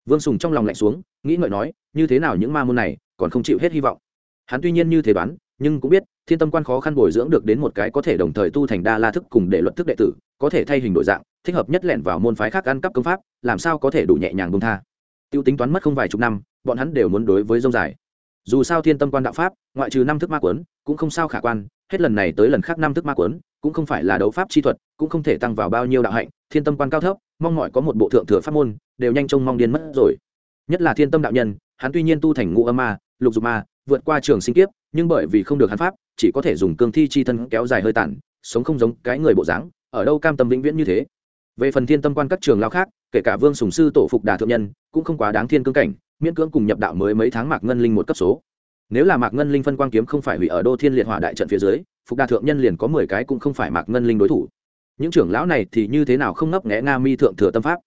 Vương sùng trong lòng lạnh xuống, nghĩ ngợi nói, như thế nào những ma môn này còn không chịu hết hy vọng. Hắn tuy nhiên như thế đoán, nhưng cũng biết, thiên tâm quan khó khăn bồi dưỡng được đến một cái có thể đồng thời tu thành đa la thức cùng để luật thức đệ tử, có thể thay hình đổi dạng, thích hợp nhất lẹn vào môn phái khác ăn cắp công pháp, làm sao có thể đủ nhẹ nhàng công tha. Tiêu tính toán mất không vài chục năm, bọn hắn đều muốn đối với dông dài dù sao thiên tâm quan đạo pháp, ngoại trừ năm thức ma quấn, cũng không sao khả quan, hết lần này tới lần khác năm thức ma quấn, cũng không phải là đấu pháp chi thuật, cũng không thể tăng vào bao nhiêu đạo hạnh, thiên tâm quan cao thấp, mong mọi có một bộ thượng thừa pháp môn, đều nhanh trông mong điên mất rồi. Nhất là thiên tâm đạo nhân, hắn tuy nhiên tu thành ngũ âm ma, lục dục ma, vượt qua trường sinh kiếp, nhưng bởi vì không được hắn pháp, chỉ có thể dùng cương thi chi thân kéo dài hơi tản sống không giống cái người bộ dáng, ở đâu cam tâm vĩnh viễn như thế. Về phần thiên tâm quan các trường lao khác, kể cả vương sùng sư tổ phục đà thượng nhân, cũng không quá đáng thiên cương cảnh miễn cưỡng cùng nhập đạo mới mấy tháng mạc ngân linh một cấp số. Nếu là mạc ngân linh phân quang kiếm không phải hủy ở đô thiên liệt hỏa đại trận phía dưới, phục đà thượng nhân liền có mười cái cũng không phải mạc ngân linh đối thủ. Những trưởng lão này thì như thế nào không ngấp nghẽ nga mi thượng thừa tâm pháp?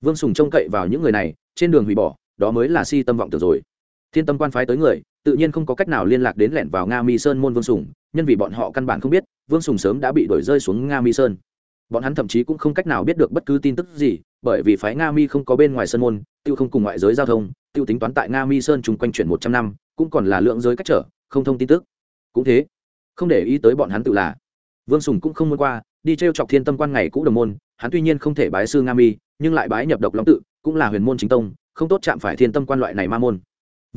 Vương sùng trông cậy vào những người này, trên đường hủy bỏ, đó mới là si tâm vọng tưởng rồi. Thiên tâm quan phái tới người, tự nhiên không có cách nào liên lạc đến lẻn vào nga mi sơn môn vương sùng, nhân vì bọn họ căn bản không biết, vương sùng sớm đã bị đổi rơi xuống nga mi sơn bọn hắn thậm chí cũng không cách nào biết được bất cứ tin tức gì, bởi vì phái nga mi không có bên ngoài sân môn, tiêu không cùng ngoại giới giao thông, tiêu tính toán tại nga mi sơn chung quanh chuyển một trăm năm, cũng còn là lượng giới cách trở, không thông tin tức. Cũng thế, không để ý tới bọn hắn tự là. Vương sùng cũng không muốn qua, đi t r e o chọc thiên tâm quan ngày cũ đồng môn, hắn tuy nhiên không thể bái sư nga mi, nhưng lại bái nhập độc long tự, cũng là huyền môn chính tông, không tốt chạm phải thiên tâm quan loại này ma môn.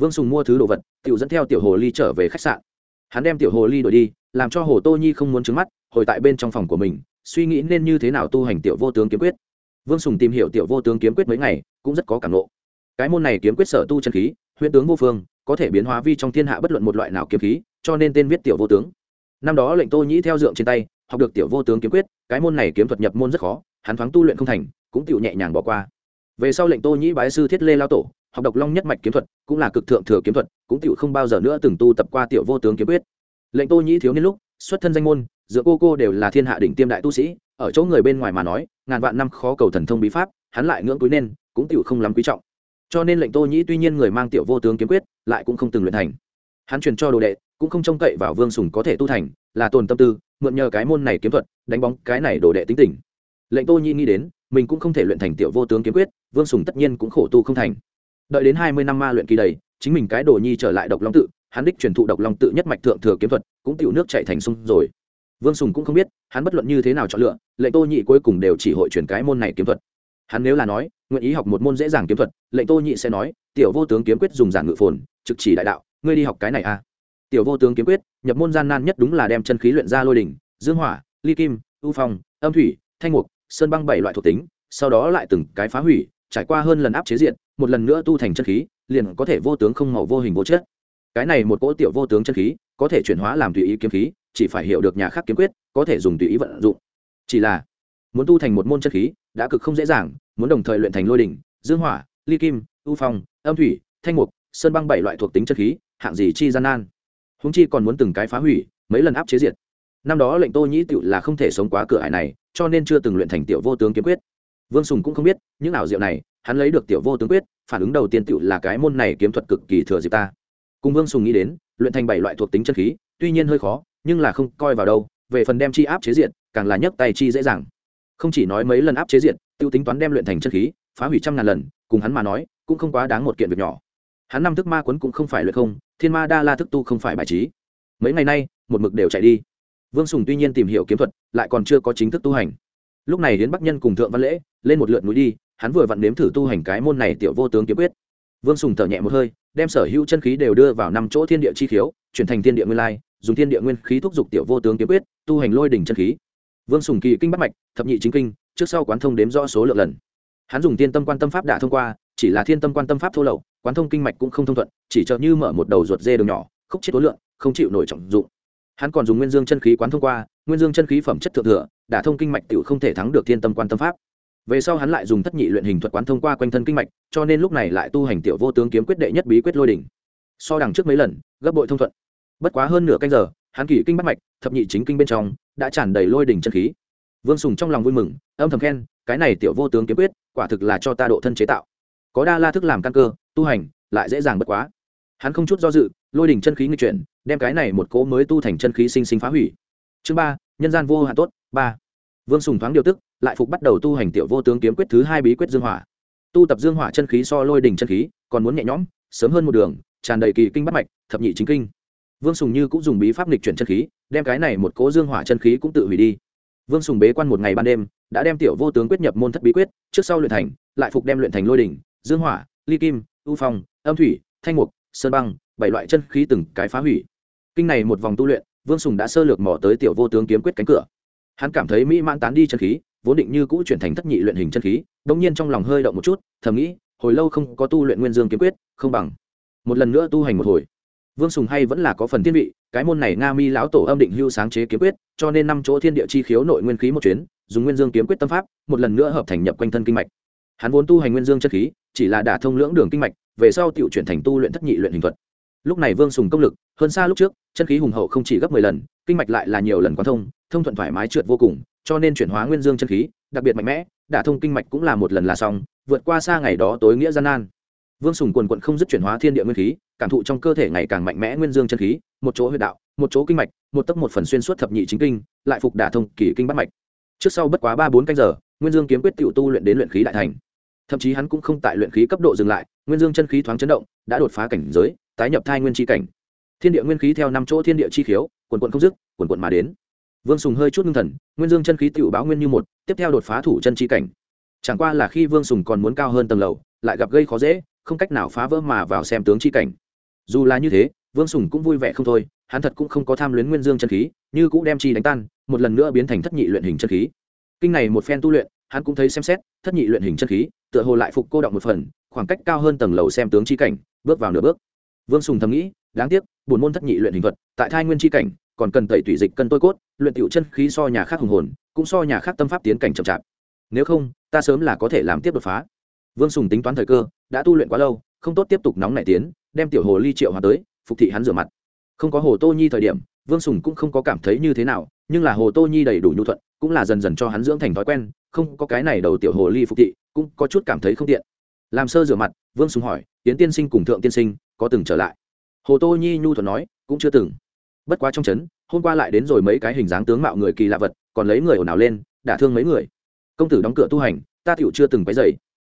Vương sùng mua thứ đồ vật tự dẫn theo tiểu hồ ly trở về khách sạn. Hắn đem tiểu hồ ly đổi đi, làm cho hồ tô nhi không muốn trứng mắt, hồi tại bên trong phòng của mình suy nghĩ nên như thế nào tu hành tiểu vô tướng kiếm quyết. Vương sùng tìm hiểu tiểu vô tướng kiếm quyết mấy ngày, cũng rất có cảm lộ cái môn này kiếm quyết sở tu chân khí, huyễn tướng vô phương, có thể biến hóa vi trong thiên hạ bất luận một loại nào kiếm khí, cho nên tên viết tiểu vô tướng. Năm đó lệnh tô nhĩ theo dượng trên tay, học được tiểu vô tướng kiếm quyết, cái môn này kiếm thuật nhập môn rất khó, hắn thoáng tu luyện không thành, cũng tựu nhẹ nhàng bỏ qua. Về sau lệnh tô nhĩ bái sư thiết lê lao tổ, học độc long nhất mạch kiếm thuật, cũng là cực thượng thừa kiếm thuật, cũng tựu không bao giờ nữa từng tu tập qua tiểu vô tướng kiếm quyết. Lệnh tô nhĩ thiếu niên lúc, xuất thân danh môn giữa cô cô đều là thiên hạ đỉnh tiêm đại tu sĩ, ở chỗ người bên ngoài mà nói, ngàn vạn năm khó cầu thần thông bí pháp, hắn lại ngưỡng túi nên, cũng tiểu không lắm quý trọng. Cho nên lệnh tô nhĩ tuy nhiên người mang tiểu vô tướng kiếm quyết, lại cũng không từng luyện thành. Hắn truyền cho đồ đệ, cũng không trông cậy vào vương sùng có thể tu thành, là tồn tâm tư, mượn nhờ cái môn này kiếm thuật, đánh bóng cái này đồ đệ tính tình. Lệnh tô nhĩ nghĩ đến, mình cũng không thể luyện thành tiểu vô tướng kiếm quyết, vương sùng tất nhiên cũng khổ tu không thành. Đợi đến hai mươi năm ma luyện kỳ đầy, chính mình cái đồ nhi trở lại độc long tự, hắn đích truyền thụ độc long tự nhất mạch thượng thừa kiếm thuật, cũng tiểu nước chạy thành sông rồi vương sùng cũng không biết, hắn bất luận như thế nào chọn lựa, lệnh tô nhị cuối cùng đều chỉ hội truyền cái môn này kiếm thuật. Hắn nếu là nói, nguyện ý học một môn dễ dàng kiếm thuật, lệnh tô nhị sẽ nói, tiểu vô tướng kiếm quyết dùng giản ngự phồn, trực chỉ đại đạo, ngươi đi học cái này à. Tiểu vô tướng kiếm quyết, nhập môn gian nan nhất đúng là đem chân khí luyện ra lôi đỉnh, dương hỏa, ly kim, ưu phong, âm thủy, thanh mục sơn băng bảy loại thuộc tính, sau đó lại từng cái phá hủy, trải qua hơn lần áp chế diện, một lần nữa tu thành chân khí, liền có thể vô tướng không màu vô hình vô chất. Cái này một cỗ tiểu vô tướng chân khí, có thể chuyển hóa làm tùy ý kiếm khí chỉ phải hiểu được nhà khác kiếm quyết, có thể dùng tùy ý vận dụng. Chỉ là, muốn tu thành một môn chân khí, đã cực không dễ dàng, muốn đồng thời luyện thành lôi đỉnh, dương hỏa, ly kim, ưu phong, âm thủy, thanh mục, sơn băng bảy loại thuộc tính chân khí, hạng gì chi gian nan. Húng chi còn muốn từng cái phá hủy, mấy lần áp chế diệt. Năm đó lệnh tô nhĩ tựu là không thể sống quá cửa ải này, cho nên chưa từng luyện thành tiểu vô tướng kiếm quyết. Vương sùng cũng không biết, những ảo diệu này, hắn lấy được tiểu vô tướng quyết, phản ứng đầu tiên tựu là cái môn này kiếm thuật cực kỳ thừa dịp ta. Cùng vương sùng nghĩ đến, luyện thành bảy loại thuộc tính chân khí, tuy nhiên hơi khó nhưng là không coi vào đâu, về phần đem chi áp chế diện càng là nhấc tay chi dễ dàng. Không chỉ nói mấy lần áp chế diện tiêu tính toán đem luyện thành chân khí, phá hủy trăm ngàn lần, cùng hắn mà nói, cũng không quá đáng một kiện việc nhỏ. Hắn năm thức ma quấn cũng không phải luyện không, thiên ma đa la thức tu không phải bài trí. Mấy ngày nay, một mực đều chạy đi. Vương sùng tuy nhiên tìm hiểu kiếm thuật, lại còn chưa có chính thức tu hành. Lúc này đến bắc nhân cùng thượng văn lễ, lên một lượt núi đi, hắn vừa vặn nếm thử tu hành cái môn này tiểu vô tướng kiếm quyết. Vương sùng thở nhẹ một hơi, đem sở hữu chân khí đều đưa vào năm chỗ thiên địa chi khiếu, chuyển thành thiên địa nguyên lai dùng thiên địa nguyên khí thúc giục tiểu vô tướng kiếm quyết, tu hành lôi đỉnh chân khí. Vương sùng kỳ kinh bắt mạch, thập nhị chính kinh, trước sau quán thông đếm rõ số lượng lần. Hắn dùng thiên tâm quan tâm pháp đã thông qua, chỉ là thiên tâm quan tâm pháp thô lậu, quán thông kinh mạch cũng không thông thuận, chỉ chờ như mở một đầu ruột dê đường nhỏ, khúc chết tối lượng, không chịu nổi trọng dụng. Hắn còn dùng nguyên dương chân khí quán thông qua, nguyên dương chân khí phẩm chất thượng thừa đã thông kinh mạch t không thể thắng được thiên tâm quan tâm pháp. Về sau hắn lại dùng thất nhị luyện hình thuật quán thông qua quanh thân kinh mạch, cho nên lúc này lại tu hành tiểu vô tướng kiếm quyết đệ nhất bí quyết lôi đỉnh. So đằng trước mấy lần, gấp bội thông thuận bất quá hơn nửa canh giờ, hắn kỷ kinh bắt mạch, thập nhị chính kinh bên trong, đã tràn đầy lôi đỉnh chân khí. Vương sùng trong lòng vui mừng, âm thầm khen, cái này tiểu vô tướng kiếm quyết, quả thực là cho ta độ thân chế tạo. Có đa la thức làm căn cơ, tu hành, lại dễ dàng bất quá. Hắn không chút do dự, lôi đỉnh chân khí nghịch chuyển, đem cái này một cỗ mới tu thành chân khí sinh sinh phá hủy. Chương ba, nhân gian vô hạn tốt, ba. Vương sùng thoáng điều tức, lại phục bắt đầu tu hành tiểu vô tướng kiếm quyết thứ hai bí quyết dương hỏa. Tu tập dương hỏa chân khí so lôi đỉnh chân khí, còn muốn nhẹ nhõm, sớm hơn một đường, tràn đầy kỳ kinh bắt mạch, thập nhị chính kinh vương sùng như cũng dùng bí pháp nghịch chuyển chân khí, đem cái này một cỗ dương hỏa chân khí cũng tự hủy đi. Vương sùng bế quan một ngày ban đêm, đã đem tiểu vô tướng quyết nhập môn thất bí quyết, trước sau luyện thành, lại phục đem luyện thành lôi đỉnh, dương hỏa, ly kim, ưu phong, âm thủy, thanh mục, sơn băng, bảy loại chân khí từng cái phá hủy. Kinh này một vòng tu luyện, vương sùng đã sơ lược mỏ tới tiểu vô tướng kiếm quyết cánh cửa. Hắn cảm thấy mỹ mãn tán đi chân khí, vốn định như cũ chuyển thành thất nhị luyện hình chân khí đông nhiên trong lòng hơi động một chút, thầm nghĩ, hồi lâu không có tu luyện nguyên dương kiếm quyết, không bằng. Một lần nữa tu hành một hồi vương sùng hay vẫn là có phần thiên vị, cái môn này nga mi lão tổ âm định hưu sáng chế kiếm quyết, cho nên năm chỗ thiên địa chi khiếu nội nguyên khí một chuyến, dùng nguyên dương kiếm quyết tâm pháp, một lần nữa hợp thành nhập quanh thân kinh mạch. Hắn vốn tu hành nguyên dương chất khí, chỉ là đả thông lưỡng đường kinh mạch, về sau tự chuyển thành tu luyện thất nhị luyện hình thuật. Lúc này vương sùng công lực, hơn xa lúc trước, chân khí hùng hậu không chỉ gấp mười lần, kinh mạch lại là nhiều lần quán thông thông thuận thoải mái trượt vô cùng, cho nên chuyển hóa nguyên dương chân khí, đặc biệt mạnh mẽ đả thông kinh mạch cũng là một lần là xong, vượt qua xa ngày đó tối nghĩa gian nan vương sùng quần quận không dứt chuyển hóa thiên địa nguyên khí, cảm thụ trong cơ thể ngày càng mạnh mẽ nguyên dương chân khí, một chỗ huyệt đạo, một chỗ kinh mạch, một tấc một phần xuyên suốt thập nhị chính kinh, lại phục đả thông kỳ kinh bắt mạch. Trước sau bất quá ba bốn canh giờ, nguyên dương kiếm quyết t tu luyện đến luyện khí đại thành. Thậm chí hắn cũng không tại luyện khí cấp độ dừng lại, nguyên dương chân khí thoáng chấn động, đã đột phá cảnh giới, tái nhập thai nguyên tri cảnh. Thiên địa nguyên khí theo năm chỗ thiên địa chi khiếu, quần quận không dứt, quần quận mà đến. Vương sùng hơi chút ngưng thần, nguyên dương chân khí tự báo nguyên như một, tiếp theo đột phá thủ chân chi cảnh. Chẳng qua là khi vương sùng còn muốn cao hơn tầng lầu, lại gặp gây khó dễ không cách nào phá vỡ mà vào xem tướng chi cảnh. Dù là như thế, vương sùng cũng vui vẻ không thôi, hắn thật cũng không có tham luyến nguyên dương chân khí, như cũng đem chi đánh tan, một lần nữa biến thành thất nhị luyện hình chân khí. Kinh này một phen tu luyện, hắn cũng thấy xem xét, thất nhị luyện hình chân khí, tựa hồ lại phục cô động một phần, khoảng cách cao hơn tầng lầu xem tướng chi cảnh, bước vào nửa bước. Vương sùng thầm nghĩ, đáng tiếc, buồn môn thất nhị luyện hình thuật, tại thai nguyên chi cảnh, còn cần tẩy tủy dịch cân tôi cốt, luyện tiểu chân khí so nhà khác hùng hồn, cũng so nhà khác tâm pháp tiến cảnh chậm chạp. Nếu không, ta sớm là có thể làm tiếp đột phá vương sùng tính toán thời cơ, đã tu luyện quá lâu, không tốt tiếp tục nóng nảy tiến, đem tiểu hồ ly triệu hòa tới, phục thị hắn rửa mặt. Không có hồ tô nhi thời điểm, vương sùng cũng không có cảm thấy như thế nào, nhưng là hồ tô nhi đầy đủ nhu thuận, cũng là dần dần cho hắn dưỡng thành thói quen, không có cái này đầu tiểu hồ ly phục thị, cũng có chút cảm thấy không tiện. Làm sơ rửa mặt, vương sùng hỏi tiến tiên sinh cùng thượng tiên sinh, có từng trở lại? Hồ tô nhi nhu thuận nói, cũng chưa từng. Bất quá trong trấn, hôm qua lại đến rồi mấy cái hình dáng tướng mạo người kỳ lạ vật, còn lấy người ồn ào lên, đả thương mấy người. Công tử đóng cửa tu hành, ta tựu chưa từng quấy dày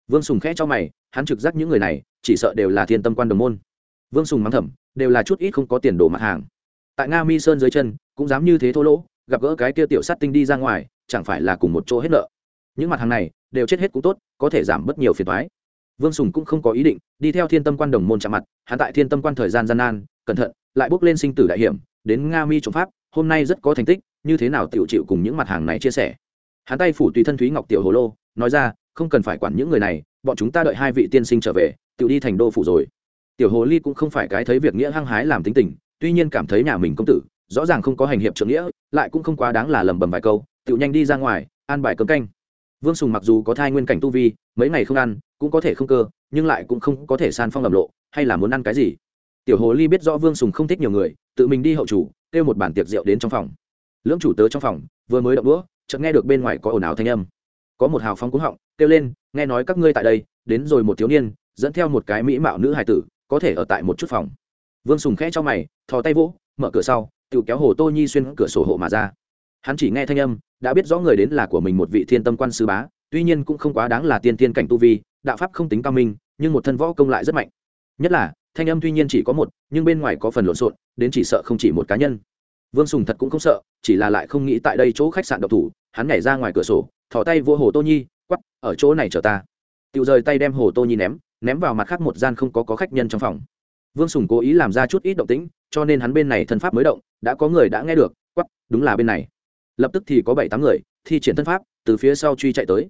vương sùng khẽ cho mày, hắn trực giác những người này, chỉ sợ đều là thiên tâm quan đồng môn. Vương sùng mắng thầm, đều là chút ít không có tiền đồ mặt hàng. Tại nga mi sơn dưới chân, cũng dám như thế thô lỗ, gặp gỡ cái kia tiểu sát tinh đi ra ngoài, chẳng phải là cùng một chỗ hết nợ. Những mặt hàng này, đều chết hết cũng tốt, có thể giảm bớt nhiều phiền thoái vương sùng cũng không có ý định, đi theo thiên tâm quan đồng môn chạm mặt, hắn tại thiên tâm quan thời gian gian nan, cẩn thận, lại bước lên sinh tử đại hiểm, đến nga mi trộm pháp, hôm nay rất có thành tích, như thế nào tiểu chịu cùng những mặt hàng này chia sẻ. Hắn tay phủ tùy thân thúy ngọc tiểu hồ lô, nói ra không cần phải quản những người này, bọn chúng ta đợi hai vị tiên sinh trở về, tự đi thành đô phủ rồi. Tiểu hồ ly cũng không phải cái thấy việc nghĩa hăng hái làm tính tình, tuy nhiên cảm thấy nhà mình công tử, rõ ràng không có hành hiệp trưởng nghĩa, lại cũng không quá đáng là lầm bầm vài câu, tự nhanh đi ra ngoài, an bài cấm canh. Vương sùng mặc dù có thai nguyên cảnh tu vi, mấy ngày không ăn, cũng có thể không cơ, nhưng lại cũng không có thể san phong lầm lộ, hay là muốn ăn cái gì? Tiểu hồ ly biết rõ vương sùng không thích nhiều người, tự mình đi hậu chủ, kêu một bản tiệc rượu đến trong phòng. Lưỡng chủ tớ trong phòng, vừa mới động đũa, chợt nghe được bên ngoài có ồn ào thanh âm có một hào phóng cúng họng, kêu lên, nghe nói các ngươi tại đây, đến rồi một thiếu niên, dẫn theo một cái mỹ mạo nữ hài tử, có thể ở tại một chút phòng. Vương sùng khẽ cho mày, thò tay vỗ, mở cửa sau tự kéo hồ tô nhi xuyên cửa sổ hộ mà ra. Hắn chỉ nghe thanh âm, đã biết rõ người đến là của mình một vị thiên tâm quan sư bá, tuy nhiên cũng không quá đáng là tiên tiên cảnh tu vi, đạo pháp không tính cao minh, nhưng một thân võ công lại rất mạnh. Nhất là, thanh âm tuy nhiên chỉ có một, nhưng bên ngoài có phần lộn xộn, đến chỉ sợ không chỉ một cá nhân. Vương sùng thật cũng không sợ, chỉ là lại không nghĩ tại đây chỗ khách sạn độc thủ, hắn nhảy ra ngoài cửa sổ thỏ tay vua hồ tô nhi quắp ở chỗ này chờ ta. Tự rời tay đem hồ tô nhi ném ném vào mặt khác một gian không có, có khách nhân trong phòng. Vương sùng cố ý làm ra chút ít động tĩnh cho nên hắn bên này thân pháp mới động đã có người đã nghe được quắp đúng là bên này. Lập tức thì có bảy tám người thi triển thân pháp từ phía sau truy chạy tới.